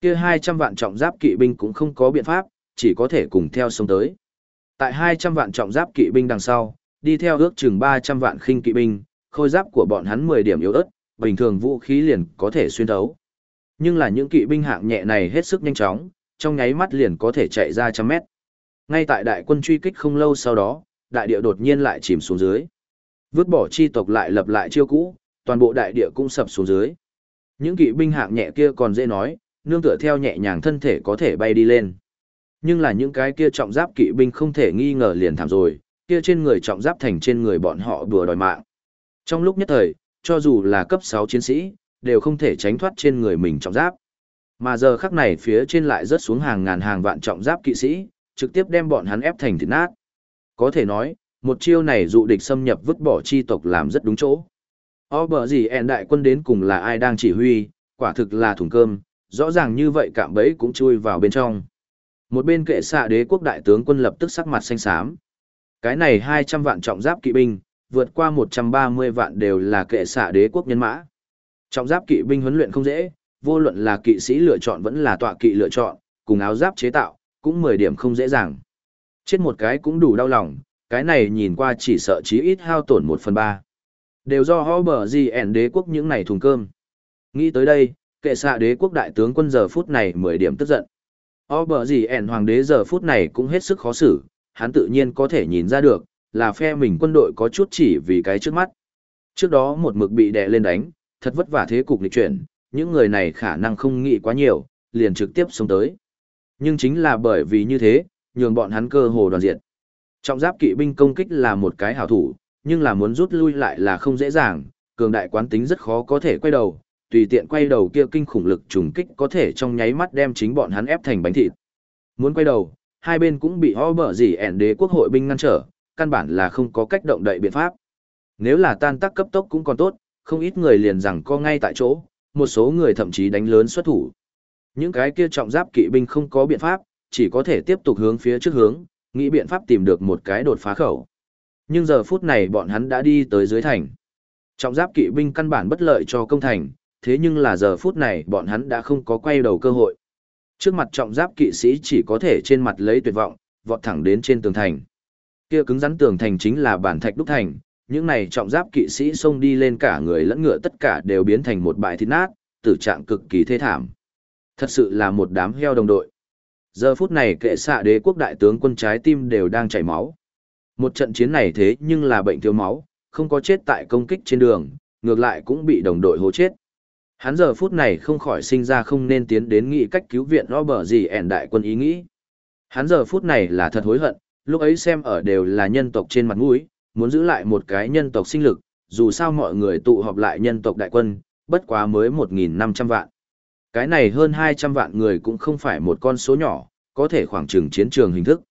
Kia 200 vạn trọng giáp kỵ binh cũng không có biện pháp, chỉ có thể cùng theo sông tới. Tại 200 vạn trọng giáp kỵ binh đằng sau, đi theo ước chừng 300 vạn khinh kỵ binh, khôi giáp của bọn hắn 10 điểm yếu ớt, bình thường vũ khí liền có thể xuyên thấu. Nhưng là những kỵ binh hạng nhẹ này hết sức nhanh chóng, trong nháy mắt liền có thể chạy ra trăm mét. Ngay tại đại quân truy kích không lâu sau đó, đại địa đột nhiên lại chìm xuống dưới. Vứt bỏ chi tộc lại lập lại chiêu cũ, toàn bộ đại địa cũng sập xuống dưới. Những kỵ binh hạng nhẹ kia còn dễ nói, nương tựa theo nhẹ nhàng thân thể có thể bay đi lên. Nhưng là những cái kia trọng giáp kỵ binh không thể nghi ngờ liền thảm rồi, kia trên người trọng giáp thành trên người bọn họ đùa đòi mạng. Trong lúc nhất thời, cho dù là cấp 6 chiến sĩ, đều không thể tránh thoát trên người mình trọng giáp. Mà giờ khắc này phía trên lại rớt xuống hàng ngàn hàng vạn trọng giáp kỵ sĩ, trực tiếp đem bọn hắn ép thành thịt nát. Có thể nói, một chiêu này dụ địch xâm nhập vứt bỏ chi tộc làm rất đúng chỗ. O bờ gì ẹn đại quân đến cùng là ai đang chỉ huy, quả thực là thùng cơm, rõ ràng như vậy cạm bẫy cũng chui vào bên trong. Một bên kệ xạ đế quốc đại tướng quân lập tức sắc mặt xanh xám. Cái này 200 vạn trọng giáp kỵ binh, vượt qua 130 vạn đều là kệ xạ đế quốc nhân mã. Trọng giáp kỵ binh huấn luyện không dễ, vô luận là kỵ sĩ lựa chọn vẫn là tọa kỵ lựa chọn, cùng áo giáp chế tạo, cũng 10 điểm không dễ dàng. Chết một cái cũng đủ đau lòng, cái này nhìn qua chỉ sợ chí ít hao tổn 1 phần 3. Đều do ho bờ gì ẻn đế quốc những này thùng cơm. Nghĩ tới đây, kệ xạ đế quốc đại tướng quân giờ phút này 10 điểm tức giận. O bờ gì ẻn hoàng đế giờ phút này cũng hết sức khó xử, hắn tự nhiên có thể nhìn ra được, là phe mình quân đội có chút chỉ vì cái trước mắt. Trước đó một mực bị đè lên đánh, thật vất vả thế cục lịch chuyển, những người này khả năng không nghĩ quá nhiều, liền trực tiếp xuống tới. Nhưng chính là bởi vì như thế, nhường bọn hắn cơ hồ đoàn diện. Trọng giáp kỵ binh công kích là một cái hảo thủ, nhưng là muốn rút lui lại là không dễ dàng, cường đại quán tính rất khó có thể quay đầu, tùy tiện quay đầu kia kinh khủng lực trùng kích có thể trong nháy mắt đem chính bọn hắn ép thành bánh thịt. Muốn quay đầu, hai bên cũng bị ho bở gì ẻn đế quốc hội binh ngăn trở, căn bản là không có cách động đậy biện pháp. Nếu là tan tác cấp tốc cũng còn tốt, không ít người liền rằng co ngay tại chỗ, một số người thậm chí đánh lớn xuất thủ. Những cái kia trọng giáp kỵ binh không có biện pháp, chỉ có thể tiếp tục hướng phía trước hướng, nghĩ biện pháp tìm được một cái đột phá khẩu. Nhưng giờ phút này bọn hắn đã đi tới dưới thành. Trọng giáp kỵ binh căn bản bất lợi cho công thành, thế nhưng là giờ phút này bọn hắn đã không có quay đầu cơ hội. Trước mặt trọng giáp kỵ sĩ chỉ có thể trên mặt lấy tuyệt vọng, vọt thẳng đến trên tường thành. Kia cứng rắn tường thành chính là bản thạch đúc thành, những này trọng giáp kỵ sĩ xông đi lên cả người lẫn ngựa tất cả đều biến thành một bãi thịt nát, tử trạng cực kỳ thê thảm. Thật sự là một đám heo đồng đội. Giờ phút này kệ xạ đế quốc đại tướng quân trái tim đều đang chảy máu. Một trận chiến này thế nhưng là bệnh thiếu máu, không có chết tại công kích trên đường, ngược lại cũng bị đồng đội hố chết. Hắn giờ phút này không khỏi sinh ra không nên tiến đến nghị cách cứu viện lo bờ gì ẻn đại quân ý nghĩ. Hắn giờ phút này là thật hối hận, lúc ấy xem ở đều là nhân tộc trên mặt mũi, muốn giữ lại một cái nhân tộc sinh lực, dù sao mọi người tụ họp lại nhân tộc đại quân, bất quá mới 1.500 vạn. Cái này hơn 200 vạn người cũng không phải một con số nhỏ, có thể khoảng trừng chiến trường hình thức.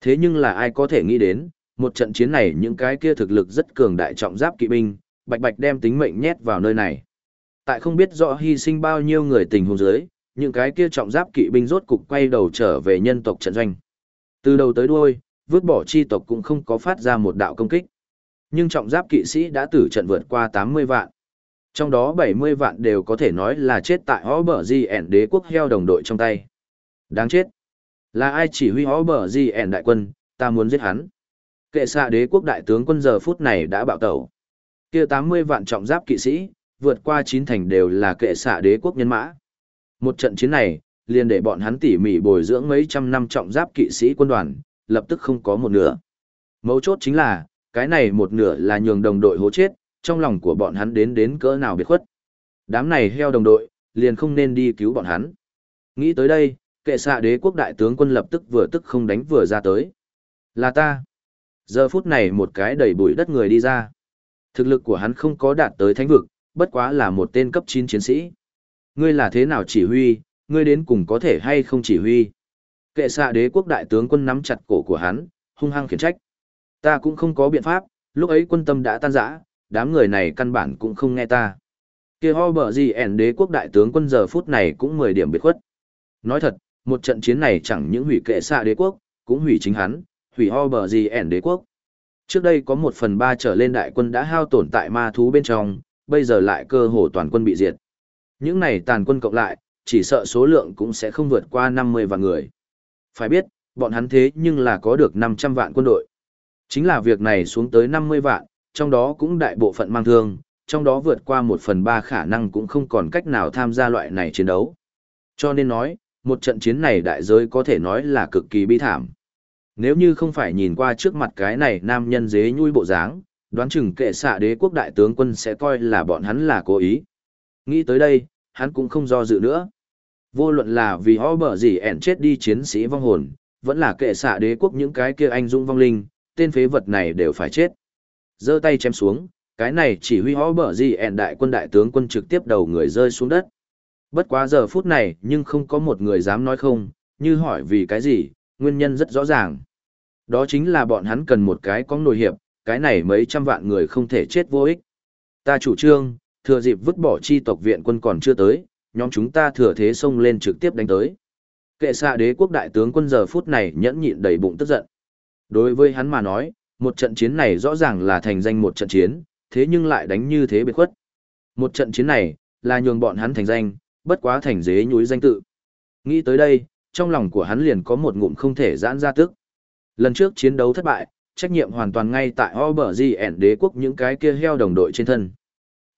Thế nhưng là ai có thể nghĩ đến, một trận chiến này những cái kia thực lực rất cường đại trọng giáp kỵ binh, bạch bạch đem tính mệnh nhét vào nơi này. Tại không biết rõ hy sinh bao nhiêu người tình huống dưới, những cái kia trọng giáp kỵ binh rốt cục quay đầu trở về nhân tộc trận doanh. Từ đầu tới đuôi, vứt bỏ chi tộc cũng không có phát ra một đạo công kích. Nhưng trọng giáp kỵ sĩ đã tử trận vượt qua 80 vạn. Trong đó 70 vạn đều có thể nói là chết tại hó bở di ẻn đế quốc heo đồng đội trong tay. Đáng chết. Là ai chỉ huy hó bở di ẻn đại quân, ta muốn giết hắn. Kệ xạ đế quốc đại tướng quân giờ phút này đã bạo tẩu. kia 80 vạn trọng giáp kỵ sĩ, vượt qua chín thành đều là kệ xạ đế quốc nhân mã. Một trận chiến này, liền để bọn hắn tỉ mỉ bồi dưỡng mấy trăm năm trọng giáp kỵ sĩ quân đoàn, lập tức không có một nửa. Mấu chốt chính là, cái này một nửa là nhường đồng đội hố chết, trong lòng của bọn hắn đến đến cỡ nào biệt khuất. Đám này heo đồng đội, liền không nên đi cứu bọn hắn. Nghĩ tới đây, kệ xạ đế quốc đại tướng quân lập tức vừa tức không đánh vừa ra tới. Là ta. Giờ phút này một cái đầy bụi đất người đi ra. Thực lực của hắn không có đạt tới thánh vực, bất quá là một tên cấp 9 chiến sĩ. Ngươi là thế nào chỉ huy, ngươi đến cùng có thể hay không chỉ huy. Kệ xạ đế quốc đại tướng quân nắm chặt cổ của hắn, hung hăng khiển trách. Ta cũng không có biện pháp, lúc ấy quân tâm đã tan rã, đám người này căn bản cũng không nghe ta. Kia ho bở gì ẻn đế quốc đại tướng quân giờ phút này cũng 10 điểm biệt khuất. Nói thật, một trận chiến này chẳng những hủy kệ xạ đế quốc, cũng hủy chính hắn, hủy ho bở gì ẻn đế quốc. Trước đây có một phần ba trở lên đại quân đã hao tổn tại ma thú bên trong, bây giờ lại cơ hồ toàn quân bị diệt. Những này tàn quân cộng lại, chỉ sợ số lượng cũng sẽ không vượt qua 50 vạn người. Phải biết, bọn hắn thế nhưng là có được 500 vạn quân đội. Chính là việc này xuống tới 50 vạn, trong đó cũng đại bộ phận mang thương, trong đó vượt qua 1 phần 3 khả năng cũng không còn cách nào tham gia loại này chiến đấu. Cho nên nói, một trận chiến này đại giới có thể nói là cực kỳ bi thảm. Nếu như không phải nhìn qua trước mặt cái này nam nhân dế nhui bộ dáng, đoán chừng kệ xạ đế quốc đại tướng quân sẽ coi là bọn hắn là cố ý. Nghĩ tới đây, hắn cũng không do dự nữa. Vô luận là vì ho bở gì ẻn chết đi chiến sĩ vong hồn, vẫn là kệ xạ đế quốc những cái kia anh dũng vong linh, tên phế vật này đều phải chết. giơ tay chém xuống, cái này chỉ huy ho bở gì ẻn đại quân đại tướng quân trực tiếp đầu người rơi xuống đất. Bất quá giờ phút này nhưng không có một người dám nói không, như hỏi vì cái gì, nguyên nhân rất rõ ràng. Đó chính là bọn hắn cần một cái có nổi hiệp, cái này mấy trăm vạn người không thể chết vô ích. Ta chủ trương, thừa dịp vứt bỏ chi tộc viện quân còn chưa tới, nhóm chúng ta thừa thế xông lên trực tiếp đánh tới. Kệ xạ đế quốc đại tướng quân giờ phút này nhẫn nhịn đầy bụng tức giận. Đối với hắn mà nói, một trận chiến này rõ ràng là thành danh một trận chiến, thế nhưng lại đánh như thế biệt khuất. Một trận chiến này, là nhường bọn hắn thành danh, bất quá thành dế nhúi danh tự. Nghĩ tới đây, trong lòng của hắn liền có một ngụm không thể giãn ra tức. Lần trước chiến đấu thất bại, trách nhiệm hoàn toàn ngay tại Obergien đế quốc những cái kia heo đồng đội trên thân.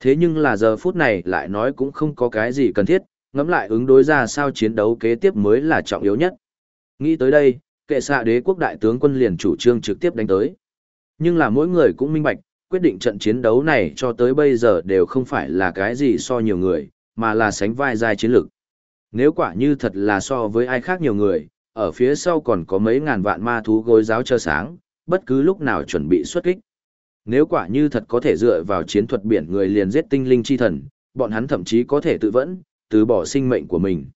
Thế nhưng là giờ phút này lại nói cũng không có cái gì cần thiết, ngẫm lại ứng đối ra sao chiến đấu kế tiếp mới là trọng yếu nhất. Nghĩ tới đây, kệ xạ đế quốc đại tướng quân liền chủ trương trực tiếp đánh tới. Nhưng là mỗi người cũng minh bạch, quyết định trận chiến đấu này cho tới bây giờ đều không phải là cái gì so nhiều người, mà là sánh vai dài chiến lược. Nếu quả như thật là so với ai khác nhiều người, ở phía sau còn có mấy ngàn vạn ma thú gối giáo chờ sáng, bất cứ lúc nào chuẩn bị xuất kích. Nếu quả như thật có thể dựa vào chiến thuật biển người liền giết tinh linh chi thần, bọn hắn thậm chí có thể tự vẫn, từ bỏ sinh mệnh của mình.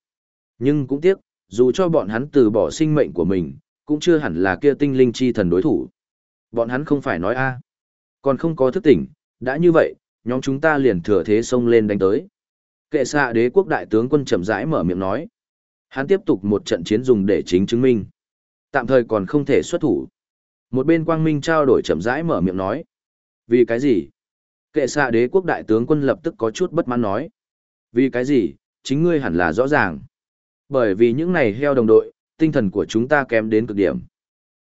Nhưng cũng tiếc, dù cho bọn hắn từ bỏ sinh mệnh của mình, cũng chưa hẳn là kia tinh linh chi thần đối thủ. Bọn hắn không phải nói a, còn không có thức tỉnh, đã như vậy, nhóm chúng ta liền thừa thế xông lên đánh tới. Kệ xạ đế quốc đại tướng quân chậm rãi mở miệng nói. Hắn tiếp tục một trận chiến dùng để chính chứng minh. Tạm thời còn không thể xuất thủ. Một bên quang minh trao đổi chậm rãi mở miệng nói. Vì cái gì? Kệ xạ đế quốc đại tướng quân lập tức có chút bất mãn nói. Vì cái gì? Chính ngươi hẳn là rõ ràng. Bởi vì những này heo đồng đội, tinh thần của chúng ta kém đến cực điểm.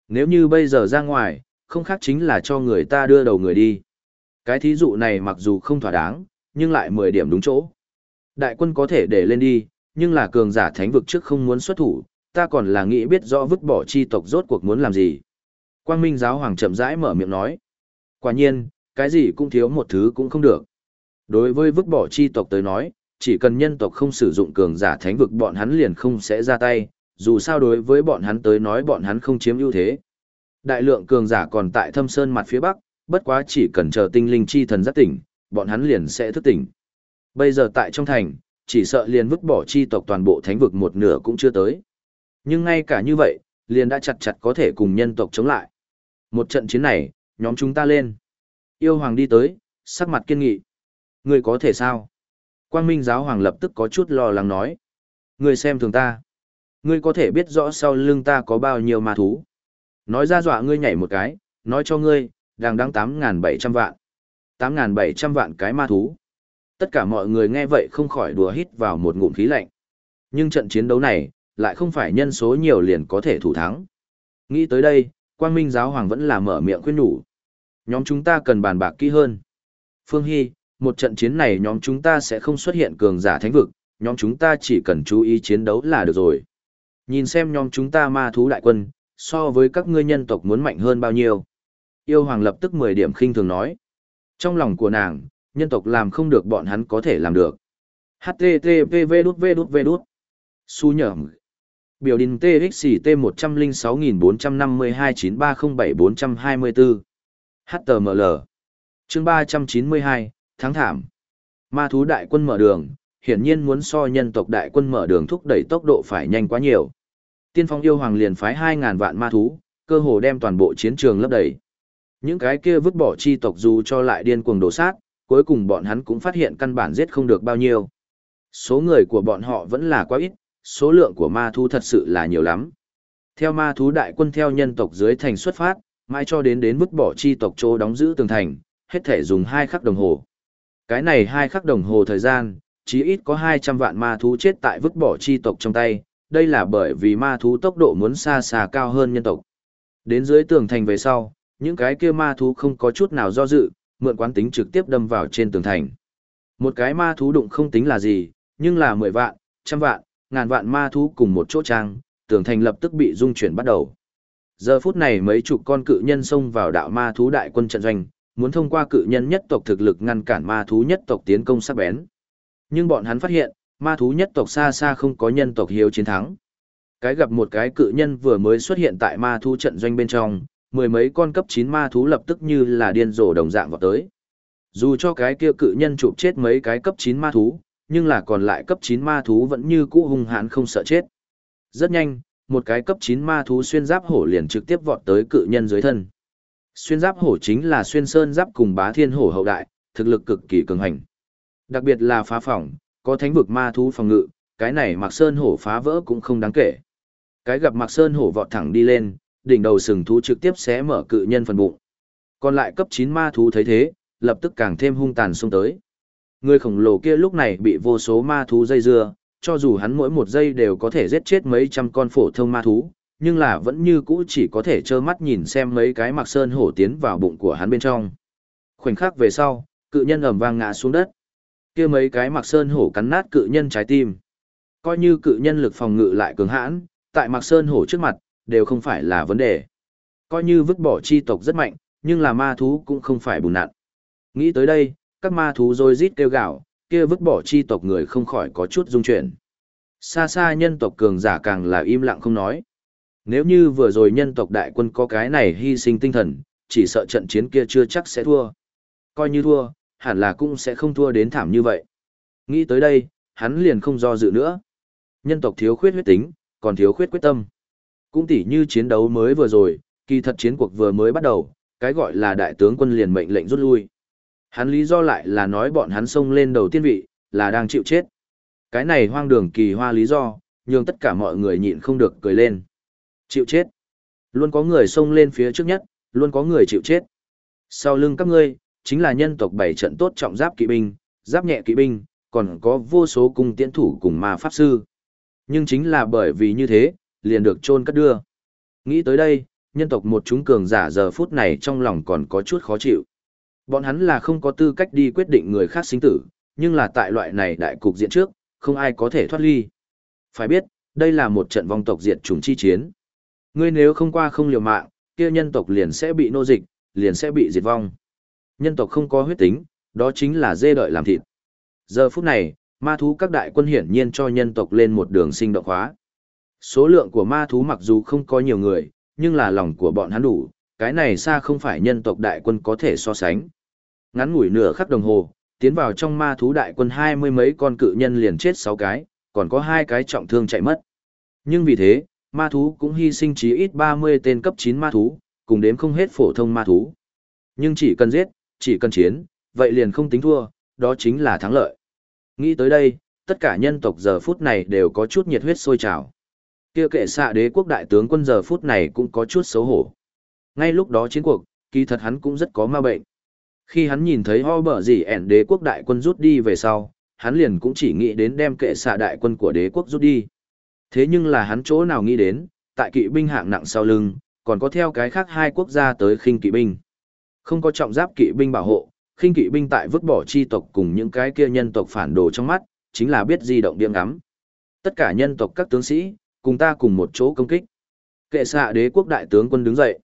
Nếu như bây giờ ra ngoài, không khác chính là cho người ta đưa đầu người đi. Cái thí dụ này mặc dù không thỏa đáng, nhưng lại 10 điểm đúng chỗ. Đại quân có thể để lên đi, nhưng là cường giả thánh vực trước không muốn xuất thủ, ta còn là nghĩ biết rõ vứt bỏ chi tộc rốt cuộc muốn làm gì. Quang Minh giáo hoàng chậm rãi mở miệng nói. Quả nhiên, cái gì cũng thiếu một thứ cũng không được. Đối với vứt bỏ chi tộc tới nói, chỉ cần nhân tộc không sử dụng cường giả thánh vực bọn hắn liền không sẽ ra tay, dù sao đối với bọn hắn tới nói bọn hắn không chiếm ưu thế. Đại lượng cường giả còn tại thâm sơn mặt phía bắc, bất quá chỉ cần chờ tinh linh chi thần giác tỉnh, bọn hắn liền sẽ thức tỉnh. Bây giờ tại trong thành, chỉ sợ liền vứt bỏ chi tộc toàn bộ thánh vực một nửa cũng chưa tới. Nhưng ngay cả như vậy, liền đã chặt chặt có thể cùng nhân tộc chống lại. Một trận chiến này, nhóm chúng ta lên. Yêu hoàng đi tới, sắc mặt kiên nghị. Ngươi có thể sao? Quang Minh giáo hoàng lập tức có chút lo lắng nói. Ngươi xem thường ta. Ngươi có thể biết rõ sau lưng ta có bao nhiêu ma thú. Nói ra dọa ngươi nhảy một cái, nói cho ngươi, đang đáng 8.700 vạn. 8.700 vạn cái ma thú. Tất cả mọi người nghe vậy không khỏi đùa hít vào một ngụm khí lạnh. Nhưng trận chiến đấu này, lại không phải nhân số nhiều liền có thể thủ thắng. Nghĩ tới đây, Quang Minh giáo hoàng vẫn là mở miệng khuyên nhủ. Nhóm chúng ta cần bàn bạc kỹ hơn. Phương Hy, một trận chiến này nhóm chúng ta sẽ không xuất hiện cường giả thánh vực, nhóm chúng ta chỉ cần chú ý chiến đấu là được rồi. Nhìn xem nhóm chúng ta ma thú đại quân, so với các ngươi nhân tộc muốn mạnh hơn bao nhiêu. Yêu hoàng lập tức 10 điểm khinh thường nói. Trong lòng của nàng, nhân tộc làm không được bọn hắn có thể làm được. HTTP đút v đút v đút. Su nhởm. Biểu đình TXT 106452-9307424. HTML. Chương 392, tháng thảm. Ma thú đại quân mở đường, hiển nhiên muốn so nhân tộc đại quân mở đường thúc đẩy tốc độ phải nhanh quá nhiều. Tiên phong yêu hoàng liền phái 2.000 vạn ma thú, cơ hồ đem toàn bộ chiến trường lấp đầy. Những cái kia vứt bỏ chi tộc dù cho lại điên cuồng đổ sát, cuối cùng bọn hắn cũng phát hiện căn bản giết không được bao nhiêu. Số người của bọn họ vẫn là quá ít, số lượng của ma thú thật sự là nhiều lắm. Theo ma thú đại quân theo nhân tộc dưới thành xuất phát, mãi cho đến đến vứt bỏ chi tộc chỗ đóng giữ tường thành, hết thể dùng hai khắc đồng hồ. Cái này hai khắc đồng hồ thời gian, chí ít có 200 vạn ma thú chết tại vứt bỏ chi tộc trong tay, đây là bởi vì ma thú tốc độ muốn xa xa cao hơn nhân tộc. Đến dưới tường thành về sau, những cái kia ma thú không có chút nào do dự, mượn quán tính trực tiếp đâm vào trên tường thành. Một cái ma thú đụng không tính là gì, nhưng là 10 vạn, trăm vạn, ngàn vạn ma thú cùng một chỗ trang, tường thành lập tức bị dung chuyển bắt đầu. Giờ phút này mấy chục con cự nhân xông vào đạo ma thú đại quân trận doanh, muốn thông qua cự nhân nhất tộc thực lực ngăn cản ma thú nhất tộc tiến công sắc bén. Nhưng bọn hắn phát hiện, ma thú nhất tộc xa xa không có nhân tộc hiếu chiến thắng. Cái gặp một cái cự nhân vừa mới xuất hiện tại ma thú trận doanh bên trong, mười mấy con cấp 9 ma thú lập tức như là điên rồ đồng dạng vào tới. Dù cho cái kia cự nhân chụp chết mấy cái cấp 9 ma thú, nhưng là còn lại cấp 9 ma thú vẫn như cũ hung hãn không sợ chết. Rất nhanh, một cái cấp 9 ma thú xuyên giáp hổ liền trực tiếp vọt tới cự nhân dưới thân. Xuyên giáp hổ chính là xuyên sơn giáp cùng bá thiên hổ hậu đại, thực lực cực kỳ cường hành. Đặc biệt là phá phòng có thánh vực ma thú phòng ngự, cái này Mạc Sơn hổ phá vỡ cũng không đáng kể. Cái gặp Mạc Sơn hổ vọt thẳng đi lên, đỉnh đầu sừng thú trực tiếp xé mở cự nhân phần bụng. Còn lại cấp 9 ma thú thấy thế, lập tức càng thêm hung tàn xung tới. Người khổng lồ kia lúc này bị vô số ma thú dây dưa, cho dù hắn mỗi một giây đều có thể giết chết mấy trăm con phổ thông ma thú, nhưng là vẫn như cũ chỉ có thể trơ mắt nhìn xem mấy cái mặc sơn hổ tiến vào bụng của hắn bên trong. Khoảnh khắc về sau, cự nhân ầm vang ngã xuống đất. Kia mấy cái mặc sơn hổ cắn nát cự nhân trái tim. Coi như cự nhân lực phòng ngự lại cường hãn, tại mặc sơn hổ trước mặt, đều không phải là vấn đề. Coi như vứt bỏ chi tộc rất mạnh, nhưng là ma thú cũng không phải bùn nặn. Nghĩ tới đây, các ma thú rồi rít kêu gạo, kia vứt bỏ chi tộc người không khỏi có chút rung chuyển. Xa xa nhân tộc cường giả càng là im lặng không nói. Nếu như vừa rồi nhân tộc đại quân có cái này hy sinh tinh thần, chỉ sợ trận chiến kia chưa chắc sẽ thua. Coi như thua, hẳn là cũng sẽ không thua đến thảm như vậy. Nghĩ tới đây, hắn liền không do dự nữa. Nhân tộc thiếu khuyết huyết tính, còn thiếu khuyết quyết tâm. Cũng tỉ như chiến đấu mới vừa rồi, kỳ thật chiến cuộc vừa mới bắt đầu, cái gọi là đại tướng quân liền mệnh lệnh rút lui. Hắn lý do lại là nói bọn hắn xông lên đầu tiên vị, là đang chịu chết. Cái này hoang đường kỳ hoa lý do, nhưng tất cả mọi người nhịn không được cười lên. Chịu chết. Luôn có người xông lên phía trước nhất, luôn có người chịu chết. Sau lưng các ngươi, chính là nhân tộc bảy trận tốt trọng giáp kỵ binh, giáp nhẹ kỵ binh, còn có vô số cung tiễn thủ cùng ma pháp sư. Nhưng chính là bởi vì như thế, liền được chôn cất đưa. Nghĩ tới đây, nhân tộc một chúng cường giả giờ phút này trong lòng còn có chút khó chịu. Bọn hắn là không có tư cách đi quyết định người khác sinh tử, nhưng là tại loại này đại cục diện trước, không ai có thể thoát ly. Phải biết, đây là một trận vong tộc diệt chủng chi chiến. Ngươi nếu không qua không liều mạng, kia nhân tộc liền sẽ bị nô dịch, liền sẽ bị diệt vong. Nhân tộc không có huyết tính, đó chính là dê đợi làm thịt. Giờ phút này, ma thú các đại quân hiển nhiên cho nhân tộc lên một đường sinh động hóa. Số lượng của ma thú mặc dù không có nhiều người, nhưng là lòng của bọn hắn đủ, cái này xa không phải nhân tộc đại quân có thể so sánh. Ngắn ngủi nửa khắc đồng hồ, tiến vào trong ma thú đại quân hai mươi mấy con cự nhân liền chết sáu cái, còn có hai cái trọng thương chạy mất. Nhưng vì thế, ma thú cũng hy sinh chí ít ba mươi tên cấp chín ma thú, cùng đếm không hết phổ thông ma thú. Nhưng chỉ cần giết, chỉ cần chiến, vậy liền không tính thua, đó chính là thắng lợi. Nghĩ tới đây, tất cả nhân tộc giờ phút này đều có chút nhiệt huyết sôi trào. Kia kệ xạ đế quốc đại tướng quân giờ phút này cũng có chút xấu hổ. Ngay lúc đó chiến cuộc, kỳ thật hắn cũng rất có ma bệnh. Khi hắn nhìn thấy ho bở gì ẻn đế quốc đại quân rút đi về sau, hắn liền cũng chỉ nghĩ đến đem kệ xạ đại quân của đế quốc rút đi. Thế nhưng là hắn chỗ nào nghĩ đến, tại kỵ binh hạng nặng sau lưng, còn có theo cái khác hai quốc gia tới khinh kỵ binh. Không có trọng giáp kỵ binh bảo hộ, khinh kỵ binh tại vứt bỏ chi tộc cùng những cái kia nhân tộc phản đồ trong mắt, chính là biết di động điểm ngắm. Tất cả nhân tộc các tướng sĩ, cùng ta cùng một chỗ công kích. Kệ xạ đế quốc đại tướng quân đứng dậy.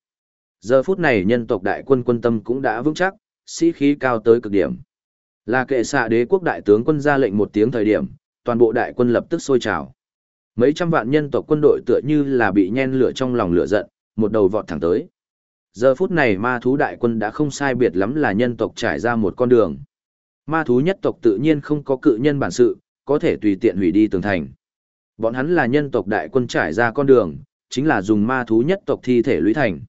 Giờ phút này nhân tộc đại quân quân tâm cũng đã vững chắc, sĩ khí cao tới cực điểm. Là kệ xạ đế quốc đại tướng quân ra lệnh một tiếng thời điểm, toàn bộ đại quân lập tức sôi trào. Mấy trăm vạn nhân tộc quân đội tựa như là bị nhen lửa trong lòng lửa giận, một đầu vọt thẳng tới. Giờ phút này ma thú đại quân đã không sai biệt lắm là nhân tộc trải ra một con đường. Ma thú nhất tộc tự nhiên không có cự nhân bản sự, có thể tùy tiện hủy đi tường thành. Bọn hắn là nhân tộc đại quân trải ra con đường, chính là dùng ma thú nhất tộc thi thể lũy thành.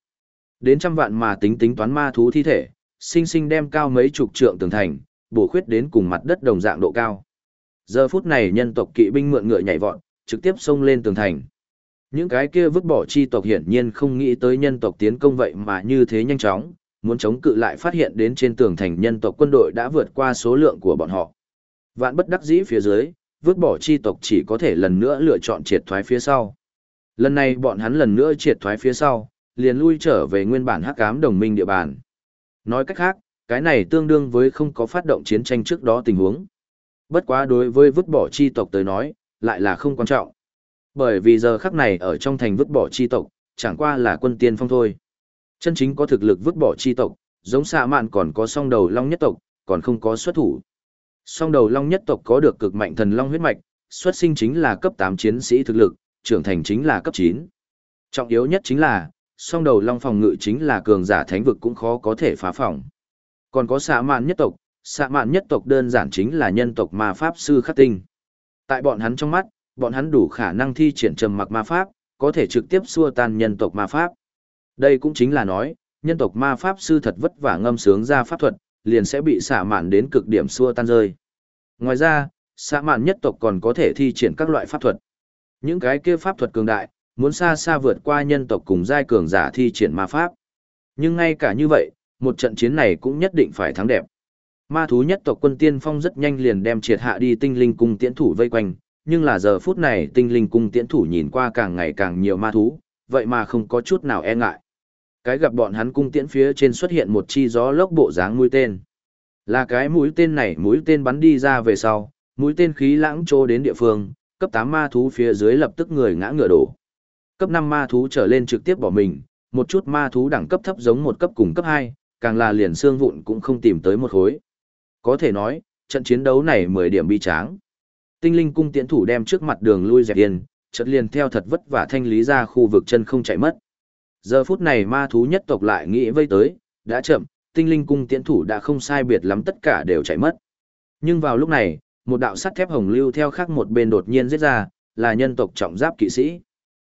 Đến trăm vạn mà tính tính toán ma thú thi thể, sinh sinh đem cao mấy chục trượng tường thành, bổ khuyết đến cùng mặt đất đồng dạng độ cao. Giờ phút này nhân tộc kỵ binh mượn ngựa nhảy vọt, trực tiếp xông lên tường thành. Những cái kia vứt bỏ chi tộc hiển nhiên không nghĩ tới nhân tộc tiến công vậy mà như thế nhanh chóng, muốn chống cự lại phát hiện đến trên tường thành nhân tộc quân đội đã vượt qua số lượng của bọn họ. Vạn bất đắc dĩ phía dưới, vứt bỏ chi tộc chỉ có thể lần nữa lựa chọn triệt thoái phía sau. Lần này bọn hắn lần nữa triệt thoái phía sau, liền lui trở về nguyên bản hắc ám đồng minh địa bàn. Nói cách khác, cái này tương đương với không có phát động chiến tranh trước đó tình huống. Bất quá đối với vứt bỏ chi tộc tới nói, lại là không quan trọng. Bởi vì giờ khắc này ở trong thành vứt bỏ chi tộc, chẳng qua là quân tiên phong thôi. Chân chính có thực lực vứt bỏ chi tộc, giống xạ mạn còn có song đầu long nhất tộc, còn không có xuất thủ. Song đầu long nhất tộc có được cực mạnh thần long huyết mạch, xuất sinh chính là cấp 8 chiến sĩ thực lực, trưởng thành chính là cấp 9. Trọng yếu nhất chính là, song đầu long phòng ngự chính là cường giả thánh vực cũng khó có thể phá phòng. Còn có xạ mạn nhất tộc, xạ mạn nhất tộc đơn giản chính là nhân tộc ma pháp sư khắc tinh. Tại bọn hắn trong mắt, bọn hắn đủ khả năng thi triển trầm mặc ma pháp, có thể trực tiếp xua tan nhân tộc ma pháp. Đây cũng chính là nói, nhân tộc ma pháp sư thật vất vả ngâm sướng ra pháp thuật, liền sẽ bị xạ mạn đến cực điểm xua tan rơi. Ngoài ra, xạ mạn nhất tộc còn có thể thi triển các loại pháp thuật. Những cái kia pháp thuật cường đại, muốn xa xa vượt qua nhân tộc cùng giai cường giả thi triển ma pháp. Nhưng ngay cả như vậy, một trận chiến này cũng nhất định phải thắng đẹp. Ma thú nhất tộc quân tiên phong rất nhanh liền đem triệt hạ đi tinh linh cung tiễn thủ vây quanh, nhưng là giờ phút này tinh linh cung tiễn thủ nhìn qua càng ngày càng nhiều ma thú, vậy mà không có chút nào e ngại. Cái gặp bọn hắn cung tiễn phía trên xuất hiện một chi gió lốc bộ dáng mũi tên. Là cái mũi tên này mũi tên bắn đi ra về sau, mũi tên khí lãng trô đến địa phương, cấp 8 ma thú phía dưới lập tức người ngã ngựa đổ. Cấp 5 ma thú trở lên trực tiếp bỏ mình, một chút ma thú đẳng cấp thấp giống một cấp cùng cấp 2, càng là liền xương vụn cũng không tìm tới một khối. Có thể nói, trận chiến đấu này 10 điểm bi tráng. Tinh linh cung tiễn thủ đem trước mặt đường lui dẹp yên, chợt liền theo thật vất vả thanh lý ra khu vực chân không chạy mất. Giờ phút này ma thú nhất tộc lại nghĩ vây tới, đã chậm, tinh linh cung tiễn thủ đã không sai biệt lắm tất cả đều chạy mất. Nhưng vào lúc này, một đạo sắt thép hồng lưu theo khác một bên đột nhiên giết ra, là nhân tộc trọng giáp kỵ sĩ.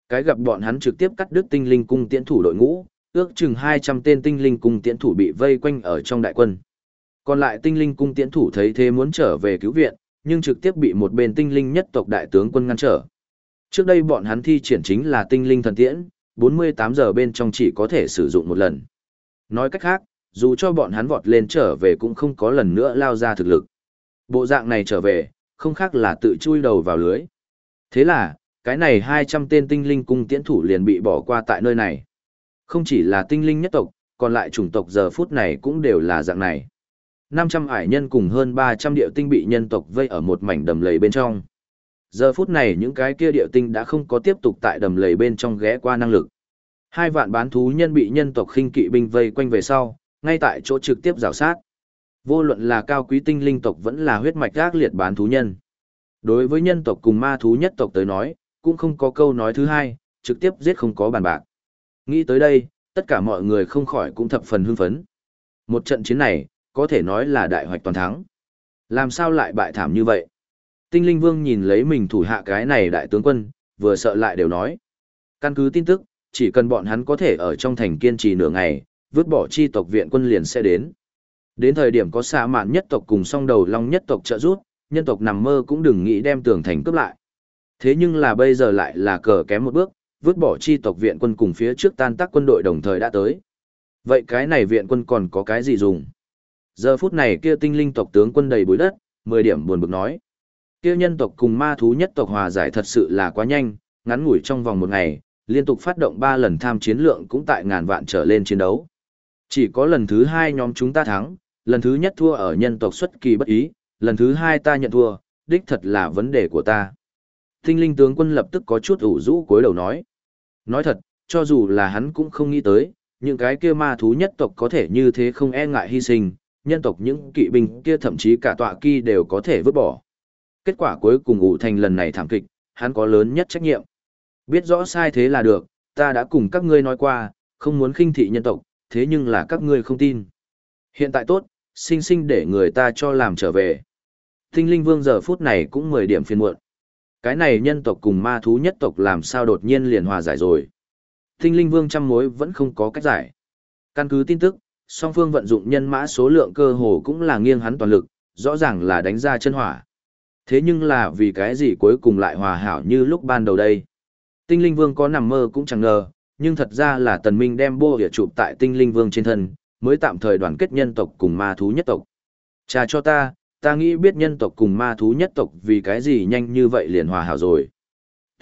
Cái gặp bọn hắn trực tiếp cắt đứt tinh linh cung tiễn thủ đội ngũ, ước chừng 200 tên tinh linh cung tiễn thủ bị vây quanh ở trong đại quân. Còn lại tinh linh cung tiễn thủ thấy thế muốn trở về cứu viện, nhưng trực tiếp bị một bên tinh linh nhất tộc đại tướng quân ngăn trở. Trước đây bọn hắn thi triển chính là tinh linh thần tiễn, 48 giờ bên trong chỉ có thể sử dụng một lần. Nói cách khác, dù cho bọn hắn vọt lên trở về cũng không có lần nữa lao ra thực lực. Bộ dạng này trở về, không khác là tự chui đầu vào lưới. Thế là, cái này 200 tên tinh linh cung tiễn thủ liền bị bỏ qua tại nơi này. Không chỉ là tinh linh nhất tộc, còn lại chủng tộc giờ phút này cũng đều là dạng này. 500 ải nhân cùng hơn 300 điệu tinh bị nhân tộc vây ở một mảnh đầm lầy bên trong. Giờ phút này những cái kia điệu tinh đã không có tiếp tục tại đầm lầy bên trong ghé qua năng lực. Hai vạn bán thú nhân bị nhân tộc khinh kỵ binh vây quanh về sau, ngay tại chỗ trực tiếp rào sát. Vô luận là cao quý tinh linh tộc vẫn là huyết mạch gác liệt bán thú nhân. Đối với nhân tộc cùng ma thú nhất tộc tới nói, cũng không có câu nói thứ hai, trực tiếp giết không có bàn bạc. Nghĩ tới đây, tất cả mọi người không khỏi cũng thập phần hưng phấn. Một trận chiến này, có thể nói là đại hoạch toàn thắng. Làm sao lại bại thảm như vậy? Tinh linh vương nhìn lấy mình thủ hạ cái này đại tướng quân, vừa sợ lại đều nói. Căn cứ tin tức, chỉ cần bọn hắn có thể ở trong thành kiên trì nửa ngày, vứt bỏ chi tộc viện quân liền sẽ đến. Đến thời điểm có xạ mạn nhất tộc cùng song đầu long nhất tộc trợ rút, nhân tộc nằm mơ cũng đừng nghĩ đem tường thành cướp lại. Thế nhưng là bây giờ lại là cờ kém một bước, vứt bỏ chi tộc viện quân cùng phía trước tan tác quân đội đồng thời đã tới. Vậy cái này viện quân còn có cái gì dùng? Giờ phút này kia tinh linh tộc tướng quân đầy bối đất, 10 điểm buồn bực nói. Kia nhân tộc cùng ma thú nhất tộc hòa giải thật sự là quá nhanh, ngắn ngủi trong vòng một ngày, liên tục phát động 3 lần tham chiến lượng cũng tại ngàn vạn trở lên chiến đấu. Chỉ có lần thứ hai nhóm chúng ta thắng, lần thứ nhất thua ở nhân tộc xuất kỳ bất ý, lần thứ hai ta nhận thua, đích thật là vấn đề của ta. Tinh linh tướng quân lập tức có chút ủ rũ cuối đầu nói. Nói thật, cho dù là hắn cũng không nghĩ tới, những cái kia ma thú nhất tộc có thể như thế không e ngại hy sinh, nhân tộc những kỵ binh kia thậm chí cả tọa kỳ đều có thể vứt bỏ. Kết quả cuối cùng ủ thành lần này thảm kịch, hắn có lớn nhất trách nhiệm. Biết rõ sai thế là được, ta đã cùng các ngươi nói qua, không muốn khinh thị nhân tộc, thế nhưng là các ngươi không tin. Hiện tại tốt, sinh sinh để người ta cho làm trở về. Tinh linh vương giờ phút này cũng 10 điểm phiền muộn. Cái này nhân tộc cùng ma thú nhất tộc làm sao đột nhiên liền hòa giải rồi. Tinh linh vương trăm mối vẫn không có cách giải. Căn cứ tin tức, song phương vận dụng nhân mã số lượng cơ hồ cũng là nghiêng hắn toàn lực, rõ ràng là đánh ra chân hỏa. Thế nhưng là vì cái gì cuối cùng lại hòa hảo như lúc ban đầu đây. Tinh linh vương có nằm mơ cũng chẳng ngờ, nhưng thật ra là tần minh đem bô địa chụp tại tinh linh vương trên thân, mới tạm thời đoàn kết nhân tộc cùng ma thú nhất tộc. Cha cho ta, ta nghĩ biết nhân tộc cùng ma thú nhất tộc vì cái gì nhanh như vậy liền hòa hảo rồi.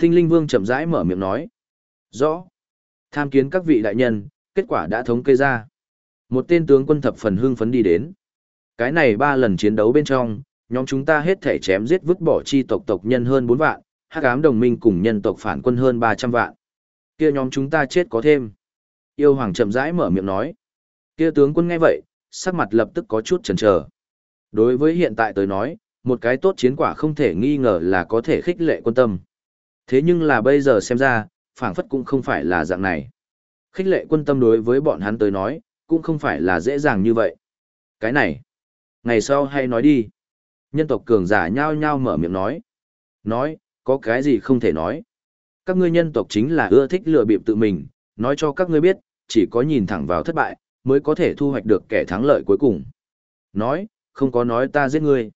Tinh linh vương chậm rãi mở miệng nói. Rõ. Tham kiến các vị đại nhân, kết quả đã thống kê ra. Một tên tướng quân thập phần hưng phấn đi đến. Cái này ba lần chiến đấu bên trong, nhóm chúng ta hết thể chém giết vứt bỏ chi tộc tộc nhân hơn 4 vạn, hắc ám đồng minh cùng nhân tộc phản quân hơn 300 vạn. Kia nhóm chúng ta chết có thêm. Yêu hoàng chậm rãi mở miệng nói. Kia tướng quân nghe vậy, sắc mặt lập tức có chút chần chờ. Đối với hiện tại tới nói, một cái tốt chiến quả không thể nghi ngờ là có thể khích lệ quân tâm. Thế nhưng là bây giờ xem ra, phảng phất cũng không phải là dạng này. Khích lệ quân tâm đối với bọn hắn tới nói, cũng không phải là dễ dàng như vậy. Cái này, ngày sau hay nói đi. Nhân tộc cường giả nhao nhao mở miệng nói. Nói, có cái gì không thể nói. Các ngươi nhân tộc chính là ưa thích lừa bịp tự mình, nói cho các ngươi biết, chỉ có nhìn thẳng vào thất bại, mới có thể thu hoạch được kẻ thắng lợi cuối cùng. Nói, không có nói ta giết ngươi.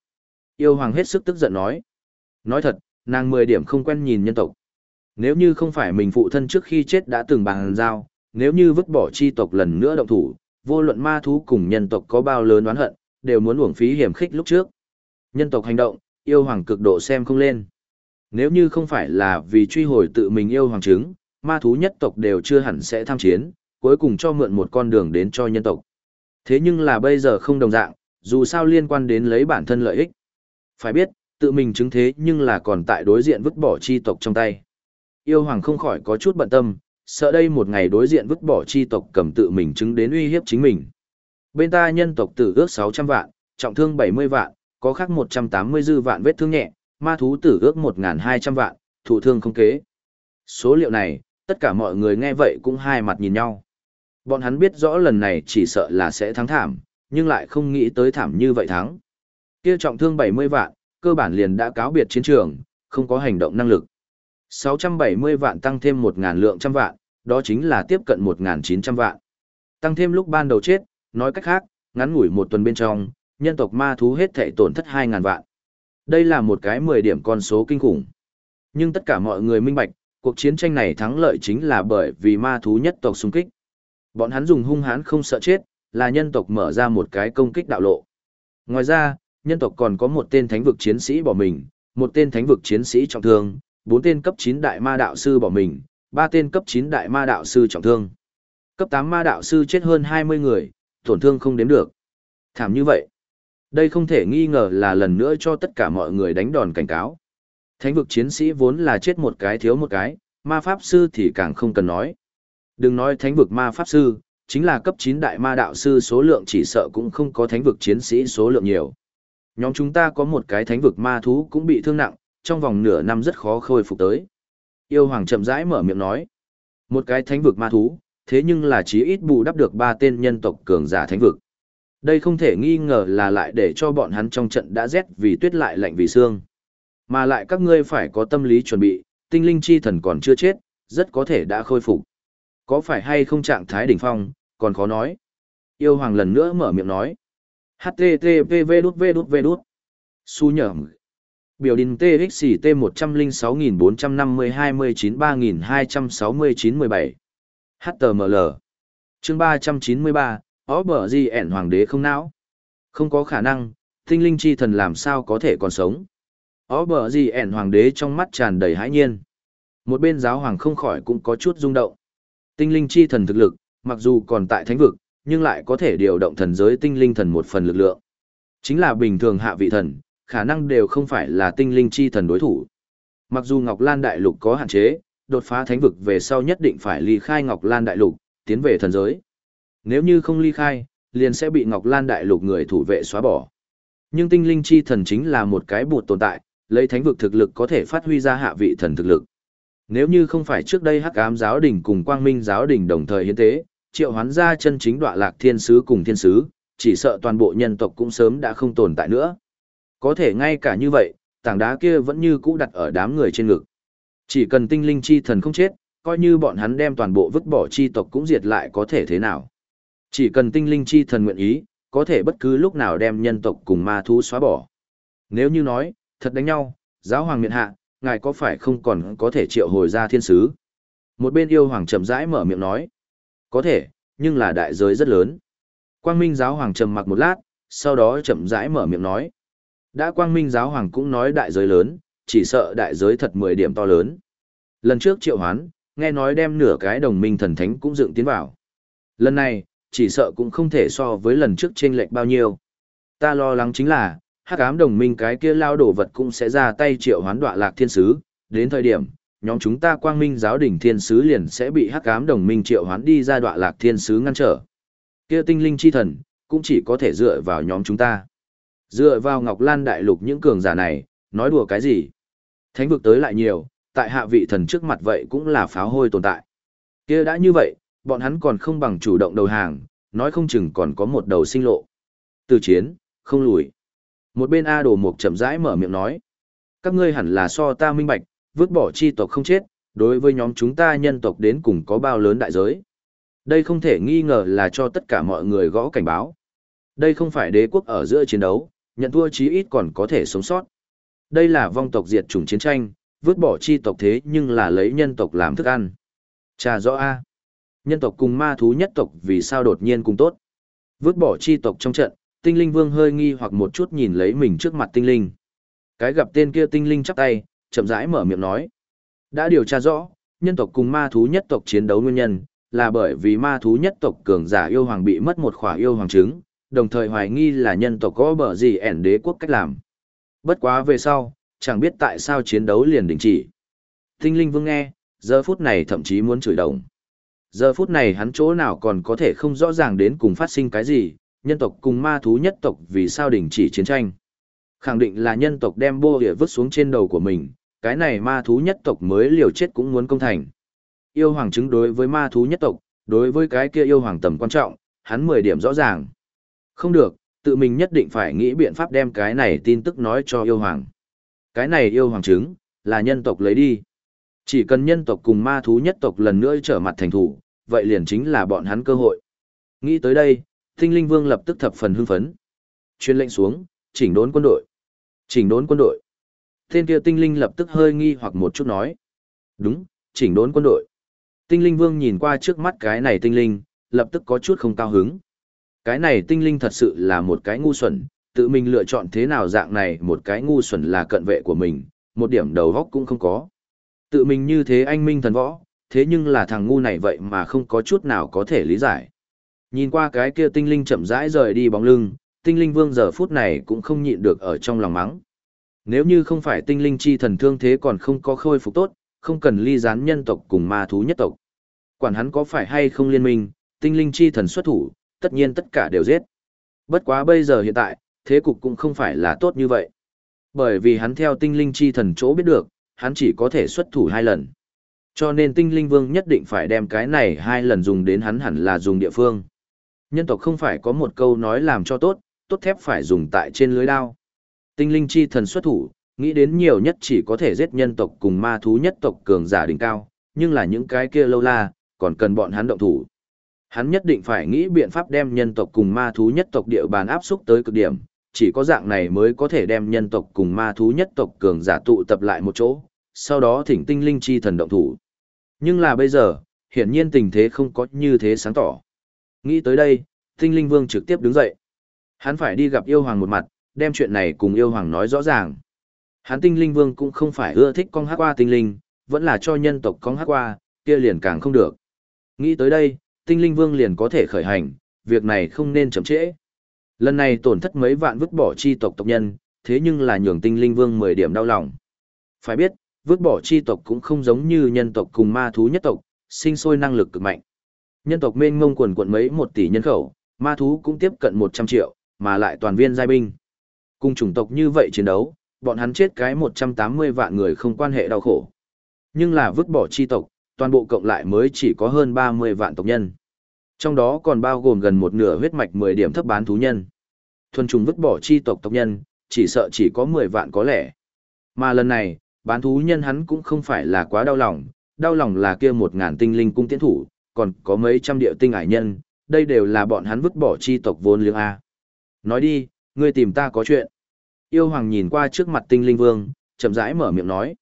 Yêu hoàng hết sức tức giận nói. Nói thật, nàng mười điểm không quen nhìn nhân tộc. Nếu như không phải mình phụ thân trước khi chết đã từng bằng giao, nếu như vứt bỏ chi tộc lần nữa động thủ, vô luận ma thú cùng nhân tộc có bao lớn oán hận, đều muốn uổng phí hiểm khích lúc trước. Nhân tộc hành động, yêu hoàng cực độ xem không lên. Nếu như không phải là vì truy hồi tự mình yêu hoàng chứng, ma thú nhất tộc đều chưa hẳn sẽ tham chiến, cuối cùng cho mượn một con đường đến cho nhân tộc. Thế nhưng là bây giờ không đồng dạng, dù sao liên quan đến lấy bản thân lợi ích. Phải biết, tự mình chứng thế nhưng là còn tại đối diện vứt bỏ chi tộc trong tay. Yêu hoàng không khỏi có chút bận tâm, sợ đây một ngày đối diện vứt bỏ chi tộc cầm tự mình chứng đến uy hiếp chính mình. Bên ta nhân tộc tử ước 600 vạn, trọng thương 70 vạn, có khác 180 dư vạn vết thương nhẹ, ma thú tử ước 1.200 vạn, thụ thương không kế. Số liệu này, tất cả mọi người nghe vậy cũng hai mặt nhìn nhau. Bọn hắn biết rõ lần này chỉ sợ là sẽ thắng thảm, nhưng lại không nghĩ tới thảm như vậy thắng. Kia trọng thương 70 vạn, cơ bản liền đã cáo biệt chiến trường, không có hành động năng lực. 670 vạn tăng thêm 1.000 lượng trăm vạn, đó chính là tiếp cận 1.900 vạn. Tăng thêm lúc ban đầu chết, nói cách khác, ngắn ngủi một tuần bên trong, nhân tộc ma thú hết thể tổn thất 2.000 vạn. Đây là một cái 10 điểm con số kinh khủng. Nhưng tất cả mọi người minh bạch, cuộc chiến tranh này thắng lợi chính là bởi vì ma thú nhất tộc xung kích. Bọn hắn dùng hung hãn không sợ chết, là nhân tộc mở ra một cái công kích đạo lộ. Ngoài ra, nhân tộc còn có một tên thánh vực chiến sĩ bỏ mình, một tên thánh vực chiến sĩ trọng thương, bốn tên cấp 9 đại ma đạo sư bỏ mình, ba tên cấp 9 đại ma đạo sư trọng thương. Cấp 8 ma đạo sư chết hơn 20 người, tổn thương không đếm được. Thảm như vậy. Đây không thể nghi ngờ là lần nữa cho tất cả mọi người đánh đòn cảnh cáo. Thánh vực chiến sĩ vốn là chết một cái thiếu một cái, ma pháp sư thì càng không cần nói. Đừng nói thánh vực ma pháp sư, chính là cấp 9 đại ma đạo sư số lượng chỉ sợ cũng không có thánh vực chiến sĩ số lượng nhiều. Nhóm chúng ta có một cái thánh vực ma thú cũng bị thương nặng, trong vòng nửa năm rất khó khôi phục tới. Yêu hoàng chậm rãi mở miệng nói. Một cái thánh vực ma thú, thế nhưng là chí ít bù đắp được ba tên nhân tộc cường giả thánh vực. Đây không thể nghi ngờ là lại để cho bọn hắn trong trận đã rét vì tuyết lại lạnh vì xương. Mà lại các ngươi phải có tâm lý chuẩn bị, tinh linh chi thần còn chưa chết, rất có thể đã khôi phục. Có phải hay không trạng thái đỉnh phong, còn khó nói. Yêu hoàng lần nữa mở miệng nói. HTTPV đút V đút V đút. Su nhởm. Biểu đình TXT 106.450-29-3269-17. HTML. Chương 393, ó bở gì ẻn hoàng đế không não. Không có khả năng, tinh linh chi thần làm sao có thể còn sống. Ó bở gì ẻn hoàng đế trong mắt tràn đầy hãi nhiên. Một bên giáo hoàng không khỏi cũng có chút rung động. Tinh linh chi thần thực lực, mặc dù còn tại thánh vực, nhưng lại có thể điều động thần giới tinh linh thần một phần lực lượng. Chính là bình thường hạ vị thần, khả năng đều không phải là tinh linh chi thần đối thủ. Mặc dù Ngọc Lan Đại Lục có hạn chế, đột phá thánh vực về sau nhất định phải ly khai Ngọc Lan Đại Lục, tiến về thần giới. Nếu như không ly khai, liền sẽ bị Ngọc Lan Đại Lục người thủ vệ xóa bỏ. Nhưng tinh linh chi thần chính là một cái bụt tồn tại, lấy thánh vực thực lực có thể phát huy ra hạ vị thần thực lực. Nếu như không phải trước đây Hắc Ám giáo đình cùng Quang Minh giáo đình đồng thời hiến tế, triệu hoán ra chân chính đọa lạc thiên sứ cùng thiên sứ, chỉ sợ toàn bộ nhân tộc cũng sớm đã không tồn tại nữa. Có thể ngay cả như vậy, tảng đá kia vẫn như cũ đặt ở đám người trên ngực. Chỉ cần tinh linh chi thần không chết, coi như bọn hắn đem toàn bộ vứt bỏ chi tộc cũng diệt lại có thể thế nào. Chỉ cần tinh linh chi thần nguyện ý, có thể bất cứ lúc nào đem nhân tộc cùng ma thú xóa bỏ. Nếu như nói, thật đánh nhau, giáo hoàng miện hạ, ngài có phải không còn có thể triệu hồi ra thiên sứ? Một bên yêu hoàng chậm rãi mở miệng nói. Có thể, nhưng là đại giới rất lớn. Quang Minh giáo hoàng trầm mặc một lát, sau đó chậm rãi mở miệng nói. Đã quang minh giáo hoàng cũng nói đại giới lớn, chỉ sợ đại giới thật 10 điểm to lớn. Lần trước triệu hoán, nghe nói đem nửa cái đồng minh thần thánh cũng dựng tiến vào. Lần này, chỉ sợ cũng không thể so với lần trước trên lệch bao nhiêu. Ta lo lắng chính là, hắc ám đồng minh cái kia lao đổ vật cũng sẽ ra tay triệu hoán đọa lạc thiên sứ, đến thời điểm, nhóm chúng ta quang minh giáo đỉnh thiên sứ liền sẽ bị hắc ám đồng minh triệu hoán đi ra đọa lạc thiên sứ ngăn trở. Kia tinh linh chi thần, cũng chỉ có thể dựa vào nhóm chúng ta. Dựa vào Ngọc Lan Đại Lục những cường giả này, nói đùa cái gì? Thánh vực tới lại nhiều, tại hạ vị thần trước mặt vậy cũng là pháo hôi tồn tại. kia đã như vậy, bọn hắn còn không bằng chủ động đầu hàng, nói không chừng còn có một đầu sinh lộ. Từ chiến, không lùi. Một bên A đồ mục chậm rãi mở miệng nói. Các ngươi hẳn là so ta minh bạch, vứt bỏ chi tộc không chết, đối với nhóm chúng ta nhân tộc đến cùng có bao lớn đại giới. Đây không thể nghi ngờ là cho tất cả mọi người gõ cảnh báo. Đây không phải đế quốc ở giữa chiến đấu, nhận thua chí ít còn có thể sống sót. Đây là vong tộc diệt chủng chiến tranh, vứt bỏ chi tộc thế nhưng là lấy nhân tộc làm thức ăn. Chà rõ A. Nhân tộc cùng ma thú nhất tộc vì sao đột nhiên cùng tốt. Vứt bỏ chi tộc trong trận, tinh linh vương hơi nghi hoặc một chút nhìn lấy mình trước mặt tinh linh. Cái gặp tên kia tinh linh chắp tay, chậm rãi mở miệng nói. Đã điều tra rõ, nhân tộc cùng ma thú nhất tộc chiến đấu nguyên nhân, là bởi vì ma thú nhất tộc cường giả yêu hoàng bị mất một khỏa yêu hoàng trứng, đồng thời hoài nghi là nhân tộc có bở gì ẻn đế quốc cách làm. Bất quá về sau, chẳng biết tại sao chiến đấu liền đình chỉ. Tinh linh vương nghe, giờ phút này thậm chí muốn chửi đồng. Giờ phút này hắn chỗ nào còn có thể không rõ ràng đến cùng phát sinh cái gì, nhân tộc cùng ma thú nhất tộc vì sao đình chỉ chiến tranh. Khẳng định là nhân tộc đem bô địa vứt xuống trên đầu của mình, cái này ma thú nhất tộc mới liều chết cũng muốn công thành. Yêu hoàng chứng đối với ma thú nhất tộc, đối với cái kia yêu hoàng tầm quan trọng, hắn 10 điểm rõ ràng. Không được, tự mình nhất định phải nghĩ biện pháp đem cái này tin tức nói cho yêu hoàng. Cái này yêu hoàng chứng, là nhân tộc lấy đi. Chỉ cần nhân tộc cùng ma thú nhất tộc lần nữa trở mặt thành thủ, vậy liền chính là bọn hắn cơ hội. Nghĩ tới đây, Tinh Linh Vương lập tức thập phần hưng phấn. Chuyên lệnh xuống, chỉnh đốn quân đội. Chỉnh đốn quân đội. Tên kia Tinh Linh lập tức hơi nghi hoặc một chút nói. Đúng, chỉnh đốn quân đội. Tinh Linh Vương nhìn qua trước mắt cái này Tinh Linh, lập tức có chút không cao hứng. Cái này Tinh Linh thật sự là một cái ngu xuẩn, tự mình lựa chọn thế nào dạng này một cái ngu xuẩn là cận vệ của mình, một điểm đầu góc cũng không có. Tự mình như thế anh minh thần võ, thế nhưng là thằng ngu này vậy mà không có chút nào có thể lý giải. Nhìn qua cái kia tinh linh chậm rãi rời đi bóng lưng, tinh linh vương giờ phút này cũng không nhịn được ở trong lòng mắng. Nếu như không phải tinh linh chi thần thương thế còn không có khôi phục tốt, không cần ly gián nhân tộc cùng ma thú nhất tộc. Quản hắn có phải hay không liên minh, tinh linh chi thần xuất thủ, tất nhiên tất cả đều giết. Bất quá bây giờ hiện tại, thế cục cũng không phải là tốt như vậy. Bởi vì hắn theo tinh linh chi thần chỗ biết được, hắn chỉ có thể xuất thủ hai lần. Cho nên tinh linh vương nhất định phải đem cái này hai lần dùng đến hắn hẳn là dùng địa phương. Nhân tộc không phải có một câu nói làm cho tốt, tốt thép phải dùng tại trên lưới đao. Tinh linh chi thần xuất thủ, nghĩ đến nhiều nhất chỉ có thể giết nhân tộc cùng ma thú nhất tộc cường giả đỉnh cao, nhưng là những cái kia lâu la, còn cần bọn hắn động thủ. Hắn nhất định phải nghĩ biện pháp đem nhân tộc cùng ma thú nhất tộc địa bàn áp xúc tới cực điểm, chỉ có dạng này mới có thể đem nhân tộc cùng ma thú nhất tộc cường giả tụ tập lại một chỗ, sau đó thỉnh tinh linh chi thần động thủ. Nhưng là bây giờ, hiển nhiên tình thế không có như thế sáng tỏ. Nghĩ tới đây, tinh linh vương trực tiếp đứng dậy. Hắn phải đi gặp yêu hoàng một mặt, đem chuyện này cùng yêu hoàng nói rõ ràng. Hắn tinh linh vương cũng không phải ưa thích con hát qua tinh linh, vẫn là cho nhân tộc con hát qua, kia liền càng không được. Nghĩ tới đây, tinh linh vương liền có thể khởi hành, việc này không nên chậm trễ. Lần này tổn thất mấy vạn vứt bỏ chi tộc tộc nhân, thế nhưng là nhường tinh linh vương 10 điểm đau lòng. Phải biết, vứt bỏ chi tộc cũng không giống như nhân tộc cùng ma thú nhất tộc, sinh sôi năng lực cực mạnh. Nhân tộc mênh mông quần quận mấy một tỷ nhân khẩu, ma thú cũng tiếp cận 100 triệu, mà lại toàn viên giai binh. Cùng chủng tộc như vậy chiến đấu, bọn hắn chết cái 180 vạn người không quan hệ đau khổ. Nhưng là vứt bỏ chi tộc, toàn bộ cộng lại mới chỉ có hơn 30 vạn tộc nhân. Trong đó còn bao gồm gần một nửa huyết mạch 10 điểm thấp bán thú nhân. Thuần trùng vứt bỏ chi tộc tộc nhân, chỉ sợ chỉ có 10 vạn có lẽ. Mà lần này, bán thú nhân hắn cũng không phải là quá đau lòng, đau lòng là kia một ngàn tinh linh cung tiến thủ, còn có mấy trăm điệu tinh ải nhân, đây đều là bọn hắn vứt bỏ chi tộc vốn liếng A. Nói đi, ngươi tìm ta có chuyện. Yêu hoàng nhìn qua trước mặt tinh linh vương, chậm rãi mở miệng nói.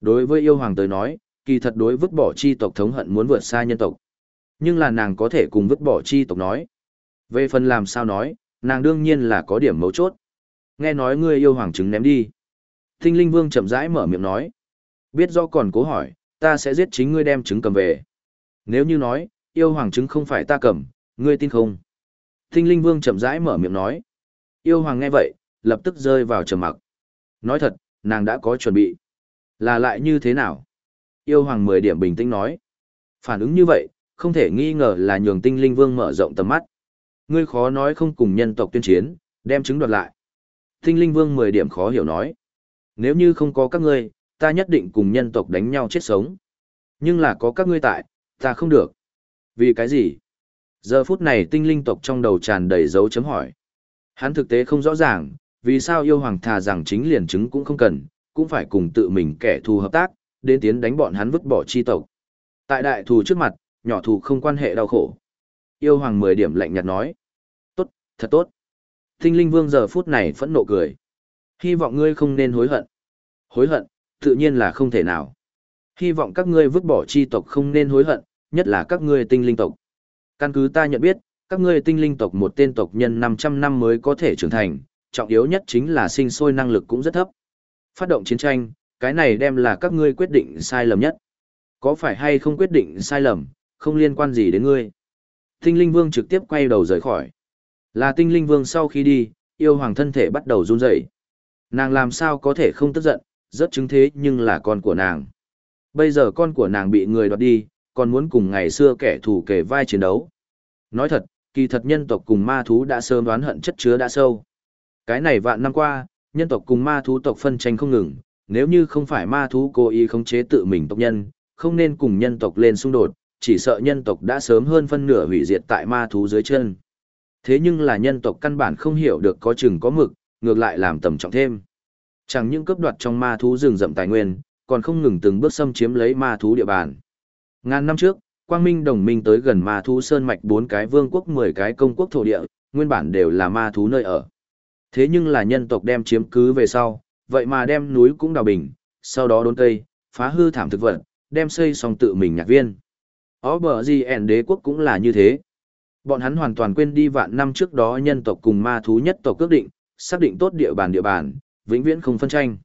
Đối với yêu hoàng tới nói, kỳ thật đối vứt bỏ chi tộc thống hận muốn vượt xa nhân tộc. Nhưng là nàng có thể cùng vứt bỏ chi tộc nói. Về phần làm sao nói, nàng đương nhiên là có điểm mấu chốt. Nghe nói ngươi yêu hoàng trứng ném đi. Tinh linh vương chậm rãi mở miệng nói. Biết do còn cố hỏi, ta sẽ giết chính ngươi đem trứng cầm về. Nếu như nói, yêu hoàng trứng không phải ta cầm, ngươi tin không? Tinh linh vương chậm rãi mở miệng nói. Yêu hoàng nghe vậy, lập tức rơi vào trầm mặc. Nói thật, nàng đã có chuẩn bị. Là lại như thế nào? Yêu hoàng mười điểm bình tĩnh nói. Phản ứng như vậy, không thể nghi ngờ là nhường tinh linh vương mở rộng tầm mắt. Ngươi khó nói không cùng nhân tộc tuyên chiến, đem chứng đoạt lại. Tinh linh vương mười điểm khó hiểu nói. Nếu như không có các ngươi, ta nhất định cùng nhân tộc đánh nhau chết sống. Nhưng là có các ngươi tại, ta không được. Vì cái gì? Giờ phút này tinh linh tộc trong đầu tràn đầy dấu chấm hỏi. Hắn thực tế không rõ ràng, vì sao yêu hoàng thà rằng chính liền chứng cũng không cần, cũng phải cùng tự mình kẻ thù hợp tác, đến tiến đánh bọn hắn vứt bỏ chi tộc. Tại đại thù trước mặt, nhỏ thù không quan hệ đau khổ. Yêu hoàng mười điểm lạnh nhạt nói. Tốt, thật tốt. Tinh linh vương giờ phút này phẫn nộ cười. Hy vọng ngươi không nên hối hận. Hối hận, tự nhiên là không thể nào. Hy vọng các ngươi vứt bỏ chi tộc không nên hối hận, nhất là các ngươi tinh linh tộc. Căn cứ ta nhận biết, các ngươi tinh linh tộc một tên tộc nhân 500 năm mới có thể trưởng thành, trọng yếu nhất chính là sinh sôi năng lực cũng rất thấp. Phát động chiến tranh, cái này đem là các ngươi quyết định sai lầm nhất. Có phải hay không quyết định sai lầm, không liên quan gì đến ngươi. Tinh linh vương trực tiếp quay đầu rời khỏi. Là tinh linh vương sau khi đi, yêu hoàng thân thể bắt đầu run rẩy. Nàng làm sao có thể không tức giận, rất chứng thế nhưng là con của nàng. Bây giờ con của nàng bị người đoạt đi, còn muốn cùng ngày xưa kẻ thù kể vai chiến đấu. Nói thật, kỳ thật nhân tộc cùng ma thú đã sớm đoán hận chất chứa đã sâu. Cái này vạn năm qua, nhân tộc cùng ma thú tộc phân tranh không ngừng, nếu như không phải ma thú cố ý khống chế tự mình tộc nhân, không nên cùng nhân tộc lên xung đột, chỉ sợ nhân tộc đã sớm hơn phân nửa hủy diệt tại ma thú dưới chân. Thế nhưng là nhân tộc căn bản không hiểu được có chừng có mực, ngược lại làm tầm trọng thêm. Chẳng những cướp đoạt trong ma thú rừng rậm tài nguyên, còn không ngừng từng bước xâm chiếm lấy ma thú địa bàn. Ngàn năm trước, Quang Minh đồng minh tới gần ma thú sơn mạch bốn cái vương quốc 10 cái công quốc thổ địa, nguyên bản đều là ma thú nơi ở. Thế nhưng là nhân tộc đem chiếm cứ về sau, vậy mà đem núi cũng đào bình, sau đó đốn cây, phá hư thảm thực vật, đem xây xong tự mình nhạc viên. Ó bờ gì ẻn đế quốc cũng là như thế. Bọn hắn hoàn toàn quên đi vạn năm trước đó nhân tộc cùng ma thú nhất tộc cước định, xác định tốt địa bàn địa bàn, vĩnh viễn không phân tranh.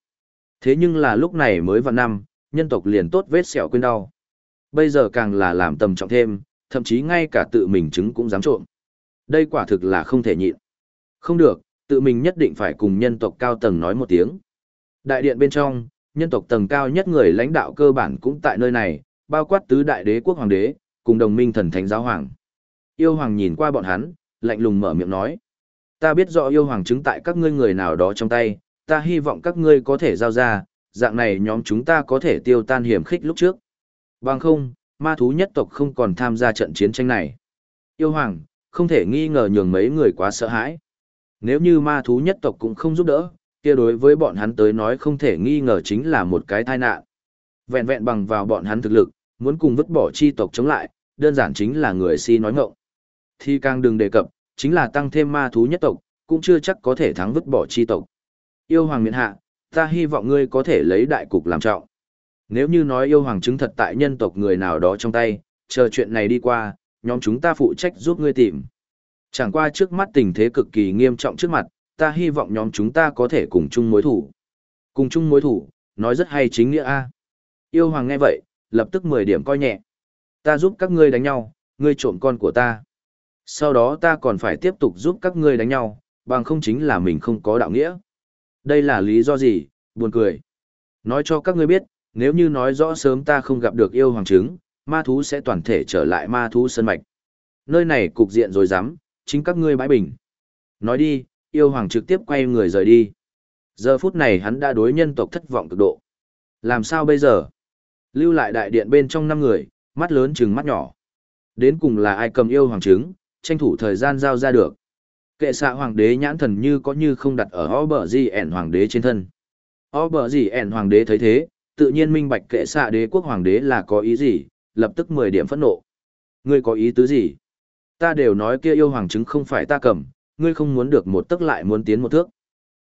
Thế nhưng là lúc này mới vạn năm, nhân tộc liền tốt vết sẹo quên đau. Bây giờ càng là làm tầm trọng thêm, thậm chí ngay cả tự mình chứng cũng dám trộm. Đây quả thực là không thể nhịn. Không được, tự mình nhất định phải cùng nhân tộc cao tầng nói một tiếng. Đại điện bên trong, nhân tộc tầng cao nhất người lãnh đạo cơ bản cũng tại nơi này, bao quát tứ đại đế quốc hoàng đế, cùng đồng minh thần thánh giáo hoàng. Yêu hoàng nhìn qua bọn hắn, lạnh lùng mở miệng nói. Ta biết rõ yêu hoàng chứng tại các ngươi người nào đó trong tay, ta hy vọng các ngươi có thể giao ra, dạng này nhóm chúng ta có thể tiêu tan hiểm khích lúc trước. Bằng không, ma thú nhất tộc không còn tham gia trận chiến tranh này. Yêu hoàng, không thể nghi ngờ nhường mấy người quá sợ hãi. Nếu như ma thú nhất tộc cũng không giúp đỡ, kia đối với bọn hắn tới nói không thể nghi ngờ chính là một cái tai nạn. Vẹn vẹn bằng vào bọn hắn thực lực, muốn cùng vứt bỏ chi tộc chống lại, đơn giản chính là người si nói ngọng. Thì càng đừng đề cập, chính là tăng thêm ma thú nhất tộc, cũng chưa chắc có thể thắng vứt bỏ chi tộc. Yêu hoàng miện hạ, ta hy vọng ngươi có thể lấy đại cục làm trọng. Nếu như nói yêu hoàng chứng thật tại nhân tộc người nào đó trong tay, chờ chuyện này đi qua, nhóm chúng ta phụ trách giúp ngươi tìm. Chẳng qua trước mắt tình thế cực kỳ nghiêm trọng trước mặt, ta hy vọng nhóm chúng ta có thể cùng chung mối thủ. Cùng chung mối thủ, nói rất hay chính nghĩa a. Yêu hoàng nghe vậy, lập tức 10 điểm coi nhẹ. Ta giúp các ngươi đánh nhau, ngươi trộm con của ta. Sau đó ta còn phải tiếp tục giúp các ngươi đánh nhau, bằng không chính là mình không có đạo nghĩa. Đây là lý do gì, buồn cười. Nói cho các ngươi biết, nếu như nói rõ sớm ta không gặp được yêu hoàng trứng, ma thú sẽ toàn thể trở lại ma thú sân mạch. Nơi này cục diện rồi dám, chính các ngươi bãi bình. Nói đi, yêu hoàng trực tiếp quay người rời đi. Giờ phút này hắn đã đối nhân tộc thất vọng cực độ. Làm sao bây giờ? Lưu lại đại điện bên trong năm người, mắt lớn chừng mắt nhỏ. Đến cùng là ai cầm yêu hoàng trứng, tranh thủ thời gian giao ra được. Kệ xạ hoàng đế nhãn thần như có như không đặt ở o bờ gì ẻn hoàng đế trên thân. O bờ gì ẻn hoàng đế thấy thế, tự nhiên minh bạch kệ xạ đế quốc hoàng đế là có ý gì, lập tức 10 điểm phẫn nộ. Ngươi có ý tứ gì? Ta đều nói kia yêu hoàng chứng không phải ta cầm, ngươi không muốn được một tức lại muốn tiến một thước.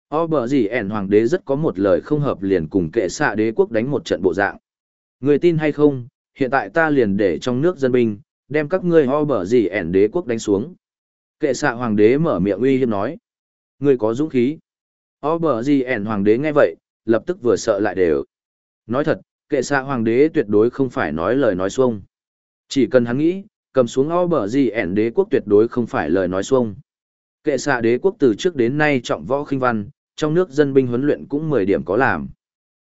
O bờ gì ẻn hoàng đế rất có một lời không hợp liền cùng kệ xạ đế quốc đánh một trận bộ dạng. Ngươi tin hay không, hiện tại ta liền để trong nước dân binh, đem các ngươi o bờ gì ẻn đế quốc đánh xuống. Kệ xạ hoàng đế mở miệng uy hiếp nói. Ngươi có dũng khí. O bờ gì ẻn hoàng đế nghe vậy, lập tức vừa sợ lại đều. Nói thật, kệ xạ hoàng đế tuyệt đối không phải nói lời nói xuông. Chỉ cần hắn nghĩ, cầm xuống Obergien đế quốc tuyệt đối không phải lời nói xuông. Kệ xạ đế quốc từ trước đến nay trọng võ khinh văn, trong nước dân binh huấn luyện cũng 10 điểm có làm.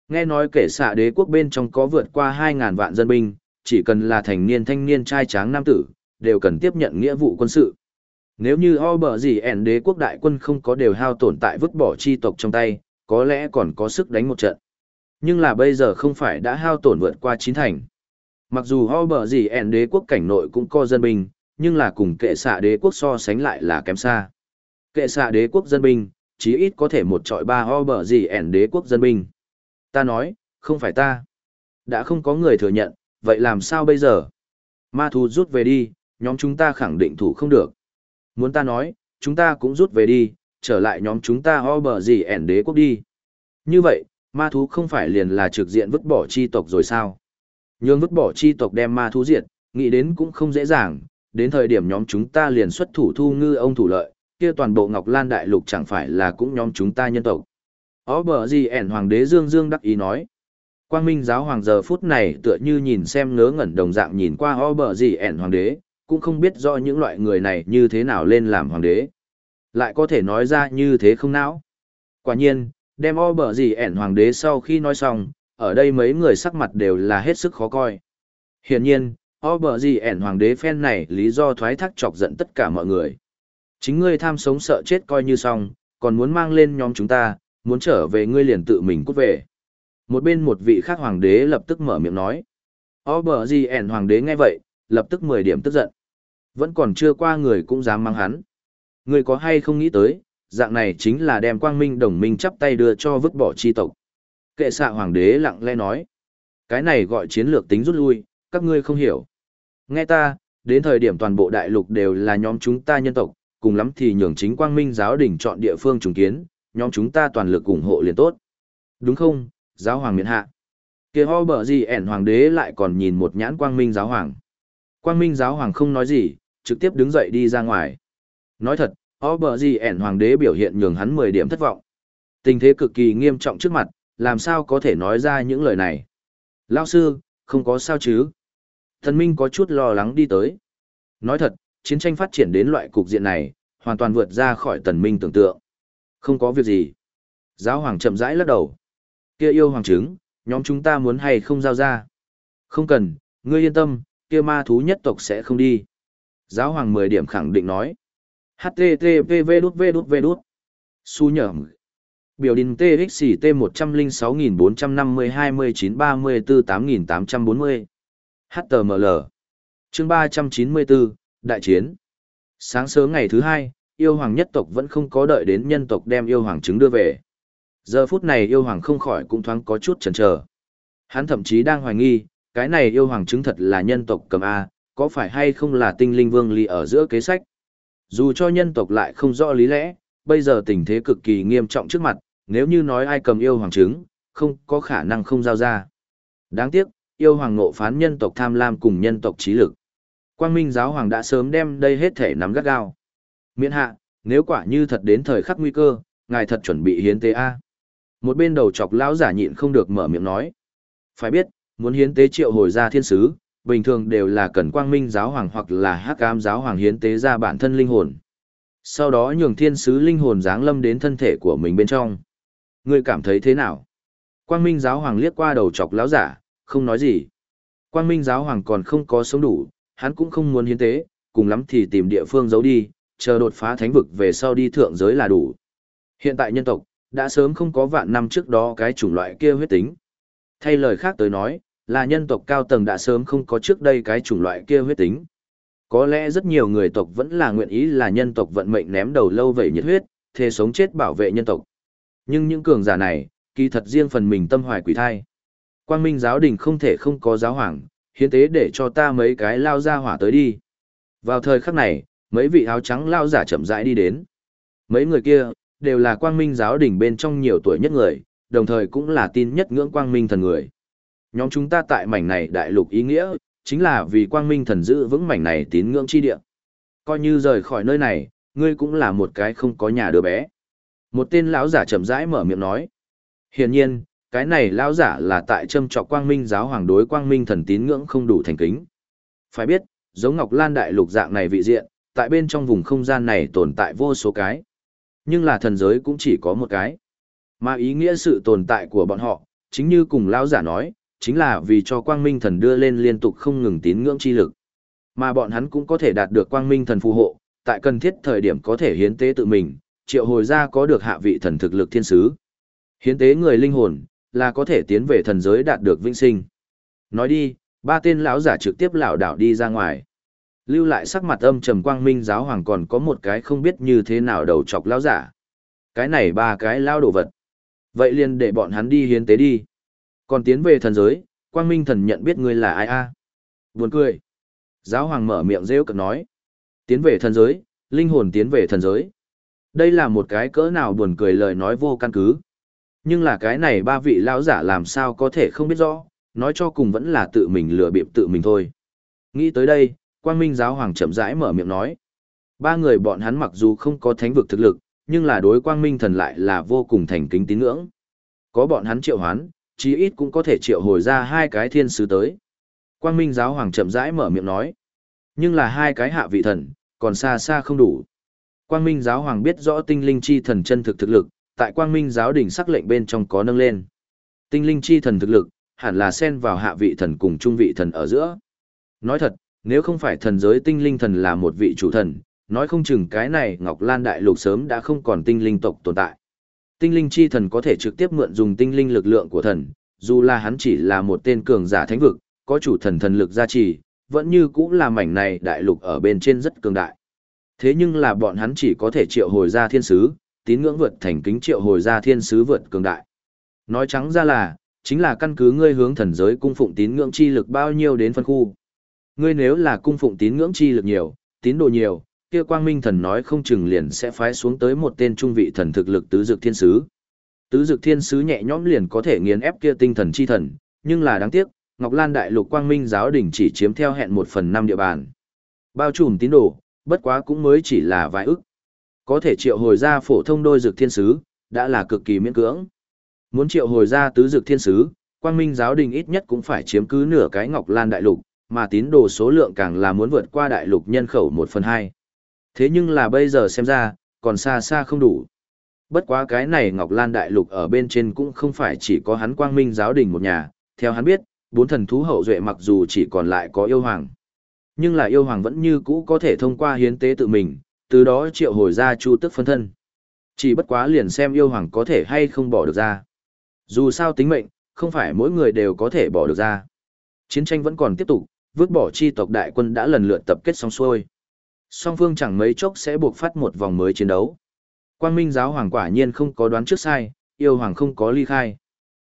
Nghe nói kệ xạ đế quốc bên trong có vượt qua 2.000 vạn dân binh, chỉ cần là thành niên thanh niên trai tráng nam tử, đều cần tiếp nhận nghĩa vụ quân sự. Nếu như o bờ gì ẻn đế quốc đại quân không có đều hao tổn tại vứt bỏ chi tộc trong tay, có lẽ còn có sức đánh một trận. Nhưng là bây giờ không phải đã hao tổn vượt qua chín thành. Mặc dù ho bờ gì ẹn đế quốc cảnh nội cũng có dân binh, nhưng là cùng kệ xạ đế quốc so sánh lại là kém xa. Kệ xạ đế quốc dân binh, chí ít có thể một trọi ba ho bờ gì ẻn đế quốc dân binh. Ta nói, không phải ta. Đã không có người thừa nhận, vậy làm sao bây giờ? Ma thú rút về đi, nhóm chúng ta khẳng định thủ không được. Muốn ta nói, chúng ta cũng rút về đi, trở lại nhóm chúng ta ho bờ gì ẻn đế quốc đi. Như vậy, ma thú không phải liền là trực diện vứt bỏ chi tộc rồi sao? Nhưng vứt bỏ chi tộc đem ma thú diệt, nghĩ đến cũng không dễ dàng, đến thời điểm nhóm chúng ta liền xuất thủ thu ngư ông thủ lợi, kia toàn bộ Ngọc Lan Đại Lục chẳng phải là cũng nhóm chúng ta nhân tộc. Ó bờ gì ẻn hoàng đế Dương Dương đắc ý nói. Quang Minh giáo hoàng giờ phút này tựa như nhìn xem ngớ ngẩn đồng dạng nhìn qua ó bờ gì ẻn hoàng đế, cũng không biết do những loại người này như thế nào lên làm hoàng đế. Lại có thể nói ra như thế không não. Quả nhiên, đem o bờ gì ẻn hoàng đế sau khi nói xong, ở đây mấy người sắc mặt đều là hết sức khó coi. Hiển nhiên, o bờ gì ẻn hoàng đế phen này lý do thoái thác chọc giận tất cả mọi người. Chính ngươi tham sống sợ chết coi như xong, còn muốn mang lên nhóm chúng ta, muốn trở về ngươi liền tự mình cút về. Một bên một vị khác hoàng đế lập tức mở miệng nói. O bờ gì ẻn hoàng đế nghe vậy, lập tức 10 điểm tức giận. Vẫn còn chưa qua người cũng dám mang hắn. Người có hay không nghĩ tới, dạng này chính là đem quang minh đồng minh chắp tay đưa cho vứt bỏ chi tộc. Kệ xạ hoàng đế lặng lẽ nói. Cái này gọi chiến lược tính rút lui, các ngươi không hiểu. Nghe ta, đến thời điểm toàn bộ đại lục đều là nhóm chúng ta nhân tộc, cùng lắm thì nhường chính quang minh giáo đình chọn địa phương trùng kiến, nhóm chúng ta toàn lực ủng hộ liền tốt. Đúng không, giáo hoàng miễn hạ. kia ho bở gì ẻn hoàng đế lại còn nhìn một nhãn quang minh giáo hoàng. Quang minh giáo hoàng không nói gì, trực tiếp đứng dậy đi ra ngoài. Nói thật, ho bờ gì ẻn hoàng đế biểu hiện nhường hắn 10 điểm thất vọng. Tình thế cực kỳ nghiêm trọng trước mặt, làm sao có thể nói ra những lời này. Lao sư, không có sao chứ. Thần minh có chút lo lắng đi tới. Nói thật, chiến tranh phát triển đến loại cục diện này, hoàn toàn vượt ra khỏi tần minh tưởng tượng. Không có việc gì. Giáo hoàng chậm rãi lắc đầu. Kia yêu hoàng trứng, nhóm chúng ta muốn hay không giao ra. Không cần, ngươi yên tâm, kia ma thú nhất tộc sẽ không đi. Giáo hoàng 10 điểm khẳng định nói. HTTPV đút V đút V đút. Su nhởm. Biểu đình TXT 106.450-29-34-8840. HTML. Chương 394, Đại chiến. Sáng sớm ngày thứ hai, yêu hoàng nhất tộc vẫn không có đợi đến nhân tộc đem yêu hoàng trứng đưa về. Giờ phút này yêu hoàng không khỏi cũng thoáng có chút chần chờ. Hắn thậm chí đang hoài nghi, cái này yêu hoàng chứng thật là nhân tộc cầm A, có phải hay không là tinh linh vương ly ở giữa kế sách. Dù cho nhân tộc lại không rõ lý lẽ, bây giờ tình thế cực kỳ nghiêm trọng trước mặt, nếu như nói ai cầm yêu hoàng chứng, không có khả năng không giao ra. Đáng tiếc, yêu hoàng nộ phán nhân tộc tham lam cùng nhân tộc trí lực. Quang Minh giáo hoàng đã sớm đem đây hết thể nắm gắt gao. Miễn hạ, nếu quả như thật đến thời khắc nguy cơ, ngài thật chuẩn bị hiến tế A. Một bên đầu chọc lão giả nhịn không được mở miệng nói. Phải biết, muốn hiến tế triệu hồi ra thiên sứ, bình thường đều là cần quang minh giáo hoàng hoặc là hắc ám giáo hoàng hiến tế ra bản thân linh hồn. Sau đó nhường thiên sứ linh hồn giáng lâm đến thân thể của mình bên trong. Ngươi cảm thấy thế nào? Quang minh giáo hoàng liếc qua đầu chọc lão giả, không nói gì. Quang minh giáo hoàng còn không có sống đủ, hắn cũng không muốn hiến tế, cùng lắm thì tìm địa phương giấu đi, chờ đột phá thánh vực về sau đi thượng giới là đủ. Hiện tại nhân tộc, đã sớm không có vạn năm trước đó cái chủng loại kia huyết tính. Thay lời khác tới nói, là nhân tộc cao tầng đã sớm không có trước đây cái chủng loại kia huyết tính. Có lẽ rất nhiều người tộc vẫn là nguyện ý là nhân tộc vận mệnh ném đầu lâu vậy nhiệt huyết, thề sống chết bảo vệ nhân tộc. Nhưng những cường giả này, kỳ thật riêng phần mình tâm hoài quỷ thai. Quang Minh giáo đình không thể không có giáo hoàng, hiến tế để cho ta mấy cái lao ra hỏa tới đi. Vào thời khắc này, mấy vị áo trắng lao giả chậm rãi đi đến. Mấy người kia, đều là quang minh giáo đỉnh bên trong nhiều tuổi nhất người, đồng thời cũng là tin nhất ngưỡng quang minh thần người. Nhóm chúng ta tại mảnh này đại lục ý nghĩa, chính là vì quang minh thần giữ vững mảnh này tín ngưỡng chi địa. Coi như rời khỏi nơi này, ngươi cũng là một cái không có nhà đứa bé. Một tên lão giả chậm rãi mở miệng nói. Hiển nhiên, cái này lão giả là tại châm trọc quang minh giáo hoàng đối quang minh thần tín ngưỡng không đủ thành kính. Phải biết, giống Ngọc Lan Đại Lục dạng này vị diện, tại bên trong vùng không gian này tồn tại vô số cái. Nhưng là thần giới cũng chỉ có một cái. Mà ý nghĩa sự tồn tại của bọn họ, chính như cùng lão giả nói, chính là vì cho quang minh thần đưa lên liên tục không ngừng tín ngưỡng chi lực. Mà bọn hắn cũng có thể đạt được quang minh thần phù hộ, tại cần thiết thời điểm có thể hiến tế tự mình, triệu hồi ra có được hạ vị thần thực lực thiên sứ. Hiến tế người linh hồn, là có thể tiến về thần giới đạt được vĩnh sinh. Nói đi, ba tên lão giả trực tiếp lão đảo đi ra ngoài. Lưu lại sắc mặt âm trầm quang minh giáo hoàng còn có một cái không biết như thế nào đầu chọc lão giả. Cái này ba cái lao đồ vật. Vậy liền để bọn hắn đi hiến tế đi. Còn tiến về thần giới, quang minh thần nhận biết ngươi là ai a Buồn cười. Giáo hoàng mở miệng rêu cực nói. Tiến về thần giới, linh hồn tiến về thần giới. Đây là một cái cỡ nào buồn cười lời nói vô căn cứ. Nhưng là cái này ba vị lão giả làm sao có thể không biết rõ, nói cho cùng vẫn là tự mình lừa bịp tự mình thôi. Nghĩ tới đây, quang minh giáo hoàng chậm rãi mở miệng nói. Ba người bọn hắn mặc dù không có thánh vực thực lực, nhưng là đối quang minh thần lại là vô cùng thành kính tín ngưỡng. Có bọn hắn triệu hoán, chí ít cũng có thể triệu hồi ra hai cái thiên sứ tới. Quang minh giáo hoàng chậm rãi mở miệng nói. Nhưng là hai cái hạ vị thần, còn xa xa không đủ. Quang minh giáo hoàng biết rõ tinh linh chi thần chân thực thực lực, tại quang minh giáo đỉnh sắc lệnh bên trong có nâng lên. Tinh linh chi thần thực lực, hẳn là xen vào hạ vị thần cùng trung vị thần ở giữa. Nói thật, nếu không phải thần giới tinh linh thần là một vị chủ thần, nói không chừng cái này Ngọc Lan Đại Lục sớm đã không còn tinh linh tộc tồn tại. Tinh linh chi thần có thể trực tiếp mượn dùng tinh linh lực lượng của thần, dù là hắn chỉ là một tên cường giả thánh vực, có chủ thần thần lực gia trì, vẫn như cũng là mảnh này đại lục ở bên trên rất cường đại. Thế nhưng là bọn hắn chỉ có thể triệu hồi ra thiên sứ, tín ngưỡng vượt thành kính triệu hồi ra thiên sứ vượt cường đại. Nói trắng ra là, chính là căn cứ ngươi hướng thần giới cung phụng tín ngưỡng chi lực bao nhiêu đến phân khu. Ngươi nếu là cung phụng tín ngưỡng chi lực nhiều, tín đồ nhiều, kia quang minh thần nói không chừng liền sẽ phái xuống tới một tên trung vị thần thực lực tứ dược thiên sứ. Tứ dược thiên sứ nhẹ nhõm liền có thể nghiền ép kia tinh thần chi thần, nhưng là đáng tiếc, Ngọc Lan Đại Lục Quang Minh giáo đình chỉ chiếm theo hẹn một phần năm địa bàn. Bao trùm tín đồ, bất quá cũng mới chỉ là vài ức. Có thể triệu hồi ra phổ thông đôi dược thiên sứ, đã là cực kỳ miễn cưỡng. Muốn triệu hồi ra tứ dược thiên sứ, Quang Minh giáo đình ít nhất cũng phải chiếm cứ nửa cái Ngọc Lan Đại Lục, mà tín đồ số lượng càng là muốn vượt qua Đại Lục nhân khẩu một phần hai. Thế nhưng là bây giờ xem ra, còn xa xa không đủ. Bất quá cái này Ngọc Lan Đại Lục ở bên trên cũng không phải chỉ có hắn Quang Minh giáo đình một nhà, theo hắn biết, bốn thần thú hậu duệ mặc dù chỉ còn lại có yêu hoàng. Nhưng là yêu hoàng vẫn như cũ có thể thông qua hiến tế tự mình, từ đó triệu hồi ra chu tức phân thân. Chỉ bất quá liền xem yêu hoàng có thể hay không bỏ được ra. Dù sao tính mệnh, không phải mỗi người đều có thể bỏ được ra. Chiến tranh vẫn còn tiếp tục, vứt bỏ chi tộc đại quân đã lần lượt tập kết xong xuôi. Song phương chẳng mấy chốc sẽ buộc phát một vòng mới chiến đấu. Quang Minh giáo hoàng quả nhiên không có đoán trước sai, yêu hoàng không có ly khai.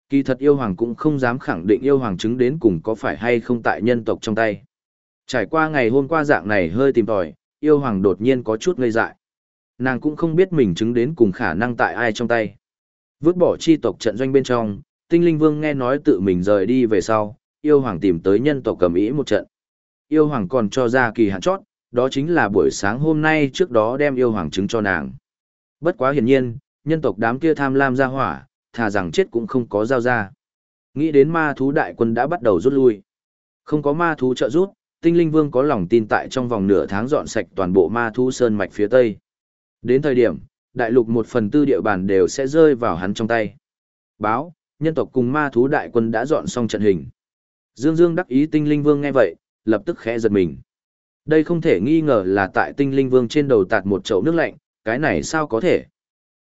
Kỳ thật yêu hoàng cũng không dám khẳng định yêu hoàng chứng đến cùng có phải hay không tại nhân tộc trong tay. Trải qua ngày hôm qua dạng này hơi tìm tòi, yêu hoàng đột nhiên có chút ngây dại. Nàng cũng không biết mình chứng đến cùng khả năng tại ai trong tay. Vứt bỏ chi tộc trận doanh bên trong, tinh linh vương nghe nói tự mình rời đi về sau, yêu hoàng tìm tới nhân tộc cầm ý một trận. Yêu hoàng còn cho ra kỳ hạn chót, đó chính là buổi sáng hôm nay trước đó đem yêu hoàng trứng cho nàng. Bất quá hiển nhiên, nhân tộc đám kia tham lam ra hỏa, thà rằng chết cũng không có giao ra. Nghĩ đến ma thú đại quân đã bắt đầu rút lui. Không có ma thú trợ rút, tinh linh vương có lòng tin tại trong vòng nửa tháng dọn sạch toàn bộ ma thú sơn mạch phía tây. Đến thời điểm, đại lục một phần tư địa bàn đều sẽ rơi vào hắn trong tay. Báo, nhân tộc cùng ma thú đại quân đã dọn xong trận hình. Dương Dương đắc ý tinh linh vương nghe vậy, lập tức khẽ giật mình. Đây không thể nghi ngờ là tại tinh linh vương trên đầu tạt một chậu nước lạnh, cái này sao có thể?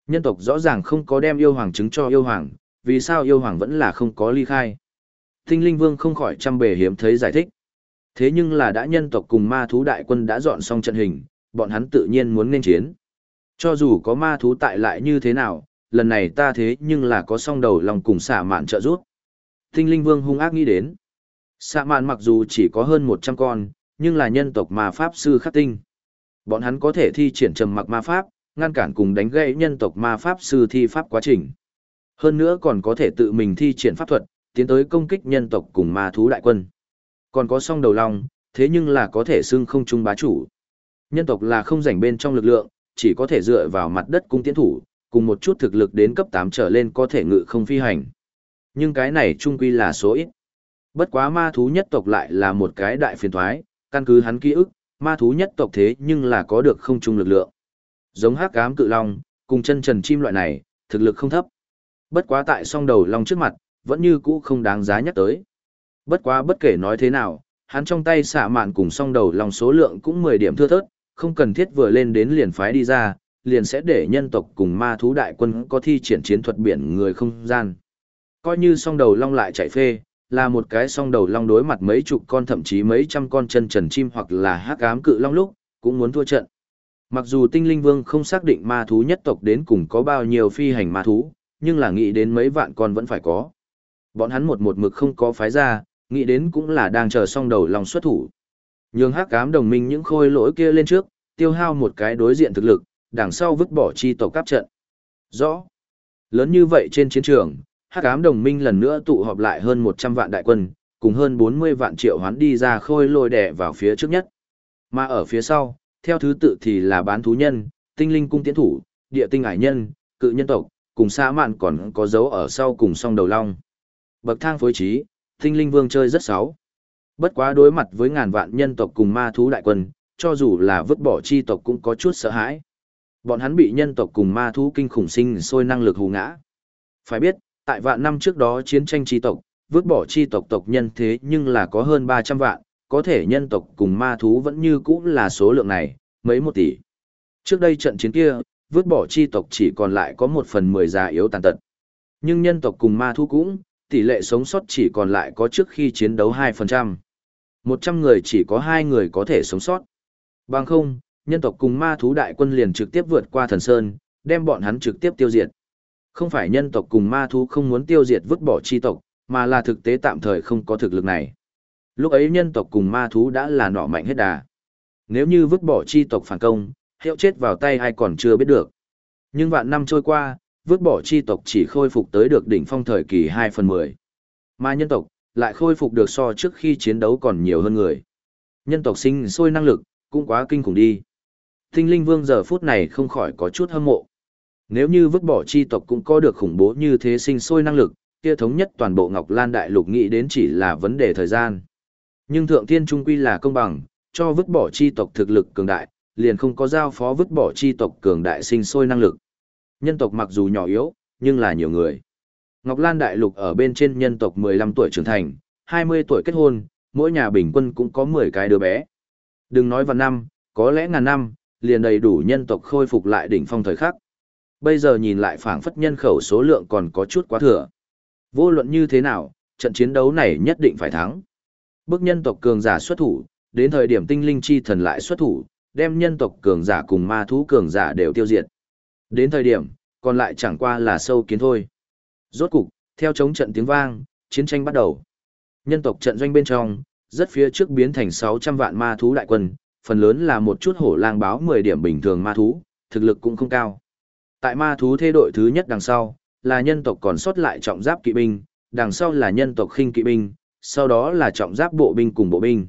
Nhân tộc rõ ràng không có đem yêu hoàng chứng cho yêu hoàng, vì sao yêu hoàng vẫn là không có ly khai? Tinh linh vương không khỏi trăm bề hiếm thấy giải thích. Thế nhưng là đã nhân tộc cùng ma thú đại quân đã dọn xong trận hình, bọn hắn tự nhiên muốn nên chiến. Cho dù có ma thú tại lại như thế nào, lần này ta thế nhưng là có song đầu lòng cùng xả mạn trợ giúp. Tinh linh vương hung ác nghĩ đến. Xạ mạn mặc dù chỉ có hơn 100 con, nhưng là nhân tộc ma pháp sư khắc tinh. Bọn hắn có thể thi triển trầm mặc ma pháp, ngăn cản cùng đánh gãy nhân tộc ma pháp sư thi pháp quá trình. Hơn nữa còn có thể tự mình thi triển pháp thuật, tiến tới công kích nhân tộc cùng ma thú đại quân. Còn có song đầu long, thế nhưng là có thể xưng không trung bá chủ. Nhân tộc là không rảnh bên trong lực lượng, chỉ có thể dựa vào mặt đất cung tiến thủ, cùng một chút thực lực đến cấp 8 trở lên có thể ngự không phi hành. Nhưng cái này trung quy là số ít. Bất quá ma thú nhất tộc lại là một cái đại phiền thoái, căn cứ hắn ký ức, ma thú nhất tộc thế nhưng là có được không chung lực lượng. Giống hắc ám cự long, cùng chân trần chim loại này, thực lực không thấp. Bất quá tại song đầu long trước mặt, vẫn như cũ không đáng giá nhắc tới. Bất quá bất kể nói thế nào, hắn trong tay xạ mạn cùng song đầu long số lượng cũng 10 điểm thưa thớt, không cần thiết vừa lên đến liền phái đi ra, liền sẽ để nhân tộc cùng ma thú đại quân có thi triển chiến thuật biển người không gian. Coi như song đầu long lại chạy phê, là một cái song đầu long đối mặt mấy chục con thậm chí mấy trăm con chân trần chim hoặc là hắc ám cự long lúc, cũng muốn thua trận. Mặc dù tinh linh vương không xác định ma thú nhất tộc đến cùng có bao nhiêu phi hành ma thú, nhưng là nghĩ đến mấy vạn con vẫn phải có. Bọn hắn một một mực không có phái ra, nghĩ đến cũng là đang chờ song đầu long xuất thủ. Nhường hắc ám đồng minh những khôi lỗi kia lên trước, tiêu hao một cái đối diện thực lực, đằng sau vứt bỏ chi tộc cáp trận. Rõ. Lớn như vậy trên chiến trường, hắc ám đồng minh lần nữa tụ họp lại hơn 100 vạn đại quân, cùng hơn 40 vạn triệu hoán đi ra khôi lôi đẻ vào phía trước nhất. Mà ở phía sau, theo thứ tự thì là bán thú nhân, tinh linh cung tiến thủ, địa tinh ải nhân, cự nhân tộc, cùng xã mạn còn có dấu ở sau cùng song đầu long. Bậc thang phối trí, tinh linh vương chơi rất xấu. Bất quá đối mặt với ngàn vạn nhân tộc cùng ma thú đại quân, cho dù là vứt bỏ chi tộc cũng có chút sợ hãi. Bọn hắn bị nhân tộc cùng ma thú kinh khủng sinh sôi năng lực hù ngã. Phải biết, tại vạn năm trước đó chiến tranh tri tộc, vứt bỏ tri tộc tộc nhân thế nhưng là có hơn 300 vạn, có thể nhân tộc cùng ma thú vẫn như cũ là số lượng này, mấy một tỷ. Trước đây trận chiến kia, vứt bỏ tri tộc chỉ còn lại có một phần mười già yếu tàn tật. Nhưng nhân tộc cùng ma thú cũng, tỷ lệ sống sót chỉ còn lại có trước khi chiến đấu 2%. 100 người chỉ có 2 người có thể sống sót. Bằng không, nhân tộc cùng ma thú đại quân liền trực tiếp vượt qua thần sơn, đem bọn hắn trực tiếp tiêu diệt. Không phải nhân tộc cùng ma thú không muốn tiêu diệt vứt bỏ chi tộc, mà là thực tế tạm thời không có thực lực này. Lúc ấy nhân tộc cùng ma thú đã là nọ mạnh hết đà. Nếu như vứt bỏ chi tộc phản công, hiệu chết vào tay ai còn chưa biết được. Nhưng vạn năm trôi qua, vứt bỏ chi tộc chỉ khôi phục tới được đỉnh phong thời kỳ 2 phần 10. Mà nhân tộc, lại khôi phục được so trước khi chiến đấu còn nhiều hơn người. Nhân tộc sinh sôi năng lực, cũng quá kinh khủng đi. Tinh linh vương giờ phút này không khỏi có chút hâm mộ. Nếu như vứt bỏ chi tộc cũng có được khủng bố như thế sinh sôi năng lực, kia thống nhất toàn bộ Ngọc Lan Đại Lục nghĩ đến chỉ là vấn đề thời gian. Nhưng Thượng Thiên Trung Quy là công bằng, cho vứt bỏ chi tộc thực lực cường đại, liền không có giao phó vứt bỏ chi tộc cường đại sinh sôi năng lực. Nhân tộc mặc dù nhỏ yếu, nhưng là nhiều người. Ngọc Lan Đại Lục ở bên trên nhân tộc 15 tuổi trưởng thành, 20 tuổi kết hôn, mỗi nhà bình quân cũng có 10 cái đứa bé. Đừng nói vào năm, có lẽ ngàn năm, liền đầy đủ nhân tộc khôi phục lại đỉnh phong thời khắc. Bây giờ nhìn lại phảng phất nhân khẩu số lượng còn có chút quá thừa. Vô luận như thế nào, trận chiến đấu này nhất định phải thắng. Bước nhân tộc cường giả xuất thủ, đến thời điểm tinh linh chi thần lại xuất thủ, đem nhân tộc cường giả cùng ma thú cường giả đều tiêu diệt. Đến thời điểm, còn lại chẳng qua là sâu kiến thôi. Rốt cục, theo chống trận tiếng vang, chiến tranh bắt đầu. Nhân tộc trận doanh bên trong, rất phía trước biến thành 600 vạn ma thú đại quân, phần lớn là một chút hổ lang báo 10 điểm bình thường ma thú, thực lực cũng không cao. Tại ma thú thế đội thứ nhất đằng sau, là nhân tộc còn sót lại trọng giáp kỵ binh, đằng sau là nhân tộc khinh kỵ binh, sau đó là trọng giáp bộ binh cùng bộ binh.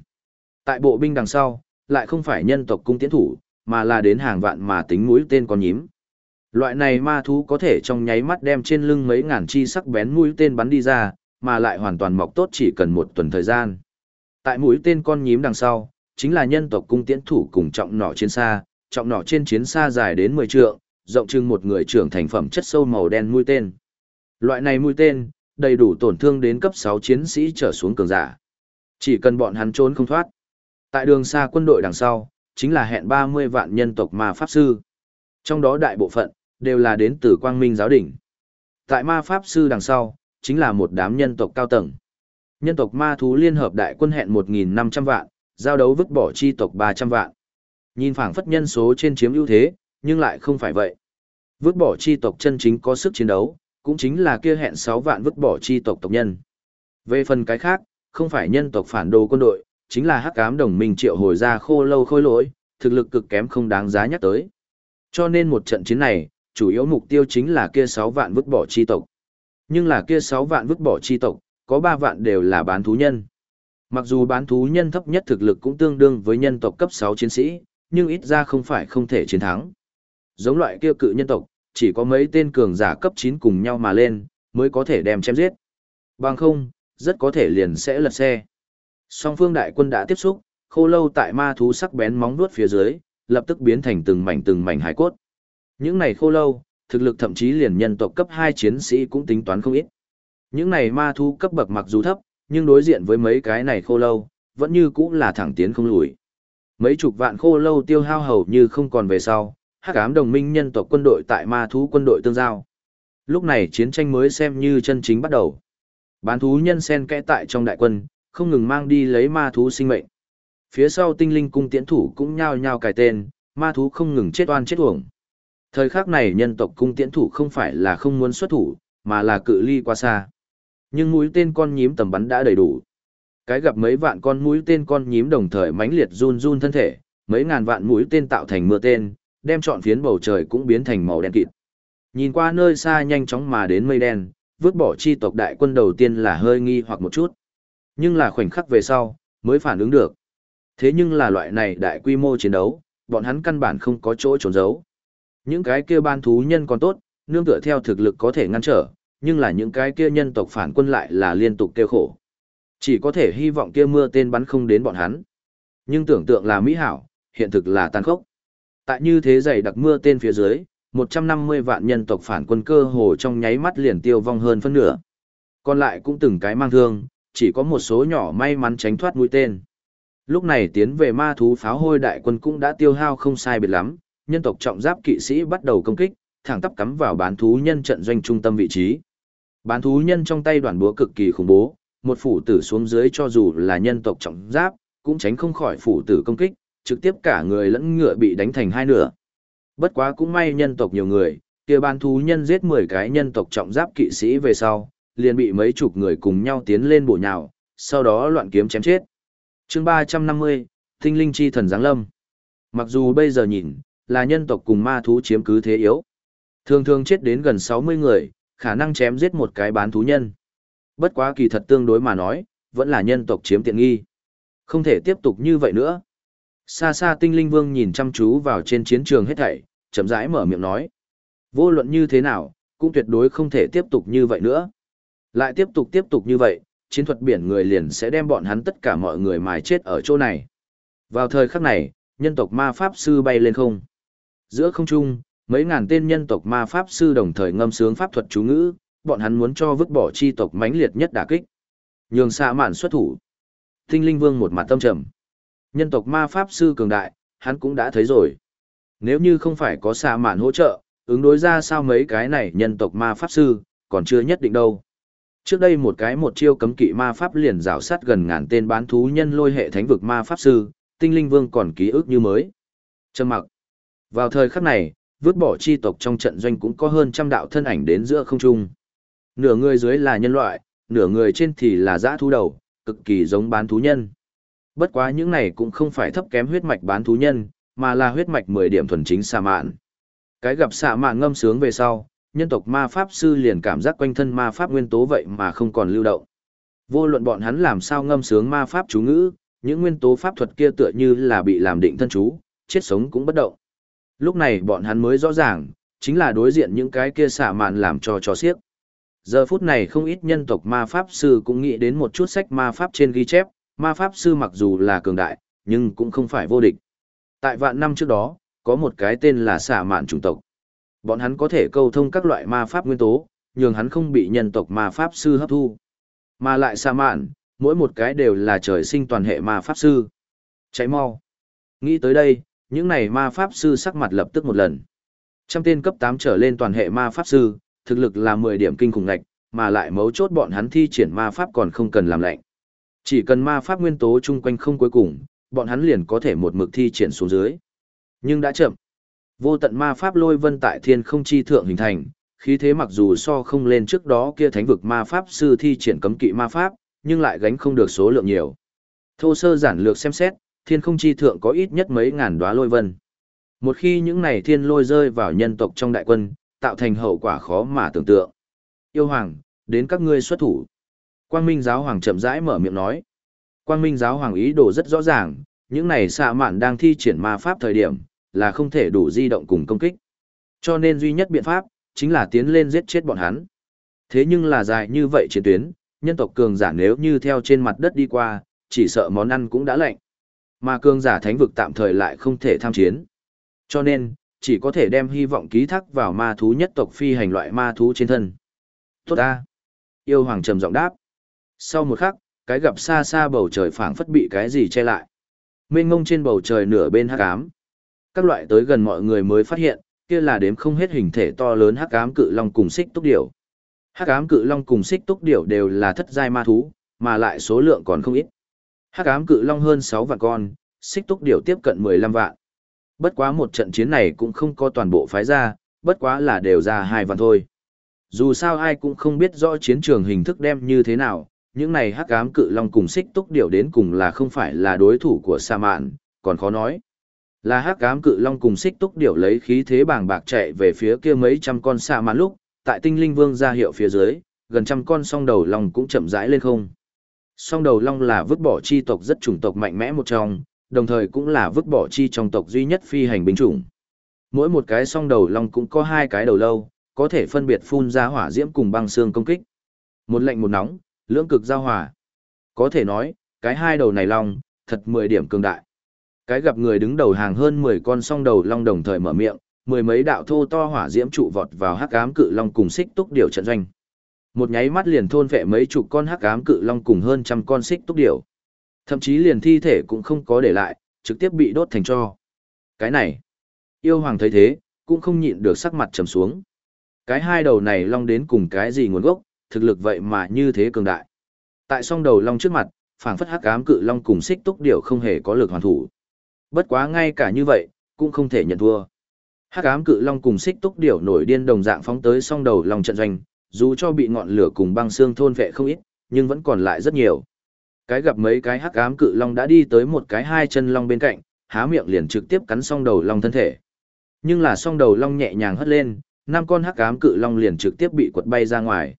Tại bộ binh đằng sau, lại không phải nhân tộc cung tiến thủ, mà là đến hàng vạn mà tính mũi tên con nhím. Loại này ma thú có thể trong nháy mắt đem trên lưng mấy ngàn chi sắc bén mũi tên bắn đi ra, mà lại hoàn toàn mọc tốt chỉ cần một tuần thời gian. Tại mũi tên con nhím đằng sau, chính là nhân tộc cung tiễn thủ cùng trọng nỏ chiến xa, trọng nỏ trên chiến xa dài đến 10 trượng, rộng chừng một người trưởng thành phẩm chất sâu màu đen mũi tên. Loại này mũi tên, đầy đủ tổn thương đến cấp 6 chiến sĩ trở xuống cường giả. Chỉ cần bọn hắn trốn không thoát. Tại đường xa quân đội đằng sau, chính là hẹn 30 vạn nhân tộc ma pháp sư. Trong đó đại bộ phận, đều là đến từ quang minh giáo đỉnh. Tại ma pháp sư đằng sau, chính là một đám nhân tộc cao tầng. Nhân tộc ma thú liên hợp đại quân hẹn 1.500 vạn, giao đấu vứt bỏ chi tộc 300 vạn. Nhìn phảng phất nhân số trên chiếm ưu thế, nhưng lại không phải vậy. Vứt bỏ chi tộc chân chính có sức chiến đấu, cũng chính là kia hẹn 6 vạn vứt bỏ chi tộc tộc nhân. Về phần cái khác, không phải nhân tộc phản đồ quân đội, chính là hắc ám đồng minh triệu hồi ra khô lâu khôi lỗi, thực lực cực kém không đáng giá nhắc tới. Cho nên một trận chiến này, chủ yếu mục tiêu chính là kia 6 vạn vứt bỏ chi tộc. Nhưng là kia 6 vạn vứt bỏ chi tộc, có 3 vạn đều là bán thú nhân. Mặc dù bán thú nhân thấp nhất thực lực cũng tương đương với nhân tộc cấp 6 chiến sĩ, nhưng ít ra không phải không thể chiến thắng. Giống loại kia cự nhân tộc, chỉ có mấy tên cường giả cấp 9 cùng nhau mà lên, mới có thể đem chém giết. Bằng không, rất có thể liền sẽ lật xe. Song phương đại quân đã tiếp xúc, khô lâu tại ma thú sắc bén móng vuốt phía dưới, lập tức biến thành từng mảnh từng mảnh hải cốt. Những này khô lâu, thực lực thậm chí liền nhân tộc cấp 2 chiến sĩ cũng tính toán không ít. Những này ma thú cấp bậc mặc dù thấp, nhưng đối diện với mấy cái này khô lâu, vẫn như cũng là thẳng tiến không lùi. Mấy chục vạn khô lâu tiêu hao hầu như không còn về sau, hắc ám đồng minh nhân tộc quân đội tại ma thú quân đội tương giao. Lúc này chiến tranh mới xem như chân chính bắt đầu. Bán thú nhân sen kẽ tại trong đại quân, không ngừng mang đi lấy ma thú sinh mệnh. Phía sau tinh linh cung tiễn thủ cũng nhao nhao cài tên, ma thú không ngừng chết oan chết uổng. Thời khắc này nhân tộc cung tiễn thủ không phải là không muốn xuất thủ, mà là cự ly quá xa. Nhưng mũi tên con nhím tầm bắn đã đầy đủ. Cái gặp mấy vạn con mũi tên con nhím đồng thời mãnh liệt run run thân thể, mấy ngàn vạn mũi tên tạo thành mưa tên, đem trọn phiến bầu trời cũng biến thành màu đen kịt. Nhìn qua nơi xa nhanh chóng mà đến mây đen, vứt bỏ chi tộc đại quân đầu tiên là hơi nghi hoặc một chút. Nhưng là khoảnh khắc về sau, mới phản ứng được. Thế nhưng là loại này đại quy mô chiến đấu, bọn hắn căn bản không có chỗ trốn giấu. Những cái kia ban thú nhân còn tốt, nương tựa theo thực lực có thể ngăn trở, nhưng là những cái kia nhân tộc phản quân lại là liên tục kêu khổ. Chỉ có thể hy vọng kia mưa tên bắn không đến bọn hắn. Nhưng tưởng tượng là mỹ hảo, hiện thực là tàn khốc. Tại như thế dày đặc mưa tên phía dưới, 150 vạn nhân tộc phản quân cơ hồ trong nháy mắt liền tiêu vong hơn phân nửa. Còn lại cũng từng cái mang thương, chỉ có một số nhỏ may mắn tránh thoát mũi tên. Lúc này tiến về ma thú pháo hôi đại quân cũng đã tiêu hao không sai biệt lắm, nhân tộc trọng giáp kỵ sĩ bắt đầu công kích, thẳng tắp cắm vào bán thú nhân trận doanh trung tâm vị trí. Bán thú nhân trong tay đoàn búa cực kỳ khủng bố, một phủ tử xuống dưới cho dù là nhân tộc trọng giáp, cũng tránh không khỏi phủ tử công kích, trực tiếp cả người lẫn ngựa bị đánh thành hai nửa. Bất quá cũng may nhân tộc nhiều người, kia bán thú nhân giết 10 cái nhân tộc trọng giáp kỵ sĩ về sau, liền bị mấy chục người cùng nhau tiến lên bổ nhào, sau đó loạn kiếm chém chết. chương 350, Tinh linh chi thần giáng lâm. Mặc dù bây giờ nhìn, là nhân tộc cùng ma thú chiếm cứ thế yếu. Thường thường chết đến gần 60 người, khả năng chém giết một cái bán thú nhân. Bất quá kỳ thật tương đối mà nói, vẫn là nhân tộc chiếm tiện nghi. Không thể tiếp tục như vậy nữa. Xa xa tinh linh vương nhìn chăm chú vào trên chiến trường hết thảy, chậm rãi mở miệng nói. Vô luận như thế nào, cũng tuyệt đối không thể tiếp tục như vậy nữa. Lại tiếp tục tiếp tục như vậy, chiến thuật biển người liền sẽ đem bọn hắn tất cả mọi người mài chết ở chỗ này. Vào thời khắc này, nhân tộc ma pháp sư bay lên không. Giữa không trung, mấy ngàn tên nhân tộc ma pháp sư đồng thời ngâm sướng pháp thuật chú ngữ, bọn hắn muốn cho vứt bỏ chi tộc mãnh liệt nhất đả kích. Nhường xạ mạn xuất thủ. Tinh linh vương một mặt tâm trầm. Nhân tộc ma pháp sư cường đại, hắn cũng đã thấy rồi. Nếu như không phải có xạ mạn hỗ trợ, ứng đối ra sao mấy cái này nhân tộc ma pháp sư, còn chưa nhất định đâu. Trước đây một cái một chiêu cấm kỵ ma pháp liền rào sát gần ngàn tên bán thú nhân lôi hệ thánh vực ma pháp sư, tinh linh vương còn ký ức như mới. Trầm mặc. Vào thời khắc này, vứt bỏ chi tộc trong trận doanh cũng có hơn trăm đạo thân ảnh đến giữa không trung. Nửa người dưới là nhân loại, nửa người trên thì là dã thú đầu, cực kỳ giống bán thú nhân. Bất quá những này cũng không phải thấp kém huyết mạch bán thú nhân, mà là huyết mạch 10 điểm thuần chính xà mạn. Cái gặp xà mạn ngâm sướng về sau, nhân tộc ma pháp sư liền cảm giác quanh thân ma pháp nguyên tố vậy mà không còn lưu động. Vô luận bọn hắn làm sao ngâm sướng ma pháp chú ngữ, những nguyên tố pháp thuật kia tựa như là bị làm định thân chú, chết sống cũng bất động. Lúc này bọn hắn mới rõ ràng, chính là đối diện những cái kia xả mạn làm cho cho xiếc. Giờ phút này không ít nhân tộc ma pháp sư cũng nghĩ đến một chút sách ma pháp trên ghi chép, ma pháp sư mặc dù là cường đại, nhưng cũng không phải vô địch. Tại vạn năm trước đó, có một cái tên là xả mạn chủng tộc. Bọn hắn có thể câu thông các loại ma pháp nguyên tố, nhường hắn không bị nhân tộc ma pháp sư hấp thu. Mà lại xả mạn, mỗi một cái đều là trời sinh toàn hệ ma pháp sư. Cháy mau. Nghĩ tới đây, những này ma pháp sư sắc mặt lập tức một lần. Trăm tên cấp 8 trở lên toàn hệ ma pháp sư, thực lực là 10 điểm kinh khủng ngạch, mà lại mấu chốt bọn hắn thi triển ma pháp còn không cần làm lạnh. Chỉ cần ma pháp nguyên tố chung quanh không cuối cùng, bọn hắn liền có thể một mực thi triển xuống dưới. Nhưng đã chậm. Vô tận ma pháp lôi vân tại thiên không chi thượng hình thành, khí thế mặc dù so không lên trước đó kia thánh vực ma pháp sư thi triển cấm kỵ ma pháp, nhưng lại gánh không được số lượng nhiều. Thô sơ giản lược xem xét, thiên không chi thượng có ít nhất mấy ngàn đóa lôi vân. Một khi những này thiên lôi rơi vào nhân tộc trong đại quân, tạo thành hậu quả khó mà tưởng tượng. Yêu hoàng, đến các ngươi xuất thủ. Quang Minh giáo hoàng chậm rãi mở miệng nói. Quang Minh giáo hoàng ý đồ rất rõ ràng, những này xạ mạn đang thi triển ma pháp thời điểm, là không thể đủ di động cùng công kích. Cho nên duy nhất biện pháp, chính là tiến lên giết chết bọn hắn. Thế nhưng là dài như vậy chiến tuyến, nhân tộc cường giả nếu như theo trên mặt đất đi qua, chỉ sợ món ăn cũng đã lạnh. Mà cường giả thánh vực tạm thời lại không thể tham chiến. Cho nên, chỉ có thể đem hy vọng ký thác vào ma thú nhất tộc phi hành loại ma thú trên thân. Tốt ta! Yêu hoàng trầm giọng đáp. Sau một khắc, cái gặp xa xa bầu trời phảng phất bị cái gì che lại. Mênh ngông trên bầu trời nửa bên hắc ám. Các loại tới gần mọi người mới phát hiện, kia là đếm không hết hình thể to lớn hắc ám cự long cùng xích túc điểu. Hắc ám cự long cùng xích túc điểu đều là thất giai ma thú, mà lại số lượng còn không ít. Hắc ám cự long hơn 6 vạn con, xích túc điểu tiếp cận 15 vạn. Bất quá một trận chiến này cũng không có toàn bộ phái ra, bất quá là đều ra hai vạn thôi. Dù sao ai cũng không biết rõ chiến trường hình thức đem như thế nào, những này hắc ám cự long cùng xích túc điểu đến cùng là không phải là đối thủ của sa mạn, còn khó nói. Là hắc ám cự long cùng xích túc điểu lấy khí thế bàng bạc chạy về phía kia mấy trăm con sa mạn lúc, tại tinh linh vương ra hiệu phía dưới, gần trăm con song đầu long cũng chậm rãi lên không. Song đầu long là vứt bỏ chi tộc rất chủng tộc mạnh mẽ một trong, đồng thời cũng là vứt bỏ chi trong tộc duy nhất phi hành binh chủng. Mỗi một cái song đầu long cũng có hai cái đầu lâu, có thể phân biệt phun ra hỏa diễm cùng băng xương công kích. Một lạnh một nóng, lưỡng cực giao hòa. Có thể nói, cái hai đầu này long, thật 10 điểm cường đại. Cái gặp người đứng đầu hàng hơn 10 con song đầu long đồng thời mở miệng, mười mấy đạo thô to hỏa diễm trụ vọt vào hắc ám cự long cùng xích túc điểu trận doanh. Một nháy mắt liền thôn vệ mấy chục con hắc ám cự long cùng hơn trăm con xích túc điểu. Thậm chí liền thi thể cũng không có để lại, trực tiếp bị đốt thành tro. Cái này, yêu hoàng thấy thế, cũng không nhịn được sắc mặt trầm xuống. Cái hai đầu này long đến cùng cái gì nguồn gốc, thực lực vậy mà như thế cường đại. Tại song đầu long trước mặt, phảng phất hắc ám cự long cùng xích túc điểu không hề có lực hoàn thủ. Bất quá ngay cả như vậy, cũng không thể nhận thua. Hắc ám cự long cùng xích túc điểu nổi điên đồng dạng phóng tới song đầu long trận doanh, dù cho bị ngọn lửa cùng băng xương thôn vệ không ít, nhưng vẫn còn lại rất nhiều. Cái gặp mấy cái hắc ám cự long đã đi tới một cái hai chân long bên cạnh, há miệng liền trực tiếp cắn song đầu long thân thể. Nhưng là song đầu long nhẹ nhàng hất lên, năm con hắc ám cự long liền trực tiếp bị quật bay ra ngoài.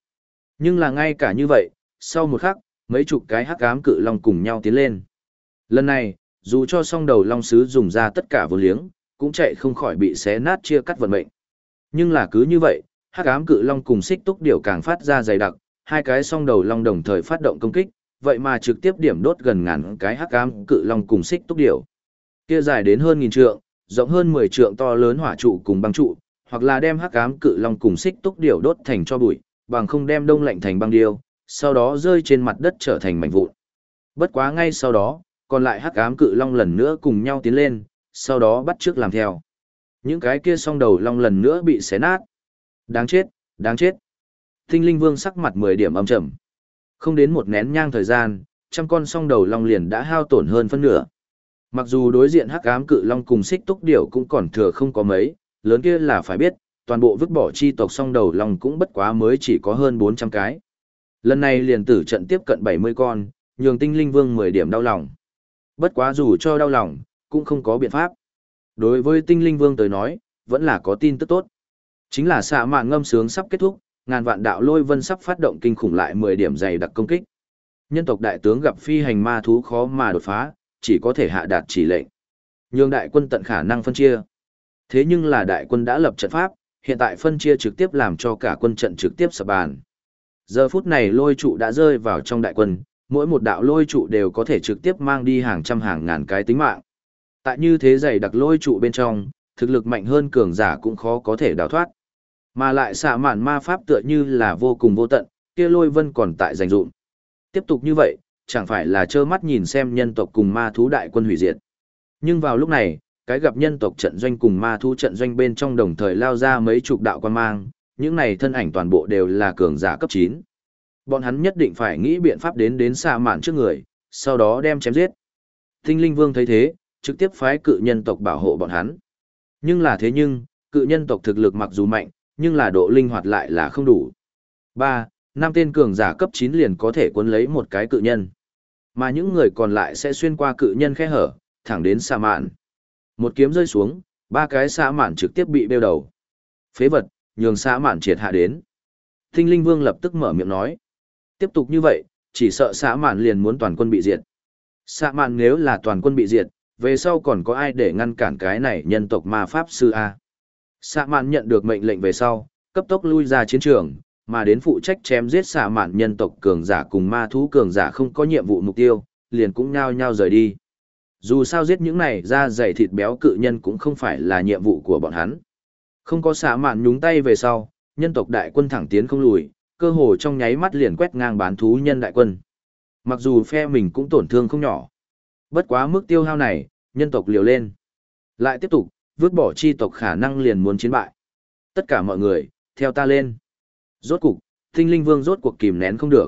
Nhưng là ngay cả như vậy, sau một khắc, mấy chục cái hắc ám cự long cùng nhau tiến lên. Lần này, dù cho song đầu long sứ dùng ra tất cả vô liếng, cũng chạy không khỏi bị xé nát chia cắt vận mệnh. Nhưng là cứ như vậy, hắc ám cự long cùng xích túc điểu càng phát ra dày đặc, hai cái song đầu long đồng thời phát động công kích, vậy mà trực tiếp điểm đốt gần ngàn cái hắc ám cự long cùng xích túc điểu. Kia dài đến hơn nghìn trượng, rộng hơn 10 trượng to lớn hỏa trụ cùng băng trụ, hoặc là đem hắc ám cự long cùng xích túc điểu đốt thành cho bụi, bằng không đem đông lạnh thành băng điêu, sau đó rơi trên mặt đất trở thành mảnh vụn. Bất quá ngay sau đó, còn lại hắc ám cự long lần nữa cùng nhau tiến lên, sau đó bắt trước làm theo. Những cái kia song đầu long lần nữa bị xé nát. Đáng chết, đáng chết. Tinh linh vương sắc mặt 10 điểm âm trầm. Không đến một nén nhang thời gian, trăm con song đầu long liền đã hao tổn hơn phân nửa. Mặc dù đối diện hắc ám cự long cùng xích túc điểu cũng còn thừa không có mấy, lớn kia là phải biết, toàn bộ vứt bỏ chi tộc song đầu lòng cũng bất quá mới chỉ có hơn 400 cái. Lần này liền tử trận tiếp cận 70 con, nhường tinh linh vương 10 điểm đau lòng. Bất quá dù cho đau lòng, cũng không có biện pháp. Đối với tinh linh vương tới nói, vẫn là có tin tức tốt. Chính là xạ mạng ngâm sướng sắp kết thúc, ngàn vạn đạo lôi vân sắp phát động kinh khủng lại 10 điểm dày đặc công kích. Nhân tộc đại tướng gặp phi hành ma thú khó mà đột phá, chỉ có thể hạ đạt chỉ lệnh. Nhường đại quân tận khả năng phân chia. Thế nhưng là đại quân đã lập trận pháp, hiện tại phân chia trực tiếp làm cho cả quân trận trực tiếp sập bàn. Giờ phút này lôi trụ đã rơi vào trong đại quân, mỗi một đạo lôi trụ đều có thể trực tiếp mang đi hàng trăm hàng ngàn cái tính mạng. Tại như thế dày đặc lôi trụ bên trong, thực lực mạnh hơn cường giả cũng khó có thể đào thoát. Mà lại xạ mạn ma pháp tựa như là vô cùng vô tận, kia lôi vân còn tại giành dụng. Tiếp tục như vậy, chẳng phải là trơ mắt nhìn xem nhân tộc cùng ma thú đại quân hủy diệt. Nhưng vào lúc này, cái gặp nhân tộc trận doanh cùng ma thu trận doanh bên trong đồng thời lao ra mấy chục đạo quan mang, những này thân ảnh toàn bộ đều là cường giả cấp 9. Bọn hắn nhất định phải nghĩ biện pháp đến đến xa mạn trước người, sau đó đem chém giết. Tinh linh vương thấy thế, trực tiếp phái cự nhân tộc bảo hộ bọn hắn. Nhưng là thế nhưng, cự nhân tộc thực lực mặc dù mạnh, nhưng là độ linh hoạt lại là không đủ. 3. Năm tên cường giả cấp 9 liền có thể cuốn lấy một cái cự nhân. Mà những người còn lại sẽ xuyên qua cự nhân khe hở, thẳng đến xa mạn. Một kiếm rơi xuống, ba cái xạ mạn trực tiếp bị bêu đầu. Phế vật, nhường xạ mạn triệt hạ đến. Tinh linh vương lập tức mở miệng nói. Tiếp tục như vậy, chỉ sợ xạ mạn liền muốn toàn quân bị diệt. Xạ mạn nếu là toàn quân bị diệt, về sau còn có ai để ngăn cản cái này nhân tộc ma pháp sư A. Xạ mạn nhận được mệnh lệnh về sau, cấp tốc lui ra chiến trường, mà đến phụ trách chém giết xạ mạn nhân tộc cường giả cùng ma thú cường giả không có nhiệm vụ mục tiêu, liền cũng nhao nhao rời đi. Dù sao giết những này ra dày thịt béo cự nhân cũng không phải là nhiệm vụ của bọn hắn. Không có xả mạn nhúng tay về sau, nhân tộc đại quân thẳng tiến không lùi, cơ hồ trong nháy mắt liền quét ngang bán thú nhân đại quân. Mặc dù phe mình cũng tổn thương không nhỏ. Bất quá mức tiêu hao này, nhân tộc liều lên. Lại tiếp tục, vứt bỏ chi tộc khả năng liền muốn chiến bại. Tất cả mọi người, theo ta lên. Rốt cục, tinh linh vương rốt cuộc kìm nén không được.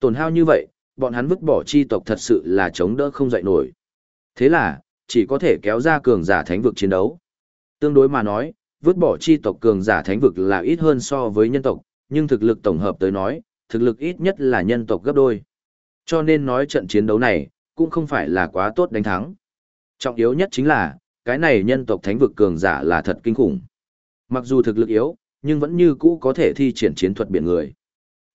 Tổn hao như vậy, bọn hắn vứt bỏ chi tộc thật sự là chống đỡ không dậy nổi. Thế là, chỉ có thể kéo ra cường giả thánh vực chiến đấu. Tương đối mà nói, vứt bỏ chi tộc cường giả thánh vực là ít hơn so với nhân tộc, nhưng thực lực tổng hợp tới nói, thực lực ít nhất là nhân tộc gấp đôi. Cho nên nói trận chiến đấu này, cũng không phải là quá tốt đánh thắng. Trọng yếu nhất chính là, cái này nhân tộc thánh vực cường giả là thật kinh khủng. Mặc dù thực lực yếu, nhưng vẫn như cũ có thể thi triển chiến thuật biển người.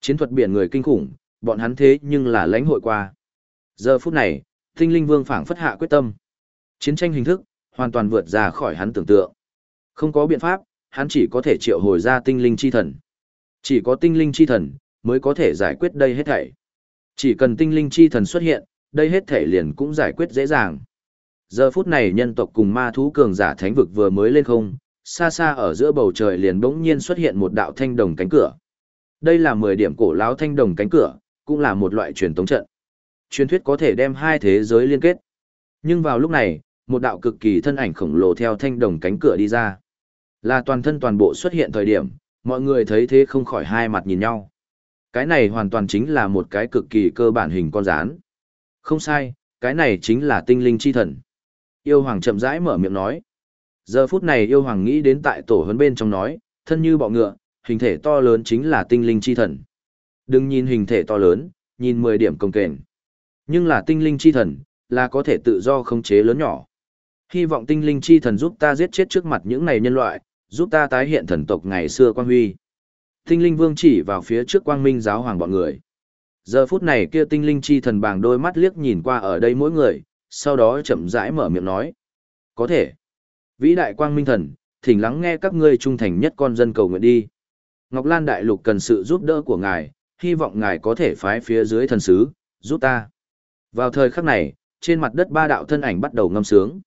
Chiến thuật biển người kinh khủng, bọn hắn thế nhưng là lãnh hội qua. Giờ phút này, tinh linh vương phảng phất hạ quyết tâm. Chiến tranh hình thức, hoàn toàn vượt ra khỏi hắn tưởng tượng. Không có biện pháp, hắn chỉ có thể triệu hồi ra tinh linh chi thần. Chỉ có tinh linh chi thần, mới có thể giải quyết đây hết thảy. Chỉ cần tinh linh chi thần xuất hiện, đây hết thảy liền cũng giải quyết dễ dàng. Giờ phút này nhân tộc cùng ma thú cường giả thánh vực vừa mới lên không, xa xa ở giữa bầu trời liền bỗng nhiên xuất hiện một đạo thanh đồng cánh cửa. Đây là 10 điểm cổ lão thanh đồng cánh cửa, cũng là một loại truyền tống trận. Truyền thuyết có thể đem hai thế giới liên kết. Nhưng vào lúc này, một đạo cực kỳ thân ảnh khổng lồ theo thanh đồng cánh cửa đi ra. Là toàn thân toàn bộ xuất hiện thời điểm, mọi người thấy thế không khỏi hai mặt nhìn nhau. Cái này hoàn toàn chính là một cái cực kỳ cơ bản hình con rán. Không sai, cái này chính là tinh linh chi thần. Yêu hoàng chậm rãi mở miệng nói. Giờ phút này yêu hoàng nghĩ đến tại tổ huấn bên trong nói, thân như bọ ngựa, hình thể to lớn chính là tinh linh chi thần. Đừng nhìn hình thể to lớn, nhìn 10 điểm công kền. Nhưng là tinh linh chi thần, là có thể tự do khống chế lớn nhỏ. Hy vọng tinh linh chi thần giúp ta giết chết trước mặt những này nhân loại, giúp ta tái hiện thần tộc ngày xưa quang huy. Tinh linh vương chỉ vào phía trước quang minh giáo hoàng bọn người. Giờ phút này kia tinh linh chi thần bàng đôi mắt liếc nhìn qua ở đây mỗi người, sau đó chậm rãi mở miệng nói. Có thể. Vĩ đại quang minh thần, thỉnh lắng nghe các ngươi trung thành nhất con dân cầu nguyện đi. Ngọc Lan Đại Lục cần sự giúp đỡ của ngài, hy vọng ngài có thể phái phía dưới thần sứ, giúp ta. Vào thời khắc này, trên mặt đất ba đạo thân ảnh bắt đầu ngâm sướng.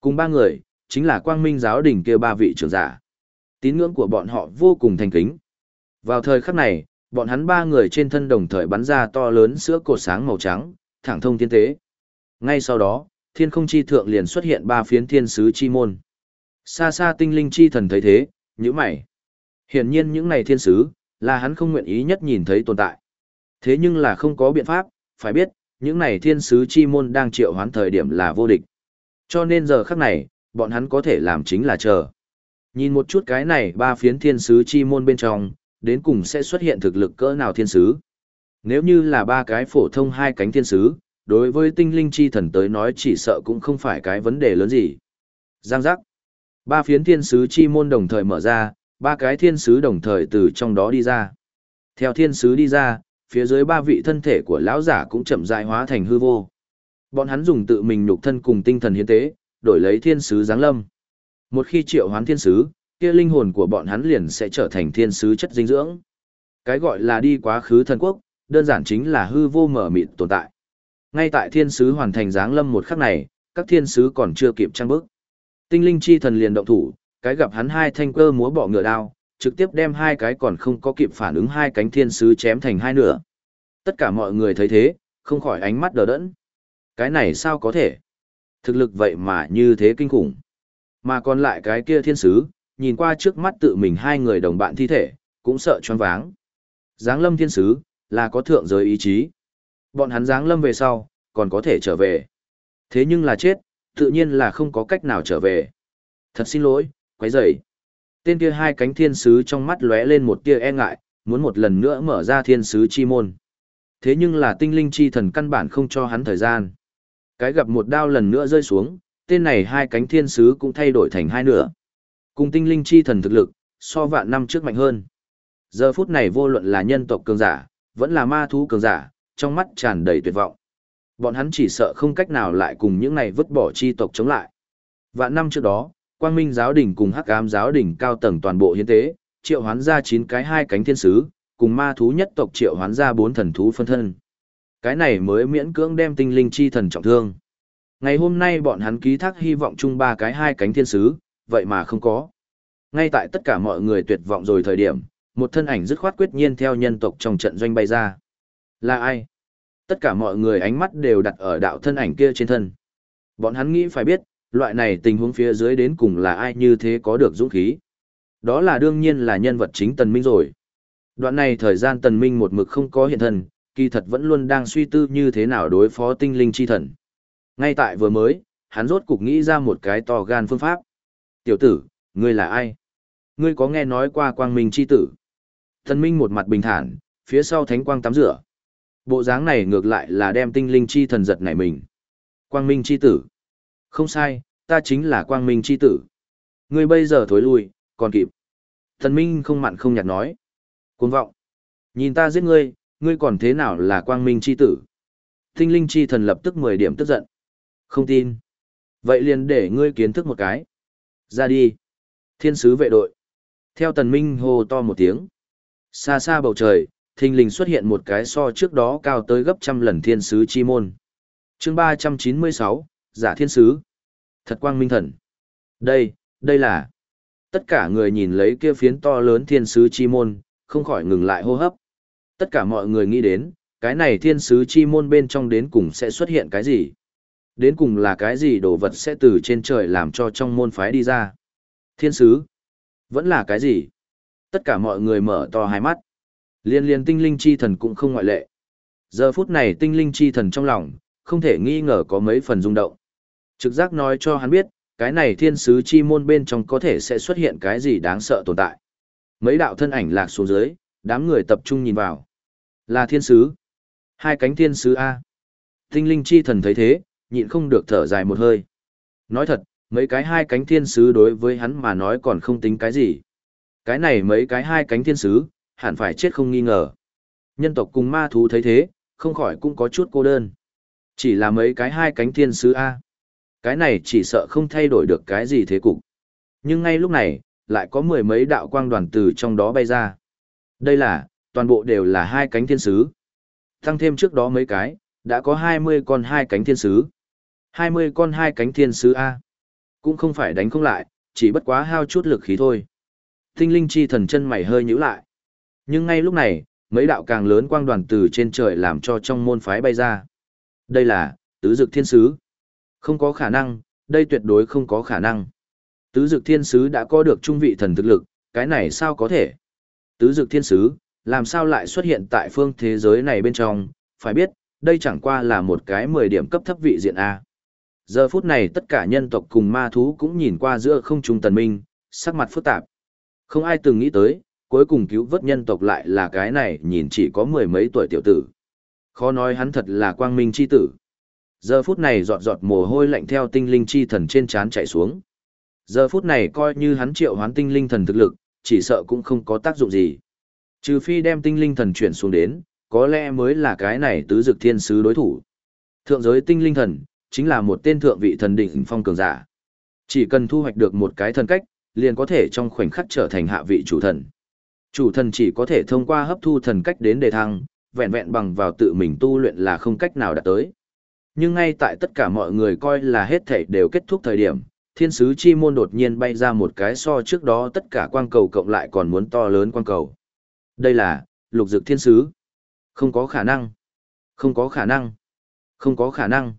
Cùng ba người, chính là quang minh giáo đình kia ba vị trưởng giả. Tín ngưỡng của bọn họ vô cùng thành kính. Vào thời khắc này, bọn hắn ba người trên thân đồng thời bắn ra to lớn sữa cột sáng màu trắng, thẳng thông thiên tế. Ngay sau đó, thiên không chi thượng liền xuất hiện ba phiến thiên sứ chi môn. Xa xa tinh linh chi thần thấy thế, nhíu mày. Hiển nhiên những này thiên sứ, là hắn không nguyện ý nhất nhìn thấy tồn tại. Thế nhưng là không có biện pháp, phải biết, những này thiên sứ chi môn đang triệu hoán thời điểm là vô địch. Cho nên giờ khắc này, bọn hắn có thể làm chính là chờ. Nhìn một chút cái này ba phiến thiên sứ chi môn bên trong, đến cùng sẽ xuất hiện thực lực cỡ nào thiên sứ. Nếu như là ba cái phổ thông hai cánh thiên sứ, đối với tinh linh chi thần tới nói chỉ sợ cũng không phải cái vấn đề lớn gì. Giang giác. Ba phiến thiên sứ chi môn đồng thời mở ra, ba cái thiên sứ đồng thời từ trong đó đi ra. Theo thiên sứ đi ra, phía dưới ba vị thân thể của lão giả cũng chậm rãi hóa thành hư vô. Bọn hắn dùng tự mình nhục thân cùng tinh thần hiến tế, đổi lấy thiên sứ giáng lâm. Một khi triệu hoán thiên sứ, kia linh hồn của bọn hắn liền sẽ trở thành thiên sứ chất dinh dưỡng. Cái gọi là đi quá khứ thần quốc, đơn giản chính là hư vô mở mịt tồn tại. Ngay tại thiên sứ hoàn thành giáng lâm một khắc này, các thiên sứ còn chưa kịp trang bước. Tinh linh chi thần liền động thủ, cái gặp hắn hai thanh cơ múa bọ ngựa đao, trực tiếp đem hai cái còn không có kịp phản ứng hai cánh thiên sứ chém thành hai nửa. Tất cả mọi người thấy thế, không khỏi ánh mắt đờ đẫn. Cái này sao có thể? Thực lực vậy mà như thế kinh khủng. Mà còn lại cái kia thiên sứ, nhìn qua trước mắt tự mình hai người đồng bạn thi thể, cũng sợ choáng váng. Giáng lâm thiên sứ, là có thượng giới ý chí. Bọn hắn giáng lâm về sau, còn có thể trở về. Thế nhưng là chết, tự nhiên là không có cách nào trở về. Thật xin lỗi, quấy rầy. Tên kia hai cánh thiên sứ trong mắt lóe lên một tia e ngại, muốn một lần nữa mở ra thiên sứ chi môn. Thế nhưng là tinh linh chi thần căn bản không cho hắn thời gian. Cái gặp một đao lần nữa rơi xuống, tên này hai cánh thiên sứ cũng thay đổi thành hai nửa. Cùng tinh linh chi thần thực lực, so vạn năm trước mạnh hơn. Giờ phút này vô luận là nhân tộc cường giả, vẫn là ma thú cường giả, trong mắt tràn đầy tuyệt vọng. Bọn hắn chỉ sợ không cách nào lại cùng những này vứt bỏ chi tộc chống lại. Vạn năm trước đó, Quang Minh giáo đỉnh cùng Hắc Ám giáo đỉnh cao tầng toàn bộ hiến tế, triệu hoán ra chín cái hai cánh thiên sứ, cùng ma thú nhất tộc triệu hoán ra bốn thần thú phân thân. Cái này mới miễn cưỡng đem tinh linh chi thần trọng thương. Ngày hôm nay bọn hắn ký thác hy vọng chung ba cái hai cánh thiên sứ, vậy mà không có. Ngay tại tất cả mọi người tuyệt vọng rồi thời điểm, một thân ảnh dứt khoát quyết nhiên theo nhân tộc trong trận doanh bay ra. Là ai? Tất cả mọi người ánh mắt đều đặt ở đạo thân ảnh kia trên thân. Bọn hắn nghĩ phải biết, loại này tình huống phía dưới đến cùng là ai như thế có được dũng khí. Đó là đương nhiên là nhân vật chính Tần Minh rồi. Đoạn này thời gian Tần Minh một mực không có hiện thân, kỳ thật vẫn luôn đang suy tư như thế nào đối phó tinh linh chi thần. Ngay tại vừa mới, hắn rốt cục nghĩ ra một cái to gan phương pháp. Tiểu tử, ngươi là ai? Ngươi có nghe nói qua quang minh chi tử? Tần Minh một mặt bình thản, phía sau thánh quang tắm rửa. Bộ dáng này ngược lại là đem tinh linh chi thần giật nảy mình. Quang minh chi tử. Không sai, ta chính là quang minh chi tử. Ngươi bây giờ thối lui, còn kịp. Thần minh không mặn không nhạt nói. Cuồng vọng. Nhìn ta giết ngươi, ngươi còn thế nào là quang minh chi tử. Tinh linh chi thần lập tức 10 điểm tức giận. Không tin. Vậy liền để ngươi kiến thức một cái. Ra đi. Thiên sứ vệ đội. Theo tần minh hô to một tiếng. Xa xa bầu trời, thình lình xuất hiện một cái so trước đó cao tới gấp trăm lần thiên sứ chi môn. chương 396, giả thiên sứ. Thật quang minh thần. Đây, đây là... Tất cả người nhìn lấy kia phiến to lớn thiên sứ chi môn, không khỏi ngừng lại hô hấp. Tất cả mọi người nghĩ đến, cái này thiên sứ chi môn bên trong đến cùng sẽ xuất hiện cái gì? Đến cùng là cái gì đồ vật sẽ từ trên trời làm cho trong môn phái đi ra? Thiên sứ? Vẫn là cái gì? Tất cả mọi người mở to hai mắt. Liên liên tinh linh chi thần cũng không ngoại lệ. Giờ phút này tinh linh chi thần trong lòng, không thể nghi ngờ có mấy phần rung động. Trực giác nói cho hắn biết, cái này thiên sứ chi môn bên trong có thể sẽ xuất hiện cái gì đáng sợ tồn tại. Mấy đạo thân ảnh lạc xuống dưới, đám người tập trung nhìn vào. Là thiên sứ. Hai cánh thiên sứ A. Tinh linh chi thần thấy thế, nhịn không được thở dài một hơi. Nói thật, mấy cái hai cánh thiên sứ đối với hắn mà nói còn không tính cái gì. Cái này mấy cái hai cánh thiên sứ, hẳn phải chết không nghi ngờ. Nhân tộc cùng ma thú thấy thế, không khỏi cũng có chút cô đơn. Chỉ là mấy cái hai cánh thiên sứ A. Cái này chỉ sợ không thay đổi được cái gì thế cục. Nhưng ngay lúc này, lại có mười mấy đạo quang đoàn từ trong đó bay ra. Đây là, toàn bộ đều là hai cánh thiên sứ. Tăng thêm trước đó mấy cái, đã có 20 con hai cánh thiên sứ. 20 con hai cánh thiên sứ A. Cũng không phải đánh không lại, chỉ bất quá hao chút lực khí thôi. Tinh linh chi thần chân mày hơi nhíu lại. Nhưng ngay lúc này, mấy đạo càng lớn quang đoàn từ trên trời làm cho trong môn phái bay ra. Đây là, tứ dực thiên sứ. Không có khả năng, đây tuyệt đối không có khả năng. Tứ dực thiên sứ đã có được trung vị thần thực lực, cái này sao có thể? Tứ dực thiên sứ, làm sao lại xuất hiện tại phương thế giới này bên trong, phải biết, đây chẳng qua là một cái 10 điểm cấp thấp vị diện A. Giờ phút này tất cả nhân tộc cùng ma thú cũng nhìn qua giữa không trung tần minh, sắc mặt phức tạp. Không ai từng nghĩ tới, cuối cùng cứu vớt nhân tộc lại là cái này nhìn chỉ có mười mấy tuổi tiểu tử. Khó nói hắn thật là quang minh chi tử. Giờ phút này giọt giọt mồ hôi lạnh theo tinh linh chi thần trên trán chạy xuống. Giờ phút này coi như hắn triệu hoán tinh linh thần thực lực, chỉ sợ cũng không có tác dụng gì. Trừ phi đem tinh linh thần chuyển xuống đến, có lẽ mới là cái này tứ dực thiên sứ đối thủ. Thượng giới tinh linh thần, chính là một tên thượng vị thần đỉnh phong cường giả. Chỉ cần thu hoạch được một cái thần cách, liền có thể trong khoảnh khắc trở thành hạ vị chủ thần. Chủ thần chỉ có thể thông qua hấp thu thần cách đến đề thăng, vẹn vẹn bằng vào tự mình tu luyện là không cách nào đạt tới. Nhưng ngay tại tất cả mọi người coi là hết thảy đều kết thúc thời điểm, thiên sứ chi môn đột nhiên bay ra một cái so trước đó tất cả quang cầu cộng lại còn muốn to lớn quang cầu. Đây là, lục dực thiên sứ. Không có khả năng. Không có khả năng. Không có khả năng.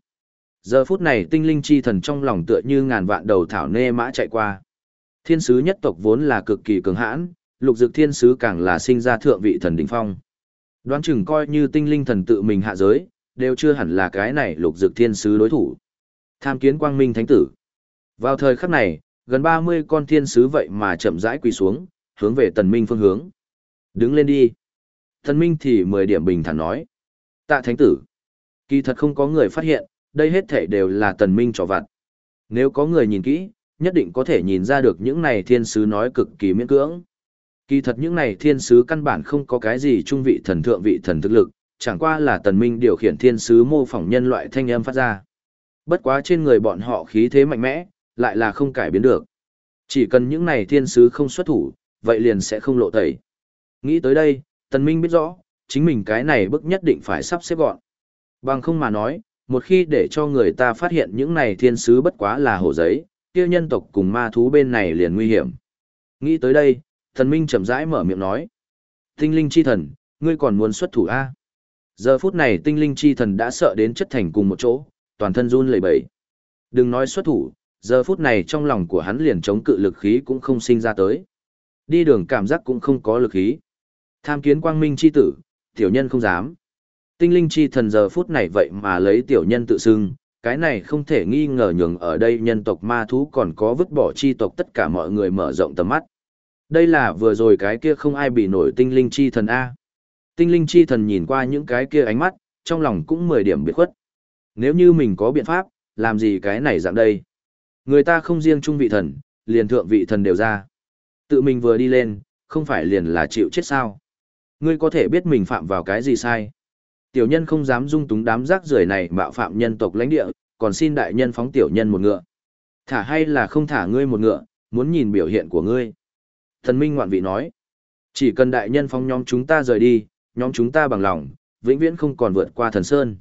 Giờ phút này tinh linh chi thần trong lòng tựa như ngàn vạn đầu thảo nê mã chạy qua. Thiên sứ nhất tộc vốn là cực kỳ cường hãn, lục dực thiên sứ càng là sinh ra thượng vị thần đỉnh phong. Đoán chừng coi như tinh linh thần tự mình hạ giới, đều chưa hẳn là cái này lục dực thiên sứ đối thủ. Tham kiến quang minh thánh tử. Vào thời khắc này, gần 30 con thiên sứ vậy mà chậm rãi quỳ xuống, hướng về tần minh phương hướng. Đứng lên đi. Tần minh thì 10 điểm bình thản nói. Tạ thánh tử. Kỳ thật không có người phát hiện, đây hết thể đều là tần minh trò vặt. Nếu có người nhìn kỹ, nhất định có thể nhìn ra được những này thiên sứ nói cực kỳ miễn cưỡng. Kỳ thật những này thiên sứ căn bản không có cái gì trung vị thần thượng vị thần thực lực, chẳng qua là tần minh điều khiển thiên sứ mô phỏng nhân loại thanh âm phát ra. Bất quá trên người bọn họ khí thế mạnh mẽ, lại là không cải biến được. Chỉ cần những này thiên sứ không xuất thủ, vậy liền sẽ không lộ tẩy. Nghĩ tới đây, Tần Minh biết rõ, chính mình cái này bức nhất định phải sắp xếp gọn. Bằng không mà nói, một khi để cho người ta phát hiện những này thiên sứ bất quá là hổ giấy, kia nhân tộc cùng ma thú bên này liền nguy hiểm. Nghĩ tới đây, Tần Minh chậm rãi mở miệng nói. Tinh linh chi thần, ngươi còn muốn xuất thủ A. Giờ phút này tinh linh chi thần đã sợ đến chất thành cùng một chỗ, toàn thân run lẩy bẩy. Đừng nói xuất thủ, giờ phút này trong lòng của hắn liền chống cự lực khí cũng không sinh ra tới. Đi đường cảm giác cũng không có lực khí. Tham kiến quang minh chi tử, tiểu nhân không dám. Tinh linh chi thần giờ phút này vậy mà lấy tiểu nhân tự xưng, cái này không thể nghi ngờ nhường ở đây nhân tộc ma thú còn có vứt bỏ chi tộc tất cả mọi người mở rộng tầm mắt. Đây là vừa rồi cái kia không ai bị nổi tinh linh chi thần A. Tinh linh chi thần nhìn qua những cái kia ánh mắt, trong lòng cũng mười điểm biệt khuất. Nếu như mình có biện pháp, làm gì cái này dạng đây? Người ta không riêng trung vị thần, liền thượng vị thần đều ra. Tự mình vừa đi lên, không phải liền là chịu chết sao? Ngươi có thể biết mình phạm vào cái gì sai? Tiểu nhân không dám dung túng đám rác rưởi này mạo phạm nhân tộc lãnh địa, còn xin đại nhân phóng tiểu nhân một ngựa. Thả hay là không thả ngươi một ngựa, muốn nhìn biểu hiện của ngươi. Thần Minh ngoạn vị nói, chỉ cần đại nhân phóng nhóm chúng ta rời đi, nhóm chúng ta bằng lòng, vĩnh viễn không còn vượt qua thần sơn.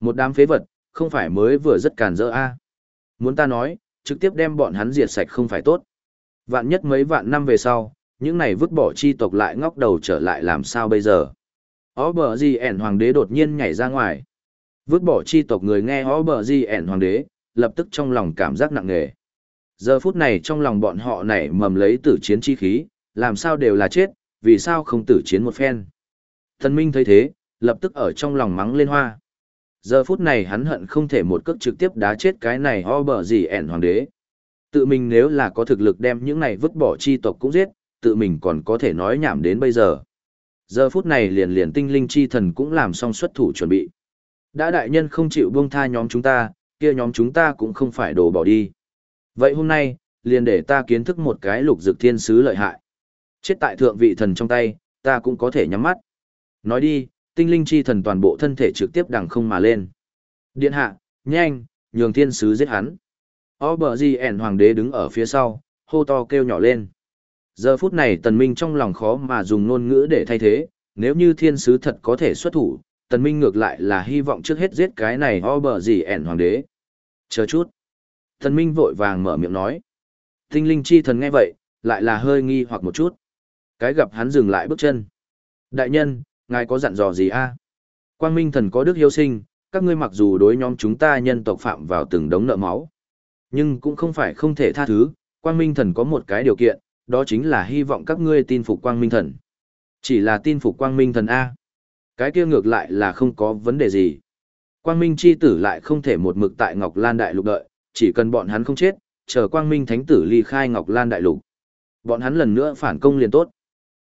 Một đám phế vật, không phải mới vừa rất càn rỡ a Muốn ta nói, trực tiếp đem bọn hắn diệt sạch không phải tốt. Vạn nhất mấy vạn năm về sau, những này vứt bỏ chi tộc lại ngóc đầu trở lại làm sao bây giờ. Ó bờ gì ẻn hoàng đế đột nhiên nhảy ra ngoài. Vứt bỏ chi tộc người nghe ó bờ gì ẻn hoàng đế, lập tức trong lòng cảm giác nặng nề. Giờ phút này trong lòng bọn họ nảy mầm lấy tử chiến chi khí, làm sao đều là chết, vì sao không tử chiến một phen. Thần Minh thấy thế, lập tức ở trong lòng mắng lên hoa. Giờ phút này hắn hận không thể một cước trực tiếp đá chết cái này ho bở gì ẻn hoàng đế. Tự mình nếu là có thực lực đem những này vứt bỏ chi tộc cũng giết, tự mình còn có thể nói nhảm đến bây giờ. Giờ phút này liền liền tinh linh chi thần cũng làm xong xuất thủ chuẩn bị. Đã đại nhân không chịu buông tha nhóm chúng ta, kia nhóm chúng ta cũng không phải đổ bỏ đi. Vậy hôm nay, liền để ta kiến thức một cái lục dược thiên sứ lợi hại. Chết tại thượng vị thần trong tay, ta cũng có thể nhắm mắt. Nói đi, tinh linh chi thần toàn bộ thân thể trực tiếp đằng không mà lên. Điện hạ, nhanh, nhường thiên sứ giết hắn. O bờ gì ẻn hoàng đế đứng ở phía sau, hô to kêu nhỏ lên. Giờ phút này tần minh trong lòng khó mà dùng ngôn ngữ để thay thế, nếu như thiên sứ thật có thể xuất thủ, tần minh ngược lại là hy vọng trước hết giết cái này o bờ gì ẻn hoàng đế. Chờ chút. Tần minh vội vàng mở miệng nói. Tinh linh chi thần nghe vậy, lại là hơi nghi hoặc một chút. Cái gặp hắn dừng lại bước chân. Đại nhân, ngài có dặn dò gì a? Quang Minh thần có đức hiếu sinh, các ngươi mặc dù đối nhóm chúng ta nhân tộc phạm vào từng đống nợ máu, nhưng cũng không phải không thể tha thứ, Quang Minh thần có một cái điều kiện, đó chính là hy vọng các ngươi tin phục Quang Minh thần. Chỉ là tin phục Quang Minh thần a. Cái kia ngược lại là không có vấn đề gì. Quang Minh chi tử lại không thể một mực tại Ngọc Lan Đại Lục đợi, chỉ cần bọn hắn không chết, chờ Quang Minh thánh tử ly khai Ngọc Lan Đại Lục. Bọn hắn lần nữa phản công liền tốt.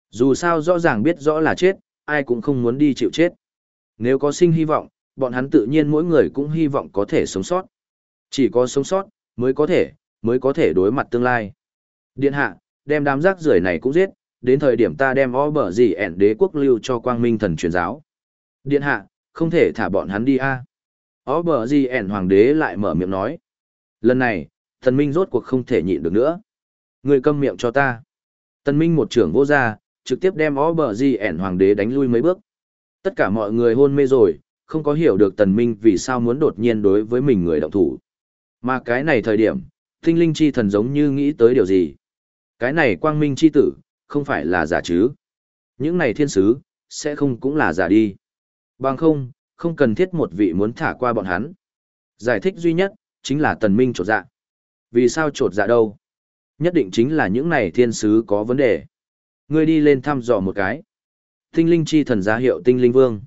Dù sao rõ ràng biết rõ là chết, ai cũng không muốn đi chịu chết. Nếu có sinh hy vọng, bọn hắn tự nhiên mỗi người cũng hy vọng có thể sống sót. Chỉ có sống sót, mới có thể, mới có thể đối mặt tương lai. Điện hạ, đem đám rác rưởi này cũng giết, đến thời điểm ta đem o bở gì ẻn đế quốc lưu cho quang minh thần truyền giáo. Điện hạ, không thể thả bọn hắn đi a. À. O bở gì ẻn hoàng đế lại mở miệng nói. Lần này, thần minh rốt cuộc không thể nhịn được nữa. Người câm miệng cho ta. Tần minh một trưởng vô gia, trực tiếp đem ó bờ di ẻn hoàng đế đánh lui mấy bước. Tất cả mọi người hôn mê rồi, không có hiểu được tần minh vì sao muốn đột nhiên đối với mình người động thủ. Mà cái này thời điểm, tinh linh chi thần giống như nghĩ tới điều gì. Cái này quang minh chi tử, không phải là giả chứ. Những này thiên sứ, sẽ không cũng là giả đi. Bằng không, không cần thiết một vị muốn thả qua bọn hắn. Giải thích duy nhất, chính là tần minh trột dạ. Vì sao trột dạ đâu? Nhất định chính là những này thiên sứ có vấn đề. Ngươi đi lên thăm dò một cái. Tinh linh chi thần giá hiệu tinh linh vương.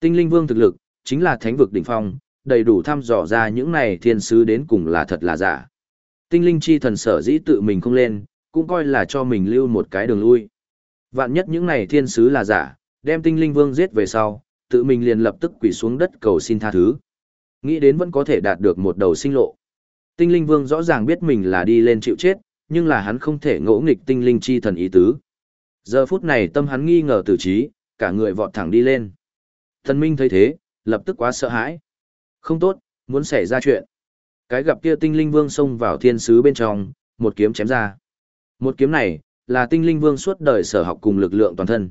Tinh linh vương thực lực, chính là thánh vực đỉnh phong, đầy đủ thăm dò ra những này thiên sứ đến cùng là thật là giả. Tinh linh chi thần sở dĩ tự mình không lên, cũng coi là cho mình lưu một cái đường lui. Vạn nhất những này thiên sứ là giả, đem tinh linh vương giết về sau, tự mình liền lập tức quỳ xuống đất cầu xin tha thứ. Nghĩ đến vẫn có thể đạt được một đầu sinh lộ. Tinh linh vương rõ ràng biết mình là đi lên chịu chết, nhưng là hắn không thể ngỗ nghịch tinh linh chi thần ý tứ. Giờ phút này tâm hắn nghi ngờ tử trí, cả người vọt thẳng đi lên. Thần Minh thấy thế, lập tức quá sợ hãi. Không tốt, muốn xảy ra chuyện. Cái gặp kia tinh linh vương xông vào thiên sứ bên trong, một kiếm chém ra. Một kiếm này, là tinh linh vương suốt đời sở học cùng lực lượng toàn thân.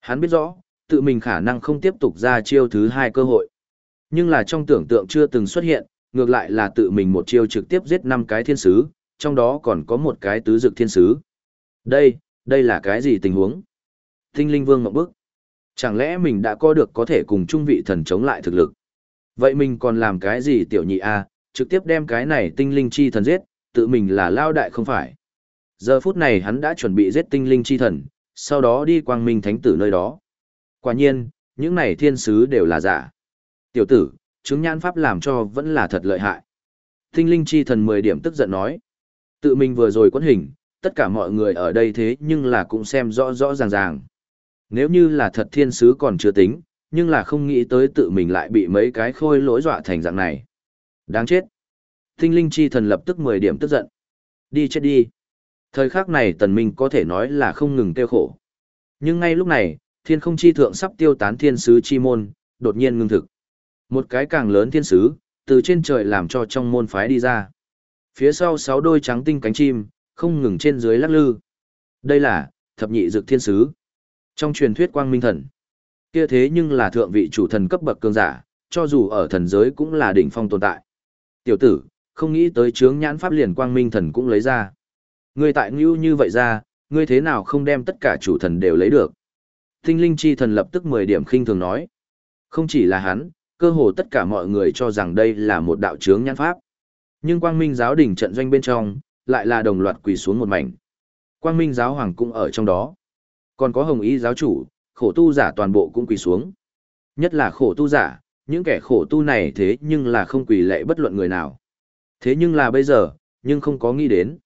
Hắn biết rõ, tự mình khả năng không tiếp tục ra chiêu thứ hai cơ hội. Nhưng là trong tưởng tượng chưa từng xuất hiện, ngược lại là tự mình một chiêu trực tiếp giết năm cái thiên sứ, trong đó còn có một cái tứ dực thiên sứ. Đây, đây là cái gì tình huống? Tinh linh vương mộng bức. Chẳng lẽ mình đã có được có thể cùng trung vị thần chống lại thực lực? Vậy mình còn làm cái gì tiểu nhị a trực tiếp đem cái này tinh linh chi thần giết, tự mình là lao đại không phải. Giờ phút này hắn đã chuẩn bị giết tinh linh chi thần, sau đó đi quang minh thánh tử nơi đó. Quả nhiên, những này thiên sứ đều là giả. Tiểu tử, chứng nhãn pháp làm cho vẫn là thật lợi hại. Tinh linh chi thần 10 điểm tức giận nói. Tự mình vừa rồi quấn hình, tất cả mọi người ở đây thế nhưng là cũng xem rõ rõ ràng ràng. Nếu như là thật thiên sứ còn chưa tính, nhưng là không nghĩ tới tự mình lại bị mấy cái khôi lỗi dọa thành dạng này. Đáng chết. Tinh linh chi thần lập tức 10 điểm tức giận. Đi chết đi. Thời khắc này tần minh có thể nói là không ngừng tiêu khổ. Nhưng ngay lúc này, thiên không chi thượng sắp tiêu tán thiên sứ chi môn, đột nhiên ngưng thực. Một cái càng lớn thiên sứ, từ trên trời làm cho trong môn phái đi ra. Phía sau sáu đôi trắng tinh cánh chim, không ngừng trên dưới lắc lư. Đây là, thập nhị dược thiên sứ. Trong truyền thuyết quang minh thần, kia thế nhưng là thượng vị chủ thần cấp bậc cường giả, cho dù ở thần giới cũng là đỉnh phong tồn tại. Tiểu tử, không nghĩ tới chướng nhãn pháp liền quang minh thần cũng lấy ra. Ngươi tại ngưu như vậy ra, ngươi thế nào không đem tất cả chủ thần đều lấy được. Tinh linh chi thần lập tức 10 điểm khinh thường nói. Không chỉ là hắn, cơ hồ tất cả mọi người cho rằng đây là một đạo chướng nhãn pháp. Nhưng quang minh giáo đỉnh trận doanh bên trong, lại là đồng loạt quỳ xuống một mảnh. Quang minh giáo hoàng cũng ở trong đó. Còn có hồng y giáo chủ, khổ tu giả toàn bộ cũng quỳ xuống. Nhất là khổ tu giả, những kẻ khổ tu này thế nhưng là không quỳ lệ bất luận người nào. Thế nhưng là bây giờ, nhưng không có nghĩ đến.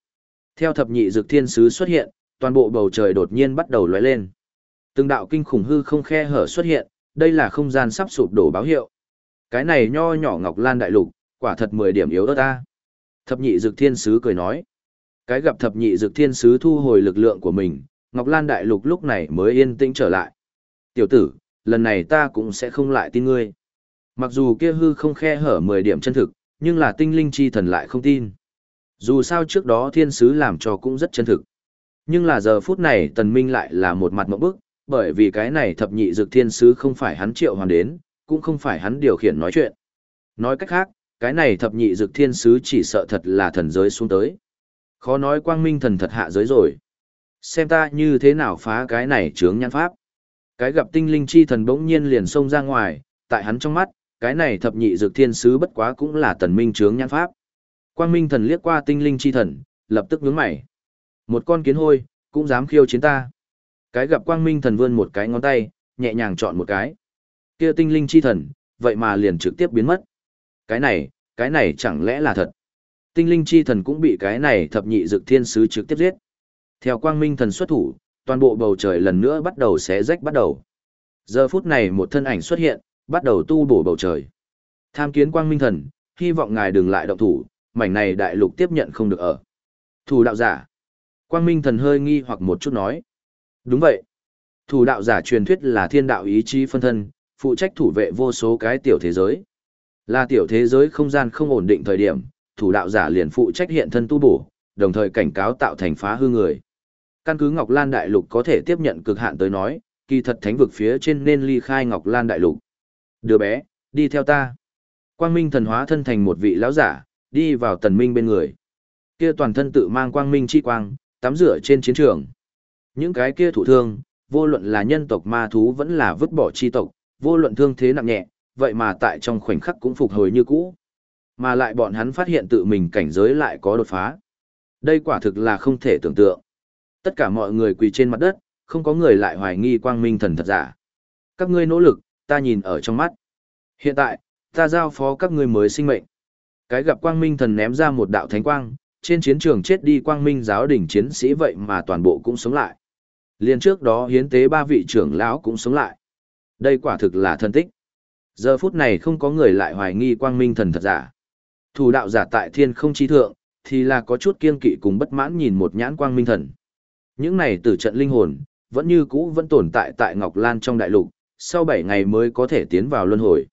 Theo thập nhị Dược thiên sứ xuất hiện, toàn bộ bầu trời đột nhiên bắt đầu lóe lên. Từng đạo kinh khủng hư không khe hở xuất hiện, đây là không gian sắp sụp đổ báo hiệu. Cái này nho nhỏ Ngọc Lan đại lục, quả thật 10 điểm yếu ớt ta. Thập nhị Dược thiên sứ cười nói. Cái gặp thập nhị dực thiên sứ thu hồi lực lượng của mình, Ngọc Lan đại lục lúc này mới yên tĩnh trở lại. Tiểu tử, lần này ta cũng sẽ không lại tin ngươi. Mặc dù kia hư không khe hở 10 điểm chân thực, nhưng là tinh linh chi thần lại không tin. Dù sao trước đó thiên sứ làm cho cũng rất chân thực. Nhưng là giờ phút này tần minh lại là một mặt mộng bức, bởi vì cái này thập nhị dược thiên sứ không phải hắn triệu hoàn đến, cũng không phải hắn điều khiển nói chuyện. Nói cách khác, cái này thập nhị dược thiên sứ chỉ sợ thật là thần giới xuống tới. Khó nói quang minh thần thật hạ giới rồi. Xem ta như thế nào phá cái này chướng nhãn pháp. Cái gặp tinh linh chi thần bỗng nhiên liền xông ra ngoài, tại hắn trong mắt, cái này thập nhị dược thiên sứ bất quá cũng là tần minh chướng nhãn pháp. Quang minh thần liếc qua tinh linh chi thần, lập tức nhướng mày. Một con kiến hôi, cũng dám khiêu chiến ta. Cái gặp quang minh thần vươn một cái ngón tay, nhẹ nhàng chọn một cái. Kia tinh linh chi thần, vậy mà liền trực tiếp biến mất. Cái này, cái này chẳng lẽ là thật. Tinh linh chi thần cũng bị cái này thập nhị dực thiên sứ trực tiếp giết. Theo quang minh thần xuất thủ, toàn bộ bầu trời lần nữa bắt đầu xé rách bắt đầu. Giờ phút này một thân ảnh xuất hiện, bắt đầu tu bổ bầu trời. Tham kiến quang minh thần, hy vọng ngài đừng lại động thủ, mảnh này đại lục tiếp nhận không được ở. Thủ đạo giả. Quang minh thần hơi nghi hoặc một chút nói. Đúng vậy. Thủ đạo giả truyền thuyết là thiên đạo ý chí phân thân, phụ trách thủ vệ vô số cái tiểu thế giới. Là tiểu thế giới không gian không ổn định thời điểm, thủ đạo giả liền phụ trách hiện thân tu bổ, đồng thời cảnh cáo tạo thành phá hư người. Căn cứ Ngọc Lan Đại Lục có thể tiếp nhận cực hạn tới nói, kỳ thật thánh vực phía trên nên ly khai Ngọc Lan Đại Lục. Đứa bé, đi theo ta. Quang Minh thần hóa thân thành một vị lão giả, đi vào tần minh bên người. Kia toàn thân tự mang quang minh chi quang, tắm rửa trên chiến trường. Những cái kia thủ thương, vô luận là nhân tộc ma thú vẫn là vứt bỏ chi tộc, vô luận thương thế nặng nhẹ, vậy mà tại trong khoảnh khắc cũng phục hồi như cũ. Mà lại bọn hắn phát hiện tự mình cảnh giới lại có đột phá. Đây quả thực là không thể tưởng tượng. Tất cả mọi người quỳ trên mặt đất, không có người lại hoài nghi quang minh thần thật giả. Các ngươi nỗ lực, ta nhìn ở trong mắt. Hiện tại, ta giao phó các ngươi mới sinh mệnh. Cái gặp quang minh thần ném ra một đạo thánh quang, trên chiến trường chết đi quang minh giáo đỉnh chiến sĩ vậy mà toàn bộ cũng sống lại. Liên trước đó hiến tế ba vị trưởng lão cũng sống lại. Đây quả thực là thân tích. Giờ phút này không có người lại hoài nghi quang minh thần thật giả. Thủ đạo giả tại thiên không chi thượng, thì là có chút kiên kỵ cùng bất mãn nhìn một nhãn quang minh thần. Những này tử trận linh hồn, vẫn như cũ vẫn tồn tại tại Ngọc Lan trong đại lục, sau 7 ngày mới có thể tiến vào luân hồi.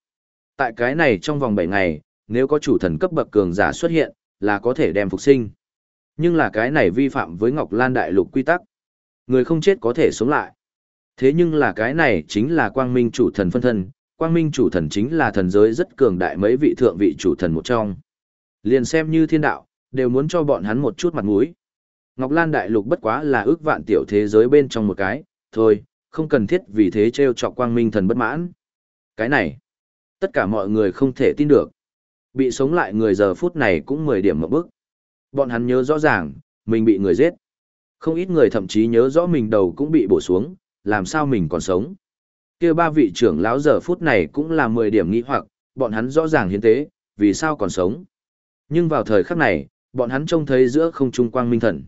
Tại cái này trong vòng 7 ngày, nếu có chủ thần cấp bậc cường giả xuất hiện, là có thể đem phục sinh. Nhưng là cái này vi phạm với Ngọc Lan Đại Lục quy tắc. Người không chết có thể sống lại. Thế nhưng là cái này chính là quang minh chủ thần phân thân, quang minh chủ thần chính là thần giới rất cường đại mấy vị thượng vị chủ thần một trong. Liền xem như thiên đạo, đều muốn cho bọn hắn một chút mặt mũi. Ngọc Lan Đại Lục bất quá là ước vạn tiểu thế giới bên trong một cái, thôi, không cần thiết vì thế treo chọc quang minh thần bất mãn. Cái này, tất cả mọi người không thể tin được. Bị sống lại người giờ phút này cũng 10 điểm một bước. Bọn hắn nhớ rõ ràng, mình bị người giết. Không ít người thậm chí nhớ rõ mình đầu cũng bị bổ xuống, làm sao mình còn sống. kia ba vị trưởng lão giờ phút này cũng là 10 điểm nghi hoặc, bọn hắn rõ ràng hiến tế, vì sao còn sống. Nhưng vào thời khắc này, bọn hắn trông thấy giữa không trung quang minh thần.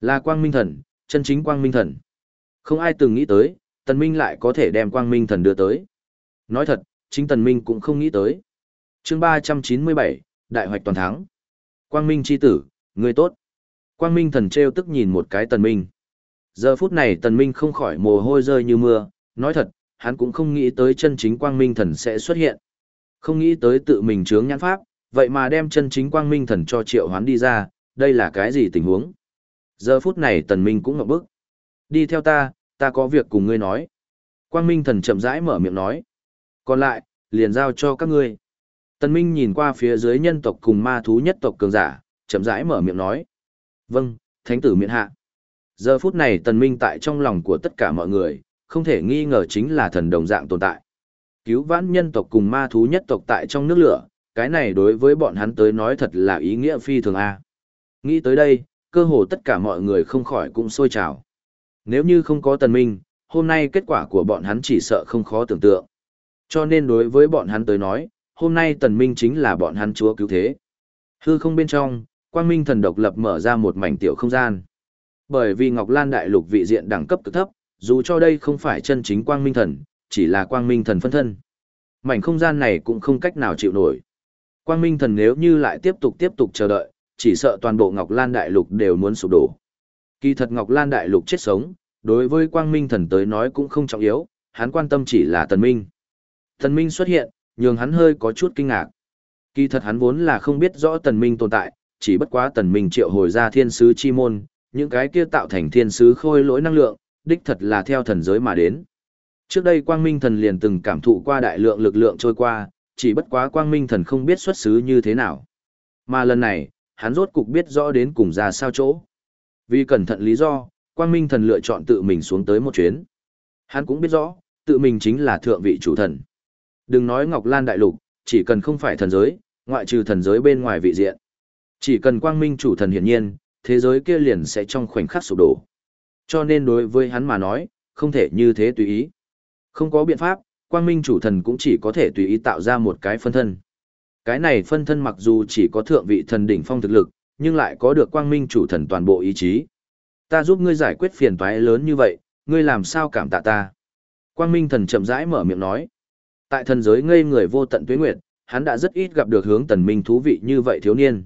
Là quang minh thần, chân chính quang minh thần. Không ai từng nghĩ tới, tần minh lại có thể đem quang minh thần đưa tới. Nói thật, chính tần minh cũng không nghĩ tới. chương 397, Đại hoạch toàn thắng. Quang minh chi tử, người tốt. Quang minh thần treo tức nhìn một cái tần minh. Giờ phút này tần minh không khỏi mồ hôi rơi như mưa, nói thật, hắn cũng không nghĩ tới chân chính quang minh thần sẽ xuất hiện. Không nghĩ tới tự mình trướng nhãn pháp, vậy mà đem chân chính quang minh thần cho triệu hoán đi ra, đây là cái gì tình huống? Giờ phút này tần minh cũng ngậm bức. Đi theo ta, ta có việc cùng ngươi nói. Quang minh thần chậm rãi mở miệng nói. Còn lại, liền giao cho các ngươi. Tần minh nhìn qua phía dưới nhân tộc cùng ma thú nhất tộc cường giả, chậm rãi mở miệng nói. Vâng, thánh tử miễn hạ. Giờ phút này tần minh tại trong lòng của tất cả mọi người, không thể nghi ngờ chính là thần đồng dạng tồn tại. Cứu vãn nhân tộc cùng ma thú nhất tộc tại trong nước lửa, cái này đối với bọn hắn tới nói thật là ý nghĩa phi thường a. Nghĩ tới đây, cơ hồ tất cả mọi người không khỏi cũng sôi trào. Nếu như không có tần minh, hôm nay kết quả của bọn hắn chỉ sợ không khó tưởng tượng. Cho nên đối với bọn hắn tới nói, hôm nay tần minh chính là bọn hắn chúa cứu thế. Hư không bên trong, quang minh thần độc lập mở ra một mảnh tiểu không gian. Bởi vì Ngọc Lan Đại Lục vị diện đẳng cấp cực thấp, dù cho đây không phải chân chính quang minh thần, chỉ là quang minh thần phân thân. Mảnh không gian này cũng không cách nào chịu nổi. Quang minh thần nếu như lại tiếp tục tiếp tục chờ đợi, chỉ sợ toàn bộ Ngọc Lan Đại Lục đều muốn sụp đổ. Kỳ thật Ngọc Lan Đại Lục chết sống, đối với Quang Minh thần tới nói cũng không trọng yếu, hắn quan tâm chỉ là Tần Minh. Tần Minh xuất hiện, nhường hắn hơi có chút kinh ngạc. Kỳ thật hắn vốn là không biết rõ Tần Minh tồn tại, chỉ bất quá Tần Minh triệu hồi ra thiên sứ chi môn, những cái kia tạo thành thiên sứ khôi lỗi năng lượng, đích thật là theo thần giới mà đến. Trước đây Quang Minh thần liền từng cảm thụ qua đại lượng lực lượng trôi qua, chỉ bất quá Quang Minh thần không biết xuất xứ như thế nào. Mà lần này, hắn rốt cục biết rõ đến cùng ra sao chỗ. Vì cẩn thận lý do, Quang Minh thần lựa chọn tự mình xuống tới một chuyến. Hắn cũng biết rõ, tự mình chính là thượng vị chủ thần. Đừng nói Ngọc Lan Đại Lục, chỉ cần không phải thần giới, ngoại trừ thần giới bên ngoài vị diện. Chỉ cần Quang Minh chủ thần hiển nhiên, thế giới kia liền sẽ trong khoảnh khắc sụp đổ. Cho nên đối với hắn mà nói, không thể như thế tùy ý. Không có biện pháp, Quang Minh chủ thần cũng chỉ có thể tùy ý tạo ra một cái phân thân. Cái này phân thân mặc dù chỉ có thượng vị thần đỉnh phong thực lực, nhưng lại có được quang minh chủ thần toàn bộ ý chí. Ta giúp ngươi giải quyết phiền toái lớn như vậy, ngươi làm sao cảm tạ ta? Quang minh thần chậm rãi mở miệng nói. Tại thần giới ngây người vô tận tuế nguyệt, hắn đã rất ít gặp được hướng tần minh thú vị như vậy thiếu niên.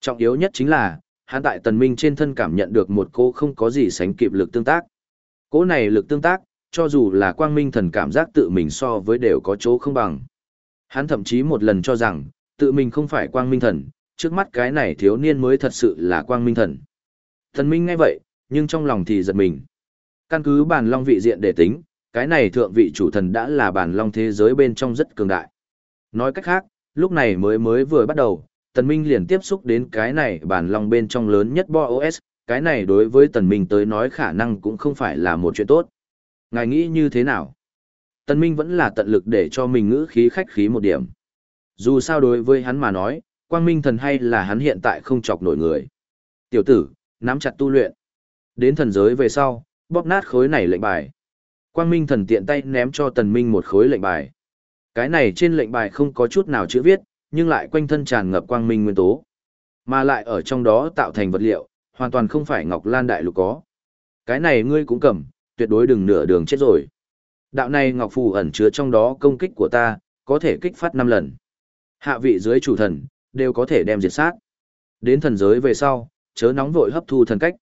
Trọng yếu nhất chính là, hắn tại tần minh trên thân cảm nhận được một cô không có gì sánh kịp lực tương tác. Cố này lực tương tác, cho dù là quang minh thần cảm giác tự mình so với đều có chỗ không bằng. Hắn thậm chí một lần cho rằng, tự mình không phải quang minh thần, trước mắt cái này thiếu niên mới thật sự là quang minh thần. Thần minh ngay vậy, nhưng trong lòng thì giật mình. Căn cứ bản long vị diện để tính, cái này thượng vị chủ thần đã là bản long thế giới bên trong rất cường đại. Nói cách khác, lúc này mới mới vừa bắt đầu, tần minh liền tiếp xúc đến cái này bản long bên trong lớn nhất BOS, cái này đối với tần minh tới nói khả năng cũng không phải là một chuyện tốt. Ngài nghĩ như thế nào? Tần Minh vẫn là tận lực để cho mình ngữ khí khách khí một điểm. Dù sao đối với hắn mà nói, quang minh thần hay là hắn hiện tại không chọc nổi người. Tiểu tử, nắm chặt tu luyện. Đến thần giới về sau, bóp nát khối này lệnh bài. Quang minh thần tiện tay ném cho tần minh một khối lệnh bài. Cái này trên lệnh bài không có chút nào chữ viết, nhưng lại quanh thân tràn ngập quang minh nguyên tố. Mà lại ở trong đó tạo thành vật liệu, hoàn toàn không phải Ngọc Lan Đại Lục có. Cái này ngươi cũng cầm, tuyệt đối đừng nửa đường chết rồi. Đạo này ngọc phù ẩn chứa trong đó công kích của ta, có thể kích phát 5 lần. Hạ vị dưới chủ thần, đều có thể đem diệt sát. Đến thần giới về sau, chớ nóng vội hấp thu thần cách.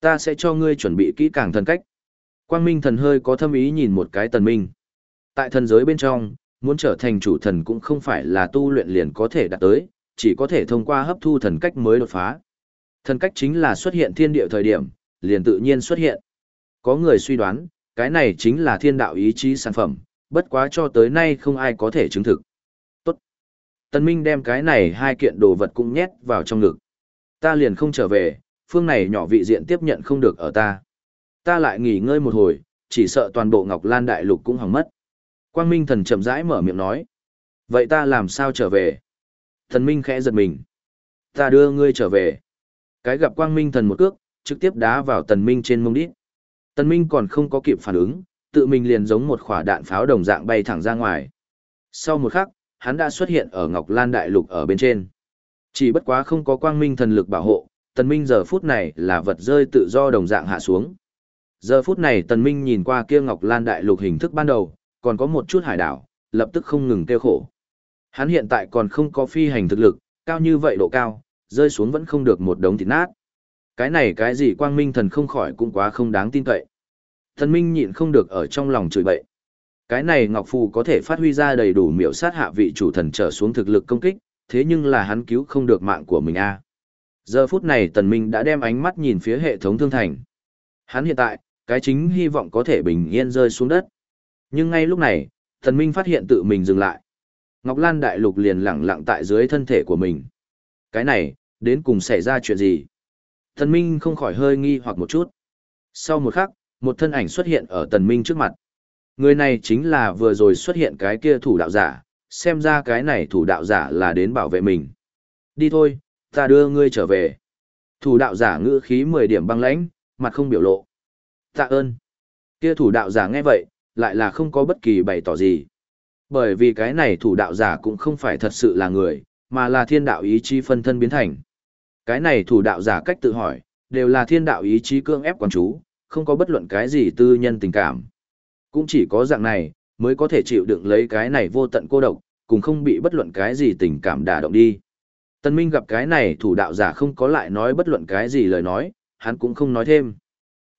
Ta sẽ cho ngươi chuẩn bị kỹ càng thần cách. Quang Minh thần hơi có thâm ý nhìn một cái tần minh. Tại thần giới bên trong, muốn trở thành chủ thần cũng không phải là tu luyện liền có thể đạt tới, chỉ có thể thông qua hấp thu thần cách mới đột phá. Thần cách chính là xuất hiện thiên địa thời điểm, liền tự nhiên xuất hiện. Có người suy đoán, cái này chính là thiên đạo ý chí sản phẩm, bất quá cho tới nay không ai có thể chứng thực. Tốt. Tần Minh đem cái này hai kiện đồ vật cũng nhét vào trong ngực. Ta liền không trở về, phương này nhỏ vị diện tiếp nhận không được ở ta. Ta lại nghỉ ngơi một hồi, chỉ sợ toàn bộ Ngọc Lan Đại Lục cũng hỏng mất. Quang Minh thần chậm rãi mở miệng nói. Vậy ta làm sao trở về? Thần Minh khẽ giật mình. Ta đưa ngươi trở về. Cái gặp Quang Minh thần một cước, trực tiếp đá vào Tần Minh trên mông đít. Tần Minh còn không có kịp phản ứng, tự mình liền giống một quả đạn pháo đồng dạng bay thẳng ra ngoài. Sau một khắc, hắn đã xuất hiện ở Ngọc Lan Đại Lục ở bên trên. Chỉ bất quá không có quang minh thần lực bảo hộ, Tần Minh giờ phút này là vật rơi tự do đồng dạng hạ xuống. Giờ phút này Tần Minh nhìn qua kia Ngọc Lan Đại Lục hình thức ban đầu, còn có một chút hải đảo, lập tức không ngừng kêu khổ. Hắn hiện tại còn không có phi hành thực lực, cao như vậy độ cao, rơi xuống vẫn không được một đống thịt nát. Cái này cái gì quang minh thần không khỏi cũng quá không đáng tin cậy. Thần minh nhịn không được ở trong lòng chửi bậy. Cái này Ngọc Phù có thể phát huy ra đầy đủ miểu sát hạ vị chủ thần trở xuống thực lực công kích, thế nhưng là hắn cứu không được mạng của mình a. Giờ phút này tần minh đã đem ánh mắt nhìn phía hệ thống thương thành. Hắn hiện tại, cái chính hy vọng có thể bình yên rơi xuống đất. Nhưng ngay lúc này, tần minh phát hiện tự mình dừng lại. Ngọc Lan Đại Lục liền lẳng lặng tại dưới thân thể của mình. Cái này, đến cùng xảy ra chuyện gì? Tần minh không khỏi hơi nghi hoặc một chút. Sau một khắc, một thân ảnh xuất hiện ở tần minh trước mặt. Người này chính là vừa rồi xuất hiện cái kia thủ đạo giả, xem ra cái này thủ đạo giả là đến bảo vệ mình. Đi thôi, ta đưa ngươi trở về. Thủ đạo giả ngữ khí 10 điểm băng lãnh, mặt không biểu lộ. Tạ ơn. Kia thủ đạo giả nghe vậy, lại là không có bất kỳ bày tỏ gì. Bởi vì cái này thủ đạo giả cũng không phải thật sự là người, mà là thiên đạo ý chí phân thân biến thành. Cái này thủ đạo giả cách tự hỏi, đều là thiên đạo ý chí cương ép quán chú, không có bất luận cái gì tư nhân tình cảm. Cũng chỉ có dạng này, mới có thể chịu đựng lấy cái này vô tận cô độc, cùng không bị bất luận cái gì tình cảm đả động đi. Tân Minh gặp cái này thủ đạo giả không có lại nói bất luận cái gì lời nói, hắn cũng không nói thêm.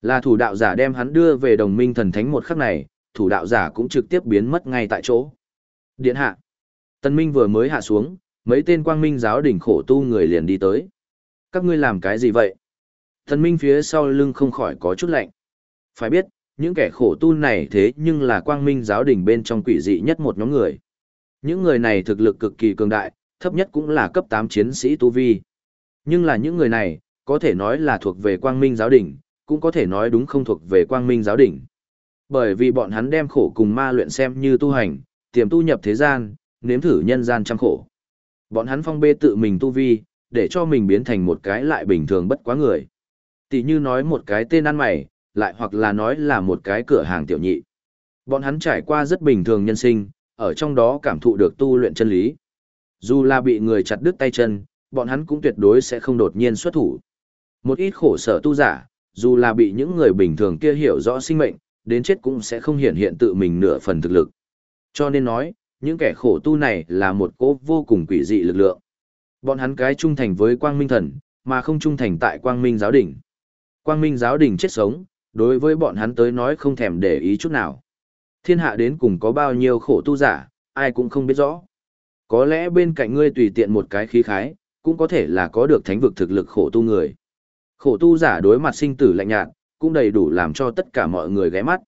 Là thủ đạo giả đem hắn đưa về đồng minh thần thánh một khắc này, thủ đạo giả cũng trực tiếp biến mất ngay tại chỗ. Điện hạ. Tân Minh vừa mới hạ xuống, mấy tên quang minh giáo đỉnh khổ tu người liền đi tới. Các ngươi làm cái gì vậy? Thần Minh phía sau lưng không khỏi có chút lạnh. Phải biết, những kẻ khổ tu này thế nhưng là quang minh giáo đỉnh bên trong quỷ dị nhất một nhóm người. Những người này thực lực cực kỳ cường đại, thấp nhất cũng là cấp 8 chiến sĩ tu vi. Nhưng là những người này, có thể nói là thuộc về quang minh giáo đỉnh, cũng có thể nói đúng không thuộc về quang minh giáo đỉnh. Bởi vì bọn hắn đem khổ cùng ma luyện xem như tu hành, tiềm tu nhập thế gian, nếm thử nhân gian trăm khổ. Bọn hắn phong bê tự mình tu vi, để cho mình biến thành một cái lại bình thường bất quá người. Tỷ như nói một cái tên ăn mày, lại hoặc là nói là một cái cửa hàng tiểu nhị. Bọn hắn trải qua rất bình thường nhân sinh, ở trong đó cảm thụ được tu luyện chân lý. Dù là bị người chặt đứt tay chân, bọn hắn cũng tuyệt đối sẽ không đột nhiên xuất thủ. Một ít khổ sở tu giả, dù là bị những người bình thường kia hiểu rõ sinh mệnh, đến chết cũng sẽ không hiện hiện tự mình nửa phần thực lực. Cho nên nói, những kẻ khổ tu này là một cố vô cùng quỷ dị lực lượng. Bọn hắn cái trung thành với quang minh thần, mà không trung thành tại quang minh giáo đỉnh. Quang minh giáo đỉnh chết sống, đối với bọn hắn tới nói không thèm để ý chút nào. Thiên hạ đến cùng có bao nhiêu khổ tu giả, ai cũng không biết rõ. Có lẽ bên cạnh ngươi tùy tiện một cái khí khái, cũng có thể là có được thánh vực thực lực khổ tu người. Khổ tu giả đối mặt sinh tử lạnh nhạt, cũng đầy đủ làm cho tất cả mọi người ghé mắt.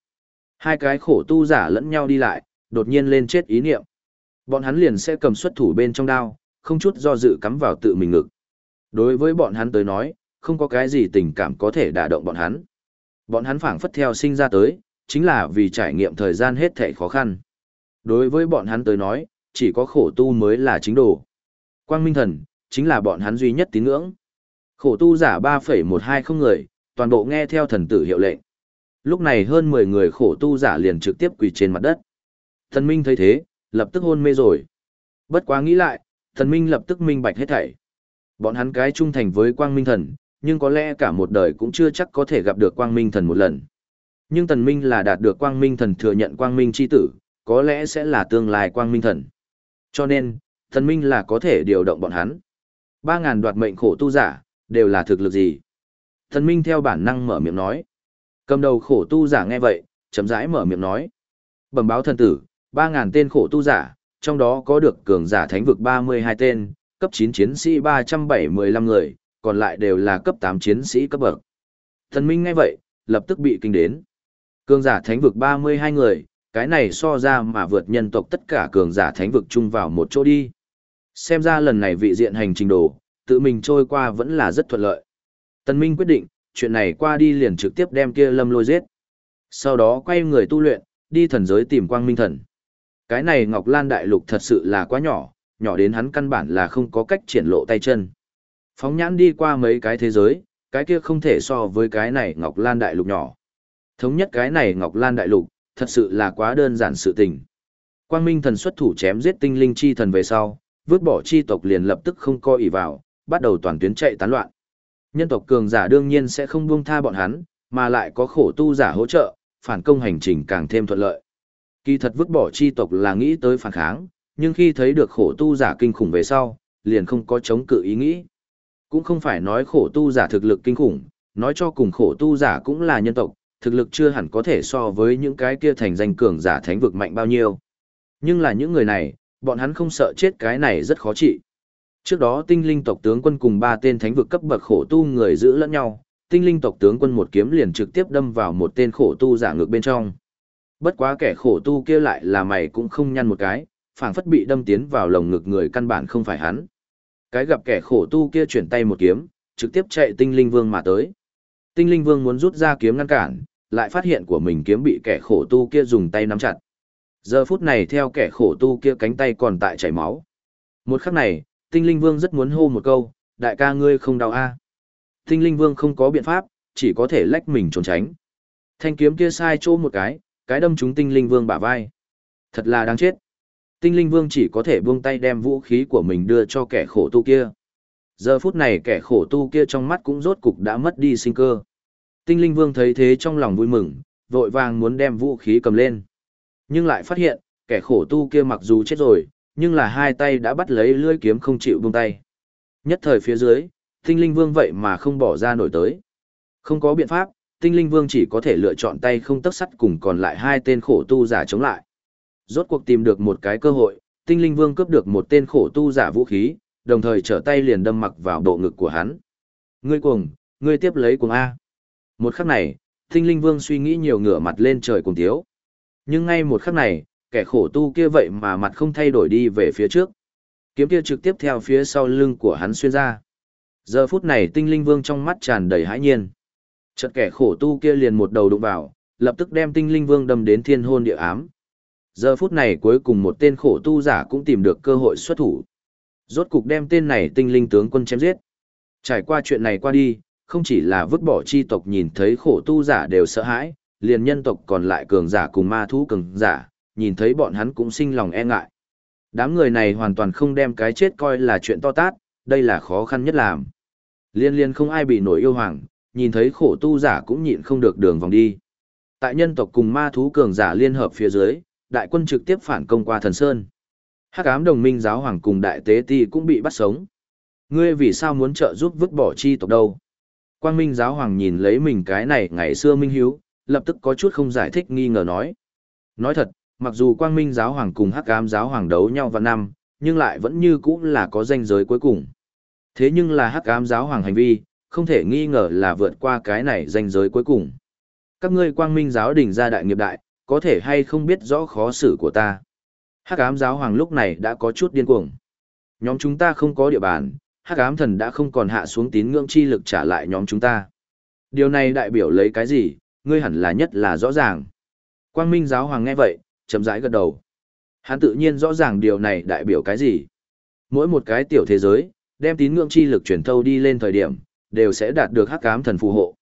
Hai cái khổ tu giả lẫn nhau đi lại, đột nhiên lên chết ý niệm. Bọn hắn liền sẽ cầm xuất thủ bên trong đao, không chút do dự cắm vào tự mình ngực. Đối với bọn hắn tới nói, không có cái gì tình cảm có thể đả động bọn hắn. Bọn hắn phảng phất theo sinh ra tới, chính là vì trải nghiệm thời gian hết thảy khó khăn. Đối với bọn hắn tới nói, chỉ có khổ tu mới là chính đồ. Quang Minh Thần, chính là bọn hắn duy nhất tín ngưỡng. Khổ tu giả 3,120 người, toàn bộ nghe theo thần tử hiệu lệnh. Lúc này hơn 10 người khổ tu giả liền trực tiếp quỳ trên mặt đất. Thần Minh thấy thế, lập tức hôn mê rồi. Bất quá nghĩ lại, thần Minh lập tức minh bạch hết thảy. Bọn hắn cái trung thành với Quang Minh Thần, nhưng có lẽ cả một đời cũng chưa chắc có thể gặp được Quang Minh Thần một lần. Nhưng Thần Minh là đạt được Quang Minh Thần thừa nhận Quang Minh chi tử, có lẽ sẽ là tương lai Quang Minh Thần. Cho nên, Thần Minh là có thể điều động bọn hắn. Ba ngàn đoạt mệnh khổ tu giả, đều là thực lực gì? Thần Minh theo bản năng mở miệng nói. Cầm đầu khổ tu giả nghe vậy, chậm rãi mở miệng nói. Bẩm báo thần tử, ba ngàn tên khổ tu giả, trong đó có được cường giả thánh vực 32 tên, cấp 9 chiến sĩ 375 người, còn lại đều là cấp 8 chiến sĩ cấp bậc. Thần Minh ngay vậy, lập tức bị kinh đến. Cường giả thánh vực 32 người, cái này so ra mà vượt nhân tộc tất cả cường giả thánh vực chung vào một chỗ đi. Xem ra lần này vị diện hành trình đồ, tự mình trôi qua vẫn là rất thuận lợi. Tần Minh quyết định, chuyện này qua đi liền trực tiếp đem kia lâm lôi giết. Sau đó quay người tu luyện, đi thần giới tìm quang minh thần. Cái này Ngọc Lan Đại Lục thật sự là quá nhỏ, nhỏ đến hắn căn bản là không có cách triển lộ tay chân. Phóng nhãn đi qua mấy cái thế giới, cái kia không thể so với cái này Ngọc Lan Đại Lục nhỏ. Thống nhất cái này Ngọc Lan Đại Lục, thật sự là quá đơn giản sự tình. Quang Minh thần xuất thủ chém giết tinh linh chi thần về sau, vứt bỏ chi tộc liền lập tức không coi ỉ vào, bắt đầu toàn tuyến chạy tán loạn. Nhân tộc cường giả đương nhiên sẽ không buông tha bọn hắn, mà lại có khổ tu giả hỗ trợ, phản công hành trình càng thêm thuận lợi. Kỳ thật vứt bỏ chi tộc là nghĩ tới phản kháng, nhưng khi thấy được khổ tu giả kinh khủng về sau, liền không có chống cự ý nghĩ. Cũng không phải nói khổ tu giả thực lực kinh khủng, nói cho cùng khổ tu giả cũng là nhân tộc, thực lực chưa hẳn có thể so với những cái kia thành danh cường giả thánh vực mạnh bao nhiêu. Nhưng là những người này, bọn hắn không sợ chết cái này rất khó trị. Trước đó tinh linh tộc tướng quân cùng ba tên thánh vực cấp bậc khổ tu người giữ lẫn nhau, tinh linh tộc tướng quân một kiếm liền trực tiếp đâm vào một tên khổ tu giả ngược bên trong. Bất quá kẻ khổ tu kia lại là mày cũng không nhăn một cái, phảng phất bị đâm tiến vào lồng ngực người căn bản không phải hắn. Cái gặp kẻ khổ tu kia chuyển tay một kiếm, trực tiếp chạy tinh linh vương mà tới. Tinh linh vương muốn rút ra kiếm ngăn cản, lại phát hiện của mình kiếm bị kẻ khổ tu kia dùng tay nắm chặt. Giờ phút này theo kẻ khổ tu kia cánh tay còn tại chảy máu. Một khắc này, tinh linh vương rất muốn hô một câu, đại ca ngươi không đau a Tinh linh vương không có biện pháp, chỉ có thể lách mình trốn tránh. Thanh kiếm kia sai chỗ một cái, cái đâm trúng tinh linh vương bả vai. Thật là đáng chết. Tinh linh vương chỉ có thể buông tay đem vũ khí của mình đưa cho kẻ khổ tu kia. Giờ phút này kẻ khổ tu kia trong mắt cũng rốt cục đã mất đi sinh cơ. Tinh linh vương thấy thế trong lòng vui mừng, vội vàng muốn đem vũ khí cầm lên. Nhưng lại phát hiện, kẻ khổ tu kia mặc dù chết rồi, nhưng là hai tay đã bắt lấy lưỡi kiếm không chịu buông tay. Nhất thời phía dưới, tinh linh vương vậy mà không bỏ ra nổi tới. Không có biện pháp, tinh linh vương chỉ có thể lựa chọn tay không tấc sắt cùng còn lại hai tên khổ tu giả chống lại. Rốt cuộc tìm được một cái cơ hội, tinh linh vương cướp được một tên khổ tu giả vũ khí, đồng thời trở tay liền đâm mặc vào bộ ngực của hắn. Ngươi cuồng, ngươi tiếp lấy cuồng A. Một khắc này, tinh linh vương suy nghĩ nhiều ngửa mặt lên trời cùng tiếu. Nhưng ngay một khắc này, kẻ khổ tu kia vậy mà mặt không thay đổi đi về phía trước. Kiếm kia trực tiếp theo phía sau lưng của hắn xuyên ra. Giờ phút này tinh linh vương trong mắt tràn đầy hãi nhiên. Chợt kẻ khổ tu kia liền một đầu đụng vào, lập tức đem tinh linh vương đâm đến thiên hôn địa ám. Giờ phút này cuối cùng một tên khổ tu giả cũng tìm được cơ hội xuất thủ. Rốt cục đem tên này tinh linh tướng quân chém giết. Trải qua chuyện này qua đi, không chỉ là vứt bỏ chi tộc nhìn thấy khổ tu giả đều sợ hãi, liền nhân tộc còn lại cường giả cùng ma thú cường giả, nhìn thấy bọn hắn cũng sinh lòng e ngại. Đám người này hoàn toàn không đem cái chết coi là chuyện to tát, đây là khó khăn nhất làm. Liên liên không ai bị nổi yêu hoàng, nhìn thấy khổ tu giả cũng nhịn không được đường vòng đi. Tại nhân tộc cùng ma thú cường giả liên hợp phía dưới, đại quân trực tiếp phản công qua thần sơn. Hắc ám đồng minh giáo hoàng cùng đại tế ti cũng bị bắt sống. Ngươi vì sao muốn trợ giúp vứt bỏ chi tộc đâu? Quang minh giáo hoàng nhìn lấy mình cái này ngày xưa minh hiếu, lập tức có chút không giải thích nghi ngờ nói. Nói thật, mặc dù quang minh giáo hoàng cùng hắc ám giáo hoàng đấu nhau vào năm, nhưng lại vẫn như cũ là có danh giới cuối cùng. Thế nhưng là hắc ám giáo hoàng hành vi, không thể nghi ngờ là vượt qua cái này danh giới cuối cùng. Các ngươi quang minh giáo đình gia đại nghiệp đại, có thể hay không biết rõ khó xử của ta. Hắc ám giáo hoàng lúc này đã có chút điên cuồng. Nhóm chúng ta không có địa bàn, hắc ám thần đã không còn hạ xuống tín ngưỡng chi lực trả lại nhóm chúng ta. Điều này đại biểu lấy cái gì, ngươi hẳn là nhất là rõ ràng. Quang minh giáo hoàng nghe vậy, chậm rãi gật đầu. Hắn tự nhiên rõ ràng điều này đại biểu cái gì. Mỗi một cái tiểu thế giới, đem tín ngưỡng chi lực truyền thâu đi lên thời điểm, đều sẽ đạt được hắc ám thần phù hộ.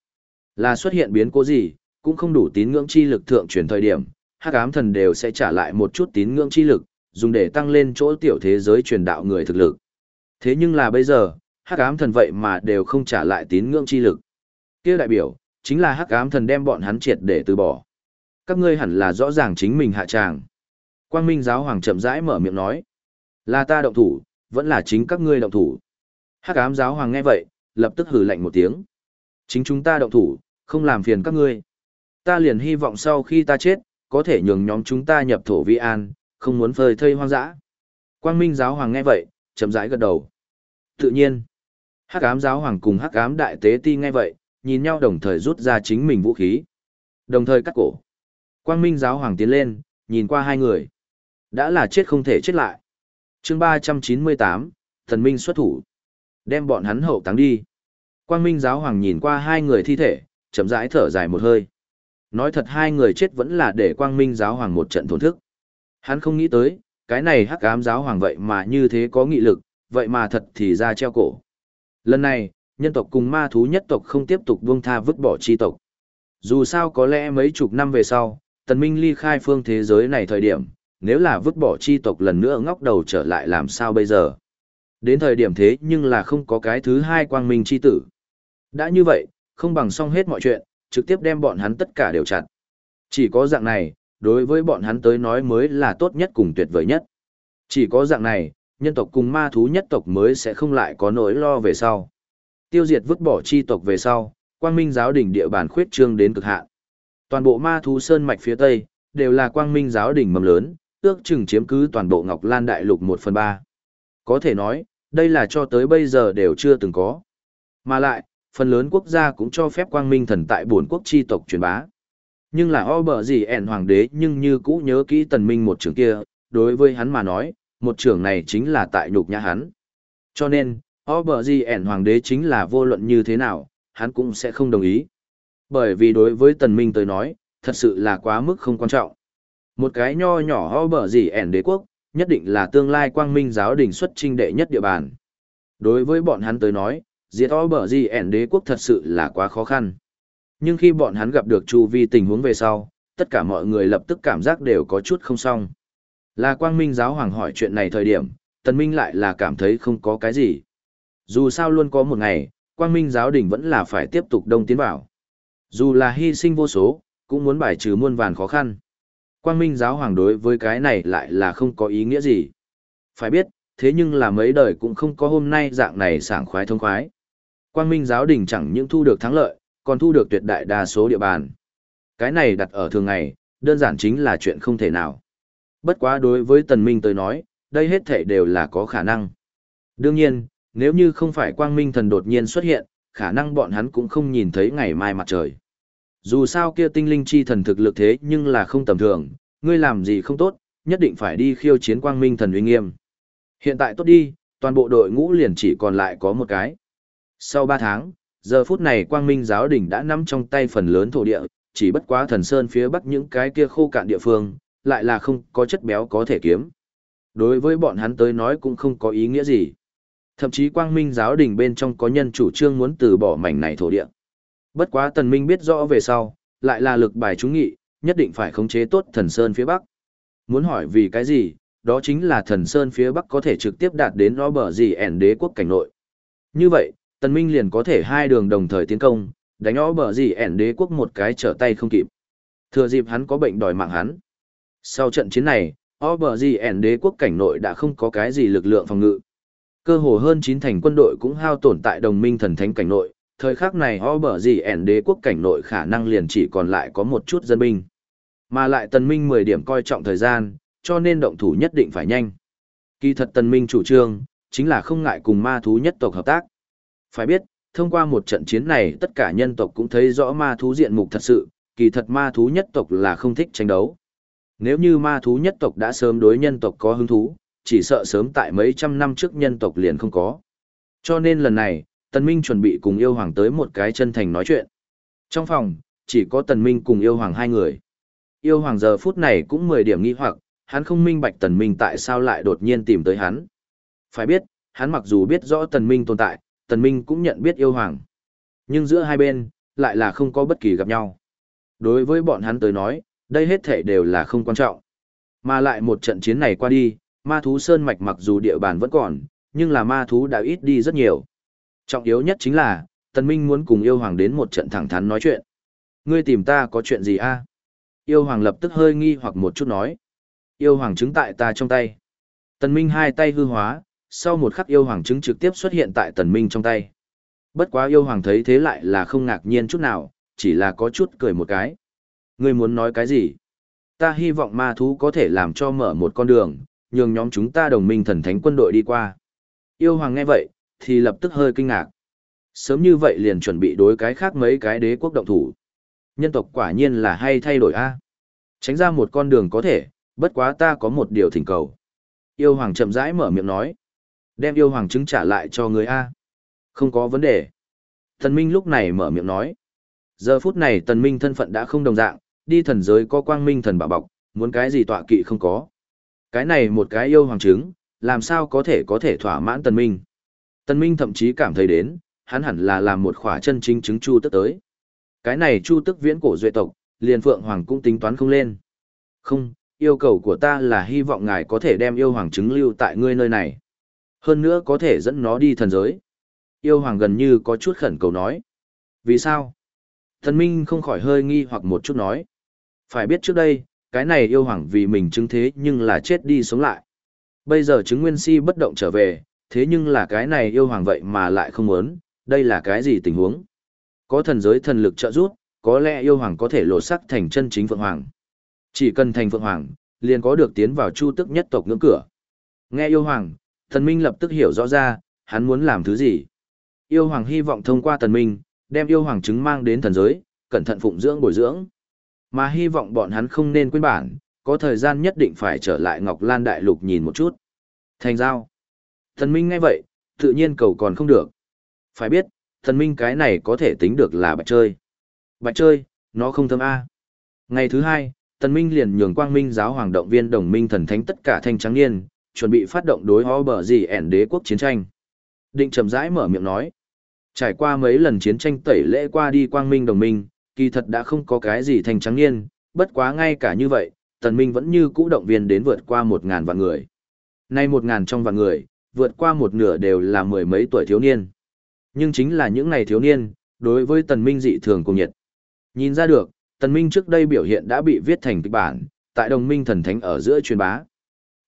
Là xuất hiện biến cố gì, cũng không đủ tín ngưỡng chi lực thượng chuyển thời điểm, hắc ám thần đều sẽ trả lại một chút tín ngưỡng chi lực, dùng để tăng lên chỗ tiểu thế giới truyền đạo người thực lực. Thế nhưng là bây giờ, hắc ám thần vậy mà đều không trả lại tín ngưỡng chi lực. Kia đại biểu, chính là hắc ám thần đem bọn hắn triệt để từ bỏ. Các ngươi hẳn là rõ ràng chính mình hạ tràng. Quang Minh giáo hoàng chậm rãi mở miệng nói, là ta động thủ, vẫn là chính các ngươi động thủ. Hắc ám giáo hoàng nghe vậy, lập tức hử lạnh một tiếng. Chính chúng ta động thủ, không làm phiền các ngươi. Ta liền hy vọng sau khi ta chết, có thể nhường nhóm chúng ta nhập thổ vi an, không muốn phơi thây hoang dã. Quang Minh giáo hoàng nghe vậy, chậm rãi gật đầu. Tự nhiên, Hắc ám giáo hoàng cùng hắc ám đại tế ti nghe vậy, nhìn nhau đồng thời rút ra chính mình vũ khí. Đồng thời cắt cổ. Quang Minh giáo hoàng tiến lên, nhìn qua hai người. Đã là chết không thể chết lại. chương 398, thần minh xuất thủ. Đem bọn hắn hậu táng đi. Quang Minh giáo hoàng nhìn qua hai người thi thể, chậm rãi thở dài một hơi. Nói thật hai người chết vẫn là để Quang Minh giáo hoàng một trận thổn thức. Hắn không nghĩ tới, cái này hắc ám giáo hoàng vậy mà như thế có nghị lực, vậy mà thật thì ra treo cổ. Lần này, nhân tộc cùng ma thú nhất tộc không tiếp tục buông tha vứt bỏ chi tộc. Dù sao có lẽ mấy chục năm về sau, tần minh ly khai phương thế giới này thời điểm, nếu là vứt bỏ chi tộc lần nữa ngóc đầu trở lại làm sao bây giờ. Đến thời điểm thế nhưng là không có cái thứ hai quang minh chi tử. Đã như vậy, không bằng xong hết mọi chuyện, trực tiếp đem bọn hắn tất cả đều chặt. Chỉ có dạng này, đối với bọn hắn tới nói mới là tốt nhất cùng tuyệt vời nhất. Chỉ có dạng này, nhân tộc cùng ma thú nhất tộc mới sẽ không lại có nỗi lo về sau. Tiêu diệt vứt bỏ chi tộc về sau, quang minh giáo đỉnh địa bàn khuyết trương đến cực hạn. Toàn bộ ma thú sơn mạch phía tây, đều là quang minh giáo đỉnh mầm lớn, ước chừng chiếm cứ toàn bộ Ngọc Lan Đại Lục 1 phần 3. Có thể nói, đây là cho tới bây giờ đều chưa từng có. Mà lại, phần lớn quốc gia cũng cho phép quang minh thần tại bổn quốc chi tộc truyền bá. Nhưng là o bờ gì ẻn hoàng đế nhưng như cũ nhớ kỹ tần minh một trường kia, đối với hắn mà nói, một trường này chính là tại nhục nhã hắn. Cho nên, o bờ gì ẻn hoàng đế chính là vô luận như thế nào, hắn cũng sẽ không đồng ý. Bởi vì đối với tần minh tới nói, thật sự là quá mức không quan trọng. Một cái nho nhỏ o bờ gì ẻn đế quốc, nhất định là tương lai quang minh giáo đình xuất trinh đệ nhất địa bàn. Đối với bọn hắn tới nói, diệt o bờ gì ẻn đế quốc thật sự là quá khó khăn. Nhưng khi bọn hắn gặp được chu vi tình huống về sau, tất cả mọi người lập tức cảm giác đều có chút không xong. Là quang minh giáo hoàng hỏi chuyện này thời điểm, tần minh lại là cảm thấy không có cái gì. Dù sao luôn có một ngày, quang minh giáo đình vẫn là phải tiếp tục đông tiến vào. Dù là hy sinh vô số, cũng muốn bài trừ muôn vàn khó khăn. Quang minh giáo hoàng đối với cái này lại là không có ý nghĩa gì. Phải biết, thế nhưng là mấy đời cũng không có hôm nay dạng này sảng khoái thông khoái. Quang minh giáo đình chẳng những thu được thắng lợi, còn thu được tuyệt đại đa số địa bàn. Cái này đặt ở thường ngày, đơn giản chính là chuyện không thể nào. Bất quá đối với tần minh tới nói, đây hết thể đều là có khả năng. Đương nhiên, nếu như không phải quang minh thần đột nhiên xuất hiện, khả năng bọn hắn cũng không nhìn thấy ngày mai mặt trời. Dù sao kia tinh linh chi thần thực lực thế nhưng là không tầm thường, ngươi làm gì không tốt, nhất định phải đi khiêu chiến quang minh thần uy nghiêm. Hiện tại tốt đi, toàn bộ đội ngũ liền chỉ còn lại có một cái. Sau 3 tháng, giờ phút này quang minh giáo đỉnh đã nắm trong tay phần lớn thổ địa, chỉ bất quá thần sơn phía bắc những cái kia khô cạn địa phương, lại là không có chất béo có thể kiếm. Đối với bọn hắn tới nói cũng không có ý nghĩa gì. Thậm chí quang minh giáo đình bên trong có nhân chủ trương muốn từ bỏ mảnh này thổ địa. Bất quá tần minh biết rõ về sau, lại là lực bài chúng nghị, nhất định phải khống chế tốt thần sơn phía bắc. Muốn hỏi vì cái gì, đó chính là thần sơn phía bắc có thể trực tiếp đạt đến nó bờ gì ẻn đế quốc cảnh nội. Như vậy, tần minh liền có thể hai đường đồng thời tiến công, đánh nó bờ gì ẻn đế quốc một cái trở tay không kịp. Thừa dịp hắn có bệnh đòi mạng hắn. Sau trận chiến này, ẻn đế quốc cảnh nội đã không có cái gì lực lượng phòng ngự. Cơ hồ hơn chín thành quân đội cũng hao tổn tại đồng minh thần thánh cảnh nội, thời khắc này o bở gì ẻn đế quốc cảnh nội khả năng liền chỉ còn lại có một chút dân binh. Mà lại tần minh 10 điểm coi trọng thời gian, cho nên động thủ nhất định phải nhanh. Kỳ thật tần minh chủ trương, chính là không ngại cùng ma thú nhất tộc hợp tác. Phải biết, thông qua một trận chiến này tất cả nhân tộc cũng thấy rõ ma thú diện mục thật sự, kỳ thật ma thú nhất tộc là không thích tranh đấu. Nếu như ma thú nhất tộc đã sớm đối nhân tộc có hứng thú, chỉ sợ sớm tại mấy trăm năm trước nhân tộc liền không có. Cho nên lần này, Tần Minh chuẩn bị cùng yêu hoàng tới một cái chân thành nói chuyện. Trong phòng, chỉ có Tần Minh cùng yêu hoàng hai người. Yêu hoàng giờ phút này cũng mười điểm nghi hoặc, hắn không minh bạch Tần Minh tại sao lại đột nhiên tìm tới hắn. Phải biết, hắn mặc dù biết rõ Tần Minh tồn tại, Tần Minh cũng nhận biết yêu hoàng. Nhưng giữa hai bên, lại là không có bất kỳ gặp nhau. Đối với bọn hắn tới nói, đây hết thể đều là không quan trọng. Mà lại một trận chiến này qua đi, ma thú sơn mạch mặc dù địa bàn vẫn còn, nhưng là ma thú đã ít đi rất nhiều. Trọng yếu nhất chính là, Tần Minh muốn cùng yêu hoàng đến một trận thẳng thắn nói chuyện. Ngươi tìm ta có chuyện gì a? Yêu hoàng lập tức hơi nghi hoặc một chút nói. Yêu hoàng chứng tại ta trong tay. Tần Minh hai tay hư hóa, sau một khắc yêu hoàng chứng trực tiếp xuất hiện tại Tần Minh trong tay. Bất quá yêu hoàng thấy thế lại là không ngạc nhiên chút nào, chỉ là có chút cười một cái. Ngươi muốn nói cái gì? Ta hy vọng ma thú có thể làm cho mở một con đường, nhường nhóm chúng ta đồng minh thần thánh quân đội đi qua. Yêu hoàng nghe vậy, thì lập tức hơi kinh ngạc. Sớm như vậy liền chuẩn bị đối cái khác mấy cái đế quốc động thủ. Nhân tộc quả nhiên là hay thay đổi a. Tránh ra một con đường có thể, bất quá ta có một điều thỉnh cầu. Yêu hoàng chậm rãi mở miệng nói. Đem yêu hoàng chứng trả lại cho người A. Không có vấn đề. thần Minh lúc này mở miệng nói. Giờ phút này tần Minh thân phận đã không đồng dạng, đi thần giới có quang minh thần bảo bọc, muốn cái gì tọa kỵ không có. Cái này một cái yêu hoàng chứng, làm sao có thể có thể thỏa mãn tần Minh. Tần Minh thậm chí cảm thấy đến, hắn hẳn là làm một khỏa chân chính chứng chu tức tới. Cái này chu tức viễn cổ duệ tộc, liền phượng hoàng cũng tính toán không lên. Không, yêu cầu của ta là hy vọng ngài có thể đem yêu hoàng chứng lưu tại ngươi nơi này. Hơn nữa có thể dẫn nó đi thần giới. Yêu hoàng gần như có chút khẩn cầu nói. Vì sao? Thần Minh không khỏi hơi nghi hoặc một chút nói. Phải biết trước đây, cái này yêu hoàng vì mình chứng thế nhưng là chết đi sống lại. Bây giờ chứng nguyên si bất động trở về, thế nhưng là cái này yêu hoàng vậy mà lại không muốn, đây là cái gì tình huống? Có thần giới thần lực trợ giúp, có lẽ yêu hoàng có thể lột sắc thành chân chính phượng hoàng. Chỉ cần thành phượng hoàng, liền có được tiến vào chu tức nhất tộc ngưỡng cửa. Nghe yêu hoàng, thần minh lập tức hiểu rõ ra, hắn muốn làm thứ gì. Yêu hoàng hy vọng thông qua thần minh, đem yêu hoàng chứng mang đến thần giới, cẩn thận phụng dưỡng bồi dưỡng. Mà hy vọng bọn hắn không nên quên bản, có thời gian nhất định phải trở lại Ngọc Lan Đại Lục nhìn một chút. Thành giao. Thần minh ngay vậy, tự nhiên cầu còn không được. Phải biết, thần minh cái này có thể tính được là bạch chơi. Bạch chơi, nó không thâm A. Ngày thứ hai, Tần Minh liền nhường Quang Minh giáo hoàng động viên đồng minh thần thánh tất cả thanh trắng niên, chuẩn bị phát động đối ho bờ gì ẻn đế quốc chiến tranh. Định trầm rãi mở miệng nói. Trải qua mấy lần chiến tranh tẩy lễ qua đi Quang Minh đồng minh, kỳ thật đã không có cái gì thanh trắng niên, bất quá ngay cả như vậy, Tần Minh vẫn như cũ động viên đến vượt qua một ngàn vạn người. Nay một ngàn trong vạn người, vượt qua một nửa đều là mười mấy tuổi thiếu niên. Nhưng chính là những này thiếu niên, đối với Tần Minh dị thường cùng nhiệt. Nhìn ra được, Tần Minh trước đây biểu hiện đã bị viết thành kịch bản, tại đồng minh thần thánh ở giữa truyền bá.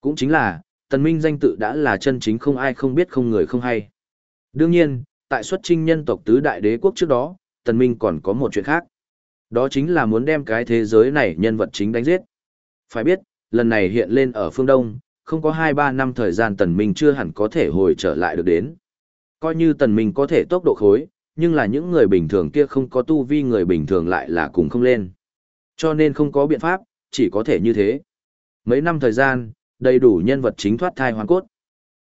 Cũng chính là, Tần Minh danh tự đã là chân chính không ai không biết không người không hay. Đương nhiên, tại xuất trinh nhân tộc tứ đại đế quốc trước đó, Tần Minh còn có một chuyện khác. Đó chính là muốn đem cái thế giới này nhân vật chính đánh giết. Phải biết, lần này hiện lên ở phương Đông, không có 2-3 năm thời gian Tần Minh chưa hẳn có thể hồi trở lại được đến. Coi như Tần Minh có thể tốc độ khối, nhưng là những người bình thường kia không có tu vi người bình thường lại là cùng không lên. Cho nên không có biện pháp, chỉ có thể như thế. Mấy năm thời gian, đầy đủ nhân vật chính thoát thai hoàn cốt.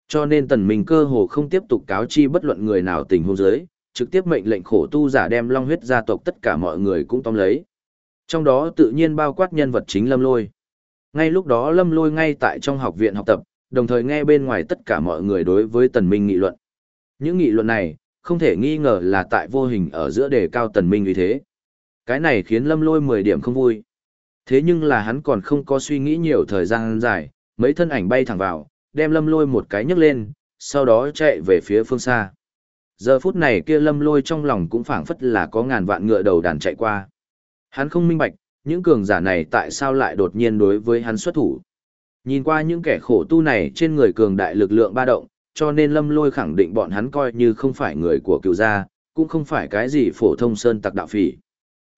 Cho nên tần minh cơ hồ không tiếp tục cáo chi bất luận người nào tình huống dưới, trực tiếp mệnh lệnh khổ tu giả đem long huyết gia tộc tất cả mọi người cũng tóm lấy. Trong đó tự nhiên bao quát nhân vật chính lâm lôi. Ngay lúc đó lâm lôi ngay tại trong học viện học tập, đồng thời nghe bên ngoài tất cả mọi người đối với tần minh nghị luận. Những nghị luận này, không thể nghi ngờ là tại vô hình ở giữa đề cao tần minh uy thế. Cái này khiến lâm lôi 10 điểm không vui. Thế nhưng là hắn còn không có suy nghĩ nhiều thời gian dài, mấy thân ảnh bay thẳng vào, đem lâm lôi một cái nhấc lên, sau đó chạy về phía phương xa. Giờ phút này kia lâm lôi trong lòng cũng phảng phất là có ngàn vạn ngựa đầu đàn chạy qua. Hắn không minh bạch, những cường giả này tại sao lại đột nhiên đối với hắn xuất thủ. Nhìn qua những kẻ khổ tu này trên người cường đại lực lượng ba động, cho nên lâm lôi khẳng định bọn hắn coi như không phải người của cựu gia, cũng không phải cái gì phổ thông sơn tặc đạo phỉ.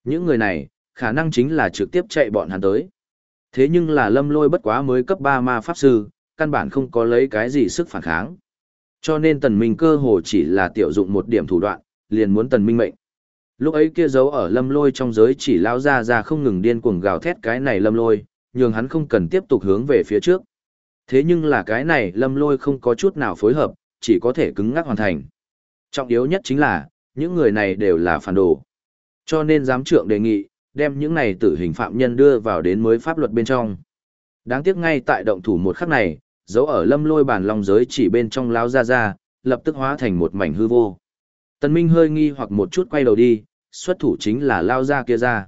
Những người này, khả năng chính là trực tiếp chạy bọn hắn tới. Thế nhưng là lâm lôi bất quá mới cấp 3 ma pháp sư, căn bản không có lấy cái gì sức phản kháng. Cho nên tần minh cơ hồ chỉ là tiểu dụng một điểm thủ đoạn, liền muốn tần minh mệnh. Lúc ấy kia giấu ở lâm lôi trong giới chỉ lao ra ra không ngừng điên cuồng gào thét cái này lâm lôi, nhường hắn không cần tiếp tục hướng về phía trước. Thế nhưng là cái này lâm lôi không có chút nào phối hợp, chỉ có thể cứng ngắc hoàn thành. Trọng yếu nhất chính là, những người này đều là phản đồ. Cho nên giám trượng đề nghị, đem những này tử hình phạm nhân đưa vào đến mới pháp luật bên trong. Đáng tiếc ngay tại động thủ một khắc này, dấu ở lâm lôi bàn long giới chỉ bên trong lao ra ra, lập tức hóa thành một mảnh hư vô. Tần Minh hơi nghi hoặc một chút quay đầu đi, xuất thủ chính là lao ra kia ra.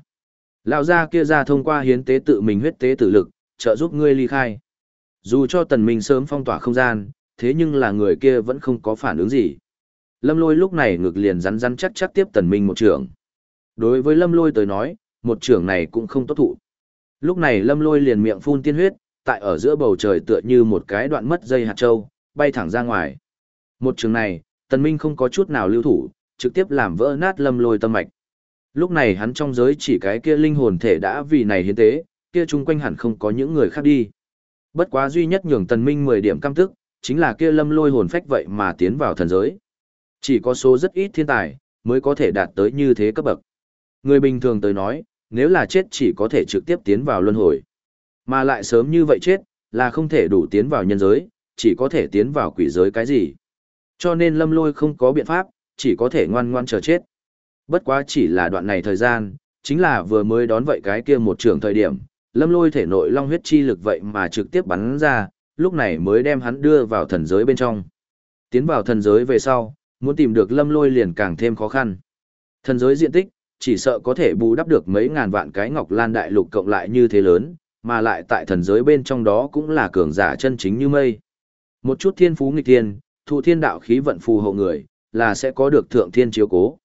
Lao ra kia ra thông qua hiến tế tự mình huyết tế tử lực, trợ giúp ngươi ly khai. Dù cho tần minh sớm phong tỏa không gian, thế nhưng là người kia vẫn không có phản ứng gì. Lâm lôi lúc này ngực liền rắn rắn chắc chắc tiếp tần minh một trường. Đối với lâm lôi tới nói, một trường này cũng không tốt thụ. Lúc này lâm lôi liền miệng phun tiên huyết, tại ở giữa bầu trời tựa như một cái đoạn mất dây hạt châu, bay thẳng ra ngoài. Một trường này, tần minh không có chút nào lưu thủ, trực tiếp làm vỡ nát lâm lôi tâm mạch. Lúc này hắn trong giới chỉ cái kia linh hồn thể đã vì này hiến tế, kia chung quanh hẳn không có những người khác đi. Bất quá duy nhất nhường tần minh 10 điểm cam tức, chính là kia lâm lôi hồn phách vậy mà tiến vào thần giới. Chỉ có số rất ít thiên tài, mới có thể đạt tới như thế cấp bậc. Người bình thường tới nói, nếu là chết chỉ có thể trực tiếp tiến vào luân hồi. Mà lại sớm như vậy chết, là không thể đủ tiến vào nhân giới, chỉ có thể tiến vào quỷ giới cái gì. Cho nên lâm lôi không có biện pháp, chỉ có thể ngoan ngoan chờ chết. Bất quá chỉ là đoạn này thời gian, chính là vừa mới đón vậy cái kia một trường thời điểm, lâm lôi thể nội long huyết chi lực vậy mà trực tiếp bắn ra, lúc này mới đem hắn đưa vào thần giới bên trong. Tiến vào thần giới về sau, muốn tìm được lâm lôi liền càng thêm khó khăn. Thần giới diện tích, chỉ sợ có thể bù đắp được mấy ngàn vạn cái ngọc lan đại lục cộng lại như thế lớn, mà lại tại thần giới bên trong đó cũng là cường giả chân chính như mây. Một chút thiên phú nghịch thiên, thụ thiên đạo khí vận phù hộ người, là sẽ có được thượng thiên chiếu cố.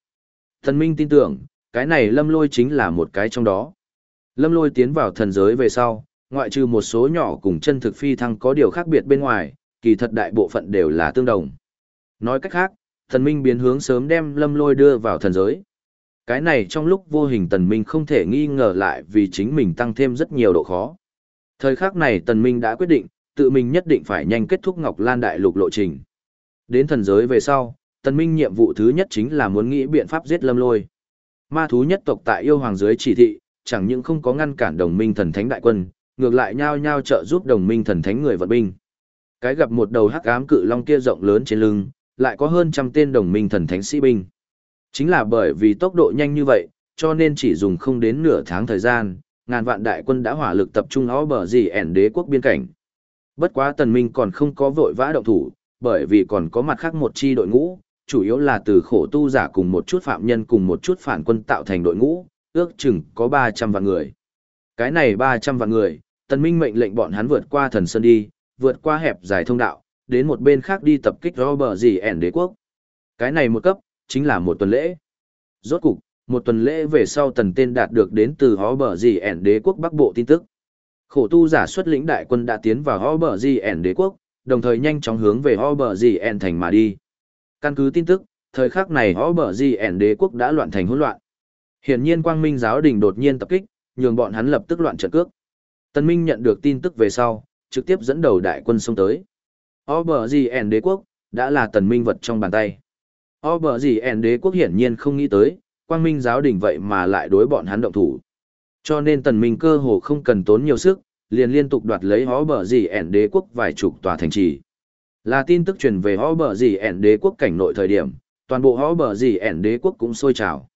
Thần Minh tin tưởng, cái này lâm lôi chính là một cái trong đó. Lâm lôi tiến vào thần giới về sau, ngoại trừ một số nhỏ cùng chân thực phi thăng có điều khác biệt bên ngoài, kỳ thật đại bộ phận đều là tương đồng. Nói cách khác, thần minh biến hướng sớm đem lâm lôi đưa vào thần giới. Cái này trong lúc vô hình tần minh không thể nghi ngờ lại vì chính mình tăng thêm rất nhiều độ khó. Thời khắc này tần minh đã quyết định, tự mình nhất định phải nhanh kết thúc Ngọc Lan Đại Lục lộ trình. Đến thần giới về sau, tần minh nhiệm vụ thứ nhất chính là muốn nghĩ biện pháp giết lâm lôi. Ma thú nhất tộc tại yêu hoàng dưới chỉ thị, chẳng những không có ngăn cản đồng minh thần thánh đại quân, ngược lại nhao nhao trợ giúp đồng minh thần thánh người vận binh. Cái gặp một đầu hắc ám cự long kia rộng lớn trên lưng, lại có hơn trăm tên đồng minh thần thánh sĩ binh. Chính là bởi vì tốc độ nhanh như vậy, cho nên chỉ dùng không đến nửa tháng thời gian, ngàn vạn đại quân đã hỏa lực tập trung ó bờ gì ẻn đế quốc biên cảnh. Bất quá tần minh còn không có vội vã động thủ, bởi vì còn có mặt khác một chi đội ngũ, chủ yếu là từ khổ tu giả cùng một chút phạm nhân cùng một chút phản quân tạo thành đội ngũ, ước chừng có 300 vạn người. Cái này 300 vạn người, tần minh mệnh lệnh bọn hắn vượt qua thần sơn đi, vượt qua hẹp dài thông đạo, đến một bên khác đi tập kích Robert gì ẻn đế quốc. Cái này một cấp, chính là một tuần lễ. Rốt cục, một tuần lễ về sau tần tên đạt được đến từ hó bờ gì ẻn đế quốc bắc bộ tin tức. Khổ tu giả xuất lĩnh đại quân đã tiến vào hó bờ gì ẻn đế quốc, đồng thời nhanh chóng hướng về hó bờ gì ẻn thành mà đi. Căn cứ tin tức, thời khắc này họ bở gì ẻn đế quốc đã loạn thành hỗn loạn. Hiển nhiên quang minh giáo đình đột nhiên tập kích, nhường bọn hắn lập tức loạn trận cước. Tần Minh nhận được tin tức về sau, trực tiếp dẫn đầu đại quân xông tới. Họ bở gì ẻn đế quốc, đã là tần minh vật trong bàn tay. Họ bở gì ẻn đế quốc hiển nhiên không nghĩ tới, quang minh giáo đình vậy mà lại đối bọn hắn động thủ. Cho nên tần minh cơ hồ không cần tốn nhiều sức, liền liên tục đoạt lấy O bờ gì ẻn đế quốc vài chục tòa thành trì. Là tin tức truyền về O bờ gì ẻn đế quốc cảnh nội thời điểm, toàn bộ O bờ gì ẻn đế quốc cũng sôi trào.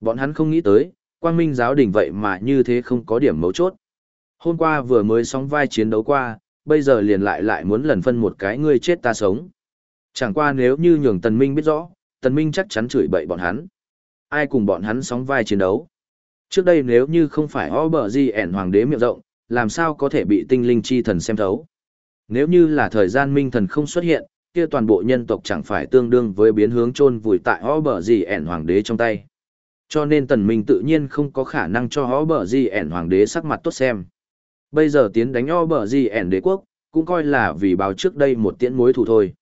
Bọn hắn không nghĩ tới, quang minh giáo đình vậy mà như thế không có điểm mấu chốt. Hôm qua vừa mới sóng vai chiến đấu qua, bây giờ liền lại lại muốn lần phân một cái ngươi chết ta sống. Chẳng qua nếu như nhường tần minh biết rõ, Tần Minh chắc chắn chửi bậy bọn hắn. Ai cùng bọn hắn sóng vai chiến đấu? Trước đây nếu như không phải hõ bờ gì ẻn hoàng đế miệng rộng, làm sao có thể bị tinh linh chi thần xem thấu? Nếu như là thời gian minh thần không xuất hiện, kia toàn bộ nhân tộc chẳng phải tương đương với biến hướng chôn vùi tại Obergien hoàng đế trong tay. Cho nên tần minh tự nhiên không có khả năng cho Obergien hoàng đế sắc mặt tốt xem. Bây giờ tiến đánh Obergien đế quốc, cũng coi là vì báo trước đây một tiễn mối thù thôi.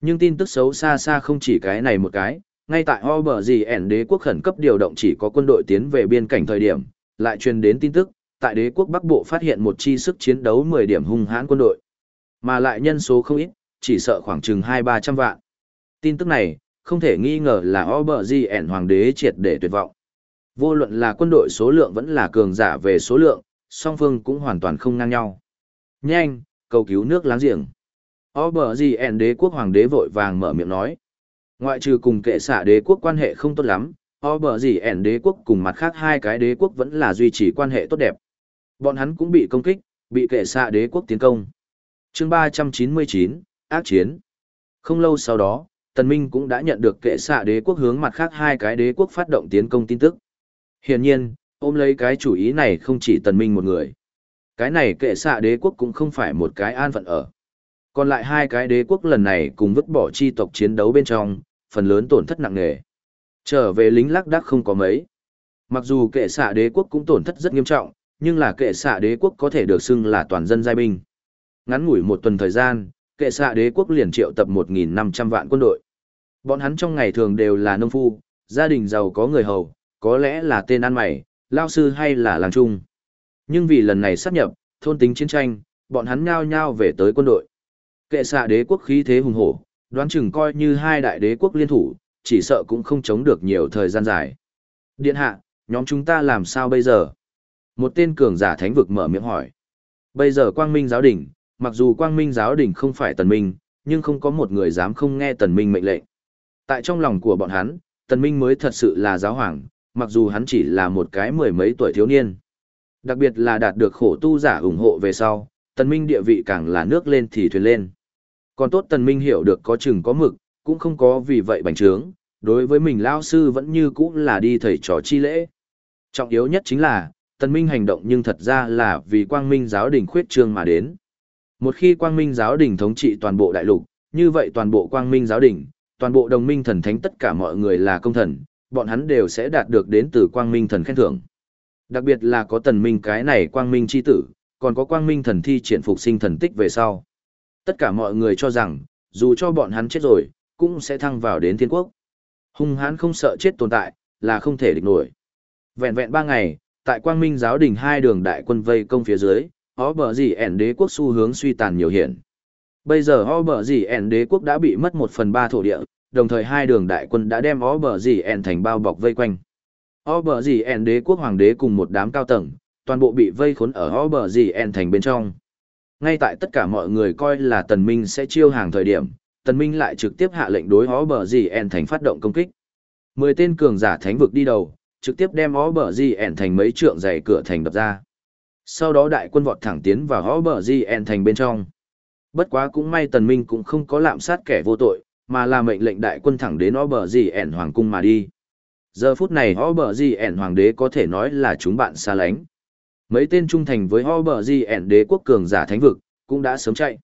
Nhưng tin tức xấu xa xa không chỉ cái này một cái, ngay tại ho bờ gì ẻn đế quốc khẩn cấp điều động chỉ có quân đội tiến về biên cảnh thời điểm, lại truyền đến tin tức, tại đế quốc Bắc Bộ phát hiện một chi sức chiến đấu 10 điểm hung hãn quân đội. Mà lại nhân số không ít, chỉ sợ khoảng chừng 2-300 vạn. Tin tức này, không thể nghi ngờ là Obergien hoàng đế triệt để tuyệt vọng. Vô luận là quân đội số lượng vẫn là cường giả về số lượng, song phương cũng hoàn toàn không ngang nhau. Nhanh, cầu cứu nước láng giềng. Obergien đế quốc hoàng đế vội vàng mở miệng nói. Ngoại trừ cùng kệ xạ đế quốc quan hệ không tốt lắm, Obergien đế quốc cùng mặt khác hai cái đế quốc vẫn là duy trì quan hệ tốt đẹp. Bọn hắn cũng bị công kích, bị kệ xạ đế quốc tiến công chương ba trăm chín mươi chín ác chiến. Không lâu sau đó, Tần Minh cũng đã nhận được kệ xạ đế quốc hướng mặt khác hai cái đế quốc phát động tiến công tin tức. Hiển nhiên, ôm lấy cái chủ ý này không chỉ Tần Minh một người. Cái này kệ xạ đế quốc cũng không phải một cái an phận ở. Còn lại hai cái đế quốc lần này cùng vứt bỏ chi tộc chiến đấu bên trong, phần lớn tổn thất nặng nề. Trở về lính lác đác không có mấy. Mặc dù kệ xạ đế quốc cũng tổn thất rất nghiêm trọng, nhưng là kệ xạ đế quốc có thể được xưng là toàn dân giai binh. Ngắn ngủi một tuần thời gian, kệ xạ đế quốc liền triệu tập 1.500 vạn quân đội. Bọn hắn trong ngày thường đều là nông phu, gia đình giàu có người hầu, có lẽ là tên ăn mày, lao sư hay là làng trung. Nhưng vì lần này sắp nhập, thôn tính chiến tranh, bọn hắn nhao nhao về tới quân đội. Kệ xạ đế quốc khí thế hùng hổ, Đoán chừng coi như hai đại đế quốc liên thủ, chỉ sợ cũng không chống được nhiều thời gian dài. Điện hạ, nhóm chúng ta làm sao bây giờ? Một tên cường giả thánh vực mở miệng hỏi. Bây giờ quang minh giáo đỉnh, mặc dù quang minh giáo đỉnh không phải tần minh, nhưng không có một người dám không nghe tần minh mệnh lệnh. Tại trong lòng của bọn hắn, tần minh mới thật sự là giáo hoàng, mặc dù hắn chỉ là một cái mười mấy tuổi thiếu niên. Đặc biệt là đạt được khổ tu giả ủng hộ về sau, tần minh địa vị càng là nước lên thì thuyền lên. Còn tốt tần minh hiểu được có chừng có mực, cũng không có vì vậy bành trướng, đối với mình lao sư vẫn như cũ là đi thầy trò chi lễ. Trọng yếu nhất chính là, tần minh hành động nhưng thật ra là vì quang minh giáo đình khuyết trương mà đến. Một khi quang minh giáo đình thống trị toàn bộ đại lục, như vậy toàn bộ quang minh giáo đình, toàn bộ đồng minh thần thánh tất cả mọi người là công thần, bọn hắn đều sẽ đạt được đến từ quang minh thần khen thưởng. Đặc biệt là có tần minh cái này quang minh chi tử, còn có quang minh thần thi triển phục sinh thần tích về sau. Tất cả mọi người cho rằng, dù cho bọn hắn chết rồi, cũng sẽ thăng vào đến thiên quốc. Hung hãn không sợ chết tồn tại, là không thể địch nổi. Vẹn vẹn ba ngày, tại quang minh giáo đình hai đường đại quân vây công phía dưới, ó bờ gì ẻn đế quốc xu hướng suy tàn nhiều hiện. Bây giờ ó bờ gì ẻn đế quốc đã bị mất một phần ba thổ địa, đồng thời hai đường đại quân đã đem ó bờ gì ẻn thành bao bọc vây quanh. Ó bờ gì ẻn đế quốc hoàng đế cùng một đám cao tầng, toàn bộ bị vây khốn ở ó bờ gì ẻn thành bên trong. Ngay tại tất cả mọi người coi là tần minh sẽ chiêu hàng thời điểm, tần minh lại trực tiếp hạ lệnh đối ó bờ gì ẻn thành phát động công kích. Mười tên cường giả thánh vực đi đầu, trực tiếp đem ó bờ gì ẻn thành mấy trượng dày cửa thành đập ra. Sau đó đại quân vọt thẳng tiến vào ó bờ gì thành bên trong. Bất quá cũng may tần minh cũng không có lạm sát kẻ vô tội, mà là mệnh lệnh đại quân thẳng đến ó bờ gì hoàng cung mà đi. Giờ phút này ó bờ gì hoàng đế có thể nói là chúng bạn xa lánh. Mấy tên trung thành với ó bờ gì đế quốc cường giả thánh vực, cũng đã sớm chạy.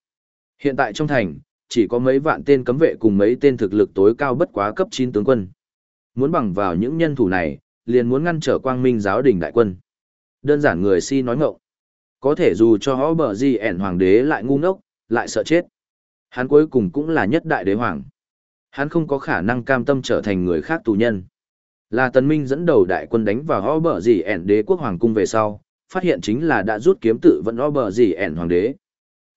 Hiện tại trong thành, chỉ có mấy vạn tên cấm vệ cùng mấy tên thực lực tối cao bất quá cấp 9 tướng quân. Muốn bằng vào những nhân thủ này, liền muốn ngăn trở quang minh giáo đình đại quân. Đơn giản người si nói ngộng. Có thể dù cho họ bờ gì ẻn hoàng đế lại ngu ngốc, lại sợ chết. Hắn cuối cùng cũng là nhất đại đế hoàng. Hắn không có khả năng cam tâm trở thành người khác tù nhân. Là tần minh dẫn đầu đại quân đánh vào họ bờ gì ẻn đế quốc hoàng cung về sau, phát hiện chính là đã rút kiếm tự vẫn họ bờ gì ẻn hoàng đế.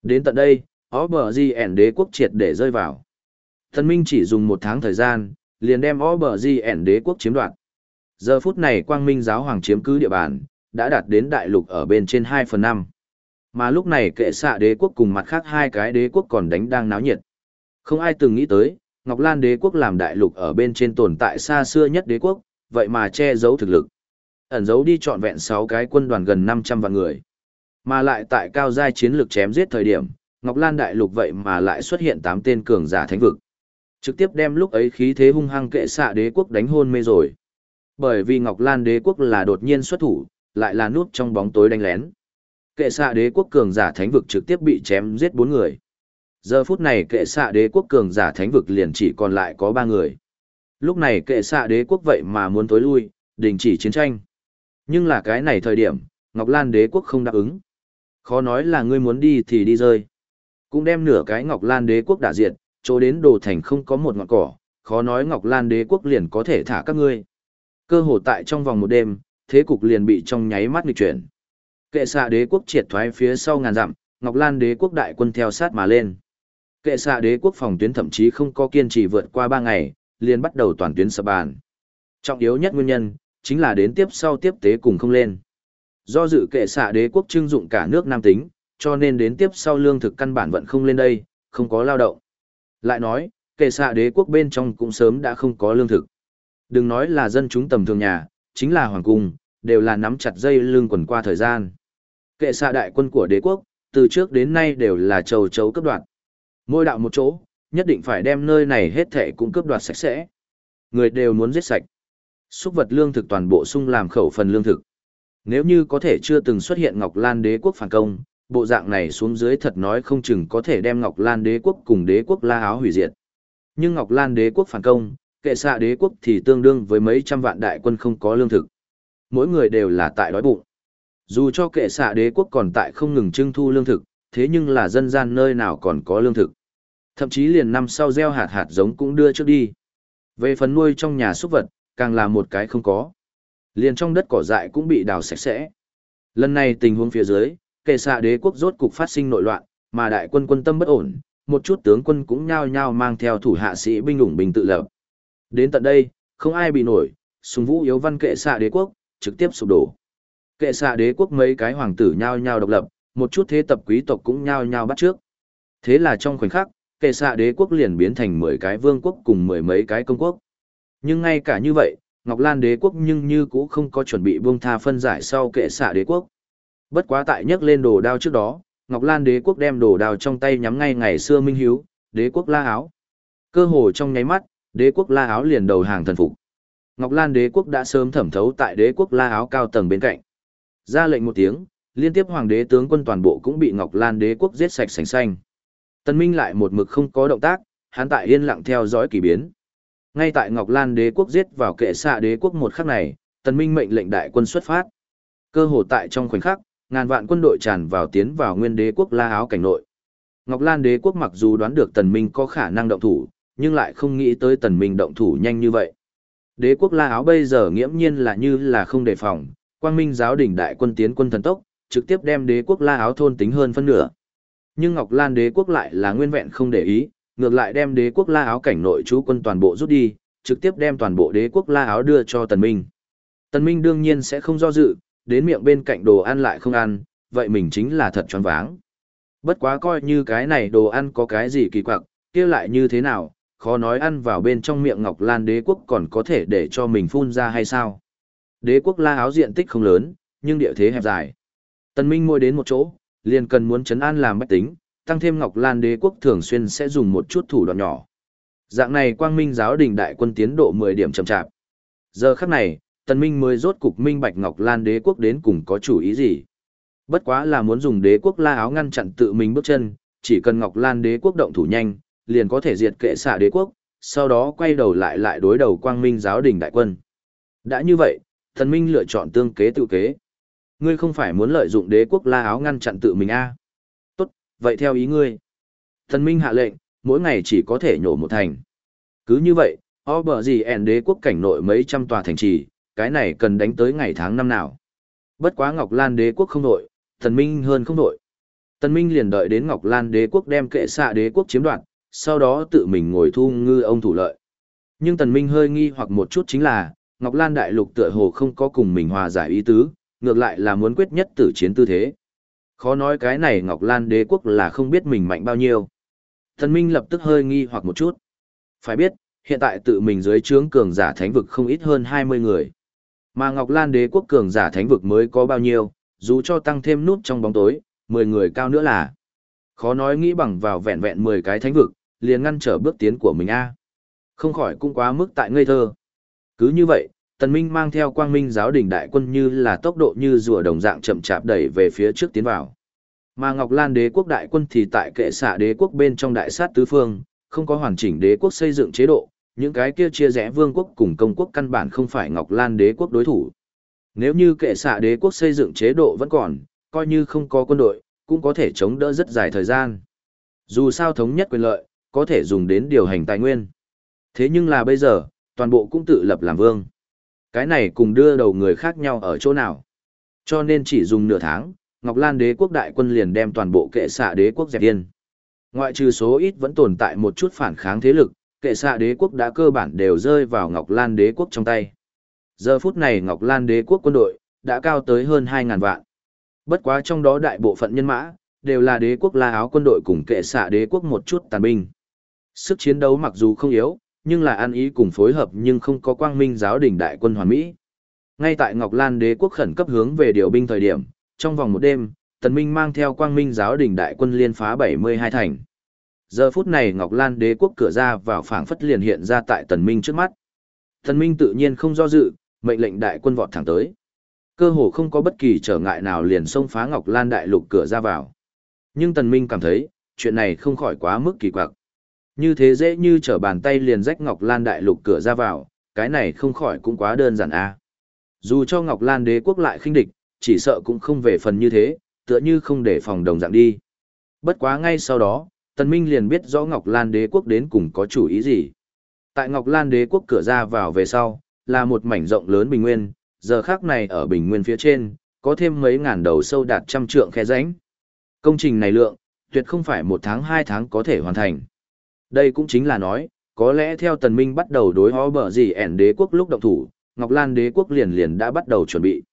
Đến tận đây, họ bờ gì ẻn đế quốc triệt để rơi vào. Tần minh chỉ dùng một tháng thời gian, liền đem họ bờ gì ẻn đế quốc chiếm đoạt. Giờ phút này quang minh giáo hoàng chiếm cứ địa bàn, đã đạt đến đại lục ở bên trên 2 phần 5. Mà lúc này kệ xạ đế quốc cùng mặt khác hai cái đế quốc còn đánh đang náo nhiệt. Không ai từng nghĩ tới, Ngọc Lan đế quốc làm đại lục ở bên trên tồn tại xa xưa nhất đế quốc, vậy mà che giấu thực lực. Ẩn giấu đi trọn vẹn 6 cái quân đoàn gần 500 vạn người. Mà lại tại cao giai chiến lược chém giết thời điểm, Ngọc Lan đại lục vậy mà lại xuất hiện 8 tên cường giả thánh vực. Trực tiếp đem lúc ấy khí thế hung hăng kệ xạ đế quốc đánh hôn mê rồi. Bởi vì Ngọc Lan đế quốc là đột nhiên xuất thủ, lại là núp trong bóng tối đánh lén. Kệ xạ đế quốc cường giả thánh vực trực tiếp bị chém giết bốn người. Giờ phút này kệ xạ đế quốc cường giả thánh vực liền chỉ còn lại có ba người. Lúc này kệ xạ đế quốc vậy mà muốn tối lui, đình chỉ chiến tranh. Nhưng là cái này thời điểm, Ngọc Lan đế quốc không đáp ứng. Khó nói là ngươi muốn đi thì đi rơi. Cũng đem nửa cái Ngọc Lan đế quốc đả diệt, chỗ đến đồ thành không có một ngọn cỏ, khó nói Ngọc Lan đế quốc liền có thể thả các ngươi. Cơ hồ tại trong vòng một đêm, thế cục liền bị trong nháy mắt nghịch chuyển. Kệ xạ đế quốc triệt thoái phía sau ngàn dặm, Ngọc Lan đế quốc đại quân theo sát mà lên. Kệ xạ đế quốc phòng tuyến thậm chí không có kiên trì vượt qua 3 ngày, liền bắt đầu toàn tuyến sập bàn. Trọng yếu nhất nguyên nhân, chính là đến tiếp sau tiếp tế cùng không lên. Do dự kệ xạ đế quốc trưng dụng cả nước Nam tính, cho nên đến tiếp sau lương thực căn bản vẫn không lên đây, không có lao động. Lại nói, kệ xạ đế quốc bên trong cũng sớm đã không có lương thực. Đừng nói là dân chúng tầm thường nhà, chính là hoàng cung, đều là nắm chặt dây lưng quần qua thời gian. Kệ xạ đại quân của đế quốc, từ trước đến nay đều là trầu chấu cấp đoạt. Mỗi đạo một chỗ, nhất định phải đem nơi này hết thể cũng cấp đoạt sạch sẽ. Người đều muốn giết sạch. Xúc vật lương thực toàn bộ sung làm khẩu phần lương thực. Nếu như có thể chưa từng xuất hiện Ngọc Lan đế quốc phản công, bộ dạng này xuống dưới thật nói không chừng có thể đem Ngọc Lan đế quốc cùng đế quốc La Áo hủy diệt. Nhưng Ngọc Lan đế quốc phản công, kệ xạ đế quốc thì tương đương với mấy trăm vạn đại quân không có lương thực. Mỗi người đều là tại đói bụng. Dù cho kệ xạ đế quốc còn tại không ngừng trưng thu lương thực, thế nhưng là dân gian nơi nào còn có lương thực. Thậm chí liền năm sau gieo hạt hạt giống cũng đưa trước đi. Về phần nuôi trong nhà súc vật, càng là một cái không có. Liền trong đất cỏ dại cũng bị đào sạch sẽ. Lần này tình huống phía dưới, kệ xạ đế quốc rốt cục phát sinh nội loạn, mà đại quân quân tâm bất ổn, một chút tướng quân cũng nhao nhao mang theo thủ hạ sĩ binh ủng bình tự lập. Đến tận đây, không ai bị nổi, sùng vũ yếu văn kệ xạ đế quốc, trực tiếp sụp đổ. Kệ xạ đế quốc mấy cái hoàng tử nhao nhao độc lập, một chút thế tập quý tộc cũng nhao nhao bắt trước. Thế là trong khoảnh khắc, kệ xạ đế quốc liền biến thành 10 cái vương quốc cùng mười mấy cái công quốc. Nhưng ngay cả như vậy, Ngọc Lan đế quốc nhưng như cũng không có chuẩn bị buông tha phân giải sau kệ xạ đế quốc. Bất quá tại nhấc lên đồ đao trước đó, Ngọc Lan đế quốc đem đồ đao trong tay nhắm ngay ngày xưa Minh Hiếu, đế quốc La Áo. Cơ hồ trong nháy mắt, đế quốc La Áo liền đầu hàng thần phục. Ngọc Lan đế quốc đã sớm thẩm thấu tại đế quốc La Áo cao tầng bên cạnh. Ra lệnh một tiếng, liên tiếp hoàng đế tướng quân toàn bộ cũng bị Ngọc Lan đế quốc giết sạch sành xanh. Tân Minh lại một mực không có động tác, hắn tại yên lặng theo dõi kỳ biến. Ngay tại Ngọc Lan đế quốc giết vào kệ xạ đế quốc một khắc này, Tân Minh mệnh lệnh đại quân xuất phát. Cơ hồ tại trong khoảnh khắc, ngàn vạn quân đội tràn vào tiến vào nguyên đế quốc La Áo cảnh nội. Ngọc Lan đế quốc mặc dù đoán được Tần Minh có khả năng động thủ, nhưng lại không nghĩ tới Tần Minh động thủ nhanh như vậy. Đế quốc La Áo bây giờ nghiễm nhiên là như là không đề phòng, quang minh giáo đỉnh đại quân tiến quân thần tốc, trực tiếp đem đế quốc La Áo thôn tính hơn phân nửa. Nhưng Ngọc Lan đế quốc lại là nguyên vẹn không để ý, ngược lại đem đế quốc La Áo cảnh nội chú quân toàn bộ rút đi, trực tiếp đem toàn bộ đế quốc La Áo đưa cho Tần Minh. Tần Minh đương nhiên sẽ không do dự, đến miệng bên cạnh đồ ăn lại không ăn, vậy mình chính là thật choáng váng. Bất quá coi như cái này đồ ăn có cái gì kỳ quặc, kia lại như thế nào, khó nói ăn vào bên trong miệng Ngọc Lan đế quốc còn có thể để cho mình phun ra hay sao. Đế quốc la áo diện tích không lớn, nhưng địa thế hẹp dài. Tần Minh ngồi đến một chỗ, liền cần muốn chấn an làm bách tính, tăng thêm Ngọc Lan đế quốc thường xuyên sẽ dùng một chút thủ đoạn nhỏ. Dạng này quang minh giáo đình đại quân tiến độ 10 điểm chậm chạp. Giờ khắc này, Tần Minh mới rốt cục minh bạch Ngọc Lan đế quốc đến cùng có chủ ý gì. Bất quá là muốn dùng đế quốc la áo ngăn chặn tự mình bước chân, chỉ cần Ngọc Lan đế quốc động thủ nhanh, liền có thể diệt kệ xạ đế quốc, sau đó quay đầu lại lại đối đầu quang minh giáo đình đại quân. Đã như vậy, thần minh lựa chọn tương kế tự kế. Ngươi không phải muốn lợi dụng đế quốc la áo ngăn chặn tự mình a à? Tốt, vậy theo ý ngươi. Thần minh hạ lệnh, mỗi ngày chỉ có thể nhổ một thành. Cứ như vậy, o bờ gì ẻn đế quốc cảnh nội mấy trăm tòa thành trì, cái này cần đánh tới ngày tháng năm nào. Bất quá Ngọc Lan đế quốc không nội, thần minh hơn không nội. Tần Minh liền đợi đến Ngọc Lan đế quốc đem kệ xạ đế quốc chiếm đoạt, sau đó tự mình ngồi thu ngư ông thủ lợi. Nhưng Tần Minh hơi nghi hoặc một chút chính là, Ngọc Lan đại lục tựa hồ không có cùng mình hòa giải ý tứ, ngược lại là muốn quyết nhất tử chiến tư thế. Khó nói cái này Ngọc Lan đế quốc là không biết mình mạnh bao nhiêu. Tần Minh lập tức hơi nghi hoặc một chút. Phải biết, hiện tại tự mình dưới trướng cường giả thánh vực không ít hơn 20 người. Mà Ngọc Lan đế quốc cường giả thánh vực mới có bao nhiêu, dù cho tăng thêm nút trong bóng tối, 10 người cao nữa là. Khó nói nghĩ bằng vào vẹn vẹn 10 cái thánh vực, liền ngăn trở bước tiến của mình a Không khỏi cũng quá mức tại ngây thơ. Cứ như vậy, Tần Minh mang theo quang minh giáo đình đại quân như là tốc độ như rùa đồng dạng chậm chạp đẩy về phía trước tiến vào. Mà Ngọc Lan đế quốc đại quân thì tại kệ xạ đế quốc bên trong đại sát tứ phương, không có hoàn chỉnh đế quốc xây dựng chế độ, những cái kia chia rẽ vương quốc cùng công quốc căn bản không phải Ngọc Lan đế quốc đối thủ. Nếu như kệ xạ đế quốc xây dựng chế độ vẫn còn, coi như không có quân đội, cũng có thể chống đỡ rất dài thời gian. Dù sao thống nhất quyền lợi, có thể dùng đến điều hành tài nguyên. Thế nhưng là bây giờ, toàn bộ cũng tự lập làm vương. Cái này cùng đưa đầu người khác nhau ở chỗ nào. Cho nên chỉ dùng nửa tháng, Ngọc Lan đế quốc đại quân liền đem toàn bộ kệ xạ đế quốc dẹp yên. Ngoại trừ số ít vẫn tồn tại một chút phản kháng thế lực, kệ xạ đế quốc đã cơ bản đều rơi vào Ngọc Lan đế quốc trong tay. Giờ phút này Ngọc Lan đế quốc quân đội, đã cao tới hơn 2.000 vạn. Bất quá trong đó đại bộ phận nhân mã, đều là đế quốc La Áo quân đội cùng kệ xạ đế quốc một chút tàn binh. Sức chiến đấu mặc dù không yếu, nhưng là ăn ý cùng phối hợp nhưng không có quang minh giáo đình đại quân hoàn mỹ. Ngay tại Ngọc Lan đế quốc khẩn cấp hướng về điều binh thời điểm, trong vòng một đêm, Tần Minh mang theo quang minh giáo đình đại quân liên phá 72 thành. Giờ phút này Ngọc Lan đế quốc cửa ra vào phảng phất liền hiện ra tại Tần Minh trước mắt. Tần Minh tự nhiên không do dự, mệnh lệnh đại quân vọt thẳng tới. Cơ hồ không có bất kỳ trở ngại nào liền xông phá Ngọc Lan đại lục cửa ra vào. Nhưng Tần Minh cảm thấy, chuyện này không khỏi quá mức kỳ quặc. Như thế dễ như trở bàn tay liền rách Ngọc Lan đại lục cửa ra vào, cái này không khỏi cũng quá đơn giản a. À. Dù cho Ngọc Lan đế quốc lại khinh địch, chỉ sợ cũng không về phần như thế, tựa như không để phòng đồng dạng đi. Bất quá ngay sau đó, Tần Minh liền biết rõ Ngọc Lan đế quốc đến cùng có chủ ý gì. Tại Ngọc Lan đế quốc cửa ra vào về sau, là một mảnh rộng lớn bình nguyên, giờ khác này ở bình nguyên phía trên, có thêm mấy ngàn đầu sâu đạt trăm trượng khe rãnh. Công trình này lượng, tuyệt không phải một tháng hai tháng có thể hoàn thành. Đây cũng chính là nói, có lẽ theo tần minh bắt đầu đối hóa bờ gì ẻn đế quốc lúc động thủ, Ngọc Lan đế quốc liền liền đã bắt đầu chuẩn bị.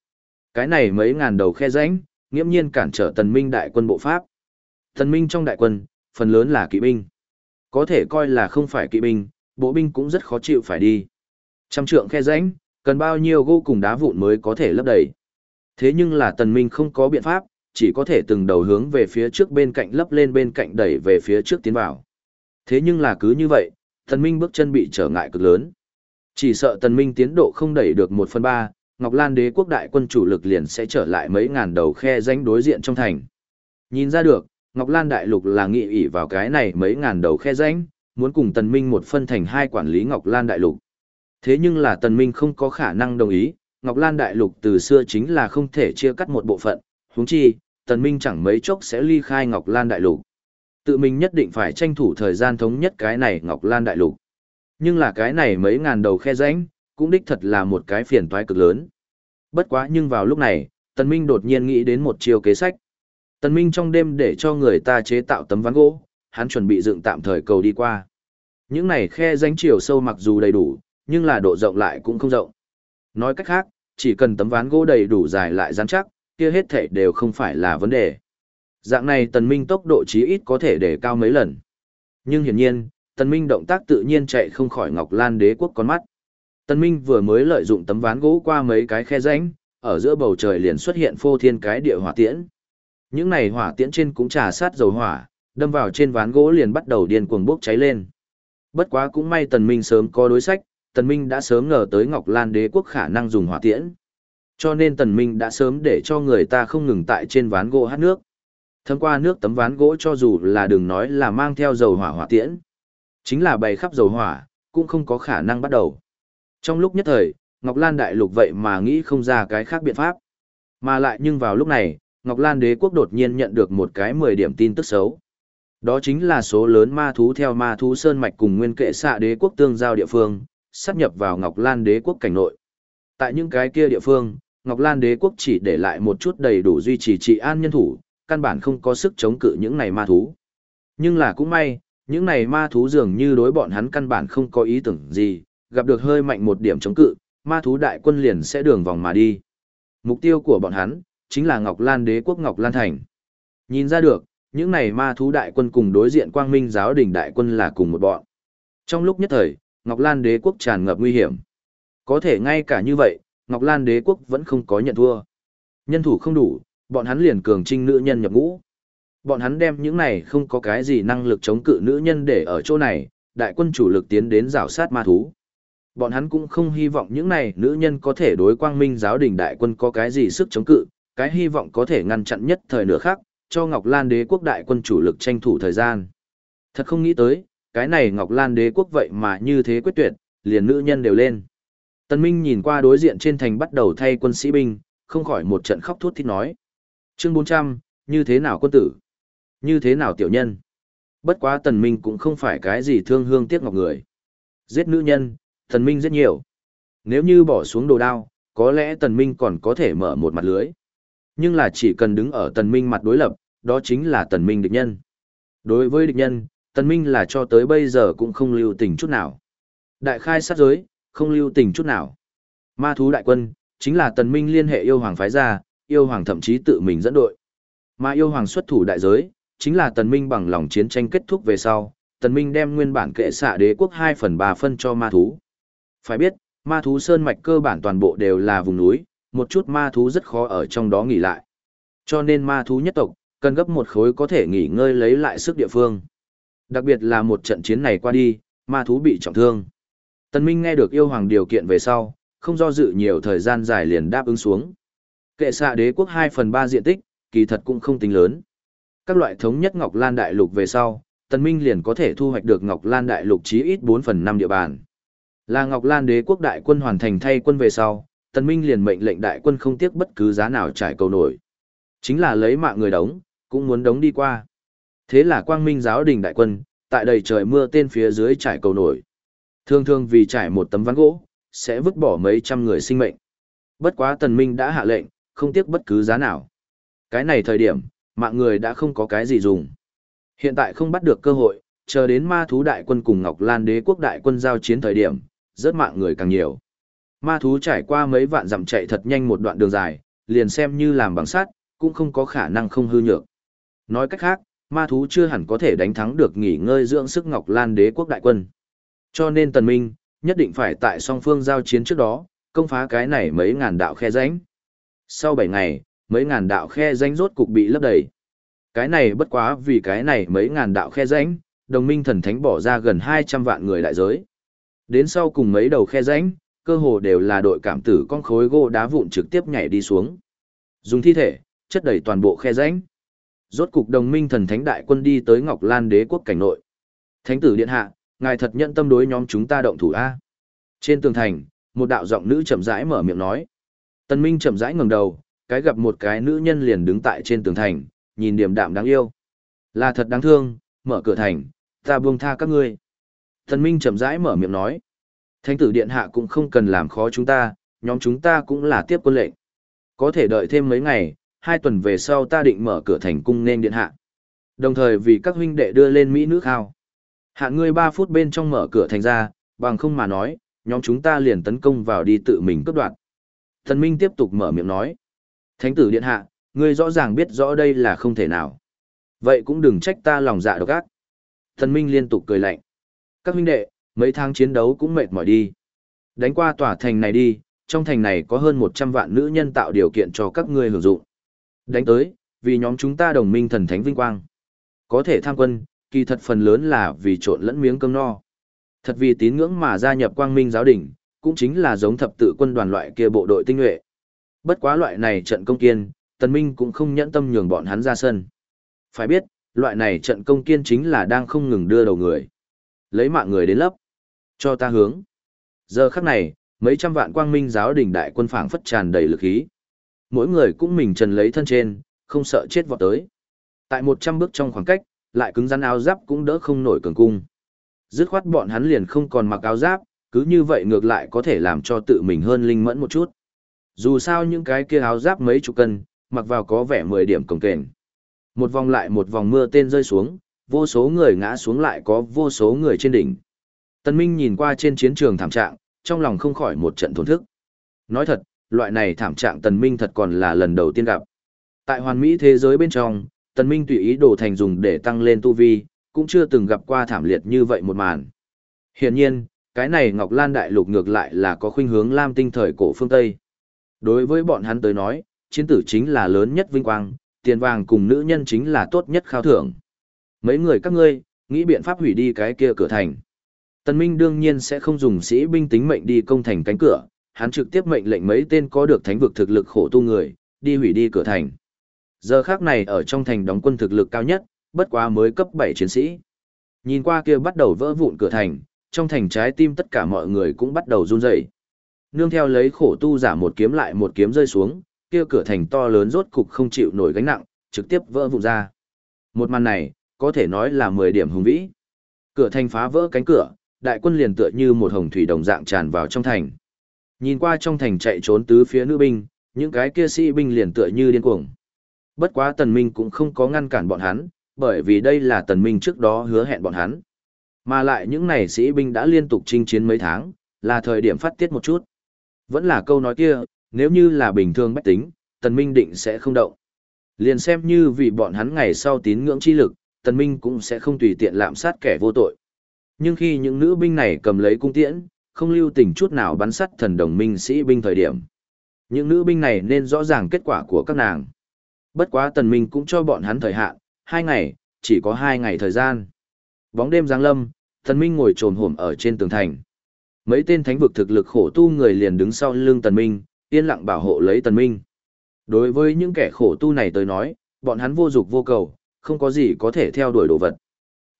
Cái này mấy ngàn đầu khe rãnh, nghiễm nhiên cản trở tần minh đại quân bộ pháp. Tần minh trong đại quân, phần lớn là kỵ binh. Có thể coi là không phải kỵ binh, bộ binh cũng rất khó chịu phải đi. Trăm trượng khe rãnh, cần bao nhiêu gỗ cùng đá vụn mới có thể lấp đầy. Thế nhưng là tần minh không có biện pháp, chỉ có thể từng đầu hướng về phía trước bên cạnh lấp lên bên cạnh đẩy về phía trước tiến vào. Thế nhưng là cứ như vậy, tần minh bước chân bị trở ngại cực lớn. Chỉ sợ tần minh tiến độ không đẩy được một phần ba, Ngọc Lan đế quốc đại quân chủ lực liền sẽ trở lại mấy ngàn đầu khe danh đối diện trong thành. Nhìn ra được, Ngọc Lan đại lục là nghị ỷ vào cái này mấy ngàn đầu khe danh, muốn cùng tần minh một phân thành hai quản lý Ngọc Lan đại lục. Thế nhưng là tần minh không có khả năng đồng ý, Ngọc Lan đại lục từ xưa chính là không thể chia cắt một bộ phận, huống chi, tần minh chẳng mấy chốc sẽ ly khai Ngọc Lan đại lục. Tự mình nhất định phải tranh thủ thời gian thống nhất cái này Ngọc Lan đại lục. Nhưng là cái này mấy ngàn đầu khe rãnh, cũng đích thật là một cái phiền toái cực lớn. Bất quá nhưng vào lúc này, Tần Minh đột nhiên nghĩ đến một chiêu kế sách. Tần Minh trong đêm để cho người ta chế tạo tấm ván gỗ, hắn chuẩn bị dựng tạm thời cầu đi qua. Những này khe rãnh chiều sâu mặc dù đầy đủ, nhưng là độ rộng lại cũng không rộng. Nói cách khác, chỉ cần tấm ván gỗ đầy đủ dài lại rắn chắc, kia hết thảy đều không phải là vấn đề. Dạng này Tần Minh tốc độ chí ít có thể để cao mấy lần. Nhưng hiển nhiên, Tần Minh động tác tự nhiên chạy không khỏi Ngọc Lan đế quốc con mắt. Tần Minh vừa mới lợi dụng tấm ván gỗ qua mấy cái khe rãnh, ở giữa bầu trời liền xuất hiện phô thiên cái địa hỏa tiễn. Những này hỏa tiễn trên cũng trà sát dầu hỏa, đâm vào trên ván gỗ liền bắt đầu điên cuồng bốc cháy lên. Bất quá cũng may Tần Minh sớm có đối sách, Tần Minh đã sớm ngờ tới Ngọc Lan đế quốc khả năng dùng hỏa tiễn. Cho nên Tần Minh đã sớm để cho người ta không ngừng tại trên ván gỗ hát nước. Thấm qua nước tấm ván gỗ cho dù là đừng nói là mang theo dầu hỏa hỏa tiễn. Chính là bày khắp dầu hỏa, cũng không có khả năng bắt đầu. Trong lúc nhất thời, Ngọc Lan đại lục vậy mà nghĩ không ra cái khác biện pháp. Mà lại nhưng vào lúc này, Ngọc Lan đế quốc đột nhiên nhận được một cái 10 điểm tin tức xấu. Đó chính là số lớn ma thú theo ma thú sơn mạch cùng nguyên kệ xạ đế quốc tương giao địa phương, sắp nhập vào Ngọc Lan đế quốc cảnh nội. Tại những cái kia địa phương, Ngọc Lan đế quốc chỉ để lại một chút đầy đủ duy trì trị an nhân thủ, căn bản không có sức chống cự những này ma thú. Nhưng là cũng may, những này ma thú dường như đối bọn hắn căn bản không có ý tưởng gì, gặp được hơi mạnh một điểm chống cự, ma thú đại quân liền sẽ đường vòng mà đi. Mục tiêu của bọn hắn, chính là Ngọc Lan đế quốc Ngọc Lan Thành. Nhìn ra được, những này ma thú đại quân cùng đối diện quang minh giáo đình đại quân là cùng một bọn. Trong lúc nhất thời, Ngọc Lan đế quốc tràn ngập nguy hiểm. Có thể ngay cả như vậy, Ngọc Lan đế quốc vẫn không có nhận thua. Nhân thủ không đủ, bọn hắn liền cường trinh nữ nhân nhập ngũ. Bọn hắn đem những này không có cái gì năng lực chống cự nữ nhân để ở chỗ này, đại quân chủ lực tiến đến rào sát ma thú. Bọn hắn cũng không hy vọng những này nữ nhân có thể đối quang minh giáo đình đại quân có cái gì sức chống cự, cái hy vọng có thể ngăn chặn nhất thời nửa khác, cho Ngọc Lan đế quốc đại quân chủ lực tranh thủ thời gian. Thật không nghĩ tới, cái này Ngọc Lan đế quốc vậy mà như thế quyết tuyệt, liền nữ nhân đều lên. Tân Minh nhìn qua đối diện trên thành bắt đầu thay quân sĩ binh, không khỏi một trận khóc thút thít nói. Chương 400, như thế nào quân tử? Như thế nào tiểu nhân? Bất quá Tần Minh cũng không phải cái gì thương hương tiếc ngọc người. Giết nữ nhân, Tần Minh rất nhiều. Nếu như bỏ xuống đồ đao, có lẽ Tần Minh còn có thể mở một mặt lưới. Nhưng là chỉ cần đứng ở Tần Minh mặt đối lập, đó chính là Tần Minh địch nhân. Đối với địch nhân, Tần Minh là cho tới bây giờ cũng không lưu tình chút nào. Đại khai sát giới, không lưu tình chút nào. Ma thú đại quân, chính là Tần Minh liên hệ yêu hoàng phái ra, yêu hoàng thậm chí tự mình dẫn đội. Mà yêu hoàng xuất thủ đại giới, chính là Tần Minh bằng lòng chiến tranh kết thúc về sau, Tần Minh đem nguyên bản kệ xạ đế quốc 2 phần 3 phân cho ma thú. Phải biết, ma thú sơn mạch cơ bản toàn bộ đều là vùng núi, một chút ma thú rất khó ở trong đó nghỉ lại. Cho nên ma thú nhất tộc, cần gấp một khối có thể nghỉ ngơi lấy lại sức địa phương. Đặc biệt là một trận chiến này qua đi, ma thú bị trọng thương. Tần Minh nghe được yêu hoàng điều kiện về sau, không do dự nhiều thời gian dài liền đáp ứng xuống. Kệ xạ đế quốc 2 phần 3 diện tích, kỳ thật cũng không tính lớn. Các loại thống nhất Ngọc Lan Đại Lục về sau, Tần Minh liền có thể thu hoạch được Ngọc Lan Đại Lục chí ít 4 phần 5 địa bàn. Là Ngọc Lan đế quốc đại quân hoàn thành thay quân về sau, Tần Minh liền mệnh lệnh đại quân không tiếc bất cứ giá nào trải cầu nổi. Chính là lấy mạng người đóng, cũng muốn đóng đi qua. Thế là quang minh giáo đình đại quân, tại đầy trời mưa tên phía dưới trải cầu nổi. Thường thường vì trải một tấm ván gỗ, sẽ vứt bỏ mấy trăm người sinh mệnh. Bất quá tần minh đã hạ lệnh, không tiếc bất cứ giá nào. Cái này thời điểm, mạng người đã không có cái gì dùng. Hiện tại không bắt được cơ hội, chờ đến ma thú đại quân cùng Ngọc Lan đế quốc đại quân giao chiến thời điểm, rất mạng người càng nhiều. Ma thú trải qua mấy vạn dặm chạy thật nhanh một đoạn đường dài, liền xem như làm bằng sắt, cũng không có khả năng không hư nhược. Nói cách khác, ma thú chưa hẳn có thể đánh thắng được nghỉ ngơi dưỡng sức Ngọc Lan đế quốc đại quân. Cho nên Tần Minh, nhất định phải tại song phương giao chiến trước đó, công phá cái này mấy ngàn đạo khe rãnh. Sau 7 ngày, mấy ngàn đạo khe rãnh rốt cục bị lấp đầy. Cái này bất quá vì cái này mấy ngàn đạo khe rãnh, đồng minh thần thánh bỏ ra gần 200 vạn người đại giới. Đến sau cùng mấy đầu khe rãnh, cơ hồ đều là đội cảm tử con khối gỗ đá vụn trực tiếp nhảy đi xuống. Dùng thi thể, chất đầy toàn bộ khe rãnh. Rốt cục đồng minh thần thánh đại quân đi tới Ngọc Lan đế quốc cảnh nội. Thánh tử điện hạ, ngài thật nhận tâm đối nhóm chúng ta động thủ a. Trên tường thành, một đạo giọng nữ chậm rãi mở miệng nói. Tân Minh chậm rãi ngẩng đầu, cái gặp một cái nữ nhân liền đứng tại trên tường thành, nhìn điềm đạm đáng yêu. Là thật đáng thương, mở cửa thành, ta buông tha các ngươi. Tân Minh chậm rãi mở miệng nói. Thánh tử điện hạ cũng không cần làm khó chúng ta, nhóm chúng ta cũng là tiếp quân lệnh. Có thể đợi thêm mấy ngày, hai tuần về sau ta định mở cửa thành cung nên điện hạ. Đồng thời vì các huynh đệ đưa lên Mỹ nước hào. Hạ ngươi 3 phút bên trong mở cửa thành ra, bằng không mà nói, nhóm chúng ta liền tấn công vào đi tự mình cướp đoạt. Thần Minh tiếp tục mở miệng nói. Thánh tử điện hạ, ngươi rõ ràng biết rõ đây là không thể nào. Vậy cũng đừng trách ta lòng dạ độc ác. Thần Minh liên tục cười lạnh. Các huynh đệ, mấy tháng chiến đấu cũng mệt mỏi đi. Đánh qua tòa thành này đi, trong thành này có hơn 100 vạn nữ nhân tạo điều kiện cho các ngươi hưởng dụng. Đánh tới, vì nhóm chúng ta đồng minh thần thánh vinh quang. Có thể tham quân, kỳ thật phần lớn là vì trộn lẫn miếng cơm no. Thật vì tín ngưỡng mà gia nhập quang minh giáo đình, cũng chính là giống thập tự quân đoàn loại kia bộ đội tinh nhuệ. Bất quá loại này trận công kiên, tần minh cũng không nhẫn tâm nhường bọn hắn ra sân. Phải biết, loại này trận công kiên chính là đang không ngừng đưa đầu người. Lấy mạng người đến lấp. Cho ta hướng. Giờ khắc này, mấy trăm vạn quang minh giáo đình đại quân phảng phất tràn đầy lực khí. Mỗi người cũng mình trần lấy thân trên, không sợ chết vọt tới. Tại 100 bước trong khoảng cách, lại cứng rắn áo giáp cũng đỡ không nổi cường cung. Dứt khoát bọn hắn liền không còn mặc áo giáp, cứ như vậy ngược lại có thể làm cho tự mình hơn linh mẫn một chút. Dù sao những cái kia áo giáp mấy chục cân, mặc vào có vẻ 10 điểm cồng kềnh. Một vòng lại một vòng mưa tên rơi xuống, vô số người ngã xuống lại có vô số người trên đỉnh. Tân Minh nhìn qua trên chiến trường thảm trạng, trong lòng không khỏi một trận thổn thức. Nói thật, loại này thảm trạng Tần Minh thật còn là lần đầu tiên gặp. Tại hoàn mỹ thế giới bên trong, Tần Minh tùy ý đồ thành dùng để tăng lên tu vi, cũng chưa từng gặp qua thảm liệt như vậy một màn. Hiển nhiên, cái này Ngọc Lan Đại Lục ngược lại là có khuynh hướng lam tinh thời cổ phương Tây. Đối với bọn hắn tới nói, chiến tử chính là lớn nhất vinh quang, tiền vàng cùng nữ nhân chính là tốt nhất khao thưởng. Mấy người các ngươi, nghĩ biện pháp hủy đi cái kia cửa thành. Tần Minh đương nhiên sẽ không dùng sĩ binh tính mệnh đi công thành cánh cửa, hắn trực tiếp mệnh lệnh mấy tên có được thánh vực thực lực khổ tu người, đi hủy đi cửa thành. Giờ khác này ở trong thành đóng quân thực lực cao nhất, bất quá mới cấp 7 chiến sĩ. Nhìn qua kia bắt đầu vỡ vụn cửa thành, trong thành trái tim tất cả mọi người cũng bắt đầu run rẩy. Nương theo lấy khổ tu giả một kiếm lại một kiếm rơi xuống, kia cửa thành to lớn rốt cục không chịu nổi gánh nặng, trực tiếp vỡ vụn ra. Một màn này, có thể nói là 10 điểm hùng vĩ. Cửa thành phá vỡ cánh cửa, đại quân liền tựa như một hồng thủy đồng dạng tràn vào trong thành. Nhìn qua trong thành chạy trốn tứ phía nữ binh, những cái kia sĩ binh liền tựa như điên cuồng. Bất quá tần minh cũng không có ngăn cản bọn hắn, bởi vì đây là tần minh trước đó hứa hẹn bọn hắn. Mà lại những này sĩ binh đã liên tục chinh chiến mấy tháng, là thời điểm phát tiết một chút. Vẫn là câu nói kia, nếu như là bình thường bách tính, tần minh định sẽ không động. Liền xem như vì bọn hắn ngày sau tín ngưỡng chi lực, tần minh cũng sẽ không tùy tiện lạm sát kẻ vô tội. Nhưng khi những nữ binh này cầm lấy cung tiễn, không lưu tình chút nào bắn sát thần đồng minh sĩ binh thời điểm. Những nữ binh này nên rõ ràng kết quả của các nàng. Bất quá tần minh cũng cho bọn hắn thời hạn, hai ngày, chỉ có hai ngày thời gian. Bóng đêm giáng lâm, tần minh ngồi trồn hổm ở trên tường thành. Mấy tên thánh vực thực lực khổ tu người liền đứng sau lưng tần minh, yên lặng bảo hộ lấy tần minh. Đối với những kẻ khổ tu này tới nói, bọn hắn vô dục vô cầu, không có gì có thể theo đuổi đồ vật.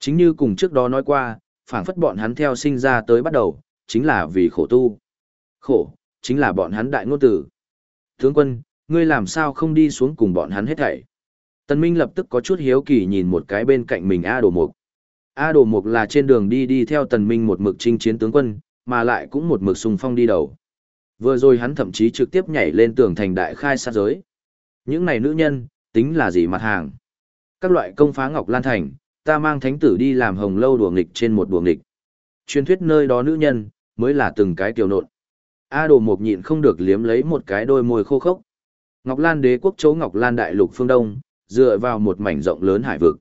Chính như cùng trước đó nói qua, phảng phất bọn hắn theo sinh ra tới bắt đầu, chính là vì khổ tu. Khổ, chính là bọn hắn đại ngôn tử. Tướng quân, ngươi làm sao không đi xuống cùng bọn hắn hết thảy. Tần Minh lập tức có chút hiếu kỳ nhìn một cái bên cạnh mình A Đồ Mục. A Đồ Mục là trên đường đi đi theo Tần Minh một mực chinh chiến tướng quân, mà lại cũng một mực xung phong đi đầu. Vừa rồi hắn thậm chí trực tiếp nhảy lên tường thành đại khai sát giới. Những này nữ nhân, tính là gì mặt hàng? Các loại công phá Ngọc Lan Thành, Ta mang thánh tử đi làm hồng lâu đùa nghịch trên một đùa nghịch. Truyền thuyết nơi đó nữ nhân, mới là từng cái tiểu nộn. A đồ mục nhịn không được liếm lấy một cái đôi môi khô khốc. Ngọc Lan đế quốc chỗ Ngọc Lan đại lục phương Đông, dựa vào một mảnh rộng lớn hải vực.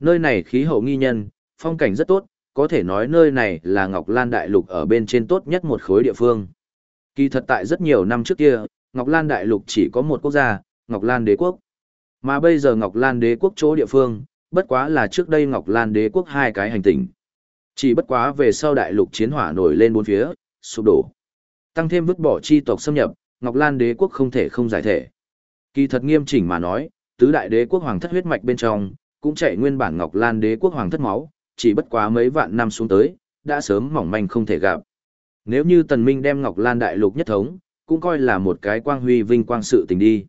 Nơi này khí hậu nghi nhân, phong cảnh rất tốt, có thể nói nơi này là Ngọc Lan đại lục ở bên trên tốt nhất một khối địa phương. Kỳ thật tại rất nhiều năm trước kia, Ngọc Lan đại lục chỉ có một quốc gia, Ngọc Lan đế quốc. Mà bây giờ Ngọc Lan đế quốc chỗ địa phương, bất quá là trước đây Ngọc Lan đế quốc hai cái hành tinh. Chỉ bất quá về sau đại lục chiến hỏa nổi lên bốn phía, sụp đổ. Tăng thêm vứt bỏ chi tộc xâm nhập, Ngọc Lan đế quốc không thể không giải thể. Kỳ thật nghiêm chỉnh mà nói, tứ đại đế quốc hoàng thất huyết mạch bên trong, cũng chạy nguyên bản Ngọc Lan đế quốc hoàng thất máu, chỉ bất quá mấy vạn năm xuống tới, đã sớm mỏng manh không thể gặp. Nếu như Tần Minh đem Ngọc Lan đại lục nhất thống, cũng coi là một cái quang huy vinh quang sự tình đi.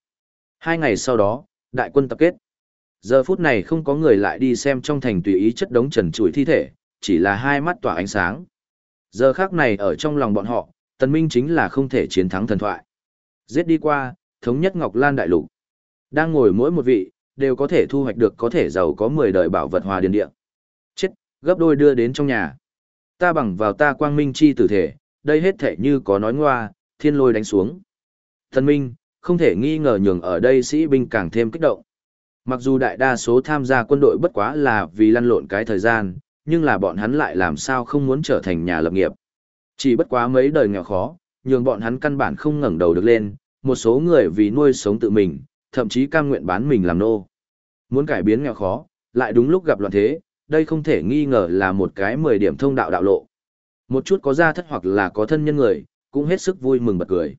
Hai ngày sau đó, đại quân tập kết. Giờ phút này không có người lại đi xem trong thành tùy ý chất đống trần trụi thi thể, chỉ là hai mắt tỏa ánh sáng. Giờ khắc này ở trong lòng bọn họ, Tần Minh chính là không thể chiến thắng thần thoại. Giết đi qua, thống nhất Ngọc Lan đại lục. Đang ngồi mỗi một vị, đều có thể thu hoạch được có thể giàu có 10 đời bảo vật hòa điền địa. Gấp đôi đưa đến trong nhà. Ta bằng vào ta quang minh chi tử thể, đây hết thể như có nói ngoa, thiên lôi đánh xuống. Thần minh, không thể nghi ngờ nhường ở đây sĩ binh càng thêm kích động. Mặc dù đại đa số tham gia quân đội bất quá là vì lăn lộn cái thời gian, nhưng là bọn hắn lại làm sao không muốn trở thành nhà lập nghiệp. Chỉ bất quá mấy đời nghèo khó, nhường bọn hắn căn bản không ngẩng đầu được lên, một số người vì nuôi sống tự mình, thậm chí cam nguyện bán mình làm nô. Muốn cải biến nghèo khó, lại đúng lúc gặp loạn thế, đây không thể nghi ngờ là một cái 10 điểm thông đạo đạo lộ. Một chút có gia thất hoặc là có thân nhân người, cũng hết sức vui mừng bật cười.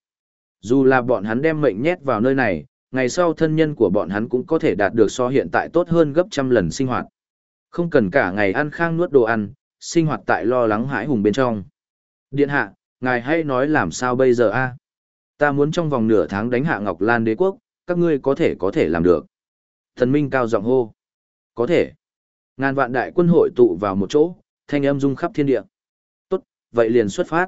Dù là bọn hắn đem mệnh nhét vào nơi này, ngày sau thân nhân của bọn hắn cũng có thể đạt được so hiện tại tốt hơn gấp trăm lần sinh hoạt. Không cần cả ngày ăn khang nuốt đồ ăn, sinh hoạt tại lo lắng hãi hùng bên trong. Điện hạ, ngài hãy nói làm sao bây giờ a? Ta muốn trong vòng nửa tháng đánh hạ Ngọc Lan đế quốc, các ngươi có thể có thể làm được. Thần Minh cao giọng hô. Có thể. Ngàn vạn đại quân hội tụ vào một chỗ, thanh âm rung khắp thiên địa. Tốt, vậy liền xuất phát.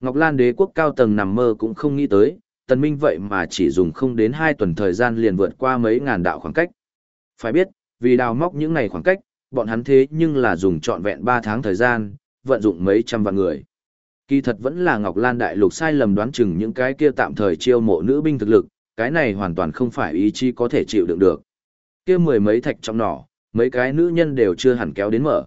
Ngọc Lan đế quốc cao tầng nằm mơ cũng không nghĩ tới, tần minh vậy mà chỉ dùng không đến hai tuần thời gian liền vượt qua mấy ngàn đạo khoảng cách. Phải biết, vì đào móc những ngày khoảng cách, bọn hắn thế nhưng là dùng trọn vẹn 3 tháng thời gian, vận dụng mấy trăm vạn người. Kỳ thật vẫn là Ngọc Lan đại lục sai lầm đoán chừng những cái kia tạm thời chiêu mộ nữ binh thực lực, cái này hoàn toàn không phải ý chí có thể chịu đựng được. Kia mười mấy thạch trong nỏ, mấy cái nữ nhân đều chưa hẳn kéo đến mở.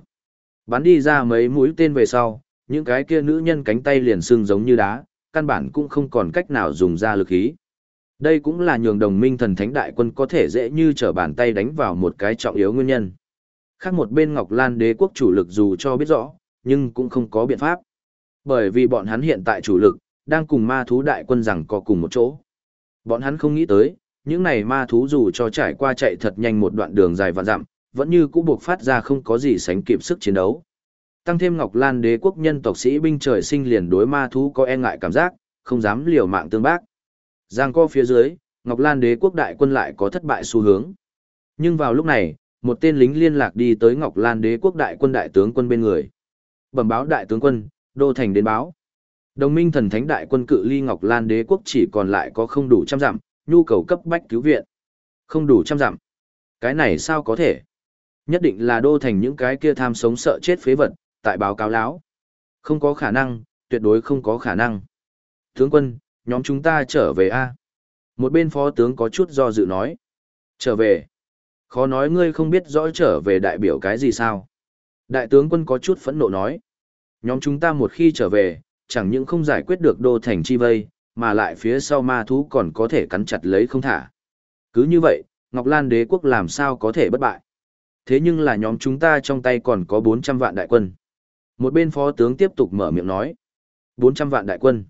Bắn đi ra mấy mũi tên về sau, những cái kia nữ nhân cánh tay liền sưng giống như đá, căn bản cũng không còn cách nào dùng ra lực khí. Đây cũng là nhường đồng minh thần thánh đại quân có thể dễ như trở bàn tay đánh vào một cái trọng yếu nguyên nhân. Khác một bên Ngọc Lan đế quốc chủ lực dù cho biết rõ, nhưng cũng không có biện pháp. Bởi vì bọn hắn hiện tại chủ lực, đang cùng ma thú đại quân rằng có cùng một chỗ. Bọn hắn không nghĩ tới, những này ma thú dù cho trải qua chạy thật nhanh một đoạn đường dài và dặm, vẫn như cũ buộc phát ra không có gì sánh kịp sức chiến đấu. Tăng thêm Ngọc Lan đế quốc nhân tộc sĩ binh trời sinh liền đối ma thú có e ngại cảm giác, không dám liều mạng tương bác. Giang co phía dưới, Ngọc Lan đế quốc đại quân lại có thất bại xu hướng. Nhưng vào lúc này, một tên lính liên lạc đi tới Ngọc Lan đế quốc đại quân đại tướng quân bên người. Bẩm báo đại tướng quân, đô thành đến báo. Đồng minh thần thánh đại quân cự ly Ngọc Lan đế quốc chỉ còn lại có không đủ trăm dặm, nhu cầu cấp bách cứu viện. Không đủ trăm dặm. Cái này sao có thể? Nhất định là đô thành những cái kia tham sống sợ chết phế vật, tại báo cáo láo. Không có khả năng, tuyệt đối không có khả năng. Tướng quân, nhóm chúng ta trở về A. Một bên phó tướng có chút do dự nói. Trở về. Khó nói ngươi không biết rõ trở về đại biểu cái gì sao. Đại tướng quân có chút phẫn nộ nói. Nhóm chúng ta một khi trở về, chẳng những không giải quyết được đô thành chi vây, mà lại phía sau ma thú còn có thể cắn chặt lấy không thả. Cứ như vậy, Ngọc Lan đế quốc làm sao có thể bất bại. Thế nhưng là nhóm chúng ta trong tay còn có 400 vạn đại quân. Một bên phó tướng tiếp tục mở miệng nói. 400 vạn đại quân.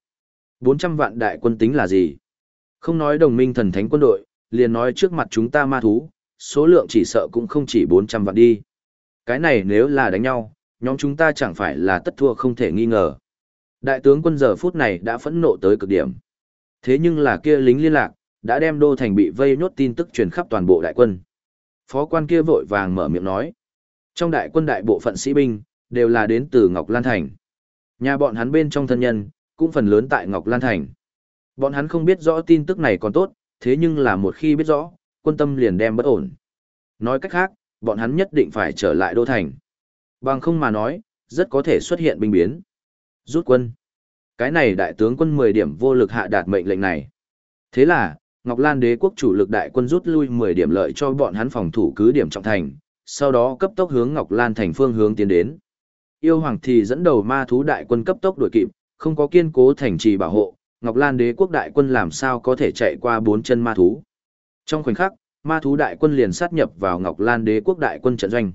400 vạn đại quân tính là gì? Không nói đồng minh thần thánh quân đội, liền nói trước mặt chúng ta ma thú, số lượng chỉ sợ cũng không chỉ 400 vạn đi. Cái này nếu là đánh nhau, nhóm chúng ta chẳng phải là tất thua không thể nghi ngờ. Đại tướng quân giờ phút này đã phẫn nộ tới cực điểm. Thế nhưng là kia lính liên lạc, đã đem đô thành bị vây nhốt tin tức truyền khắp toàn bộ đại quân. Phó quan kia vội vàng mở miệng nói. Trong đại quân đại bộ phận sĩ binh, đều là đến từ Ngọc Lan Thành. Nhà bọn hắn bên trong thân nhân, cũng phần lớn tại Ngọc Lan Thành. Bọn hắn không biết rõ tin tức này còn tốt, thế nhưng là một khi biết rõ, quân tâm liền đem bất ổn. Nói cách khác, bọn hắn nhất định phải trở lại đô thành. Bằng không mà nói, rất có thể xuất hiện binh biến. Rút quân. Cái này đại tướng quân 10 điểm vô lực hạ đạt mệnh lệnh này. Thế là, Ngọc Lan đế quốc chủ lực đại quân rút lui 10 điểm lợi cho bọn hắn phòng thủ cứ điểm trọng thành, sau đó cấp tốc hướng Ngọc Lan thành phương hướng tiến đến. Yêu hoàng thì dẫn đầu ma thú đại quân cấp tốc đuổi kịp, không có kiên cố thành trì bảo hộ, Ngọc Lan đế quốc đại quân làm sao có thể chạy qua bốn chân ma thú. Trong khoảnh khắc, ma thú đại quân liền sát nhập vào Ngọc Lan đế quốc đại quân trận doanh.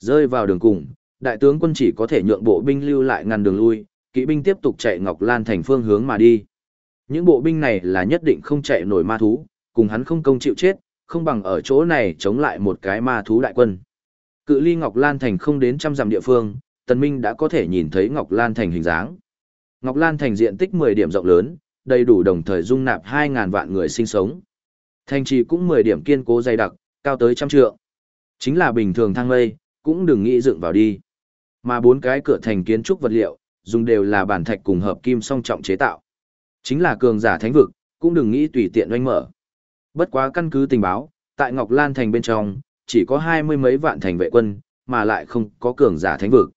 Rơi vào đường cùng, đại tướng quân chỉ có thể nhượng bộ binh lưu lại ngăn đường lui, kỵ binh tiếp tục chạy Ngọc Lan thành phương hướng mà đi. Những bộ binh này là nhất định không chạy nổi ma thú, cùng hắn không công chịu chết, không bằng ở chỗ này chống lại một cái ma thú đại quân. Cự ly Ngọc Lan thành không đến trăm dặm địa phương, Tần Minh đã có thể nhìn thấy Ngọc Lan thành hình dáng. Ngọc Lan thành diện tích 10 điểm rộng lớn, đầy đủ đồng thời dung nạp 2.000 vạn người sinh sống. Thành trì cũng 10 điểm kiên cố dày đặc, cao tới trăm trượng. Chính là bình thường thang mây, cũng đừng nghĩ dựng vào đi. Mà bốn cái cửa thành kiến trúc vật liệu, dùng đều là bản thạch cùng hợp kim song trọng chế tạo. Chính là cường giả thánh vực, cũng đừng nghĩ tùy tiện oanh mở. Bất quá căn cứ tình báo, tại Ngọc Lan thành bên trong, chỉ có hai mươi mấy vạn thành vệ quân, mà lại không có cường giả thánh vực.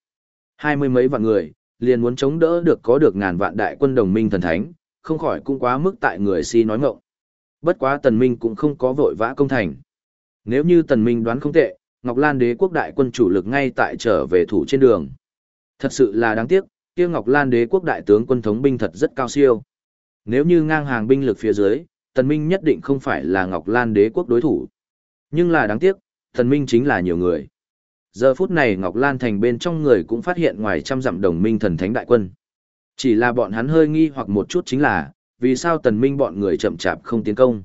Hai mươi mấy vạn người, liền muốn chống đỡ được có được ngàn vạn đại quân đồng minh thần thánh, không khỏi cũng quá mức tại người si nói ngọng. Bất quá tần minh cũng không có vội vã công thành. Nếu như tần minh đoán không tệ, Ngọc Lan đế quốc đại quân chủ lực ngay tại trở về thủ trên đường. Thật sự là đáng tiếc, kia Ngọc Lan đế quốc đại tướng quân thống binh thật rất cao siêu. Nếu như ngang hàng binh lực phía dưới, tần minh nhất định không phải là Ngọc Lan đế quốc đối thủ. Nhưng là đáng tiếc, tần minh chính là nhiều người. Giờ phút này Ngọc Lan thành bên trong người cũng phát hiện ngoài trăm dặm đồng minh thần thánh đại quân. Chỉ là bọn hắn hơi nghi hoặc một chút chính là, vì sao tần minh bọn người chậm chạp không tiến công.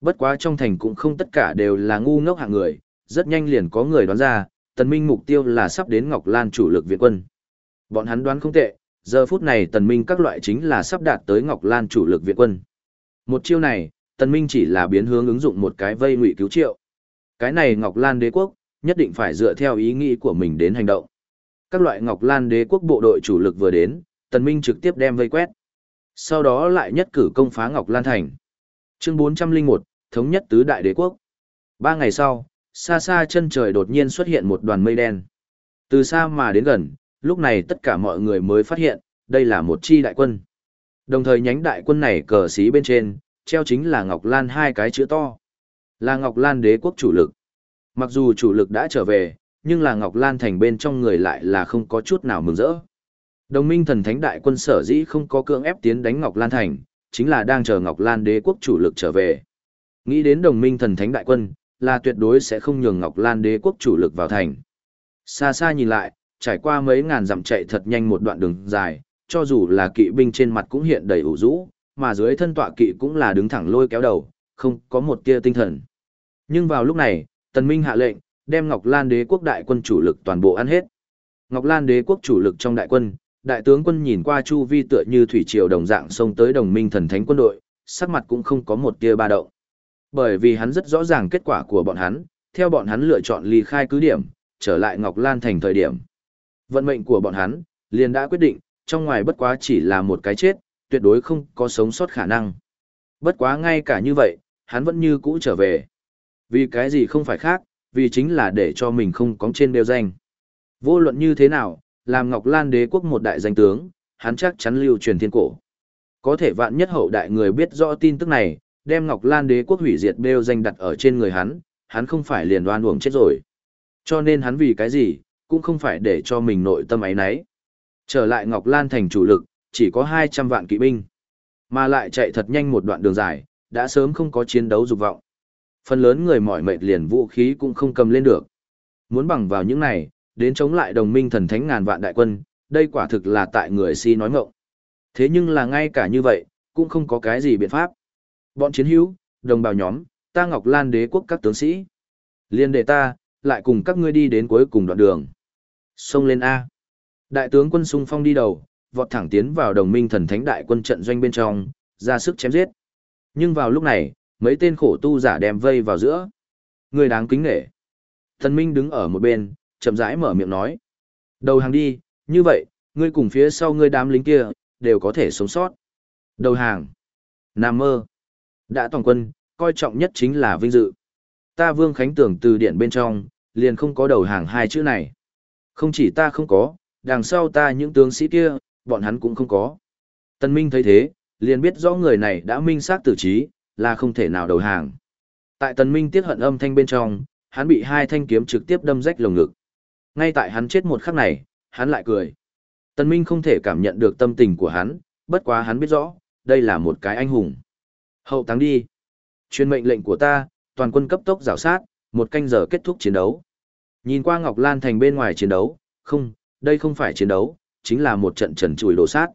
Bất quá trong thành cũng không tất cả đều là ngu ngốc hạng người, rất nhanh liền có người đoán ra, tần minh mục tiêu là sắp đến Ngọc Lan chủ lực viện quân. Bọn hắn đoán không tệ, giờ phút này tần minh các loại chính là sắp đạt tới Ngọc Lan chủ lực viện quân. Một chiêu này, tần minh chỉ là biến hướng ứng dụng một cái vây ngụy cứu triệu. Cái này Ngọc Lan đế quốc, nhất định phải dựa theo ý nghĩ của mình đến hành động. Các loại Ngọc Lan đế quốc bộ đội chủ lực vừa đến, tần minh trực tiếp đem vây quét. Sau đó lại nhất cử công phá Ngọc Lan thành. Chương 401, thống nhất tứ đại đế quốc. Ba ngày sau, xa xa chân trời đột nhiên xuất hiện một đoàn mây đen. Từ xa mà đến gần, lúc này tất cả mọi người mới phát hiện, đây là một chi đại quân. Đồng thời nhánh đại quân này cờ xí bên trên, treo chính là Ngọc Lan hai cái chữ to. Là Ngọc Lan đế quốc chủ lực. Mặc dù chủ lực đã trở về, nhưng là Ngọc Lan thành bên trong người lại là không có chút nào mừng rỡ. Đồng minh thần thánh đại quân sở dĩ không có cưỡng ép tiến đánh Ngọc Lan thành, chính là đang chờ Ngọc Lan đế quốc chủ lực trở về. Nghĩ đến đồng minh thần thánh đại quân, là tuyệt đối sẽ không nhường Ngọc Lan đế quốc chủ lực vào thành. Xa xa nhìn lại, trải qua mấy ngàn dặm chạy thật nhanh một đoạn đường dài, cho dù là kỵ binh trên mặt cũng hiện đầy ủ rũ, mà dưới thân tọa kỵ cũng là đứng thẳng lôi kéo đầu, không có một tia tinh thần. Nhưng vào lúc này, Tần Minh hạ lệnh, đem Ngọc Lan đế quốc đại quân chủ lực toàn bộ ăn hết. Ngọc Lan đế quốc chủ lực trong đại quân, đại tướng quân nhìn qua chu vi tựa như thủy triều đồng dạng xông tới đồng minh thần thánh quân đội, sắc mặt cũng không có một tia ba động. Bởi vì hắn rất rõ ràng kết quả của bọn hắn, theo bọn hắn lựa chọn ly khai cứ điểm, trở lại Ngọc Lan thành thời điểm. Vận mệnh của bọn hắn, liền đã quyết định, trong ngoài bất quá chỉ là một cái chết, tuyệt đối không có sống sót khả năng. Bất quá ngay cả như vậy, hắn vẫn như cũ trở về. Vì cái gì không phải khác, vì chính là để cho mình không có trên đeo danh. Vô luận như thế nào, làm Ngọc Lan đế quốc một đại danh tướng, hắn chắc chắn lưu truyền thiên cổ. Có thể vạn nhất hậu đại người biết rõ tin tức này, đem Ngọc Lan đế quốc hủy diệt bêu danh đặt ở trên người hắn, hắn không phải liền đoan uổng chết rồi. Cho nên hắn vì cái gì, cũng không phải để cho mình nội tâm ấy nấy. Trở lại Ngọc Lan thành chủ lực, chỉ có 200 vạn kỵ binh. Mà lại chạy thật nhanh một đoạn đường dài, đã sớm không có chiến đấu dục vọng. Phần lớn người mỏi mệt liền vũ khí cũng không cầm lên được. Muốn bằng vào những này, đến chống lại đồng minh thần thánh ngàn vạn đại quân, đây quả thực là tại người si nói ngộng. Thế nhưng là ngay cả như vậy, cũng không có cái gì biện pháp. Bọn chiến hữu, đồng bào nhóm, ta Ngọc Lan đế quốc các tướng sĩ. Liên đệ ta, lại cùng các ngươi đi đến cuối cùng đoạn đường. Xông lên A. Đại tướng quân sung phong đi đầu, vọt thẳng tiến vào đồng minh thần thánh đại quân trận doanh bên trong, ra sức chém giết. Nhưng vào lúc này, mấy tên khổ tu giả đem vây vào giữa. Người đáng kính nể. Thần Minh đứng ở một bên, chậm rãi mở miệng nói. Đầu hàng đi, như vậy, ngươi cùng phía sau ngươi đám lính kia, đều có thể sống sót. Đầu hàng. Nam mơ. Đã toàn quân, coi trọng nhất chính là vinh dự. Ta Vương Khánh Tưởng từ điện bên trong, liền không có đầu hàng hai chữ này. Không chỉ ta không có, đằng sau ta những tướng sĩ kia, bọn hắn cũng không có. Tân Minh thấy thế, liền biết rõ người này đã minh xác tử trí, là không thể nào đầu hàng. Tại tân Minh tiết hận âm thanh bên trong, hắn bị hai thanh kiếm trực tiếp đâm rách lồng ngực. Ngay tại hắn chết một khắc này, hắn lại cười. tân Minh không thể cảm nhận được tâm tình của hắn, bất quá hắn biết rõ, đây là một cái anh hùng. Hậu táng đi. Chuyên mệnh lệnh của ta, toàn quân cấp tốc rào sát, một canh giờ kết thúc chiến đấu. Nhìn qua Ngọc Lan thành bên ngoài chiến đấu, không, đây không phải chiến đấu, chính là một trận trần trùi đổ sát.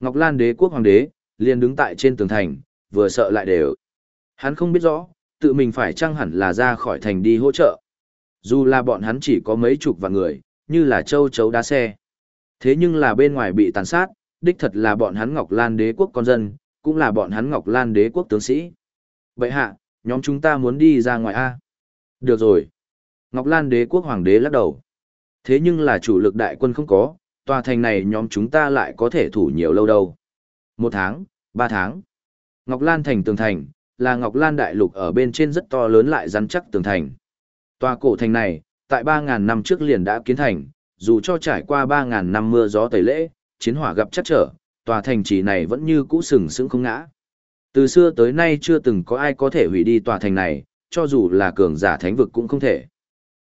Ngọc Lan đế quốc hoàng đế, liền đứng tại trên tường thành, vừa sợ lại đều. Hắn không biết rõ, tự mình phải chăng hẳn là ra khỏi thành đi hỗ trợ. Dù là bọn hắn chỉ có mấy chục vạn người, như là châu chấu đá xe. Thế nhưng là bên ngoài bị tàn sát, đích thật là bọn hắn Ngọc Lan đế quốc con dân, cũng là bọn hắn Ngọc Lan đế quốc tướng sĩ. Vậy hạ, nhóm chúng ta muốn đi ra ngoài A. Được rồi. Ngọc Lan đế quốc hoàng đế lắc đầu. Thế nhưng là chủ lực đại quân không có, tòa thành này nhóm chúng ta lại có thể thủ nhiều lâu đâu. Một tháng, ba tháng. Ngọc Lan thành tường thành, là Ngọc Lan đại lục ở bên trên rất to lớn lại rắn chắc tường thành. Tòa cổ thành này, tại 3.000 năm trước liền đã kiến thành, dù cho trải qua 3.000 năm mưa gió tẩy lễ, chiến hỏa gặp chắc trở, tòa thành trì này vẫn như cũ sừng sững không ngã. Từ xưa tới nay chưa từng có ai có thể hủy đi tòa thành này, cho dù là cường giả thánh vực cũng không thể.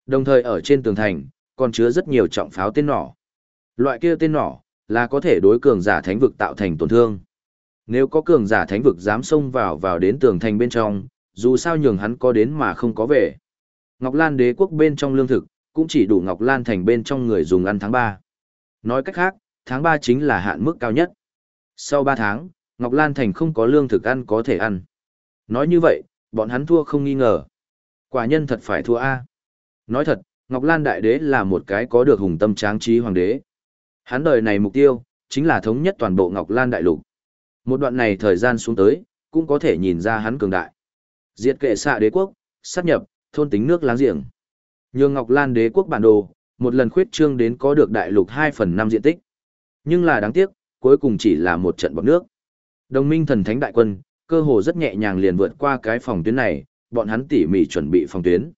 Đồng thời ở trên tường thành, còn chứa rất nhiều trọng pháo tên nỏ. Loại kia tên nỏ, là có thể đối cường giả thánh vực tạo thành tổn thương. Nếu có cường giả thánh vực dám xông vào vào đến tường thành bên trong, dù sao nhường hắn có đến mà không có về. Ngọc Lan đế quốc bên trong lương thực, cũng chỉ đủ Ngọc Lan thành bên trong người dùng ăn tháng 3. Nói cách khác, tháng 3 chính là hạn mức cao nhất. Sau 3 tháng, Ngọc Lan thành không có lương thực ăn có thể ăn. Nói như vậy, bọn hắn thua không nghi ngờ. Quả nhân thật phải thua A. Nói thật, Ngọc Lan Đại Đế là một cái có được hùng tâm tráng trí hoàng đế. Hắn đời này mục tiêu, chính là thống nhất toàn bộ Ngọc Lan Đại Lục. Một đoạn này thời gian xuống tới, cũng có thể nhìn ra hắn cường đại. Diệt kệ xạ đế quốc, sát nhập, thôn tính nước láng giềng. Nhường Ngọc Lan đế quốc bản đồ, một lần khuyết trương đến có được đại lục 2 phần 5 diện tích. Nhưng là đáng tiếc, cuối cùng chỉ là một trận bọc nước. Đồng minh thần thánh đại quân, cơ hồ rất nhẹ nhàng liền vượt qua cái phòng tuyến này, bọn hắn tỉ mỉ chuẩn bị phòng tuyến.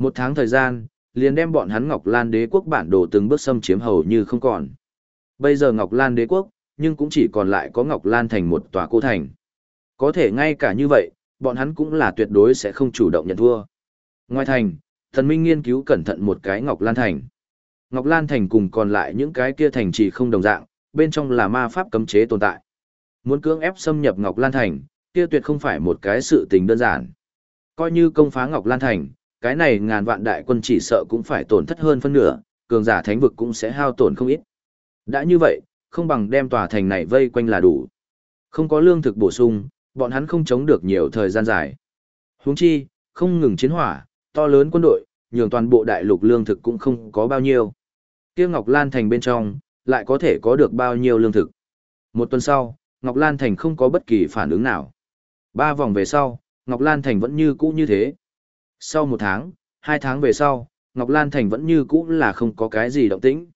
Một tháng thời gian, liền đem bọn hắn Ngọc Lan đế quốc bản đồ từng bước xâm chiếm hầu như không còn. Bây giờ Ngọc Lan đế quốc, nhưng cũng chỉ còn lại có Ngọc Lan thành một tòa cô thành. Có thể ngay cả như vậy, bọn hắn cũng là tuyệt đối sẽ không chủ động nhận thua. Ngoài thành, thần minh nghiên cứu cẩn thận một cái Ngọc Lan thành. Ngọc Lan thành cùng còn lại những cái kia thành chỉ không đồng dạng, bên trong là ma pháp cấm chế tồn tại. Muốn cưỡng ép xâm nhập Ngọc Lan thành, kia tuyệt không phải một cái sự tình đơn giản. Coi như công phá Ngọc Lan thành, cái này ngàn vạn đại quân chỉ sợ cũng phải tổn thất hơn phân nửa, cường giả thánh vực cũng sẽ hao tổn không ít. Đã như vậy, không bằng đem tòa thành này vây quanh là đủ. Không có lương thực bổ sung, bọn hắn không chống được nhiều thời gian dài. Huống chi, không ngừng chiến hỏa, to lớn quân đội, nhường toàn bộ đại lục lương thực cũng không có bao nhiêu. Kia Ngọc Lan thành bên trong, lại có thể có được bao nhiêu lương thực. Một tuần sau, Ngọc Lan thành không có bất kỳ phản ứng nào. Ba vòng về sau, Ngọc Lan thành vẫn như cũ như thế. Sau một tháng, hai tháng về sau, Ngọc Lan thành vẫn như cũ là không có cái gì động tĩnh.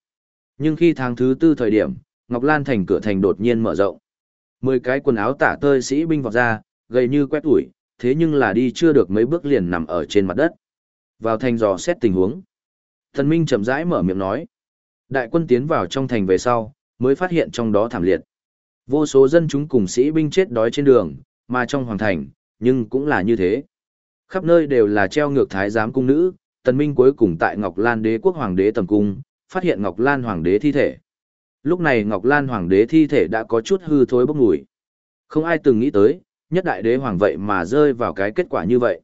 Nhưng khi tháng thứ tư thời điểm, Ngọc Lan thành cửa thành đột nhiên mở rộng. Mười cái quần áo tả tơi sĩ binh vọt ra, gầy như quét ủi, thế nhưng là đi chưa được mấy bước liền nằm ở trên mặt đất. Vào thành dò xét tình huống. Thần Minh chậm rãi mở miệng nói. Đại quân tiến vào trong thành về sau, mới phát hiện trong đó thảm liệt. Vô số dân chúng cùng sĩ binh chết đói trên đường, mà trong hoàng thành, nhưng cũng là như thế. Khắp nơi đều là treo ngược thái giám cung nữ, tần minh cuối cùng tại Ngọc Lan đế quốc hoàng đế tầm cung, phát hiện Ngọc Lan hoàng đế thi thể. Lúc này Ngọc Lan hoàng đế thi thể đã có chút hư thối bốc mùi. Không ai từng nghĩ tới, nhất đại đế hoàng vậy mà rơi vào cái kết quả như vậy.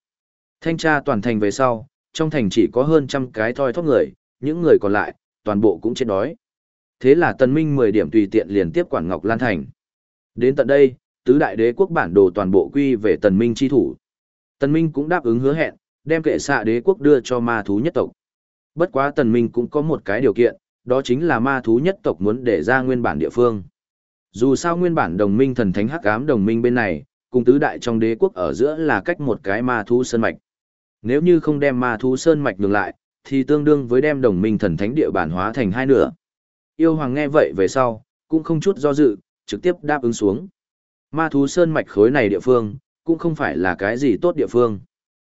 Thanh tra toàn thành về sau, trong thành chỉ có hơn trăm cái thoi thóp người, những người còn lại, toàn bộ cũng chết đói. Thế là tần minh 10 điểm tùy tiện liền tiếp quản Ngọc Lan thành. Đến tận đây, tứ đại đế quốc bản đồ toàn bộ quy về tần minh chi thủ. Tần minh cũng đáp ứng hứa hẹn, đem kệ xạ đế quốc đưa cho ma thú nhất tộc. Bất quá tần minh cũng có một cái điều kiện, đó chính là ma thú nhất tộc muốn để ra nguyên bản địa phương. Dù sao nguyên bản đồng minh thần thánh hắc ám đồng minh bên này, cùng tứ đại trong đế quốc ở giữa là cách một cái ma thú sơn mạch. Nếu như không đem ma thú sơn mạch nhường lại, thì tương đương với đem đồng minh thần thánh địa bản hóa thành hai nửa. Yêu hoàng nghe vậy về sau, cũng không chút do dự, trực tiếp đáp ứng xuống. Ma thú sơn mạch khối này địa phương, cũng không phải là cái gì tốt địa phương.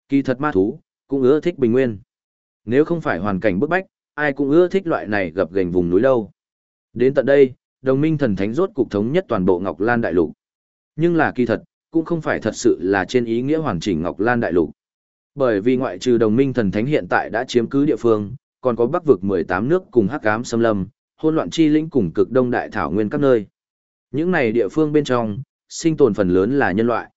Kỳ thật ma thú, cũng ưa thích bình nguyên. Nếu không phải hoàn cảnh bức bách, ai cũng ưa thích loại này gặp gành vùng núi đâu. Đến tận đây, đồng minh thần thánh rốt cục thống nhất toàn bộ Ngọc Lan Đại Lục. Nhưng là kỳ thật, cũng không phải thật sự là trên ý nghĩa hoàn chỉnh Ngọc Lan Đại Lục. Bởi vì ngoại trừ đồng minh thần thánh hiện tại đã chiếm cứ địa phương, còn có bắc vực 18 nước cùng hắc ám xâm lâm, hôn loạn chi lĩnh cùng cực đông đại thảo nguyên các nơi. Những này địa phương bên trong, sinh tồn phần lớn là nhân loại.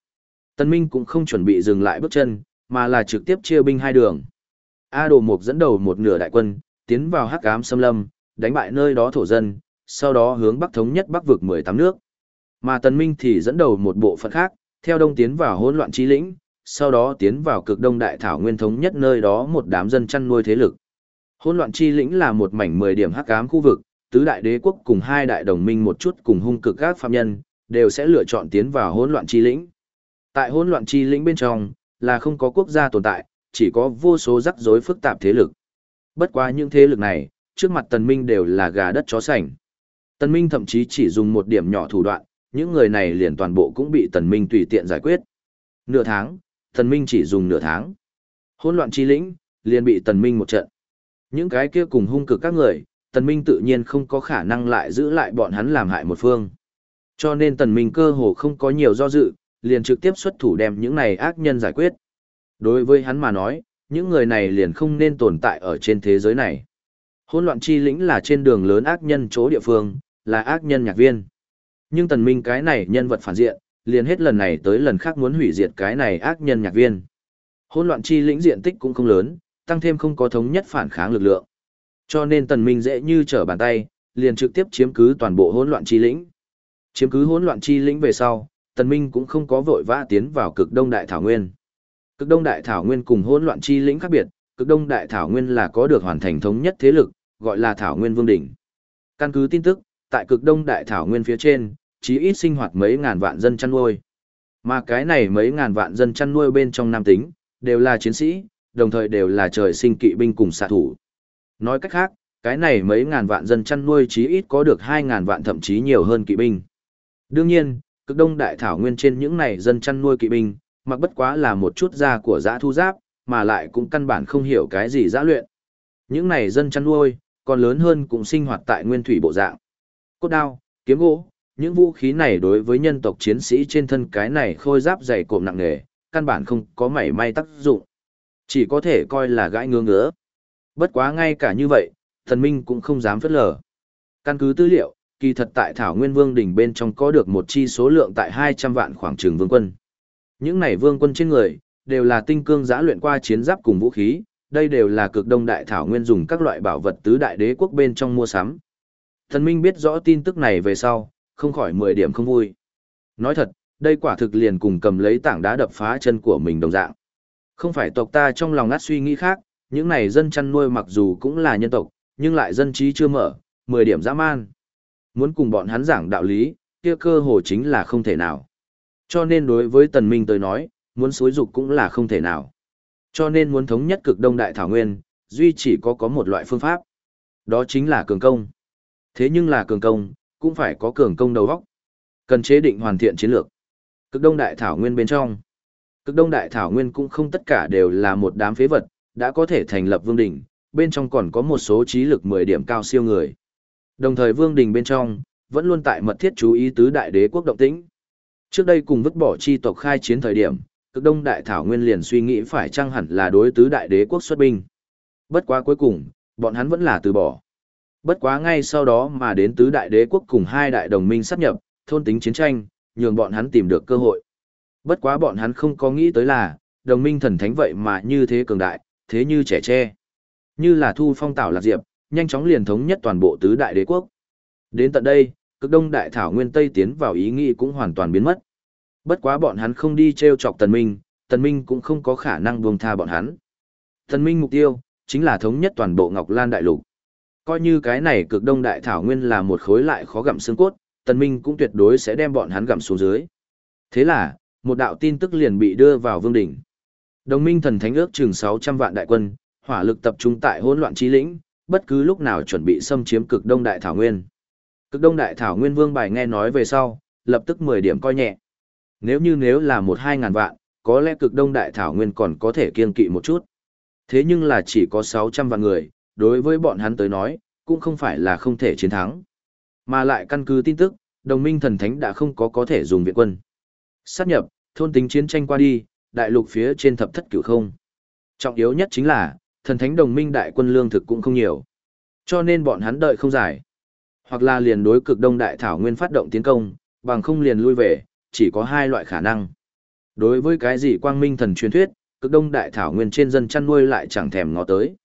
Tân Minh cũng không chuẩn bị dừng lại bước chân, mà là trực tiếp chia binh hai đường. A Đồ Mục dẫn đầu một nửa đại quân, tiến vào hắc ám Sâm lâm, đánh bại nơi đó thổ dân, sau đó hướng bắc thống nhất bắc vực 18 nước. Mà Tân Minh thì dẫn đầu một bộ phận khác, theo đông tiến vào hỗn loạn chi lĩnh, sau đó tiến vào cực đông đại thảo nguyên thống nhất nơi đó một đám dân chăn nuôi thế lực. Hỗn loạn chi lĩnh là một mảnh 10 điểm hắc ám khu vực, tứ đại đế quốc cùng hai đại đồng minh một chút cùng hung cực các phạm nhân, đều sẽ lựa chọn tiến vào hỗn loạn chi lĩnh. Tại hỗn loạn chi lĩnh bên trong, là không có quốc gia tồn tại, chỉ có vô số rắc rối phức tạp thế lực. Bất quá những thế lực này, trước mặt tần minh đều là gà đất chó sành. Tần minh thậm chí chỉ dùng một điểm nhỏ thủ đoạn, những người này liền toàn bộ cũng bị tần minh tùy tiện giải quyết. Nửa tháng, tần minh chỉ dùng nửa tháng. Hỗn loạn chi lĩnh, liền bị tần minh một trận. Những cái kia cùng hung cực các người, tần minh tự nhiên không có khả năng lại giữ lại bọn hắn làm hại một phương. Cho nên tần minh cơ hồ không có nhiều do dự, liền trực tiếp xuất thủ đem những này ác nhân giải quyết. Đối với hắn mà nói, những người này liền không nên tồn tại ở trên thế giới này. Hỗn loạn chi lĩnh là trên đường lớn ác nhân chỗ địa phương, là ác nhân nhạc viên. Nhưng tần minh cái này nhân vật phản diện, liền hết lần này tới lần khác muốn hủy diệt cái này ác nhân nhạc viên. Hỗn loạn chi lĩnh diện tích cũng không lớn, tăng thêm không có thống nhất phản kháng lực lượng. Cho nên tần minh dễ như trở bàn tay, liền trực tiếp chiếm cứ toàn bộ hỗn loạn chi lĩnh. Chiếm cứ hỗn loạn chi lĩnh về sau, tần minh cũng không có vội vã tiến vào cực đông đại thảo nguyên. Cực đông đại thảo nguyên cùng hỗn loạn chi lĩnh khác biệt, cực đông đại thảo nguyên là có được hoàn thành thống nhất thế lực, gọi là thảo nguyên vương đỉnh. Căn cứ tin tức, tại cực đông đại thảo nguyên phía trên, chí ít sinh hoạt mấy ngàn vạn dân chăn nuôi. Mà cái này mấy ngàn vạn dân chăn nuôi bên trong nam tính, đều là chiến sĩ, đồng thời đều là trời sinh kỵ binh cùng xạ thủ. Nói cách khác, cái này mấy ngàn vạn dân chăn nuôi chí ít có được hai ngàn vạn thậm chí nhiều hơn kỵ binh. Đương nhiên, cực đông đại thảo nguyên trên những này dân chăn nuôi kỵ binh, mặc bất quá là một chút da của dã thu giáp, mà lại cũng căn bản không hiểu cái gì dã luyện. Những này dân chăn nuôi, còn lớn hơn cũng sinh hoạt tại nguyên thủy bộ dạng. Cốt đao, kiếm gỗ, những vũ khí này đối với nhân tộc chiến sĩ trên thân cái này khôi giáp dày cộm nặng nề, căn bản không có mảy may tác dụng. Chỉ có thể coi là gãi ngứa ngứa. Bất quá ngay cả như vậy, thần minh cũng không dám phất lờ. Căn cứ tư liệu, kỳ thật tại Thảo Nguyên Vương đỉnh bên trong có được một chi số lượng tại 200 vạn khoảng trường vương quân. Những này vương quân trên người, đều là tinh cương giã luyện qua chiến giáp cùng vũ khí, đây đều là cực đông đại Thảo Nguyên dùng các loại bảo vật tứ đại đế quốc bên trong mua sắm. Thần Minh biết rõ tin tức này về sau, không khỏi 10 điểm không vui. Nói thật, đây quả thực liền cùng cầm lấy tảng đá đập phá chân của mình đồng dạng. Không phải tộc ta trong lòng ngắt suy nghĩ khác, những này dân chăn nuôi mặc dù cũng là nhân tộc, nhưng lại dân trí chưa mở, 10 điểm dã man. Muốn cùng bọn hắn giảng đạo lý, kia cơ hồ chính là không thể nào. Cho nên đối với Tần Minh tới nói, muốn xối dục cũng là không thể nào. Cho nên muốn thống nhất cực đông đại thảo nguyên, duy chỉ có có một loại phương pháp. Đó chính là cường công. Thế nhưng là cường công, cũng phải có cường công đầu óc. Cần chế định hoàn thiện chiến lược. Cực đông đại thảo nguyên bên trong. Cực đông đại thảo nguyên cũng không tất cả đều là một đám phế vật, đã có thể thành lập vương đỉnh, bên trong còn có một số trí lực 10 điểm cao siêu người. Đồng thời vương đình bên trong, vẫn luôn tại mật thiết chú ý tứ đại đế quốc động tĩnh. Trước đây cùng vứt bỏ chi tộc khai chiến thời điểm, cực đông đại thảo nguyên liền suy nghĩ phải chăng hẳn là đối tứ đại đế quốc xuất binh. Bất quá cuối cùng, bọn hắn vẫn là từ bỏ. Bất quá ngay sau đó mà đến tứ đại đế quốc cùng hai đại đồng minh sắp nhập, thôn tính chiến tranh, nhường bọn hắn tìm được cơ hội. Bất quá bọn hắn không có nghĩ tới là, đồng minh thần thánh vậy mà như thế cường đại, thế như trẻ tre. Như là thu phong tảo lạc diệp, nhanh chóng liền thống nhất toàn bộ tứ đại đế quốc. Đến tận đây, cực đông đại thảo nguyên Tây tiến vào ý nghĩ cũng hoàn toàn biến mất. Bất quá bọn hắn không đi treo chọc tần minh, tần minh cũng không có khả năng buông tha bọn hắn. Tần minh mục tiêu, chính là thống nhất toàn bộ Ngọc Lan Đại Lục. Coi như cái này cực đông đại thảo nguyên là một khối lại khó gặm xương cốt, tần minh cũng tuyệt đối sẽ đem bọn hắn gặm xuống dưới. Thế là, một đạo tin tức liền bị đưa vào vương đỉnh. Đồng minh thần thánh ước chừng 600 vạn đại quân, hỏa lực tập trung tại hỗn loạn chí lĩnh, bất cứ lúc nào chuẩn bị xâm chiếm cực đông đại thảo nguyên. Cực đông đại thảo nguyên vương bài nghe nói về sau, lập tức 10 điểm coi nhẹ. Nếu như nếu là một hai ngàn vạn, có lẽ cực đông đại thảo nguyên còn có thể kiên kỵ một chút. Thế nhưng là chỉ có 600 vạn người, đối với bọn hắn tới nói, cũng không phải là không thể chiến thắng. Mà lại căn cứ tin tức, đồng minh thần thánh đã không có có thể dùng viện quân. Sát nhập, thôn tính chiến tranh qua đi, đại lục phía trên thập thất cửu không. Trọng yếu nhất chính là, thần thánh đồng minh đại quân lương thực cũng không nhiều. Cho nên bọn hắn đợi không giải. Hoặc là liền đối cực đông đại thảo nguyên phát động tiến công, bằng không liền lui về, chỉ có hai loại khả năng. Đối với cái gì quang minh thần truyền thuyết, cực đông đại thảo nguyên trên dân chăn nuôi lại chẳng thèm ngó tới.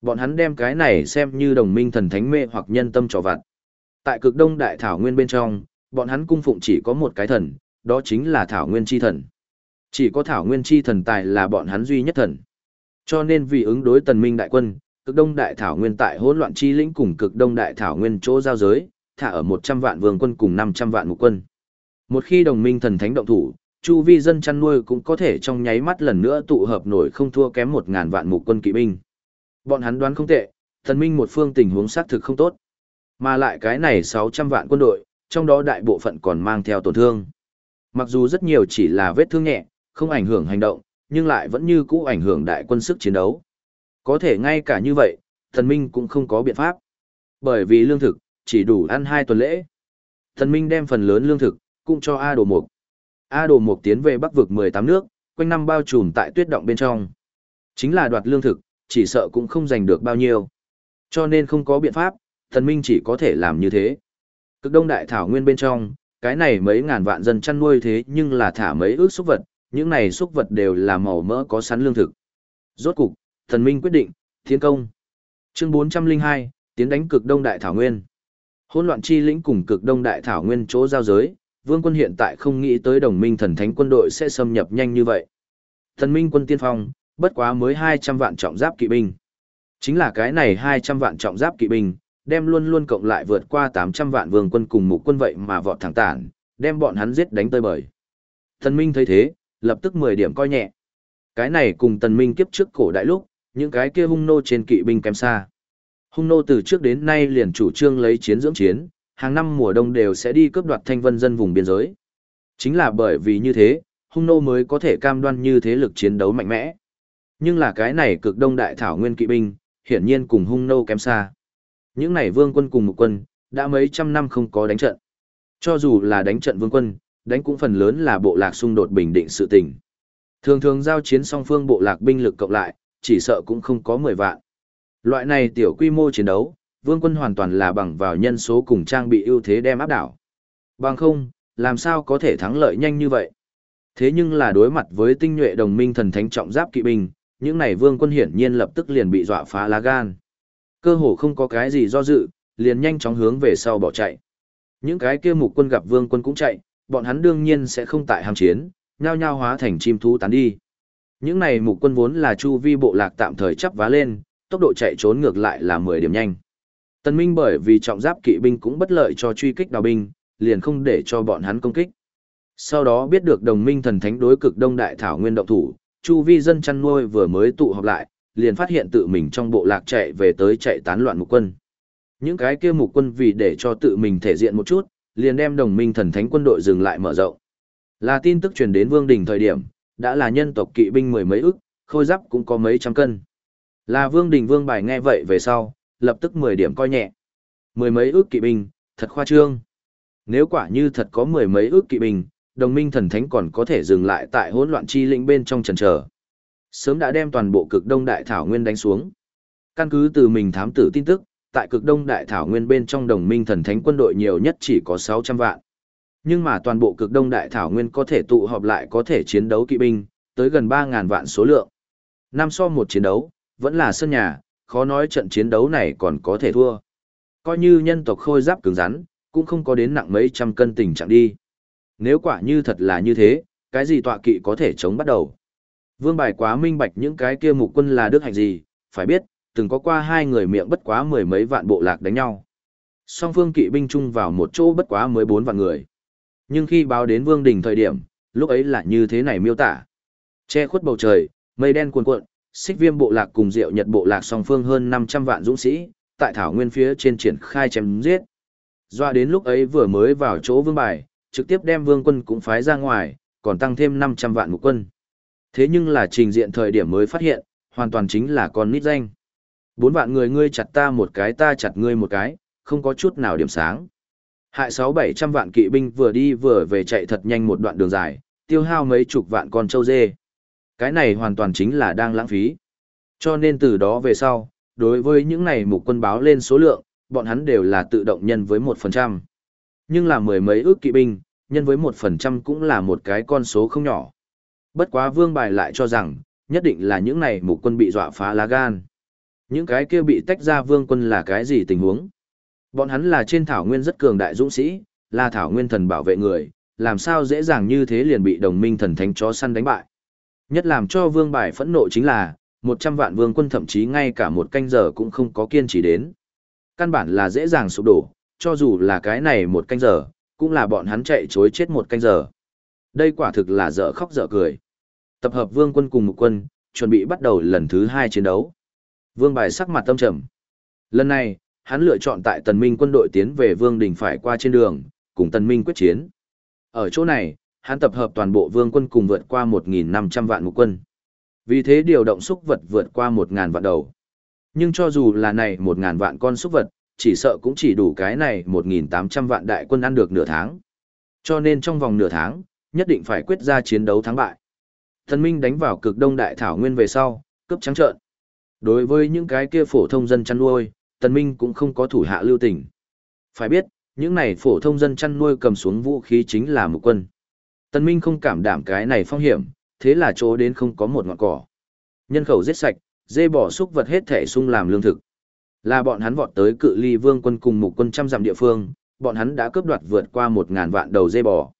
Bọn hắn đem cái này xem như đồng minh thần thánh mê hoặc nhân tâm trò vặt. Tại cực đông đại thảo nguyên bên trong, bọn hắn cung phụng chỉ có một cái thần, đó chính là thảo nguyên chi thần. Chỉ có thảo nguyên chi thần tài là bọn hắn duy nhất thần. Cho nên vì ứng đối tần minh đại quân, cực đông đại thảo nguyên tại hỗn loạn chi lĩnh cùng cực đông đại thảo nguyên chỗ giao giới, thả ở 100 vạn vương quân cùng 500 vạn mục quân. Một khi đồng minh thần thánh động thủ, chu vi dân chăn nuôi cũng có thể trong nháy mắt lần nữa tụ hợp nổi không thua kém 1000 vạn mục quân kỵ binh. Bọn hắn đoán không tệ, thần minh một phương tình huống xác thực không tốt. Mà lại cái này 600 vạn quân đội, trong đó đại bộ phận còn mang theo tổn thương. Mặc dù rất nhiều chỉ là vết thương nhẹ, không ảnh hưởng hành động, nhưng lại vẫn như cũ ảnh hưởng đại quân sức chiến đấu. Có thể ngay cả như vậy, thần minh cũng không có biện pháp. Bởi vì lương thực, chỉ đủ ăn hai tuần lễ. Thần minh đem phần lớn lương thực, cũng cho A Đồ Mục. A Đồ Mục tiến về bắc vực 18 nước, quanh năm bao trùm tại tuyết động bên trong. Chính là đoạt lương thực, chỉ sợ cũng không giành được bao nhiêu. Cho nên không có biện pháp, thần minh chỉ có thể làm như thế. Cực đông đại thảo nguyên bên trong, cái này mấy ngàn vạn dân chăn nuôi thế nhưng là thả mấy ước xúc vật, những này xúc vật đều là màu mỡ có sắn lương thực. Rốt cục, thần minh quyết định, thiên công. Chương 402, tiến đánh cực đông đại thảo nguyên. Hỗn loạn chi lĩnh cùng cực đông đại thảo nguyên chỗ giao giới, vương quân hiện tại không nghĩ tới đồng minh thần thánh quân đội sẽ xâm nhập nhanh như vậy. Thần minh quân tiên phong, bất quá mới 200 vạn trọng giáp kỵ binh. Chính là cái này 200 vạn trọng giáp kỵ binh, đem luôn luôn cộng lại vượt qua 800 vạn vương quân cùng mục quân vậy mà vọt thẳng tản, đem bọn hắn giết đánh tơi bời. Thần minh thấy thế, lập tức 10 điểm coi nhẹ. Cái này cùng tần minh kiếp trước cổ đại lúc, những cái kia hung nô trên kỵ binh kém xa. Hung nô từ trước đến nay liền chủ trương lấy chiến dưỡng chiến, hàng năm mùa đông đều sẽ đi cướp đoạt thanh vân dân vùng biên giới. Chính là bởi vì như thế, hung nô mới có thể cam đoan như thế lực chiến đấu mạnh mẽ. Nhưng là cái này cực đông đại thảo nguyên kỵ binh, hiển nhiên cùng hung nô kém xa. Những này vương quân cùng một quân, đã mấy trăm năm không có đánh trận. Cho dù là đánh trận vương quân, đánh cũng phần lớn là bộ lạc xung đột bình định sự tình. Thường thường giao chiến song phương bộ lạc binh lực cộng lại, chỉ sợ cũng không có 10 vạn. Loại này tiểu quy mô chiến đấu, vương quân hoàn toàn là bằng vào nhân số cùng trang bị ưu thế đem áp đảo. Bằng không, làm sao có thể thắng lợi nhanh như vậy? Thế nhưng là đối mặt với tinh nhuệ đồng minh thần thánh trọng giáp kỵ binh, những này vương quân hiển nhiên lập tức liền bị dọa phá lá gan. Cơ hồ không có cái gì do dự, liền nhanh chóng hướng về sau bỏ chạy. Những cái kia mục quân gặp vương quân cũng chạy, bọn hắn đương nhiên sẽ không tại hàm chiến, nhao nhao hóa thành chim thú tán đi. Những này mục quân vốn là chu vi bộ lạc tạm thời chấp vá lên, tốc độ chạy trốn ngược lại là 10 điểm nhanh. Tân Minh bởi vì trọng giáp kỵ binh cũng bất lợi cho truy kích đào binh, liền không để cho bọn hắn công kích. Sau đó biết được đồng minh thần thánh đối cực đông đại thảo nguyên động thủ, chu vi dân chăn nuôi vừa mới tụ họp lại, liền phát hiện tự mình trong bộ lạc chạy về tới chạy tán loạn mục quân. Những cái kia mục quân vì để cho tự mình thể diện một chút, liền đem đồng minh thần thánh quân đội dừng lại mở rộng. Là tin tức truyền đến Vương Đình thời điểm, đã là nhân tộc kỵ binh mười mấy ức, khôi giáp cũng có mấy trăm cân. Là Vương Đình Vương Bài nghe vậy về sau, lập tức mười điểm coi nhẹ. Mười mấy ức kỵ binh, thật khoa trương. Nếu quả như thật có mười mấy ức kỵ binh, đồng minh thần thánh còn có thể dừng lại tại hỗn loạn chi lĩnh bên trong trần trở. Sớm đã đem toàn bộ cực đông đại thảo nguyên đánh xuống. Căn cứ từ mình thám tử tin tức, tại cực đông đại thảo nguyên bên trong đồng minh thần thánh quân đội nhiều nhất chỉ có 600 vạn. Nhưng mà toàn bộ cực đông đại thảo nguyên có thể tụ họp lại có thể chiến đấu kỵ binh, tới gần 3.000 vạn số lượng. Năm so một chiến đấu, vẫn là sân nhà, khó nói trận chiến đấu này còn có thể thua. Coi như nhân tộc khôi giáp cứng rắn, cũng không có đến nặng mấy trăm cân tình trạng đi. Nếu quả như thật là như thế, cái gì tọa kỵ có thể chống bắt đầu. Vương bài quá minh bạch những cái kia mục quân là đức hạnh gì, phải biết, từng có qua hai người miệng bất quá mười mấy vạn bộ lạc đánh nhau. Song phương kỵ binh chung vào một chỗ bất quá mới bốn vạn người. Nhưng khi báo đến Vương Đình thời điểm, lúc ấy là như thế này miêu tả. Che khuất bầu trời, mây đen cuồn cuộn, xích viêm bộ lạc cùng diệu nhật bộ lạc song phương hơn 500 vạn dũng sĩ, tại thảo nguyên phía trên triển khai chém giết. Doa đến lúc ấy vừa mới vào chỗ vương bài, trực tiếp đem vương quân cũng phái ra ngoài, còn tăng thêm 500 vạn mục quân. Thế nhưng là trình diện thời điểm mới phát hiện, hoàn toàn chính là con nít danh. Bốn vạn người ngươi chặt ta một cái ta chặt ngươi một cái, không có chút nào điểm sáng. Hại sáu bảy trăm vạn kỵ binh vừa đi vừa về chạy thật nhanh một đoạn đường dài, tiêu hao mấy chục vạn con trâu dê. Cái này hoàn toàn chính là đang lãng phí. Cho nên từ đó về sau, đối với những này mục quân báo lên số lượng, bọn hắn đều là tự động nhân với một phần trăm. Nhưng là mười mấy ước kỵ binh, nhân với một phần trăm cũng là một cái con số không nhỏ. Bất quá vương bài lại cho rằng, nhất định là những này mục quân bị dọa phá lá gan. Những cái kia bị tách ra vương quân là cái gì tình huống? Bọn hắn là trên thảo nguyên rất cường đại dũng sĩ, là thảo nguyên thần bảo vệ người, làm sao dễ dàng như thế liền bị đồng minh thần thánh chó săn đánh bại. Nhất làm cho vương bài phẫn nộ chính là, 100 vạn vương quân thậm chí ngay cả một canh giờ cũng không có kiên trì đến. Căn bản là dễ dàng sụp đổ, cho dù là cái này một canh giờ, cũng là bọn hắn chạy chối chết một canh giờ. Đây quả thực là dở khóc dở cười. Tập hợp vương quân cùng một quân, chuẩn bị bắt đầu lần thứ hai chiến đấu. Vương bài sắc mặt tâm trầm. Lần này, hắn lựa chọn tại tần minh quân đội tiến về vương đình phải qua trên đường, cùng tần minh quyết chiến. Ở chỗ này, hắn tập hợp toàn bộ vương quân cùng vượt qua 1.500 vạn mục quân. Vì thế điều động xúc vật vượt qua 1.000 vạn đầu. Nhưng cho dù là này 1.000 vạn con xúc vật, chỉ sợ cũng chỉ đủ cái này 1.800 vạn đại quân ăn được nửa tháng. Cho nên trong vòng nửa tháng, nhất định phải quyết ra chiến đấu thắng bại. Thần Minh đánh vào cực đông đại thảo nguyên về sau, cướp trắng trợn. Đối với những cái kia phổ thông dân chăn nuôi, Tần Minh cũng không có thủ hạ lưu tình. Phải biết, những này phổ thông dân chăn nuôi cầm xuống vũ khí chính là một quân. Tần Minh không cảm đảm cái này phong hiểm, thế là chỗ đến không có một ngọn cỏ. Nhân khẩu giết sạch, dê bỏ xúc vật hết thể sung làm lương thực. Là bọn hắn vọt tới cự ly vương quân cùng mục quân trăm dặm địa phương, bọn hắn đã cướp đoạt vượt qua một ngàn vạn đầu dê bò.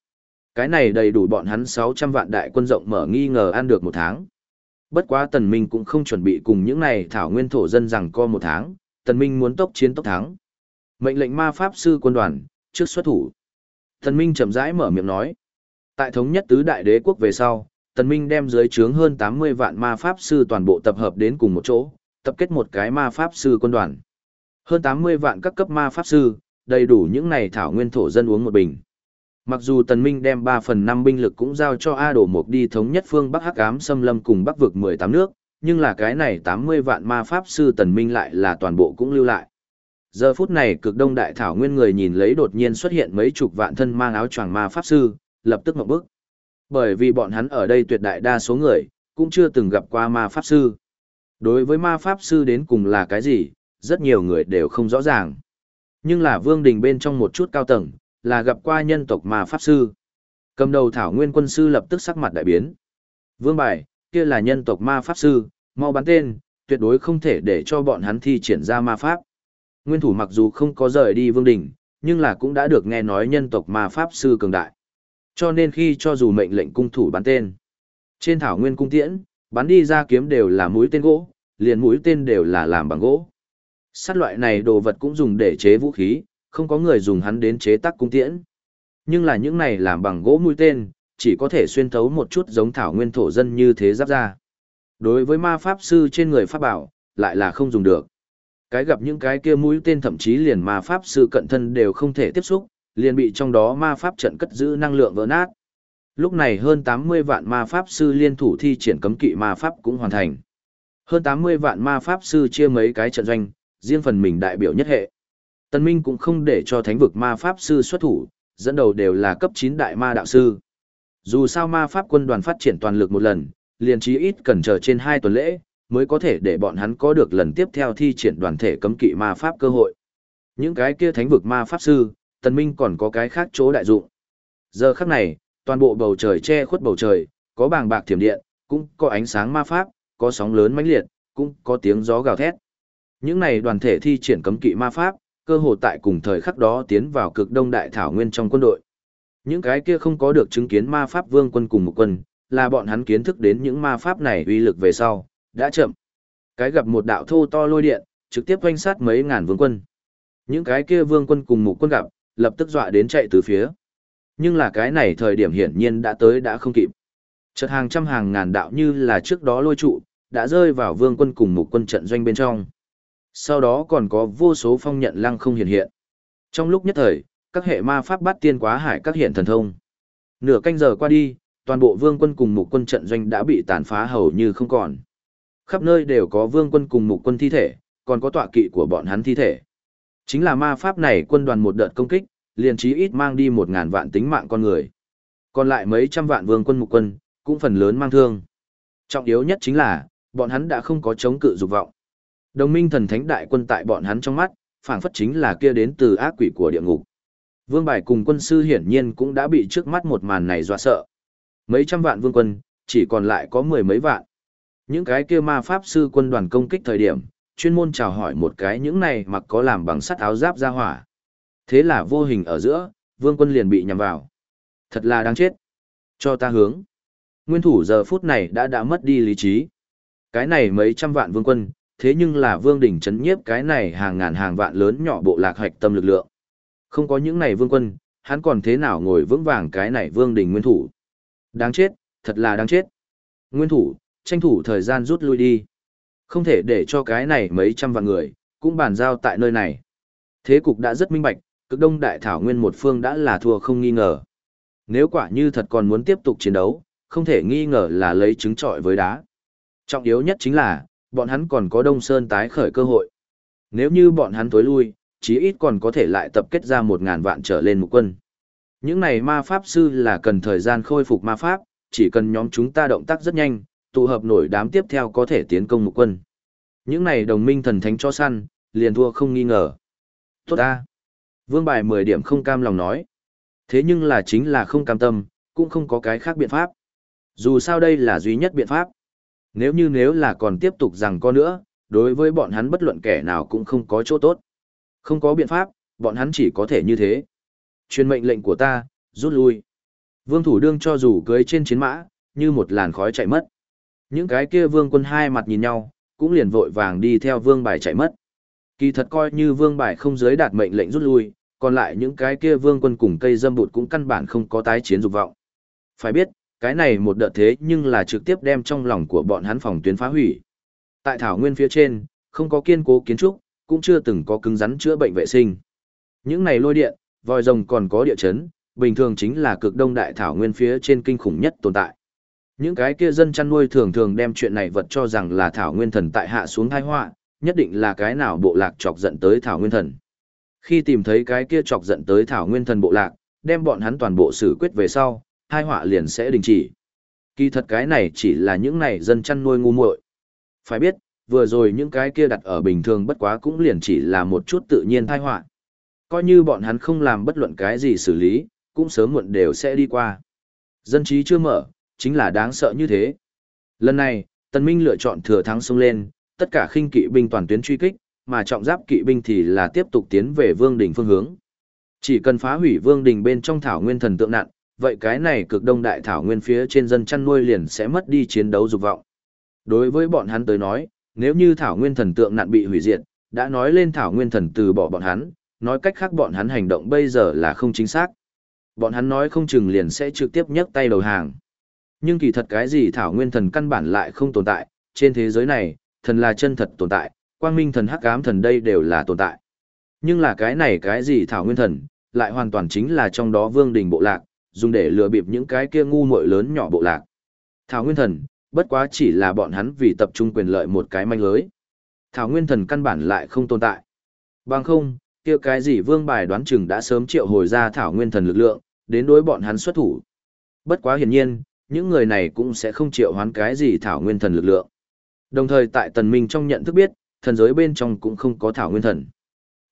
Cái này đầy đủ bọn hắn 600 vạn đại quân rộng mở nghi ngờ ăn được một tháng. Bất quá Tần Minh cũng không chuẩn bị cùng những này thảo nguyên thổ dân rằng co một tháng, Tần Minh muốn tốc chiến tốc thắng. Mệnh lệnh ma pháp sư quân đoàn, trước xuất thủ. Tần Minh chậm rãi mở miệng nói. Tại thống nhất tứ đại đế quốc về sau, Tần Minh đem dưới trướng hơn 80 vạn ma pháp sư toàn bộ tập hợp đến cùng một chỗ, tập kết một cái ma pháp sư quân đoàn. Hơn 80 vạn các cấp ma pháp sư, đầy đủ những này thảo nguyên thổ dân uống một bình. Mặc dù Tần Minh đem 3 phần 5 binh lực cũng giao cho A Đổ Mộc đi thống nhất phương Bắc Hắc Ám xâm lâm cùng Bắc vực 18 nước, nhưng là cái này 80 vạn ma pháp sư Tần Minh lại là toàn bộ cũng lưu lại. Giờ phút này cực đông đại thảo nguyên người nhìn lấy đột nhiên xuất hiện mấy chục vạn thân mang áo choàng ma pháp sư, lập tức ngậm bức. Bởi vì bọn hắn ở đây tuyệt đại đa số người, cũng chưa từng gặp qua ma pháp sư. Đối với ma pháp sư đến cùng là cái gì, rất nhiều người đều không rõ ràng. Nhưng là vương đình bên trong một chút cao tầng, là gặp qua nhân tộc ma pháp sư. Cầm đầu thảo nguyên quân sư lập tức sắc mặt đại biến. Vương bài, kia là nhân tộc ma pháp sư, mau bắn tên, tuyệt đối không thể để cho bọn hắn thi triển ra ma pháp. Nguyên thủ mặc dù không có rời đi vương đình, nhưng là cũng đã được nghe nói nhân tộc ma pháp sư cường đại. Cho nên khi cho dù mệnh lệnh cung thủ bắn tên, trên thảo nguyên cung tiễn, bắn đi ra kiếm đều là mũi tên gỗ, liền mũi tên đều là làm bằng gỗ. Sát loại này đồ vật cũng dùng để chế vũ khí, không có người dùng hắn đến chế tác cung tiễn. Nhưng là những này làm bằng gỗ mũi tên, chỉ có thể xuyên thấu một chút giống thảo nguyên thổ dân như thế giáp ra. Đối với ma pháp sư trên người pháp bảo, lại là không dùng được. Cái gặp những cái kia mũi tên thậm chí liền ma pháp sư cận thân đều không thể tiếp xúc, liền bị trong đó ma pháp trận cất giữ năng lượng vỡ nát. Lúc này hơn 80 vạn ma pháp sư liên thủ thi triển cấm kỵ ma pháp cũng hoàn thành. Hơn 80 vạn ma pháp sư chia mấy cái trận doanh, riêng phần mình đại biểu nhất hệ. Tân Minh cũng không để cho thánh vực ma pháp sư xuất thủ, dẫn đầu đều là cấp 9 đại ma đạo sư. Dù sao ma pháp quân đoàn phát triển toàn lực một lần, liền chí ít cần chờ trên 2 tuần lễ, mới có thể để bọn hắn có được lần tiếp theo thi triển đoàn thể cấm kỵ ma pháp cơ hội. Những cái kia thánh vực ma pháp sư, Tân Minh còn có cái khác chỗ đại dụng. Giờ khắc này, toàn bộ bầu trời che khuất bầu trời, có bàng bạc thiểm điện, cũng có ánh sáng ma pháp, có sóng lớn mãnh liệt, cũng có tiếng gió gào thét. Những này đoàn thể thi triển cấm kỵ ma pháp, cơ hồ tại cùng thời khắc đó tiến vào cực đông đại thảo nguyên trong quân đội. Những cái kia không có được chứng kiến ma pháp vương quân cùng một quân, là bọn hắn kiến thức đến những ma pháp này uy lực về sau, đã chậm. Cái gặp một đạo thô to lôi điện, trực tiếp quanh sát mấy ngàn vương quân. Những cái kia vương quân cùng một quân gặp, lập tức dọa đến chạy từ phía. Nhưng là cái này thời điểm hiển nhiên đã tới đã không kịp. Chợt hàng trăm hàng ngàn đạo như là trước đó lôi trụ, đã rơi vào vương quân cùng một quân trận doanh bên trong. Sau đó còn có vô số phong nhận lăng không hiện hiện. Trong lúc nhất thời, các hệ ma pháp bắt tiên quá hải các hiện thần thông. Nửa canh giờ qua đi, toàn bộ vương quân cùng mục quân trận doanh đã bị tàn phá hầu như không còn. Khắp nơi đều có vương quân cùng mục quân thi thể, còn có tọa kỵ của bọn hắn thi thể. Chính là ma pháp này quân đoàn một đợt công kích, liền chí ít mang đi một ngàn vạn tính mạng con người. Còn lại mấy trăm vạn vương quân mục quân, cũng phần lớn mang thương. Trọng yếu nhất chính là, bọn hắn đã không có chống cự dục vọng. Đồng minh thần thánh đại quân tại bọn hắn trong mắt, phảng phất chính là kia đến từ ác quỷ của địa ngục. Vương Bài cùng quân sư hiển nhiên cũng đã bị trước mắt một màn này dọa sợ. Mấy trăm vạn vương quân, chỉ còn lại có mười mấy vạn. Những cái kia ma pháp sư quân đoàn công kích thời điểm, chuyên môn chào hỏi một cái những này mặc có làm bằng sắt áo giáp ra hỏa. Thế là vô hình ở giữa, vương quân liền bị nhằm vào. Thật là đáng chết. Cho ta hướng. Nguyên thủ giờ phút này đã đã mất đi lý trí. Cái này mấy trăm vạn vương quân, thế nhưng là vương đỉnh chấn nhiếp cái này hàng ngàn hàng vạn lớn nhỏ bộ lạc hạch tâm lực lượng. Không có những này vương quân, hắn còn thế nào ngồi vững vàng cái này vương đỉnh nguyên thủ. Đáng chết, thật là đáng chết. Nguyên thủ, tranh thủ thời gian rút lui đi. Không thể để cho cái này mấy trăm vạn người, cũng bàn giao tại nơi này. Thế cục đã rất minh bạch, cực đông đại thảo nguyên một phương đã là thua không nghi ngờ. Nếu quả như thật còn muốn tiếp tục chiến đấu, không thể nghi ngờ là lấy trứng trọi với đá. Trọng yếu nhất chính là, bọn hắn còn có Đông Sơn tái khởi cơ hội. Nếu như bọn hắn tối lui, chí ít còn có thể lại tập kết ra một ngàn vạn trở lên một quân. Những này ma pháp sư là cần thời gian khôi phục ma pháp, chỉ cần nhóm chúng ta động tác rất nhanh, tụ hợp nổi đám tiếp theo có thể tiến công một quân. Những này đồng minh thần thánh cho săn, liền thua không nghi ngờ. Tốt ta. Vương bài 10 điểm không cam lòng nói. Thế nhưng là chính là không cam tâm, cũng không có cái khác biện pháp. Dù sao đây là duy nhất biện pháp. Nếu như nếu là còn tiếp tục rằng có nữa, đối với bọn hắn bất luận kẻ nào cũng không có chỗ tốt. Không có biện pháp, bọn hắn chỉ có thể như thế. Truyền mệnh lệnh của ta, rút lui. Vương thủ đương cho dù cưới trên chiến mã, như một làn khói chạy mất. Những cái kia vương quân hai mặt nhìn nhau, cũng liền vội vàng đi theo vương bài chạy mất. Kỳ thật coi như vương bài không giới đạt mệnh lệnh rút lui, còn lại những cái kia vương quân cùng cây dâm bụt cũng căn bản không có tái chiến dục vọng. Phải biết, cái này một đợt thế nhưng là trực tiếp đem trong lòng của bọn hắn phòng tuyến phá hủy. Tại thảo nguyên phía trên, không có kiên cố kiến trúc, cũng chưa từng có cứng rắn chữa bệnh vệ sinh. Những này lôi điện, vòi rồng còn có địa chấn, bình thường chính là cực đông đại thảo nguyên phía trên kinh khủng nhất tồn tại. Những cái kia dân chăn nuôi thường thường đem chuyện này vật cho rằng là thảo nguyên thần tại hạ xuống tai họa, nhất định là cái nào bộ lạc chọc giận tới thảo nguyên thần. Khi tìm thấy cái kia chọc giận tới thảo nguyên thần bộ lạc, đem bọn hắn toàn bộ xử quyết về sau, hai họa liền sẽ đình chỉ. Kỳ thật cái này chỉ là những này dân chăn nuôi ngu muội. Phải biết, vừa rồi những cái kia đặt ở bình thường bất quá cũng liền chỉ là một chút tự nhiên thai họa. Coi như bọn hắn không làm bất luận cái gì xử lý, cũng sớm muộn đều sẽ đi qua. Dân trí chưa mở, chính là đáng sợ như thế. Lần này, Tần Minh lựa chọn thừa thắng xông lên, tất cả khinh kỵ binh toàn tuyến truy kích, mà trọng giáp kỵ binh thì là tiếp tục tiến về vương đỉnh phương hướng. Chỉ cần phá hủy vương đỉnh bên trong thảo nguyên thần tượng nạn vậy cái này cực đông đại thảo nguyên phía trên dân chăn nuôi liền sẽ mất đi chiến đấu dục vọng. Đối với bọn hắn tới nói, nếu như thảo nguyên thần tượng nạn bị hủy diệt, đã nói lên thảo nguyên thần từ bỏ bọn hắn, nói cách khác bọn hắn hành động bây giờ là không chính xác. Bọn hắn nói không chừng liền sẽ trực tiếp nhấc tay đầu hàng. Nhưng kỳ thật cái gì thảo nguyên thần căn bản lại không tồn tại, trên thế giới này, thần là chân thật tồn tại, quang minh thần hắc ám thần đây đều là tồn tại. Nhưng là cái này cái gì thảo nguyên thần, lại hoàn toàn chính là trong đó vương đình bộ lạc, dùng để lừa bịp những cái kia ngu muội lớn nhỏ bộ lạc. Thảo Nguyên Thần, bất quá chỉ là bọn hắn vì tập trung quyền lợi một cái manh lưới. Thảo Nguyên Thần căn bản lại không tồn tại. Bằng không, kia cái gì vương bài đoán chừng đã sớm triệu hồi ra Thảo Nguyên Thần lực lượng, đến đối bọn hắn xuất thủ. Bất quá hiển nhiên, những người này cũng sẽ không triệu hoán cái gì Thảo Nguyên Thần lực lượng. Đồng thời tại Tần Minh trong nhận thức biết, thần giới bên trong cũng không có Thảo Nguyên Thần.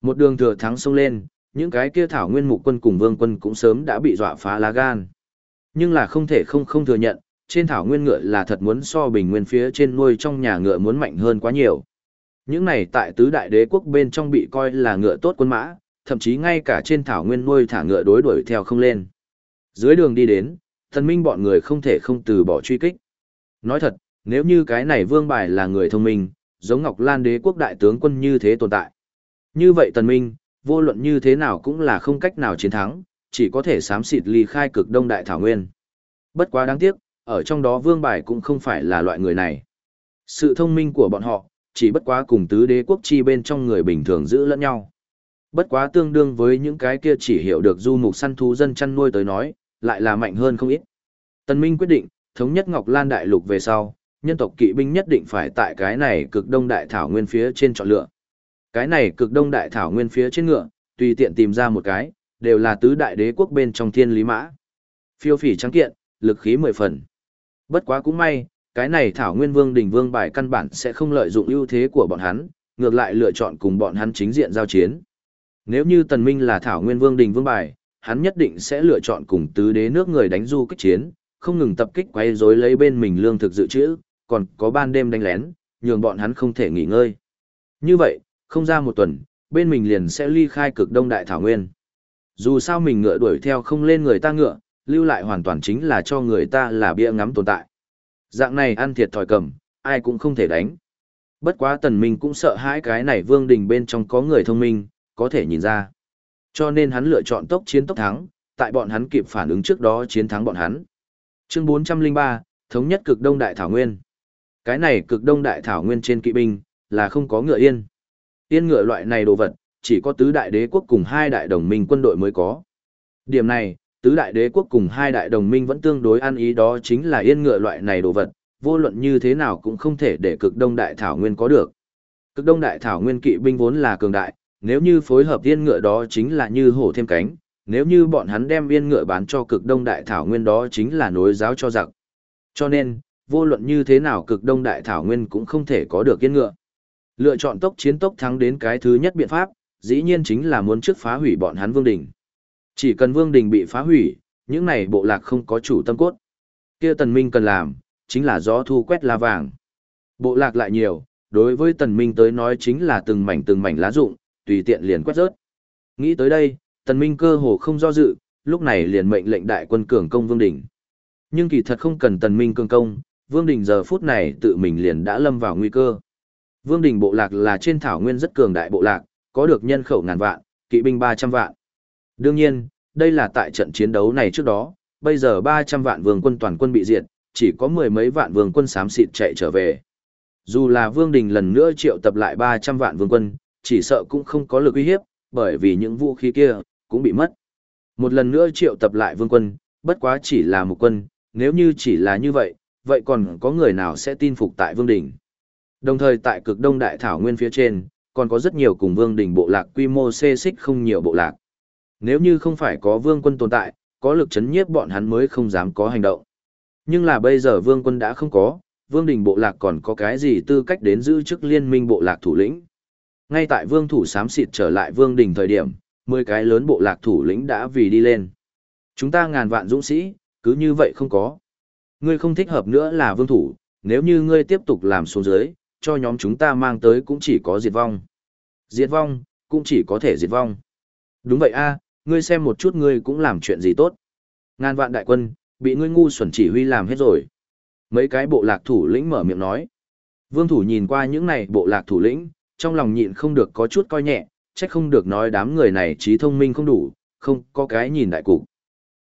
Một đường thừa thắng xông lên, những cái kia thảo nguyên mục quân cùng vương quân cũng sớm đã bị dọa phá lá gan. Nhưng là không thể không không thừa nhận, trên thảo nguyên ngựa là thật muốn so bình nguyên phía trên nuôi trong nhà ngựa muốn mạnh hơn quá nhiều. Những này tại tứ đại đế quốc bên trong bị coi là ngựa tốt quân mã, thậm chí ngay cả trên thảo nguyên nuôi thả ngựa đối đuổi theo không lên. Dưới đường đi đến, thần minh bọn người không thể không từ bỏ truy kích. Nói thật, nếu như cái này vương bài là người thông minh, giống Ngọc Lan đế quốc đại tướng quân như thế tồn tại. Như vậy tần minh, vô luận như thế nào cũng là không cách nào chiến thắng, chỉ có thể sám xịt ly khai cực đông đại thảo nguyên. Bất quá đáng tiếc, ở trong đó vương bài cũng không phải là loại người này. Sự thông minh của bọn họ, chỉ bất quá cùng tứ đế quốc chi bên trong người bình thường giữ lẫn nhau. Bất quá tương đương với những cái kia chỉ hiểu được du mục săn thú dân chăn nuôi tới nói, lại là mạnh hơn không ít. Tân Minh quyết định, thống nhất Ngọc Lan Đại Lục về sau, nhân tộc kỵ binh nhất định phải tại cái này cực đông đại thảo nguyên phía trên chọn lựa. Cái này cực đông đại thảo nguyên phía trên ngựa, tùy tiện tìm ra một cái, đều là tứ đại đế quốc bên trong thiên lý mã. Phiêu phỉ trắng kiện, lực khí mười phần. Bất quá cũng may, cái này thảo nguyên vương đỉnh vương bài căn bản sẽ không lợi dụng ưu thế của bọn hắn, ngược lại lựa chọn cùng bọn hắn chính diện giao chiến. Nếu như tần minh là thảo nguyên vương đỉnh vương bài, hắn nhất định sẽ lựa chọn cùng tứ đế nước người đánh du kích chiến, không ngừng tập kích quay rối lấy bên mình lương thực dự trữ, còn có ban đêm đánh lén, nhường bọn hắn không thể nghỉ ngơi. Như vậy, không ra một tuần, bên mình liền sẽ ly khai cực đông đại thảo nguyên. Dù sao mình ngựa đuổi theo không lên người ta ngựa, lưu lại hoàn toàn chính là cho người ta là bia ngắm tồn tại. Dạng này ăn thiệt thòi cầm, ai cũng không thể đánh. Bất quá tần minh cũng sợ hãi cái này vương đình bên trong có người thông minh, có thể nhìn ra. Cho nên hắn lựa chọn tốc chiến tốc thắng, tại bọn hắn kịp phản ứng trước đó chiến thắng bọn hắn. Chương 403, Thống nhất cực đông đại thảo nguyên. Cái này cực đông đại thảo nguyên trên kỵ binh, là không có ngựa yên. Yên ngựa loại này đồ vật, chỉ có tứ đại đế quốc cùng hai đại đồng minh quân đội mới có. Điểm này, tứ đại đế quốc cùng hai đại đồng minh vẫn tương đối ăn ý đó chính là yên ngựa loại này đồ vật, vô luận như thế nào cũng không thể để cực đông đại thảo nguyên có được. Cực đông đại thảo nguyên kỵ binh vốn là cường đại, nếu như phối hợp yên ngựa đó chính là như hổ thêm cánh, nếu như bọn hắn đem yên ngựa bán cho cực đông đại thảo nguyên đó chính là nối giáo cho giặc. Cho nên, vô luận như thế nào cực đông đại thảo nguyên cũng không thể có được yên ngựa. Lựa chọn tốc chiến tốc thắng đến cái thứ nhất biện pháp, dĩ nhiên chính là muốn trước phá hủy bọn hắn vương đình. Chỉ cần vương đình bị phá hủy, những này bộ lạc không có chủ tâm cốt. kia tần minh cần làm, chính là gió thu quét lá vàng. Bộ lạc lại nhiều, đối với tần minh tới nói chính là từng mảnh từng mảnh lá rụng, tùy tiện liền quét rớt. Nghĩ tới đây, tần minh cơ hồ không do dự, lúc này liền mệnh lệnh đại quân cường công vương đình. Nhưng kỳ thật không cần tần minh cường công, vương đình giờ phút này tự mình liền đã lâm vào nguy cơ. Vương đình bộ lạc là trên thảo nguyên rất cường đại bộ lạc, có được nhân khẩu ngàn vạn, kỵ binh 300 vạn. Đương nhiên, đây là tại trận chiến đấu này trước đó, bây giờ 300 vạn vương quân toàn quân bị diệt, chỉ có mười mấy vạn vương quân xám xịt chạy trở về. Dù là vương đình lần nữa triệu tập lại 300 vạn vương quân, chỉ sợ cũng không có lực uy hiếp, bởi vì những vũ khí kia cũng bị mất. Một lần nữa triệu tập lại vương quân, bất quá chỉ là một quân, nếu như chỉ là như vậy, vậy còn có người nào sẽ tin phục tại vương đình? Đồng thời tại cực đông đại thảo nguyên phía trên, còn có rất nhiều cùng vương đỉnh bộ lạc quy mô xê xích không nhiều bộ lạc. Nếu như không phải có vương quân tồn tại, có lực chấn nhiếp bọn hắn mới không dám có hành động. Nhưng là bây giờ vương quân đã không có, vương đình bộ lạc còn có cái gì tư cách đến giữ chức liên minh bộ lạc thủ lĩnh. Ngay tại vương thủ sám xịt trở lại vương đình thời điểm, 10 cái lớn bộ lạc thủ lĩnh đã vì đi lên. Chúng ta ngàn vạn dũng sĩ, cứ như vậy không có. Ngươi không thích hợp nữa là vương thủ, nếu như ngươi tiếp tục làm xuống dưới, cho nhóm chúng ta mang tới cũng chỉ có diệt vong. Diệt vong, cũng chỉ có thể diệt vong. Đúng vậy a, ngươi xem một chút ngươi cũng làm chuyện gì tốt. Ngàn vạn đại quân, bị ngươi ngu xuẩn chỉ huy làm hết rồi. Mấy cái bộ lạc thủ lĩnh mở miệng nói. Vương thủ nhìn qua những này bộ lạc thủ lĩnh, trong lòng nhịn không được có chút coi nhẹ, trách không được nói đám người này trí thông minh không đủ, không có cái nhìn đại cục.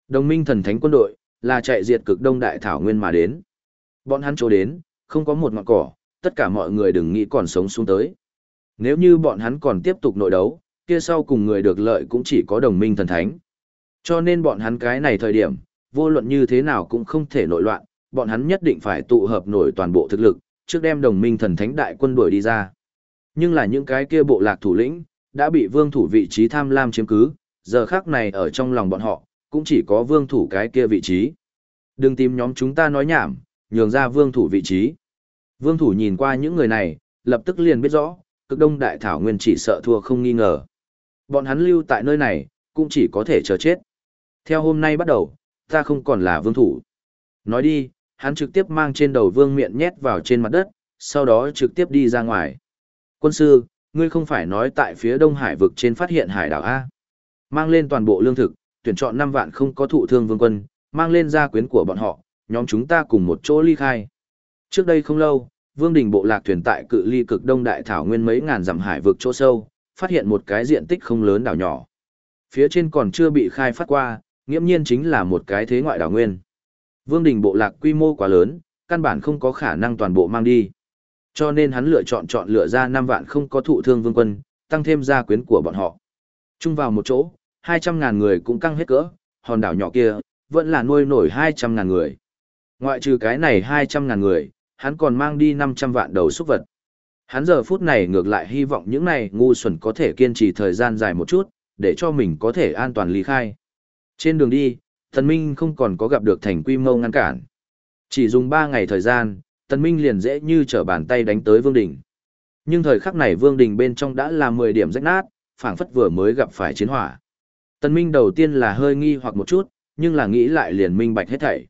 Đồng minh thần thánh quân đội, là chạy diệt cực đông đại thảo nguyên mà đến. Bọn hắn chỗ đến, không có một ngọn cỏ, tất cả mọi người đừng nghĩ còn sống xuống tới. Nếu như bọn hắn còn tiếp tục nội đấu, kia sau cùng người được lợi cũng chỉ có đồng minh thần thánh. Cho nên bọn hắn cái này thời điểm, vô luận như thế nào cũng không thể nội loạn, bọn hắn nhất định phải tụ hợp nổi toàn bộ thực lực, trước đem đồng minh thần thánh đại quân đuổi đi ra. Nhưng là những cái kia bộ lạc thủ lĩnh, đã bị vương thủ vị trí tham lam chiếm cứ, giờ khác này ở trong lòng bọn họ, cũng chỉ có vương thủ cái kia vị trí. Đừng tìm nhóm chúng ta nói nhảm, nhường ra vương thủ vị trí. Vương thủ nhìn qua những người này, lập tức liền biết rõ, cực đông đại thảo nguyên chỉ sợ thua không nghi ngờ. Bọn hắn lưu tại nơi này, cũng chỉ có thể chờ chết. Theo hôm nay bắt đầu, ta không còn là vương thủ. Nói đi, hắn trực tiếp mang trên đầu vương miệng nhét vào trên mặt đất, sau đó trực tiếp đi ra ngoài. Quân sư, ngươi không phải nói tại phía đông hải vực trên phát hiện hải đảo A. Mang lên toàn bộ lương thực, tuyển chọn 5 vạn không có thụ thương vương quân, mang lên gia quyến của bọn họ, nhóm chúng ta cùng một chỗ ly khai. Trước đây không lâu, vương đình bộ lạc thuyền tại cự ly cực đông đại thảo nguyên mấy ngàn dặm hải vực chỗ sâu, phát hiện một cái diện tích không lớn đảo nhỏ. Phía trên còn chưa bị khai phát qua, nghiễm nhiên chính là một cái thế ngoại đảo nguyên. Vương đình bộ lạc quy mô quá lớn, căn bản không có khả năng toàn bộ mang đi. Cho nên hắn lựa chọn chọn lựa ra 5 vạn không có thụ thương vương quân, tăng thêm gia quyến của bọn họ. Chung vào một chỗ, 200.000 người cũng căng hết cỡ, hòn đảo nhỏ kia, vẫn là nuôi nổi 200.000 người. Ngoại trừ cái này 200.000 người, hắn còn mang đi 500 vạn đầu súc vật. Hắn giờ phút này ngược lại hy vọng những này ngu xuẩn có thể kiên trì thời gian dài một chút, để cho mình có thể an toàn ly khai. Trên đường đi, Tần Minh không còn có gặp được thành quy mô ngăn cản. Chỉ dùng 3 ngày thời gian, Tần Minh liền dễ như trở bàn tay đánh tới Vương Đình. Nhưng thời khắc này Vương Đình bên trong đã là 10 điểm rách nát, phảng phất vừa mới gặp phải chiến hỏa. Tần Minh đầu tiên là hơi nghi hoặc một chút, nhưng là nghĩ lại liền minh bạch hết thảy.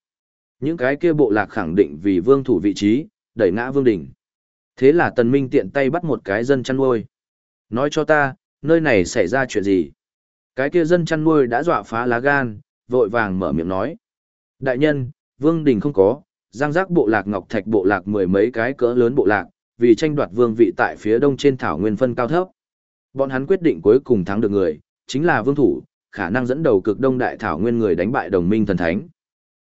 Những cái kia bộ lạc khẳng định vì vương thủ vị trí, đẩy ngã Vương Đình. Thế là Tần Minh tiện tay bắt một cái dân chăn nuôi. Nói cho ta, nơi này xảy ra chuyện gì? Cái kia dân chăn nuôi đã dọa phá lá gan, vội vàng mở miệng nói. Đại nhân, Vương Đình không có, giang giác bộ lạc ngọc thạch bộ lạc mười mấy cái cỡ lớn bộ lạc, vì tranh đoạt vương vị tại phía đông trên thảo nguyên phân cao thấp. Bọn hắn quyết định cuối cùng thắng được người, chính là vương thủ, khả năng dẫn đầu cực đông đại thảo nguyên người đánh bại đồng minh thần thánh.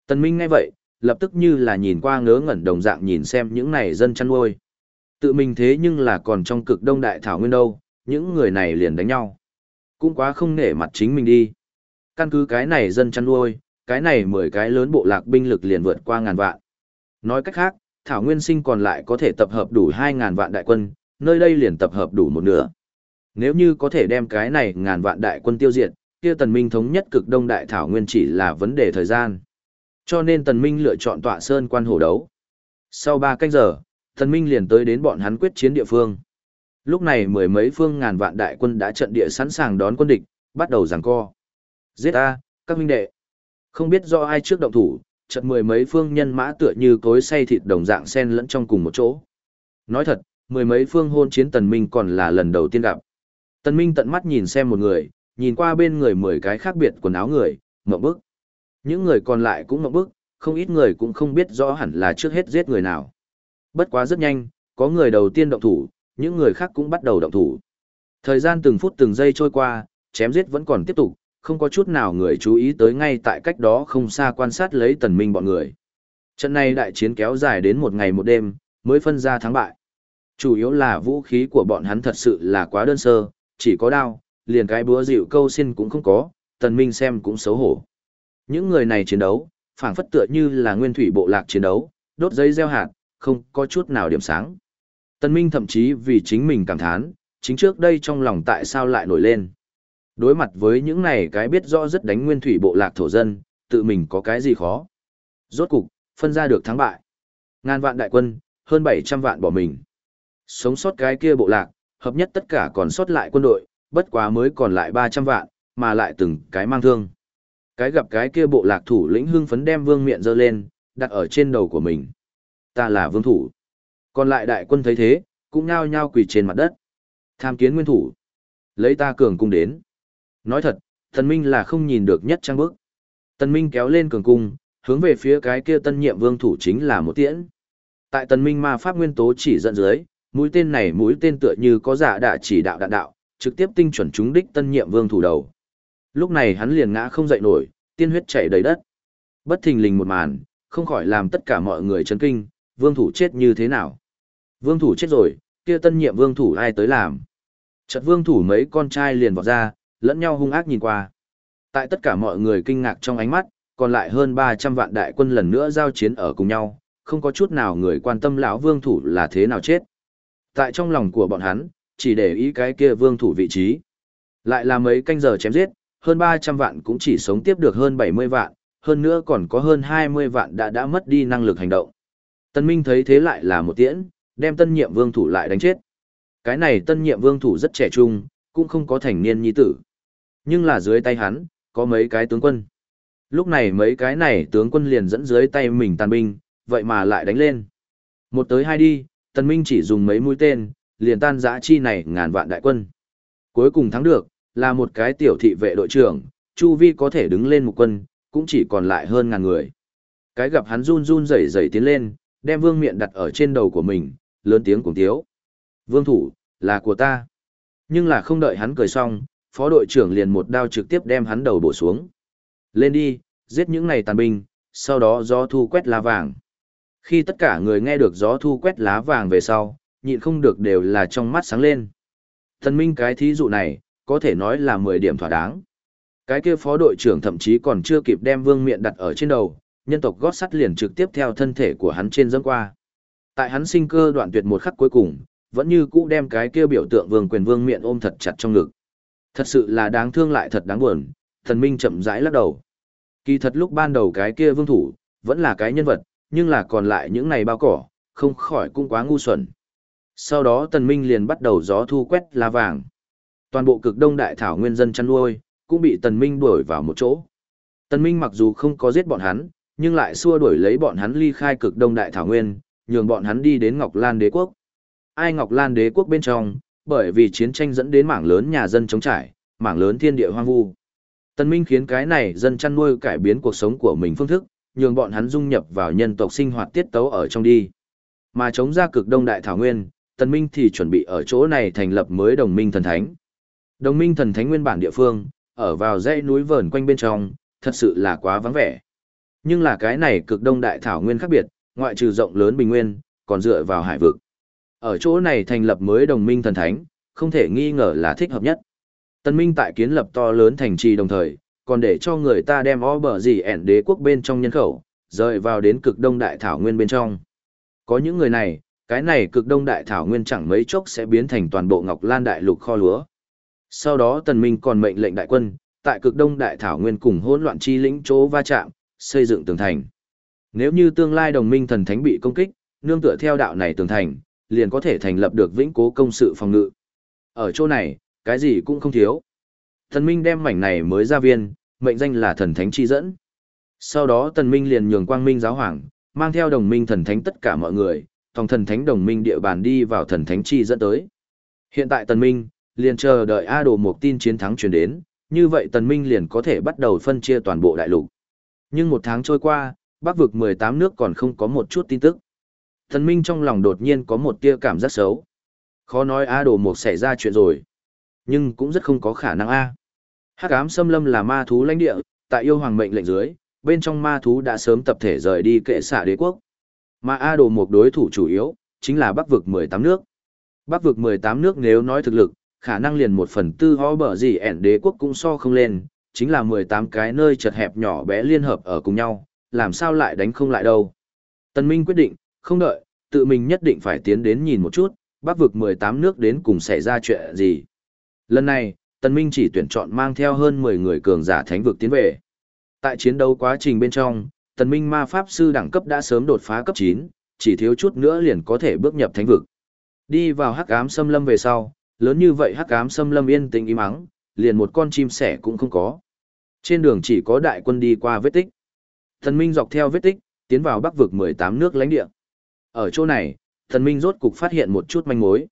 Tần Minh ngay vậy, lập tức như là nhìn qua ngớ ngẩn đồng dạng nhìn xem những này dân chăn nuôi. Tự mình thế nhưng là còn trong cực đông đại thảo nguyên đâu, những người này liền đánh nhau. Cũng quá không nể mặt chính mình đi. Căn cứ cái này dân chăn nuôi, cái này mười cái lớn bộ lạc binh lực liền vượt qua ngàn vạn. Nói cách khác, Thảo Nguyên Sinh còn lại có thể tập hợp đủ 2.000 vạn đại quân, nơi đây liền tập hợp đủ một nửa. Nếu như có thể đem cái này ngàn vạn đại quân tiêu diệt, kia Tần Minh thống nhất cực đông đại Thảo Nguyên chỉ là vấn đề thời gian. Cho nên Tần Minh lựa chọn tọa sơn quan hổ đấu. Sau 3 canh giờ, Tần Minh liền tới đến bọn hắn quyết chiến địa phương. Lúc này mười mấy phương ngàn vạn đại quân đã trận địa sẵn sàng đón quân địch, bắt đầu giằng co. Giết a, các huynh đệ. Không biết do ai trước động thủ, chợt mười mấy phương nhân mã tựa như cối xay thịt đồng dạng xen lẫn trong cùng một chỗ. Nói thật, mười mấy phương hôn chiến Tần Minh còn là lần đầu tiên gặp. Tần Minh tận mắt nhìn xem một người, nhìn qua bên người mười cái khác biệt quần áo người, ngậm bức. Những người còn lại cũng mộng bức, không ít người cũng không biết rõ hẳn là trước hết giết người nào. Bất quá rất nhanh, có người đầu tiên động thủ, những người khác cũng bắt đầu động thủ. Thời gian từng phút từng giây trôi qua, chém giết vẫn còn tiếp tục, không có chút nào người chú ý tới ngay tại cách đó không xa quan sát lấy tần minh bọn người. Trận này đại chiến kéo dài đến một ngày một đêm, mới phân ra thắng bại. Chủ yếu là vũ khí của bọn hắn thật sự là quá đơn sơ, chỉ có đao, liền cái búa dịu câu xin cũng không có, tần minh xem cũng xấu hổ. Những người này chiến đấu, phảng phất tựa như là nguyên thủy bộ lạc chiến đấu, đốt giấy gieo hạt, không có chút nào điểm sáng. Tần minh thậm chí vì chính mình cảm thán, chính trước đây trong lòng tại sao lại nổi lên. Đối mặt với những này cái biết rõ rất đánh nguyên thủy bộ lạc thổ dân, tự mình có cái gì khó. Rốt cục, phân ra được thắng bại. Ngàn vạn đại quân, hơn 700 vạn bỏ mình. Sống sót cái kia bộ lạc, hợp nhất tất cả còn sót lại quân đội, bất quá mới còn lại 300 vạn, mà lại từng cái mang thương. Cái gặp cái kia bộ lạc thủ lĩnh hưng phấn đem vương miện dơ lên, đặt ở trên đầu của mình. Ta là vương thủ. Còn lại đại quân thấy thế, cũng nhao nhao quỳ trên mặt đất. Tham kiến nguyên thủ. Lấy ta cường cung đến. Nói thật, thần Minh là không nhìn được nhất trang bước. Tần Minh kéo lên cường cung, hướng về phía cái kia tân nhiệm vương thủ chính là một tiễn. Tại Tần Minh ma pháp nguyên tố chỉ dẫn dưới, mũi tên này mũi tên tựa như có giả đạ chỉ đạo đạn đạo, trực tiếp tinh chuẩn trúng đích tân nhiệm vương thủ đầu. Lúc này hắn liền ngã không dậy nổi, tiên huyết chảy đầy đất. Bất thình lình một màn, không khỏi làm tất cả mọi người chấn kinh, vương thủ chết như thế nào? Vương thủ chết rồi, kia tân nhiệm vương thủ ai tới làm? Chợt vương thủ mấy con trai liền vọt ra, lẫn nhau hung ác nhìn qua. Tại tất cả mọi người kinh ngạc trong ánh mắt, còn lại hơn 300 vạn đại quân lần nữa giao chiến ở cùng nhau, không có chút nào người quan tâm lão vương thủ là thế nào chết. Tại trong lòng của bọn hắn, chỉ để ý cái kia vương thủ vị trí. Lại là mấy canh giờ chém giết, hơn 300 vạn cũng chỉ sống tiếp được hơn 70 vạn, hơn nữa còn có hơn 20 vạn đã đã mất đi năng lực hành động. Tân Minh thấy thế lại là một tiễn, đem tân nhiệm vương thủ lại đánh chết. Cái này tân nhiệm vương thủ rất trẻ trung, cũng không có thành niên nhi tử. Nhưng là dưới tay hắn, có mấy cái tướng quân. Lúc này mấy cái này tướng quân liền dẫn dưới tay mình tàn binh, vậy mà lại đánh lên. Một tới hai đi, Tân minh chỉ dùng mấy mũi tên, liền tan giã chi này ngàn vạn đại quân. Cuối cùng thắng được, là một cái tiểu thị vệ đội trưởng, Chu Vi có thể đứng lên một quân, cũng chỉ còn lại hơn ngàn người. Cái gặp hắn run run rẩy rẩy tiến lên, đem vương miện đặt ở trên đầu của mình, lớn tiếng cùng tiếu. Vương thủ, là của ta. Nhưng là không đợi hắn cười xong, phó đội trưởng liền một đao trực tiếp đem hắn đầu bổ xuống. Lên đi, giết những này tàn binh, sau đó gió thu quét lá vàng. Khi tất cả người nghe được gió thu quét lá vàng về sau, nhịn không được đều là trong mắt sáng lên. Thần minh cái thí dụ này, có thể nói là 10 điểm thỏa đáng. Cái kia phó đội trưởng thậm chí còn chưa kịp đem vương miện đặt ở trên đầu, nhân tộc gót sắt liền trực tiếp theo thân thể của hắn trên dâng qua. Tại hắn sinh cơ đoạn tuyệt một khắc cuối cùng, vẫn như cũ đem cái kia biểu tượng vương quyền vương miệng ôm thật chặt trong ngực. Thật sự là đáng thương lại thật đáng buồn, thần minh chậm rãi lắc đầu. Kỳ thật lúc ban đầu cái kia vương thủ, vẫn là cái nhân vật, nhưng là còn lại những này bao cỏ, không khỏi cũng quá ngu xuẩn. Sau đó tần minh liền bắt đầu gió thu quét lá vàng. Toàn bộ cực đông đại thảo nguyên dân chăn nuôi, cũng bị tần minh đuổi vào một chỗ. Tần minh mặc dù không có giết bọn hắn, nhưng lại xua đuổi lấy bọn hắn ly khai cực đông đại thảo nguyên, nhường bọn hắn đi đến Ngọc Lan đế quốc. Ai Ngọc Lan đế quốc bên trong, bởi vì chiến tranh dẫn đến mảng lớn nhà dân chống trải, mảng lớn thiên địa hoang vu. Tần Minh khiến cái này dân chăn nuôi cải biến cuộc sống của mình phương thức, nhường bọn hắn dung nhập vào nhân tộc sinh hoạt tiết tấu ở trong đi. Mà chống ra cực đông đại thảo nguyên, Tần Minh thì chuẩn bị ở chỗ này thành lập mới đồng minh thần thánh. Đồng minh thần thánh nguyên bản địa phương, ở vào dãy núi vờn quanh bên trong, thật sự là quá vắng vẻ. Nhưng là cái này cực đông đại thảo nguyên khác biệt, ngoại trừ rộng lớn bình nguyên, còn dựa vào hải vực. Ở chỗ này thành lập mới đồng minh thần thánh, không thể nghi ngờ là thích hợp nhất. Tân Minh tại kiến lập to lớn thành trì đồng thời, còn để cho người ta đem o bờ gì ẻn đế quốc bên trong nhân khẩu, rời vào đến cực đông đại thảo nguyên bên trong. Có những người này, cái này cực đông đại thảo nguyên chẳng mấy chốc sẽ biến thành toàn bộ Ngọc Lan đại lục kho lúa. Sau đó Tần Minh còn mệnh lệnh đại quân, tại cực đông đại thảo nguyên cùng hỗn loạn chi lĩnh chỗ va chạm, xây dựng tường thành. Nếu như tương lai đồng minh thần thánh bị công kích, nương tựa theo đạo này tường thành, liền có thể thành lập được vĩnh cố công sự phòng ngự. Ở chỗ này, cái gì cũng không thiếu. Thần Minh đem mảnh này mới ra viên, mệnh danh là thần thánh chi dẫn. Sau đó Tần Minh liền nhường Quang Minh giáo hoàng, mang theo đồng minh thần thánh tất cả mọi người, tòng thần thánh đồng minh địa bàn đi vào thần thánh chi dẫn tới. Hiện tại Tần Minh, liền chờ đợi A Đồ một tin chiến thắng truyền đến, như vậy Tần Minh liền có thể bắt đầu phân chia toàn bộ đại lục. Nhưng một tháng trôi qua, Bắc vực 18 nước còn không có một chút tin tức. Tần Minh trong lòng đột nhiên có một tia cảm giác xấu. Khó nói A Đồ một xảy ra chuyện rồi. Nhưng cũng rất không có khả năng A. Hắc ám xâm lâm là ma thú lãnh địa, tại yêu hoàng mệnh lệnh dưới, bên trong ma thú đã sớm tập thể rời đi kệ xạ đế quốc. Mà A đồ một đối thủ chủ yếu, chính là bắc vực 18 nước. Bắc vực 18 nước nếu nói thực lực, khả năng liền một phần tư ho bở gì ẻn đế quốc cũng so không lên, chính là 18 cái nơi chật hẹp nhỏ bé liên hợp ở cùng nhau, làm sao lại đánh không lại đâu. Tân Minh quyết định, không đợi, tự mình nhất định phải tiến đến nhìn một chút, bắc vực 18 nước đến cùng xảy ra chuyện gì. Lần này, Tân Minh chỉ tuyển chọn mang theo hơn 10 người cường giả thánh vực tiến về. Tại chiến đấu quá trình bên trong, Tần Minh ma pháp sư đẳng cấp đã sớm đột phá cấp 9, chỉ thiếu chút nữa liền có thể bước nhập thánh vực. Đi vào hắc ám xâm lâm về sau, lớn như vậy hắc ám xâm lâm yên tĩnh im ắng, liền một con chim sẻ cũng không có. Trên đường chỉ có đại quân đi qua vết tích. thần Minh dọc theo vết tích, tiến vào bắc vực 18 nước lãnh địa. Ở chỗ này, thần Minh rốt cục phát hiện một chút manh mối.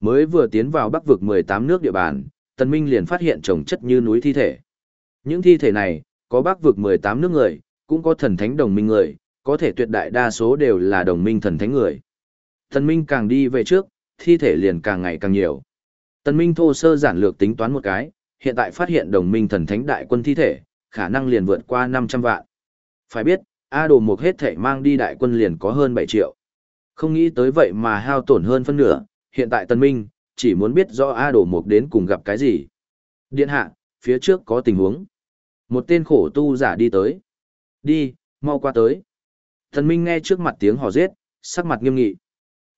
Mới vừa tiến vào bắc vực 18 nước địa bàn, thần Minh liền phát hiện chồng chất như núi thi thể. Những thi thể này, có bắc vực 18 nước người, cũng có thần thánh đồng minh người, có thể tuyệt đại đa số đều là đồng minh thần thánh người. thần Minh càng đi về trước, thi thể liền càng ngày càng nhiều. Tần Minh thô sơ giản lược tính toán một cái, hiện tại phát hiện đồng minh thần thánh đại quân thi thể, khả năng liền vượt qua 500 vạn. Phải biết, A đồ mục hết thể mang đi đại quân liền có hơn 7 triệu. Không nghĩ tới vậy mà hao tổn hơn phân nửa, hiện tại Tần Minh, chỉ muốn biết rõ A đồ mục đến cùng gặp cái gì. Điện hạ, phía trước có tình huống. Một tên khổ tu giả đi tới. Đi, mau qua tới. Tần Minh nghe trước mặt tiếng hò giết, sắc mặt nghiêm nghị.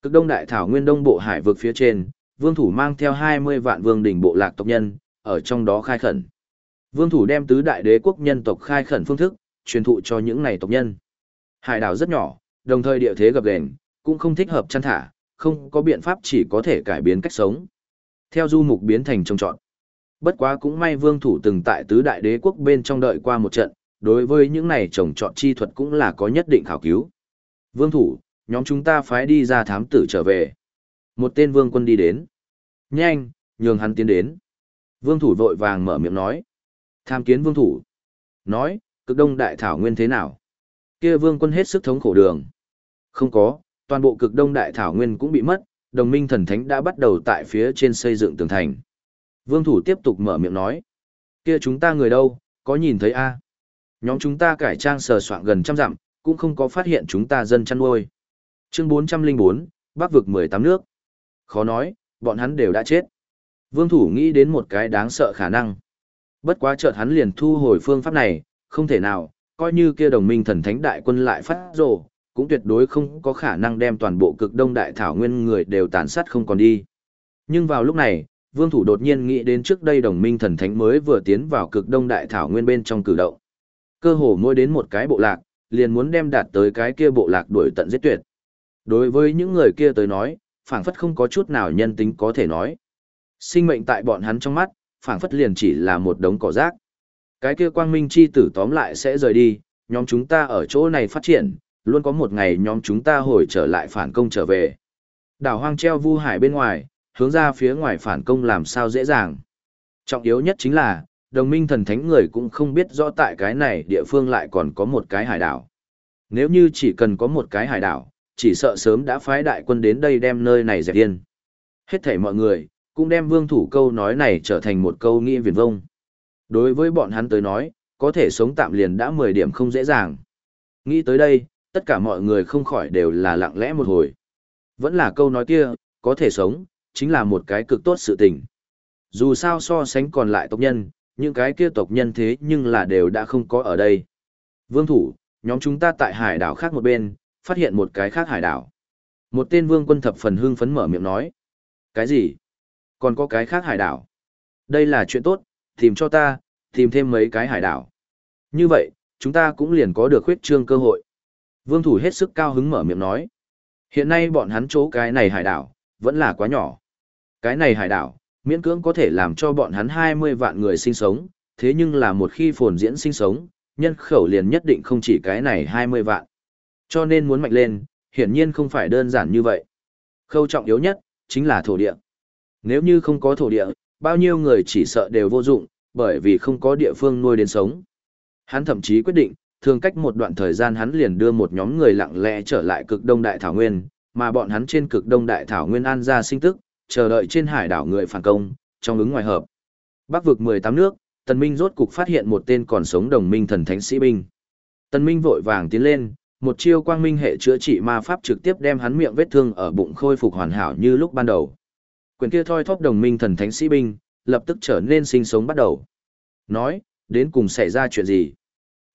Cực đông đại thảo nguyên đông bộ hải vực phía trên, vương thủ mang theo 20 vạn vương đỉnh bộ lạc tộc nhân, ở trong đó khai khẩn. Vương thủ đem tứ đại đế quốc nhân tộc khai khẩn phương thức, truyền thụ cho những này tộc nhân. Hải đảo rất nhỏ, đồng thời địa thế gập ghềnh, cũng không thích hợp chăn thả, không có biện pháp chỉ có thể cải biến cách sống. Theo du mục biến thành trồng trọt. Bất quá cũng may vương thủ từng tại tứ đại đế quốc bên trong đợi qua một trận, đối với những này trồng trọt chi thuật cũng là có nhất định khảo cứu. Vương thủ, nhóm chúng ta phái đi ra thám tử trở về. Một tên vương quân đi đến. Nhanh, nhường hắn tiến đến. Vương thủ vội vàng mở miệng nói. Tham kiến vương thủ. Nói, cực đông đại thảo nguyên thế nào? Kia vương quân hết sức thống khổ đường. Không có, toàn bộ cực đông đại thảo nguyên cũng bị mất, đồng minh thần thánh đã bắt đầu tại phía trên xây dựng tường thành. Vương thủ tiếp tục mở miệng nói. Kia chúng ta người đâu, có nhìn thấy a? Nhóm chúng ta cải trang sờ soạn gần trăm dặm, cũng không có phát hiện chúng ta dân chăn nuôi. Chương 404, Bắc vực 18 nước. Khó nói, bọn hắn đều đã chết. Vương thủ nghĩ đến một cái đáng sợ khả năng. Bất quá chợt hắn liền thu hồi phương pháp này, không thể nào, coi như kia đồng minh thần thánh đại quân lại phát rồ, cũng tuyệt đối không có khả năng đem toàn bộ cực đông đại thảo nguyên người đều tàn sát không còn đi. Nhưng vào lúc này, vương thủ đột nhiên nghĩ đến trước đây đồng minh thần thánh mới vừa tiến vào cực đông đại thảo nguyên bên trong cử động. Cơ hồ mỗi đến một cái bộ lạc, liền muốn đem đạt tới cái kia bộ lạc đuổi tận giết tuyệt. Đối với những người kia tới nói, phảng phất không có chút nào nhân tính có thể nói. Sinh mệnh tại bọn hắn trong mắt, phảng phất liền chỉ là một đống cỏ rác. Cái kia quang minh chi tử tóm lại sẽ rời đi, nhóm chúng ta ở chỗ này phát triển, luôn có một ngày nhóm chúng ta hồi trở lại phản công trở về. Đảo hoang treo vu hải bên ngoài, hướng ra phía ngoài phản công làm sao dễ dàng. Trọng yếu nhất chính là, đồng minh thần thánh người cũng không biết rõ tại cái này địa phương lại còn có một cái hải đảo. Nếu như chỉ cần có một cái hải đảo, chỉ sợ sớm đã phái đại quân đến đây đem nơi này dẹp yên. Hết thảy mọi người, cũng đem vương thủ câu nói này trở thành một câu nghĩa viền vông. Đối với bọn hắn tới nói, có thể sống tạm liền đã 10 điểm không dễ dàng. Nghĩ tới đây, tất cả mọi người không khỏi đều là lặng lẽ một hồi. Vẫn là câu nói kia, có thể sống, chính là một cái cực tốt sự tình. Dù sao so sánh còn lại tộc nhân, những cái kia tộc nhân thế nhưng là đều đã không có ở đây. Vương thủ, nhóm chúng ta tại hải đảo khác một bên, phát hiện một cái khác hải đảo. Một tên vương quân thập phần hưng phấn mở miệng nói. Cái gì? Còn có cái khác hải đảo? Đây là chuyện tốt, tìm cho ta, tìm thêm mấy cái hải đảo. Như vậy, chúng ta cũng liền có được khuyết trương cơ hội. Vương thủ hết sức cao hứng mở miệng nói. Hiện nay bọn hắn chỗ cái này hải đảo, vẫn là quá nhỏ. Cái này hải đảo, miễn cưỡng có thể làm cho bọn hắn 20 vạn người sinh sống, thế nhưng là một khi phồn diễn sinh sống, nhân khẩu liền nhất định không chỉ cái này 20 vạn. Cho nên muốn mạnh lên, hiển nhiên không phải đơn giản như vậy. Khâu trọng yếu nhất, chính là thổ địa. Nếu như không có thổ địa, bao nhiêu người chỉ sợ đều vô dụng, bởi vì không có địa phương nuôi đến sống. Hắn thậm chí quyết định, thường cách một đoạn thời gian hắn liền đưa một nhóm người lặng lẽ trở lại cực đông đại thảo nguyên, mà bọn hắn trên cực đông đại thảo nguyên an ra sinh tức, chờ đợi trên hải đảo người phản công, trong ứng ngoài hợp. Bắc vực 18 nước, Tần Minh rốt cục phát hiện một tên còn sống đồng minh thần thánh sĩ binh. Tần Minh vội vàng tiến lên, một chiêu quang minh hệ chữa trị ma pháp trực tiếp đem hắn miệng vết thương ở bụng khôi phục hoàn hảo như lúc ban đầu. Quyền kia thoi thóp đồng minh thần thánh sĩ binh, lập tức trở nên sinh sống bắt đầu. Nói, đến cùng xảy ra chuyện gì?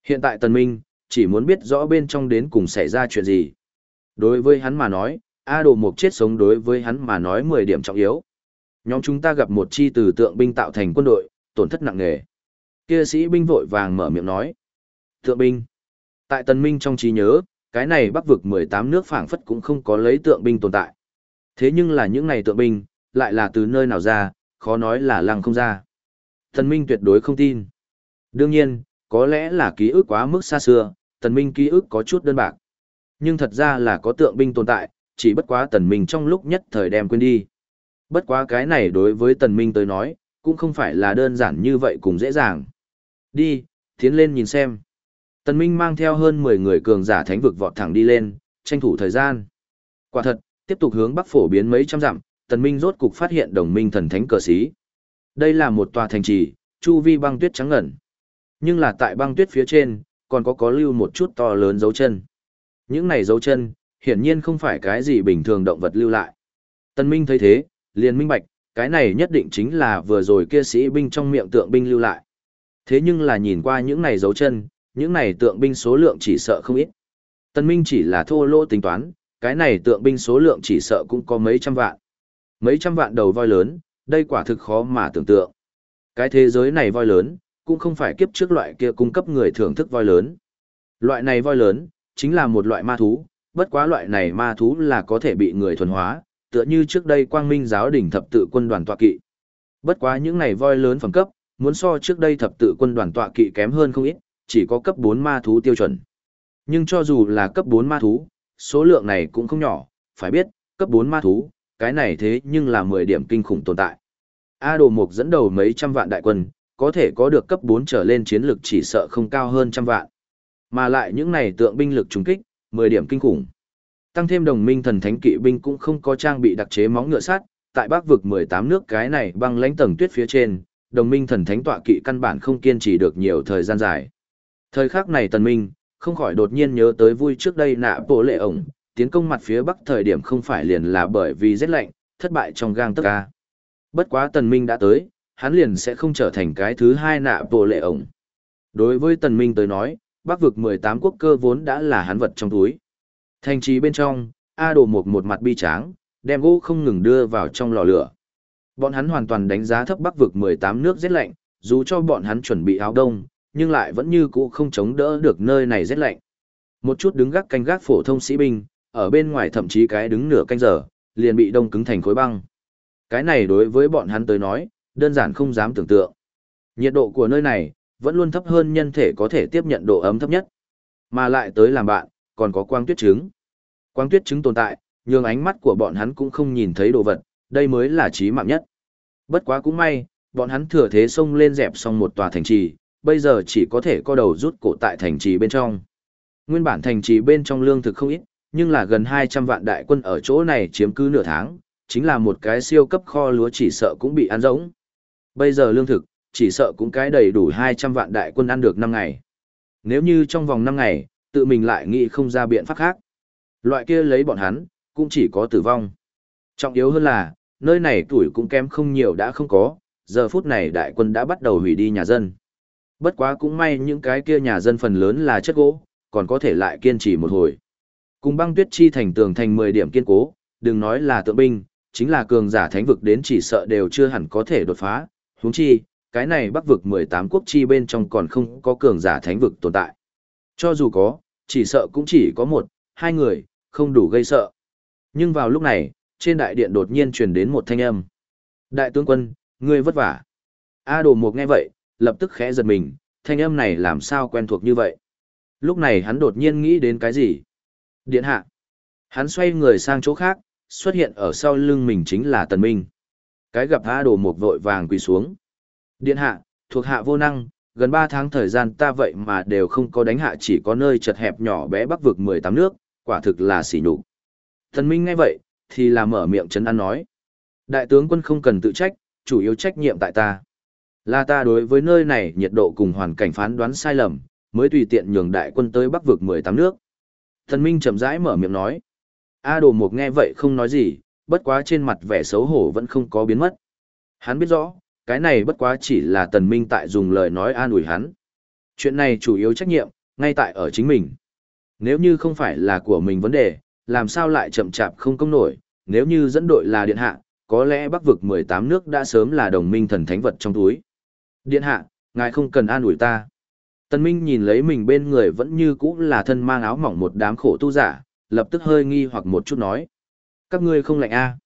Hiện tại Tần Minh, chỉ muốn biết rõ bên trong đến cùng xảy ra chuyện gì. Đối với hắn mà nói, A đồ mục chết sống đối với hắn mà nói 10 điểm trọng yếu. Nhóm chúng ta gặp một chi từ tượng binh tạo thành quân đội, tổn thất nặng nề. Kia sĩ binh vội vàng mở miệng nói. Tượng binh. Tại Tần Minh trong trí nhớ, cái này bắc vực 18 nước phảng phất cũng không có lấy tượng binh tồn tại. Thế nhưng là những này tượng binh, lại là từ nơi nào ra, khó nói là lăng không ra. Tần Minh tuyệt đối không tin. Đương nhiên, có lẽ là ký ức quá mức xa xưa, Tần Minh ký ức có chút đơn bạc. Nhưng thật ra là có tượng binh tồn tại, chỉ bất quá Tần Minh trong lúc nhất thời đem quên đi. Bất quá cái này đối với Tần Minh tới nói, cũng không phải là đơn giản như vậy cùng dễ dàng. Đi, tiến lên nhìn xem. Tần Minh mang theo hơn 10 người cường giả thánh vực vọt thẳng đi lên, tranh thủ thời gian. Quả thật, tiếp tục hướng bắc phổ biến mấy trăm dặm, Tần Minh rốt cục phát hiện đồng minh thần thánh cờ sĩ. Đây là một tòa thành trì, chu vi băng tuyết trắng ngần. Nhưng là tại băng tuyết phía trên, còn có có lưu một chút to lớn dấu chân. Những này dấu chân, hiển nhiên không phải cái gì bình thường động vật lưu lại. Tần Minh thấy thế, liền minh bạch, cái này nhất định chính là vừa rồi kia sĩ binh trong miệng tượng binh lưu lại. Thế nhưng là nhìn qua những này dấu chân, những này tượng binh số lượng chỉ sợ không ít. Tần Minh chỉ là thô lỗ tính toán, cái này tượng binh số lượng chỉ sợ cũng có mấy trăm vạn. Mấy trăm vạn đầu voi lớn, đây quả thực khó mà tưởng tượng. Cái thế giới này voi lớn, cũng không phải kiếp trước loại kia cung cấp người thưởng thức voi lớn. Loại này voi lớn, chính là một loại ma thú, bất quá loại này ma thú là có thể bị người thuần hóa, tựa như trước đây quang minh giáo đỉnh thập tự quân đoàn tọa kỵ. Bất quá những này voi lớn phẩm cấp, muốn so trước đây thập tự quân đoàn tọa kỵ kém hơn không ít, chỉ có cấp 4 ma thú tiêu chuẩn. Nhưng cho dù là cấp 4 ma thú, số lượng này cũng không nhỏ, phải biết, cấp 4 ma thú, cái này thế nhưng là 10 điểm kinh khủng tồn tại. A Đồ Mục dẫn đầu mấy trăm vạn đại quân, có thể có được cấp 4 trở lên chiến lực chỉ sợ không cao hơn trăm vạn. Mà lại những này tượng binh lực trùng kích, 10 điểm kinh khủng. Tăng thêm đồng minh thần thánh kỵ binh cũng không có trang bị đặc chế móng ngựa sắt, tại Bắc vực 18 nước cái này băng lãnh tầng tuyết phía trên, đồng minh thần thánh tọa kỵ căn bản không kiên trì được nhiều thời gian dài. Thời khắc này tần minh, không khỏi đột nhiên nhớ tới vui trước đây nạ bộ lệ ổng, tiến công mặt phía bắc thời điểm không phải liền là bởi vì rét lạnh, thất bại trong gang tấc ca. Bất quá tần minh đã tới, hắn liền sẽ không trở thành cái thứ hai nạ bộ lệ ổng. Đối với tần minh tới nói, bắc vực 18 quốc cơ vốn đã là hắn vật trong túi. Thành trì bên trong, A Đồ một một mặt bi tráng, đem gỗ không ngừng đưa vào trong lò lửa. Bọn hắn hoàn toàn đánh giá thấp Bắc vực 18 nước rét lạnh, dù cho bọn hắn chuẩn bị áo đông, nhưng lại vẫn như cũ không chống đỡ được nơi này rét lạnh. Một chút đứng gác canh gác phổ thông sĩ binh, ở bên ngoài thậm chí cái đứng nửa canh giờ, liền bị đông cứng thành khối băng. Cái này đối với bọn hắn tới nói, đơn giản không dám tưởng tượng. Nhiệt độ của nơi này, vẫn luôn thấp hơn nhân thể có thể tiếp nhận độ ấm thấp nhất. Mà lại tới làm bạn, còn có quang tuyết trứng. Quang tuyết trứng tồn tại, nhường ánh mắt của bọn hắn cũng không nhìn thấy đồ vật, đây mới là trí mạng nhất. Bất quá cũng may, bọn hắn thừa thế xông lên dẹp xong một tòa thành trì, bây giờ chỉ có thể co đầu rút cổ tại thành trì bên trong. Nguyên bản thành trì bên trong lương thực không ít, nhưng là gần 200 vạn đại quân ở chỗ này chiếm cứ nửa tháng, chính là một cái siêu cấp kho lúa chỉ sợ cũng bị ăn rỗng. Bây giờ lương thực, chỉ sợ cũng cái đầy đủ 200 vạn đại quân ăn được 5 ngày. Nếu như trong vòng 5 ngày, tự mình lại nghĩ không ra biện pháp khác. Loại kia lấy bọn hắn, cũng chỉ có tử vong. Trọng yếu hơn là, nơi này tuổi cũng kém không nhiều đã không có, giờ phút này đại quân đã bắt đầu hủy đi nhà dân. Bất quá cũng may những cái kia nhà dân phần lớn là chất gỗ, còn có thể lại kiên trì một hồi. Cùng băng tuyết chi thành tường thành 10 điểm kiên cố, đừng nói là tượng binh, chính là cường giả thánh vực đến chỉ sợ đều chưa hẳn có thể đột phá, huống chi, cái này bắc vực 18 quốc chi bên trong còn không có cường giả thánh vực tồn tại. Cho dù có, chỉ sợ cũng chỉ có một, hai người, không đủ gây sợ. Nhưng vào lúc này, trên đại điện đột nhiên truyền đến một thanh âm. Đại tướng quân, ngươi vất vả. A đồ mục nghe vậy, lập tức khẽ giật mình, thanh âm này làm sao quen thuộc như vậy. Lúc này hắn đột nhiên nghĩ đến cái gì? Điện hạ. Hắn xoay người sang chỗ khác, xuất hiện ở sau lưng mình chính là Tần Minh. Cái gặp A đồ một vội vàng quỳ xuống. Điện hạ, thuộc hạ vô năng, gần 3 tháng thời gian ta vậy mà đều không có đánh hạ chỉ có nơi chật hẹp nhỏ bé bắc vực 18 nước, quả thực là xỉ nhục. Tần Minh nghe vậy, thì là mở miệng chấn an nói. Đại tướng quân không cần tự trách, chủ yếu trách nhiệm tại ta. Là ta đối với nơi này nhiệt độ cùng hoàn cảnh phán đoán sai lầm, mới tùy tiện nhường đại quân tới bắc vực 18 nước. Thần Minh chậm rãi mở miệng nói. A Đồ Mục nghe vậy không nói gì, bất quá trên mặt vẻ xấu hổ vẫn không có biến mất. Hắn biết rõ, cái này bất quá chỉ là Tần Minh tại dùng lời nói an ủi hắn. Chuyện này chủ yếu trách nhiệm, ngay tại ở chính mình. Nếu như không phải là của mình vấn đề, làm sao lại chậm chạp không công nổi, nếu như dẫn đội là điện hạ, có lẽ bắc vực 18 nước đã sớm là đồng minh thần thánh vật trong túi. Điện hạ, ngài không cần an ủi ta. Tần Minh nhìn lấy mình bên người vẫn như cũ là thân mang áo mỏng một đám khổ tu giả, lập tức hơi nghi hoặc một chút nói. Các ngươi không lạnh a? À?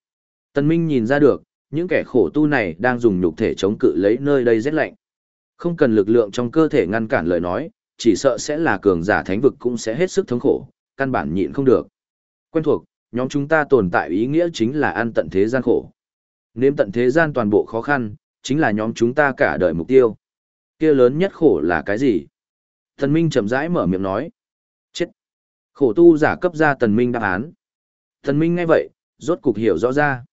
Tần Minh nhìn ra được, những kẻ khổ tu này đang dùng nhục thể chống cự lấy nơi đây rét lạnh. Không cần lực lượng trong cơ thể ngăn cản lời nói, chỉ sợ sẽ là cường giả thánh vực cũng sẽ hết sức thống khổ, căn bản nhịn không được. Quen thuộc, nhóm chúng ta tồn tại ý nghĩa chính là ăn tận thế gian khổ. Nếm tận thế gian toàn bộ khó khăn, chính là nhóm chúng ta cả đời mục tiêu. Kia lớn nhất khổ là cái gì? Thần Minh chậm rãi mở miệng nói. Chết. Khổ tu giả cấp ra Tần Minh đáp án. Thần Minh ngay vậy, rốt cục hiểu rõ ra.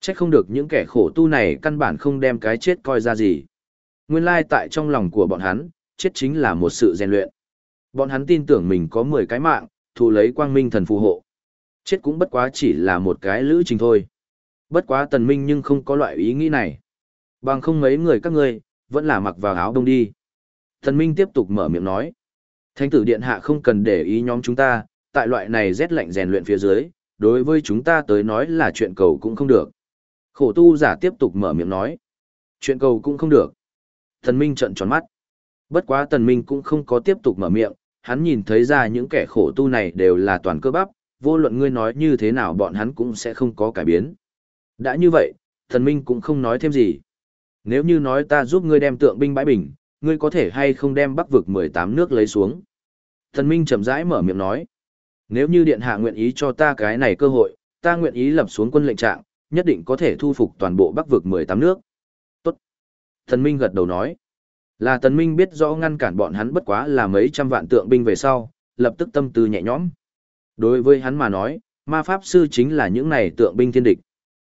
chết không được những kẻ khổ tu này căn bản không đem cái chết coi ra gì. Nguyên lai tại trong lòng của bọn hắn, chết chính là một sự rèn luyện. Bọn hắn tin tưởng mình có 10 cái mạng, thu lấy quang minh thần phù hộ. Chết cũng bất quá chỉ là một cái lữ trình thôi. Bất quá tần minh nhưng không có loại ý nghĩ này. Bằng không mấy người các ngươi, vẫn là mặc vào áo đông đi. Thần minh tiếp tục mở miệng nói. Thánh tử điện hạ không cần để ý nhóm chúng ta, tại loại này rét lạnh rèn luyện phía dưới, đối với chúng ta tới nói là chuyện cầu cũng không được. Khổ tu giả tiếp tục mở miệng nói. Chuyện cầu cũng không được. Thần minh trợn tròn mắt. Bất quá tần minh cũng không có tiếp tục mở miệng, hắn nhìn thấy ra những kẻ khổ tu này đều là toàn cơ bắp, vô luận ngươi nói như thế nào bọn hắn cũng sẽ không có cải biến. Đã như vậy, thần minh cũng không nói thêm gì. Nếu như nói ta giúp ngươi đem tượng binh bãi bình, ngươi có thể hay không đem bắc vực 18 nước lấy xuống. Thần minh chậm rãi mở miệng nói. Nếu như điện hạ nguyện ý cho ta cái này cơ hội, ta nguyện ý lập xuống quân lệnh trạng, nhất định có thể thu phục toàn bộ bắc vực 18 nước. Tốt. Thần minh gật đầu nói. Là thần minh biết rõ ngăn cản bọn hắn bất quá là mấy trăm vạn tượng binh về sau, lập tức tâm tư nhẹ nhõm. Đối với hắn mà nói, ma pháp sư chính là những này tượng binh thiên địch.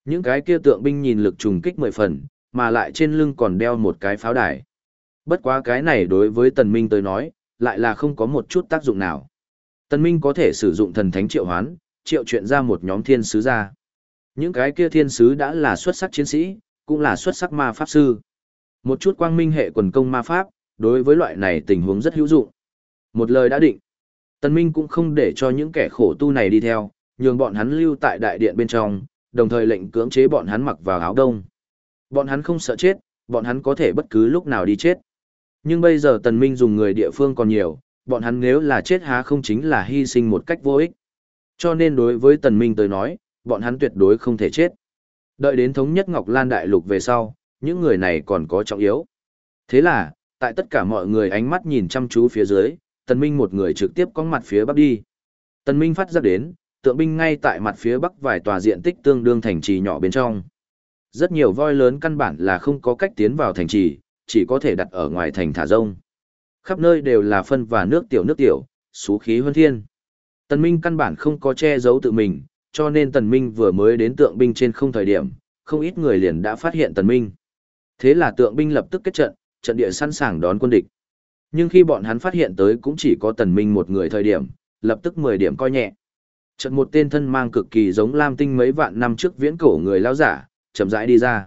Những cái kia tượng binh nhìn lực trùng kích mười phần, mà lại trên lưng còn đeo một cái pháo đài. Bất quá cái này đối với tần minh tới nói, lại là không có một chút tác dụng nào. Tần minh có thể sử dụng thần thánh triệu hoán, triệu chuyện ra một nhóm thiên sứ ra. Những cái kia thiên sứ đã là xuất sắc chiến sĩ, cũng là xuất sắc ma pháp sư. Một chút quang minh hệ quần công ma pháp, đối với loại này tình huống rất hữu dụng. Một lời đã định. Tần Minh cũng không để cho những kẻ khổ tu này đi theo, nhường bọn hắn lưu tại đại điện bên trong, đồng thời lệnh cưỡng chế bọn hắn mặc vào áo đông. Bọn hắn không sợ chết, bọn hắn có thể bất cứ lúc nào đi chết. Nhưng bây giờ Tần Minh dùng người địa phương còn nhiều, bọn hắn nếu là chết há không chính là hy sinh một cách vô ích. Cho nên đối với Tần Minh tới nói, bọn hắn tuyệt đối không thể chết. Đợi đến thống nhất Ngọc Lan Đại Lục về sau, những người này còn có trọng yếu. Thế là, tại tất cả mọi người ánh mắt nhìn chăm chú phía dưới, Tần Minh một người trực tiếp có mặt phía bắc đi. Tần Minh phát ra đến, tượng binh ngay tại mặt phía bắc vài tòa diện tích tương đương thành trì nhỏ bên trong. Rất nhiều voi lớn căn bản là không có cách tiến vào thành trì, chỉ có thể đặt ở ngoài thành thả rông. Khắp nơi đều là phân và nước tiểu nước tiểu, xú khí hơn thiên. Tần Minh căn bản không có che giấu tự mình, cho nên Tần Minh vừa mới đến tượng binh trên không thời điểm, không ít người liền đã phát hiện Tần Minh. Thế là tượng binh lập tức kết trận, trận địa sẵn sàng đón quân địch. Nhưng khi bọn hắn phát hiện tới cũng chỉ có Tần Minh một người thời điểm, lập tức 10 điểm coi nhẹ. Trận một tên thân mang cực kỳ giống Lam Tinh mấy vạn năm trước viễn cổ người lão giả, chậm rãi đi ra.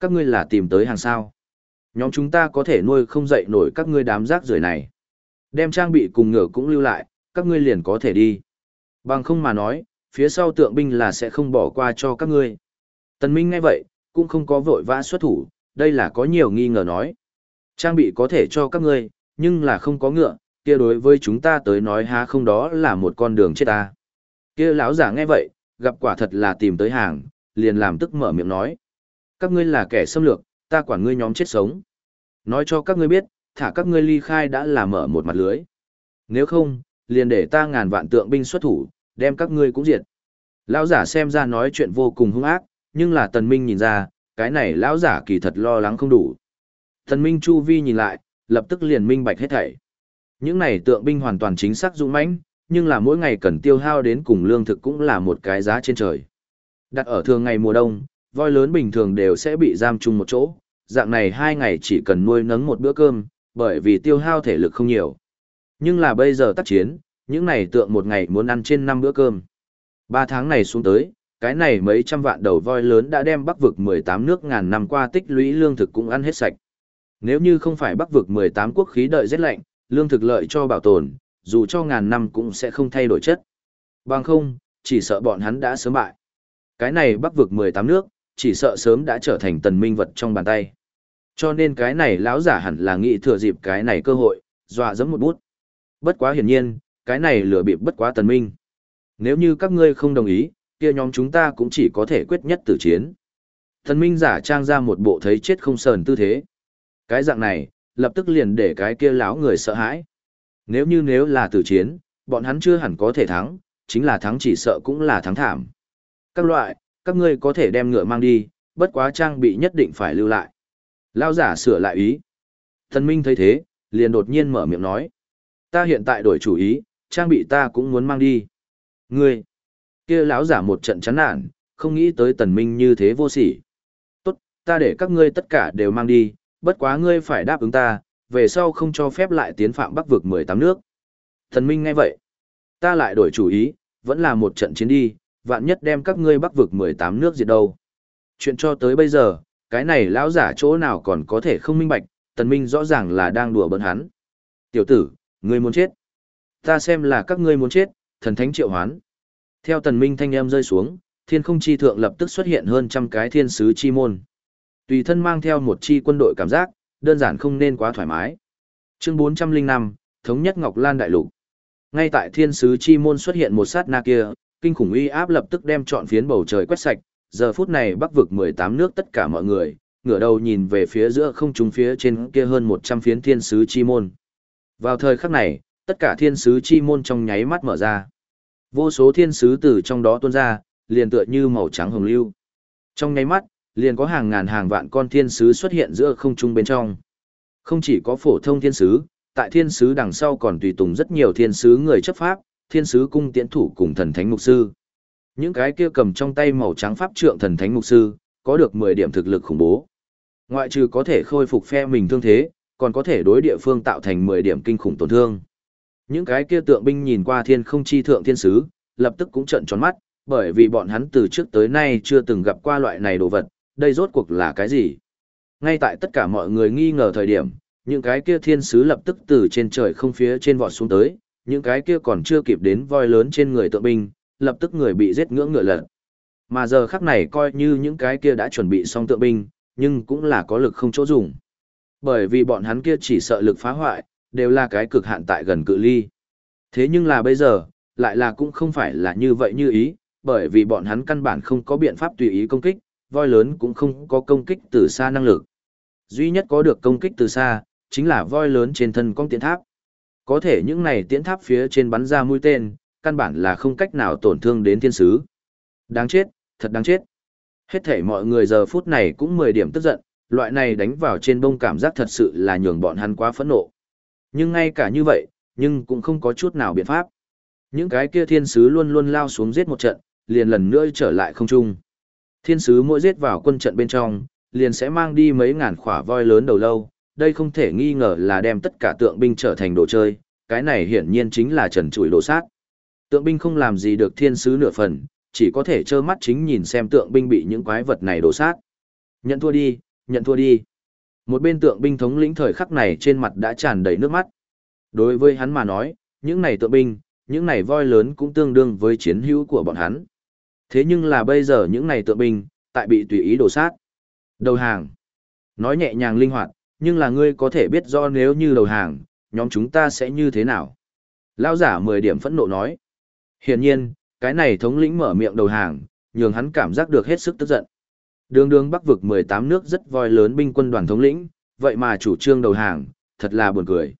Các ngươi là tìm tới hàng sao? Nhóm chúng ta có thể nuôi không dậy nổi các ngươi đám rác rưởi này. Đem trang bị cùng ngựa cũng lưu lại, các ngươi liền có thể đi. Bằng không mà nói, phía sau tượng binh là sẽ không bỏ qua cho các ngươi. Tần Minh nghe vậy, cũng không có vội vã xuất thủ, đây là có nhiều nghi ngờ nói. Trang bị có thể cho các ngươi, nhưng là không có ngựa, kia đối với chúng ta tới nói há không đó là một con đường chết ta. Kia lão giả nghe vậy, gặp quả thật là tìm tới hàng, liền làm tức mở miệng nói. Các ngươi là kẻ xâm lược, ta quản ngươi nhóm chết sống. Nói cho các ngươi biết, thả các ngươi ly khai đã là mở một mặt lưới. Nếu không, liền để ta ngàn vạn tượng binh xuất thủ, đem các ngươi cũng diệt. Lão giả xem ra nói chuyện vô cùng hung ác, nhưng là tần minh nhìn ra, cái này lão giả kỳ thật lo lắng không đủ. Tần minh chu vi nhìn lại, lập tức liền minh bạch hết thảy. Những này tượng binh hoàn toàn chính xác dũng mãnh, nhưng là mỗi ngày cần tiêu hao đến cùng lương thực cũng là một cái giá trên trời. Đặt ở thường ngày mùa đông, voi lớn bình thường đều sẽ bị giam chung một chỗ, dạng này hai ngày chỉ cần nuôi nấng một bữa cơm, bởi vì tiêu hao thể lực không nhiều. Nhưng là bây giờ tác chiến, những này tượng một ngày muốn ăn trên năm bữa cơm. Ba tháng này xuống tới, cái này mấy trăm vạn đầu voi lớn đã đem bắc vực 18 nước ngàn năm qua tích lũy lương thực cũng ăn hết sạch. Nếu như không phải bắc vực 18 quốc khí đợi rét lạnh, lương thực lợi cho bảo tồn, dù cho ngàn năm cũng sẽ không thay đổi chất. Bằng không, chỉ sợ bọn hắn đã sớm bại. Cái này bắc vực 18 nước, chỉ sợ sớm đã trở thành tần minh vật trong bàn tay. Cho nên cái này lão giả hẳn là nghĩ thừa dịp cái này cơ hội, dọa dẫm một bút. Bất quá hiển nhiên, cái này lừa bịp bất quá tần minh. Nếu như các ngươi không đồng ý, kia nhóm chúng ta cũng chỉ có thể quyết nhất tử chiến. Tần minh giả trang ra một bộ thấy chết không sờn tư thế. Cái dạng này, lập tức liền để cái kia lão người sợ hãi. Nếu như nếu là tử chiến, bọn hắn chưa hẳn có thể thắng, chính là thắng chỉ sợ cũng là thắng thảm. Các loại, các ngươi có thể đem ngựa mang đi, bất quá trang bị nhất định phải lưu lại. Lao giả sửa lại ý. Thần Minh thấy thế, liền đột nhiên mở miệng nói. Ta hiện tại đổi chủ ý, trang bị ta cũng muốn mang đi. Ngươi, kia lão giả một trận chán nản, không nghĩ tới tần minh như thế vô sỉ. Tốt, ta để các ngươi tất cả đều mang đi, bất quá ngươi phải đáp ứng ta, về sau không cho phép lại tiến phạm bắc vực 18 nước. Thần minh nghe vậy, ta lại đổi chủ ý, vẫn là một trận chiến đi, vạn nhất đem các ngươi bắc vực 18 nước diệt đâu. Chuyện cho tới bây giờ, cái này lão giả chỗ nào còn có thể không minh bạch, tần minh rõ ràng là đang đùa bỡn hắn. Tiểu tử, ngươi muốn chết. Ta xem là các ngươi muốn chết, thần thánh triệu hoán. Theo tần minh thanh âm rơi xuống, thiên không chi thượng lập tức xuất hiện hơn trăm cái thiên sứ chi môn. Tùy thân mang theo một chi quân đội cảm giác, đơn giản không nên quá thoải mái. Chương 405, Thống nhất Ngọc Lan Đại Lục. Ngay tại thiên sứ chi môn xuất hiện một sát na kia, kinh khủng uy áp lập tức đem trọn phiến bầu trời quét sạch, giờ phút này bắc vực 18 nước tất cả mọi người, ngửa đầu nhìn về phía giữa không trung phía trên kia hơn 100 phiến thiên sứ chi môn. Vào thời khắc này, tất cả thiên sứ chi môn trong nháy mắt mở ra. Vô số thiên sứ từ trong đó tuôn ra, liền tựa như màu trắng hồng lưu. Trong nháy mắt, liền có hàng ngàn hàng vạn con thiên sứ xuất hiện giữa không trung bên trong. Không chỉ có phổ thông thiên sứ, tại thiên sứ đằng sau còn tùy tùng rất nhiều thiên sứ người chấp pháp, thiên sứ cung tiễn thủ cùng thần thánh mục sư. Những cái kia cầm trong tay màu trắng pháp trượng thần thánh mục sư, có được 10 điểm thực lực khủng bố. Ngoại trừ có thể khôi phục phe mình thương thế, còn có thể đối địa phương tạo thành 10 điểm kinh khủng tổn thương. Những cái kia tượng binh nhìn qua thiên không chi thượng thiên sứ, lập tức cũng trợn tròn mắt, bởi vì bọn hắn từ trước tới nay chưa từng gặp qua loại này đồ vật, đây rốt cuộc là cái gì? Ngay tại tất cả mọi người nghi ngờ thời điểm, những cái kia thiên sứ lập tức từ trên trời không phía trên vọt xuống tới, những cái kia còn chưa kịp đến voi lớn trên người tượng binh, lập tức người bị giết ngưỡng ngựa lật. Mà giờ khắc này coi như những cái kia đã chuẩn bị xong tượng binh, nhưng cũng là có lực không chỗ dùng. Bởi vì bọn hắn kia chỉ sợ lực phá hoại, đều là cái cực hạn tại gần cự ly. Thế nhưng là bây giờ, lại là cũng không phải là như vậy như ý, bởi vì bọn hắn căn bản không có biện pháp tùy ý công kích, voi lớn cũng không có công kích từ xa năng lực. Duy nhất có được công kích từ xa, chính là voi lớn trên thân con tiện tháp. Có thể những này tiễn tháp phía trên bắn ra mũi tên, căn bản là không cách nào tổn thương đến thiên sứ. Đáng chết, thật đáng chết. Hết thể mọi người giờ phút này cũng 10 điểm tức giận, loại này đánh vào trên bông cảm giác thật sự là nhường bọn hắn quá phẫn nộ. Nhưng ngay cả như vậy, nhưng cũng không có chút nào biện pháp. Những cái kia thiên sứ luôn luôn lao xuống giết một trận, liền lần nữa trở lại không trung. Thiên sứ mỗi giết vào quân trận bên trong, liền sẽ mang đi mấy ngàn khỏa voi lớn đầu lâu, đây không thể nghi ngờ là đem tất cả tượng binh trở thành đồ chơi, cái này hiển nhiên chính là trần trụi đồ sát. Tượng binh không làm gì được thiên sứ nửa phần, chỉ có thể trơ mắt chính nhìn xem tượng binh bị những quái vật này đổ sát. Nhận thua đi, nhận thua đi. Một bên tượng binh thống lĩnh thời khắc này trên mặt đã tràn đầy nước mắt. Đối với hắn mà nói, những này tượng binh, những này voi lớn cũng tương đương với chiến hữu của bọn hắn. Thế nhưng là bây giờ những này tượng binh, tại bị tùy ý đổ sát. Đầu hàng. Nói nhẹ nhàng linh hoạt, nhưng là ngươi có thể biết do nếu như đầu hàng, nhóm chúng ta sẽ như thế nào. Lao giả 10 điểm phẫn nộ nói. Hiển nhiên, cái này thống lĩnh mở miệng đầu hàng, nhường hắn cảm giác được hết sức tức giận. Đường đường bắc vực 18 nước rất voi lớn binh quân đoàn thống lĩnh, vậy mà chủ trương đầu hàng, thật là buồn cười.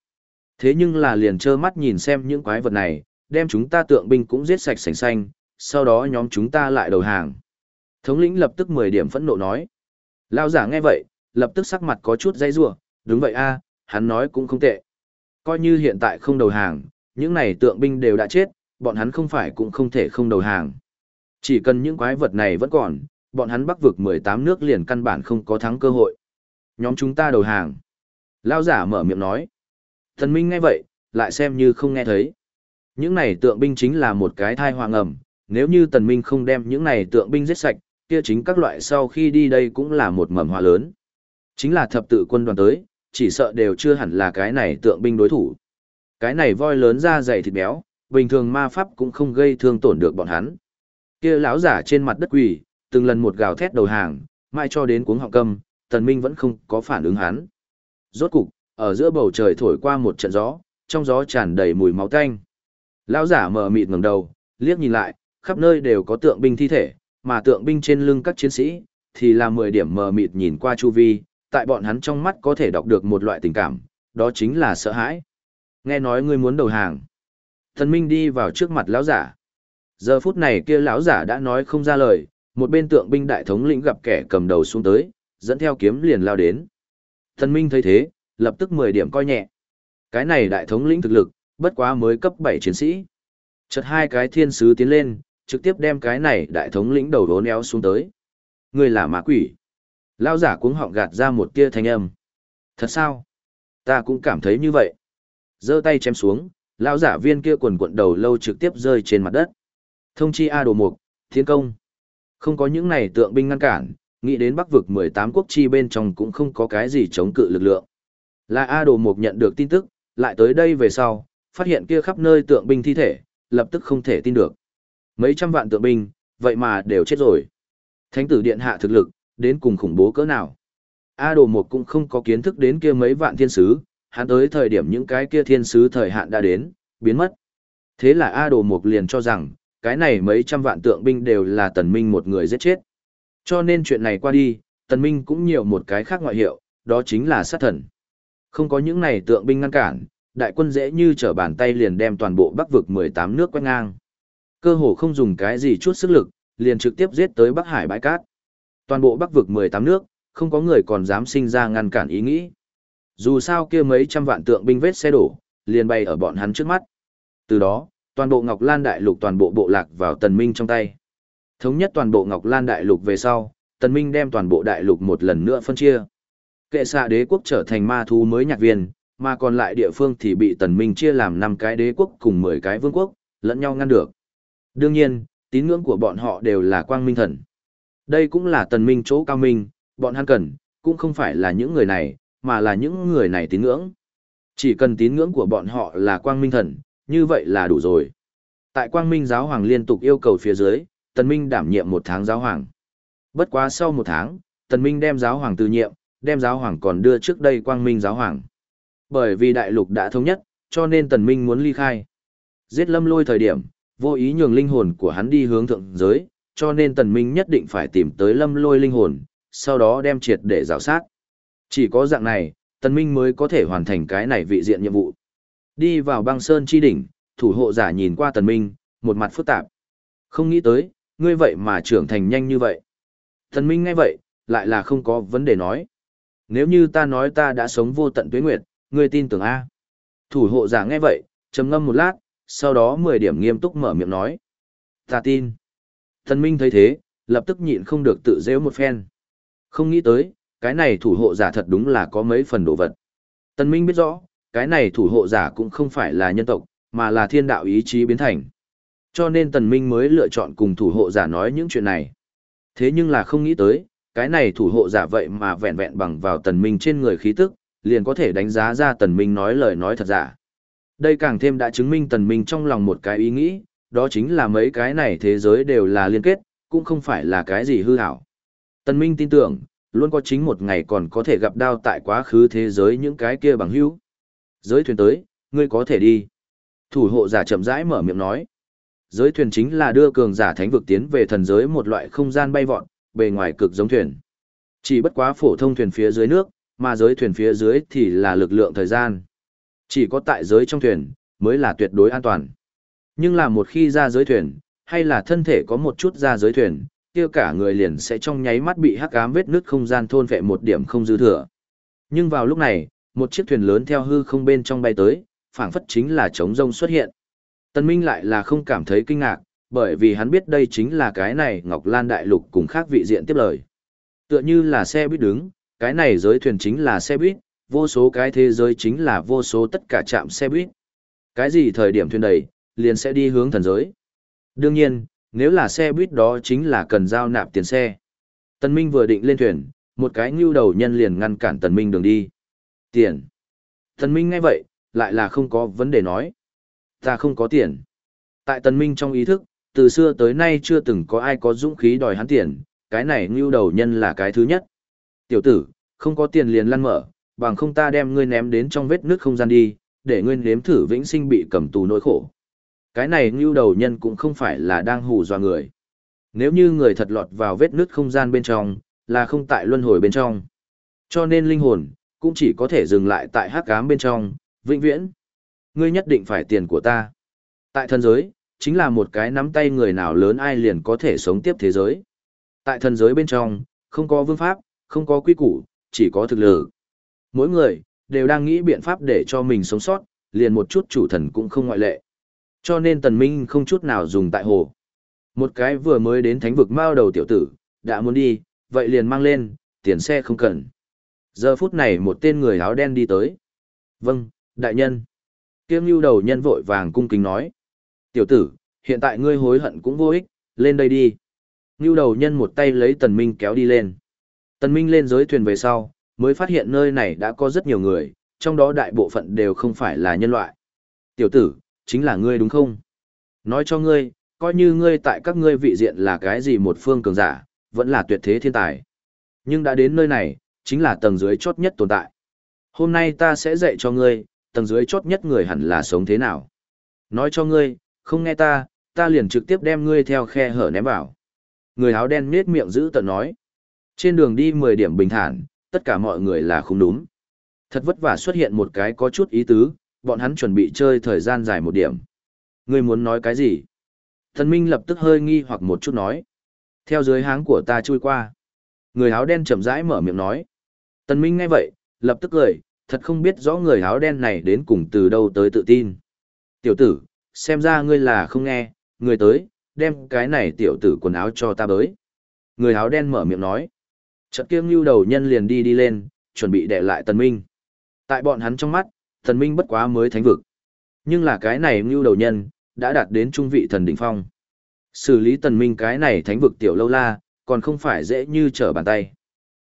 Thế nhưng là liền trơ mắt nhìn xem những quái vật này, đem chúng ta tượng binh cũng giết sạch sành xanh, sau đó nhóm chúng ta lại đầu hàng. Thống lĩnh lập tức 10 điểm phẫn nộ nói. Lao giả nghe vậy, lập tức sắc mặt có chút dây rủa đúng vậy a hắn nói cũng không tệ. Coi như hiện tại không đầu hàng, những này tượng binh đều đã chết, bọn hắn không phải cũng không thể không đầu hàng. Chỉ cần những quái vật này vẫn còn, bọn hắn bắc vực 18 nước liền căn bản không có thắng cơ hội. Nhóm chúng ta đầu hàng. Lao giả mở miệng nói. Thần Minh nghe vậy, lại xem như không nghe thấy. Những này tượng binh chính là một cái thai hoàng ẩm, nếu như tần minh không đem những này tượng binh giết sạch, kia chính các loại sau khi đi đây cũng là một mầm hoa lớn. Chính là thập tự quân đoàn tới, chỉ sợ đều chưa hẳn là cái này tượng binh đối thủ. Cái này voi lớn ra dày thịt béo, bình thường ma pháp cũng không gây thương tổn được bọn hắn. Kia lão giả trên mặt đất quỳ, từng lần một gào thét đầu hàng, mai cho đến cuống họng câm, tần minh vẫn không có phản ứng hắn. Rốt cục, ở giữa bầu trời thổi qua một trận gió, trong gió tràn đầy mùi máu tanh. Lão giả mở mịt ngẩng đầu, liếc nhìn lại, khắp nơi đều có tượng binh thi thể, mà tượng binh trên lưng các chiến sĩ, thì là 10 điểm mờ mịt nhìn qua chu vi, tại bọn hắn trong mắt có thể đọc được một loại tình cảm, đó chính là sợ hãi. Nghe nói ngươi muốn đầu hàng. Thần Minh đi vào trước mặt lão giả. Giờ phút này kia lão giả đã nói không ra lời, một bên tượng binh đại thống lĩnh gặp kẻ cầm đầu xuống tới, dẫn theo kiếm liền lao đến. Thần Minh thấy thế, lập tức 10 điểm coi nhẹ. Cái này đại thống lĩnh thực lực, bất quá mới cấp 7 chiến sĩ. Chợt hai cái thiên sứ tiến lên, trực tiếp đem cái này đại thống lĩnh đầu đố éo xuống tới. Người là ma quỷ. Lao giả cuống họng gạt ra một tia thanh âm. Thật sao? Ta cũng cảm thấy như vậy. giơ tay chém xuống, lao giả viên kia quần quận đầu lâu trực tiếp rơi trên mặt đất. Thông chi A đồ mục, thiên công. Không có những này tượng binh ngăn cản, nghĩ đến bắc vực 18 quốc chi bên trong cũng không có cái gì chống cự lực lượng. Là A đồ mục nhận được tin tức, lại tới đây về sau, phát hiện kia khắp nơi tượng binh thi thể, lập tức không thể tin được. Mấy trăm vạn tượng binh, vậy mà đều chết rồi. Thánh tử điện hạ thực lực, đến cùng khủng bố cỡ nào. A đồ một cũng không có kiến thức đến kia mấy vạn thiên sứ, hắn tới thời điểm những cái kia thiên sứ thời hạn đã đến, biến mất. Thế là A đồ một liền cho rằng, cái này mấy trăm vạn tượng binh đều là tần minh một người giết chết. Cho nên chuyện này qua đi, tần minh cũng nhiều một cái khác ngoại hiệu, đó chính là sát thần. Không có những này tượng binh ngăn cản, đại quân dễ như trở bàn tay liền đem toàn bộ bắc vực 18 nước quét ngang. Cơ hồ không dùng cái gì chút sức lực, liền trực tiếp giết tới Bắc Hải bãi cát. Toàn bộ Bắc vực 18 nước, không có người còn dám sinh ra ngăn cản ý nghĩ. Dù sao kia mấy trăm vạn tượng binh vết xe đổ, liền bay ở bọn hắn trước mắt. Từ đó, toàn bộ Ngọc Lan Đại Lục toàn bộ bộ lạc vào Tần Minh trong tay. Thống nhất toàn bộ Ngọc Lan Đại Lục về sau, Tần Minh đem toàn bộ Đại Lục một lần nữa phân chia. Kệ xạ đế quốc trở thành ma thú mới nhạc viên, mà còn lại địa phương thì bị Tần Minh chia làm 5 cái đế quốc cùng 10 cái vương quốc, lẫn nhau ngăn được. Đương nhiên, tín ngưỡng của bọn họ đều là quang minh thần. Đây cũng là tần minh chỗ cao minh, bọn hắn cần, cũng không phải là những người này, mà là những người này tín ngưỡng. Chỉ cần tín ngưỡng của bọn họ là quang minh thần, như vậy là đủ rồi. Tại Quang Minh giáo hoàng liên tục yêu cầu phía dưới, Tần Minh đảm nhiệm một tháng giáo hoàng. Bất quá sau một tháng, Tần Minh đem giáo hoàng từ nhiệm, đem giáo hoàng còn đưa trước đây Quang Minh giáo hoàng. Bởi vì đại lục đã thống nhất, cho nên Tần Minh muốn ly khai. Giết lâm lôi thời điểm, vô ý nhường linh hồn của hắn đi hướng thượng giới, cho nên Tần Minh nhất định phải tìm tới lâm lôi linh hồn, sau đó đem triệt để rào sát. Chỉ có dạng này, Tần Minh mới có thể hoàn thành cái này vị diện nhiệm vụ. Đi vào băng sơn chi đỉnh, thủ hộ giả nhìn qua Tần Minh, một mặt phức tạp. Không nghĩ tới, ngươi vậy mà trưởng thành nhanh như vậy. Tần Minh nghe vậy, lại là không có vấn đề nói. Nếu như ta nói ta đã sống vô tận tuế nguyệt, ngươi tin tưởng A. Thủ hộ giả nghe vậy, trầm ngâm một lát, sau đó 10 điểm nghiêm túc mở miệng nói. Ta tin. Tần Minh thấy thế, lập tức nhịn không được tự dễ một phen. Không nghĩ tới, cái này thủ hộ giả thật đúng là có mấy phần đồ vật. Tần Minh biết rõ, cái này thủ hộ giả cũng không phải là nhân tộc, mà là thiên đạo ý chí biến thành. Cho nên Tần Minh mới lựa chọn cùng thủ hộ giả nói những chuyện này. Thế nhưng là không nghĩ tới, cái này thủ hộ giả vậy mà vẹn vẹn bằng vào Tần Minh trên người khí tức, liền có thể đánh giá ra Tần Minh nói lời nói thật giả. Đây càng thêm đã chứng minh Tần Minh trong lòng một cái ý nghĩ, đó chính là mấy cái này thế giới đều là liên kết, cũng không phải là cái gì hư hảo. Tân Minh tin tưởng, luôn có chính một ngày còn có thể gặp đao tại quá khứ thế giới những cái kia bằng hữu. Giới thuyền tới, ngươi có thể đi. Thủ hộ giả chậm rãi mở miệng nói. Giới thuyền chính là đưa cường giả thánh vực tiến về thần giới một loại không gian bay vọt, bề ngoài cực giống thuyền. Chỉ bất quá phổ thông thuyền phía dưới nước, mà giới thuyền phía dưới thì là lực lượng thời gian. Chỉ có tại giới trong thuyền, mới là tuyệt đối an toàn. Nhưng là một khi ra giới thuyền, hay là thân thể có một chút ra giới thuyền, kia cả người liền sẽ trong nháy mắt bị hắc ám vết nứt không gian thôn vệ một điểm không dư thừa. Nhưng vào lúc này, một chiếc thuyền lớn theo hư không bên trong bay tới, phảng phất chính là trống rông xuất hiện. Tân Minh lại là không cảm thấy kinh ngạc, bởi vì hắn biết đây chính là cái này Ngọc Lan Đại Lục cùng khác vị diện tiếp lời. Tựa như là xe buýt đứng, cái này giới thuyền chính là xe buýt, vô số cái thế giới chính là vô số tất cả trạm xe buýt. Cái gì thời điểm thuyền đầy, liền sẽ đi hướng thần giới. Đương nhiên, nếu là xe buýt đó chính là cần giao nạp tiền xe. Tần Minh vừa định lên thuyền, một cái ngưu đầu nhân liền ngăn cản Tần Minh đường đi. Tiền. Tần Minh nghe vậy, lại là không có vấn đề nói. Ta không có tiền. Tại Tần Minh trong ý thức, từ xưa tới nay chưa từng có ai có dũng khí đòi hắn tiền, cái này ngưu đầu nhân là cái thứ nhất. Tiểu tử, không có tiền liền lăn mở, bằng không ta đem ngươi ném đến trong vết nước không gian đi, để ngươi nếm thử vĩnh sinh bị cầm tù nỗi khổ. Cái này ngưu đầu nhân cũng không phải là đang hù dọa người. Nếu như người thật lọt vào vết nứt không gian bên trong, là không tại luân hồi bên trong. Cho nên linh hồn, cũng chỉ có thể dừng lại tại hắc ám bên trong, vĩnh viễn. Ngươi nhất định phải tiền của ta. Tại thần giới, chính là một cái nắm tay người nào lớn ai liền có thể sống tiếp thế giới. Tại thần giới bên trong, không có vương pháp, không có quy củ, chỉ có thực lực. Mỗi người, đều đang nghĩ biện pháp để cho mình sống sót, liền một chút chủ thần cũng không ngoại lệ. Cho nên tần minh không chút nào dùng tại hồ. Một cái vừa mới đến thánh vực mao đầu tiểu tử, đã muốn đi, vậy liền mang lên, tiền xe không cần. Giờ phút này một tên người áo đen đi tới. Vâng, đại nhân. Kiêm lưu đầu nhân vội vàng cung kính nói. Tiểu tử, hiện tại ngươi hối hận cũng vô ích, lên đây đi. lưu đầu nhân một tay lấy tần minh kéo đi lên. Tần minh lên giới thuyền về sau, mới phát hiện nơi này đã có rất nhiều người, trong đó đại bộ phận đều không phải là nhân loại. Tiểu tử, chính là ngươi đúng không? Nói cho ngươi, coi như ngươi tại các ngươi vị diện là cái gì một phương cường giả, vẫn là tuyệt thế thiên tài. Nhưng đã đến nơi này, chính là tầng dưới chót nhất tồn tại. Hôm nay ta sẽ dạy cho ngươi, tầng dưới chót nhất người hẳn là sống thế nào. Nói cho ngươi, không nghe ta, ta liền trực tiếp đem ngươi theo khe hở ném vào. Người áo đen nết miệng giữ tận nói. Trên đường đi 10 điểm bình thản, tất cả mọi người là không đúng. Thật vất vả xuất hiện một cái có chút ý tứ, bọn hắn chuẩn bị chơi thời gian dài một điểm. Ngươi muốn nói cái gì? Thần Minh lập tức hơi nghi hoặc một chút nói. Theo dưới háng của ta chui qua. Người áo đen chậm rãi mở miệng nói. Tần Minh nghe vậy, lập tức cười, thật không biết rõ người áo đen này đến cùng từ đâu tới tự tin. Tiểu tử, xem ra ngươi là không nghe, người tới, đem cái này tiểu tử quần áo cho ta bới. Người áo đen mở miệng nói. Chợt kiêng lưu đầu nhân liền đi đi lên, chuẩn bị để lại Tần Minh. Tại bọn hắn trong mắt, thần minh bất quá mới thánh vực. Nhưng là cái này ngưu đầu nhân, đã đạt đến trung vị thần đỉnh phong. Xử lý tần minh cái này thánh vực tiểu lâu la, còn không phải dễ như trở bàn tay.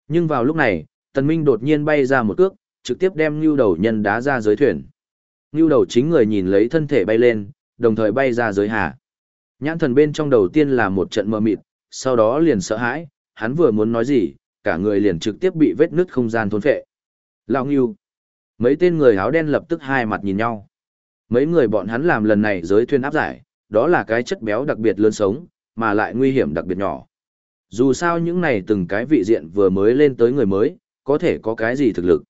Nhưng vào lúc này, tần minh đột nhiên bay ra một cước, trực tiếp đem ngưu đầu nhân đá ra dưới thuyền. Ngưu đầu chính người nhìn lấy thân thể bay lên, đồng thời bay ra giới hà. Nhãn thần bên trong đầu tiên là một trận mơ mịt, sau đó liền sợ hãi, hắn vừa muốn nói gì, cả người liền trực tiếp bị vết nứt không gian thôn phệ. Lão Ngưu. Mấy tên người áo đen lập tức hai mặt nhìn nhau. Mấy người bọn hắn làm lần này giới thuyền áp giải, đó là cái chất béo đặc biệt lớn sống, mà lại nguy hiểm đặc biệt nhỏ. Dù sao những này từng cái vị diện vừa mới lên tới người mới, có thể có cái gì thực lực.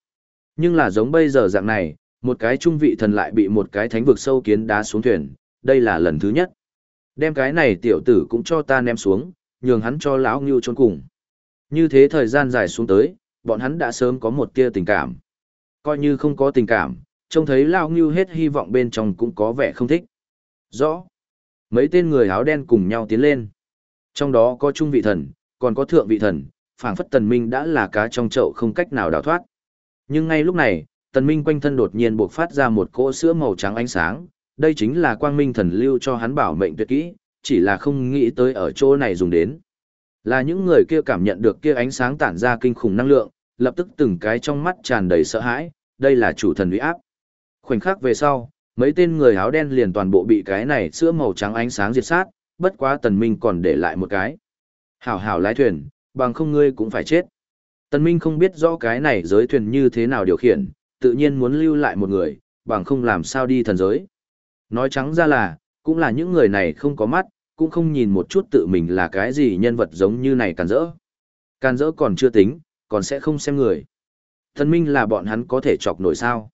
Nhưng là giống bây giờ dạng này, một cái trung vị thần lại bị một cái thánh vực sâu kiến đá xuống thuyền, đây là lần thứ nhất. Đem cái này tiểu tử cũng cho ta ném xuống, nhường hắn cho lão ngưu trốn cùng. Như thế thời gian dài xuống tới, bọn hắn đã sớm có một tia tình cảm. Coi như không có tình cảm, trông thấy lao ngưu hết hy vọng bên trong cũng có vẻ không thích. Rõ. Mấy tên người áo đen cùng nhau tiến lên. Trong đó có trung vị thần, còn có thượng vị thần, phảng phất tần minh đã là cá trong chậu không cách nào đào thoát. Nhưng ngay lúc này, tần minh quanh thân đột nhiên bộc phát ra một cỗ sữa màu trắng ánh sáng, đây chính là quang minh thần lưu cho hắn bảo mệnh tuyệt kỹ, chỉ là không nghĩ tới ở chỗ này dùng đến. Là những người kia cảm nhận được kia ánh sáng tản ra kinh khủng năng lượng, lập tức từng cái trong mắt tràn đầy sợ hãi, đây là chủ thần uy áp. Khoảnh khắc về sau, mấy tên người áo đen liền toàn bộ bị cái này sữa màu trắng ánh sáng diệt sát, bất quá tần minh còn để lại một cái. Hảo hảo lái thuyền, bằng không ngươi cũng phải chết. Tần minh không biết rõ cái này giới thuyền như thế nào điều khiển, tự nhiên muốn lưu lại một người, bằng không làm sao đi thần giới. Nói trắng ra là, cũng là những người này không có mắt, cũng không nhìn một chút tự mình là cái gì nhân vật giống như này càn rỡ. Càn rỡ còn chưa tính, còn sẽ không xem người. Thần minh là bọn hắn có thể chọc nổi sao.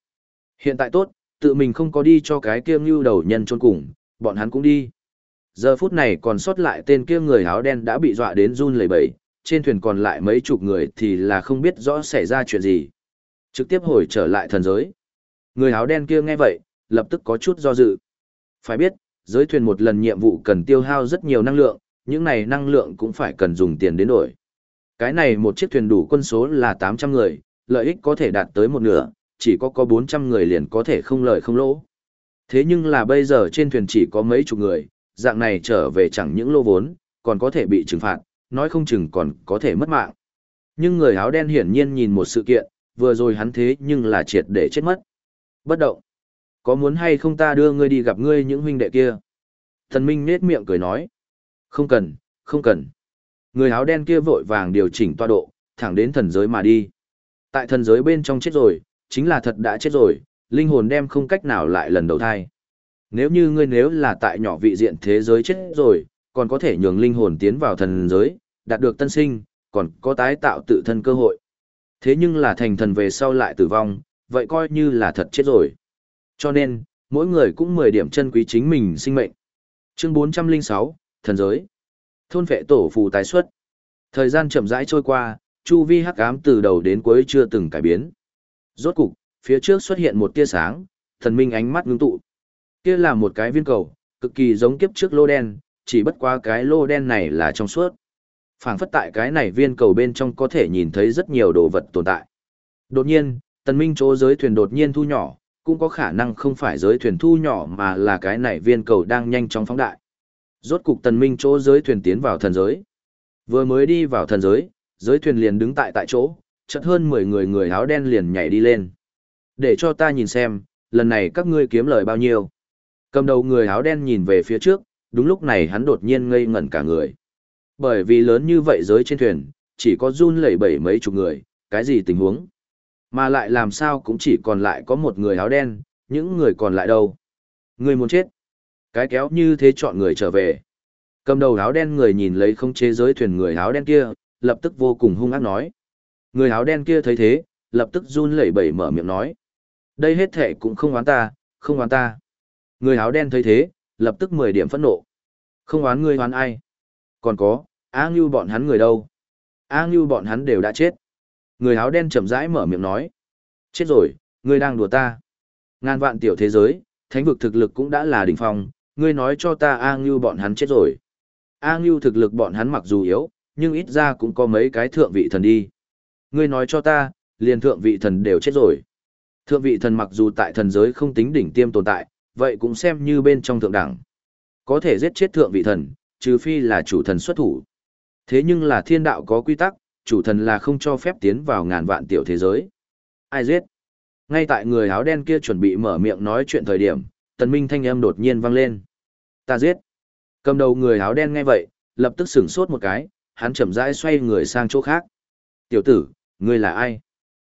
Hiện tại tốt, tự mình không có đi cho cái kia ngưu đầu nhân trôn cùng, bọn hắn cũng đi. Giờ phút này còn sót lại tên kia người áo đen đã bị dọa đến run lẩy bẩy, trên thuyền còn lại mấy chục người thì là không biết rõ xảy ra chuyện gì. Trực tiếp hồi trở lại thần giới. Người áo đen kia nghe vậy, lập tức có chút do dự. Phải biết, giới thuyền một lần nhiệm vụ cần tiêu hao rất nhiều năng lượng, những này năng lượng cũng phải cần dùng tiền đến đổi. Cái này một chiếc thuyền đủ quân số là 800 người, lợi ích có thể đạt tới một nửa, chỉ có có 400 người liền có thể không lợi không lỗ. Thế nhưng là bây giờ trên thuyền chỉ có mấy chục người, dạng này trở về chẳng những lô vốn, còn có thể bị trừng phạt, nói không chừng còn có thể mất mạng. Nhưng người áo đen hiển nhiên nhìn một sự kiện, vừa rồi hắn thế nhưng là triệt để chết mất. Bất động. Có muốn hay không ta đưa ngươi đi gặp ngươi những huynh đệ kia? Thần Minh nết miệng cười nói. Không cần, không cần. Người áo đen kia vội vàng điều chỉnh toa độ, thẳng đến thần giới mà đi. Tại thần giới bên trong chết rồi, chính là thật đã chết rồi, linh hồn đem không cách nào lại lần đầu thai. Nếu như ngươi nếu là tại nhỏ vị diện thế giới chết rồi, còn có thể nhường linh hồn tiến vào thần giới, đạt được tân sinh, còn có tái tạo tự thân cơ hội. Thế nhưng là thành thần về sau lại tử vong, vậy coi như là thật chết rồi. Cho nên, mỗi người cũng 10 điểm chân quý chính mình sinh mệnh. Chương 406, Thần giới. Thôn vệ tổ phù tái xuất. Thời gian chậm rãi trôi qua, chu vi hắc ám từ đầu đến cuối chưa từng cải biến. Rốt cục, phía trước xuất hiện một tia sáng, thần minh ánh mắt ngưng tụ. Kia là một cái viên cầu, cực kỳ giống kiếp trước lô đen, chỉ bất qua cái lô đen này là trong suốt. Phảng phất tại cái này viên cầu bên trong có thể nhìn thấy rất nhiều đồ vật tồn tại. Đột nhiên, tần minh chỗ giới thuyền đột nhiên thu nhỏ, cũng có khả năng không phải giới thuyền thu nhỏ mà là cái này viên cầu đang nhanh chóng phóng đại. Rốt cục tần minh chỗ giới thuyền tiến vào thần giới. Vừa mới đi vào thần giới, giới thuyền liền đứng tại tại chỗ, chợt hơn 10 người người áo đen liền nhảy đi lên. Để cho ta nhìn xem, lần này các ngươi kiếm lời bao nhiêu. Cầm đầu người áo đen nhìn về phía trước, đúng lúc này hắn đột nhiên ngây ngẩn cả người. Bởi vì lớn như vậy giới trên thuyền, chỉ có run lẩy bẩy mấy chục người, cái gì tình huống. Mà lại làm sao cũng chỉ còn lại có một người áo đen, những người còn lại đâu. Người muốn chết. Cái kéo như thế chọn người trở về. Cầm đầu áo đen người nhìn lấy không chế giới thuyền người áo đen kia, lập tức vô cùng hung ác nói. Người áo đen kia thấy thế, lập tức run lẩy bẩy mở miệng nói. Đây hết thể cũng không oán ta, không oán ta. Người áo đen thấy thế, lập tức 10 điểm phẫn nộ. Không oán ngươi oán ai. Còn có, A Ngưu bọn hắn người đâu? A Ngưu bọn hắn đều đã chết. Người áo đen chậm rãi mở miệng nói. Chết rồi, ngươi đang đùa ta. Ngàn vạn tiểu thế giới, thánh vực thực lực cũng đã là đỉnh phong, ngươi nói cho ta A Ngưu bọn hắn chết rồi. A Ngưu thực lực bọn hắn mặc dù yếu, nhưng ít ra cũng có mấy cái thượng vị thần đi. Ngươi nói cho ta, liền thượng vị thần đều chết rồi. Thượng vị thần mặc dù tại thần giới không tính đỉnh tiêm tồn tại, vậy cũng xem như bên trong thượng đẳng. Có thể giết chết thượng vị thần, trừ phi là chủ thần xuất thủ. Thế nhưng là thiên đạo có quy tắc, chủ thần là không cho phép tiến vào ngàn vạn tiểu thế giới. Ai giết? Ngay tại người áo đen kia chuẩn bị mở miệng nói chuyện thời điểm, tần minh thanh âm đột nhiên vang lên. Ta giết. Cầm đầu người áo đen nghe vậy, lập tức sửng sốt một cái, hắn chậm rãi xoay người sang chỗ khác. Tiểu tử, ngươi là ai?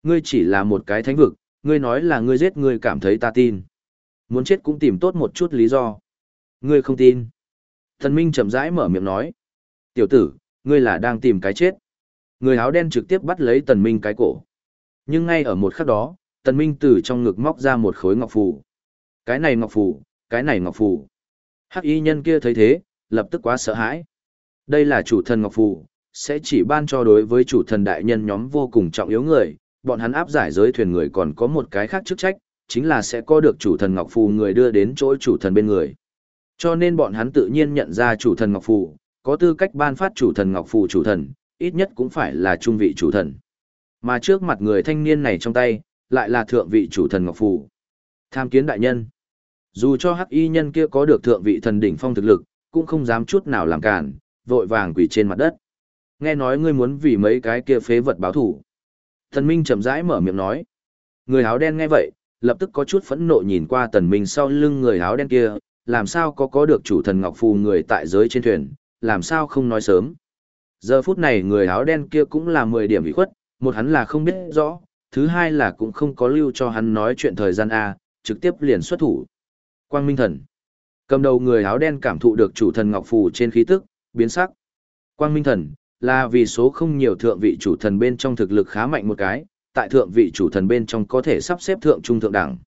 Ngươi chỉ là một cái thánh vực, ngươi nói là ngươi giết ngươi cảm thấy ta tin. Muốn chết cũng tìm tốt một chút lý do. Ngươi không tin. Tần Minh chậm rãi mở miệng nói. Tiểu tử, ngươi là đang tìm cái chết. Người áo đen trực tiếp bắt lấy Tần Minh cái cổ. Nhưng ngay ở một khắc đó, Tần Minh từ trong ngực móc ra một khối ngọc phù. Cái này ngọc phù, cái này ngọc phù. Hắc y nhân kia thấy thế, lập tức quá sợ hãi. Đây là chủ thần ngọc phù, sẽ chỉ ban cho đối với chủ thần đại nhân nhóm vô cùng trọng yếu người, bọn hắn áp giải giới thuyền người còn có một cái khác chức trách, chính là sẽ có được chủ thần ngọc phù người đưa đến chỗ chủ thần bên người. Cho nên bọn hắn tự nhiên nhận ra chủ thần ngọc phù, có tư cách ban phát chủ thần ngọc phù chủ thần, ít nhất cũng phải là trung vị chủ thần. Mà trước mặt người thanh niên này trong tay, lại là thượng vị chủ thần ngọc phù. Tham kiến đại nhân. Dù cho hắc y nhân kia có được thượng vị thần đỉnh phong thực lực, cũng không dám chút nào làm cản, vội vàng quỳ trên mặt đất. Nghe nói ngươi muốn vì mấy cái kia phế vật báo thủ. Thần Minh chậm rãi mở miệng nói. Người áo đen nghe vậy, lập tức có chút phẫn nộ nhìn qua tần minh sau lưng người áo đen kia, làm sao có có được chủ thần ngọc phù người tại giới trên thuyền, làm sao không nói sớm. Giờ phút này người áo đen kia cũng là 10 điểm bị khuất, một hắn là không biết rõ, thứ hai là cũng không có lưu cho hắn nói chuyện thời gian A, trực tiếp liền xuất thủ. Quang Minh Thần Cầm đầu người áo đen cảm thụ được chủ thần ngọc phù trên khí tức, biến sắc. Quang Minh Thần là vì số không nhiều thượng vị chủ thần bên trong thực lực khá mạnh một cái, tại thượng vị chủ thần bên trong có thể sắp xếp thượng trung thượng đẳng.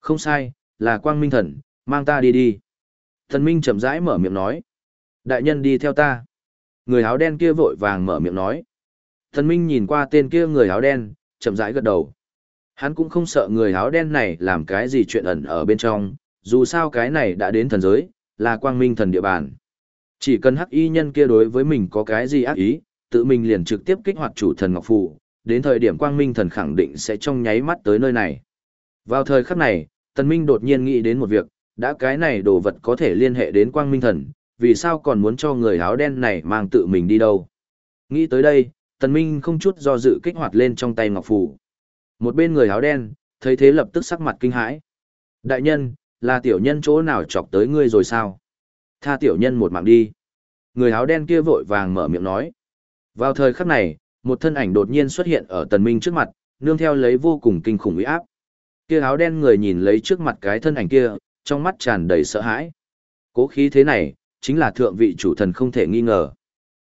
Không sai, là Quang Minh Thần, mang ta đi đi. Thần Minh chậm rãi mở miệng nói. Đại nhân đi theo ta. Người áo đen kia vội vàng mở miệng nói. Thần Minh nhìn qua tên kia người áo đen, chậm rãi gật đầu. Hắn cũng không sợ người áo đen này làm cái gì chuyện ẩn ở bên trong, dù sao cái này đã đến thần giới, là quang minh thần địa bàn. Chỉ cần hắc y nhân kia đối với mình có cái gì ác ý, tự mình liền trực tiếp kích hoạt chủ thần Ngọc Phù, đến thời điểm quang minh thần khẳng định sẽ trong nháy mắt tới nơi này. Vào thời khắc này, tần minh đột nhiên nghĩ đến một việc, đã cái này đồ vật có thể liên hệ đến quang minh thần, vì sao còn muốn cho người áo đen này mang tự mình đi đâu. Nghĩ tới đây, tần minh không chút do dự kích hoạt lên trong tay ngọc phù. Một bên người áo đen, thấy thế lập tức sắc mặt kinh hãi. Đại nhân, là tiểu nhân chỗ nào chọc tới ngươi rồi sao? Tha tiểu nhân một mạng đi. Người áo đen kia vội vàng mở miệng nói. Vào thời khắc này, một thân ảnh đột nhiên xuất hiện ở tần minh trước mặt, nương theo lấy vô cùng kinh khủng uy áp. Kia áo đen người nhìn lấy trước mặt cái thân ảnh kia, trong mắt tràn đầy sợ hãi. Cố khí thế này, chính là thượng vị chủ thần không thể nghi ngờ.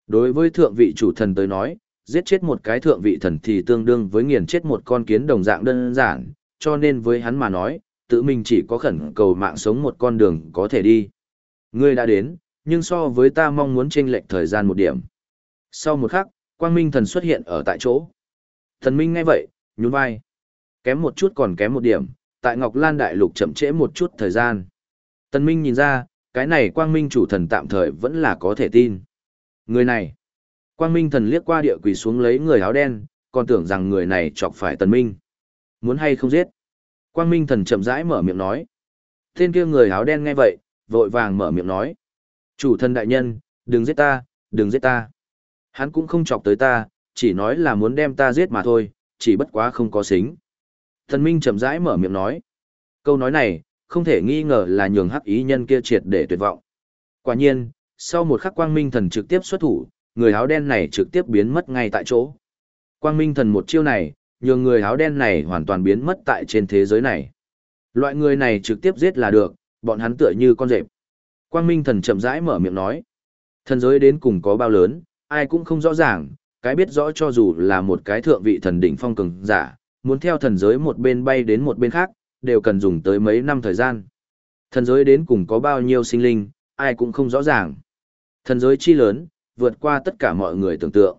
Đối với thượng vị chủ thần tới nói, giết chết một cái thượng vị thần thì tương đương với nghiền chết một con kiến đồng dạng đơn giản, cho nên với hắn mà nói, tự mình chỉ có khẩn cầu mạng sống một con đường có thể đi. Ngươi đã đến, nhưng so với ta mong muốn chênh lệch thời gian một điểm. Sau một khắc, quang minh thần xuất hiện ở tại chỗ. Thần minh ngay vậy, nhún vai. Kém một chút còn kém một điểm, tại Ngọc Lan Đại Lục chậm trễ một chút thời gian. Tần Minh nhìn ra, cái này quang minh chủ thần tạm thời vẫn là có thể tin. Người này, quang minh thần liếc qua địa quỳ xuống lấy người áo đen, còn tưởng rằng người này chọc phải tần minh. Muốn hay không giết? Quang minh thần chậm rãi mở miệng nói. Tên kia người áo đen nghe vậy, vội vàng mở miệng nói. Chủ thân đại nhân, đừng giết ta, đừng giết ta. Hắn cũng không chọc tới ta, chỉ nói là muốn đem ta giết mà thôi, chỉ bất quá không có xính. Thần minh chậm rãi mở miệng nói. Câu nói này, không thể nghi ngờ là nhường hắc ý nhân kia triệt để tuyệt vọng. Quả nhiên, sau một khắc quang minh thần trực tiếp xuất thủ, người áo đen này trực tiếp biến mất ngay tại chỗ. Quang minh thần một chiêu này, nhường người áo đen này hoàn toàn biến mất tại trên thế giới này. Loại người này trực tiếp giết là được, bọn hắn tựa như con rệp. Quang minh thần chậm rãi mở miệng nói. Thần giới đến cùng có bao lớn, ai cũng không rõ ràng, cái biết rõ cho dù là một cái thượng vị thần đỉnh phong cường giả, muốn theo thần giới một bên bay đến một bên khác, đều cần dùng tới mấy năm thời gian. Thần giới đến cùng có bao nhiêu sinh linh, ai cũng không rõ ràng. Thần giới chi lớn, vượt qua tất cả mọi người tưởng tượng.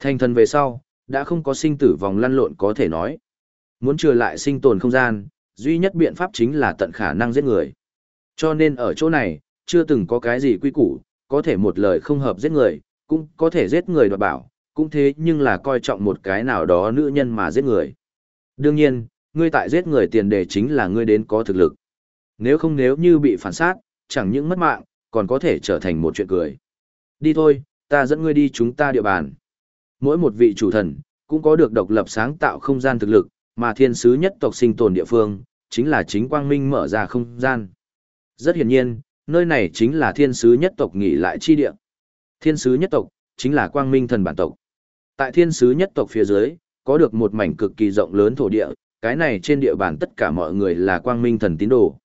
Thành thần về sau, đã không có sinh tử vòng lăn lộn có thể nói. Muốn trừ lại sinh tồn không gian, duy nhất biện pháp chính là tận khả năng giết người. Cho nên ở chỗ này, chưa từng có cái gì quy củ, có thể một lời không hợp giết người, cũng có thể giết người đoạt bảo, cũng thế nhưng là coi trọng một cái nào đó nữ nhân mà giết người. Đương nhiên, ngươi tại giết người tiền đề chính là ngươi đến có thực lực. Nếu không nếu như bị phản sát, chẳng những mất mạng, còn có thể trở thành một chuyện cười. Đi thôi, ta dẫn ngươi đi chúng ta địa bàn. Mỗi một vị chủ thần, cũng có được độc lập sáng tạo không gian thực lực, mà thiên sứ nhất tộc sinh tồn địa phương, chính là chính quang minh mở ra không gian. Rất hiển nhiên, nơi này chính là thiên sứ nhất tộc nghỉ lại chi địa. Thiên sứ nhất tộc, chính là quang minh thần bản tộc. Tại thiên sứ nhất tộc phía dưới, có được một mảnh cực kỳ rộng lớn thổ địa, cái này trên địa bàn tất cả mọi người là quang minh thần tín đồ.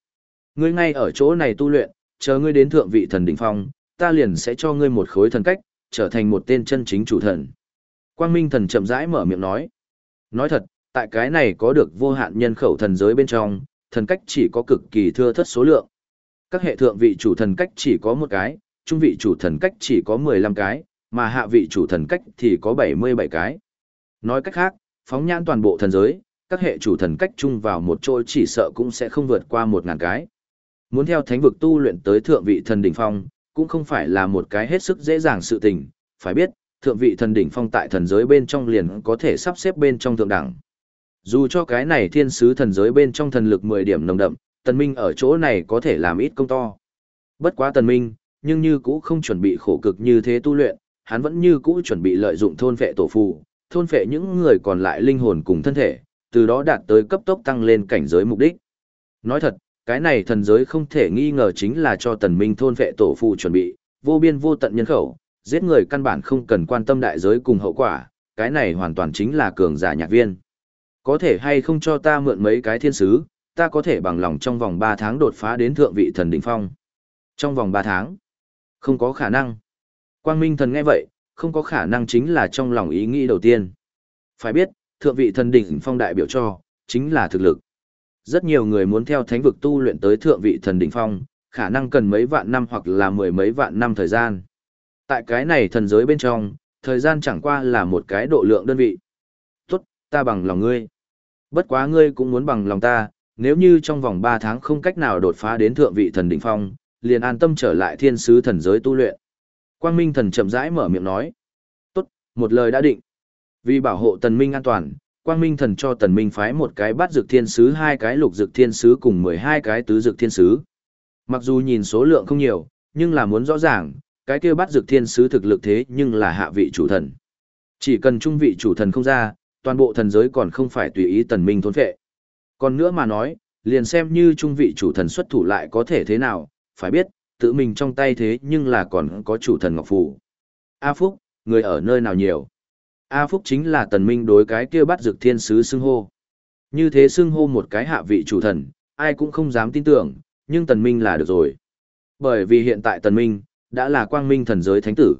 Ngươi ngay ở chỗ này tu luyện, chờ ngươi đến thượng vị thần đỉnh phong, ta liền sẽ cho ngươi một khối thần cách, trở thành một tên chân chính chủ thần. Quang minh thần chậm rãi mở miệng nói. Nói thật, tại cái này có được vô hạn nhân khẩu thần giới bên trong, thần cách chỉ có cực kỳ thưa thất số lượng. Các hệ thượng vị chủ thần cách chỉ có một cái, trung vị chủ thần cách chỉ có 15 cái, mà hạ vị chủ thần cách thì có 77 cái. Nói cách khác, phóng nhãn toàn bộ thần giới, các hệ chủ thần cách chung vào một chỗ chỉ sợ cũng sẽ không vượt qua 1.000 cái. Muốn theo thánh vực tu luyện tới thượng vị thần đỉnh phong, cũng không phải là một cái hết sức dễ dàng sự tình, phải biết, thượng vị thần đỉnh phong tại thần giới bên trong liền có thể sắp xếp bên trong thượng đẳng. Dù cho cái này thiên sứ thần giới bên trong thần lực 10 điểm nồng đậm, tần minh ở chỗ này có thể làm ít công to. Bất quá tần minh, nhưng như cũ không chuẩn bị khổ cực như thế tu luyện, hắn vẫn như cũ chuẩn bị lợi dụng thôn phệ tổ phù, thôn phệ những người còn lại linh hồn cùng thân thể, từ đó đạt tới cấp tốc tăng lên cảnh giới mục đích. Nói thật, cái này thần giới không thể nghi ngờ chính là cho tần minh thôn phệ tổ phù chuẩn bị, vô biên vô tận nhân khẩu, giết người căn bản không cần quan tâm đại giới cùng hậu quả, cái này hoàn toàn chính là cường giả nhạc viên. Có thể hay không cho ta mượn mấy cái thiên sứ, ta có thể bằng lòng trong vòng 3 tháng đột phá đến thượng vị thần đỉnh phong. Trong vòng 3 tháng? Không có khả năng. Quang Minh thần nghe vậy, không có khả năng chính là trong lòng ý nghĩ đầu tiên. Phải biết, thượng vị thần đỉnh phong đại biểu cho, chính là thực lực. Rất nhiều người muốn theo thánh vực tu luyện tới thượng vị thần đỉnh phong, khả năng cần mấy vạn năm hoặc là mười mấy vạn năm thời gian. Tại cái này thần giới bên trong, thời gian chẳng qua là một cái độ lượng đơn vị. Tốt, ta bằng lòng ngươi. Bất quá ngươi cũng muốn bằng lòng ta, nếu như trong vòng 3 tháng không cách nào đột phá đến thượng vị thần đỉnh phong, liền an tâm trở lại thiên sứ thần giới tu luyện. Quang Minh thần chậm rãi mở miệng nói. Tốt, một lời đã định. Vì bảo hộ tần minh an toàn, Quang Minh thần cho tần minh phái một cái bát dược thiên sứ hai cái lục dược thiên sứ cùng 12 cái tứ dược thiên sứ. Mặc dù nhìn số lượng không nhiều, nhưng là muốn rõ ràng, cái kia bát dược thiên sứ thực lực thế nhưng là hạ vị chủ thần. Chỉ cần trung vị chủ thần không ra, toàn bộ thần giới còn không phải tùy ý tần minh thôn phệ. Còn nữa mà nói, liền xem như trung vị chủ thần xuất thủ lại có thể thế nào, phải biết, tự mình trong tay thế nhưng là còn có chủ thần ngọc phù. A Phúc, người ở nơi nào nhiều? A Phúc chính là tần minh đối cái kia bắt dược thiên sứ xưng hô. Như thế xưng hô một cái hạ vị chủ thần, ai cũng không dám tin tưởng, nhưng tần minh là được rồi. Bởi vì hiện tại tần minh, đã là quang minh thần giới thánh tử.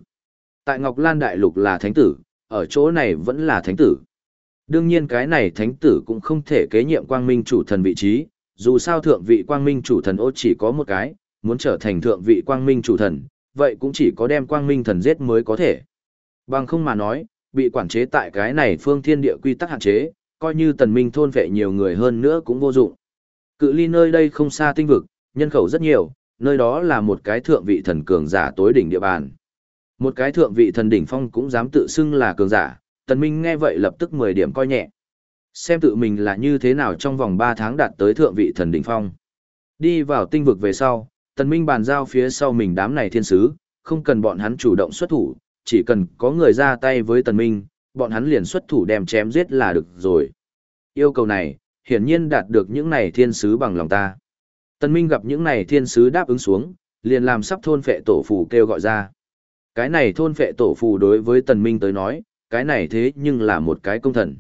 Tại Ngọc Lan Đại Lục là thánh tử, ở chỗ này vẫn là thánh tử. Đương nhiên cái này thánh tử cũng không thể kế nhiệm quang minh chủ thần vị trí, dù sao thượng vị quang minh chủ thần ô chỉ có một cái, muốn trở thành thượng vị quang minh chủ thần, vậy cũng chỉ có đem quang minh thần giết mới có thể. Bằng không mà nói, bị quản chế tại cái này phương thiên địa quy tắc hạn chế, coi như tần minh thôn vệ nhiều người hơn nữa cũng vô dụng. Cự ly nơi đây không xa tinh vực, nhân khẩu rất nhiều, nơi đó là một cái thượng vị thần cường giả tối đỉnh địa bàn. Một cái thượng vị thần đỉnh phong cũng dám tự xưng là cường giả, tần minh nghe vậy lập tức 10 điểm coi nhẹ. Xem tự mình là như thế nào trong vòng 3 tháng đạt tới thượng vị thần đỉnh phong. Đi vào tinh vực về sau, tần minh bàn giao phía sau mình đám này thiên sứ, không cần bọn hắn chủ động xuất thủ, chỉ cần có người ra tay với tần minh, bọn hắn liền xuất thủ đem chém giết là được rồi. Yêu cầu này, hiển nhiên đạt được những này thiên sứ bằng lòng ta. Tần minh gặp những này thiên sứ đáp ứng xuống, liền làm sắp thôn phệ tổ phù kêu gọi ra. Cái này thôn phệ tổ phù đối với tần minh tới nói, cái này thế nhưng là một cái công thần.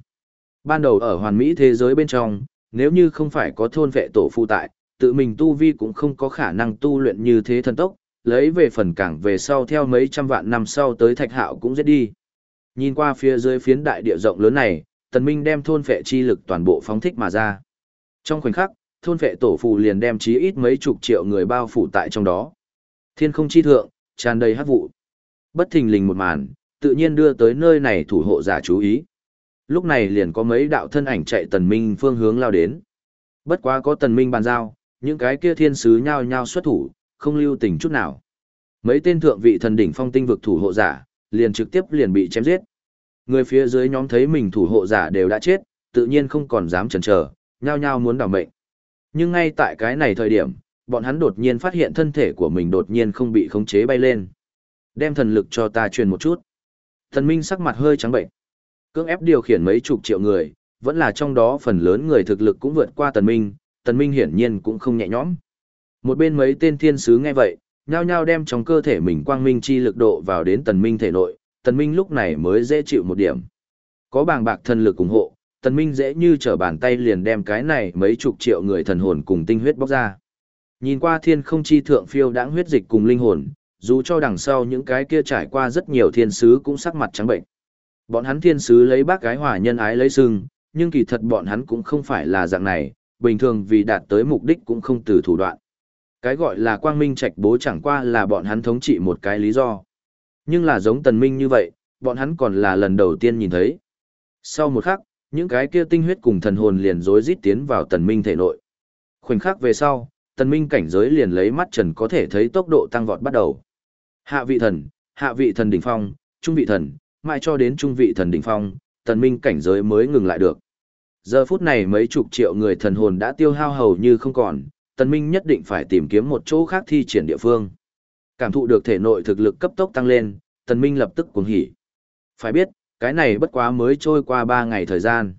Ban đầu ở hoàn mỹ thế giới bên trong, nếu như không phải có thôn vệ tổ phụ tại, tự mình tu vi cũng không có khả năng tu luyện như thế thần tốc, lấy về phần cảng về sau theo mấy trăm vạn năm sau tới thạch hạo cũng giết đi. Nhìn qua phía dưới phiến đại địa rộng lớn này, tần minh đem thôn vệ chi lực toàn bộ phóng thích mà ra. Trong khoảnh khắc, thôn vệ tổ phù liền đem chí ít mấy chục triệu người bao phủ tại trong đó. Thiên không chi thượng, tràn đầy hắc vụ. Bất thình lình một màn, tự nhiên đưa tới nơi này thủ hộ giả chú ý. Lúc này liền có mấy đạo thân ảnh chạy tần minh phương hướng lao đến. Bất quá có tần minh bàn giao, những cái kia thiên sứ nhao nhao xuất thủ, không lưu tình chút nào. Mấy tên thượng vị thần đỉnh phong tinh vực thủ hộ giả, liền trực tiếp liền bị chém giết. Người phía dưới nhóm thấy mình thủ hộ giả đều đã chết, tự nhiên không còn dám chần chờ, nhao nhao muốn đảo mệnh. Nhưng ngay tại cái này thời điểm, bọn hắn đột nhiên phát hiện thân thể của mình đột nhiên không bị khống chế bay lên. Đem thần lực cho ta truyền một chút. Thần Minh sắc mặt hơi trắng bệnh. Cưỡng ép điều khiển mấy chục triệu người, vẫn là trong đó phần lớn người thực lực cũng vượt qua tần minh, tần minh hiển nhiên cũng không nhẹ nhõm. Một bên mấy tên thiên sứ nghe vậy, nhao nhao đem trong cơ thể mình quang minh chi lực độ vào đến tần minh thể nội, tần minh lúc này mới dễ chịu một điểm. Có bàng bạc thần lực ủng hộ, tần minh dễ như trở bàn tay liền đem cái này mấy chục triệu người thần hồn cùng tinh huyết bóc ra. Nhìn qua thiên không chi thượng phiêu đãng huyết dịch cùng linh hồn, dù cho đằng sau những cái kia trải qua rất nhiều thiên sứ cũng sắc mặt trắng bệnh. Bọn hắn thiên sứ lấy bác gái hòa nhân ái lấy sưng, nhưng kỳ thật bọn hắn cũng không phải là dạng này, bình thường vì đạt tới mục đích cũng không từ thủ đoạn. Cái gọi là quang minh trạch bố chẳng qua là bọn hắn thống trị một cái lý do. Nhưng là giống tần minh như vậy, bọn hắn còn là lần đầu tiên nhìn thấy. Sau một khắc, những cái kia tinh huyết cùng thần hồn liền rối rít tiến vào tần minh thể nội. Khoảnh khắc về sau, tần minh cảnh giới liền lấy mắt trần có thể thấy tốc độ tăng vọt bắt đầu. Hạ vị thần, hạ vị thần đỉnh phong, trung vị thần, mãi cho đến trung vị thần đỉnh phong, tần minh cảnh giới mới ngừng lại được. Giờ phút này mấy chục triệu người thần hồn đã tiêu hao hầu như không còn, tần minh nhất định phải tìm kiếm một chỗ khác thi triển địa phương. Cảm thụ được thể nội thực lực cấp tốc tăng lên, tần minh lập tức cuồng hỉ. Phải biết, cái này bất quá mới trôi qua 3 ngày thời gian.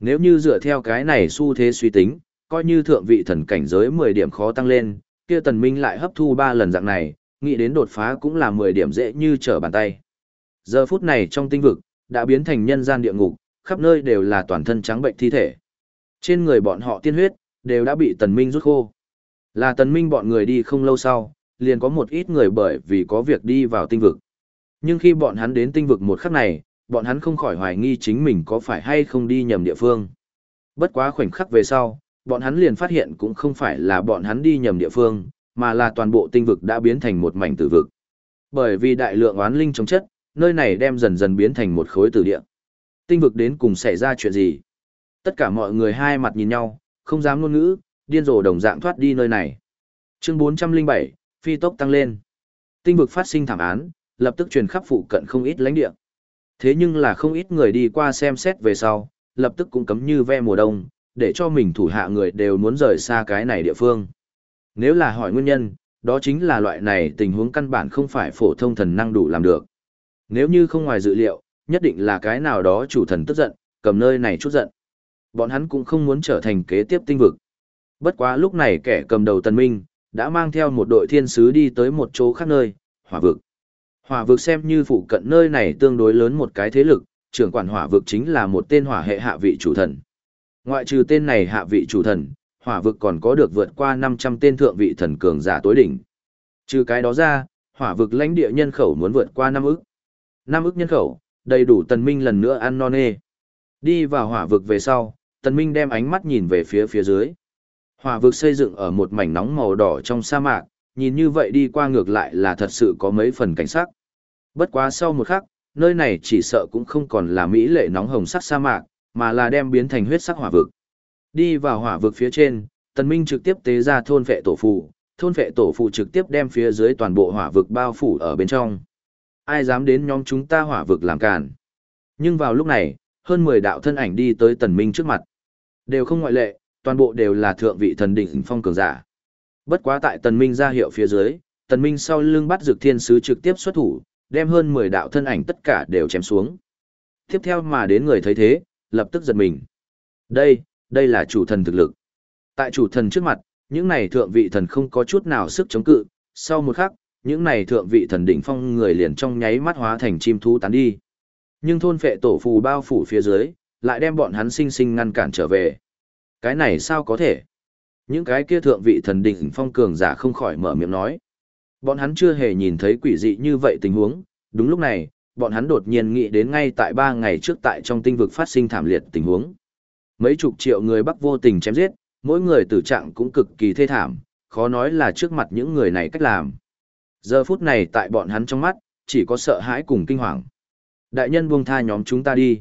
Nếu như dựa theo cái này xu thế suy tính, coi như thượng vị thần cảnh giới 10 điểm khó tăng lên, kia tần minh lại hấp thu 3 lần dạng này, nghĩ đến đột phá cũng là 10 điểm dễ như trở bàn tay. Giờ phút này trong tinh vực, đã biến thành nhân gian địa ngục, khắp nơi đều là toàn thân trắng bệnh thi thể. Trên người bọn họ tiên huyết, đều đã bị tần minh rút khô. Là tần minh bọn người đi không lâu sau, liền có một ít người bởi vì có việc đi vào tinh vực. Nhưng khi bọn hắn đến tinh vực một khắc này, bọn hắn không khỏi hoài nghi chính mình có phải hay không đi nhầm địa phương. Bất quá khoảnh khắc về sau, bọn hắn liền phát hiện cũng không phải là bọn hắn đi nhầm địa phương, mà là toàn bộ tinh vực đã biến thành một mảnh tử vực. Bởi vì đại lượng oán linh trong chất, nơi này đem dần dần biến thành một khối tử địa. Tinh vực đến cùng xảy ra chuyện gì? Tất cả mọi người hai mặt nhìn nhau, không dám ngôn ngữ, điên rồ đồng dạng thoát đi nơi này. Chương 407, phi tốc tăng lên. Tinh vực phát sinh thảm án, lập tức truyền khắp phụ cận không ít lãnh địa. Thế nhưng là không ít người đi qua xem xét về sau, lập tức cũng cấm như ve mùa đông, để cho mình thủ hạ người đều muốn rời xa cái này địa phương. Nếu là hỏi nguyên nhân, đó chính là loại này tình huống căn bản không phải phổ thông thần năng đủ làm được. Nếu như không ngoài dự liệu, nhất định là cái nào đó chủ thần tức giận, cầm nơi này chút giận. Bọn hắn cũng không muốn trở thành kế tiếp tinh vực. Bất quá lúc này kẻ cầm đầu tần minh, đã mang theo một đội thiên sứ đi tới một chỗ khác nơi, hỏa vực. Hỏa vực xem như phụ cận nơi này tương đối lớn một cái thế lực, trưởng quản hỏa vực chính là một tên hỏa hệ hạ vị chủ thần. Ngoại trừ tên này hạ vị chủ thần, hỏa vực còn có được vượt qua 500 tên thượng vị thần cường giả tối đỉnh. Trừ cái đó ra, hỏa vực lãnh địa nhân khẩu muốn vượt qua 5 ức. 5 ức nhân khẩu, đầy đủ tần minh lần nữa ăn non nê. Đi vào hỏa vực về sau, tần minh đem ánh mắt nhìn về phía phía dưới. Hỏa vực xây dựng ở một mảnh nóng màu đỏ trong sa mạc, nhìn như vậy đi qua ngược lại là thật sự có mấy phần cảnh sắc. Bất quá sau một khắc, nơi này chỉ sợ cũng không còn là mỹ lệ nóng hồng sắc sa mạc, mà là đem biến thành huyết sắc hỏa vực. Đi vào hỏa vực phía trên, tần minh trực tiếp tế ra thôn vệ tổ phụ, thôn vệ tổ phụ trực tiếp đem phía dưới toàn bộ hỏa vực bao phủ ở bên trong. Ai dám đến nhóm chúng ta hỏa vực làm cản. Nhưng vào lúc này, hơn 10 đạo thân ảnh đi tới tần minh trước mặt. Đều không ngoại lệ, toàn bộ đều là thượng vị thần đỉnh phong cường giả. Bất quá tại tần minh ra hiệu phía dưới, tần minh sau lưng bắt dược thiên sứ trực tiếp xuất thủ, đem hơn 10 đạo thân ảnh tất cả đều chém xuống. Tiếp theo mà đến người thấy thế, lập tức giật mình. Đây, đây là chủ thần thực lực. Tại chủ thần trước mặt, những này thượng vị thần không có chút nào sức chống cự, sau một khắc, những này thượng vị thần đỉnh phong người liền trong nháy mắt hóa thành chim thú tán đi. Nhưng thôn phệ tổ phù bao phủ phía dưới, lại đem bọn hắn sinh sinh ngăn cản trở về. Cái này sao có thể? Những cái kia thượng vị thần đỉnh phong cường giả không khỏi mở miệng nói. Bọn hắn chưa hề nhìn thấy quỷ dị như vậy tình huống, đúng lúc này, bọn hắn đột nhiên nghĩ đến ngay tại ba ngày trước tại trong tinh vực phát sinh thảm liệt tình huống. Mấy chục triệu người Bắc vô tình chém giết, mỗi người tử trạng cũng cực kỳ thê thảm, khó nói là trước mặt những người này cách làm. Giờ phút này tại bọn hắn trong mắt, chỉ có sợ hãi cùng kinh hoàng. Đại nhân buông tha nhóm chúng ta đi.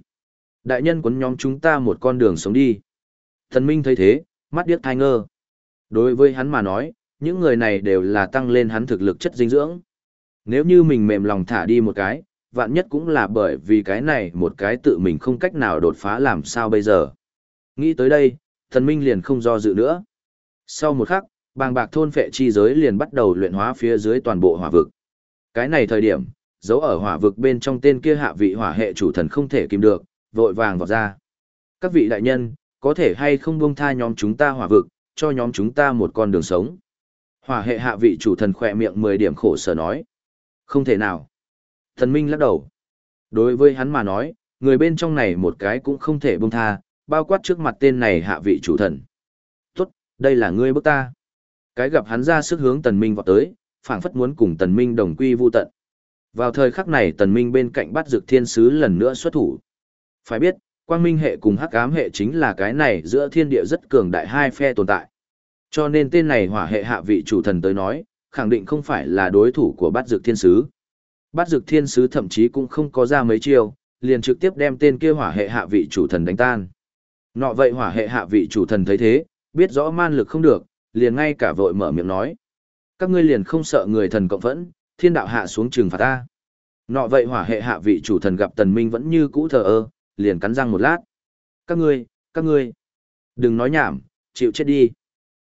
Đại nhân quấn nhóm chúng ta một con đường sống đi. Thần Minh thấy thế, mắt điếc thai ngơ. Đối với hắn mà nói, những người này đều là tăng lên hắn thực lực chất dinh dưỡng. Nếu như mình mềm lòng thả đi một cái, vạn nhất cũng là bởi vì cái này một cái tự mình không cách nào đột phá làm sao bây giờ. Nghĩ tới đây, thần minh liền không do dự nữa. Sau một khắc, bàng bạc thôn phệ chi giới liền bắt đầu luyện hóa phía dưới toàn bộ hỏa vực. Cái này thời điểm, dấu ở hỏa vực bên trong tên kia hạ vị hỏa hệ chủ thần không thể kìm được, vội vàng vọt ra. Các vị đại nhân, có thể hay không buông tha nhóm chúng ta hỏa vực, cho nhóm chúng ta một con đường sống. Hỏa hệ hạ vị chủ thần khỏe miệng 10 điểm khổ sở nói. Không thể nào. Thần Minh lắc đầu. Đối với hắn mà nói, người bên trong này một cái cũng không thể buông tha, bao quát trước mặt tên này hạ vị chủ thần. Tốt, đây là ngươi bức ta. Cái gặp hắn ra sức hướng tần minh vọt tới, phảng phất muốn cùng tần minh đồng quy vu tận. Vào thời khắc này tần minh bên cạnh bắt dược thiên sứ lần nữa xuất thủ. Phải biết, quang minh hệ cùng hắc ám hệ chính là cái này giữa thiên địa rất cường đại hai phe tồn tại. Cho nên tên này hỏa hệ hạ vị chủ thần tới nói, khẳng định không phải là đối thủ của bát dược thiên sứ. Bát dược thiên sứ thậm chí cũng không có ra mấy chiêu, liền trực tiếp đem tên kia hỏa hệ hạ vị chủ thần đánh tan. Nọ vậy hỏa hệ hạ vị chủ thần thấy thế, biết rõ man lực không được, liền ngay cả vội mở miệng nói. Các ngươi liền không sợ người thần cộng vẫn thiên đạo hạ xuống trừng phạt ta. Nọ vậy hỏa hệ hạ vị chủ thần gặp tần minh vẫn như cũ thờ ơ, liền cắn răng một lát. Các ngươi, các ngươi, đừng nói nhảm, chịu chết đi.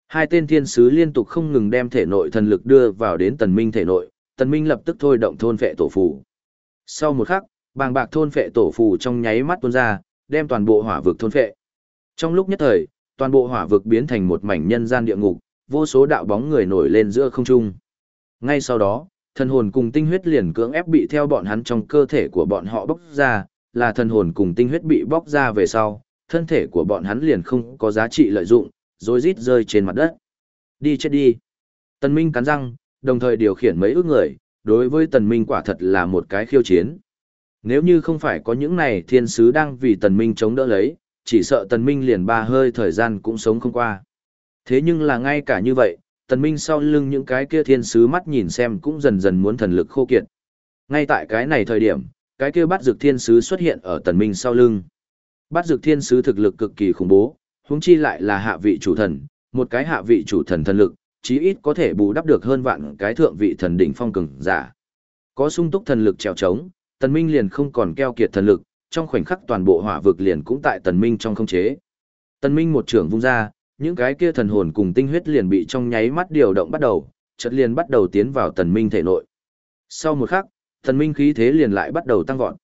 Hai tên thiên sứ liên tục không ngừng đem thể nội thần lực đưa vào đến tần minh thể nội, tần minh lập tức thôi động thôn phệ tổ phù. Sau một khắc, bàng bạc thôn phệ tổ phù trong nháy mắt tuôn ra, đem toàn bộ hỏa vực thôn phệ. Trong lúc nhất thời, toàn bộ hỏa vực biến thành một mảnh nhân gian địa ngục, vô số đạo bóng người nổi lên giữa không trung. Ngay sau đó, thần hồn cùng tinh huyết liền cưỡng ép bị theo bọn hắn trong cơ thể của bọn họ bóc ra, là thần hồn cùng tinh huyết bị bóc ra về sau, thân thể của bọn hắn liền không có giá trị lợi dụng, rồi rít rơi trên mặt đất. Đi chết đi. Tần Minh cắn răng, đồng thời điều khiển mấy ước người, đối với Tần Minh quả thật là một cái khiêu chiến. Nếu như không phải có những này thiên sứ đang vì Tần Minh chống đỡ lấy, chỉ sợ Tần Minh liền ba hơi thời gian cũng sống không qua. Thế nhưng là ngay cả như vậy, Tần Minh sau lưng những cái kia thiên sứ mắt nhìn xem cũng dần dần muốn thần lực khô kiệt. Ngay tại cái này thời điểm, cái kia bắt dược thiên sứ xuất hiện ở Tần Minh sau lưng. Bắt dược thiên sứ thực lực cực kỳ khủng bố, huống chi lại là hạ vị chủ thần, một cái hạ vị chủ thần thần lực, chí ít có thể bù đắp được hơn vạn cái thượng vị thần đỉnh phong cường giả. Có sung túc thần lực trèo trống, Tần Minh liền không còn keo kiệt thần lực, trong khoảnh khắc toàn bộ hỏa vực liền cũng tại Tần Minh trong không chế. Tần Minh một trường vung ra, những cái kia thần hồn cùng tinh huyết liền bị trong nháy mắt điều động bắt đầu, chợt liền bắt đầu tiến vào Tần Minh thể nội. Sau một khắc, Tần Minh khí thế liền lại bắt đầu tăng vọt.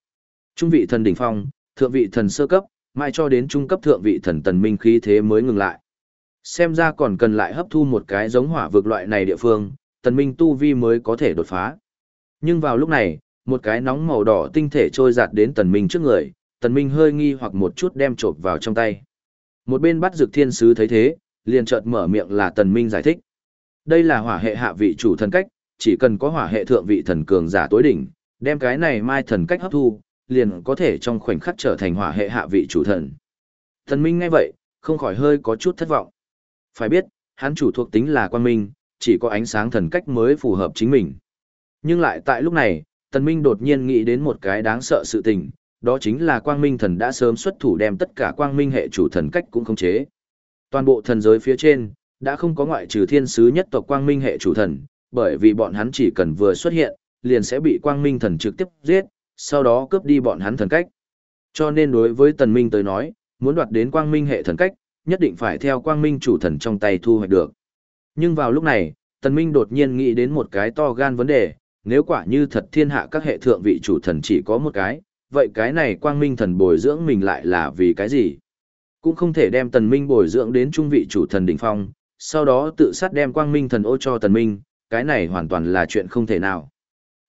Trung vị thần đỉnh phong, thượng vị thần sơ cấp, mai cho đến trung cấp thượng vị thần Tần Minh khí thế mới ngừng lại. Xem ra còn cần lại hấp thu một cái giống hỏa vực loại này địa phương, Tần Minh tu vi mới có thể đột phá. Nhưng vào lúc này, một cái nóng màu đỏ tinh thể trôi giạt đến tần minh trước người, tần minh hơi nghi hoặc một chút đem trộn vào trong tay. Một bên bắt dược thiên sứ thấy thế, liền chợt mở miệng là tần minh giải thích. Đây là hỏa hệ hạ vị chủ thần cách, chỉ cần có hỏa hệ thượng vị thần cường giả tối đỉnh, đem cái này mai thần cách hấp thu, liền có thể trong khoảnh khắc trở thành hỏa hệ hạ vị chủ thần. Tần minh nghe vậy, không khỏi hơi có chút thất vọng. Phải biết, hắn chủ thuộc tính là quan minh, chỉ có ánh sáng thần cách mới phù hợp chính mình. Nhưng lại tại lúc này, Tần Minh đột nhiên nghĩ đến một cái đáng sợ sự tình, đó chính là Quang Minh Thần đã sớm xuất thủ đem tất cả Quang Minh hệ chủ thần cách cũng khống chế. Toàn bộ thần giới phía trên, đã không có ngoại trừ thiên sứ nhất tộc Quang Minh hệ chủ thần, bởi vì bọn hắn chỉ cần vừa xuất hiện, liền sẽ bị Quang Minh Thần trực tiếp giết, sau đó cướp đi bọn hắn thần cách. Cho nên đối với Tần Minh tới nói, muốn đoạt đến Quang Minh hệ thần cách, nhất định phải theo Quang Minh chủ thần trong tay thu hoạch được. Nhưng vào lúc này, Tần Minh đột nhiên nghĩ đến một cái to gan vấn đề, nếu quả như thật thiên hạ các hệ thượng vị chủ thần chỉ có một cái, vậy cái này quang minh thần bồi dưỡng mình lại là vì cái gì? Cũng không thể đem tần minh bồi dưỡng đến trung vị chủ thần đỉnh phong, sau đó tự sát đem quang minh thần ô cho tần minh, cái này hoàn toàn là chuyện không thể nào.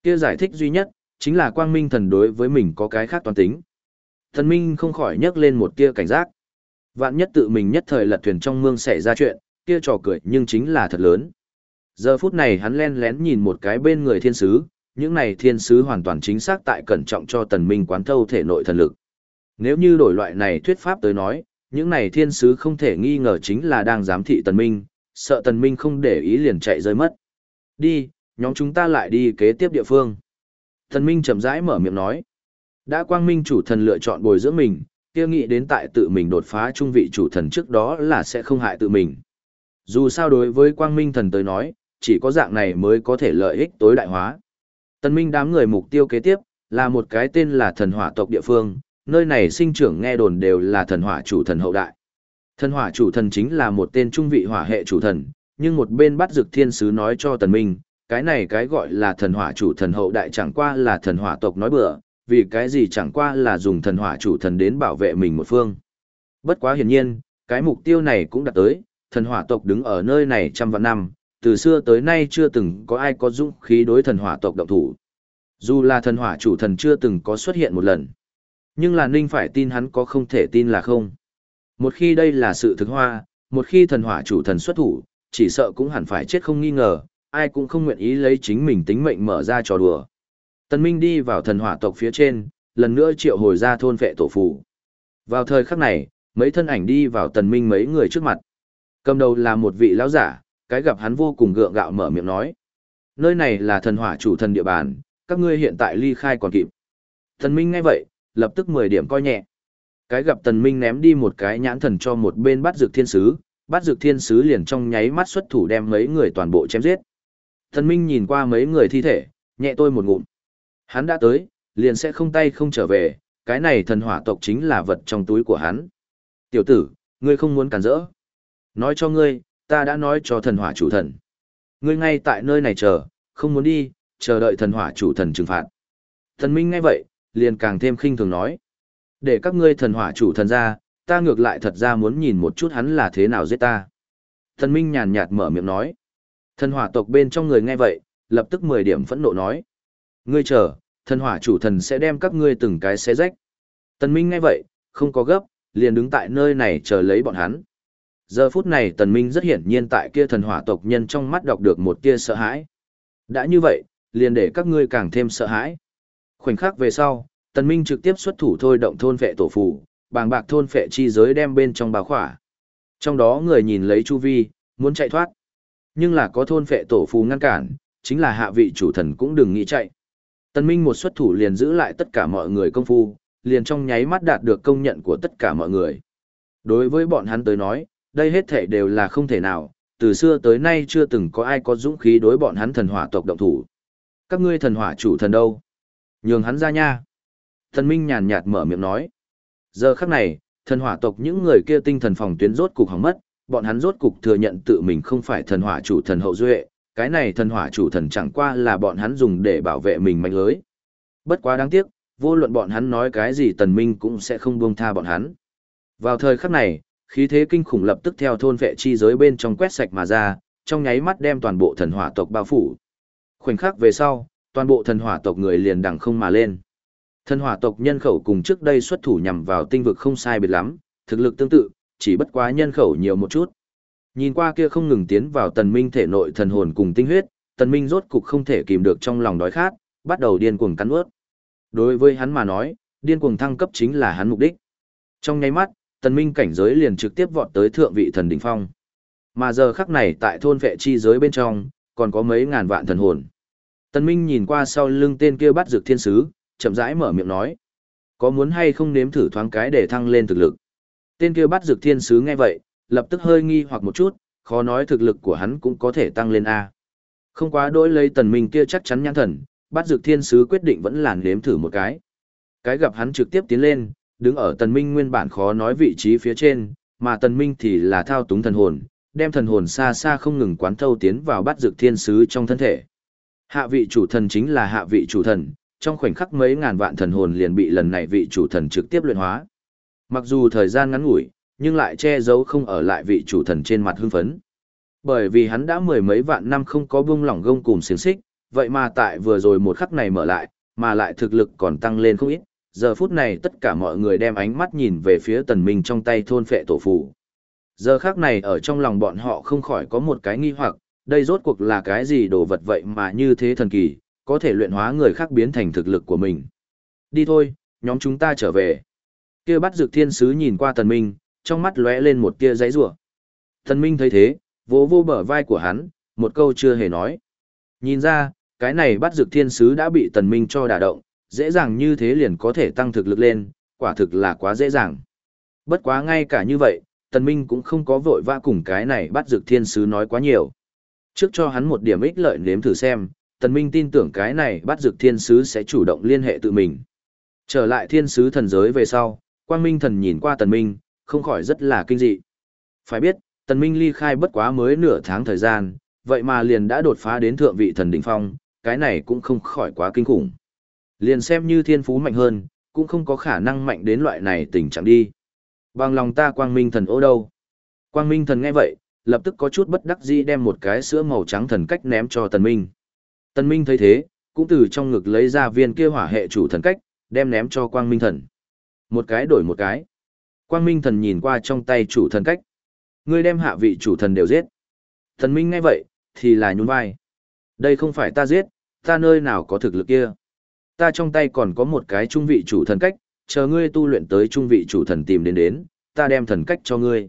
Kia giải thích duy nhất, chính là quang minh thần đối với mình có cái khác toàn tính. Tần minh không khỏi nhấc lên một tia cảnh giác. Vạn nhất tự mình nhất thời lật thuyền trong mương xảy ra chuyện, kia trò cười nhưng chính là thật lớn. Giờ phút này hắn len lén nhìn một cái bên người thiên sứ, những này thiên sứ hoàn toàn chính xác tại cẩn trọng cho tần minh quán thâu thể nội thần lực. Nếu như đổi loại này thuyết pháp tới nói, những này thiên sứ không thể nghi ngờ chính là đang giám thị tần minh, sợ tần minh không để ý liền chạy rơi mất. Đi, nhóm chúng ta lại đi kế tiếp địa phương. Tần minh chậm rãi mở miệng nói. Đã quang minh chủ thần lựa chọn bồi dưỡng mình, kia nghĩ đến tại tự mình đột phá trung vị chủ thần trước đó là sẽ không hại tự mình. Dù sao đối với quang minh thần tới nói, chỉ có dạng này mới có thể lợi ích tối đại hóa. Tân minh đám người mục tiêu kế tiếp, là một cái tên là thần hỏa tộc địa phương, nơi này sinh trưởng nghe đồn đều là thần hỏa chủ thần hậu đại. Thần hỏa chủ thần chính là một tên trung vị hỏa hệ chủ thần, nhưng một bên bắt dực thiên sứ nói cho tần minh, cái này cái gọi là thần hỏa chủ thần hậu đại chẳng qua là thần hỏa tộc nói bừa, vì cái gì chẳng qua là dùng thần hỏa chủ thần đến bảo vệ mình một phương. Bất quá hiển nhiên, cái mục tiêu này cũng đạt tới, thần hỏa tộc đứng ở nơi này trăm vạn năm, từ xưa tới nay chưa từng có ai có dũng khí đối thần hỏa tộc động thủ. Dù là thần hỏa chủ thần chưa từng có xuất hiện một lần. Nhưng là Ninh phải tin hắn có không thể tin là không. Một khi đây là sự thực hoa, một khi thần hỏa chủ thần xuất thủ, chỉ sợ cũng hẳn phải chết không nghi ngờ, ai cũng không nguyện ý lấy chính mình tính mệnh mở ra trò đùa. Tần Minh đi vào thần hỏa tộc phía trên, lần nữa triệu hồi ra thôn vệ tổ phụ. Vào thời khắc này, mấy thân ảnh đi vào tần minh mấy người trước mặt. Cầm đầu là một vị lão giả, cái gặp hắn vô cùng gượng gạo mở miệng nói. Nơi này là thần hỏa chủ thần địa bàn, các ngươi hiện tại ly khai còn kịp. thần minh nghe vậy, lập tức 10 điểm coi nhẹ. Cái gặp tần minh ném đi một cái nhãn thần cho một bên bắt dược thiên sứ, bắt dược thiên sứ liền trong nháy mắt xuất thủ đem mấy người toàn bộ chém giết. Tần minh nhìn qua mấy người thi thể, nhẹ tôi một ngụm. Hắn đã tới, liền sẽ không tay không trở về, cái này thần hỏa tộc chính là vật trong túi của hắn. Tiểu tử, ngươi không muốn cản rỡ. Nói cho ngươi, ta đã nói cho thần hỏa chủ thần. Ngươi ngay tại nơi này chờ, không muốn đi, chờ đợi thần hỏa chủ thần trừng phạt. Thần Minh ngay vậy, liền càng thêm khinh thường nói. Để các ngươi thần hỏa chủ thần ra, ta ngược lại thật ra muốn nhìn một chút hắn là thế nào giết ta. Thần Minh nhàn nhạt mở miệng nói. Thần hỏa tộc bên trong người nghe vậy, lập tức 10 điểm phẫn nộ nói. Ngươi chờ, thần hỏa chủ thần sẽ đem các ngươi từng cái xé rách. Tần Minh nghe vậy, không có gấp, liền đứng tại nơi này chờ lấy bọn hắn. Giờ phút này Tần Minh rất hiển nhiên tại kia thần hỏa tộc nhân trong mắt đọc được một tia sợ hãi. Đã như vậy, liền để các ngươi càng thêm sợ hãi. Khoảnh khắc về sau, Tần Minh trực tiếp xuất thủ thôi động thôn phệ tổ phù, bàng bạc thôn phệ chi giới đem bên trong bao khỏa. Trong đó người nhìn lấy chu vi, muốn chạy thoát. Nhưng là có thôn phệ tổ phù ngăn cản, chính là hạ vị chủ thần cũng đừng nghĩ chạy. Tần Minh một xuất thủ liền giữ lại tất cả mọi người công phu, liền trong nháy mắt đạt được công nhận của tất cả mọi người. Đối với bọn hắn tới nói, đây hết thể đều là không thể nào, từ xưa tới nay chưa từng có ai có dũng khí đối bọn hắn thần hỏa tộc động thủ. Các ngươi thần hỏa chủ thần đâu? Nhường hắn ra nha. Thần Minh nhàn nhạt mở miệng nói. Giờ khắc này, thần hỏa tộc những người kia tinh thần phòng tuyến rốt cục hỏng mất, bọn hắn rốt cục thừa nhận tự mình không phải thần hỏa chủ thần hậu duệ, cái này thần hỏa chủ thần chẳng qua là bọn hắn dùng để bảo vệ mình mạnh lưới. Bất quá đáng tiếc, vô luận bọn hắn nói cái gì tần minh cũng sẽ không buông tha bọn hắn. Vào thời khắc này, khí thế kinh khủng lập tức theo thôn vệ chi giới bên trong quét sạch mà ra, trong nháy mắt đem toàn bộ thần hỏa tộc bao phủ. Khoảnh khắc về sau, toàn bộ thần hỏa tộc người liền đằng không mà lên. Thần hỏa tộc nhân khẩu cùng trước đây xuất thủ nhằm vào tinh vực không sai biệt lắm, thực lực tương tự, chỉ bất quá nhân khẩu nhiều một chút. Nhìn qua kia không ngừng tiến vào tần minh thể nội thần hồn cùng tinh huyết, tần minh rốt cục không thể kìm được trong lòng đói khát, bắt đầu điên cuồng cắn ướt. Đối với hắn mà nói, điên cuồng thăng cấp chính là hắn mục đích. Trong nháy mắt, tần minh cảnh giới liền trực tiếp vọt tới thượng vị thần đỉnh phong. Mà giờ khắc này tại thôn vệ chi giới bên trong, còn có mấy ngàn vạn thần hồn. Tần minh nhìn qua sau lưng tên kia bắt dược thiên sứ, chậm rãi mở miệng nói. Có muốn hay không nếm thử thoáng cái để thăng lên thực lực? Tên kia bắt dược thiên sứ nghe vậy, lập tức hơi nghi hoặc một chút, khó nói thực lực của hắn cũng có thể tăng lên A. Không quá đối lấy tần minh kia chắc chắn nhãn thần, bắt dược thiên sứ quyết định vẫn làn nếm thử một cái. Cái gặp hắn trực tiếp tiến lên, đứng ở tần minh nguyên bản khó nói vị trí phía trên, mà tần minh thì là thao túng thần hồn, đem thần hồn xa xa không ngừng quán thâu tiến vào bắt dược thiên sứ trong thân thể. Hạ vị chủ thần chính là hạ vị chủ thần, trong khoảnh khắc mấy ngàn vạn thần hồn liền bị lần này vị chủ thần trực tiếp luyện hóa. Mặc dù thời gian ngắn ngủi, nhưng lại che giấu không ở lại vị chủ thần trên mặt hưng phấn. Bởi vì hắn đã mười mấy vạn năm không có buông lỏng gông cùng xiềng xích, vậy mà tại vừa rồi một khắc này mở lại, mà lại thực lực còn tăng lên không ít. Giờ phút này tất cả mọi người đem ánh mắt nhìn về phía tần minh trong tay thôn phệ tổ phù. Giờ khắc này ở trong lòng bọn họ không khỏi có một cái nghi hoặc, đây rốt cuộc là cái gì đồ vật vậy mà như thế thần kỳ, có thể luyện hóa người khác biến thành thực lực của mình. Đi thôi, nhóm chúng ta trở về. Kia bắt dược thiên sứ nhìn qua tần minh, trong mắt lóe lên một tia giấy rủa. Tần minh thấy thế, vỗ vô bờ vai của hắn, một câu chưa hề nói. Nhìn ra, cái này bắt dược thiên sứ đã bị tần minh cho đả động, dễ dàng như thế liền có thể tăng thực lực lên, quả thực là quá dễ dàng. Bất quá ngay cả như vậy, tần minh cũng không có vội vã cùng cái này bắt dược thiên sứ nói quá nhiều. Trước cho hắn một điểm ích lợi nếm thử xem, tần minh tin tưởng cái này bắt dược thiên sứ sẽ chủ động liên hệ tự mình. Trở lại thiên sứ thần giới về sau, quang minh thần nhìn qua tần minh, không khỏi rất là kinh dị. Phải biết, tần minh ly khai bất quá mới nửa tháng thời gian, vậy mà liền đã đột phá đến thượng vị thần đỉnh phong, cái này cũng không khỏi quá kinh khủng. Liền xem như thiên phú mạnh hơn, cũng không có khả năng mạnh đến loại này tình trạng đi. Bằng lòng ta quang minh thần ô đâu? Quang minh thần nghe vậy, lập tức có chút bất đắc dĩ đem một cái sữa màu trắng thần cách ném cho tần minh. Tần minh thấy thế, cũng từ trong ngực lấy ra viên kia hỏa hệ chủ thần cách, đem ném cho quang minh thần. Một cái đổi một cái. Quang minh thần nhìn qua trong tay chủ thần cách. Ngươi đem hạ vị chủ thần đều giết. Thần minh nghe vậy, thì là nhún vai. Đây không phải ta giết, ta nơi nào có thực lực kia. Ta trong tay còn có một cái trung vị chủ thần cách, chờ ngươi tu luyện tới trung vị chủ thần tìm đến đến, ta đem thần cách cho ngươi.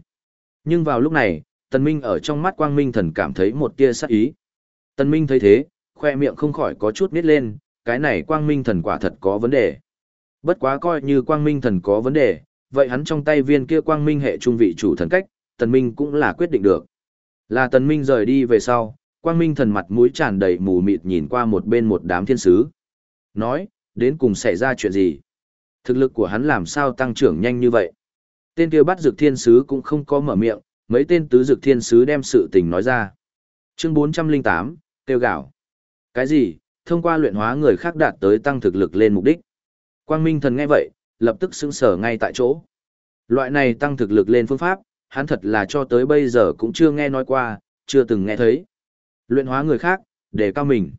Nhưng vào lúc này, Tần Minh ở trong mắt Quang Minh thần cảm thấy một tia sát ý. Tần Minh thấy thế, khoe miệng không khỏi có chút nít lên, cái này Quang Minh thần quả thật có vấn đề. Bất quá coi như Quang Minh thần có vấn đề, vậy hắn trong tay viên kia Quang Minh hệ trung vị chủ thần cách, Tần Minh cũng là quyết định được. Là Tần Minh rời đi về sau, Quang Minh thần mặt mũi tràn đầy mù mịt nhìn qua một bên một đám thiên sứ. Nói, đến cùng xảy ra chuyện gì? Thực lực của hắn làm sao tăng trưởng nhanh như vậy? Tên kia bắt dược thiên sứ cũng không có mở miệng, mấy tên tứ dược thiên sứ đem sự tình nói ra. Chương 408, tiêu gạo. Cái gì? Thông qua luyện hóa người khác đạt tới tăng thực lực lên mục đích. Quang Minh thần nghe vậy, lập tức sững sờ ngay tại chỗ. Loại này tăng thực lực lên phương pháp, hắn thật là cho tới bây giờ cũng chưa nghe nói qua, chưa từng nghe thấy. Luyện hóa người khác, để cao mình.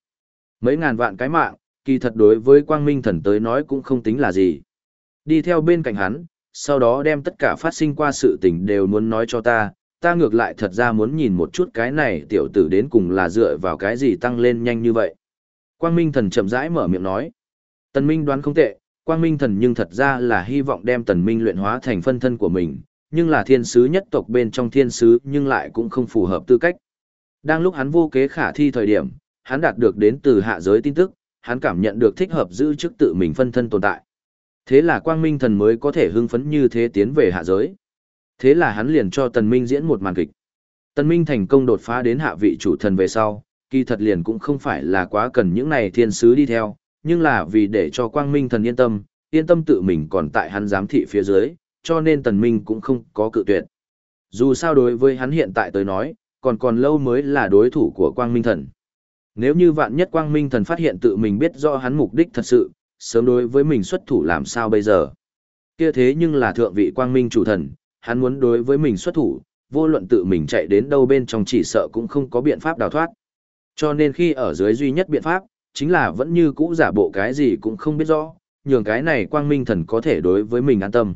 Mấy ngàn vạn cái mạng, kỳ thật đối với Quang Minh thần tới nói cũng không tính là gì. Đi theo bên cạnh hắn, sau đó đem tất cả phát sinh qua sự tình đều muốn nói cho ta, ta ngược lại thật ra muốn nhìn một chút cái này tiểu tử đến cùng là dựa vào cái gì tăng lên nhanh như vậy. Quang Minh thần chậm rãi mở miệng nói. Tần Minh đoán không tệ, Quang Minh thần nhưng thật ra là hy vọng đem Tần Minh luyện hóa thành phân thân của mình, nhưng là thiên sứ nhất tộc bên trong thiên sứ nhưng lại cũng không phù hợp tư cách. Đang lúc hắn vô kế khả thi thời điểm, hắn đạt được đến từ hạ giới tin tức, hắn cảm nhận được thích hợp giữ chức tự mình phân thân tồn tại. Thế là quang minh thần mới có thể hưng phấn như thế tiến về hạ giới. Thế là hắn liền cho tần minh diễn một màn kịch. Tần minh thành công đột phá đến hạ vị chủ thần về sau, kỳ thật liền cũng không phải là quá cần những này thiên sứ đi theo, nhưng là vì để cho quang minh thần yên tâm, yên tâm tự mình còn tại hắn giám thị phía dưới, cho nên tần minh cũng không có cự tuyệt. Dù sao đối với hắn hiện tại tới nói, còn còn lâu mới là đối thủ của quang minh thần. Nếu như vạn nhất quang minh thần phát hiện tự mình biết rõ hắn mục đích thật sự, sớm đối với mình xuất thủ làm sao bây giờ. Kia thế nhưng là thượng vị quang minh chủ thần, hắn muốn đối với mình xuất thủ, vô luận tự mình chạy đến đâu bên trong chỉ sợ cũng không có biện pháp đào thoát. Cho nên khi ở dưới duy nhất biện pháp, chính là vẫn như cũ giả bộ cái gì cũng không biết rõ, nhường cái này quang minh thần có thể đối với mình an tâm.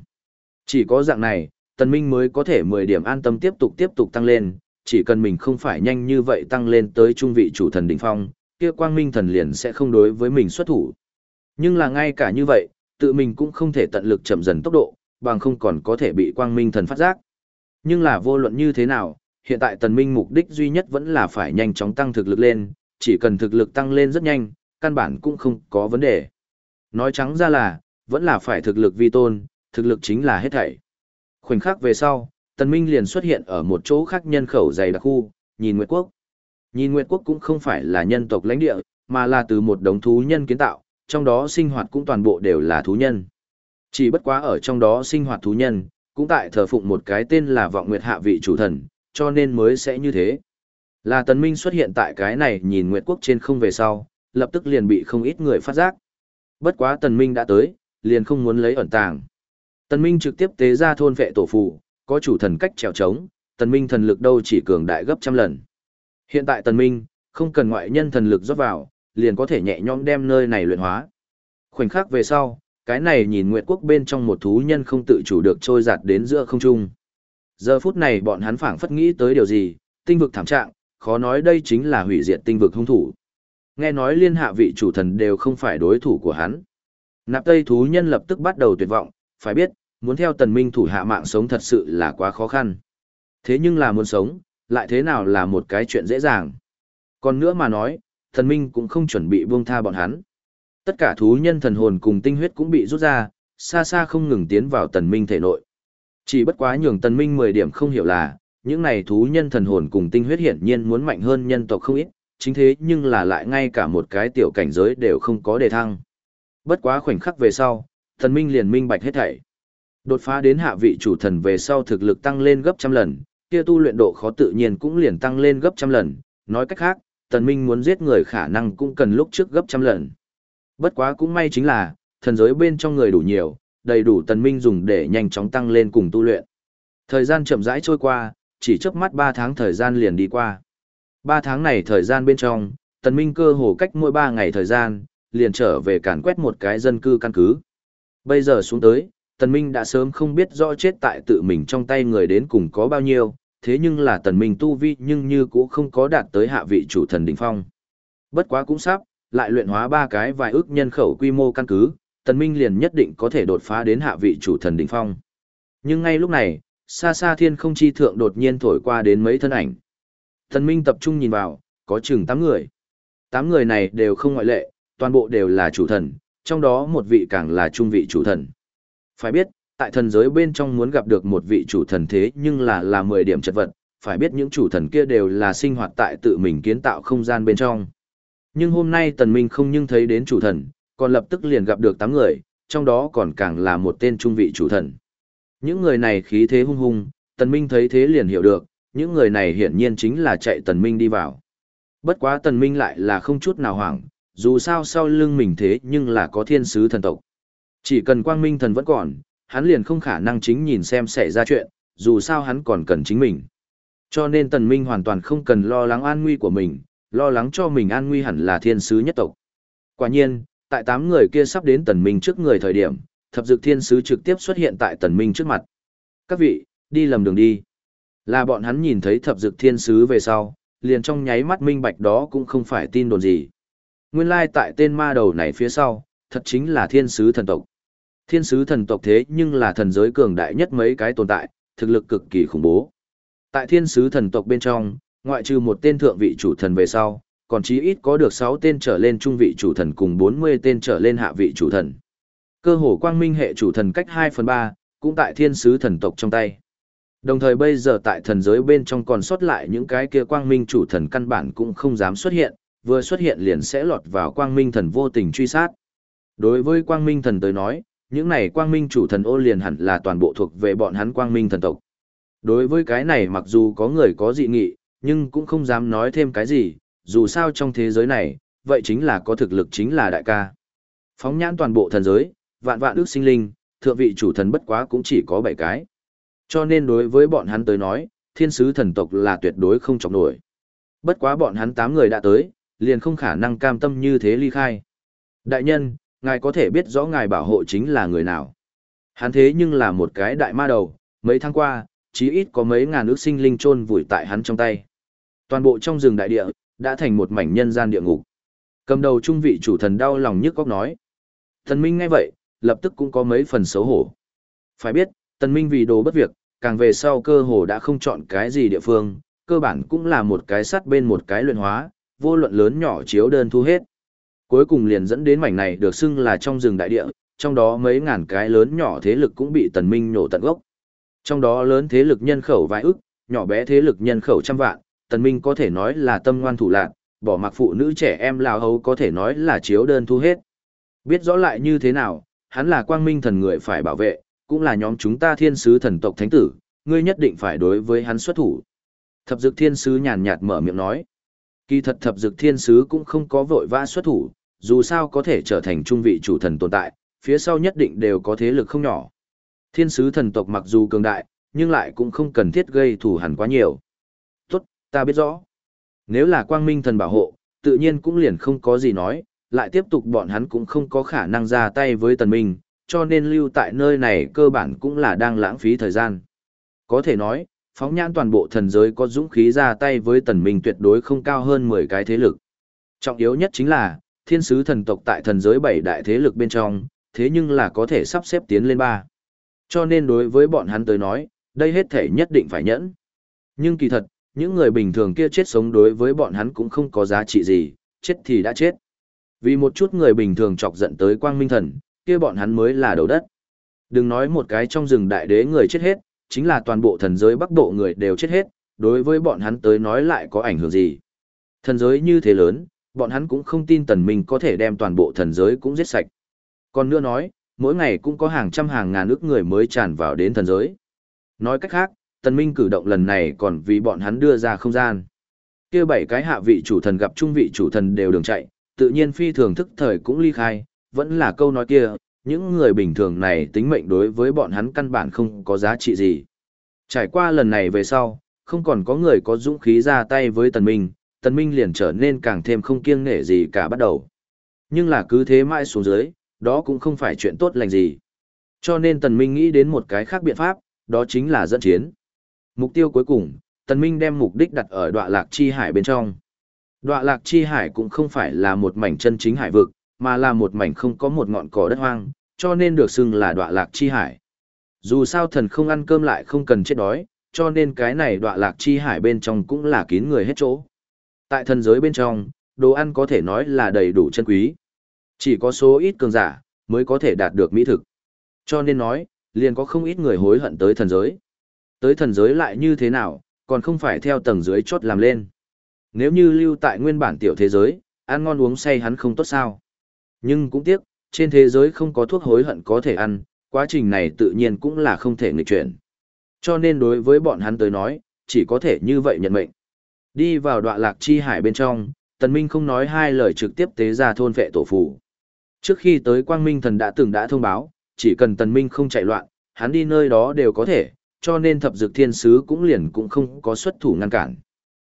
Chỉ có dạng này, tần minh mới có thể 10 điểm an tâm tiếp tục tiếp tục tăng lên, chỉ cần mình không phải nhanh như vậy tăng lên tới trung vị chủ thần đỉnh phong, kia quang minh thần liền sẽ không đối với mình xuất thủ. Nhưng là ngay cả như vậy, tự mình cũng không thể tận lực chậm dần tốc độ, bằng không còn có thể bị quang minh thần phát giác. Nhưng là vô luận như thế nào, hiện tại tần minh mục đích duy nhất vẫn là phải nhanh chóng tăng thực lực lên, chỉ cần thực lực tăng lên rất nhanh, căn bản cũng không có vấn đề. Nói trắng ra là, vẫn là phải thực lực vi tôn, thực lực chính là hết thảy. Khoảnh khắc về sau, tần minh liền xuất hiện ở một chỗ khác nhân khẩu dày đặc khu, nhìn Nguyệt Quốc. Nhìn Nguyệt Quốc cũng không phải là nhân tộc lãnh địa, mà là từ một đống thú nhân kiến tạo, trong đó sinh hoạt cũng toàn bộ đều là thú nhân. Chỉ bất quá ở trong đó sinh hoạt thú nhân, cũng tại thờ phụng một cái tên là vọng nguyệt hạ vị chủ thần, cho nên mới sẽ như thế. Là tần minh xuất hiện tại cái này nhìn nguyệt quốc trên không về sau, lập tức liền bị không ít người phát giác. Bất quá tần minh đã tới, liền không muốn lấy ẩn tàng. Tần minh trực tiếp tế ra thôn vệ tổ phù, có chủ thần cách trèo trống, tần minh thần lực đâu chỉ cường đại gấp trăm lần. Hiện tại tần minh, không cần ngoại nhân thần lực rót vào, liền có thể nhẹ nhõm đem nơi này luyện hóa. Khoảnh khắc về sau, cái này nhìn Nguyệt Quốc bên trong một thú nhân không tự chủ được trôi giạt đến giữa không trung. Giờ phút này bọn hắn phảng phất nghĩ tới điều gì, tinh vực thảm trạng, khó nói đây chính là hủy diệt tinh vực hung thủ. Nghe nói liên hạ vị chủ thần đều không phải đối thủ của hắn. Nạp Tây thú nhân lập tức bắt đầu tuyệt vọng, phải biết, muốn theo tần minh thủ hạ mạng sống thật sự là quá khó khăn. Thế nhưng là muốn sống, lại thế nào là một cái chuyện dễ dàng. Còn nữa mà nói, thần minh cũng không chuẩn bị buông tha bọn hắn. Tất cả thú nhân thần hồn cùng tinh huyết cũng bị rút ra, xa xa không ngừng tiến vào tần minh thể nội. Chỉ bất quá nhường tần minh 10 điểm không hiểu là, những này thú nhân thần hồn cùng tinh huyết hiển nhiên muốn mạnh hơn nhân tộc không ít, chính thế nhưng là lại ngay cả một cái tiểu cảnh giới đều không có đề thăng. Bất quá khoảnh khắc về sau, thần minh liền minh bạch hết thảy. Đột phá đến hạ vị chủ thần về sau thực lực tăng lên gấp trăm lần, kia tu luyện độ khó tự nhiên cũng liền tăng lên gấp trăm lần, nói cách khác, tần minh muốn giết người khả năng cũng cần lúc trước gấp trăm lần. Bất quá cũng may chính là, thần giới bên trong người đủ nhiều, đầy đủ tần minh dùng để nhanh chóng tăng lên cùng tu luyện. Thời gian chậm rãi trôi qua, chỉ chớp mắt 3 tháng thời gian liền đi qua. 3 tháng này thời gian bên trong, tần minh cơ hồ cách mỗi 3 ngày thời gian, liền trở về càn quét một cái dân cư căn cứ. Bây giờ xuống tới, tần minh đã sớm không biết rõ chết tại tự mình trong tay người đến cùng có bao nhiêu, thế nhưng là tần minh tu vi nhưng như cũng không có đạt tới hạ vị chủ thần đỉnh phong. Bất quá cũng sắp, lại luyện hóa ba cái vài ước nhân khẩu quy mô căn cứ, tần minh liền nhất định có thể đột phá đến hạ vị chủ thần đỉnh phong. Nhưng ngay lúc này, xa xa thiên không chi thượng đột nhiên thổi qua đến mấy thân ảnh. Tần minh tập trung nhìn vào, có chừng 8 người. 8 người này đều không ngoại lệ, toàn bộ đều là chủ thần, trong đó một vị càng là trung vị chủ thần. Phải biết, tại thần giới bên trong muốn gặp được một vị chủ thần thế nhưng là là 10 điểm chật vật, phải biết những chủ thần kia đều là sinh hoạt tại tự mình kiến tạo không gian bên trong. Nhưng hôm nay tần minh không nhưng thấy đến chủ thần, còn lập tức liền gặp được 8 người, trong đó còn càng là một tên trung vị chủ thần. Những người này khí thế hung hung, tần minh thấy thế liền hiểu được, những người này hiển nhiên chính là chạy tần minh đi vào. Bất quá tần minh lại là không chút nào hoảng, dù sao sau lưng mình thế nhưng là có thiên sứ thần tộc. Chỉ cần quang minh thần vẫn còn, hắn liền không khả năng chính nhìn xem xảy ra chuyện, dù sao hắn còn cần chính mình. Cho nên tần minh hoàn toàn không cần lo lắng an nguy của mình, lo lắng cho mình an nguy hẳn là thiên sứ nhất tộc. Quả nhiên, tại tám người kia sắp đến tần minh trước người thời điểm, thập dực thiên sứ trực tiếp xuất hiện tại tần minh trước mặt. Các vị, đi lầm đường đi. Là bọn hắn nhìn thấy thập dực thiên sứ về sau, liền trong nháy mắt minh bạch đó cũng không phải tin đồn gì. Nguyên lai tại tên ma đầu này phía sau, thật chính là thiên sứ thần tộc. Thiên sứ thần tộc thế nhưng là thần giới cường đại nhất mấy cái tồn tại, thực lực cực kỳ khủng bố. Tại thiên sứ thần tộc bên trong, ngoại trừ một tên thượng vị chủ thần về sau, còn chí ít có được 6 tên trở lên trung vị chủ thần cùng 40 tên trở lên hạ vị chủ thần. Cơ hồ quang minh hệ chủ thần cách 2 phần 3, cũng tại thiên sứ thần tộc trong tay. Đồng thời bây giờ tại thần giới bên trong còn sót lại những cái kia quang minh chủ thần căn bản cũng không dám xuất hiện, vừa xuất hiện liền sẽ lọt vào quang minh thần vô tình truy sát. Đối với quang minh thần tới nói, những này quang minh chủ thần ô liền hẳn là toàn bộ thuộc về bọn hắn quang minh thần tộc. Đối với cái này mặc dù có người có dị nghị, nhưng cũng không dám nói thêm cái gì, dù sao trong thế giới này, vậy chính là có thực lực chính là đại ca. Phóng nhãn toàn bộ thần giới, vạn vạn ước sinh linh, thượng vị chủ thần bất quá cũng chỉ có 7 cái. Cho nên đối với bọn hắn tới nói, thiên sứ thần tộc là tuyệt đối không chọc nổi. Bất quá bọn hắn 8 người đã tới, liền không khả năng cam tâm như thế ly khai. Đại nhân, ngài có thể biết rõ ngài bảo hộ chính là người nào. Hắn thế nhưng là một cái đại ma đầu, mấy tháng qua, chí ít có mấy ngàn ước sinh linh chôn vùi tại hắn trong tay. Toàn bộ trong rừng đại địa, đã thành một mảnh nhân gian địa ngục. Cầm đầu trung vị chủ thần đau lòng nhức góc nói. Thần Minh ngay vậy, lập tức cũng có mấy phần xấu hổ. Phải biết, Tần Minh vì đồ bất việc, càng về sau cơ hồ đã không chọn cái gì địa phương, cơ bản cũng là một cái sắt bên một cái luyện hóa, vô luận lớn nhỏ chiếu đơn thu hết. Cuối cùng liền dẫn đến mảnh này được xưng là trong rừng đại địa, trong đó mấy ngàn cái lớn nhỏ thế lực cũng bị Tần Minh nổ tận gốc. Trong đó lớn thế lực nhân khẩu vài ức, nhỏ bé thế lực nhân khẩu trăm vạn, Tần Minh có thể nói là tâm ngoan thủ lạn, bỏ mặc phụ nữ trẻ em lào hấu có thể nói là chiếu đơn thu hết. Biết rõ lại như thế nào, hắn là quang minh thần người phải bảo vệ, cũng là nhóm chúng ta thiên sứ thần tộc thánh tử, ngươi nhất định phải đối với hắn xuất thủ. Thập dực thiên sứ nhàn nhạt mở miệng nói. Kỳ thật thập dực thiên sứ cũng không có vội vã xuất thủ, dù sao có thể trở thành trung vị chủ thần tồn tại, phía sau nhất định đều có thế lực không nhỏ. Thiên sứ thần tộc mặc dù cường đại, nhưng lại cũng không cần thiết gây thủ hẳn quá nhiều. Tốt, ta biết rõ. Nếu là quang minh thần bảo hộ, tự nhiên cũng liền không có gì nói, lại tiếp tục bọn hắn cũng không có khả năng ra tay với tần minh, cho nên lưu tại nơi này cơ bản cũng là đang lãng phí thời gian. Có thể nói, phóng nhãn toàn bộ thần giới có dũng khí ra tay với tần minh tuyệt đối không cao hơn 10 cái thế lực. Trọng yếu nhất chính là, thiên sứ thần tộc tại thần giới bảy đại thế lực bên trong, thế nhưng là có thể sắp xếp tiến lên ba. Cho nên đối với bọn hắn tới nói, đây hết thể nhất định phải nhẫn. Nhưng kỳ thật, những người bình thường kia chết sống đối với bọn hắn cũng không có giá trị gì, chết thì đã chết. Vì một chút người bình thường chọc giận tới quang minh thần, kia bọn hắn mới là đầu đất. Đừng nói một cái trong rừng đại đế người chết hết, chính là toàn bộ thần giới bắc bộ người đều chết hết, đối với bọn hắn tới nói lại có ảnh hưởng gì. Thần giới như thế lớn, bọn hắn cũng không tin tần minh có thể đem toàn bộ thần giới cũng giết sạch. Còn nữa nói, mỗi ngày cũng có hàng trăm hàng ngàn ước người mới tràn vào đến thần giới. Nói cách khác, tần minh cử động lần này còn vì bọn hắn đưa ra không gian. kia bảy cái hạ vị chủ thần gặp trung vị chủ thần đều đường chạy, tự nhiên phi thường thức thời cũng ly khai, vẫn là câu nói kia, những người bình thường này tính mệnh đối với bọn hắn căn bản không có giá trị gì. Trải qua lần này về sau, không còn có người có dũng khí ra tay với Tần Minh, Tần Minh liền trở nên càng thêm không kiêng nể gì cả bắt đầu. Nhưng là cứ thế mãi xuống dưới, đó cũng không phải chuyện tốt lành gì. Cho nên Tần Minh nghĩ đến một cái khác biện pháp, đó chính là dẫn chiến. Mục tiêu cuối cùng, Tần Minh đem mục đích đặt ở đoạ lạc chi hải bên trong. Đoạ lạc chi hải cũng không phải là một mảnh chân chính hải vực, mà là một mảnh không có một ngọn cỏ đất hoang, cho nên được xưng là đọa lạc chi hải. Dù sao thần không ăn cơm lại không cần chết đói, cho nên cái này đọa lạc chi hải bên trong cũng là kín người hết chỗ. Tại thần giới bên trong, đồ ăn có thể nói là đầy đủ chân quý. Chỉ có số ít cường giả mới có thể đạt được mỹ thực. Cho nên nói, liền có không ít người hối hận tới thần giới. Tới thần giới lại như thế nào, còn không phải theo tầng dưới chốt làm lên. Nếu như lưu tại nguyên bản tiểu thế giới, ăn ngon uống say hắn không tốt sao. Nhưng cũng tiếc, trên thế giới không có thuốc hối hận có thể ăn, quá trình này tự nhiên cũng là không thể nghịch chuyển. Cho nên đối với bọn hắn tới nói, chỉ có thể như vậy nhận mệnh. Đi vào đoạn lạc chi hải bên trong, Tần Minh không nói hai lời trực tiếp tế ra thôn vệ tổ phủ. Trước khi tới Quang Minh thần đã từng đã thông báo, chỉ cần Tần Minh không chạy loạn, hắn đi nơi đó đều có thể, cho nên thập dược thiên sứ cũng liền cũng không có xuất thủ ngăn cản.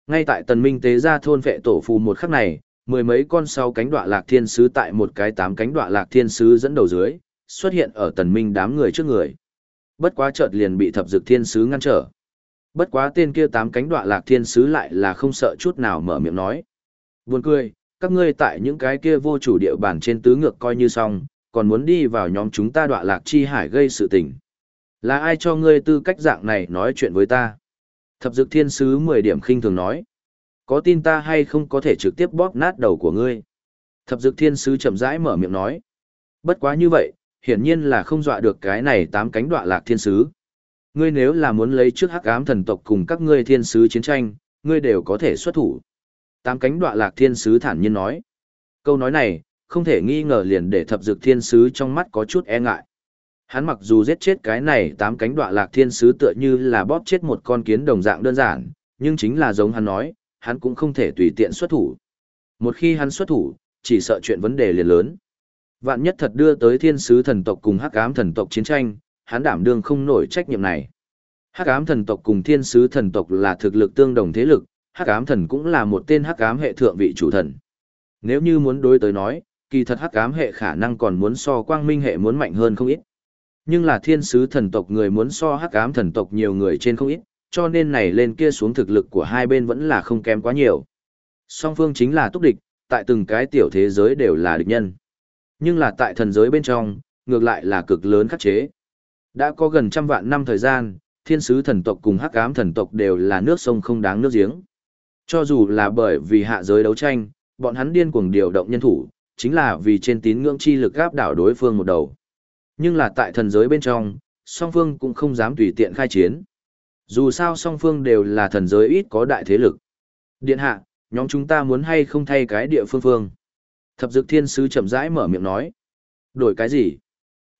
Ngay tại Tần Minh tế ra thôn vệ tổ phù một khắc này, mười mấy con sau cánh đoạ lạc thiên sứ tại một cái tám cánh đoạ lạc thiên sứ dẫn đầu dưới, xuất hiện ở Tần Minh đám người trước người. Bất quá chợt liền bị thập dược thiên sứ ngăn trở. Bất quá tên kia tám cánh đoạ lạc thiên sứ lại là không sợ chút nào mở miệng nói. Buồn cười, các ngươi tại những cái kia vô chủ địa bàn trên tứ ngược coi như xong, còn muốn đi vào nhóm chúng ta đoạ lạc chi hải gây sự tình. Là ai cho ngươi tư cách dạng này nói chuyện với ta? Thập dực thiên sứ 10 điểm khinh thường nói. Có tin ta hay không có thể trực tiếp bóp nát đầu của ngươi? Thập dực thiên sứ chậm rãi mở miệng nói. Bất quá như vậy, hiển nhiên là không dọa được cái này tám cánh đọa lạc thiên sứ. Ngươi nếu là muốn lấy trước hắc ám thần tộc cùng các ngươi thiên sứ chiến tranh, ngươi đều có thể xuất thủ. Tám cánh đọa lạc thiên sứ thản nhiên nói. Câu nói này, không thể nghi ngờ liền để thập dực thiên sứ trong mắt có chút e ngại. Hắn mặc dù giết chết cái này tám cánh đọa lạc thiên sứ tựa như là bóp chết một con kiến đồng dạng đơn giản, nhưng chính là giống hắn nói, hắn cũng không thể tùy tiện xuất thủ. Một khi hắn xuất thủ, chỉ sợ chuyện vấn đề liền lớn. Vạn nhất thật đưa tới thiên sứ thần tộc cùng hắc ám thần tộc chiến tranh, hắn đảm đương không nổi trách nhiệm này. Hắc ám thần tộc cùng thiên sứ thần tộc là thực lực tương đồng thế lực, hắc ám thần cũng là một tên hắc ám hệ thượng vị chủ thần. Nếu như muốn đối tới nói, kỳ thật hắc ám hệ khả năng còn muốn so quang minh hệ muốn mạnh hơn không ít nhưng là thiên sứ thần tộc người muốn so hắc ám thần tộc nhiều người trên không ít, cho nên này lên kia xuống thực lực của hai bên vẫn là không kém quá nhiều. Song phương chính là túc địch, tại từng cái tiểu thế giới đều là địch nhân. Nhưng là tại thần giới bên trong, ngược lại là cực lớn khắc chế. Đã có gần trăm vạn năm thời gian, thiên sứ thần tộc cùng hắc ám thần tộc đều là nước sông không đáng nước giếng. Cho dù là bởi vì hạ giới đấu tranh, bọn hắn điên cuồng điều động nhân thủ, chính là vì trên tín ngưỡng chi lực gáp đảo đối phương một đầu. Nhưng là tại thần giới bên trong, song phương cũng không dám tùy tiện khai chiến. Dù sao song phương đều là thần giới ít có đại thế lực. Điện hạ, nhóm chúng ta muốn hay không thay cái địa phương phương. Thập dực thiên sứ chậm rãi mở miệng nói. Đổi cái gì?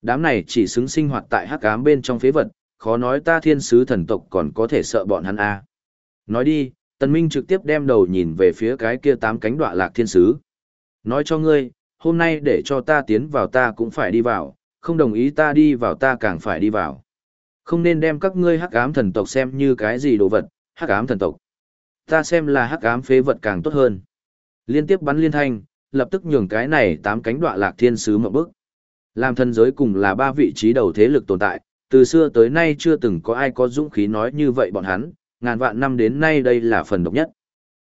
Đám này chỉ xứng sinh hoạt tại hắc ám bên trong phế vật, khó nói ta thiên sứ thần tộc còn có thể sợ bọn hắn a. À. Nói đi, tần minh trực tiếp đem đầu nhìn về phía cái kia tám cánh đọa lạc thiên sứ. Nói cho ngươi, hôm nay để cho ta tiến vào ta cũng phải đi vào, không đồng ý ta đi vào ta càng phải đi vào. Không nên đem các ngươi hắc ám thần tộc xem như cái gì đồ vật, hắc ám thần tộc. Ta xem là hắc ám phế vật càng tốt hơn. Liên tiếp bắn liên thanh, lập tức nhường cái này tám cánh đọa lạc thiên sứ một bước. Làm thần giới cùng là ba vị trí đầu thế lực tồn tại, từ xưa tới nay chưa từng có ai có dũng khí nói như vậy bọn hắn, ngàn vạn năm đến nay đây là phần độc nhất.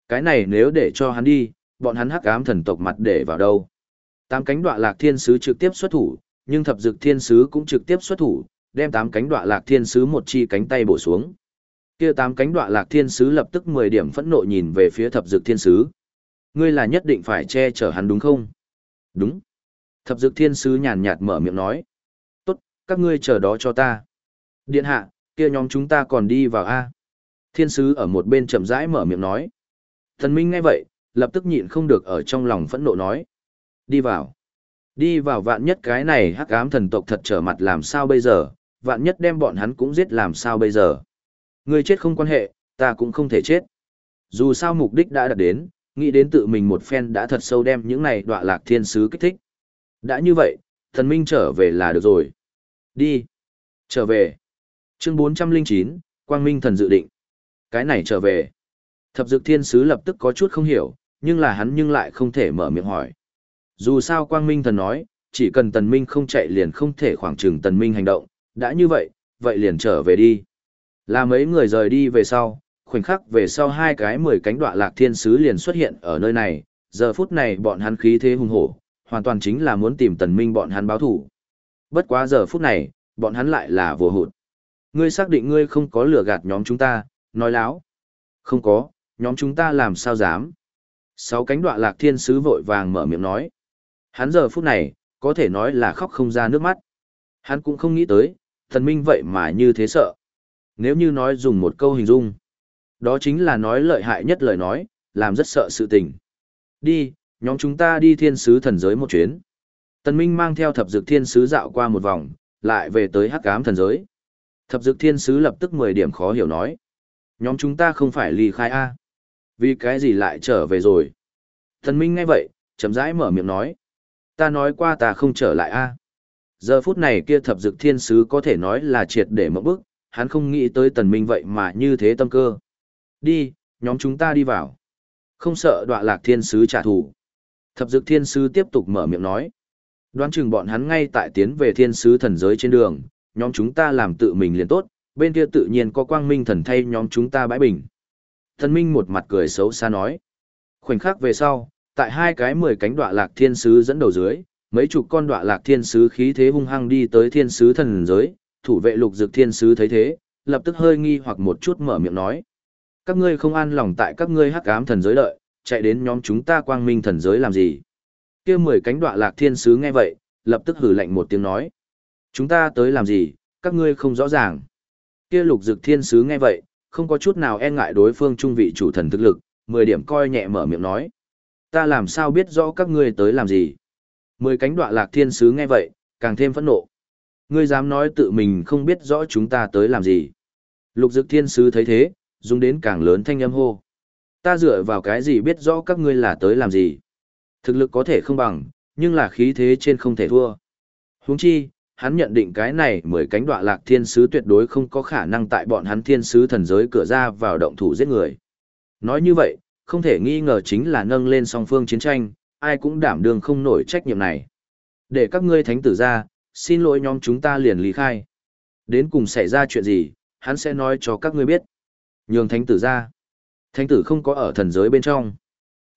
Cái này nếu để cho hắn đi, bọn hắn hắc ám thần tộc mặt để vào đâu? Tám cánh đọa lạc thiên sứ trực tiếp xuất thủ, nhưng thập dực thiên sứ cũng trực tiếp xuất thủ, đem tám cánh đọa lạc thiên sứ một chi cánh tay bổ xuống. Kia tám cánh đọa lạc thiên sứ lập tức 10 điểm phẫn nộ nhìn về phía thập dực thiên sứ. Ngươi là nhất định phải che chở hắn đúng không? Đúng. Thập dực thiên sứ nhàn nhạt mở miệng nói. Tốt, các ngươi chờ đó cho ta. Điện hạ, kia nhóm chúng ta còn đi vào A. Thiên sứ ở một bên chậm rãi mở miệng nói. Thần Minh nghe vậy, lập tức nhịn không được ở trong lòng phẫn nộ nói. Đi vào. Đi vào vạn nhất cái này hắc ám thần tộc thật trở mặt làm sao bây giờ, vạn nhất đem bọn hắn cũng giết làm sao bây giờ. Người chết không quan hệ, ta cũng không thể chết. Dù sao mục đích đã đạt đến, nghĩ đến tự mình một phen đã thật sâu đem những này đọa lạc thiên sứ kích thích. Đã như vậy, Thần Minh trở về là được rồi. Đi. Trở về. Chương 409, Quang Minh thần dự định. Cái này trở về. Thập dực thiên sứ lập tức có chút không hiểu, nhưng là hắn nhưng lại không thể mở miệng hỏi. Dù sao Quang Minh thần nói, chỉ cần tần minh không chạy liền không thể khoảng trừng tần minh hành động, đã như vậy, vậy liền trở về đi. Là mấy người rời đi về sau, khoảnh khắc về sau hai cái mười cánh đoạ lạc thiên sứ liền xuất hiện ở nơi này, giờ phút này bọn hắn khí thế hùng hổ, hoàn toàn chính là muốn tìm tần minh bọn hắn báo thủ. Bất quá giờ phút này, bọn hắn lại là vô hụt. Ngươi xác định ngươi không có lừa gạt nhóm chúng ta, nói láo. Không có, nhóm chúng ta làm sao dám. Sáu cánh đoạ lạc thiên sứ vội vàng mở miệng nói. Hắn giờ phút này, có thể nói là khóc không ra nước mắt. Hắn cũng không nghĩ tới, thần minh vậy mà như thế sợ. Nếu như nói dùng một câu hình dung, đó chính là nói lợi hại nhất lời nói, làm rất sợ sự tình. Đi, nhóm chúng ta đi thiên sứ thần giới một chuyến. Tần Minh mang theo thập dược thiên sứ dạo qua một vòng, lại về tới hắc ám thần giới. Thập dược thiên sứ lập tức 10 điểm khó hiểu nói. Nhóm chúng ta không phải ly khai A. Vì cái gì lại trở về rồi? Tần Minh nghe vậy, chậm rãi mở miệng nói. Ta nói qua ta không trở lại A. Giờ phút này kia thập dược thiên sứ có thể nói là triệt để mẫu bức, hắn không nghĩ tới tần minh vậy mà như thế tâm cơ. Đi, nhóm chúng ta đi vào. Không sợ đọa lạc thiên sứ trả thù. Thập dược thiên sứ tiếp tục mở miệng nói. Đoán chừng bọn hắn ngay tại tiến về thiên sứ thần giới trên đường, nhóm chúng ta làm tự mình liền tốt, bên kia tự nhiên có quang minh thần thay nhóm chúng ta bãi bình. Thần minh một mặt cười xấu xa nói. Khoảnh khắc về sau, tại hai cái mười cánh đọa lạc thiên sứ dẫn đầu dưới, mấy chục con đọa lạc thiên sứ khí thế hung hăng đi tới thiên sứ thần giới, thủ vệ lục dực thiên sứ thấy thế, lập tức hơi nghi hoặc một chút mở miệng nói. Các ngươi không an lòng tại các ngươi hắc ám thần giới lợi chạy đến nhóm chúng ta quang minh thần giới làm gì? kia mười cánh đọa lạc thiên sứ nghe vậy, lập tức hử lạnh một tiếng nói. Chúng ta tới làm gì, các ngươi không rõ ràng. Kia lục dực thiên sứ nghe vậy, không có chút nào e ngại đối phương trung vị chủ thần thực lực, mười điểm coi nhẹ mở miệng nói. Ta làm sao biết rõ các ngươi tới làm gì? Mười cánh đoạ lạc thiên sứ nghe vậy, càng thêm phẫn nộ. Ngươi dám nói tự mình không biết rõ chúng ta tới làm gì. Lục dực thiên sứ thấy thế, dùng đến càng lớn thanh âm hô. Ta dựa vào cái gì biết rõ các ngươi là tới làm gì. Thực lực có thể không bằng, nhưng là khí thế trên không thể thua. Huống chi, hắn nhận định cái này mười cánh đoạ lạc thiên sứ tuyệt đối không có khả năng tại bọn hắn thiên sứ thần giới cửa ra vào động thủ giết người. Nói như vậy, không thể nghi ngờ chính là nâng lên song phương chiến tranh, ai cũng đảm đương không nổi trách nhiệm này. Để các ngươi thánh tử ra, xin lỗi nhóm chúng ta liền lý khai. Đến cùng xảy ra chuyện gì, hắn sẽ nói cho các ngươi biết. Nhường thánh tử ra. Thánh tử không có ở thần giới bên trong.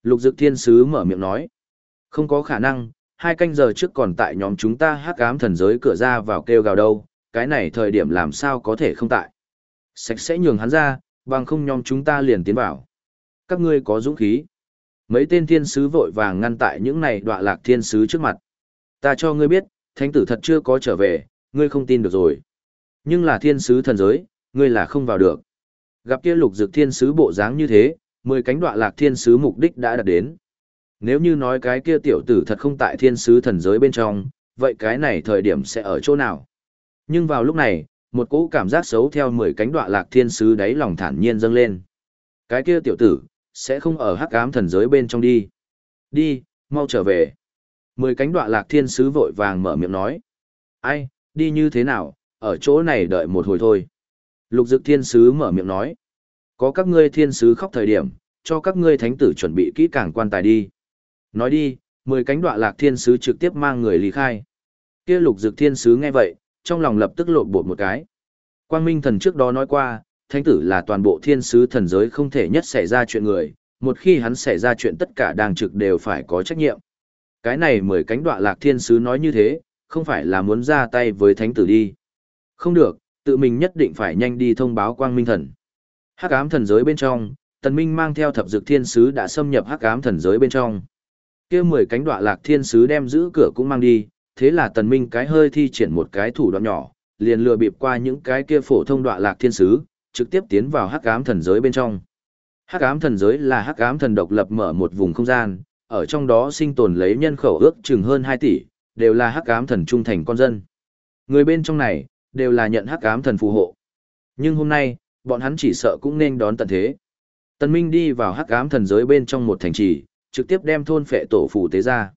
Lục dực thiên sứ mở miệng nói. Không có khả năng, hai canh giờ trước còn tại nhóm chúng ta hắc ám thần giới cửa ra vào kêu gào đâu, cái này thời điểm làm sao có thể không tại. Sạch sẽ nhường hắn ra, bằng không nhóm chúng ta liền tiến vào. Các ngươi có dũng khí. Mấy tên thiên sứ vội vàng ngăn tại những này đọa lạc thiên sứ trước mặt. Ta cho ngươi biết, thánh tử thật chưa có trở về, ngươi không tin được rồi. Nhưng là thiên sứ thần giới, ngươi là không vào được. Gặp kia lục dực thiên sứ bộ dáng như thế, mười cánh đọa lạc thiên sứ mục đích đã đạt đến. Nếu như nói cái kia tiểu tử thật không tại thiên sứ thần giới bên trong, vậy cái này thời điểm sẽ ở chỗ nào? Nhưng vào lúc này, một cỗ cảm giác xấu theo mười cánh đọa lạc thiên sứ đáy lòng thản nhiên dâng lên. Cái kia tiểu tử, sẽ không ở hắc ám thần giới bên trong đi. Đi, mau trở về. Mười cánh đoạ lạc thiên sứ vội vàng mở miệng nói. Ai, đi như thế nào, ở chỗ này đợi một hồi thôi. Lục dực thiên sứ mở miệng nói. Có các ngươi thiên sứ khóc thời điểm, cho các ngươi thánh tử chuẩn bị kỹ càng quan tài đi. Nói đi, mười cánh đoạ lạc thiên sứ trực tiếp mang người lý khai. Kia lục dực thiên sứ nghe vậy, trong lòng lập tức lộn bột một cái. Quang Minh thần trước đó nói qua, thánh tử là toàn bộ thiên sứ thần giới không thể nhất xảy ra chuyện người, một khi hắn xảy ra chuyện tất cả đang trực đều phải có trách nhiệm. Cái này mười cánh đọa lạc thiên sứ nói như thế, không phải là muốn ra tay với thánh tử đi. Không được, tự mình nhất định phải nhanh đi thông báo quang minh thần. Hắc ám thần giới bên trong, tần minh mang theo thập dược thiên sứ đã xâm nhập hắc ám thần giới bên trong. kia mười cánh đọa lạc thiên sứ đem giữ cửa cũng mang đi, thế là tần minh cái hơi thi triển một cái thủ đoạn nhỏ, liền lừa bịp qua những cái kia phổ thông đọa lạc thiên sứ, trực tiếp tiến vào hắc ám thần giới bên trong. Hắc ám thần giới là hắc ám thần độc lập mở một vùng không gian, ở trong đó sinh tồn lấy nhân khẩu ước chừng hơn 2 tỷ, đều là hắc ám thần trung thành con dân. Người bên trong này, đều là nhận hắc ám thần phù hộ. Nhưng hôm nay, bọn hắn chỉ sợ cũng nên đón tận thế. Tần Minh đi vào hắc ám thần giới bên trong một thành trì, trực tiếp đem thôn phệ tổ phù tế ra.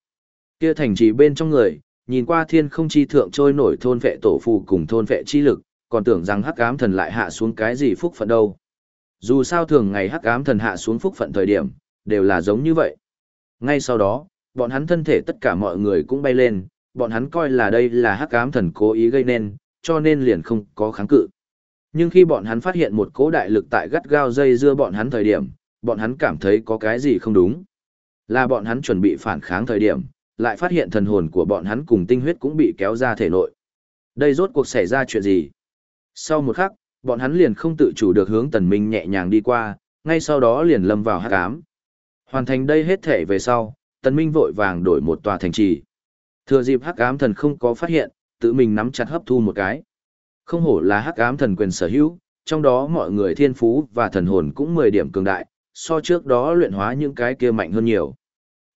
Kia thành trì bên trong người, nhìn qua thiên không chi thượng trôi nổi thôn vệ tổ phù cùng thôn vệ chi lực, còn tưởng rằng hắc ám thần lại hạ xuống cái gì phúc phận đâu. Dù sao thường ngày hắc ám thần hạ xuống phúc phận thời điểm, đều là giống như vậy. Ngay sau đó, bọn hắn thân thể tất cả mọi người cũng bay lên, bọn hắn coi là đây là hắc ám thần cố ý gây nên, cho nên liền không có kháng cự. Nhưng khi bọn hắn phát hiện một cố đại lực tại gắt gao dây dưa bọn hắn thời điểm, bọn hắn cảm thấy có cái gì không đúng. Là bọn hắn chuẩn bị phản kháng thời điểm, lại phát hiện thần hồn của bọn hắn cùng tinh huyết cũng bị kéo ra thể nội. Đây rốt cuộc xảy ra chuyện gì? Sau một khắc, bọn hắn liền không tự chủ được hướng tần minh nhẹ nhàng đi qua, ngay sau đó liền lâm vào hắc ám. Hoàn thành đây hết thể về sau, tần minh vội vàng đổi một tòa thành trì. Thừa dịp hắc ám thần không có phát hiện, tự mình nắm chặt hấp thu một cái. Không hổ là hắc ám thần quyền sở hữu, trong đó mọi người thiên phú và thần hồn cũng 10 điểm cường đại, so trước đó luyện hóa những cái kia mạnh hơn nhiều.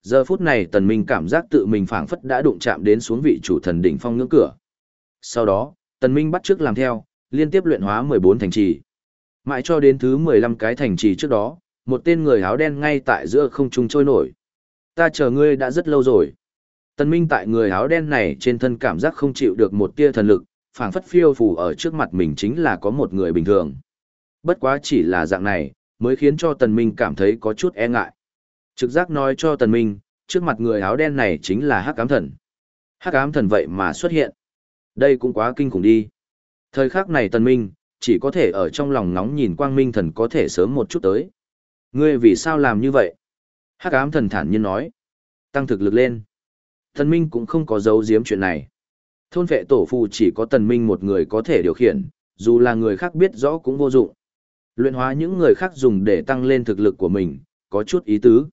Giờ phút này tần minh cảm giác tự mình phảng phất đã đụng chạm đến xuống vị chủ thần đỉnh phong ngưỡng cửa. Sau đó, tần minh bắt trước làm theo, liên tiếp luyện hóa 14 thành trì. Mãi cho đến thứ 15 cái thành trì trước đó, một tên người áo đen ngay tại giữa không trung trôi nổi. Ta chờ ngươi đã rất lâu rồi. Tần Minh tại người áo đen này trên thân cảm giác không chịu được một tia thần lực, phảng phất phiêu phù ở trước mặt mình chính là có một người bình thường. Bất quá chỉ là dạng này, mới khiến cho Tần Minh cảm thấy có chút e ngại. Trực giác nói cho Tần Minh, trước mặt người áo đen này chính là Hắc Ám Thần. Hắc Ám Thần vậy mà xuất hiện. Đây cũng quá kinh khủng đi. Thời khắc này Tần Minh, chỉ có thể ở trong lòng nóng nhìn Quang Minh Thần có thể sớm một chút tới. Ngươi vì sao làm như vậy? Hắc Ám Thần thản nhiên nói. Tăng thực lực lên. Tần Minh cũng không có giấu giếm chuyện này. Thôn vệ tổ phù chỉ có Tần Minh một người có thể điều khiển, dù là người khác biết rõ cũng vô dụng. Luyện hóa những người khác dùng để tăng lên thực lực của mình, có chút ý tứ.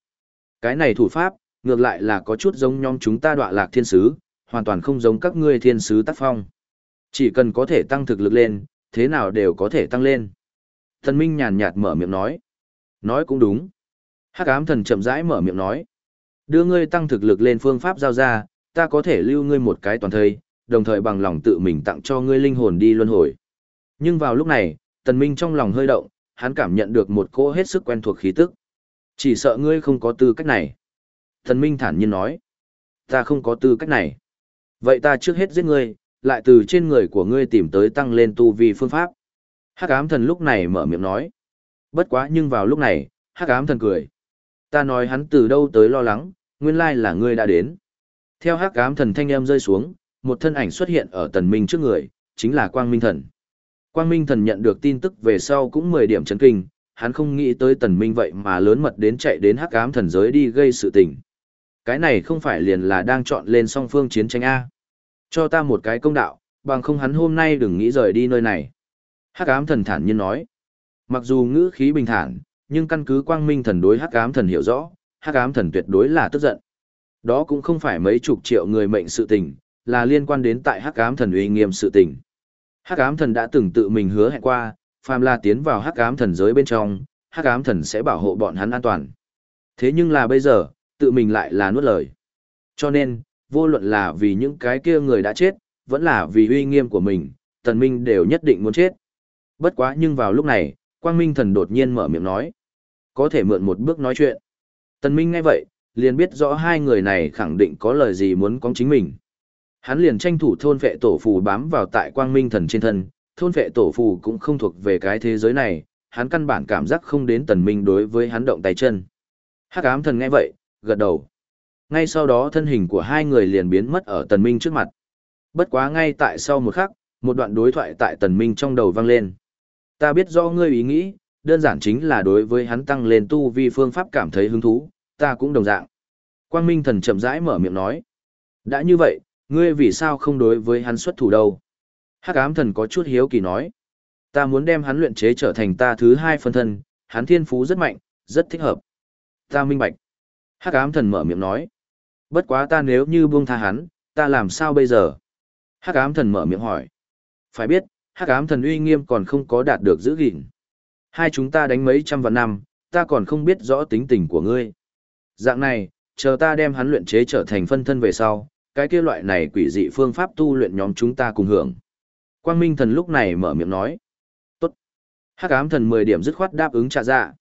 Cái này thủ pháp, ngược lại là có chút giống nhóm chúng ta đọa lạc thiên sứ, hoàn toàn không giống các ngươi thiên sứ tác phong. Chỉ cần có thể tăng thực lực lên, thế nào đều có thể tăng lên. Thần Minh nhàn nhạt mở miệng nói. Nói cũng đúng. Hắc ám thần chậm rãi mở miệng nói. Đưa ngươi tăng thực lực lên phương pháp giao ra, ta có thể lưu ngươi một cái toàn thây, đồng thời bằng lòng tự mình tặng cho ngươi linh hồn đi luân hồi. Nhưng vào lúc này, Tần Minh trong lòng hơi động, hắn cảm nhận được một cỗ hết sức quen thuộc khí tức. Chỉ sợ ngươi không có tư cách này. Tần Minh thản nhiên nói. Ta không có tư cách này. Vậy ta trước hết giết ngươi, lại từ trên người của ngươi tìm tới tăng lên tu vi phương pháp. Hắc ám thần lúc này mở miệng nói. Bất quá nhưng vào lúc này, hắc ám thần cười. Ta nói hắn từ đâu tới lo lắng, nguyên lai là ngươi đã đến. Theo hắc ám thần thanh âm rơi xuống, một thân ảnh xuất hiện ở tần minh trước người, chính là Quang Minh Thần. Quang Minh Thần nhận được tin tức về sau cũng 10 điểm chấn kinh, hắn không nghĩ tới tần minh vậy mà lớn mật đến chạy đến hắc ám thần giới đi gây sự tình. Cái này không phải liền là đang chọn lên song phương chiến tranh A. Cho ta một cái công đạo, bằng không hắn hôm nay đừng nghĩ rời đi nơi này. Hắc ám thần thản nhiên nói. Mặc dù ngữ khí bình thản, nhưng căn cứ quang minh thần đối hắc ám thần hiểu rõ, hắc ám thần tuyệt đối là tức giận. Đó cũng không phải mấy chục triệu người mệnh sự tình, là liên quan đến tại hắc ám thần uy nghiêm sự tình. Hắc ám thần đã từng tự mình hứa hẹn qua, phàm là tiến vào hắc ám thần giới bên trong, hắc ám thần sẽ bảo hộ bọn hắn an toàn. Thế nhưng là bây giờ, tự mình lại là nuốt lời. Cho nên, vô luận là vì những cái kia người đã chết, vẫn là vì uy nghiêm của mình, tần minh đều nhất định muốn chết. Bất quá nhưng vào lúc này, quang minh thần đột nhiên mở miệng nói. Có thể mượn một bước nói chuyện. Tần minh nghe vậy, liền biết rõ hai người này khẳng định có lời gì muốn có chính mình. Hắn liền tranh thủ thôn vệ tổ phù bám vào tại quang minh thần trên thân, thôn vệ tổ phù cũng không thuộc về cái thế giới này, hắn căn bản cảm giác không đến tần minh đối với hắn động tay chân. Hắc ám thần nghe vậy, gật đầu. Ngay sau đó thân hình của hai người liền biến mất ở tần minh trước mặt. Bất quá ngay tại sau một khắc, một đoạn đối thoại tại tần minh trong đầu vang lên. Ta biết rõ ngươi ý nghĩ, đơn giản chính là đối với hắn tăng lên tu vi phương pháp cảm thấy hứng thú, ta cũng đồng dạng. Quang Minh thần chậm rãi mở miệng nói. Đã như vậy, ngươi vì sao không đối với hắn xuất thủ đâu? Hắc ám thần có chút hiếu kỳ nói. Ta muốn đem hắn luyện chế trở thành ta thứ hai phân thân, hắn thiên phú rất mạnh, rất thích hợp. Ta minh bạch. Hắc ám thần mở miệng nói. Bất quá ta nếu như buông tha hắn, ta làm sao bây giờ? Hắc ám thần mở miệng hỏi. Phải biết, hắc ám thần uy nghiêm còn không có đạt được giữ gìn. Hai chúng ta đánh mấy trăm vạn năm, ta còn không biết rõ tính tình của ngươi. Dạng này, chờ ta đem hắn luyện chế trở thành phân thân về sau, cái kia loại này quỷ dị phương pháp tu luyện nhóm chúng ta cùng hưởng. Quang Minh thần lúc này mở miệng nói. Tốt. Hắc ám thần 10 điểm dứt khoát đáp ứng trả dạ.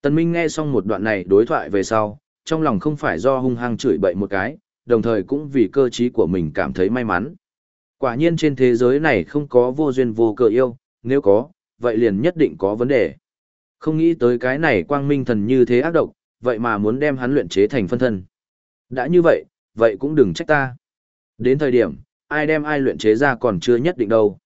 Tần Minh nghe xong một đoạn này đối thoại về sau, trong lòng không phải do hung hăng chửi bậy một cái, đồng thời cũng vì cơ trí của mình cảm thấy may mắn. Quả nhiên trên thế giới này không có vô duyên vô cớ yêu, nếu có, vậy liền nhất định có vấn đề. Không nghĩ tới cái này quang minh thần như thế ác độc, vậy mà muốn đem hắn luyện chế thành phân thân. Đã như vậy, vậy cũng đừng trách ta. Đến thời điểm, ai đem ai luyện chế ra còn chưa nhất định đâu.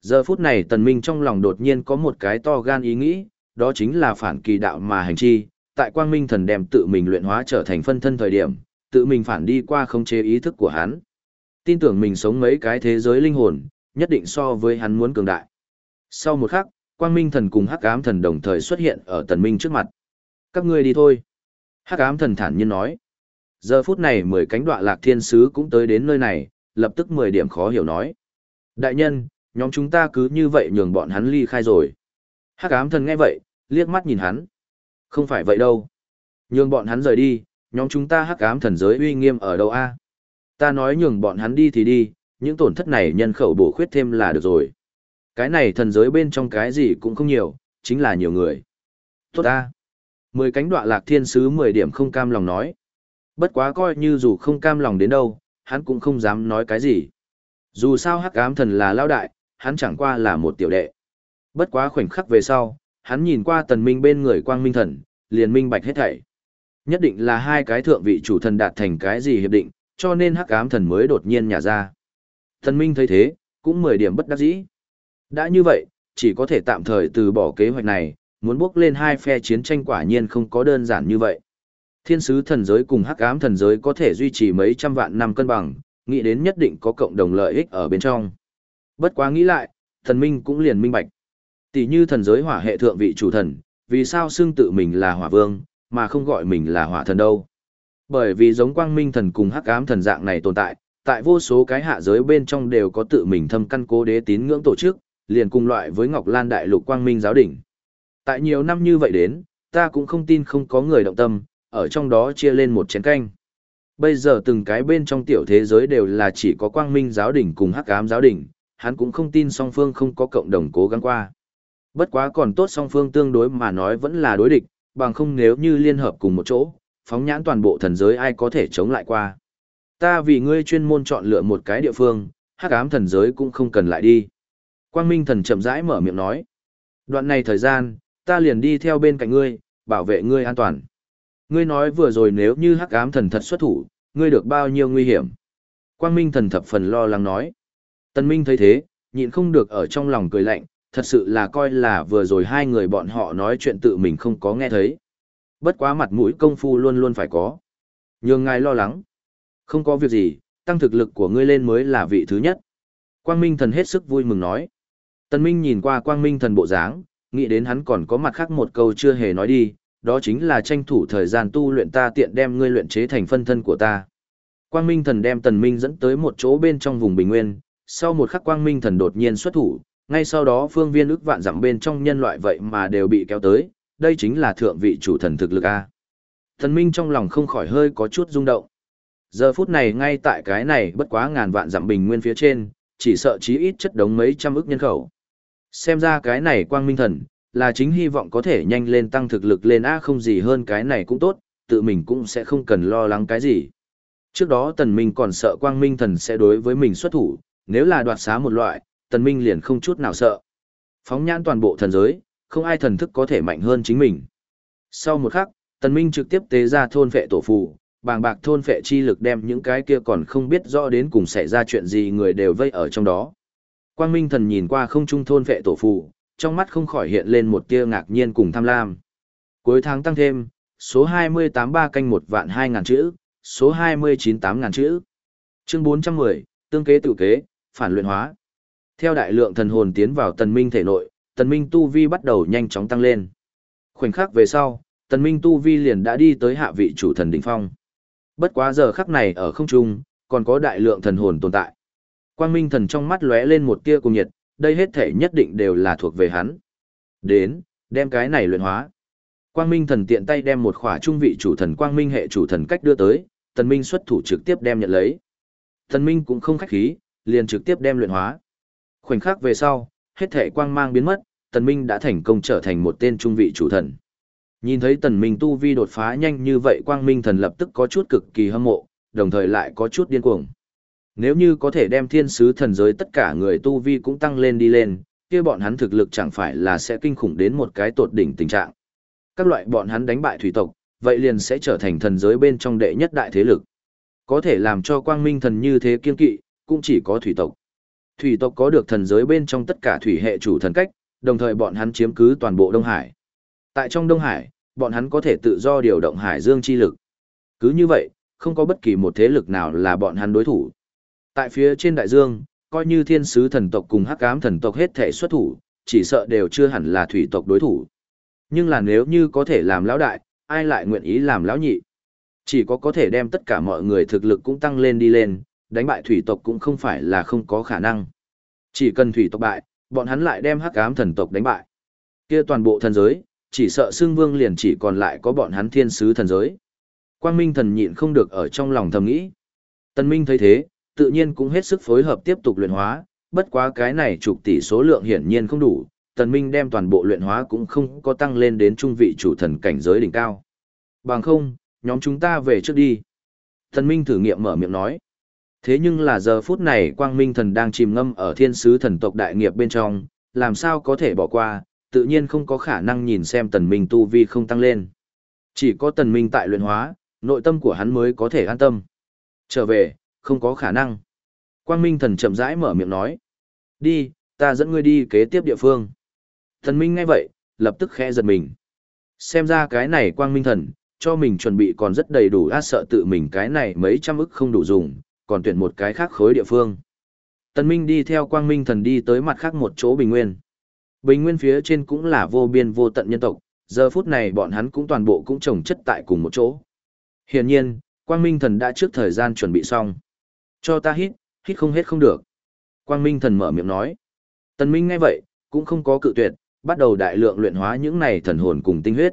Giờ phút này tần minh trong lòng đột nhiên có một cái to gan ý nghĩ, đó chính là phản kỳ đạo mà hành chi, tại quang minh thần đem tự mình luyện hóa trở thành phân thân thời điểm, tự mình phản đi qua không chế ý thức của hắn. Tin tưởng mình sống mấy cái thế giới linh hồn, nhất định so với hắn muốn cường đại. Sau một khắc, quang minh thần cùng hắc ám thần đồng thời xuất hiện ở tần minh trước mặt. Các ngươi đi thôi. Hắc ám thần thản nhiên nói. Giờ phút này mười cánh đoạ lạc thiên sứ cũng tới đến nơi này, lập tức mười điểm khó hiểu nói. Đại nhân, nhóm chúng ta cứ như vậy nhường bọn hắn ly khai rồi. Hắc ám thần nghe vậy, liếc mắt nhìn hắn. Không phải vậy đâu. Nhường bọn hắn rời đi, nhóm chúng ta hắc ám thần giới uy nghiêm ở đâu a? Ta nói nhường bọn hắn đi thì đi, những tổn thất này nhân khẩu bổ khuyết thêm là được rồi. Cái này thần giới bên trong cái gì cũng không nhiều, chính là nhiều người. Tốt ta. Mười cánh đoạ lạc thiên sứ mười điểm không cam lòng nói. Bất quá coi như dù không cam lòng đến đâu, hắn cũng không dám nói cái gì. Dù sao hắc ám thần là lao đại, hắn chẳng qua là một tiểu đệ. Bất quá khoảnh khắc về sau, hắn nhìn qua tần minh bên người quang minh thần, liền minh bạch hết thảy. Nhất định là hai cái thượng vị chủ thần đạt thành cái gì hiệp định, cho nên hắc ám thần mới đột nhiên nhả ra. Tần minh thấy thế, cũng mười điểm bất đắc dĩ. Đã như vậy, chỉ có thể tạm thời từ bỏ kế hoạch này, muốn bước lên hai phe chiến tranh quả nhiên không có đơn giản như vậy. Thiên sứ thần giới cùng hắc ám thần giới có thể duy trì mấy trăm vạn năm cân bằng, nghĩ đến nhất định có cộng đồng lợi ích ở bên trong. Bất quá nghĩ lại, thần minh cũng liền minh bạch. Tỷ như thần giới hỏa hệ thượng vị chủ thần, vì sao xưng tự mình là hỏa vương, mà không gọi mình là hỏa thần đâu. Bởi vì giống quang minh thần cùng hắc ám thần dạng này tồn tại, tại vô số cái hạ giới bên trong đều có tự mình thâm căn cố đế tín ngưỡng tổ chức, liền cùng loại với Ngọc Lan Đại Lục Quang Minh giáo đỉnh. Tại nhiều năm như vậy đến, ta cũng không tin không có người động tâm, ở trong đó chia lên một chén canh. Bây giờ từng cái bên trong tiểu thế giới đều là chỉ có Quang Minh giáo đỉnh cùng Hắc Ám giáo đỉnh, hắn cũng không tin song phương không có cộng đồng cố gắng qua. Bất quá còn tốt song phương tương đối mà nói vẫn là đối địch, bằng không nếu như liên hợp cùng một chỗ, phóng nhãn toàn bộ thần giới ai có thể chống lại qua. Ta vì ngươi chuyên môn chọn lựa một cái địa phương, hắc ám thần giới cũng không cần lại đi. Quang Minh thần chậm rãi mở miệng nói. Đoạn này thời gian, ta liền đi theo bên cạnh ngươi, bảo vệ ngươi an toàn. Ngươi nói vừa rồi nếu như hắc ám thần thật xuất thủ, ngươi được bao nhiêu nguy hiểm. Quang Minh thần thập phần lo lắng nói. Tân Minh thấy thế, nhịn không được ở trong lòng cười lạnh, thật sự là coi là vừa rồi hai người bọn họ nói chuyện tự mình không có nghe thấy. Bất quá mặt mũi công phu luôn luôn phải có. Nhường ngài lo lắng. Không có việc gì, tăng thực lực của ngươi lên mới là vị thứ nhất. Quang Minh thần hết sức vui mừng nói. Tân Minh nhìn qua Quang Minh thần bộ dáng, nghĩ đến hắn còn có mặt khác một câu chưa hề nói đi, đó chính là tranh thủ thời gian tu luyện ta tiện đem ngươi luyện chế thành phân thân của ta. Quang Minh thần đem Tần Minh dẫn tới một chỗ bên trong vùng bình nguyên, sau một khắc Quang Minh thần đột nhiên xuất thủ, ngay sau đó phương viên ức vạn dặm bên trong nhân loại vậy mà đều bị kéo tới, đây chính là thượng vị chủ thần thực lực a. thần Minh trong lòng không khỏi hơi có chút rung động. Giờ phút này ngay tại cái này bất quá ngàn vạn dặm bình nguyên phía trên, chỉ sợ chí ít chất đống mấy trăm ức nhân khẩu. Xem ra cái này quang minh thần, là chính hy vọng có thể nhanh lên tăng thực lực lên a không gì hơn cái này cũng tốt, tự mình cũng sẽ không cần lo lắng cái gì. Trước đó tần minh còn sợ quang minh thần sẽ đối với mình xuất thủ, nếu là đoạt xá một loại, tần minh liền không chút nào sợ. Phóng nhãn toàn bộ thần giới, không ai thần thức có thể mạnh hơn chính mình. Sau một khắc, tần minh trực tiếp tế ra thôn vệ tổ phù, bàng bạc thôn vệ chi lực đem những cái kia còn không biết rõ đến cùng xảy ra chuyện gì người đều vây ở trong đó. Quang Minh thần nhìn qua không trung thôn vệ tổ phù, trong mắt không khỏi hiện lên một tia ngạc nhiên cùng tham lam. Cuối tháng tăng thêm, số 283 canh một vạn 2 ngàn chữ, số 29 8 ngàn chữ. Chương 410, tương kế tự kế, phản luyện hóa. Theo đại lượng thần hồn tiến vào tần minh thể nội, tần minh tu vi bắt đầu nhanh chóng tăng lên. Khoảnh khắc về sau, tần minh tu vi liền đã đi tới hạ vị chủ thần đỉnh phong. Bất quá giờ khắc này ở không trung, còn có đại lượng thần hồn tồn tại. Quang Minh thần trong mắt lóe lên một tia cùng nhiệt, đây hết thể nhất định đều là thuộc về hắn. Đến, đem cái này luyện hóa. Quang Minh thần tiện tay đem một khỏa trung vị chủ thần Quang Minh hệ chủ thần cách đưa tới, Tần Minh xuất thủ trực tiếp đem nhận lấy. Tần Minh cũng không khách khí, liền trực tiếp đem luyện hóa. Khoảnh khắc về sau, hết thể quang mang biến mất, Tần Minh đã thành công trở thành một tên trung vị chủ thần. Nhìn thấy Tần Minh tu vi đột phá nhanh như vậy Quang Minh thần lập tức có chút cực kỳ hâm mộ, đồng thời lại có chút điên cuồng. Nếu như có thể đem thiên sứ thần giới tất cả người tu vi cũng tăng lên đi lên, kia bọn hắn thực lực chẳng phải là sẽ kinh khủng đến một cái tột đỉnh tình trạng. Các loại bọn hắn đánh bại thủy tộc, vậy liền sẽ trở thành thần giới bên trong đệ nhất đại thế lực. Có thể làm cho quang minh thần như thế kiên kỵ, cũng chỉ có thủy tộc. Thủy tộc có được thần giới bên trong tất cả thủy hệ chủ thần cách, đồng thời bọn hắn chiếm cứ toàn bộ Đông Hải. Tại trong Đông Hải, bọn hắn có thể tự do điều động hải dương chi lực. Cứ như vậy, không có bất kỳ một thế lực nào là bọn hắn đối thủ. Tại phía trên đại dương, coi như thiên sứ thần tộc cùng hắc ám thần tộc hết thể xuất thủ, chỉ sợ đều chưa hẳn là thủy tộc đối thủ. Nhưng là nếu như có thể làm lão đại, ai lại nguyện ý làm lão nhị? Chỉ có có thể đem tất cả mọi người thực lực cũng tăng lên đi lên, đánh bại thủy tộc cũng không phải là không có khả năng. Chỉ cần thủy tộc bại, bọn hắn lại đem hắc ám thần tộc đánh bại. Kia toàn bộ thần giới, chỉ sợ xương vương liền chỉ còn lại có bọn hắn thiên sứ thần giới. Quang Minh thần nhịn không được ở trong lòng thầm nghĩ. Tân Minh thấy thế, tự nhiên cũng hết sức phối hợp tiếp tục luyện hóa, bất quá cái này chục tỷ số lượng hiển nhiên không đủ, Tần Minh đem toàn bộ luyện hóa cũng không có tăng lên đến trung vị chủ thần cảnh giới đỉnh cao. Bằng không, nhóm chúng ta về trước đi. Tần Minh thử nghiệm mở miệng nói. Thế nhưng là giờ phút này Quang Minh thần đang chìm ngâm ở thiên sứ thần tộc đại nghiệp bên trong, làm sao có thể bỏ qua, tự nhiên không có khả năng nhìn xem Tần Minh tu vi không tăng lên. Chỉ có Tần Minh tại luyện hóa, nội tâm của hắn mới có thể an tâm. Trở về, không có khả năng. Quang Minh thần chậm rãi mở miệng nói. Đi, ta dẫn ngươi đi kế tiếp địa phương. tần Minh nghe vậy, lập tức khẽ giật mình. Xem ra cái này Quang Minh thần, cho mình chuẩn bị còn rất đầy đủ át sợ tự mình cái này mấy trăm ức không đủ dùng, còn tuyển một cái khác khối địa phương. Tần Minh đi theo Quang Minh thần đi tới mặt khác một chỗ bình nguyên. Bình nguyên phía trên cũng là vô biên vô tận nhân tộc, giờ phút này bọn hắn cũng toàn bộ cũng trồng chất tại cùng một chỗ. Hiển nhiên, Quang Minh thần đã trước thời gian chuẩn bị xong. Cho ta hít, hít không hết không được. Quang Minh thần mở miệng nói. Tần Minh nghe vậy, cũng không có cự tuyệt, bắt đầu đại lượng luyện hóa những này thần hồn cùng tinh huyết.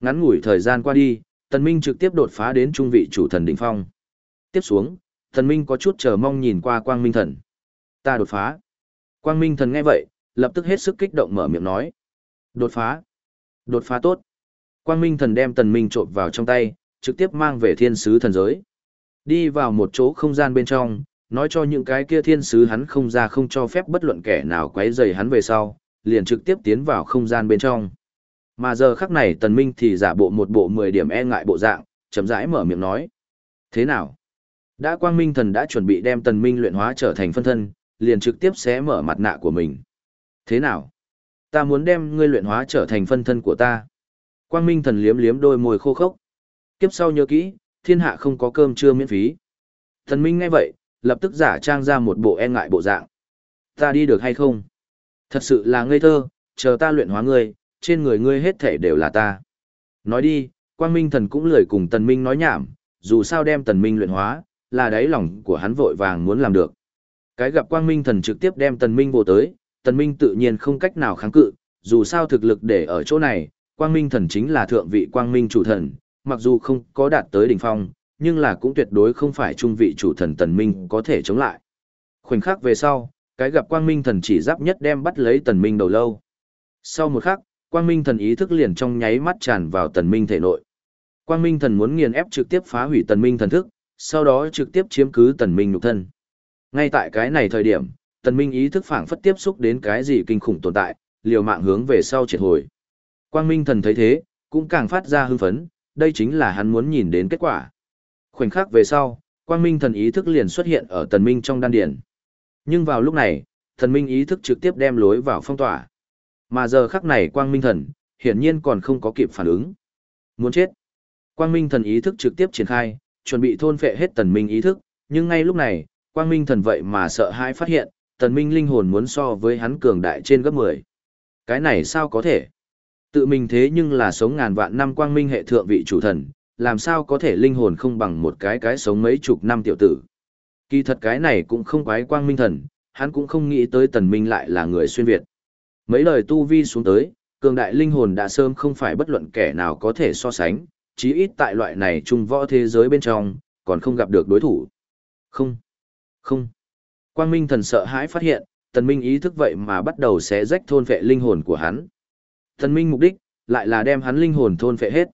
Ngắn ngủi thời gian qua đi, Tần Minh trực tiếp đột phá đến trung vị chủ thần đỉnh phong. Tiếp xuống, Tần Minh có chút chờ mong nhìn qua Quang Minh thần. Ta đột phá. Quang Minh thần nghe vậy, lập tức hết sức kích động mở miệng nói. Đột phá. Đột phá tốt. Quang Minh thần đem Tần Minh trộn vào trong tay, trực tiếp mang về thiên sứ thần giới. Đi vào một chỗ không gian bên trong, nói cho những cái kia thiên sứ hắn không ra không cho phép bất luận kẻ nào quấy rầy hắn về sau, liền trực tiếp tiến vào không gian bên trong. Mà giờ khắc này tần minh thì giả bộ một bộ 10 điểm e ngại bộ dạng, chậm rãi mở miệng nói. Thế nào? Đã quang minh thần đã chuẩn bị đem tần minh luyện hóa trở thành phân thân, liền trực tiếp xé mở mặt nạ của mình. Thế nào? Ta muốn đem ngươi luyện hóa trở thành phân thân của ta. Quang minh thần liếm liếm đôi môi khô khốc. Kiếp sau nhớ kỹ, thiên hạ không có cơm trưa miễn phí. Thần Minh nghe vậy, lập tức giả trang ra một bộ e ngại bộ dạng. Ta đi được hay không? Thật sự là ngây thơ, chờ ta luyện hóa ngươi, trên người ngươi hết thể đều là ta. Nói đi, Quang Minh thần cũng lười cùng Tần Minh nói nhảm, dù sao đem Tần Minh luyện hóa, là đáy lòng của hắn vội vàng muốn làm được. Cái gặp Quang Minh thần trực tiếp đem Tần Minh vô tới, Tần Minh tự nhiên không cách nào kháng cự, dù sao thực lực để ở chỗ này, Quang Minh thần chính là thượng vị Quang Minh chủ thần, mặc dù không có đạt tới đỉnh phong, nhưng là cũng tuyệt đối không phải trung vị chủ thần tần minh có thể chống lại. Khoảnh khắc về sau, cái gặp quang minh thần chỉ giáp nhất đem bắt lấy tần minh đầu lâu. Sau một khắc, quang minh thần ý thức liền trong nháy mắt tràn vào tần minh thể nội. Quang minh thần muốn nghiền ép trực tiếp phá hủy tần minh thần thức, sau đó trực tiếp chiếm cứ tần minh nhục thân. Ngay tại cái này thời điểm, tần minh ý thức phảng phất tiếp xúc đến cái gì kinh khủng tồn tại, liều mạng hướng về sau triệt hồi. Quang minh thần thấy thế, cũng càng phát ra hưng phấn, đây chính là hắn muốn nhìn đến kết quả. Khoảnh khắc về sau, quang minh thần ý thức liền xuất hiện ở tần minh trong đan điển. Nhưng vào lúc này, thần minh ý thức trực tiếp đem lối vào phong tỏa. Mà giờ khắc này quang minh thần, hiển nhiên còn không có kịp phản ứng. Muốn chết. Quang minh thần ý thức trực tiếp triển khai, chuẩn bị thôn phệ hết tần minh ý thức, nhưng ngay lúc này, quang minh thần vậy mà sợ hãi phát hiện, tần minh linh hồn muốn so với hắn cường đại trên gấp 10. Cái này sao có thể? Tự mình thế nhưng là sống ngàn vạn năm quang minh hệ thượng vị chủ thần, làm sao có thể linh hồn không bằng một cái cái sống mấy chục năm tiểu tử. Kỳ thật cái này cũng không quái quang minh thần, hắn cũng không nghĩ tới tần minh lại là người xuyên Việt. Mấy lời tu vi xuống tới, cường đại linh hồn đã sớm không phải bất luận kẻ nào có thể so sánh, chí ít tại loại này trung võ thế giới bên trong, còn không gặp được đối thủ. Không, không. Quang minh thần sợ hãi phát hiện, tần minh ý thức vậy mà bắt đầu xé rách thôn vệ linh hồn của hắn. Tần minh mục đích, lại là đem hắn linh hồn thôn vệ hết.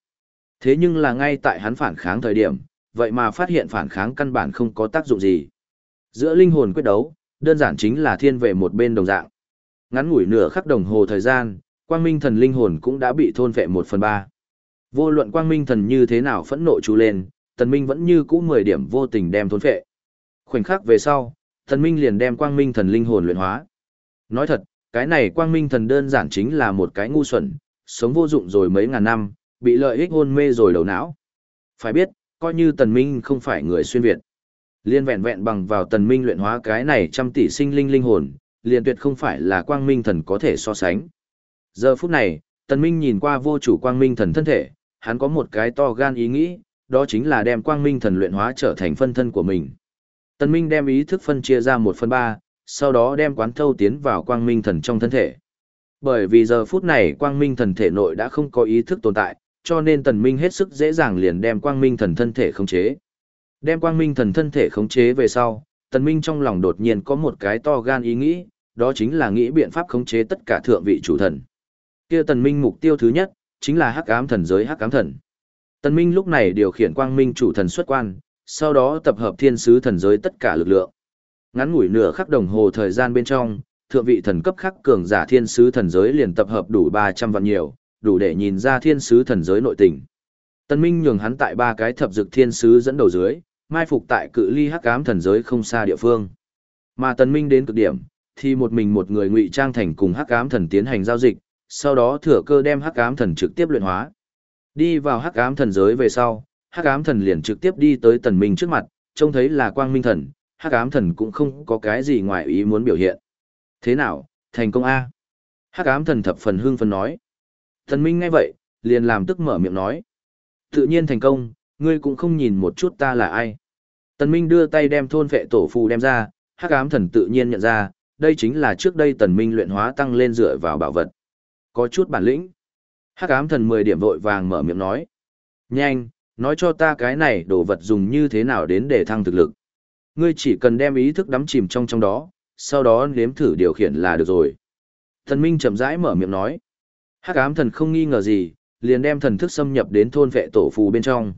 Thế nhưng là ngay tại hắn phản kháng thời điểm, vậy mà phát hiện phản kháng căn bản không có tác dụng gì. Giữa linh hồn quyết đấu, đơn giản chính là thiên về một bên đồng dạng. Ngắn ngủi nửa khắc đồng hồ thời gian, quang minh thần linh hồn cũng đã bị thôn vệ một phần ba. Vô luận quang minh thần như thế nào phẫn nộ chú lên, tần minh vẫn như cũ 10 điểm vô tình đem thôn phệ. Khoảnh khắc về sau, tần minh liền đem quang minh thần linh hồn luyện hóa. Nói thật, cái này quang minh thần đơn giản chính là một cái ngu xuẩn, sống vô dụng rồi mấy ngàn năm, bị lợi ích hôn mê rồi đầu não. Phải biết, coi như tần minh không phải người xuyên Việt. Liên vẹn vẹn bằng vào tần minh luyện hóa cái này trăm tỷ sinh linh linh hồn, liền tuyệt không phải là quang minh thần có thể so sánh. Giờ phút này, tần minh nhìn qua vô chủ quang minh thần thân thể, hắn có một cái to gan ý nghĩ, đó chính là đem quang minh thần luyện hóa trở thành phân thân của mình. Tần minh đem ý thức phân chia ra một phần ba, sau đó đem quán thâu tiến vào quang minh thần trong thân thể. Bởi vì giờ phút này quang minh thần thể nội đã không có ý thức tồn tại, cho nên tần minh hết sức dễ dàng liền đem quang minh thần thân thể khống chế. Đem quang minh thần thân thể khống chế về sau, tần minh trong lòng đột nhiên có một cái to gan ý nghĩ, đó chính là nghĩ biện pháp khống chế tất cả thượng vị chủ thần. Kia tần minh mục tiêu thứ nhất, chính là hắc ám thần giới hắc ám thần. Tần minh lúc này điều khiển quang minh chủ thần xuất quan, sau đó tập hợp thiên sứ thần giới tất cả lực lượng. Ngắn ngủi nửa khắc đồng hồ thời gian bên trong, thượng vị thần cấp khắc cường giả thiên sứ thần giới liền tập hợp đủ 300 vạn nhiều, đủ để nhìn ra thiên sứ thần giới nội tình. Tần Minh nhường hắn tại ba cái thập dực thiên sứ dẫn đầu dưới, mai phục tại cự ly hắc ám thần giới không xa địa phương. Mà Tần Minh đến cực điểm, thì một mình một người ngụy trang thành cùng hắc ám thần tiến hành giao dịch, sau đó thừa cơ đem hắc ám thần trực tiếp luyện hóa. Đi vào hắc ám thần giới về sau, hắc ám thần liền trực tiếp đi tới Tần Minh trước mặt, trông thấy là quang minh thần, hắc ám thần cũng không có cái gì ngoài ý muốn biểu hiện. Thế nào, thành công a? Hắc ám thần thập phần hưng phấn nói. Tần Minh nghe vậy, liền làm tức mở miệng nói. Tự nhiên thành công, ngươi cũng không nhìn một chút ta là ai. Tần Minh đưa tay đem thôn vệ tổ phù đem ra, hắc ám thần tự nhiên nhận ra, đây chính là trước đây Tần Minh luyện hóa tăng lên dựa vào bảo vật. Có chút bản lĩnh. Hắc ám thần 10 điểm vội vàng mở miệng nói. Nhanh, nói cho ta cái này đồ vật dùng như thế nào đến để thăng thực lực. Ngươi chỉ cần đem ý thức đắm chìm trong trong đó, sau đó nếm thử điều khiển là được rồi. Thần Minh chậm rãi mở miệng nói. Hắc ám thần không nghi ngờ gì, liền đem thần thức xâm nhập đến thôn vệ tổ phù bên trong.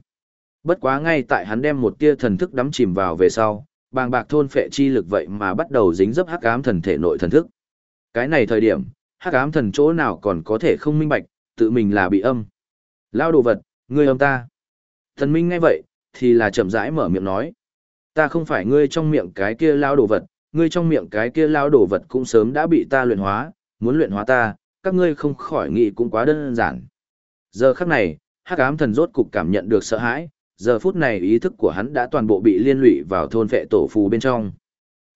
Bất quá ngay tại hắn đem một tia thần thức đắm chìm vào về sau, bàng bạc thôn phệ chi lực vậy mà bắt đầu dính dấp hắc ám thần thể nội thần thức. Cái này thời điểm, hắc ám thần chỗ nào còn có thể không minh bạch, tự mình là bị âm. Lao đồ vật, ngươi âm ta. Thần minh ngay vậy, thì là chậm rãi mở miệng nói. Ta không phải ngươi trong miệng cái kia lao đồ vật, ngươi trong miệng cái kia lao đồ vật cũng sớm đã bị ta luyện hóa, muốn luyện hóa ta, các ngươi không khỏi nghĩ cũng quá đơn giản. Giờ khắc này, hắc ám thần rốt cục cảm nhận được sợ hãi, giờ phút này ý thức của hắn đã toàn bộ bị liên lụy vào thôn vệ tổ phù bên trong.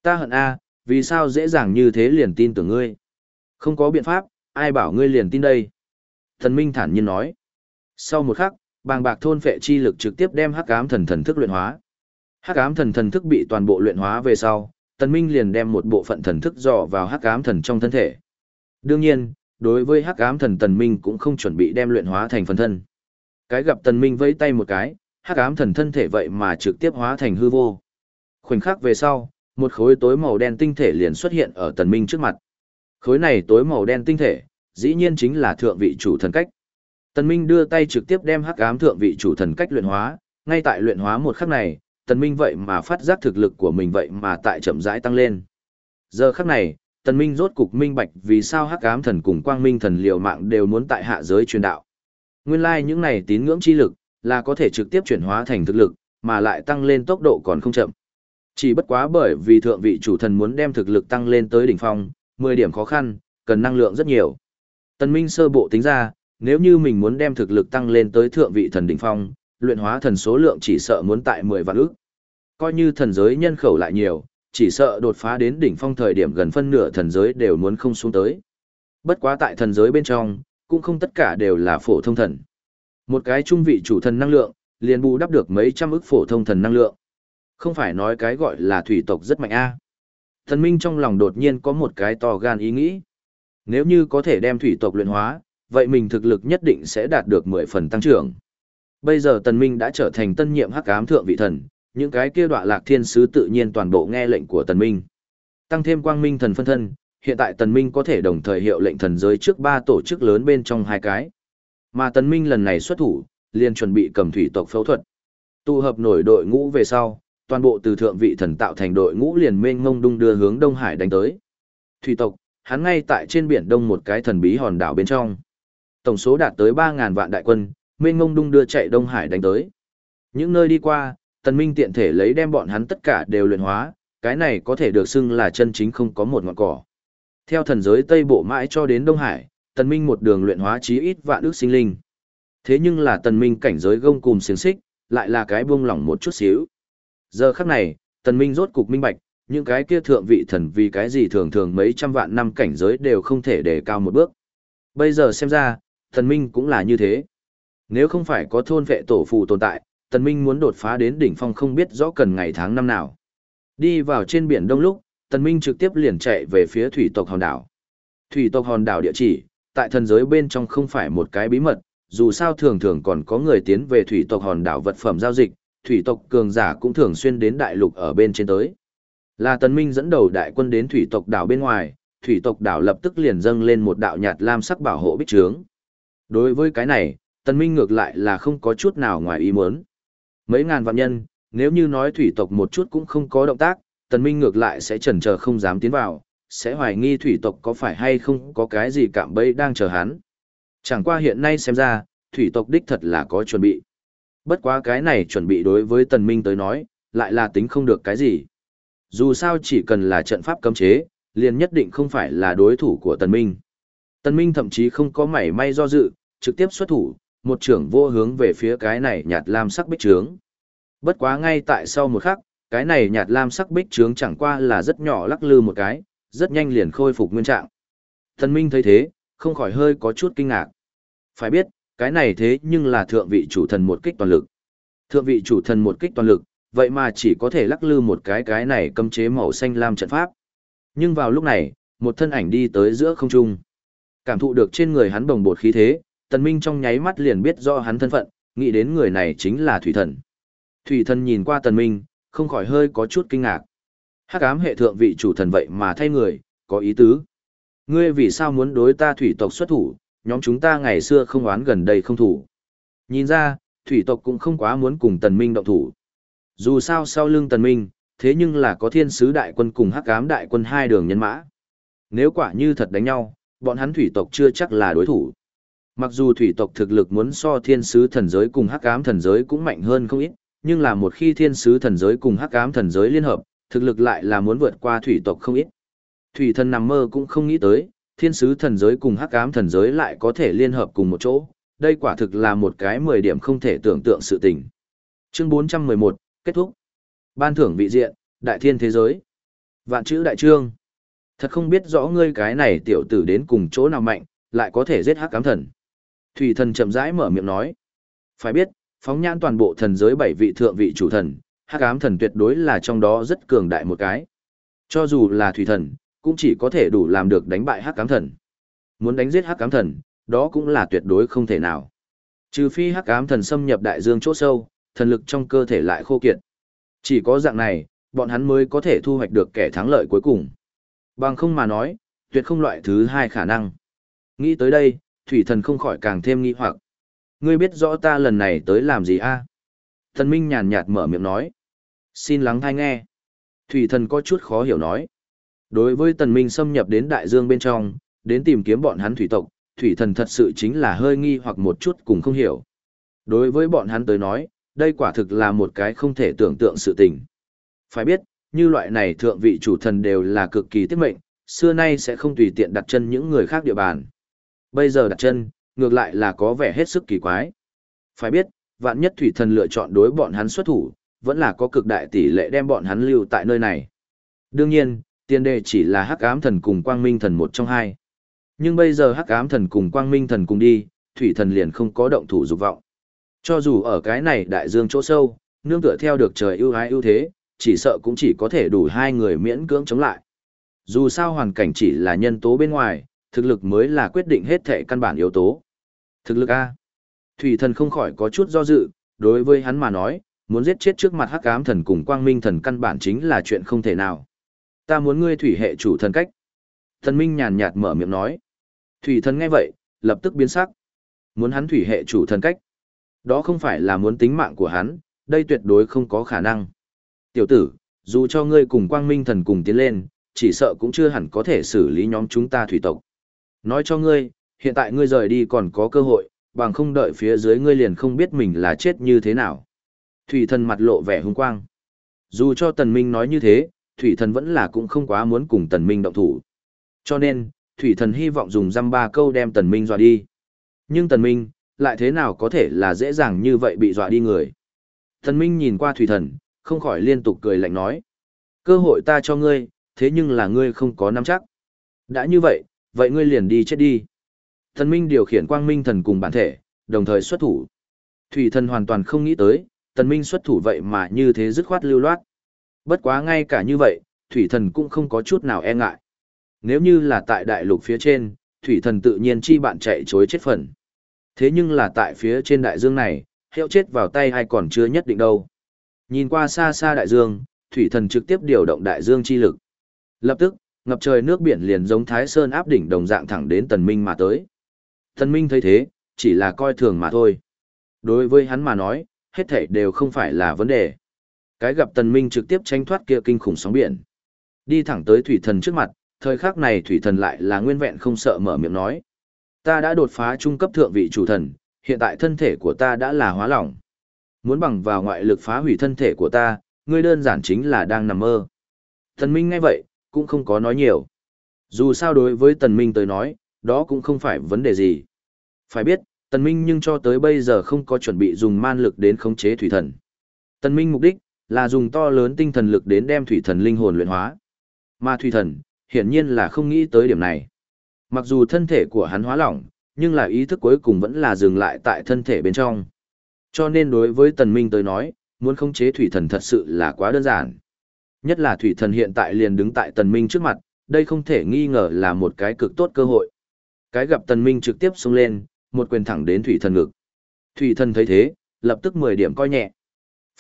Ta hận A, vì sao dễ dàng như thế liền tin tưởng ngươi? Không có biện pháp, ai bảo ngươi liền tin đây? Thần Minh thản nhiên nói. Sau một khắc, bàng bạc thôn vệ chi lực trực tiếp đem hắc ám thần thần thức luyện hóa. Hắc ám thần thần thức bị toàn bộ luyện hóa về sau, Tần Minh liền đem một bộ phận thần thức dò vào hắc ám thần trong thân thể. Đương nhiên, đối với hắc ám thần Tần Minh cũng không chuẩn bị đem luyện hóa thành phần thân. Cái gặp Tần Minh vẫy tay một cái, hắc ám thần thân thể vậy mà trực tiếp hóa thành hư vô. Khoảnh khắc về sau, một khối tối màu đen tinh thể liền xuất hiện ở Tần Minh trước mặt. Khối này tối màu đen tinh thể, dĩ nhiên chính là thượng vị chủ thần cách. Tần Minh đưa tay trực tiếp đem hắc ám thượng vị chủ thần cách luyện hóa, ngay tại luyện hóa một khắc này, Tần Minh vậy mà phát giác thực lực của mình vậy mà tại chậm rãi tăng lên. Giờ khắc này, Tần Minh rốt cục minh bạch vì sao hắc ám thần cùng quang minh thần liều mạng đều muốn tại hạ giới truyền đạo. Nguyên lai like những này tín ngưỡng chi lực, là có thể trực tiếp chuyển hóa thành thực lực, mà lại tăng lên tốc độ còn không chậm. Chỉ bất quá bởi vì thượng vị chủ thần muốn đem thực lực tăng lên tới đỉnh phong, 10 điểm khó khăn, cần năng lượng rất nhiều. Tần Minh sơ bộ tính ra, nếu như mình muốn đem thực lực tăng lên tới thượng vị thần đỉnh phong, luyện hóa thần số lượng chỉ sợ muốn tại 10 vạn ức. Coi như thần giới nhân khẩu lại nhiều, chỉ sợ đột phá đến đỉnh phong thời điểm gần phân nửa thần giới đều muốn không xuống tới. Bất quá tại thần giới bên trong, cũng không tất cả đều là phổ thông thần. Một cái trung vị chủ thần năng lượng, liền bù đắp được mấy trăm ức phổ thông thần năng lượng. Không phải nói cái gọi là thủy tộc rất mạnh a. Thần Minh trong lòng đột nhiên có một cái to gan ý nghĩ. Nếu như có thể đem thủy tộc luyện hóa, vậy mình thực lực nhất định sẽ đạt được 10 phần tăng trưởng. Bây giờ Tần Minh đã trở thành tân nhiệm hắc ám thượng vị thần, những cái kia đọa lạc thiên sứ tự nhiên toàn bộ nghe lệnh của Tần Minh. Tăng thêm quang minh thần phân thân, hiện tại Tần Minh có thể đồng thời hiệu lệnh thần giới trước ba tổ chức lớn bên trong hai cái. Mà Tần Minh lần này xuất thủ, liền chuẩn bị cầm thủy tộc phẫu thuật. Tụ hợp nổi đội ngũ về sau, toàn bộ từ thượng vị thần tạo thành đội ngũ liền mênh ngông đung đưa hướng Đông Hải đánh tới. Thủy tộc, hắn ngay tại trên biển Đông một cái thần bí hòn đảo bên trong. Tổng số đạt tới 3000 vạn đại quân, mênh ngông đung đưa chạy Đông Hải đánh tới. Những nơi đi qua, tần minh tiện thể lấy đem bọn hắn tất cả đều luyện hóa, cái này có thể được xưng là chân chính không có một ngọn cỏ. Theo thần giới Tây Bộ mãi cho đến Đông Hải, tần minh một đường luyện hóa chí ít vạn ước sinh linh. Thế nhưng là tần minh cảnh giới gông cùm xiềng xích, lại là cái buông lỏng một chút xíu. Giờ khắc này, tần minh rốt cục minh bạch, những cái kia thượng vị thần vì cái gì thường thường mấy trăm vạn năm cảnh giới đều không thể đề cao một bước. Bây giờ xem ra, tần minh cũng là như thế. Nếu không phải có thôn vệ tổ phù tồn tại, tần minh muốn đột phá đến đỉnh phong không biết rõ cần ngày tháng năm nào. Đi vào trên biển đông lúc, tần minh trực tiếp liền chạy về phía thủy tộc hòn đảo. Thủy tộc hòn đảo địa chỉ, tại thần giới bên trong không phải một cái bí mật, dù sao thường thường còn có người tiến về thủy tộc hòn đảo vật phẩm giao dịch, thủy tộc cường giả cũng thường xuyên đến đại lục ở bên trên tới. Là Tần Minh dẫn đầu đại quân đến thủy tộc đảo bên ngoài, thủy tộc đảo lập tức liền dâng lên một đạo nhạt lam sắc bảo hộ bích trướng. Đối với cái này, Tần Minh ngược lại là không có chút nào ngoài ý muốn. Mấy ngàn vạn nhân, nếu như nói thủy tộc một chút cũng không có động tác, Tần Minh ngược lại sẽ chần chờ không dám tiến vào, sẽ hoài nghi thủy tộc có phải hay không có cái gì cạm bẫy đang chờ hắn. Chẳng qua hiện nay xem ra, thủy tộc đích thật là có chuẩn bị. Bất quá cái này chuẩn bị đối với Tần Minh tới nói, lại là tính không được cái gì. Dù sao chỉ cần là trận pháp cấm chế, liền nhất định không phải là đối thủ của Tần Minh. Tần Minh thậm chí không có mảy may do dự, trực tiếp xuất thủ, một trưởng vô hướng về phía cái này nhạt lam sắc bích trướng. Bất quá ngay tại sau một khắc, cái này nhạt lam sắc bích trướng chẳng qua là rất nhỏ lắc lư một cái, rất nhanh liền khôi phục nguyên trạng. Tần Minh thấy thế, không khỏi hơi có chút kinh ngạc. Phải biết, cái này thế nhưng là thượng vị chủ thần một kích toàn lực. Thượng vị chủ thần một kích toàn lực, vậy mà chỉ có thể lắc lư một cái cái này cấm chế màu xanh lam trận pháp. Nhưng vào lúc này, một thân ảnh đi tới giữa không trung. Cảm thụ được trên người hắn bồng bột khí thế, Tần Minh trong nháy mắt liền biết do hắn thân phận, nghĩ đến người này chính là Thủy Thần. Thủy Thần nhìn qua Tần Minh, không khỏi hơi có chút kinh ngạc. Hắc ám hệ thượng vị chủ thần vậy mà thay người, có ý tứ. Ngươi vì sao muốn đối ta thủy tộc xuất thủ, nhóm chúng ta ngày xưa không oán gần đây không thủ. Nhìn ra, thủy tộc cũng không quá muốn cùng tần minh động thủ. Dù sao sau lưng tần minh, thế nhưng là có thiên sứ đại quân cùng hắc ám đại quân hai đường nhân mã. Nếu quả như thật đánh nhau, bọn hắn thủy tộc chưa chắc là đối thủ. Mặc dù thủy tộc thực lực muốn so thiên sứ thần giới cùng hắc ám thần giới cũng mạnh hơn không ít, nhưng là một khi thiên sứ thần giới cùng hắc ám thần giới liên hợp, thực lực lại là muốn vượt qua thủy tộc không ít. Thủy thần nằm mơ cũng không nghĩ tới, thiên sứ thần giới cùng hắc ám thần giới lại có thể liên hợp cùng một chỗ, đây quả thực là một cái 10 điểm không thể tưởng tượng sự tình. Chương 411, kết thúc. Ban thưởng vị diện, đại thiên thế giới. Vạn chữ đại trương. Thật không biết rõ ngươi cái này tiểu tử đến cùng chỗ nào mạnh, lại có thể giết hắc ám thần. Thủy thần chậm rãi mở miệng nói. Phải biết, phóng nhãn toàn bộ thần giới bảy vị thượng vị chủ thần, hắc ám thần tuyệt đối là trong đó rất cường đại một cái. Cho dù là thủy thần, cũng chỉ có thể đủ làm được đánh bại hắc ám thần. Muốn đánh giết hắc ám thần, đó cũng là tuyệt đối không thể nào. Trừ phi hắc ám thần xâm nhập đại dương chỗ sâu, thần lực trong cơ thể lại khô kiệt. Chỉ có dạng này, bọn hắn mới có thể thu hoạch được kẻ thắng lợi cuối cùng. Bằng không mà nói, tuyệt không loại thứ hai khả năng. Nghĩ tới đây, thủy thần không khỏi càng thêm nghi hoặc. Ngươi biết rõ ta lần này tới làm gì a? Thần Minh nhàn nhạt mở miệng nói. Xin lắng thai nghe. Thủy thần có chút khó hiểu nói. Đối với tần minh xâm nhập đến đại dương bên trong, đến tìm kiếm bọn hắn thủy tộc, thủy thần thật sự chính là hơi nghi hoặc một chút cùng không hiểu. Đối với bọn hắn tới nói, đây quả thực là một cái không thể tưởng tượng sự tình. Phải biết, như loại này thượng vị chủ thần đều là cực kỳ tiết mệnh, xưa nay sẽ không tùy tiện đặt chân những người khác địa bàn. Bây giờ đặt chân, ngược lại là có vẻ hết sức kỳ quái. Phải biết, vạn nhất thủy thần lựa chọn đối bọn hắn xuất thủ, vẫn là có cực đại tỷ lệ đem bọn hắn lưu tại nơi này. Đương nhiên, tiền đề chỉ là hắc ám thần cùng quang minh thần một trong hai. Nhưng bây giờ hắc ám thần cùng quang minh thần cùng đi, thủy thần liền không có động thủ dục vọng. Cho dù ở cái này đại dương chỗ sâu, nương tựa theo được trời ưu ái ưu thế, chỉ sợ cũng chỉ có thể đủ hai người miễn cưỡng chống lại. Dù sao hoàn cảnh chỉ là nhân tố bên ngoài, thực lực mới là quyết định hết thể căn bản yếu tố. Thực lực A. Thủy thần không khỏi có chút do dự, đối với hắn mà nói, muốn giết chết trước mặt hắc ám thần cùng quang minh thần căn bản chính là chuyện không thể nào ta muốn ngươi thủy hệ chủ thần cách. Thần Minh nhàn nhạt mở miệng nói. Thủy thần nghe vậy, lập tức biến sắc. Muốn hắn thủy hệ chủ thần cách. Đó không phải là muốn tính mạng của hắn, đây tuyệt đối không có khả năng. Tiểu tử, dù cho ngươi cùng quang minh thần cùng tiến lên, chỉ sợ cũng chưa hẳn có thể xử lý nhóm chúng ta thủy tộc. Nói cho ngươi, hiện tại ngươi rời đi còn có cơ hội, bằng không đợi phía dưới ngươi liền không biết mình là chết như thế nào. Thủy thần mặt lộ vẻ hung quang. Dù cho tần minh nói như thế, thủy thần vẫn là cũng không quá muốn cùng tần minh động thủ. Cho nên, thủy thần hy vọng dùng dăm ba câu đem tần minh dọa đi. Nhưng tần minh, lại thế nào có thể là dễ dàng như vậy bị dọa đi người. Tần minh nhìn qua thủy thần, không khỏi liên tục cười lạnh nói. Cơ hội ta cho ngươi, thế nhưng là ngươi không có nắm chắc. Đã như vậy, vậy ngươi liền đi chết đi. Tần minh điều khiển quang minh thần cùng bản thể, đồng thời xuất thủ. Thủy thần hoàn toàn không nghĩ tới, tần minh xuất thủ vậy mà như thế dứt khoát lưu loát. Bất quá ngay cả như vậy, thủy thần cũng không có chút nào e ngại. Nếu như là tại đại lục phía trên, thủy thần tự nhiên chi bạn chạy chối chết phần. Thế nhưng là tại phía trên đại dương này, hiệu chết vào tay hay còn chưa nhất định đâu. Nhìn qua xa xa đại dương, thủy thần trực tiếp điều động đại dương chi lực. Lập tức, ngập trời nước biển liền giống Thái Sơn áp đỉnh đồng dạng thẳng đến Tần Minh mà tới. Tần Minh thấy thế, chỉ là coi thường mà thôi. Đối với hắn mà nói, hết thảy đều không phải là vấn đề. Cái gặp Tần Minh trực tiếp tranh thoát kia kinh khủng sóng biển. Đi thẳng tới thủy thần trước mặt, thời khắc này thủy thần lại là nguyên vẹn không sợ mở miệng nói. Ta đã đột phá trung cấp thượng vị chủ thần, hiện tại thân thể của ta đã là hóa lỏng. Muốn bằng vào ngoại lực phá hủy thân thể của ta, ngươi đơn giản chính là đang nằm mơ. Tần Minh nghe vậy, cũng không có nói nhiều. Dù sao đối với Tần Minh tới nói, đó cũng không phải vấn đề gì. Phải biết, Tần Minh nhưng cho tới bây giờ không có chuẩn bị dùng man lực đến khống chế thủy thần. Tần Minh mục đích là dùng to lớn tinh thần lực đến đem thủy thần linh hồn luyện hóa. Mà thủy thần, hiển nhiên là không nghĩ tới điểm này. Mặc dù thân thể của hắn hóa lỏng, nhưng là ý thức cuối cùng vẫn là dừng lại tại thân thể bên trong. Cho nên đối với Tần Minh tới nói, muốn khống chế thủy thần thật sự là quá đơn giản. Nhất là thủy thần hiện tại liền đứng tại Tần Minh trước mặt, đây không thể nghi ngờ là một cái cực tốt cơ hội. Cái gặp Tần Minh trực tiếp xông lên, một quyền thẳng đến thủy thần ngực. Thủy thần thấy thế, lập tức 10 điểm coi nhẹ.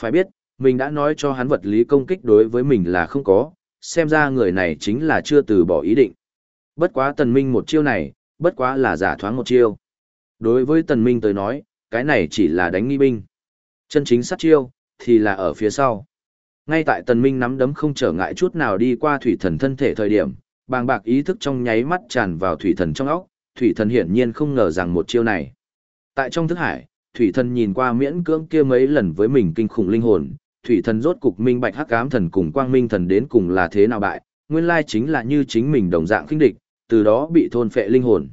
Phải biết, mình đã nói cho hắn vật lý công kích đối với mình là không có, xem ra người này chính là chưa từ bỏ ý định. Bất quá tần minh một chiêu này, bất quá là giả thoáng một chiêu. Đối với tần minh tới nói, cái này chỉ là đánh nghi binh. Chân chính sát chiêu, thì là ở phía sau. Ngay tại tần minh nắm đấm không trở ngại chút nào đi qua thủy thần thân thể thời điểm, bàng bạc ý thức trong nháy mắt tràn vào thủy thần trong óc, thủy thần hiển nhiên không ngờ rằng một chiêu này. Tại trong thức hải, thủy thần nhìn qua miễn cưỡng kia mấy lần với mình kinh khủng linh hồn, thủy thần rốt cục minh bạch hắc ám thần cùng quang minh thần đến cùng là thế nào bại, nguyên lai chính là như chính mình đồng dạng khinh địch, từ đó bị thôn phệ linh hồn.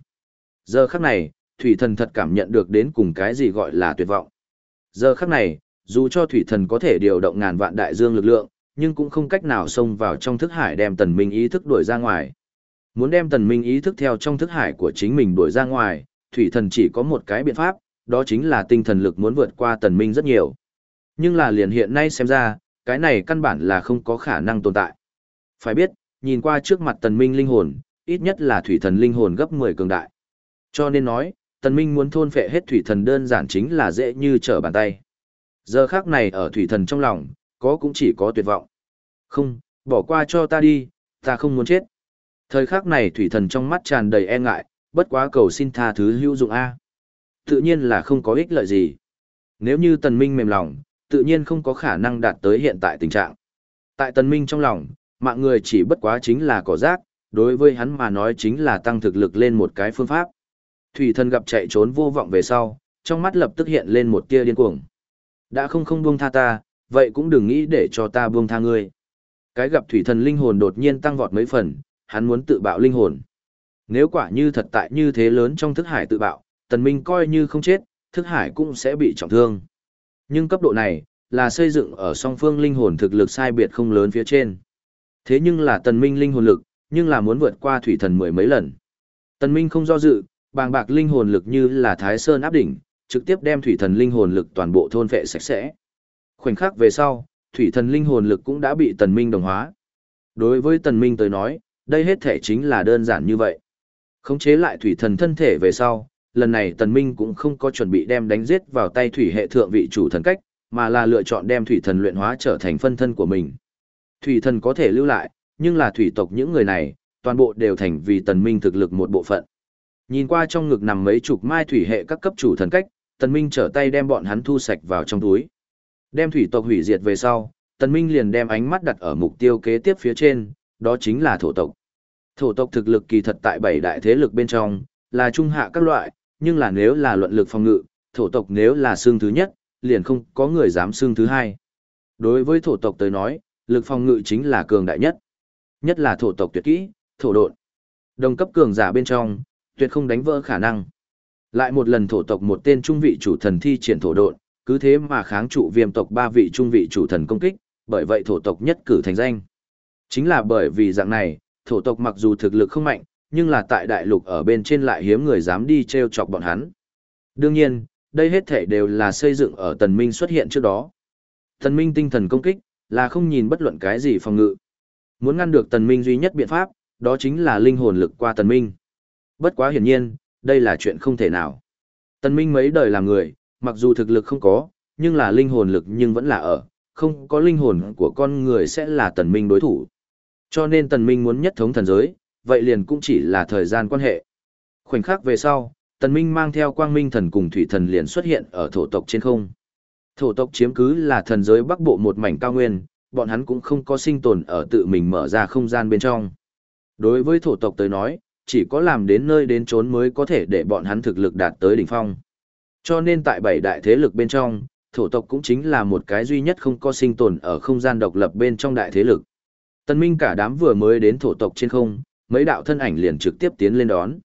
Giờ khắc này, thủy thần thật cảm nhận được đến cùng cái gì gọi là tuyệt vọng. Giờ khắc này, dù cho thủy thần có thể điều động ngàn vạn đại dương lực lượng, nhưng cũng không cách nào xông vào trong thức hải đem tần minh ý thức đuổi ra ngoài. Muốn đem tần minh ý thức theo trong thức hải của chính mình đuổi ra ngoài, thủy thần chỉ có một cái biện pháp, đó chính là tinh thần lực muốn vượt qua tần minh rất nhiều. Nhưng là liền hiện nay xem ra, cái này căn bản là không có khả năng tồn tại. Phải biết, nhìn qua trước mặt tần minh linh hồn, ít nhất là thủy thần linh hồn gấp 10 cường đại. Cho nên nói, tần minh muốn thôn phệ hết thủy thần đơn giản chính là dễ như trở bàn tay. Giờ khắc này ở thủy thần trong lòng, có cũng chỉ có tuyệt vọng. Không, bỏ qua cho ta đi, ta không muốn chết. Thời khắc này thủy thần trong mắt tràn đầy e ngại, bất quá cầu xin tha thứ hữu dụng A. Tự nhiên là không có ích lợi gì. Nếu như tần minh mềm lòng, tự nhiên không có khả năng đạt tới hiện tại tình trạng. Tại tần minh trong lòng, mạng người chỉ bất quá chính là cỏ rác, đối với hắn mà nói chính là tăng thực lực lên một cái phương pháp. Thủy thần gặp chạy trốn vô vọng về sau, trong mắt lập tức hiện lên một tia điên cuồng. Đã không không buông tha ta, vậy cũng đừng nghĩ để cho ta buông tha ngươi. Cái gặp thủy thần linh hồn đột nhiên tăng vọt mấy phần, hắn muốn tự bạo linh hồn. Nếu quả như thật tại như thế lớn trong thức hải tự bạo, tần minh coi như không chết, thức hải cũng sẽ bị trọng thương. Nhưng cấp độ này, là xây dựng ở song phương linh hồn thực lực sai biệt không lớn phía trên. Thế nhưng là tần minh linh hồn lực, nhưng là muốn vượt qua thủy thần mười mấy lần. Tần minh không do dự, bàng bạc linh hồn lực như là thái sơn áp đỉnh, trực tiếp đem thủy thần linh hồn lực toàn bộ thôn vệ sạch sẽ. Khoảnh khắc về sau, thủy thần linh hồn lực cũng đã bị tần minh đồng hóa. Đối với tần minh tới nói, đây hết thể chính là đơn giản như vậy. Khống chế lại thủy thần thân thể về sau, lần này tần minh cũng không có chuẩn bị đem đánh giết vào tay thủy hệ thượng vị chủ thần cách, mà là lựa chọn đem thủy thần luyện hóa trở thành phân thân của mình. Thủy thần có thể lưu lại, nhưng là thủy tộc những người này, toàn bộ đều thành vì tần minh thực lực một bộ phận. Nhìn qua trong ngực nằm mấy chục mai thủy hệ các cấp chủ thần cách, tần minh trở tay đem bọn hắn thu sạch vào trong túi. Đem thủy tộc hủy diệt về sau, Tần Minh liền đem ánh mắt đặt ở mục tiêu kế tiếp phía trên, đó chính là thổ tộc. Thổ tộc thực lực kỳ thật tại bảy đại thế lực bên trong, là trung hạ các loại, nhưng là nếu là luận lực phòng ngự, thổ tộc nếu là xương thứ nhất, liền không có người dám xương thứ hai. Đối với thổ tộc tới nói, lực phòng ngự chính là cường đại nhất. Nhất là thổ tộc tuyệt kỹ, thổ độn. Đồng cấp cường giả bên trong, tuyệt không đánh vỡ khả năng. Lại một lần thổ tộc một tên trung vị chủ thần thi triển thổ độn, cứ thế mà kháng trụ viêm tộc ba vị trung vị chủ thần công kích, bởi vậy thổ tộc nhất cử thành danh. Chính là bởi vì dạng này, thổ tộc mặc dù thực lực không mạnh, nhưng là tại đại lục ở bên trên lại hiếm người dám đi treo chọc bọn hắn. Đương nhiên, đây hết thể đều là xây dựng ở tần minh xuất hiện trước đó. Tần minh tinh thần công kích, là không nhìn bất luận cái gì phòng ngự. Muốn ngăn được tần minh duy nhất biện pháp, đó chính là linh hồn lực qua tần minh. Bất quá hiển nhiên, đây là chuyện không thể nào. Tần minh mấy đời làm người, mặc dù thực lực không có, nhưng là linh hồn lực nhưng vẫn là ở, không có linh hồn của con người sẽ là tần minh đối thủ. Cho nên tần minh muốn nhất thống thần giới, vậy liền cũng chỉ là thời gian quan hệ. Khoảnh khắc về sau, tần minh mang theo quang minh thần cùng thủy thần liền xuất hiện ở thổ tộc trên không. Thổ tộc chiếm cứ là thần giới bắc bộ một mảnh cao nguyên, bọn hắn cũng không có sinh tồn ở tự mình mở ra không gian bên trong. Đối với thổ tộc tới nói, chỉ có làm đến nơi đến chốn mới có thể để bọn hắn thực lực đạt tới đỉnh phong. Cho nên tại bảy đại thế lực bên trong, thổ tộc cũng chính là một cái duy nhất không có sinh tồn ở không gian độc lập bên trong đại thế lực. Tân Minh cả đám vừa mới đến thổ tộc trên không, mấy đạo thân ảnh liền trực tiếp tiến lên đón.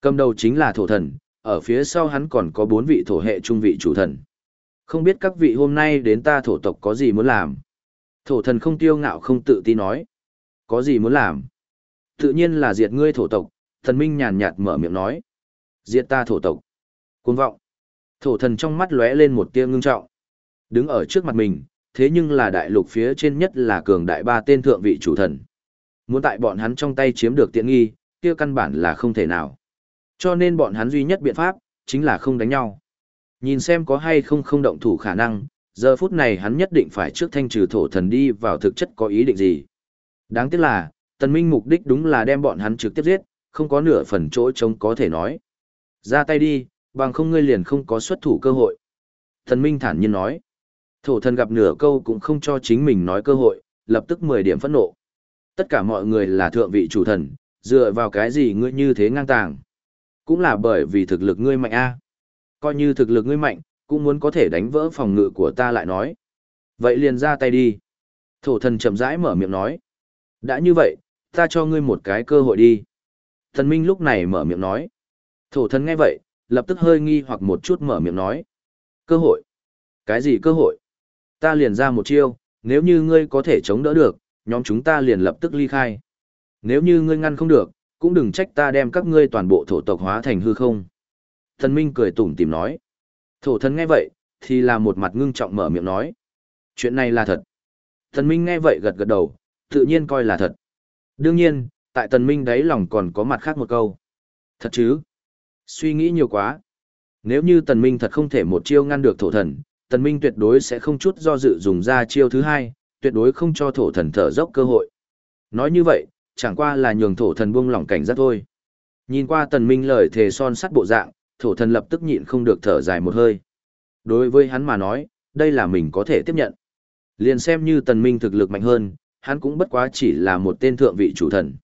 Cầm đầu chính là thổ thần, ở phía sau hắn còn có bốn vị thổ hệ trung vị chủ thần. Không biết các vị hôm nay đến ta thổ tộc có gì muốn làm? Thổ thần không tiêu ngạo không tự ti nói. Có gì muốn làm? Tự nhiên là diệt ngươi thổ tộc, thần minh nhàn nhạt mở miệng nói. Diệt ta thổ tộc. Cuồng vọng. Thổ thần trong mắt lóe lên một tia ngưng trọng. Đứng ở trước mặt mình, thế nhưng là đại lục phía trên nhất là cường đại ba tên thượng vị chủ thần. Muốn tại bọn hắn trong tay chiếm được tiện nghi, kia căn bản là không thể nào. Cho nên bọn hắn duy nhất biện pháp, chính là không đánh nhau. Nhìn xem có hay không không động thủ khả năng, giờ phút này hắn nhất định phải trước thanh trừ thổ thần đi vào thực chất có ý định gì. Đáng tiếc là, tần minh mục đích đúng là đem bọn hắn trực tiếp giết, không có nửa phần chỗ trống có thể nói. Ra tay đi, bằng không ngươi liền không có xuất thủ cơ hội. Tần minh thản nhiên nói. Thổ thần gặp nửa câu cũng không cho chính mình nói cơ hội, lập tức 10 điểm phẫn nộ. Tất cả mọi người là thượng vị chủ thần, dựa vào cái gì ngươi như thế ngang tàng. Cũng là bởi vì thực lực ngươi mạnh a. Coi như thực lực ngươi mạnh, cũng muốn có thể đánh vỡ phòng ngự của ta lại nói. Vậy liền ra tay đi. Thổ thần chậm rãi mở miệng nói. Đã như vậy, ta cho ngươi một cái cơ hội đi. Thần minh lúc này mở miệng nói. Thổ thần nghe vậy, lập tức hơi nghi hoặc một chút mở miệng nói. Cơ hội? Cái gì cơ hội? Ta liền ra một chiêu, nếu như ngươi có thể chống đỡ được, nhóm chúng ta liền lập tức ly khai. Nếu như ngươi ngăn không được, cũng đừng trách ta đem các ngươi toàn bộ thổ tộc hóa thành hư không. Thần Minh cười tủm tìm nói. Thổ thần nghe vậy, thì là một mặt ngưng trọng mở miệng nói. Chuyện này là thật. Thần Minh nghe vậy gật gật đầu, tự nhiên coi là thật. Đương nhiên, tại thần Minh đấy lòng còn có mặt khác một câu. Thật chứ? Suy nghĩ nhiều quá. Nếu như Tần Minh thật không thể một chiêu ngăn được thổ thần, Tần Minh tuyệt đối sẽ không chút do dự dùng ra chiêu thứ hai, tuyệt đối không cho thổ thần thở dốc cơ hội. Nói như vậy, chẳng qua là nhường thổ thần buông lỏng cảnh giác thôi. Nhìn qua Tần Minh lời thề son sắt bộ dạng, thổ thần lập tức nhịn không được thở dài một hơi. Đối với hắn mà nói, đây là mình có thể tiếp nhận. Liền xem như Tần Minh thực lực mạnh hơn, hắn cũng bất quá chỉ là một tên thượng vị chủ thần.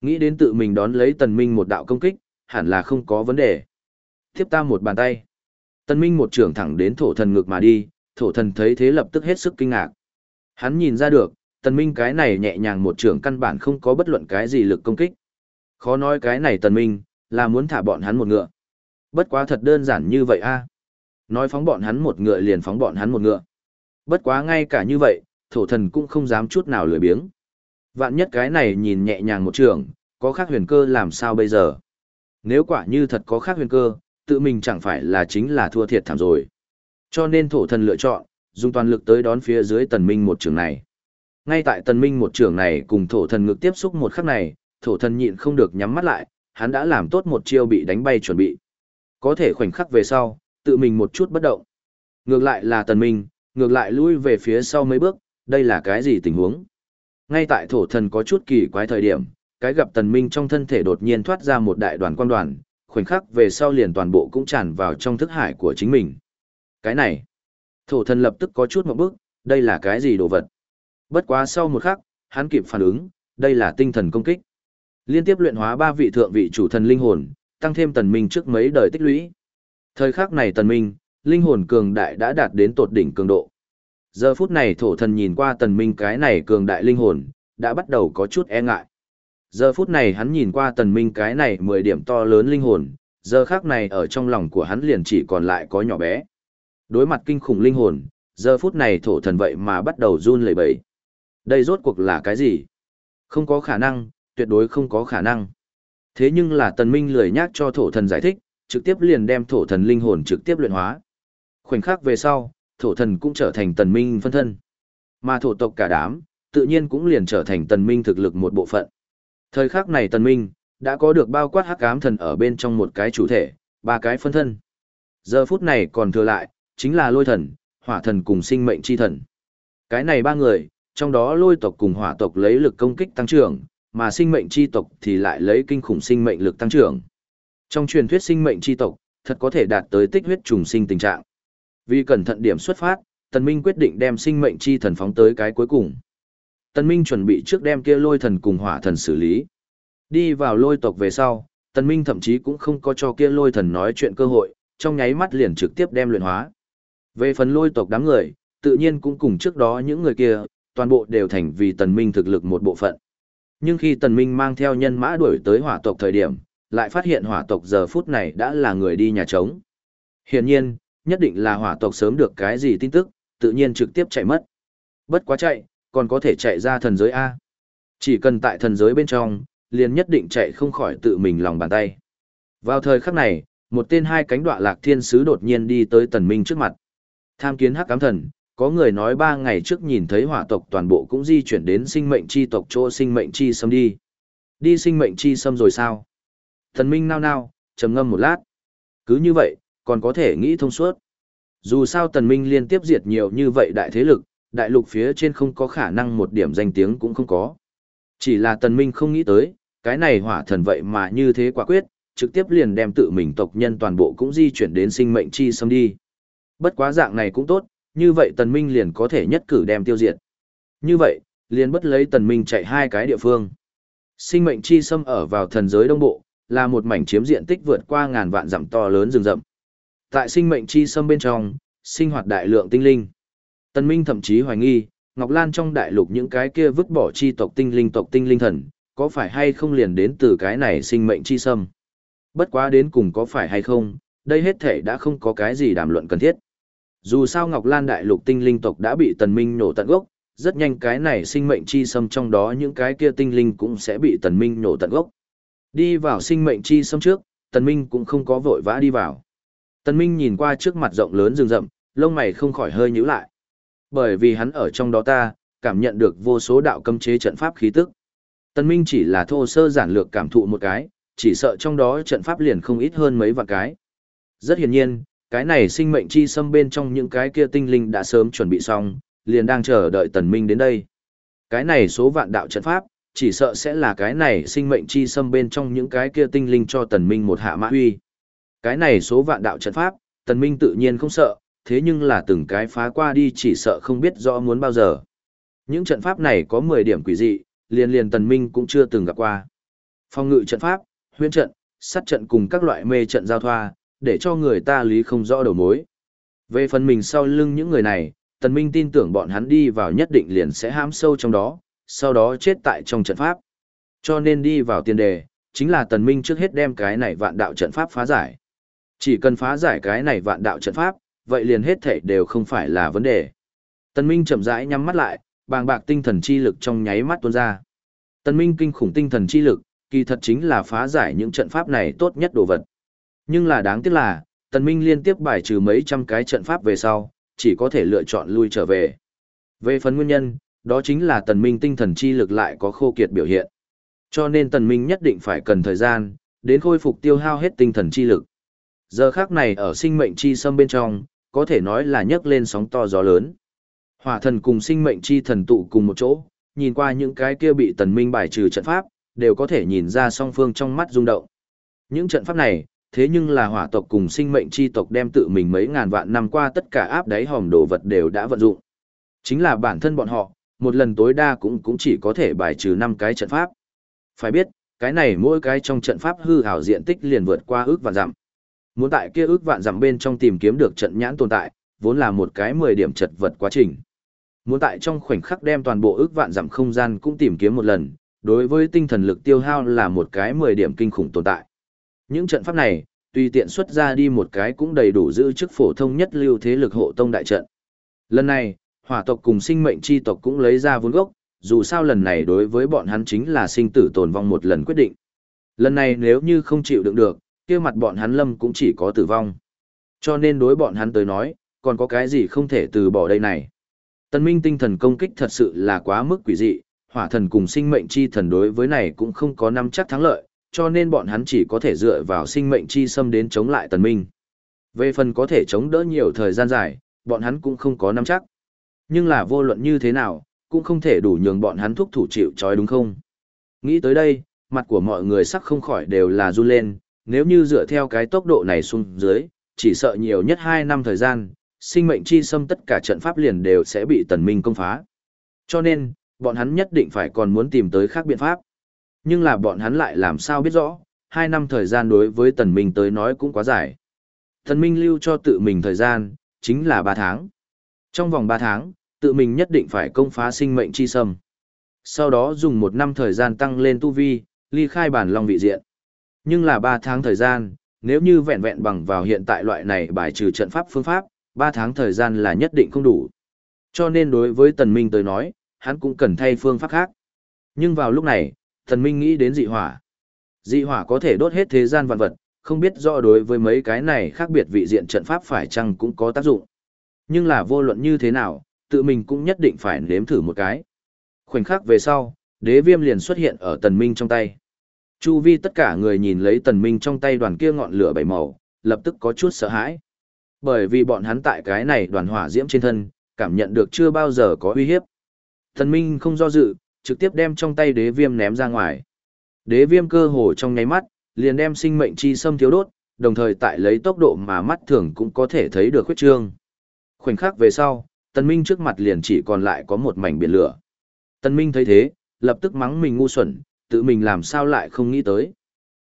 Nghĩ đến tự mình đón lấy Tần Minh một đạo công kích, hẳn là không có vấn đề. Tiếp ta một bàn tay. Tần Minh một trường thẳng đến thổ thần ngực mà đi, thổ thần thấy thế lập tức hết sức kinh ngạc. Hắn nhìn ra được, Tần Minh cái này nhẹ nhàng một trường căn bản không có bất luận cái gì lực công kích. Khó nói cái này Tần Minh, là muốn thả bọn hắn một ngựa. Bất quá thật đơn giản như vậy a. À. Nói phóng bọn hắn một ngựa liền phóng bọn hắn một ngựa. Bất quá ngay cả như vậy, thổ thần cũng không dám chút nào lười biếng. Vạn nhất cái này nhìn nhẹ nhàng một trường, có khác huyền cơ làm sao bây giờ? Nếu quả như thật có khác huyền cơ, tự mình chẳng phải là chính là thua thiệt thảm rồi. Cho nên thổ thần lựa chọn, dùng toàn lực tới đón phía dưới tần minh một trường này. Ngay tại tần minh một trường này cùng thổ thần ngực tiếp xúc một khắc này, thổ thần nhịn không được nhắm mắt lại, hắn đã làm tốt một chiêu bị đánh bay chuẩn bị. Có thể khoảnh khắc về sau, tự mình một chút bất động. Ngược lại là tần minh, ngược lại lui về phía sau mấy bước, đây là cái gì tình huống? Ngay tại thổ thần có chút kỳ quái thời điểm, cái gặp tần minh trong thân thể đột nhiên thoát ra một đại đoàn quang đoàn, khoảnh khắc về sau liền toàn bộ cũng tràn vào trong thức hải của chính mình. Cái này, Thổ thần lập tức có chút một bước, đây là cái gì đồ vật? Bất quá sau một khắc, hắn kịp phản ứng, đây là tinh thần công kích. Liên tiếp luyện hóa ba vị thượng vị chủ thần linh hồn, tăng thêm tần minh trước mấy đời tích lũy. Thời khắc này tần minh, linh hồn cường đại đã đạt đến tột đỉnh cường độ. Giờ phút này thổ thần nhìn qua tần minh cái này cường đại linh hồn, đã bắt đầu có chút e ngại. Giờ phút này hắn nhìn qua tần minh cái này 10 điểm to lớn linh hồn, giờ khắc này ở trong lòng của hắn liền chỉ còn lại có nhỏ bé. Đối mặt kinh khủng linh hồn, giờ phút này thổ thần vậy mà bắt đầu run lẩy bẩy. Đây rốt cuộc là cái gì? Không có khả năng, tuyệt đối không có khả năng. Thế nhưng là tần minh lười nhác cho thổ thần giải thích, trực tiếp liền đem thổ thần linh hồn trực tiếp luyện hóa. Khoảnh khắc về sau, thổ thần cũng trở thành tần minh phân thân. Mà thổ tộc cả đám, tự nhiên cũng liền trở thành tần minh thực lực một bộ phận. Thời khắc này tần minh, đã có được bao quát hắc ám thần ở bên trong một cái chủ thể, ba cái phân thân. Giờ phút này còn thừa lại, chính là lôi thần, hỏa thần cùng sinh mệnh chi thần. Cái này ba người, trong đó lôi tộc cùng hỏa tộc lấy lực công kích tăng trưởng, mà sinh mệnh chi tộc thì lại lấy kinh khủng sinh mệnh lực tăng trưởng. Trong truyền thuyết sinh mệnh chi tộc, thật có thể đạt tới tích huyết trùng sinh tình trạng. Vì cẩn thận điểm xuất phát, Tần Minh quyết định đem sinh mệnh chi thần phóng tới cái cuối cùng. Tần Minh chuẩn bị trước đem kia lôi thần cùng hỏa thần xử lý. Đi vào lôi tộc về sau, Tần Minh thậm chí cũng không có cho kia lôi thần nói chuyện cơ hội, trong nháy mắt liền trực tiếp đem luyện hóa. Về phần lôi tộc đám người, tự nhiên cũng cùng trước đó những người kia, toàn bộ đều thành vì Tần Minh thực lực một bộ phận. Nhưng khi Tần Minh mang theo nhân mã đuổi tới hỏa tộc thời điểm, lại phát hiện hỏa tộc giờ phút này đã là người đi nhà trống. Hiển nhiên, nhất định là hỏa tộc sớm được cái gì tin tức, tự nhiên trực tiếp chạy mất. Bất quá chạy, còn có thể chạy ra thần giới A. Chỉ cần tại thần giới bên trong, liền nhất định chạy không khỏi tự mình lòng bàn tay. Vào thời khắc này, một tên hai cánh đọa lạc thiên sứ đột nhiên đi tới tần minh trước mặt. Tham kiến hắc cám thần, có người nói ba ngày trước nhìn thấy hỏa tộc toàn bộ cũng di chuyển đến sinh mệnh chi tộc chỗ sinh mệnh chi xâm đi. Đi sinh mệnh chi xâm rồi sao? Thần minh nao nao, trầm ngâm một lát. Cứ như vậy, còn có thể nghĩ thông suốt. Dù sao tần minh liên tiếp diệt nhiều như vậy đại thế lực, đại lục phía trên không có khả năng một điểm danh tiếng cũng không có. Chỉ là tần minh không nghĩ tới, cái này hỏa thần vậy mà như thế quả quyết, trực tiếp liền đem tự mình tộc nhân toàn bộ cũng di chuyển đến sinh mệnh chi xâm đi. Bất quá dạng này cũng tốt, như vậy tần minh liền có thể nhất cử đem tiêu diệt. Như vậy, liền bất lấy tần minh chạy hai cái địa phương. Sinh mệnh chi xâm ở vào thần giới đông bộ, là một mảnh chiếm diện tích vượt qua ngàn vạn dặm to lớn rừng rậm. Tại sinh mệnh chi xâm bên trong, sinh hoạt đại lượng tinh linh. Tần Minh thậm chí hoài nghi, Ngọc Lan trong đại lục những cái kia vứt bỏ chi tộc tinh linh tộc tinh linh thần, có phải hay không liền đến từ cái này sinh mệnh chi xâm. Bất quá đến cùng có phải hay không, đây hết thể đã không có cái gì đàm luận cần thiết. Dù sao Ngọc Lan đại lục tinh linh tộc đã bị tần minh nổ tận gốc, rất nhanh cái này sinh mệnh chi xâm trong đó những cái kia tinh linh cũng sẽ bị tần minh nổ tận gốc. Đi vào sinh mệnh chi xâm trước, tần minh cũng không có vội vã đi vào. Tần minh nhìn qua trước mặt rộng lớn rừng rậm, lông mày không khỏi hơi nhíu lại. Bởi vì hắn ở trong đó ta, cảm nhận được vô số đạo cấm chế trận pháp khí tức. Tần minh chỉ là thô sơ giản lược cảm thụ một cái, chỉ sợ trong đó trận pháp liền không ít hơn mấy vạn cái. Rất hiển nhiên, cái này sinh mệnh chi xâm bên trong những cái kia tinh linh đã sớm chuẩn bị xong, liền đang chờ đợi tần minh đến đây. Cái này số vạn đạo trận pháp, chỉ sợ sẽ là cái này sinh mệnh chi xâm bên trong những cái kia tinh linh cho tần minh một hạ mã huy. Cái này số vạn đạo trận pháp, tần minh tự nhiên không sợ, thế nhưng là từng cái phá qua đi chỉ sợ không biết rõ muốn bao giờ. Những trận pháp này có 10 điểm quỷ dị, liền liền tần minh cũng chưa từng gặp qua. Phong ngự trận pháp, huyễn trận, sát trận cùng các loại mê trận giao thoa, để cho người ta lý không rõ đầu mối. Về phần mình sau lưng những người này, Tần Minh tin tưởng bọn hắn đi vào nhất định liền sẽ hãm sâu trong đó, sau đó chết tại trong trận pháp. Cho nên đi vào tiền đề, chính là Tần Minh trước hết đem cái này vạn đạo trận pháp phá giải. Chỉ cần phá giải cái này vạn đạo trận pháp, vậy liền hết thảy đều không phải là vấn đề. Tần Minh chậm rãi nhắm mắt lại, bàng bạc tinh thần chi lực trong nháy mắt tuôn ra. Tần Minh kinh khủng tinh thần chi lực, kỳ thật chính là phá giải những trận pháp này tốt nhất đồ vật. Nhưng là đáng tiếc là, Tần Minh liên tiếp bài trừ mấy trăm cái trận pháp về sau, chỉ có thể lựa chọn lui trở về. Về phần nguyên nhân, đó chính là Tần Minh tinh thần chi lực lại có khô kiệt biểu hiện. Cho nên Tần Minh nhất định phải cần thời gian, đến khôi phục tiêu hao hết tinh thần chi lực. Giờ khắc này ở sinh mệnh chi sâm bên trong, có thể nói là nhấc lên sóng to gió lớn. Hỏa thần cùng sinh mệnh chi thần tụ cùng một chỗ, nhìn qua những cái kia bị Tần Minh bài trừ trận pháp, đều có thể nhìn ra song phương trong mắt rung động. Những trận pháp này, thế nhưng là hỏa tộc cùng sinh mệnh chi tộc đem tự mình mấy ngàn vạn năm qua tất cả áp đáy hòm đồ vật đều đã vận dụng. Chính là bản thân bọn họ, một lần tối đa cũng cũng chỉ có thể bài trừ năm cái trận pháp. Phải biết, cái này mỗi cái trong trận pháp hư hảo diện tích liền vượt qua ước vạn dặm. Muốn tại kia ước vạn dặm bên trong tìm kiếm được trận nhãn tồn tại, vốn là một cái 10 điểm chật vật quá trình. Muốn tại trong khoảnh khắc đem toàn bộ ước vạn dặm không gian cũng tìm kiếm một lần, đối với tinh thần lực tiêu hao là một cái 10 điểm kinh khủng tồn tại. Những trận pháp này, tùy tiện xuất ra đi một cái cũng đầy đủ giữ chức phổ thông nhất lưu thế lực hộ tông đại trận. Lần này, hỏa tộc cùng sinh mệnh chi tộc cũng lấy ra vốn gốc, dù sao lần này đối với bọn hắn chính là sinh tử tồn vong một lần quyết định. Lần này nếu như không chịu đựng được, kia mặt bọn hắn lâm cũng chỉ có tử vong. Cho nên đối bọn hắn tới nói, còn có cái gì không thể từ bỏ đây này. Tân minh tinh thần công kích thật sự là quá mức quỷ dị, hỏa thần cùng sinh mệnh chi thần đối với này cũng không có năm chắc thắng lợi, cho nên bọn hắn chỉ có thể dựa vào sinh mệnh chi xâm đến chống lại tần minh. Về phần có thể chống đỡ nhiều thời gian dài, bọn hắn cũng không có nắm chắc. Nhưng là vô luận như thế nào, cũng không thể đủ nhường bọn hắn thúc thủ chịu trói đúng không? Nghĩ tới đây, mặt của mọi người sắc không khỏi đều là run lên, nếu như dựa theo cái tốc độ này xuống dưới, chỉ sợ nhiều nhất 2 năm thời gian, sinh mệnh chi xâm tất cả trận pháp liền đều sẽ bị tần minh công phá. Cho nên, bọn hắn nhất định phải còn muốn tìm tới khác biện pháp. Nhưng là bọn hắn lại làm sao biết rõ, hai năm thời gian đối với tần minh tới nói cũng quá dài. Tần minh lưu cho tự mình thời gian, chính là 3 tháng. Trong vòng 3 tháng, tự mình nhất định phải công phá sinh mệnh chi sâm. Sau đó dùng một năm thời gian tăng lên tu vi, ly khai bản long vị diện. Nhưng là 3 tháng thời gian, nếu như vẹn vẹn bằng vào hiện tại loại này bài trừ trận pháp phương pháp, 3 tháng thời gian là nhất định không đủ. Cho nên đối với Tần Minh tới nói, hắn cũng cần thay phương pháp khác. Nhưng vào lúc này, Thần Minh nghĩ đến dị hỏa. Dị hỏa có thể đốt hết thế gian vạn vật, không biết rõ đối với mấy cái này khác biệt vị diện trận pháp phải chăng cũng có tác dụng. Nhưng là vô luận như thế nào, tự mình cũng nhất định phải nếm thử một cái. Khoảnh khắc về sau, đế viêm liền xuất hiện ở tần minh trong tay. Chu vi tất cả người nhìn lấy tần minh trong tay đoàn kia ngọn lửa bảy màu, lập tức có chút sợ hãi. Bởi vì bọn hắn tại cái này đoàn hỏa diễm trên thân, cảm nhận được chưa bao giờ có uy hiếp. Tần minh không do dự, trực tiếp đem trong tay đế viêm ném ra ngoài. Đế viêm cơ hồ trong nháy mắt, liền đem sinh mệnh chi xâm thiếu đốt, đồng thời tại lấy tốc độ mà mắt thường cũng có thể thấy được huyết trương. Khoảnh khắc về sau, Tần Minh trước mặt liền chỉ còn lại có một mảnh biển lửa. Tần Minh thấy thế, lập tức mắng mình ngu xuẩn, tự mình làm sao lại không nghĩ tới.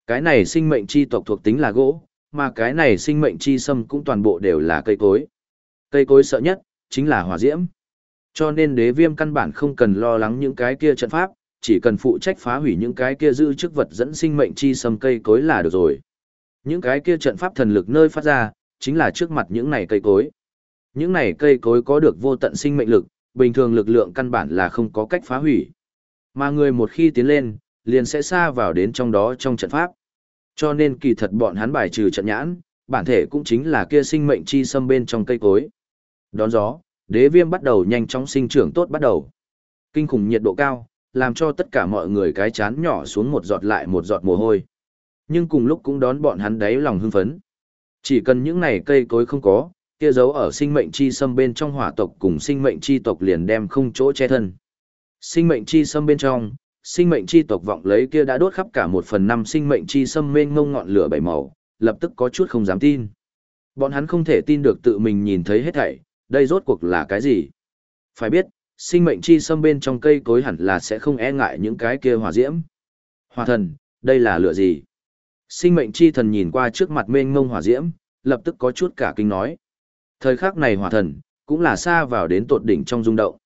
Cái này sinh mệnh chi tộc thuộc tính là gỗ, mà cái này sinh mệnh chi sâm cũng toàn bộ đều là cây cối. Cây cối sợ nhất, chính là hỏa diễm. Cho nên đế viêm căn bản không cần lo lắng những cái kia trận pháp, chỉ cần phụ trách phá hủy những cái kia giữ chức vật dẫn sinh mệnh chi sâm cây cối là được rồi. Những cái kia trận pháp thần lực nơi phát ra, chính là trước mặt những này cây cối. Những này cây cối có được vô tận sinh mệnh lực, bình thường lực lượng căn bản là không có cách phá hủy. Mà người một khi tiến lên, liền sẽ xa vào đến trong đó trong trận pháp. Cho nên kỳ thật bọn hắn bài trừ trận nhãn, bản thể cũng chính là kia sinh mệnh chi xâm bên trong cây cối. Đón gió, đế viêm bắt đầu nhanh chóng sinh trưởng tốt bắt đầu. Kinh khủng nhiệt độ cao, làm cho tất cả mọi người cái chán nhỏ xuống một giọt lại một giọt mồ hôi. Nhưng cùng lúc cũng đón bọn hắn đáy lòng hưng phấn. Chỉ cần những này cây cối không có, kia giấu ở sinh mệnh chi sâm bên trong hỏa tộc cùng sinh mệnh chi tộc liền đem không chỗ che thân. Sinh mệnh chi sâm bên trong, sinh mệnh chi tộc vọng lấy kia đã đốt khắp cả một phần năm sinh mệnh chi sâm mênh ngông ngọn lửa bảy màu, lập tức có chút không dám tin. Bọn hắn không thể tin được tự mình nhìn thấy hết thảy, đây rốt cuộc là cái gì? Phải biết, sinh mệnh chi sâm bên trong cây cối hẳn là sẽ không e ngại những cái kia hỏa diễm. Hỏa thần, đây là lửa gì? Sinh mệnh chi thần nhìn qua trước mặt mênh mông hỏa diễm, lập tức có chút cả kinh nói. Thời khắc này hỏa thần, cũng là xa vào đến tột đỉnh trong rung động.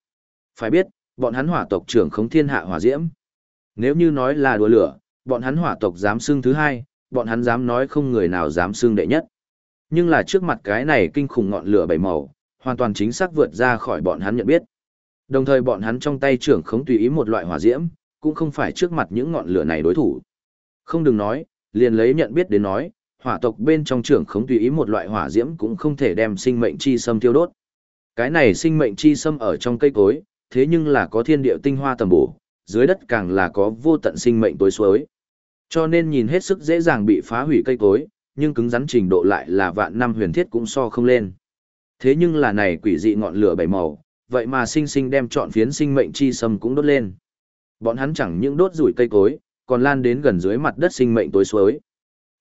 Phải biết, bọn hắn hỏa tộc trưởng không thiên hạ hỏa diễm. Nếu như nói là đùa lửa, bọn hắn hỏa tộc dám xưng thứ hai, bọn hắn dám nói không người nào dám xưng đệ nhất. Nhưng là trước mặt cái này kinh khủng ngọn lửa bảy màu, hoàn toàn chính xác vượt ra khỏi bọn hắn nhận biết. Đồng thời bọn hắn trong tay trưởng khống tùy ý một loại hỏa diễm, cũng không phải trước mặt những ngọn lửa này đối thủ. Không đừng nói, liền lấy nhận biết đến nói, hỏa tộc bên trong trưởng khống tùy ý một loại hỏa diễm cũng không thể đem sinh mệnh chi sâm tiêu đốt. Cái này sinh mệnh chi sâm ở trong cây cối, thế nhưng là có thiên địa tinh hoa tầm bổ, dưới đất càng là có vô tận sinh mệnh tối suối. Cho nên nhìn hết sức dễ dàng bị phá hủy cây cối, nhưng cứng rắn trình độ lại là vạn năm huyền thiết cũng so không lên. Thế nhưng là này quỷ dị ngọn lửa bảy màu, vậy mà sinh sinh đem trọn phiến sinh mệnh chi sâm cũng đốt lên. Bọn hắn chẳng những đốt rủi cây cối, còn lan đến gần dưới mặt đất sinh mệnh tối suối.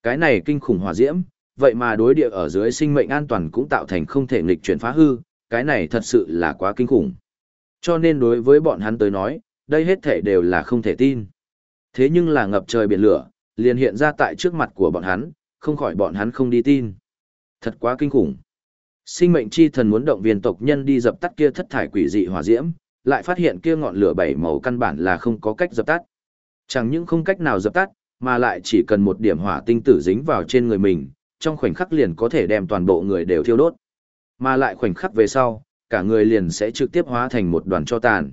Cái này kinh khủng hỏa diễm, vậy mà đối địa ở dưới sinh mệnh an toàn cũng tạo thành không thể nghịch chuyển phá hư, cái này thật sự là quá kinh khủng. Cho nên đối với bọn hắn tới nói, đây hết thể đều là không thể tin. Thế nhưng là ngập trời biển lửa, liền hiện ra tại trước mặt của bọn hắn, không khỏi bọn hắn không đi tin. Thật quá kinh khủng. Sinh mệnh chi thần muốn động viên tộc nhân đi dập tắt kia thất thải quỷ dị hỏa diễm, lại phát hiện kia ngọn lửa bảy màu căn bản là không có cách dập tắt. Chẳng những không cách nào dập tắt, mà lại chỉ cần một điểm hỏa tinh tử dính vào trên người mình, trong khoảnh khắc liền có thể đem toàn bộ người đều thiêu đốt. Mà lại khoảnh khắc về sau, cả người liền sẽ trực tiếp hóa thành một đoàn cho tàn.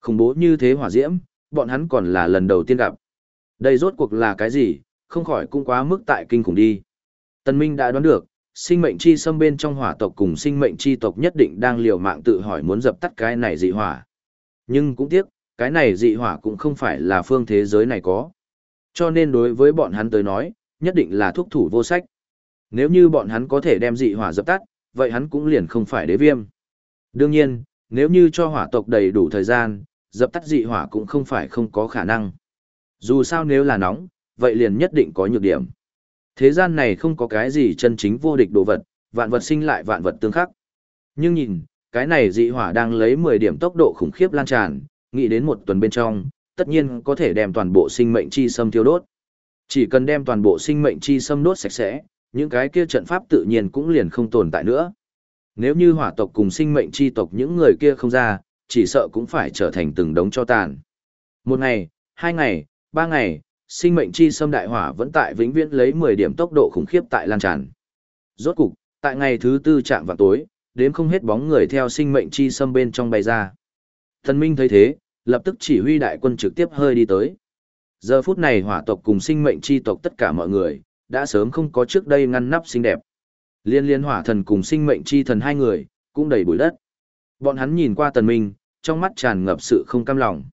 Khủng bố như thế hỏa diễm, bọn hắn còn là lần đầu tiên gặp. Đây rốt cuộc là cái gì, không khỏi cũng quá mức tại kinh khủng đi. Tần Minh đã đoán được, sinh mệnh chi xâm bên trong hỏa tộc cùng sinh mệnh chi tộc nhất định đang liều mạng tự hỏi muốn dập tắt cái này dị hỏa. Nhưng cũng tiếc, cái này dị hỏa cũng không phải là phương thế giới này có. Cho nên đối với bọn hắn tới nói, nhất định là thuốc thủ vô sách. Nếu như bọn hắn có thể đem dị hỏa dập tắt, vậy hắn cũng liền không phải đế viêm. Đương nhiên, nếu như cho hỏa tộc đầy đủ thời gian, dập tắt dị hỏa cũng không phải không có khả năng. Dù sao nếu là nóng, vậy liền nhất định có nhược điểm. Thế gian này không có cái gì chân chính vô địch đồ vật, vạn vật sinh lại vạn vật tương khắc. Nhưng nhìn, cái này dị hỏa đang lấy 10 điểm tốc độ khủng khiếp lan tràn, nghĩ đến một tuần bên trong, tất nhiên có thể đem toàn bộ sinh mệnh chi xâm tiêu đốt. Chỉ cần đem toàn bộ sinh mệnh chi xâm đốt sạch sẽ, những cái kia trận pháp tự nhiên cũng liền không tồn tại nữa. Nếu như hỏa tộc cùng sinh mệnh chi tộc những người kia không ra, chỉ sợ cũng phải trở thành từng đống cho tàn. Một ngày, hai ngày, ba ngày, sinh mệnh chi xâm đại hỏa vẫn tại vĩnh viễn lấy 10 điểm tốc độ khủng khiếp tại lan tràn. Rốt cục, tại ngày thứ tư chạm vào tối, đếm không hết bóng người theo sinh mệnh chi xâm bên trong bay ra. Thần Minh thấy thế, lập tức chỉ huy đại quân trực tiếp hơi đi tới. Giờ phút này hỏa tộc cùng sinh mệnh chi tộc tất cả mọi người, đã sớm không có trước đây ngăn nắp xinh đẹp. Liên liên hỏa thần cùng sinh mệnh chi thần hai người, cũng đầy bụi đất. Bọn hắn nhìn qua tần minh, trong mắt tràn ngập sự không cam lòng.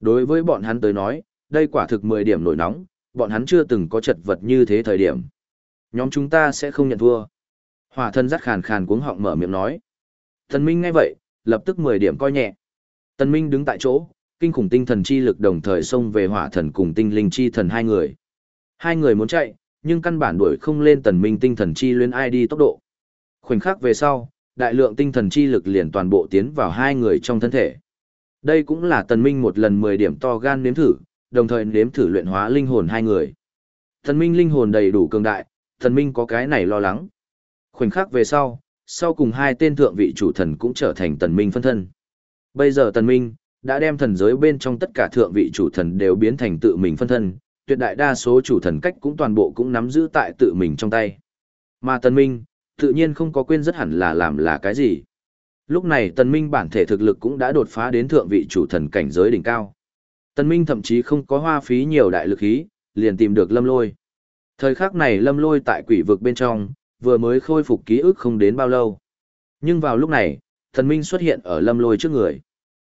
Đối với bọn hắn tới nói, đây quả thực 10 điểm nổi nóng, bọn hắn chưa từng có chật vật như thế thời điểm. Nhóm chúng ta sẽ không nhận thua. Hỏa thần rắt khàn khàn cuống họng mở miệng nói. Tần minh ngay vậy, lập tức 10 điểm coi nhẹ. Tần minh đứng tại chỗ, kinh khủng tinh thần chi lực đồng thời xông về hỏa thần cùng tinh linh chi thần hai người. Hai người muốn chạy, nhưng căn bản đuổi không lên tần minh tinh thần chi luyện ID tốc độ. Khoảnh khắc về sau, đại lượng tinh thần chi lực liền toàn bộ tiến vào hai người trong thân thể. Đây cũng là tần minh một lần 10 điểm to gan nếm thử, đồng thời nếm thử luyện hóa linh hồn hai người. thần minh linh hồn đầy đủ cường đại, thần minh có cái này lo lắng. Khoảnh khắc về sau, sau cùng hai tên thượng vị chủ thần cũng trở thành thần minh phân thân. Bây giờ thần minh, đã đem thần giới bên trong tất cả thượng vị chủ thần đều biến thành tự mình phân thân, tuyệt đại đa số chủ thần cách cũng toàn bộ cũng nắm giữ tại tự mình trong tay. Mà thần Minh, tự nhiên không có quên rất hẳn là làm là cái gì. Lúc này Tần Minh bản thể thực lực cũng đã đột phá đến thượng vị chủ thần cảnh giới đỉnh cao. Tần Minh thậm chí không có hoa phí nhiều đại lực khí, liền tìm được Lâm Lôi. Thời khắc này Lâm Lôi tại quỷ vực bên trong, vừa mới khôi phục ký ức không đến bao lâu. Nhưng vào lúc này, Tần Minh xuất hiện ở Lâm Lôi trước người.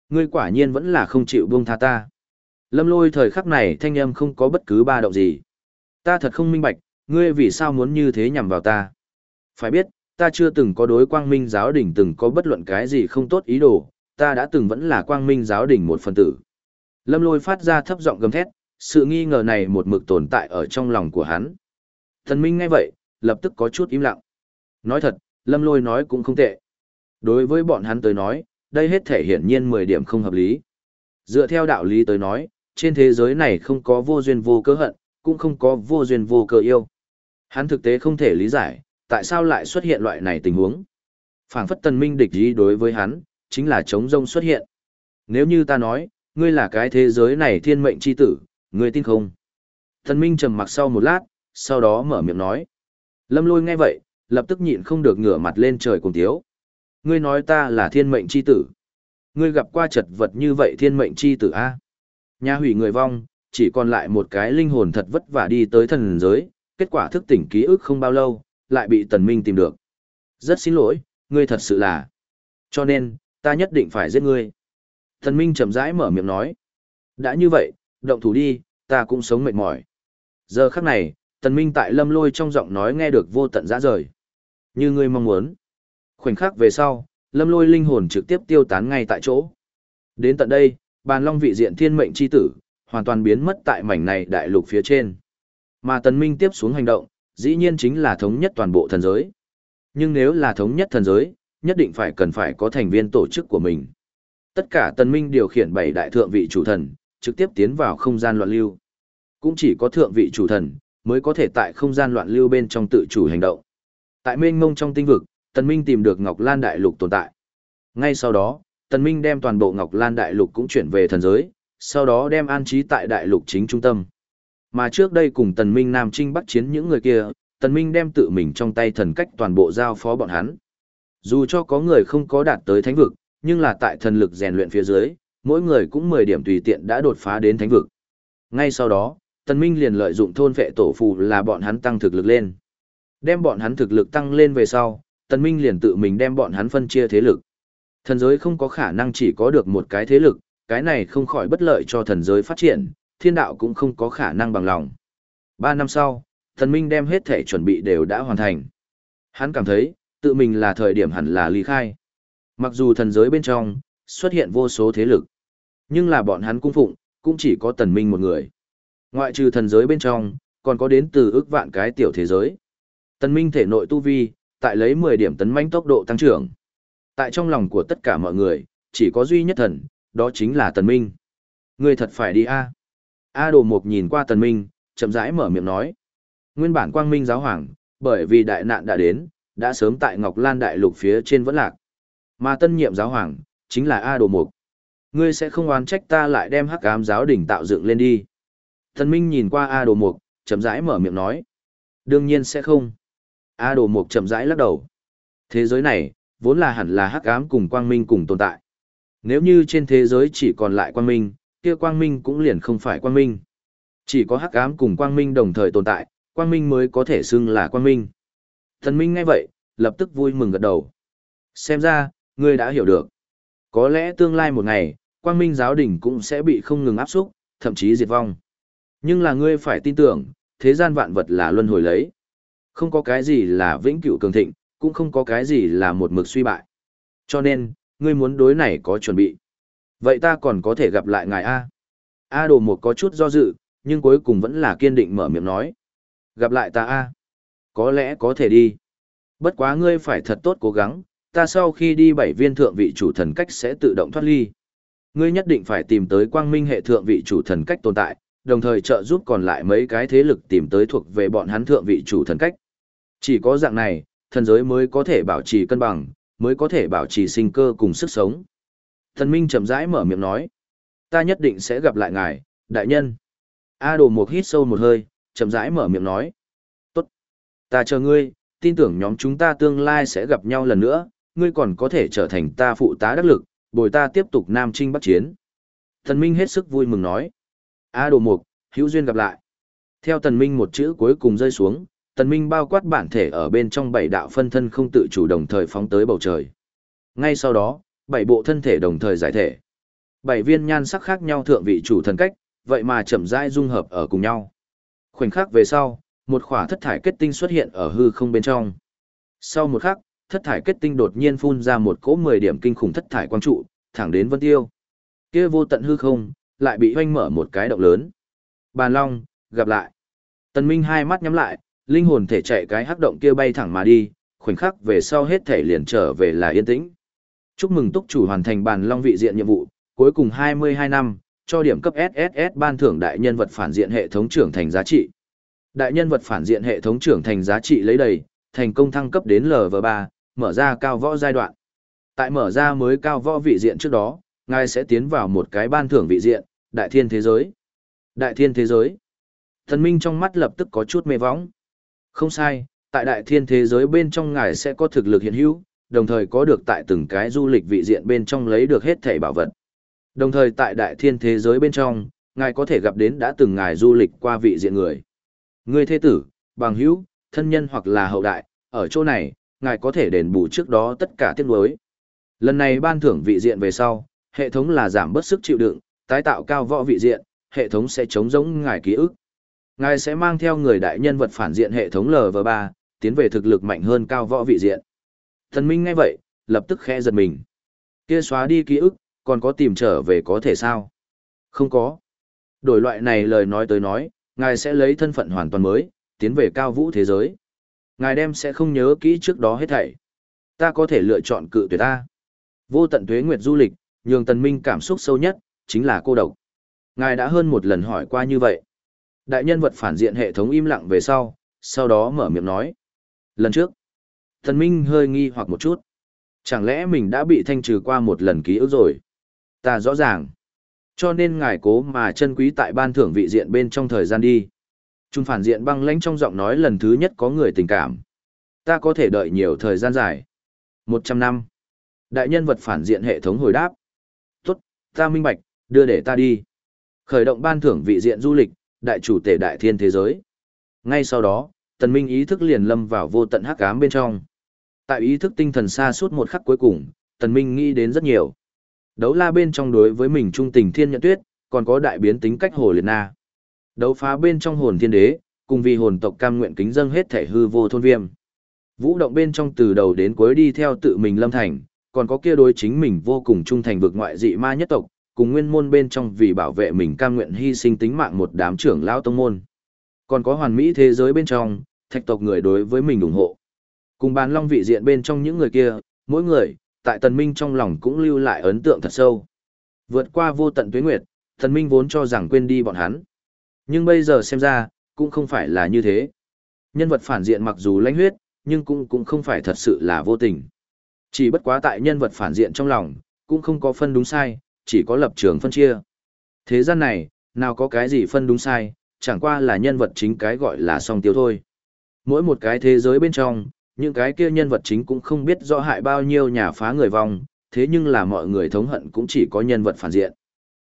Ngươi quả nhiên vẫn là không chịu buông tha ta. Lâm lôi thời khắc này thanh âm không có bất cứ ba động gì. Ta thật không minh bạch, ngươi vì sao muốn như thế nhằm vào ta. Phải biết, ta chưa từng có đối quang minh giáo đỉnh từng có bất luận cái gì không tốt ý đồ, ta đã từng vẫn là quang minh giáo đỉnh một phần tử. Lâm lôi phát ra thấp giọng gầm thét, sự nghi ngờ này một mực tồn tại ở trong lòng của hắn. Thần minh ngay vậy, lập tức có chút im lặng. Nói thật, lâm lôi nói cũng không tệ. Đối với bọn hắn tới nói, đây hết thể hiển nhiên 10 điểm không hợp lý. Dựa theo đạo lý tới nói, trên thế giới này không có vô duyên vô cớ hận, cũng không có vô duyên vô cớ yêu. Hắn thực tế không thể lý giải, tại sao lại xuất hiện loại này tình huống. phảng phất tần minh địch ý đối với hắn, chính là chống rông xuất hiện. Nếu như ta nói, ngươi là cái thế giới này thiên mệnh chi tử, ngươi tin không? Thần minh trầm mặc sau một lát, sau đó mở miệng nói. Lâm lôi nghe vậy, lập tức nhịn không được ngửa mặt lên trời cùng tiếu. Ngươi nói ta là thiên mệnh chi tử. Ngươi gặp qua chật vật như vậy thiên mệnh chi tử A. Nhà hủy người vong, chỉ còn lại một cái linh hồn thật vất vả đi tới thần giới, kết quả thức tỉnh ký ức không bao lâu, lại bị tần minh tìm được. Rất xin lỗi, ngươi thật sự là. Cho nên, ta nhất định phải giết ngươi. Tần minh chậm rãi mở miệng nói. Đã như vậy, động thủ đi, ta cũng sống mệt mỏi. Giờ khắc này, tần minh tại lâm lôi trong giọng nói nghe được vô tận dã rời. Như ngươi mong muốn. Khoảnh khắc về sau, lâm lôi linh hồn trực tiếp tiêu tán ngay tại chỗ. Đến tận đây, bàn long vị diện thiên mệnh chi tử, hoàn toàn biến mất tại mảnh này đại lục phía trên. Mà tần minh tiếp xuống hành động, dĩ nhiên chính là thống nhất toàn bộ thần giới. Nhưng nếu là thống nhất thần giới, nhất định phải cần phải có thành viên tổ chức của mình. Tất cả tần minh điều khiển bảy đại thượng vị chủ thần, trực tiếp tiến vào không gian loạn lưu. Cũng chỉ có thượng vị chủ thần, mới có thể tại không gian loạn lưu bên trong tự chủ hành động. Tại mênh mông trong tinh vực, tần minh tìm được Ngọc Lan Đại Lục tồn tại. Ngay sau đó, tần minh đem toàn bộ Ngọc Lan Đại Lục cũng chuyển về thần giới, sau đó đem an trí tại Đại Lục chính trung tâm. Mà trước đây cùng tần minh Nam Trinh Bắc chiến những người kia, tần minh đem tự mình trong tay thần cách toàn bộ giao phó bọn hắn. Dù cho có người không có đạt tới thánh vực, nhưng là tại thần lực rèn luyện phía dưới, mỗi người cũng 10 điểm tùy tiện đã đột phá đến thánh vực. Ngay sau đó, Tần Minh liền lợi dụng thôn vệ tổ phù là bọn hắn tăng thực lực lên. Đem bọn hắn thực lực tăng lên về sau, Tần Minh liền tự mình đem bọn hắn phân chia thế lực. Thần giới không có khả năng chỉ có được một cái thế lực, cái này không khỏi bất lợi cho thần giới phát triển, thiên đạo cũng không có khả năng bằng lòng. Ba năm sau, Tần Minh đem hết thể chuẩn bị đều đã hoàn thành. Hắn cảm thấy, tự mình là thời điểm hẳn là ly khai. Mặc dù thần giới bên trong, xuất hiện vô số thế lực, nhưng là bọn hắn cung phụng, cũng chỉ có tần minh một người. Ngoại trừ thần giới bên trong, còn có đến từ ước vạn cái tiểu thế giới. Tần minh thể nội tu vi, tại lấy 10 điểm tấn mãnh tốc độ tăng trưởng. Tại trong lòng của tất cả mọi người, chỉ có duy nhất thần, đó chính là tần minh. Ngươi thật phải đi a. A đồ mục nhìn qua tần minh, chậm rãi mở miệng nói. Nguyên bản quang minh giáo hoàng, bởi vì đại nạn đã đến, đã sớm tại Ngọc Lan Đại Lục phía trên vẫn lạc. Mà tân nhiệm giáo hoàng, chính là A Đồ Mục. Ngươi sẽ không oán trách ta lại đem hắc ám giáo đỉnh tạo dựng lên đi. Thần Minh nhìn qua A Đồ Mục, chậm rãi mở miệng nói. Đương nhiên sẽ không. A Đồ Mục chậm rãi lắc đầu. Thế giới này, vốn là hẳn là hắc ám cùng quang minh cùng tồn tại. Nếu như trên thế giới chỉ còn lại quang minh, kia quang minh cũng liền không phải quang minh. Chỉ có hắc ám cùng quang minh đồng thời tồn tại, quang minh mới có thể xưng là quang minh. Thần Minh ngay vậy, lập tức vui mừng gật đầu. Xem ra, ngươi đã hiểu được. Có lẽ tương lai một ngày, quang minh giáo đình cũng sẽ bị không ngừng áp xúc, thậm chí diệt vong. Nhưng là ngươi phải tin tưởng, thế gian vạn vật là luân hồi lấy. Không có cái gì là vĩnh cửu cường thịnh, cũng không có cái gì là một mực suy bại. Cho nên, ngươi muốn đối này có chuẩn bị. Vậy ta còn có thể gặp lại ngài A. A đồ một có chút do dự, nhưng cuối cùng vẫn là kiên định mở miệng nói. Gặp lại ta A. Có lẽ có thể đi. Bất quá ngươi phải thật tốt cố gắng, ta sau khi đi bảy viên thượng vị chủ thần cách sẽ tự động thoát ly. Ngươi nhất định phải tìm tới quang minh hệ thượng vị chủ thần cách tồn tại, đồng thời trợ giúp còn lại mấy cái thế lực tìm tới thuộc về bọn hắn thượng vị chủ thần cách. Chỉ có dạng này, thần giới mới có thể bảo trì cân bằng, mới có thể bảo trì sinh cơ cùng sức sống. Thần Minh chậm rãi mở miệng nói, ta nhất định sẽ gặp lại ngài, đại nhân. A đồ một hít sâu một hơi, chậm rãi mở miệng nói, tốt, ta chờ ngươi, tin tưởng nhóm chúng ta tương lai sẽ gặp nhau lần nữa, ngươi còn có thể trở thành ta phụ tá đắc lực, bồi ta tiếp tục nam trinh bắc chiến. Thần Minh hết sức vui mừng nói. A đồ mục, hữu duyên gặp lại. Theo tần Minh một chữ cuối cùng rơi xuống, tần Minh bao quát bản thể ở bên trong bảy đạo phân thân không tự chủ đồng thời phóng tới bầu trời. Ngay sau đó, bảy bộ thân thể đồng thời giải thể. Bảy viên nhan sắc khác nhau thượng vị chủ thần cách, vậy mà chậm rãi dung hợp ở cùng nhau. Khoảnh khắc về sau, một khỏa thất thải kết tinh xuất hiện ở hư không bên trong. Sau một khắc, thất thải kết tinh đột nhiên phun ra một cỗ 10 điểm kinh khủng thất thải quang trụ, thẳng đến Vân Tiêu. Kia vô tận hư không, lại bị hoanh mở một cái động lớn. Bàn Long, gặp lại. Tần Minh hai mắt nhắm lại, linh hồn thể chạy cái hắc động kia bay thẳng mà đi, khoảnh khắc về sau hết thể liền trở về là yên tĩnh. Chúc mừng túc chủ hoàn thành bàn Long vị diện nhiệm vụ, cuối cùng 22 năm, cho điểm cấp SSS ban thưởng đại nhân vật phản diện hệ thống trưởng thành giá trị. Đại nhân vật phản diện hệ thống trưởng thành giá trị lấy đầy, thành công thăng cấp đến LV3, mở ra cao võ giai đoạn. Tại mở ra mới cao võ vị diện trước đó, ngài sẽ tiến vào một cái ban thưởng vị diện, đại thiên thế giới. Đại thiên thế giới. Thần Minh trong mắt lập tức có chút mê võng. Không sai, tại đại thiên thế giới bên trong ngài sẽ có thực lực hiện hữu, đồng thời có được tại từng cái du lịch vị diện bên trong lấy được hết thể bảo vật. Đồng thời tại đại thiên thế giới bên trong, ngài có thể gặp đến đã từng ngài du lịch qua vị diện người. Người thế tử, bằng hữu, thân nhân hoặc là hậu đại, ở chỗ này, ngài có thể đền bù trước đó tất cả tiếc nuối. Lần này ban thưởng vị diện về sau, hệ thống là giảm bớt sức chịu đựng, tái tạo cao võ vị diện, hệ thống sẽ chống giống ngài ký ức. Ngài sẽ mang theo người đại nhân vật phản diện hệ thống LV3, tiến về thực lực mạnh hơn cao võ vị diện. Thần Minh ngay vậy, lập tức khẽ giật mình. Kia xóa đi ký ức, còn có tìm trở về có thể sao? Không có. Đổi loại này lời nói tới nói, Ngài sẽ lấy thân phận hoàn toàn mới, tiến về cao vũ thế giới. Ngài đem sẽ không nhớ kỹ trước đó hết thảy. Ta có thể lựa chọn cự tuyệt ta. Vô tận tuế nguyệt du lịch, nhường tần minh cảm xúc sâu nhất, chính là cô độc. Ngài đã hơn một lần hỏi qua như vậy. Đại nhân vật phản diện hệ thống im lặng về sau, sau đó mở miệng nói. Lần trước, tần minh hơi nghi hoặc một chút. Chẳng lẽ mình đã bị thanh trừ qua một lần ký ức rồi? Ta rõ ràng. Cho nên ngài cố mà chân quý tại ban thưởng vị diện bên trong thời gian đi. Trung phản diện băng lãnh trong giọng nói lần thứ nhất có người tình cảm. Ta có thể đợi nhiều thời gian dài. một trăm năm. Đại nhân vật phản diện hệ thống hồi đáp. Tốt, ta minh bạch, đưa để ta đi. Khởi động ban thưởng vị diện du lịch, đại chủ tể đại thiên thế giới. Ngay sau đó, tần minh ý thức liền lâm vào vô tận hắc ám bên trong. Tại ý thức tinh thần xa suốt một khắc cuối cùng, tần minh nghĩ đến rất nhiều. Đấu la bên trong đối với mình trung tình thiên nhận tuyết, còn có đại biến tính cách hồ liệt na. Đấu phá bên trong hồn thiên đế, cùng vì hồn tộc cam nguyện kính dâng hết thể hư vô thôn viêm. Vũ động bên trong từ đầu đến cuối đi theo tự mình lâm thành, còn có kia đối chính mình vô cùng trung thành vực ngoại dị ma nhất tộc, cùng nguyên môn bên trong vì bảo vệ mình cam nguyện hy sinh tính mạng một đám trưởng lão tông môn. Còn có hoàn mỹ thế giới bên trong, thạch tộc người đối với mình ủng hộ. Cùng bàn long vị diện bên trong những người kia, mỗi người, tại tần minh trong lòng cũng lưu lại ấn tượng thật sâu. Vượt qua vô tận tuyến nguyệt, tần minh vốn cho rằng quên đi bọn hắn. Nhưng bây giờ xem ra, cũng không phải là như thế. Nhân vật phản diện mặc dù lãnh huyết, nhưng cũng cũng không phải thật sự là vô tình. Chỉ bất quá tại nhân vật phản diện trong lòng, cũng không có phân đúng sai, chỉ có lập trường phân chia. Thế gian này, nào có cái gì phân đúng sai, chẳng qua là nhân vật chính cái gọi là song tiêu thôi. Mỗi một cái thế giới bên trong, những cái kia nhân vật chính cũng không biết rõ hại bao nhiêu nhà phá người vong, thế nhưng là mọi người thống hận cũng chỉ có nhân vật phản diện.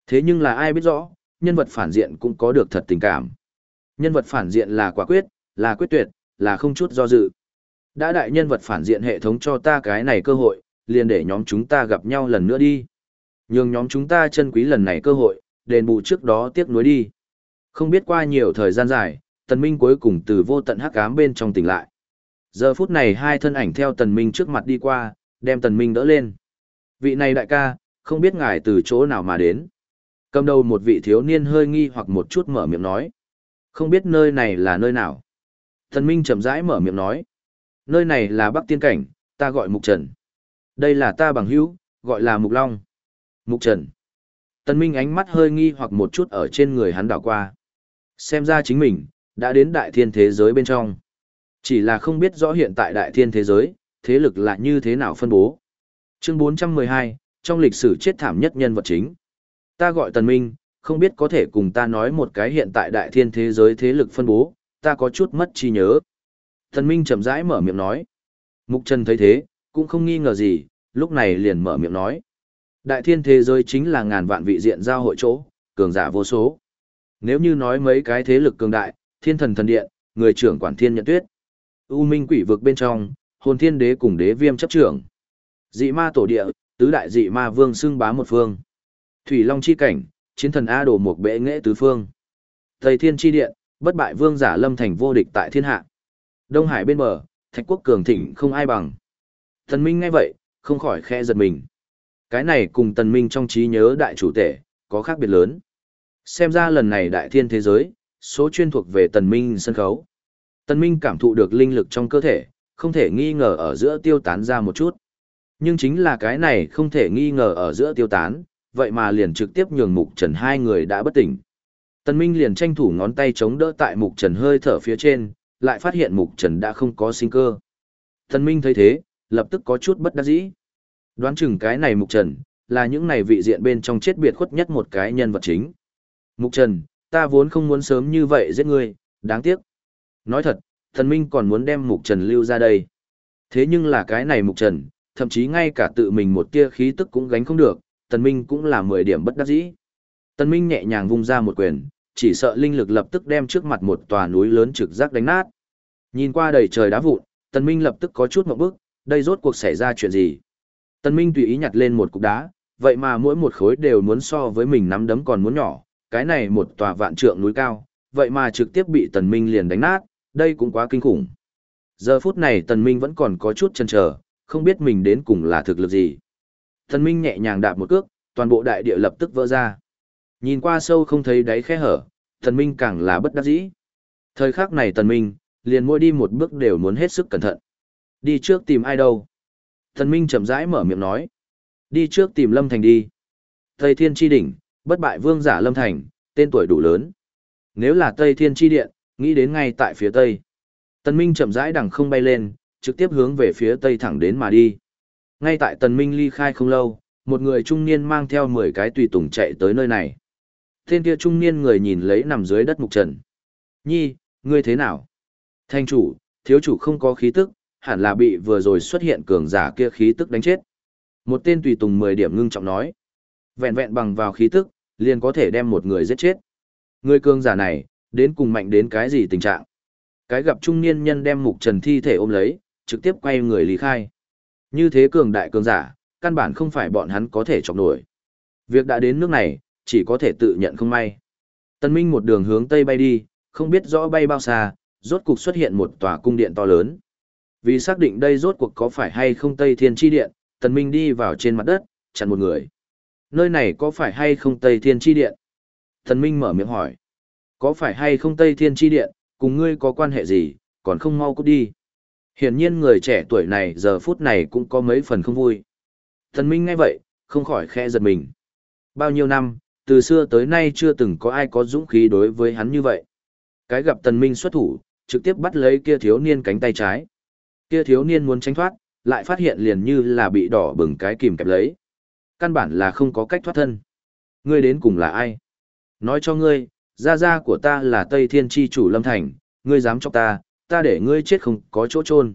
Thế nhưng là ai biết rõ, nhân vật phản diện cũng có được thật tình cảm. Nhân vật phản diện là quả quyết, là quyết tuyệt, là không chút do dự. Đã đại nhân vật phản diện hệ thống cho ta cái này cơ hội, liền để nhóm chúng ta gặp nhau lần nữa đi. Nhưng nhóm chúng ta chân quý lần này cơ hội, đền bù trước đó tiếc nuối đi. Không biết qua nhiều thời gian dài, tần minh cuối cùng từ vô tận hắc ám bên trong tỉnh lại. Giờ phút này hai thân ảnh theo tần minh trước mặt đi qua, đem tần minh đỡ lên. Vị này đại ca, không biết ngài từ chỗ nào mà đến. Cầm đầu một vị thiếu niên hơi nghi hoặc một chút mở miệng nói. Không biết nơi này là nơi nào. thần minh chậm rãi mở miệng nói. Nơi này là Bắc Tiên Cảnh, ta gọi Mục Trần. Đây là ta bằng hữu, gọi là Mục Long. Mục Trần. Tần minh ánh mắt hơi nghi hoặc một chút ở trên người hắn đảo qua. Xem ra chính mình, đã đến đại thiên thế giới bên trong. Chỉ là không biết rõ hiện tại đại thiên thế giới, thế lực là như thế nào phân bố. Chương 412, trong lịch sử chết thảm nhất nhân vật chính. Ta gọi Tần Minh, không biết có thể cùng ta nói một cái hiện tại đại thiên thế giới thế lực phân bố, ta có chút mất trí nhớ. Tần Minh chậm rãi mở miệng nói. Mục Trần thấy thế, cũng không nghi ngờ gì, lúc này liền mở miệng nói. Đại thiên thế giới chính là ngàn vạn vị diện giao hội chỗ, cường giả vô số. Nếu như nói mấy cái thế lực cường đại, thiên thần thần điện, người trưởng quản thiên nhận tuyết. U minh quỷ vực bên trong, hồn thiên đế cùng đế viêm chấp trưởng. Dị ma tổ địa, tứ đại dị ma vương xưng bá một phương. Thủy Long chi cảnh, chiến thần A đồ một bệ nghệ tứ phương. Thầy thiên chi điện, bất bại vương giả lâm thành vô địch tại thiên hạ. Đông Hải bên bờ, thạch quốc cường thịnh không ai bằng. Thần Minh nghe vậy, không khỏi khe giật mình. Cái này cùng tần minh trong trí nhớ đại chủ tể, có khác biệt lớn. Xem ra lần này đại thiên thế giới, số chuyên thuộc về tần minh sân khấu. Tần minh cảm thụ được linh lực trong cơ thể, không thể nghi ngờ ở giữa tiêu tán ra một chút. Nhưng chính là cái này không thể nghi ngờ ở giữa tiêu tán, vậy mà liền trực tiếp nhường mục trần hai người đã bất tỉnh. Tần minh liền tranh thủ ngón tay chống đỡ tại mục trần hơi thở phía trên, lại phát hiện mục trần đã không có sinh cơ. Tần minh thấy thế, lập tức có chút bất đắc dĩ. Đoán chừng cái này mục trần, là những này vị diện bên trong chết biệt khuất nhất một cái nhân vật chính. Mục trần, ta vốn không muốn sớm như vậy giết ngươi, đáng tiếc. Nói thật, thần minh còn muốn đem mục trần lưu ra đây. Thế nhưng là cái này mục trần, thậm chí ngay cả tự mình một tia khí tức cũng gánh không được, tần minh cũng là 10 điểm bất đắc dĩ. Tần minh nhẹ nhàng vung ra một quyền, chỉ sợ linh lực lập tức đem trước mặt một tòa núi lớn trực giác đánh nát. Nhìn qua đầy trời đá vụn, tần minh lập tức có chút ngượng bức, đây rốt cuộc xảy ra chuyện gì. Tần minh tùy ý nhặt lên một cục đá, vậy mà mỗi một khối đều muốn so với mình nắm đấm còn muốn nhỏ, cái này một tòa vạn trượng núi cao, vậy mà trực tiếp bị tần minh liền đánh nát, đây cũng quá kinh khủng. Giờ phút này tần minh vẫn còn có chút chần chờ, không biết mình đến cùng là thực lực gì. Thần minh nhẹ nhàng đạp một cước, toàn bộ đại địa lập tức vỡ ra. Nhìn qua sâu không thấy đáy khe hở, Thần Minh càng là bất đắc dĩ. Thời khắc này Thần Minh, liền mỗi đi một bước đều muốn hết sức cẩn thận. Đi trước tìm ai đâu? Thần Minh chậm rãi mở miệng nói. Đi trước tìm Lâm Thành đi. Tây Thiên Chi Đỉnh, bất bại vương giả Lâm Thành, tên tuổi đủ lớn. Nếu là Tây Thiên Chi Điện, nghĩ đến ngay tại phía Tây. Tần Minh chậm rãi đằng không bay lên, trực tiếp hướng về phía Tây thẳng đến mà đi. Ngay tại Tần Minh ly khai không lâu, một người trung niên mang theo 10 cái tùy tùng chạy tới nơi này. Tên kia trung niên người nhìn lấy nằm dưới đất mục trần. Nhi, ngươi thế nào? Thanh chủ, thiếu chủ không có khí tức, hẳn là bị vừa rồi xuất hiện cường giả kia khí tức đánh chết. Một tên tùy tùng 10 điểm ngưng trọng nói. Vẹn vẹn bằng vào khí tức, liền có thể đem một người giết chết. Người cường giả này, đến cùng mạnh đến cái gì tình trạng? Cái gặp trung niên nhân đem mục trần thi thể ôm lấy, trực tiếp quay người lý khai. Như thế cường đại cường giả, căn bản không phải bọn hắn có thể chọc nổi. Việc đã đến nước này, chỉ có thể tự nhận không may. Tân Minh một đường hướng tây bay đi, không biết rõ bay bao xa, rốt cục xuất hiện một tòa cung điện to lớn. Vì xác định đây rốt cuộc có phải hay không Tây Thiên Chi Điện, Tần Minh đi vào trên mặt đất, chặn một người. Nơi này có phải hay không Tây Thiên Chi Điện? Tần Minh mở miệng hỏi. Có phải hay không Tây Thiên Chi Điện, cùng ngươi có quan hệ gì, còn không mau cút đi. Hiển nhiên người trẻ tuổi này giờ phút này cũng có mấy phần không vui. Thần Minh nghe vậy, không khỏi khẽ giật mình. Bao nhiêu năm, từ xưa tới nay chưa từng có ai có dũng khí đối với hắn như vậy. Cái gặp Tần Minh xuất thủ, trực tiếp bắt lấy kia thiếu niên cánh tay trái. Kia thiếu niên muốn tránh thoát, lại phát hiện liền như là bị đỏ bừng cái kìm kẹp lấy. Căn bản là không có cách thoát thân. Ngươi đến cùng là ai? Nói cho ngươi, gia gia của ta là Tây Thiên Chi chủ Lâm Thành, ngươi dám chọc ta, ta để ngươi chết không có chỗ chôn.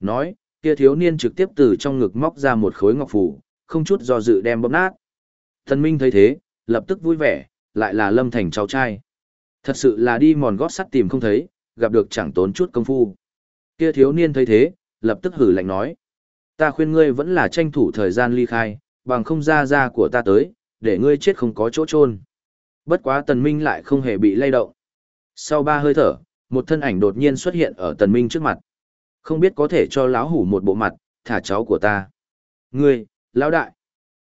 Nói, kia thiếu niên trực tiếp từ trong ngực móc ra một khối ngọc phủ, không chút do dự đem bóp nát. Thần Minh thấy thế, lập tức vui vẻ, lại là Lâm Thành cháu trai. Thật sự là đi mòn gót sắt tìm không thấy, gặp được chẳng tốn chút công phu. Kia thiếu niên thấy thế, lập tức hử lạnh nói. Ta khuyên ngươi vẫn là tranh thủ thời gian ly khai, bằng không ra ra của ta tới, để ngươi chết không có chỗ chôn. Bất quá tần minh lại không hề bị lay động. Sau ba hơi thở, một thân ảnh đột nhiên xuất hiện ở tần minh trước mặt. Không biết có thể cho lão hủ một bộ mặt, thả cháu của ta. Ngươi, lão đại.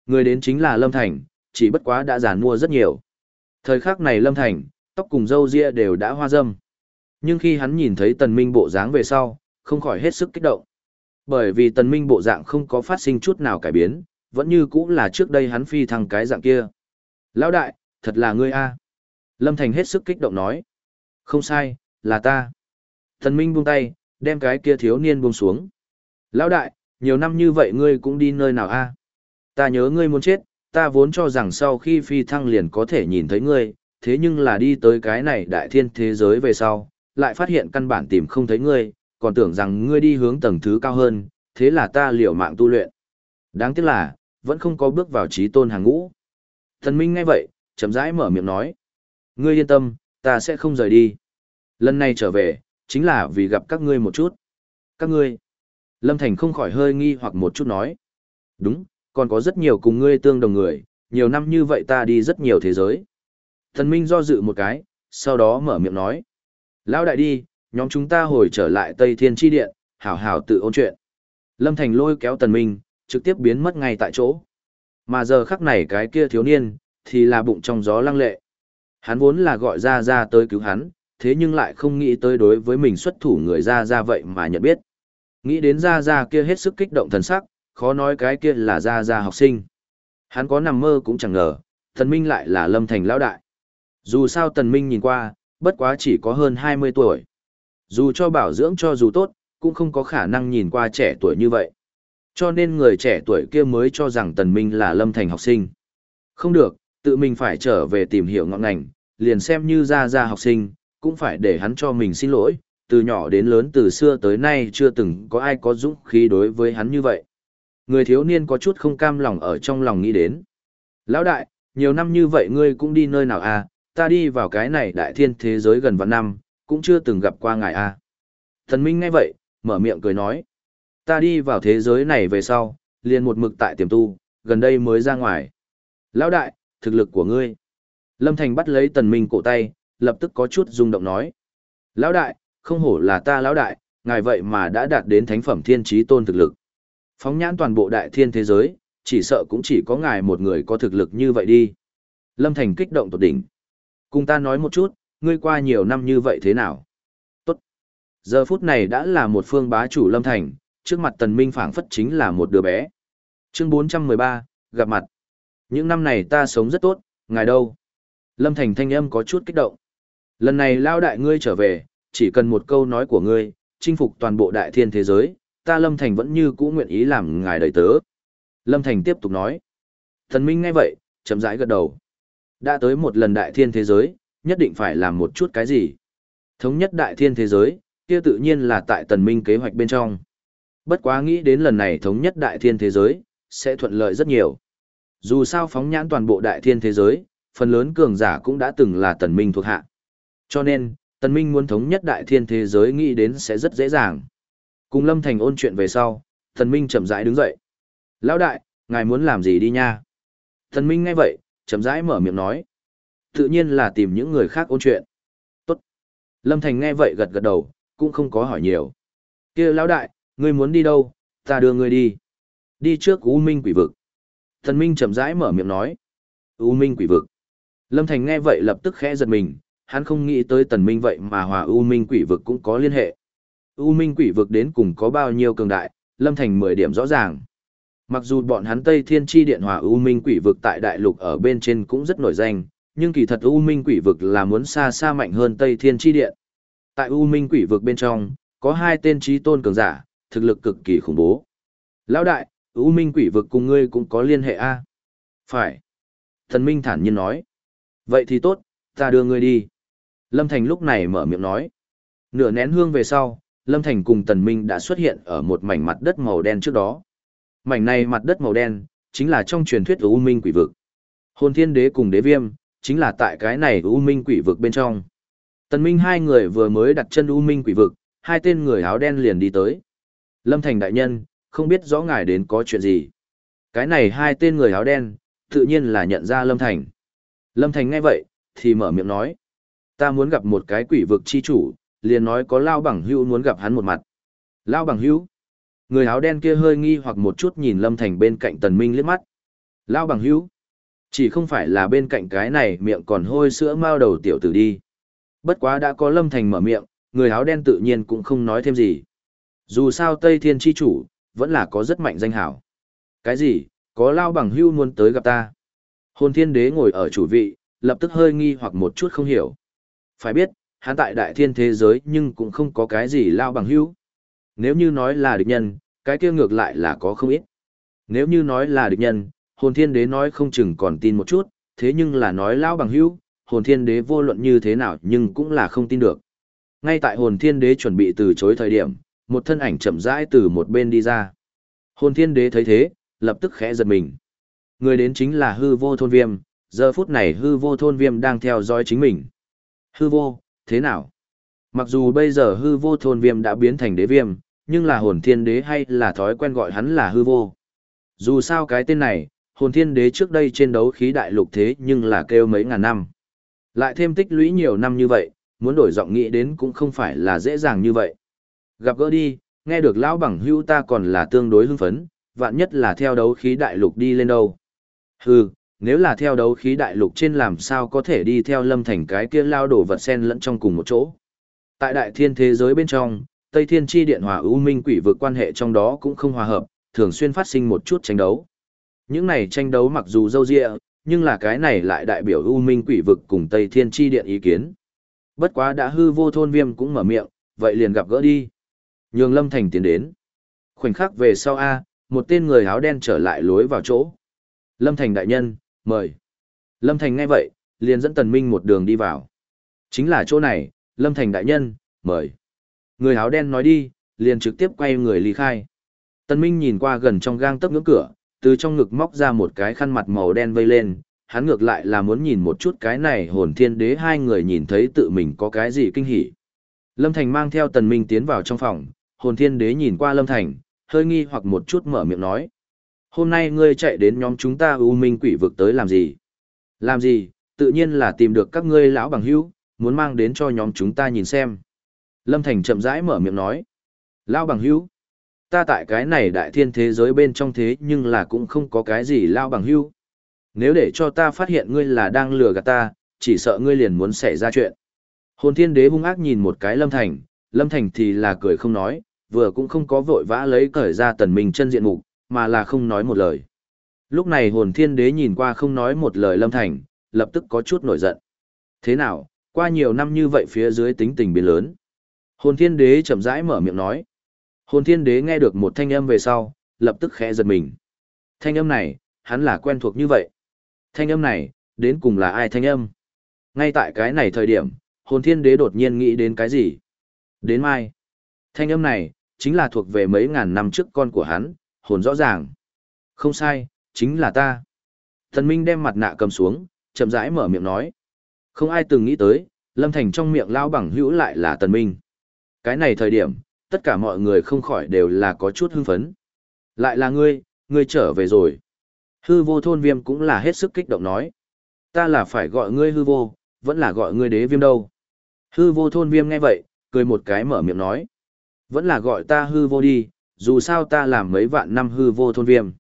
Ngươi đến chính là Lâm Thành, chỉ bất quá đã giàn mua rất nhiều. Thời khắc này Lâm Thành, tóc cùng râu ria đều đã hoa râm. Nhưng khi hắn nhìn thấy tần minh bộ dáng về sau, không khỏi hết sức kích động. Bởi vì tần minh bộ dạng không có phát sinh chút nào cải biến, vẫn như cũ là trước đây hắn phi thăng cái dạng kia. Lão đại, thật là ngươi a. Lâm Thành hết sức kích động nói. Không sai, là ta. Thần minh buông tay, đem cái kia thiếu niên buông xuống. Lão đại, nhiều năm như vậy ngươi cũng đi nơi nào a? Ta nhớ ngươi muốn chết, ta vốn cho rằng sau khi phi thăng liền có thể nhìn thấy ngươi, thế nhưng là đi tới cái này đại thiên thế giới về sau, lại phát hiện căn bản tìm không thấy ngươi, còn tưởng rằng ngươi đi hướng tầng thứ cao hơn, thế là ta liều mạng tu luyện. Đáng tiếc là, vẫn không có bước vào trí tôn hàng ngũ. Thần Minh ngay vậy, chậm rãi mở miệng nói. Ngươi yên tâm, ta sẽ không rời đi. Lần này trở về, chính là vì gặp các ngươi một chút. Các ngươi. Lâm Thành không khỏi hơi nghi hoặc một chút nói. Đúng, còn có rất nhiều cùng ngươi tương đồng người, nhiều năm như vậy ta đi rất nhiều thế giới. Thần Minh do dự một cái, sau đó mở miệng nói. Lão đại đi, nhóm chúng ta hồi trở lại Tây Thiên tri Điện, hảo hảo tự ôn chuyện. Lâm Thành lôi kéo Tần Minh, trực tiếp biến mất ngay tại chỗ. Mà giờ khắc này cái kia thiếu niên, thì là bụng trong gió lăng lệ. Hắn vốn là gọi ra ra tới cứu hắn, thế nhưng lại không nghĩ tới đối với mình xuất thủ người ra ra vậy mà nhận biết. Nghĩ đến ra ra kia hết sức kích động thần sắc, khó nói cái kia là ra ra học sinh. Hắn có nằm mơ cũng chẳng ngờ, Tần Minh lại là Lâm Thành lão đại. Dù sao Tần Minh nhìn qua, bất quá chỉ có hơn 20 tuổi. Dù cho bảo dưỡng cho dù tốt, cũng không có khả năng nhìn qua trẻ tuổi như vậy. Cho nên người trẻ tuổi kia mới cho rằng Tần Minh là Lâm Thành học sinh. Không được, tự mình phải trở về tìm hiểu ngọn ngành, liền xem như ra ra học sinh, cũng phải để hắn cho mình xin lỗi, từ nhỏ đến lớn từ xưa tới nay chưa từng có ai có dũng khí đối với hắn như vậy. Người thiếu niên có chút không cam lòng ở trong lòng nghĩ đến. Lão đại, nhiều năm như vậy ngươi cũng đi nơi nào à, ta đi vào cái này đại thiên thế giới gần vạn năm, cũng chưa từng gặp qua ngài à. Thần Minh nghe vậy, mở miệng cười nói. Ta đi vào thế giới này về sau, liền một mực tại tiềm tu, gần đây mới ra ngoài. Lão đại, thực lực của ngươi. Lâm Thành bắt lấy Tần Minh cổ tay, lập tức có chút rung động nói. Lão đại, không hổ là ta lão đại, ngài vậy mà đã đạt đến thánh phẩm thiên trí tôn thực lực. Phóng nhãn toàn bộ đại thiên thế giới, chỉ sợ cũng chỉ có ngài một người có thực lực như vậy đi. Lâm Thành kích động tột đỉnh. Cùng ta nói một chút, ngươi qua nhiều năm như vậy thế nào? Tốt. Giờ phút này đã là một phương bá chủ lâm thành, trước mặt tần minh phảng phất chính là một đứa bé. Chương 413, gặp mặt. Những năm này ta sống rất tốt, ngài đâu? Lâm Thành thanh âm có chút kích động. Lần này lao đại ngươi trở về, chỉ cần một câu nói của ngươi, chinh phục toàn bộ đại thiên thế giới, ta Lâm Thành vẫn như cũ nguyện ý làm ngài đời tớ. Lâm Thành tiếp tục nói. Thần Minh nghe vậy, chậm rãi gật đầu. Đã tới một lần đại thiên thế giới, nhất định phải làm một chút cái gì. Thống nhất đại thiên thế giới, kia tự nhiên là tại tần minh kế hoạch bên trong. Bất quá nghĩ đến lần này thống nhất đại thiên thế giới, sẽ thuận lợi rất nhiều. Dù sao phóng nhãn toàn bộ đại thiên thế giới, phần lớn cường giả cũng đã từng là tần minh thuộc hạ. Cho nên, tần minh muốn thống nhất đại thiên thế giới nghĩ đến sẽ rất dễ dàng. Cùng Lâm Thành ôn chuyện về sau, tần minh chậm rãi đứng dậy. Lão đại, ngài muốn làm gì đi nha? Tần minh nghe vậy, chậm rãi mở miệng nói. Tự nhiên là tìm những người khác ôn chuyện. Tốt. Lâm Thành nghe vậy gật gật đầu, cũng không có hỏi nhiều. kia lão đại, ngươi muốn đi đâu, ta đưa ngươi đi. Đi trước U Minh quỷ vực. Thần Minh chậm rãi mở miệng nói. U Minh quỷ vực. Lâm Thành nghe vậy lập tức khẽ giật mình, hắn không nghĩ tới tần minh vậy mà hòa U Minh quỷ vực cũng có liên hệ. U Minh quỷ vực đến cùng có bao nhiêu cường đại, Lâm Thành 10 điểm rõ ràng. Mặc dù bọn hắn Tây Thiên Chi Điện hòa U Minh quỷ vực tại đại lục ở bên trên cũng rất nổi danh, nhưng kỳ thật U Minh quỷ vực là muốn xa xa mạnh hơn Tây Thiên Chi Điện. Tại U Minh quỷ vực bên trong, có hai tên trí tôn cường giả, thực lực cực kỳ khủng bố. Lão đại, U Minh quỷ vực cùng ngươi cũng có liên hệ a Phải. Thần Minh thản nhiên nói. Vậy thì tốt, ta đưa ngươi đi. Lâm Thành lúc này mở miệng nói. Nửa nén hương về sau, Lâm Thành cùng Tần Minh đã xuất hiện ở một mảnh mặt đất màu đen trước đó. Mảnh này mặt đất màu đen, chính là trong truyền thuyết U Minh quỷ vực. Hồn Thiên Đế cùng Đế Viêm, chính là tại cái này U Minh quỷ vực bên trong. Tần Minh hai người vừa mới đặt chân U Minh quỷ vực, hai tên người áo đen liền đi tới. Lâm Thành đại nhân, không biết rõ ngài đến có chuyện gì. Cái này hai tên người áo đen, tự nhiên là nhận ra Lâm Thành. Lâm Thành nghe vậy, thì mở miệng nói. Ta muốn gặp một cái quỷ vực chi chủ, liền nói có Lao Bằng Hữu muốn gặp hắn một mặt. Lao Bằng Hữu Người áo đen kia hơi nghi hoặc một chút nhìn Lâm Thành bên cạnh Tần Minh liếc mắt. Lao Bằng Hữu Chỉ không phải là bên cạnh cái này miệng còn hôi sữa mao đầu tiểu tử đi. Bất quá đã có Lâm Thành mở miệng, người áo đen tự nhiên cũng không nói thêm gì. Dù sao Tây Thiên chi chủ, vẫn là có rất mạnh danh hảo. Cái gì, có lao bằng hưu muốn tới gặp ta. Hồn thiên đế ngồi ở chủ vị, lập tức hơi nghi hoặc một chút không hiểu. Phải biết, hắn tại đại thiên thế giới nhưng cũng không có cái gì lao bằng hữu. Nếu như nói là địch nhân, cái kia ngược lại là có không ít. Nếu như nói là địch nhân, hồn thiên đế nói không chừng còn tin một chút, thế nhưng là nói lao bằng hữu, hồn thiên đế vô luận như thế nào nhưng cũng là không tin được. Ngay tại hồn thiên đế chuẩn bị từ chối thời điểm, một thân ảnh chậm rãi từ một bên đi ra. Hồn thiên đế thấy thế, lập tức khẽ giật mình. Người đến chính là hư vô thôn viêm, giờ phút này hư vô thôn viêm đang theo dõi chính mình. Hư vô, thế nào? Mặc dù bây giờ hư vô thôn viêm đã biến thành đế viêm, nhưng là hồn thiên đế hay là thói quen gọi hắn là hư vô. Dù sao cái tên này, hồn thiên đế trước đây trên đấu khí đại lục thế nhưng là kêu mấy ngàn năm. Lại thêm tích lũy nhiều năm như vậy, muốn đổi giọng nghĩ đến cũng không phải là dễ dàng như vậy. Gặp gỡ đi, nghe được lão bằng hưu ta còn là tương đối hưng phấn, vạn nhất là theo đấu khí đại lục đi lên đâu. Hừ, nếu là theo đấu khí đại lục trên làm sao có thể đi theo lâm thành cái kia lao đổ vật sen lẫn trong cùng một chỗ. Tại đại thiên thế giới bên trong, Tây Thiên Chi Điện Hòa ưu minh quỷ vực quan hệ trong đó cũng không hòa hợp, thường xuyên phát sinh một chút tranh đấu. Những này tranh đấu mặc dù dâu dịa, nhưng là cái này lại đại biểu ưu minh quỷ vực cùng Tây Thiên Chi Điện ý kiến. Bất quá đã hư vô thôn viêm cũng mở miệng, vậy liền gặp gỡ đi. Nhường Lâm Thành tiến đến. Khoảnh khắc về sau A, một tên người áo đen trở lại lối vào chỗ. Lâm Thành đại nhân, mời. Lâm Thành nghe vậy, liền dẫn Tần Minh một đường đi vào. Chính là chỗ này, Lâm Thành đại nhân, mời. Người áo đen nói đi, liền trực tiếp quay người ly khai. Tần Minh nhìn qua gần trong gang tấc ngưỡng cửa, từ trong ngực móc ra một cái khăn mặt màu đen vây lên, hắn ngược lại là muốn nhìn một chút cái này hồn thiên đế hai người nhìn thấy tự mình có cái gì kinh hỉ. Lâm Thành mang theo Tần Minh tiến vào trong phòng, hồn thiên đế nhìn qua Lâm Thành, hơi nghi hoặc một chút mở miệng nói. Hôm nay ngươi chạy đến nhóm chúng ta U Minh quỷ vực tới làm gì? Làm gì, tự nhiên là tìm được các ngươi lão bằng hữu, muốn mang đến cho nhóm chúng ta nhìn xem. Lâm Thành chậm rãi mở miệng nói. Lão bằng hữu, ta tại cái này đại thiên thế giới bên trong thế nhưng là cũng không có cái gì lão bằng hữu. Nếu để cho ta phát hiện ngươi là đang lừa gạt ta, chỉ sợ ngươi liền muốn xảy ra chuyện. Hồn thiên đế hung ác nhìn một cái lâm thành, lâm thành thì là cười không nói, vừa cũng không có vội vã lấy cởi ra tần minh chân diện mục, mà là không nói một lời. Lúc này hồn thiên đế nhìn qua không nói một lời lâm thành, lập tức có chút nổi giận. Thế nào, qua nhiều năm như vậy phía dưới tính tình biến lớn. Hồn thiên đế chậm rãi mở miệng nói. Hồn thiên đế nghe được một thanh âm về sau, lập tức khẽ giật mình. Thanh âm này, hắn là quen thuộc như vậy. Thanh âm này, đến cùng là ai thanh âm? Ngay tại cái này thời điểm, hồn thiên đế đột nhiên nghĩ đến cái gì? Đến mai. Thanh âm này, chính là thuộc về mấy ngàn năm trước con của hắn, hồn rõ ràng. Không sai, chính là ta. Thần Minh đem mặt nạ cầm xuống, chậm rãi mở miệng nói. Không ai từng nghĩ tới, Lâm Thành trong miệng lao bằng hữu lại là Tần Minh. Cái này thời điểm, tất cả mọi người không khỏi đều là có chút hưng phấn. Lại là ngươi, ngươi trở về rồi. Hư vô thôn viêm cũng là hết sức kích động nói. Ta là phải gọi ngươi hư vô, vẫn là gọi ngươi đế viêm đâu. Hư vô thôn viêm nghe vậy, cười một cái mở miệng nói. Vẫn là gọi ta hư vô đi, dù sao ta làm mấy vạn năm hư vô thôn viêm.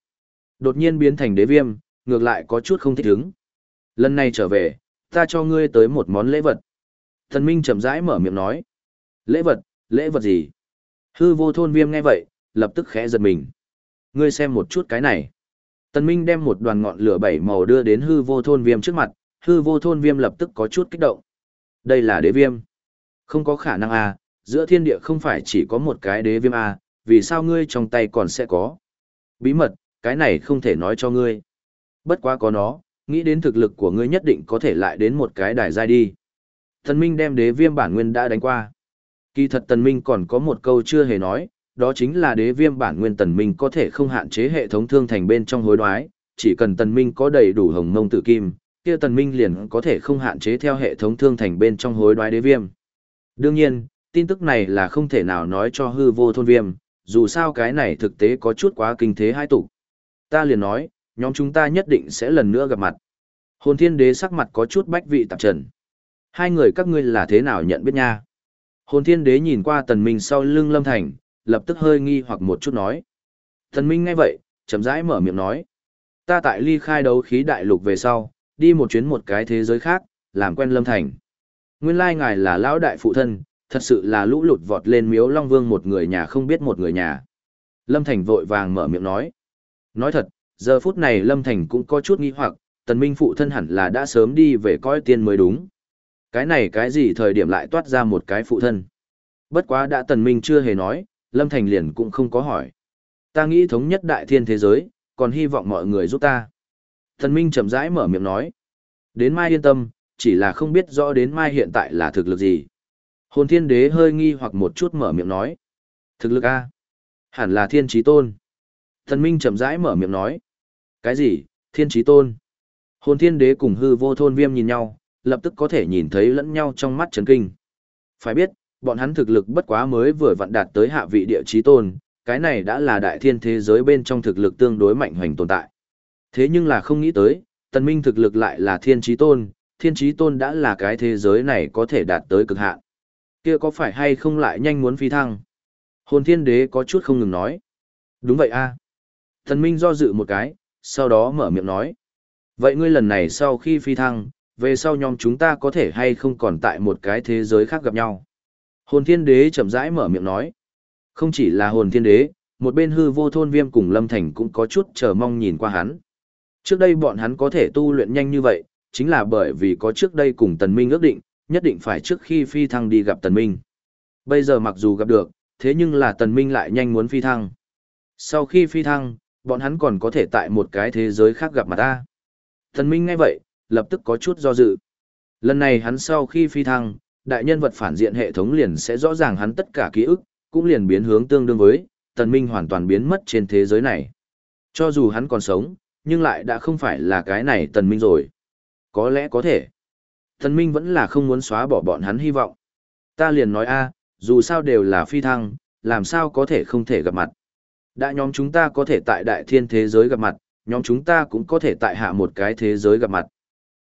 Đột nhiên biến thành đế viêm, ngược lại có chút không thích ứng. Lần này trở về, ta cho ngươi tới một món lễ vật. Thần Minh chậm rãi mở miệng nói. Lễ vật, lễ vật gì? Hư vô thôn viêm nghe vậy, lập tức khẽ giật mình. Ngươi xem một chút cái này. Tần Minh đem một đoàn ngọn lửa bảy màu đưa đến hư vô thôn viêm trước mặt, hư vô thôn viêm lập tức có chút kích động. Đây là đế viêm. Không có khả năng à, giữa thiên địa không phải chỉ có một cái đế viêm à, vì sao ngươi trong tay còn sẽ có? Bí mật, cái này không thể nói cho ngươi. Bất quá có nó, nghĩ đến thực lực của ngươi nhất định có thể lại đến một cái đài giai đi. thần Minh đem đế viêm bản nguyên đã đánh qua. Kỳ thật Tần Minh còn có một câu chưa hề nói, đó chính là đế viêm bản nguyên Tần Minh có thể không hạn chế hệ thống thương thành bên trong hối đoái, chỉ cần Tần Minh có đầy đủ hồng mông tử kim, kia Tần Minh liền có thể không hạn chế theo hệ thống thương thành bên trong hối đoái đế viêm. Đương nhiên, tin tức này là không thể nào nói cho hư vô thôn viêm, dù sao cái này thực tế có chút quá kinh thế hai tục. Ta liền nói, nhóm chúng ta nhất định sẽ lần nữa gặp mặt. Hồn thiên đế sắc mặt có chút bách vị tạp trần. Hai người các ngươi là thế nào nhận biết nha? Hồn thiên đế nhìn qua tần minh sau lưng lâm thành, lập tức hơi nghi hoặc một chút nói. Tần minh nghe vậy, chậm rãi mở miệng nói. Ta tại ly khai đấu khí đại lục về sau, đi một chuyến một cái thế giới khác, làm quen lâm thành. Nguyên lai ngài là lão đại phụ thân, thật sự là lũ lụt vọt lên miếu long vương một người nhà không biết một người nhà. Lâm Thành vội vàng mở miệng nói. Nói thật, giờ phút này Lâm Thành cũng có chút nghi hoặc, tần minh phụ thân hẳn là đã sớm đi về coi tiên mới đúng. Cái này cái gì thời điểm lại toát ra một cái phụ thân. Bất quá đã tần minh chưa hề nói, Lâm Thành liền cũng không có hỏi. Ta nghĩ thống nhất đại thiên thế giới, còn hy vọng mọi người giúp ta. Tần minh chậm rãi mở miệng nói. Đến mai yên tâm, chỉ là không biết rõ đến mai hiện tại là thực lực gì. Hồn thiên đế hơi nghi hoặc một chút mở miệng nói. Thực lực A. Hẳn là thiên trí tôn. Thần minh chậm rãi mở miệng nói. Cái gì, thiên trí tôn? Hồn thiên đế cùng hư vô thôn viêm nhìn nhau, lập tức có thể nhìn thấy lẫn nhau trong mắt chấn kinh. Phải biết, bọn hắn thực lực bất quá mới vừa vặn đạt tới hạ vị địa trí tôn, cái này đã là đại thiên thế giới bên trong thực lực tương đối mạnh hoành tồn tại. Thế nhưng là không nghĩ tới, tần minh thực lực lại là thiên trí tôn, thiên trí tôn đã là cái thế giới này có thể đạt tới cực hạn. Kia có phải hay không lại nhanh muốn phi thăng? Hồn thiên đế có chút không ngừng nói. Đúng vậy a. Tần minh do dự một cái, sau đó mở miệng nói. Vậy ngươi lần này sau khi phi thăng, về sau nhóm chúng ta có thể hay không còn tại một cái thế giới khác gặp nhau. Hồn thiên đế chậm rãi mở miệng nói. Không chỉ là hồn thiên đế, một bên hư vô thôn viêm cùng lâm thành cũng có chút chờ mong nhìn qua hắn. Trước đây bọn hắn có thể tu luyện nhanh như vậy, chính là bởi vì có trước đây cùng tần minh ước định, nhất định phải trước khi phi thăng đi gặp tần minh. Bây giờ mặc dù gặp được, thế nhưng là tần minh lại nhanh muốn phi thăng. Sau khi phi thăng, bọn hắn còn có thể tại một cái thế giới khác gặp mặt ta. Tần minh ngay vậy, lập tức có chút do dự. Lần này hắn sau khi phi thăng, đại nhân vật phản diện hệ thống liền sẽ rõ ràng hắn tất cả ký ức, cũng liền biến hướng tương đương với, tần minh hoàn toàn biến mất trên thế giới này. Cho dù hắn còn sống, nhưng lại đã không phải là cái này tần minh rồi. Có lẽ có thể. Thần minh vẫn là không muốn xóa bỏ bọn hắn hy vọng. Ta liền nói a, dù sao đều là phi thăng, làm sao có thể không thể gặp mặt. Đã nhóm chúng ta có thể tại đại thiên thế giới gặp mặt, nhóm chúng ta cũng có thể tại hạ một cái thế giới gặp mặt.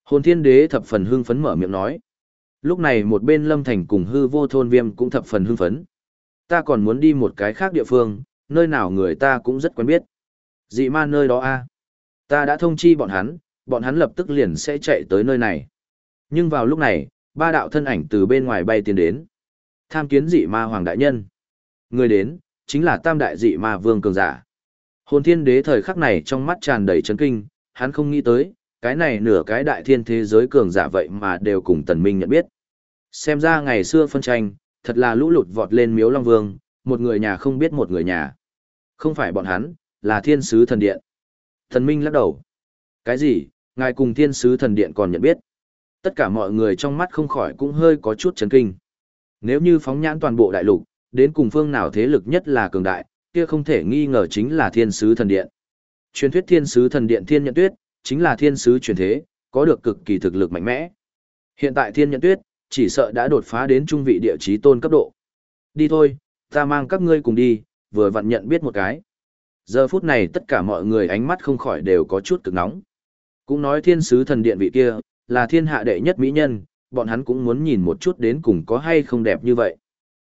Hồn thiên đế thập phần hưng phấn mở miệng nói. Lúc này một bên lâm thành cùng hư vô thôn viêm cũng thập phần hưng phấn. Ta còn muốn đi một cái khác địa phương, nơi nào người ta cũng rất quen biết. Dị ma nơi đó a Ta đã thông chi bọn hắn, bọn hắn lập tức liền sẽ chạy tới nơi này. Nhưng vào lúc này, ba đạo thân ảnh từ bên ngoài bay tiến đến. Tham kiến dị ma hoàng đại nhân. Người đến, chính là tam đại dị ma vương cường giả. Hồn thiên đế thời khắc này trong mắt tràn đầy chấn kinh, hắn không nghĩ tới, cái này nửa cái đại thiên thế giới cường giả vậy mà đều cùng tần minh nhận biết. Xem ra ngày xưa phân tranh, thật là lũ lụt vọt lên miếu long vương, một người nhà không biết một người nhà. Không phải bọn hắn, là thiên sứ thần điện. Thần minh lắc đầu. Cái gì, ngài cùng thiên sứ thần điện còn nhận biết. Tất cả mọi người trong mắt không khỏi cũng hơi có chút chấn kinh. Nếu như phóng nhãn toàn bộ đại lục, đến cùng phương nào thế lực nhất là cường đại, kia không thể nghi ngờ chính là thiên sứ thần điện. Truyền thuyết thiên sứ thần điện thiên nhận tuyết, chính là thiên sứ truyền thế, có được cực kỳ thực lực mạnh mẽ. Hiện tại thiên nhận tuyết, chỉ sợ đã đột phá đến trung vị địa chí tôn cấp độ. Đi thôi, ta mang các ngươi cùng đi, vừa vặn nhận biết một cái. Giờ phút này tất cả mọi người ánh mắt không khỏi đều có chút cực nóng. Cũng nói thiên sứ thần điện vị kia, là thiên hạ đệ nhất mỹ nhân, bọn hắn cũng muốn nhìn một chút đến cùng có hay không đẹp như vậy.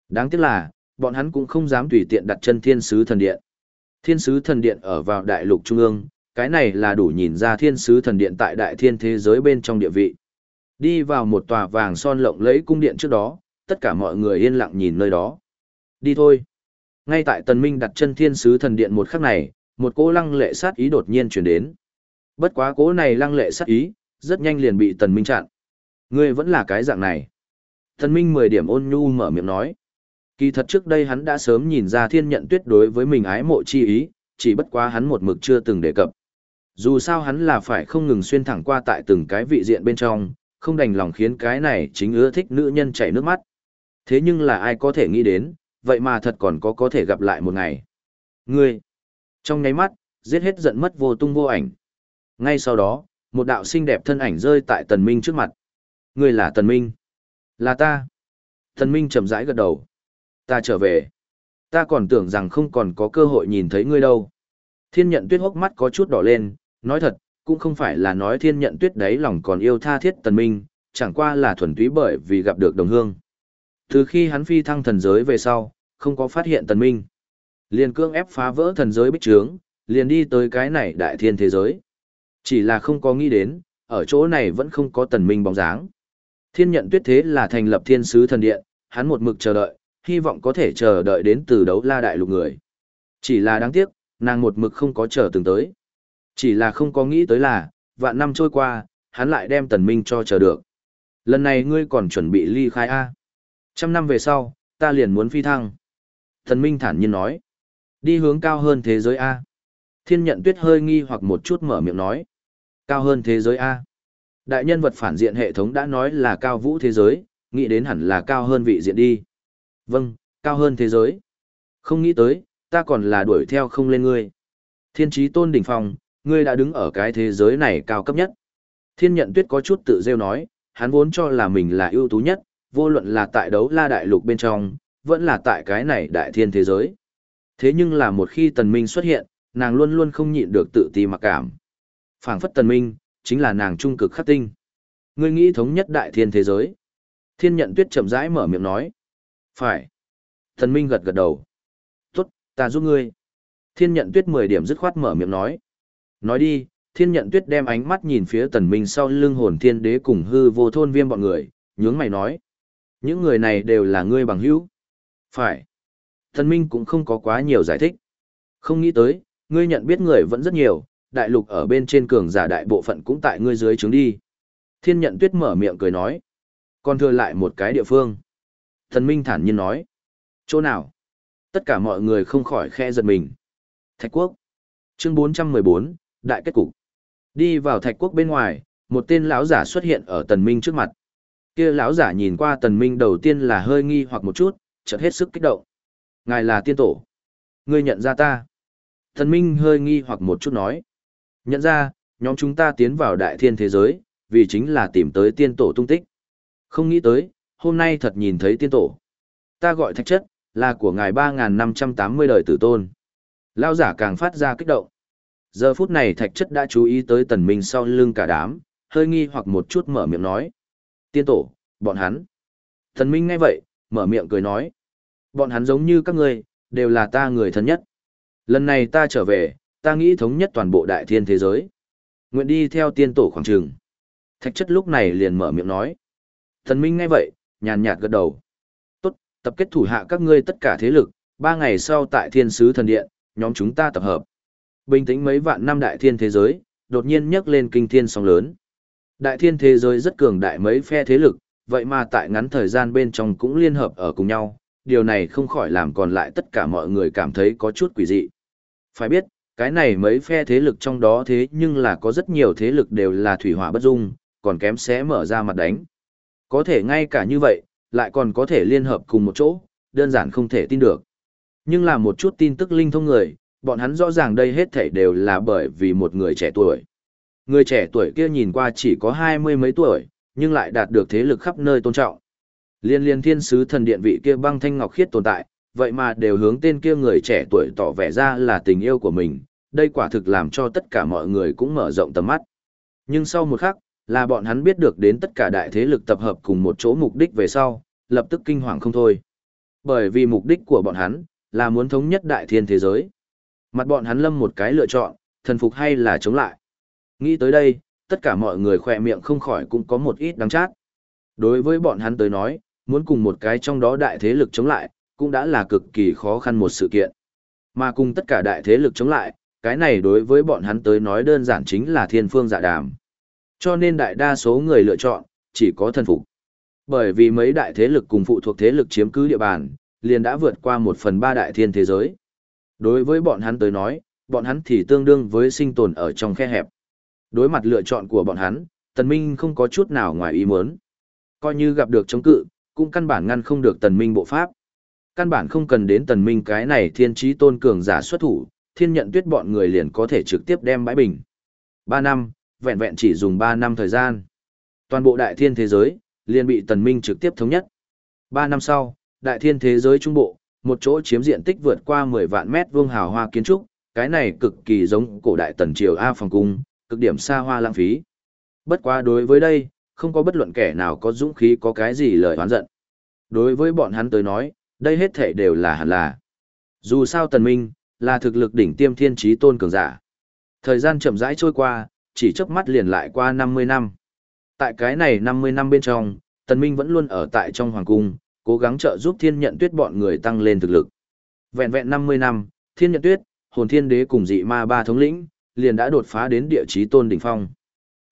Đáng tiếc là, bọn hắn cũng không dám tùy tiện đặt chân thiên sứ thần điện. Thiên sứ thần điện ở vào đại lục trung ương, cái này là đủ nhìn ra thiên sứ thần điện tại đại thiên thế giới bên trong địa vị. Đi vào một tòa vàng son lộng lẫy cung điện trước đó, tất cả mọi người yên lặng nhìn nơi đó. Đi thôi. Ngay tại tần minh đặt chân thiên sứ thần điện một khắc này, một cỗ lăng lệ sát ý đột nhiên truyền đến. Bất quá cỗ này lăng lệ sát ý, rất nhanh liền bị tần minh chặn. Ngươi vẫn là cái dạng này. Tần minh mười điểm ôn nhu mở miệng nói. Kỳ thật trước đây hắn đã sớm nhìn ra thiên nhận tuyết đối với mình ái mộ chi ý, chỉ bất quá hắn một mực chưa từng đề cập. Dù sao hắn là phải không ngừng xuyên thẳng qua tại từng cái vị diện bên trong, không đành lòng khiến cái này chính ưa thích nữ nhân chảy nước mắt. Thế nhưng là ai có thể nghĩ đến, vậy mà thật còn có có thể gặp lại một ngày. Ngươi, trong nháy mắt, giết hết giận mất vô tung vô ảnh. Ngay sau đó, một đạo xinh đẹp thân ảnh rơi tại tần minh trước mặt. Ngươi là tần minh. Là ta. Tần minh chậm rãi gật đầu. Ta trở về. Ta còn tưởng rằng không còn có cơ hội nhìn thấy ngươi đâu. Thiên nhận tuyết hốc mắt có chút đỏ lên, nói thật, cũng không phải là nói thiên nhận tuyết đấy lòng còn yêu tha thiết tần minh, chẳng qua là thuần túy bởi vì gặp được đồng hương. Từ khi hắn phi thăng thần giới về sau, không có phát hiện tần minh. Liền cương ép phá vỡ thần giới bích trướng, liền đi tới cái này đại thiên thế giới. Chỉ là không có nghĩ đến, ở chỗ này vẫn không có tần minh bóng dáng. Thiên nhận tuyết thế là thành lập thiên sứ thần điện, hắn một mực chờ đợi, hy vọng có thể chờ đợi đến từ đấu la đại lục người. Chỉ là đáng tiếc, nàng một mực không có chờ từng tới. Chỉ là không có nghĩ tới là, vạn năm trôi qua, hắn lại đem tần minh cho chờ được. Lần này ngươi còn chuẩn bị ly khai A. Trăm năm về sau, ta liền muốn phi thăng. Tần minh thản nhiên nói. Đi hướng cao hơn thế giới A. Thiên nhận tuyết hơi nghi hoặc một chút mở miệng nói. Cao hơn thế giới A. Đại nhân vật phản diện hệ thống đã nói là cao vũ thế giới, nghĩ đến hẳn là cao hơn vị diện đi. Vâng, cao hơn thế giới. Không nghĩ tới, ta còn là đuổi theo không lên ngươi. Thiên trí tôn đỉnh phong, ngươi đã đứng ở cái thế giới này cao cấp nhất. Thiên nhận tuyết có chút tự rêu nói, hắn vốn cho là mình là ưu tú nhất, vô luận là tại đấu la đại lục bên trong, vẫn là tại cái này đại thiên thế giới. Thế nhưng là một khi tần minh xuất hiện, nàng luôn luôn không nhịn được tự ti mặc cảm phảng phất tần minh, chính là nàng trung cực khắc tinh. Ngươi nghĩ thống nhất đại thiên thế giới. Thiên nhận tuyết chậm rãi mở miệng nói. Phải. Tần minh gật gật đầu. Tốt, ta giúp ngươi. Thiên nhận tuyết 10 điểm dứt khoát mở miệng nói. Nói đi, thiên nhận tuyết đem ánh mắt nhìn phía tần minh sau lưng hồn thiên đế cùng hư vô thôn viêm bọn người, nhướng mày nói. Những người này đều là ngươi bằng hữu. Phải. Tần minh cũng không có quá nhiều giải thích. Không nghĩ tới, ngươi nhận biết người vẫn rất nhiều, đại lục ở bên trên cường giả đại bộ phận cũng tại ngươi dưới trướng đi. Thiên nhận tuyết mở miệng cười nói. Còn thừa lại một cái địa phương. Thần Minh thản nhiên nói. Chỗ nào? Tất cả mọi người không khỏi khe giật mình. Thạch quốc. Chương 414, Đại kết cục. Đi vào thạch quốc bên ngoài, một tên lão giả xuất hiện ở tần minh trước mặt. Kia lão giả nhìn qua tần minh đầu tiên là hơi nghi hoặc một chút, chợt hết sức kích động. Ngài là tiên tổ. Ngươi nhận ra ta. Tần minh hơi nghi hoặc một chút nói. Nhận ra, nhóm chúng ta tiến vào đại thiên thế giới, vì chính là tìm tới tiên tổ tung tích. Không nghĩ tới, hôm nay thật nhìn thấy tiên tổ. Ta gọi thạch chất, là của ngài 3.580 đời tử tôn. Lao giả càng phát ra kích động. Giờ phút này thạch chất đã chú ý tới tần minh sau lưng cả đám, hơi nghi hoặc một chút mở miệng nói. Tiên tổ, bọn hắn. Tần minh nghe vậy, mở miệng cười nói. Bọn hắn giống như các ngươi, đều là ta người thân nhất. Lần này ta trở về, ta nghĩ thống nhất toàn bộ đại thiên thế giới. Nguyện đi theo tiên tổ khoảng trường. Thạch chất lúc này liền mở miệng nói. Thần Minh nghe vậy, nhàn nhạt gật đầu. Tốt, tập kết thủ hạ các ngươi tất cả thế lực, ba ngày sau tại thiên sứ thần điện, nhóm chúng ta tập hợp. Bình tĩnh mấy vạn năm đại thiên thế giới, đột nhiên nhấc lên kinh thiên sóng lớn. Đại thiên thế giới rất cường đại mấy phe thế lực, vậy mà tại ngắn thời gian bên trong cũng liên hợp ở cùng nhau, điều này không khỏi làm còn lại tất cả mọi người cảm thấy có chút quỷ dị. Phải biết, cái này mấy phe thế lực trong đó thế nhưng là có rất nhiều thế lực đều là thủy hỏa bất dung, còn kém sẽ mở ra mặt đánh. Có thể ngay cả như vậy, lại còn có thể liên hợp cùng một chỗ, đơn giản không thể tin được. Nhưng là một chút tin tức linh thông người, bọn hắn rõ ràng đây hết thảy đều là bởi vì một người trẻ tuổi. Người trẻ tuổi kia nhìn qua chỉ có hai mươi mấy tuổi, nhưng lại đạt được thế lực khắp nơi tôn trọng. Liên liên thiên sứ thần điện vị kia băng thanh ngọc khiết tồn tại, vậy mà đều hướng tên kia người trẻ tuổi tỏ vẻ ra là tình yêu của mình, đây quả thực làm cho tất cả mọi người cũng mở rộng tầm mắt. Nhưng sau một khắc, là bọn hắn biết được đến tất cả đại thế lực tập hợp cùng một chỗ mục đích về sau, lập tức kinh hoàng không thôi. Bởi vì mục đích của bọn hắn, là muốn thống nhất đại thiên thế giới. Mặt bọn hắn lâm một cái lựa chọn, thần phục hay là chống lại. Nghĩ tới đây, tất cả mọi người khỏe miệng không khỏi cũng có một ít đắng chát. Đối với bọn hắn tới nói, muốn cùng một cái trong đó đại thế lực chống lại, cũng đã là cực kỳ khó khăn một sự kiện. Mà cùng tất cả đại thế lực chống lại, cái này đối với bọn hắn tới nói đơn giản chính là thiên phương dạ đàm. Cho nên đại đa số người lựa chọn, chỉ có thần phục. Bởi vì mấy đại thế lực cùng phụ thuộc thế lực chiếm cứ địa bàn, liền đã vượt qua một phần ba đại thiên thế giới. Đối với bọn hắn tới nói, bọn hắn thì tương đương với sinh tồn ở trong khe hẹp. Đối mặt lựa chọn của bọn hắn, Tần Minh không có chút nào ngoài ý muốn. Coi như gặp được chống cự, cũng căn bản ngăn không được Tần Minh bộ pháp. Căn bản không cần đến Tần Minh cái này thiên trí tôn cường giả xuất thủ, thiên nhận tuyết bọn người liền có thể trực tiếp đem bãi bình. Ba năm, vẹn vẹn chỉ dùng ba năm thời gian. Toàn bộ đại thiên thế giới, liền bị Tần Minh trực tiếp thống nhất. Ba năm sau, đại thiên thế giới trung bộ, một chỗ chiếm diện tích vượt qua 10 vạn mét vuông hào hoa kiến trúc, cái này cực kỳ giống cổ đại tần triều A phòng cung, cực điểm xa hoa lãng phí. Bất quá đối với đây, không có bất luận kẻ nào có dũng khí có cái gì lời oán giận. Đối với bọn hắn tới nói, đây hết thể đều là hẳn là. Dù sao tần minh, là thực lực đỉnh tiêm thiên trí tôn cường giả. Thời gian chậm rãi trôi qua, chỉ chớp mắt liền lại qua 50 năm. Tại cái này 50 năm bên trong, tần minh vẫn luôn ở tại trong hoàng cung, cố gắng trợ giúp thiên nhận tuyết bọn người tăng lên thực lực. Vẹn vẹn 50 năm, thiên nhận tuyết, hồn thiên đế cùng dị ma ba thống lĩnh, liền đã đột phá đến địa chí tôn đỉnh phong.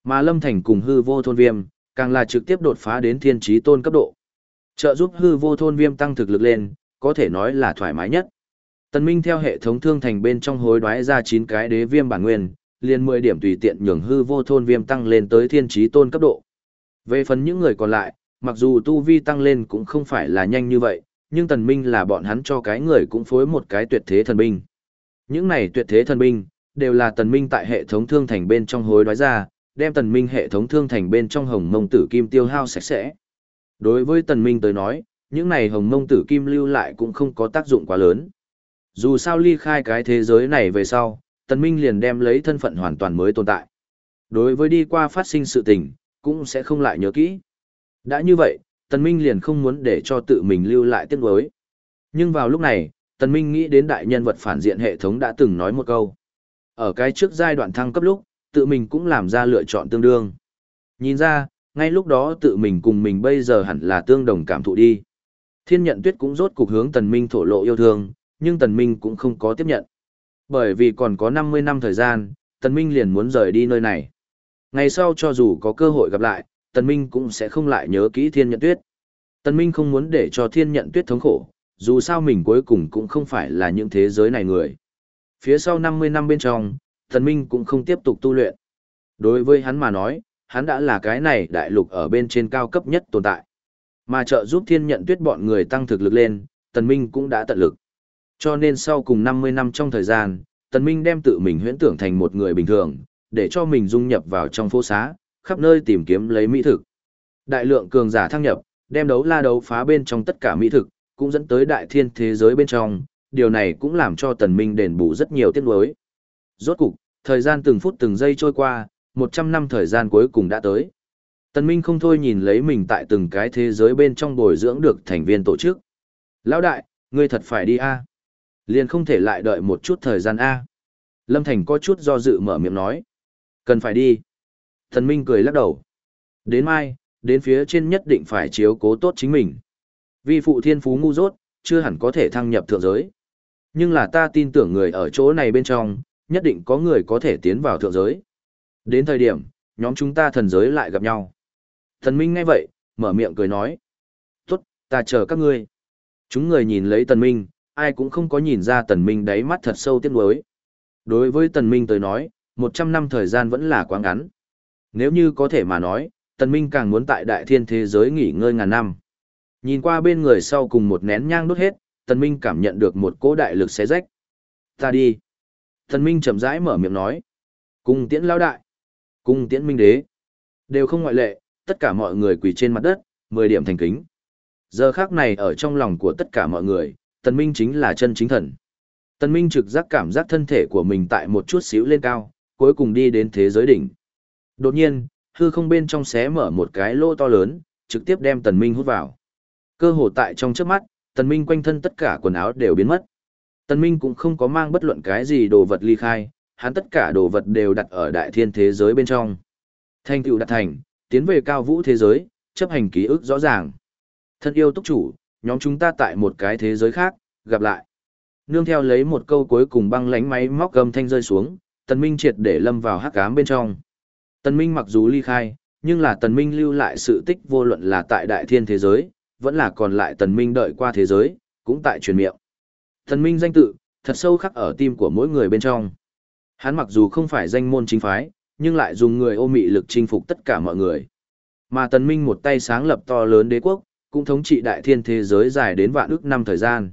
Mà Lâm Thành cùng hư vô thôn viêm, càng là trực tiếp đột phá đến thiên chí tôn cấp độ. Trợ giúp hư vô thôn viêm tăng thực lực lên, có thể nói là thoải mái nhất. Tần Minh theo hệ thống thương thành bên trong hối đoái ra 9 cái đế viêm bản nguyên, liền 10 điểm tùy tiện nhường hư vô thôn viêm tăng lên tới thiên trí tôn cấp độ. Về phần những người còn lại, mặc dù tu vi tăng lên cũng không phải là nhanh như vậy, nhưng tần minh là bọn hắn cho cái người cũng phối một cái tuyệt thế thần binh. Những này tuyệt thế thần binh, đều là tần minh tại hệ thống thương thành bên trong hối đoái ra, đem tần minh hệ thống thương thành bên trong hồng mông tử kim tiêu hao sạch sẽ. Đối với tần minh tới nói, những này hồng mông tử kim lưu lại cũng không có tác dụng quá lớn. Dù sao ly khai cái thế giới này về sau, tần minh liền đem lấy thân phận hoàn toàn mới tồn tại. Đối với đi qua phát sinh sự tình, cũng sẽ không lại nhớ kỹ. Đã như vậy, tần minh liền không muốn để cho tự mình lưu lại tiếc nuối. Nhưng vào lúc này, tần minh nghĩ đến đại nhân vật phản diện hệ thống đã từng nói một câu. Ở cái trước giai đoạn thăng cấp lúc, tự mình cũng làm ra lựa chọn tương đương. Nhìn ra, ngay lúc đó tự mình cùng mình bây giờ hẳn là tương đồng cảm thụ đi. Thiên nhận tuyết cũng rốt cục hướng tần minh thổ lộ yêu thương, nhưng tần minh cũng không có tiếp nhận. Bởi vì còn có 50 năm thời gian, tần minh liền muốn rời đi nơi này. Ngày sau cho dù có cơ hội gặp lại, tần minh cũng sẽ không lại nhớ kỹ thiên nhận tuyết. Tần minh không muốn để cho thiên nhận tuyết thống khổ, dù sao mình cuối cùng cũng không phải là những thế giới này người. Phía sau 50 năm bên trong, Tần minh cũng không tiếp tục tu luyện. Đối với hắn mà nói, hắn đã là cái này đại lục ở bên trên cao cấp nhất tồn tại. Mà trợ giúp thiên nhận tuyết bọn người tăng thực lực lên, tần minh cũng đã tận lực. Cho nên sau cùng 50 năm trong thời gian, tần minh đem tự mình huyễn tưởng thành một người bình thường, để cho mình dung nhập vào trong phố xá, khắp nơi tìm kiếm lấy mỹ thực. Đại lượng cường giả thăng nhập, đem đấu la đấu phá bên trong tất cả mỹ thực, cũng dẫn tới đại thiên thế giới bên trong, điều này cũng làm cho tần minh đền bù rất nhiều tiếc nuối. Rốt cục, thời gian từng phút từng giây trôi qua, 100 năm thời gian cuối cùng đã tới. Tần minh không thôi nhìn lấy mình tại từng cái thế giới bên trong bồi dưỡng được thành viên tổ chức. Lão đại, ngươi thật phải đi a? Liền không thể lại đợi một chút thời gian a? Lâm Thành có chút do dự mở miệng nói. Cần phải đi. Tần minh cười lắc đầu. Đến mai, đến phía trên nhất định phải chiếu cố tốt chính mình. Vì phụ thiên phú ngu dốt, chưa hẳn có thể thăng nhập thượng giới. Nhưng là ta tin tưởng người ở chỗ này bên trong, nhất định có người có thể tiến vào thượng giới. Đến thời điểm, nhóm chúng ta thần giới lại gặp nhau. Thần Minh nghe vậy, mở miệng cười nói. Tốt, ta chờ các ngươi. Chúng người nhìn lấy Tần Minh, ai cũng không có nhìn ra Tần Minh đáy mắt thật sâu tiếc nuối. Đối với Tần Minh tới nói, 100 năm thời gian vẫn là quá ngắn. Nếu như có thể mà nói, Tần Minh càng muốn tại đại thiên thế giới nghỉ ngơi ngàn năm. Nhìn qua bên người sau cùng một nén nhang đốt hết, Tần Minh cảm nhận được một cỗ đại lực xé rách. Ta đi. Tần Minh chậm rãi mở miệng nói. cùng tiễn lao đại. Cung tiễn minh đế. Đều không ngoại lệ, tất cả mọi người quỳ trên mặt đất, 10 điểm thành kính. Giờ khắc này ở trong lòng của tất cả mọi người, Tần Minh chính là chân chính thần. Tần Minh trực giác cảm giác thân thể của mình tại một chút xíu lên cao, cuối cùng đi đến thế giới đỉnh. Đột nhiên, hư không bên trong xé mở một cái lỗ to lớn, trực tiếp đem Tần Minh hút vào. Cơ hồ tại trong trước mắt, Tần Minh quanh thân tất cả quần áo đều biến mất. Tần Minh cũng không có mang bất luận cái gì đồ vật ly khai, hắn tất cả đồ vật đều đặt ở đại thiên thế giới bên trong. Thanh tựu đặt thành, tiến về cao vũ thế giới, chấp hành ký ức rõ ràng. Thân yêu túc chủ, nhóm chúng ta tại một cái thế giới khác, gặp lại. Nương theo lấy một câu cuối cùng băng lánh máy móc gầm thanh rơi xuống, Tần Minh triệt để lâm vào hắc ám bên trong. Tần Minh mặc dù ly khai, nhưng là Tần Minh lưu lại sự tích vô luận là tại đại thiên thế giới, vẫn là còn lại Tần Minh đợi qua thế giới, cũng tại truyền miệng. Tần Minh danh tự, thật sâu khắc ở tim của mỗi người bên trong. Hắn mặc dù không phải danh môn chính phái, nhưng lại dùng người ô mị lực chinh phục tất cả mọi người. Mà Tần Minh một tay sáng lập to lớn đế quốc, cũng thống trị đại thiên thế giới dài đến vạn ước năm thời gian.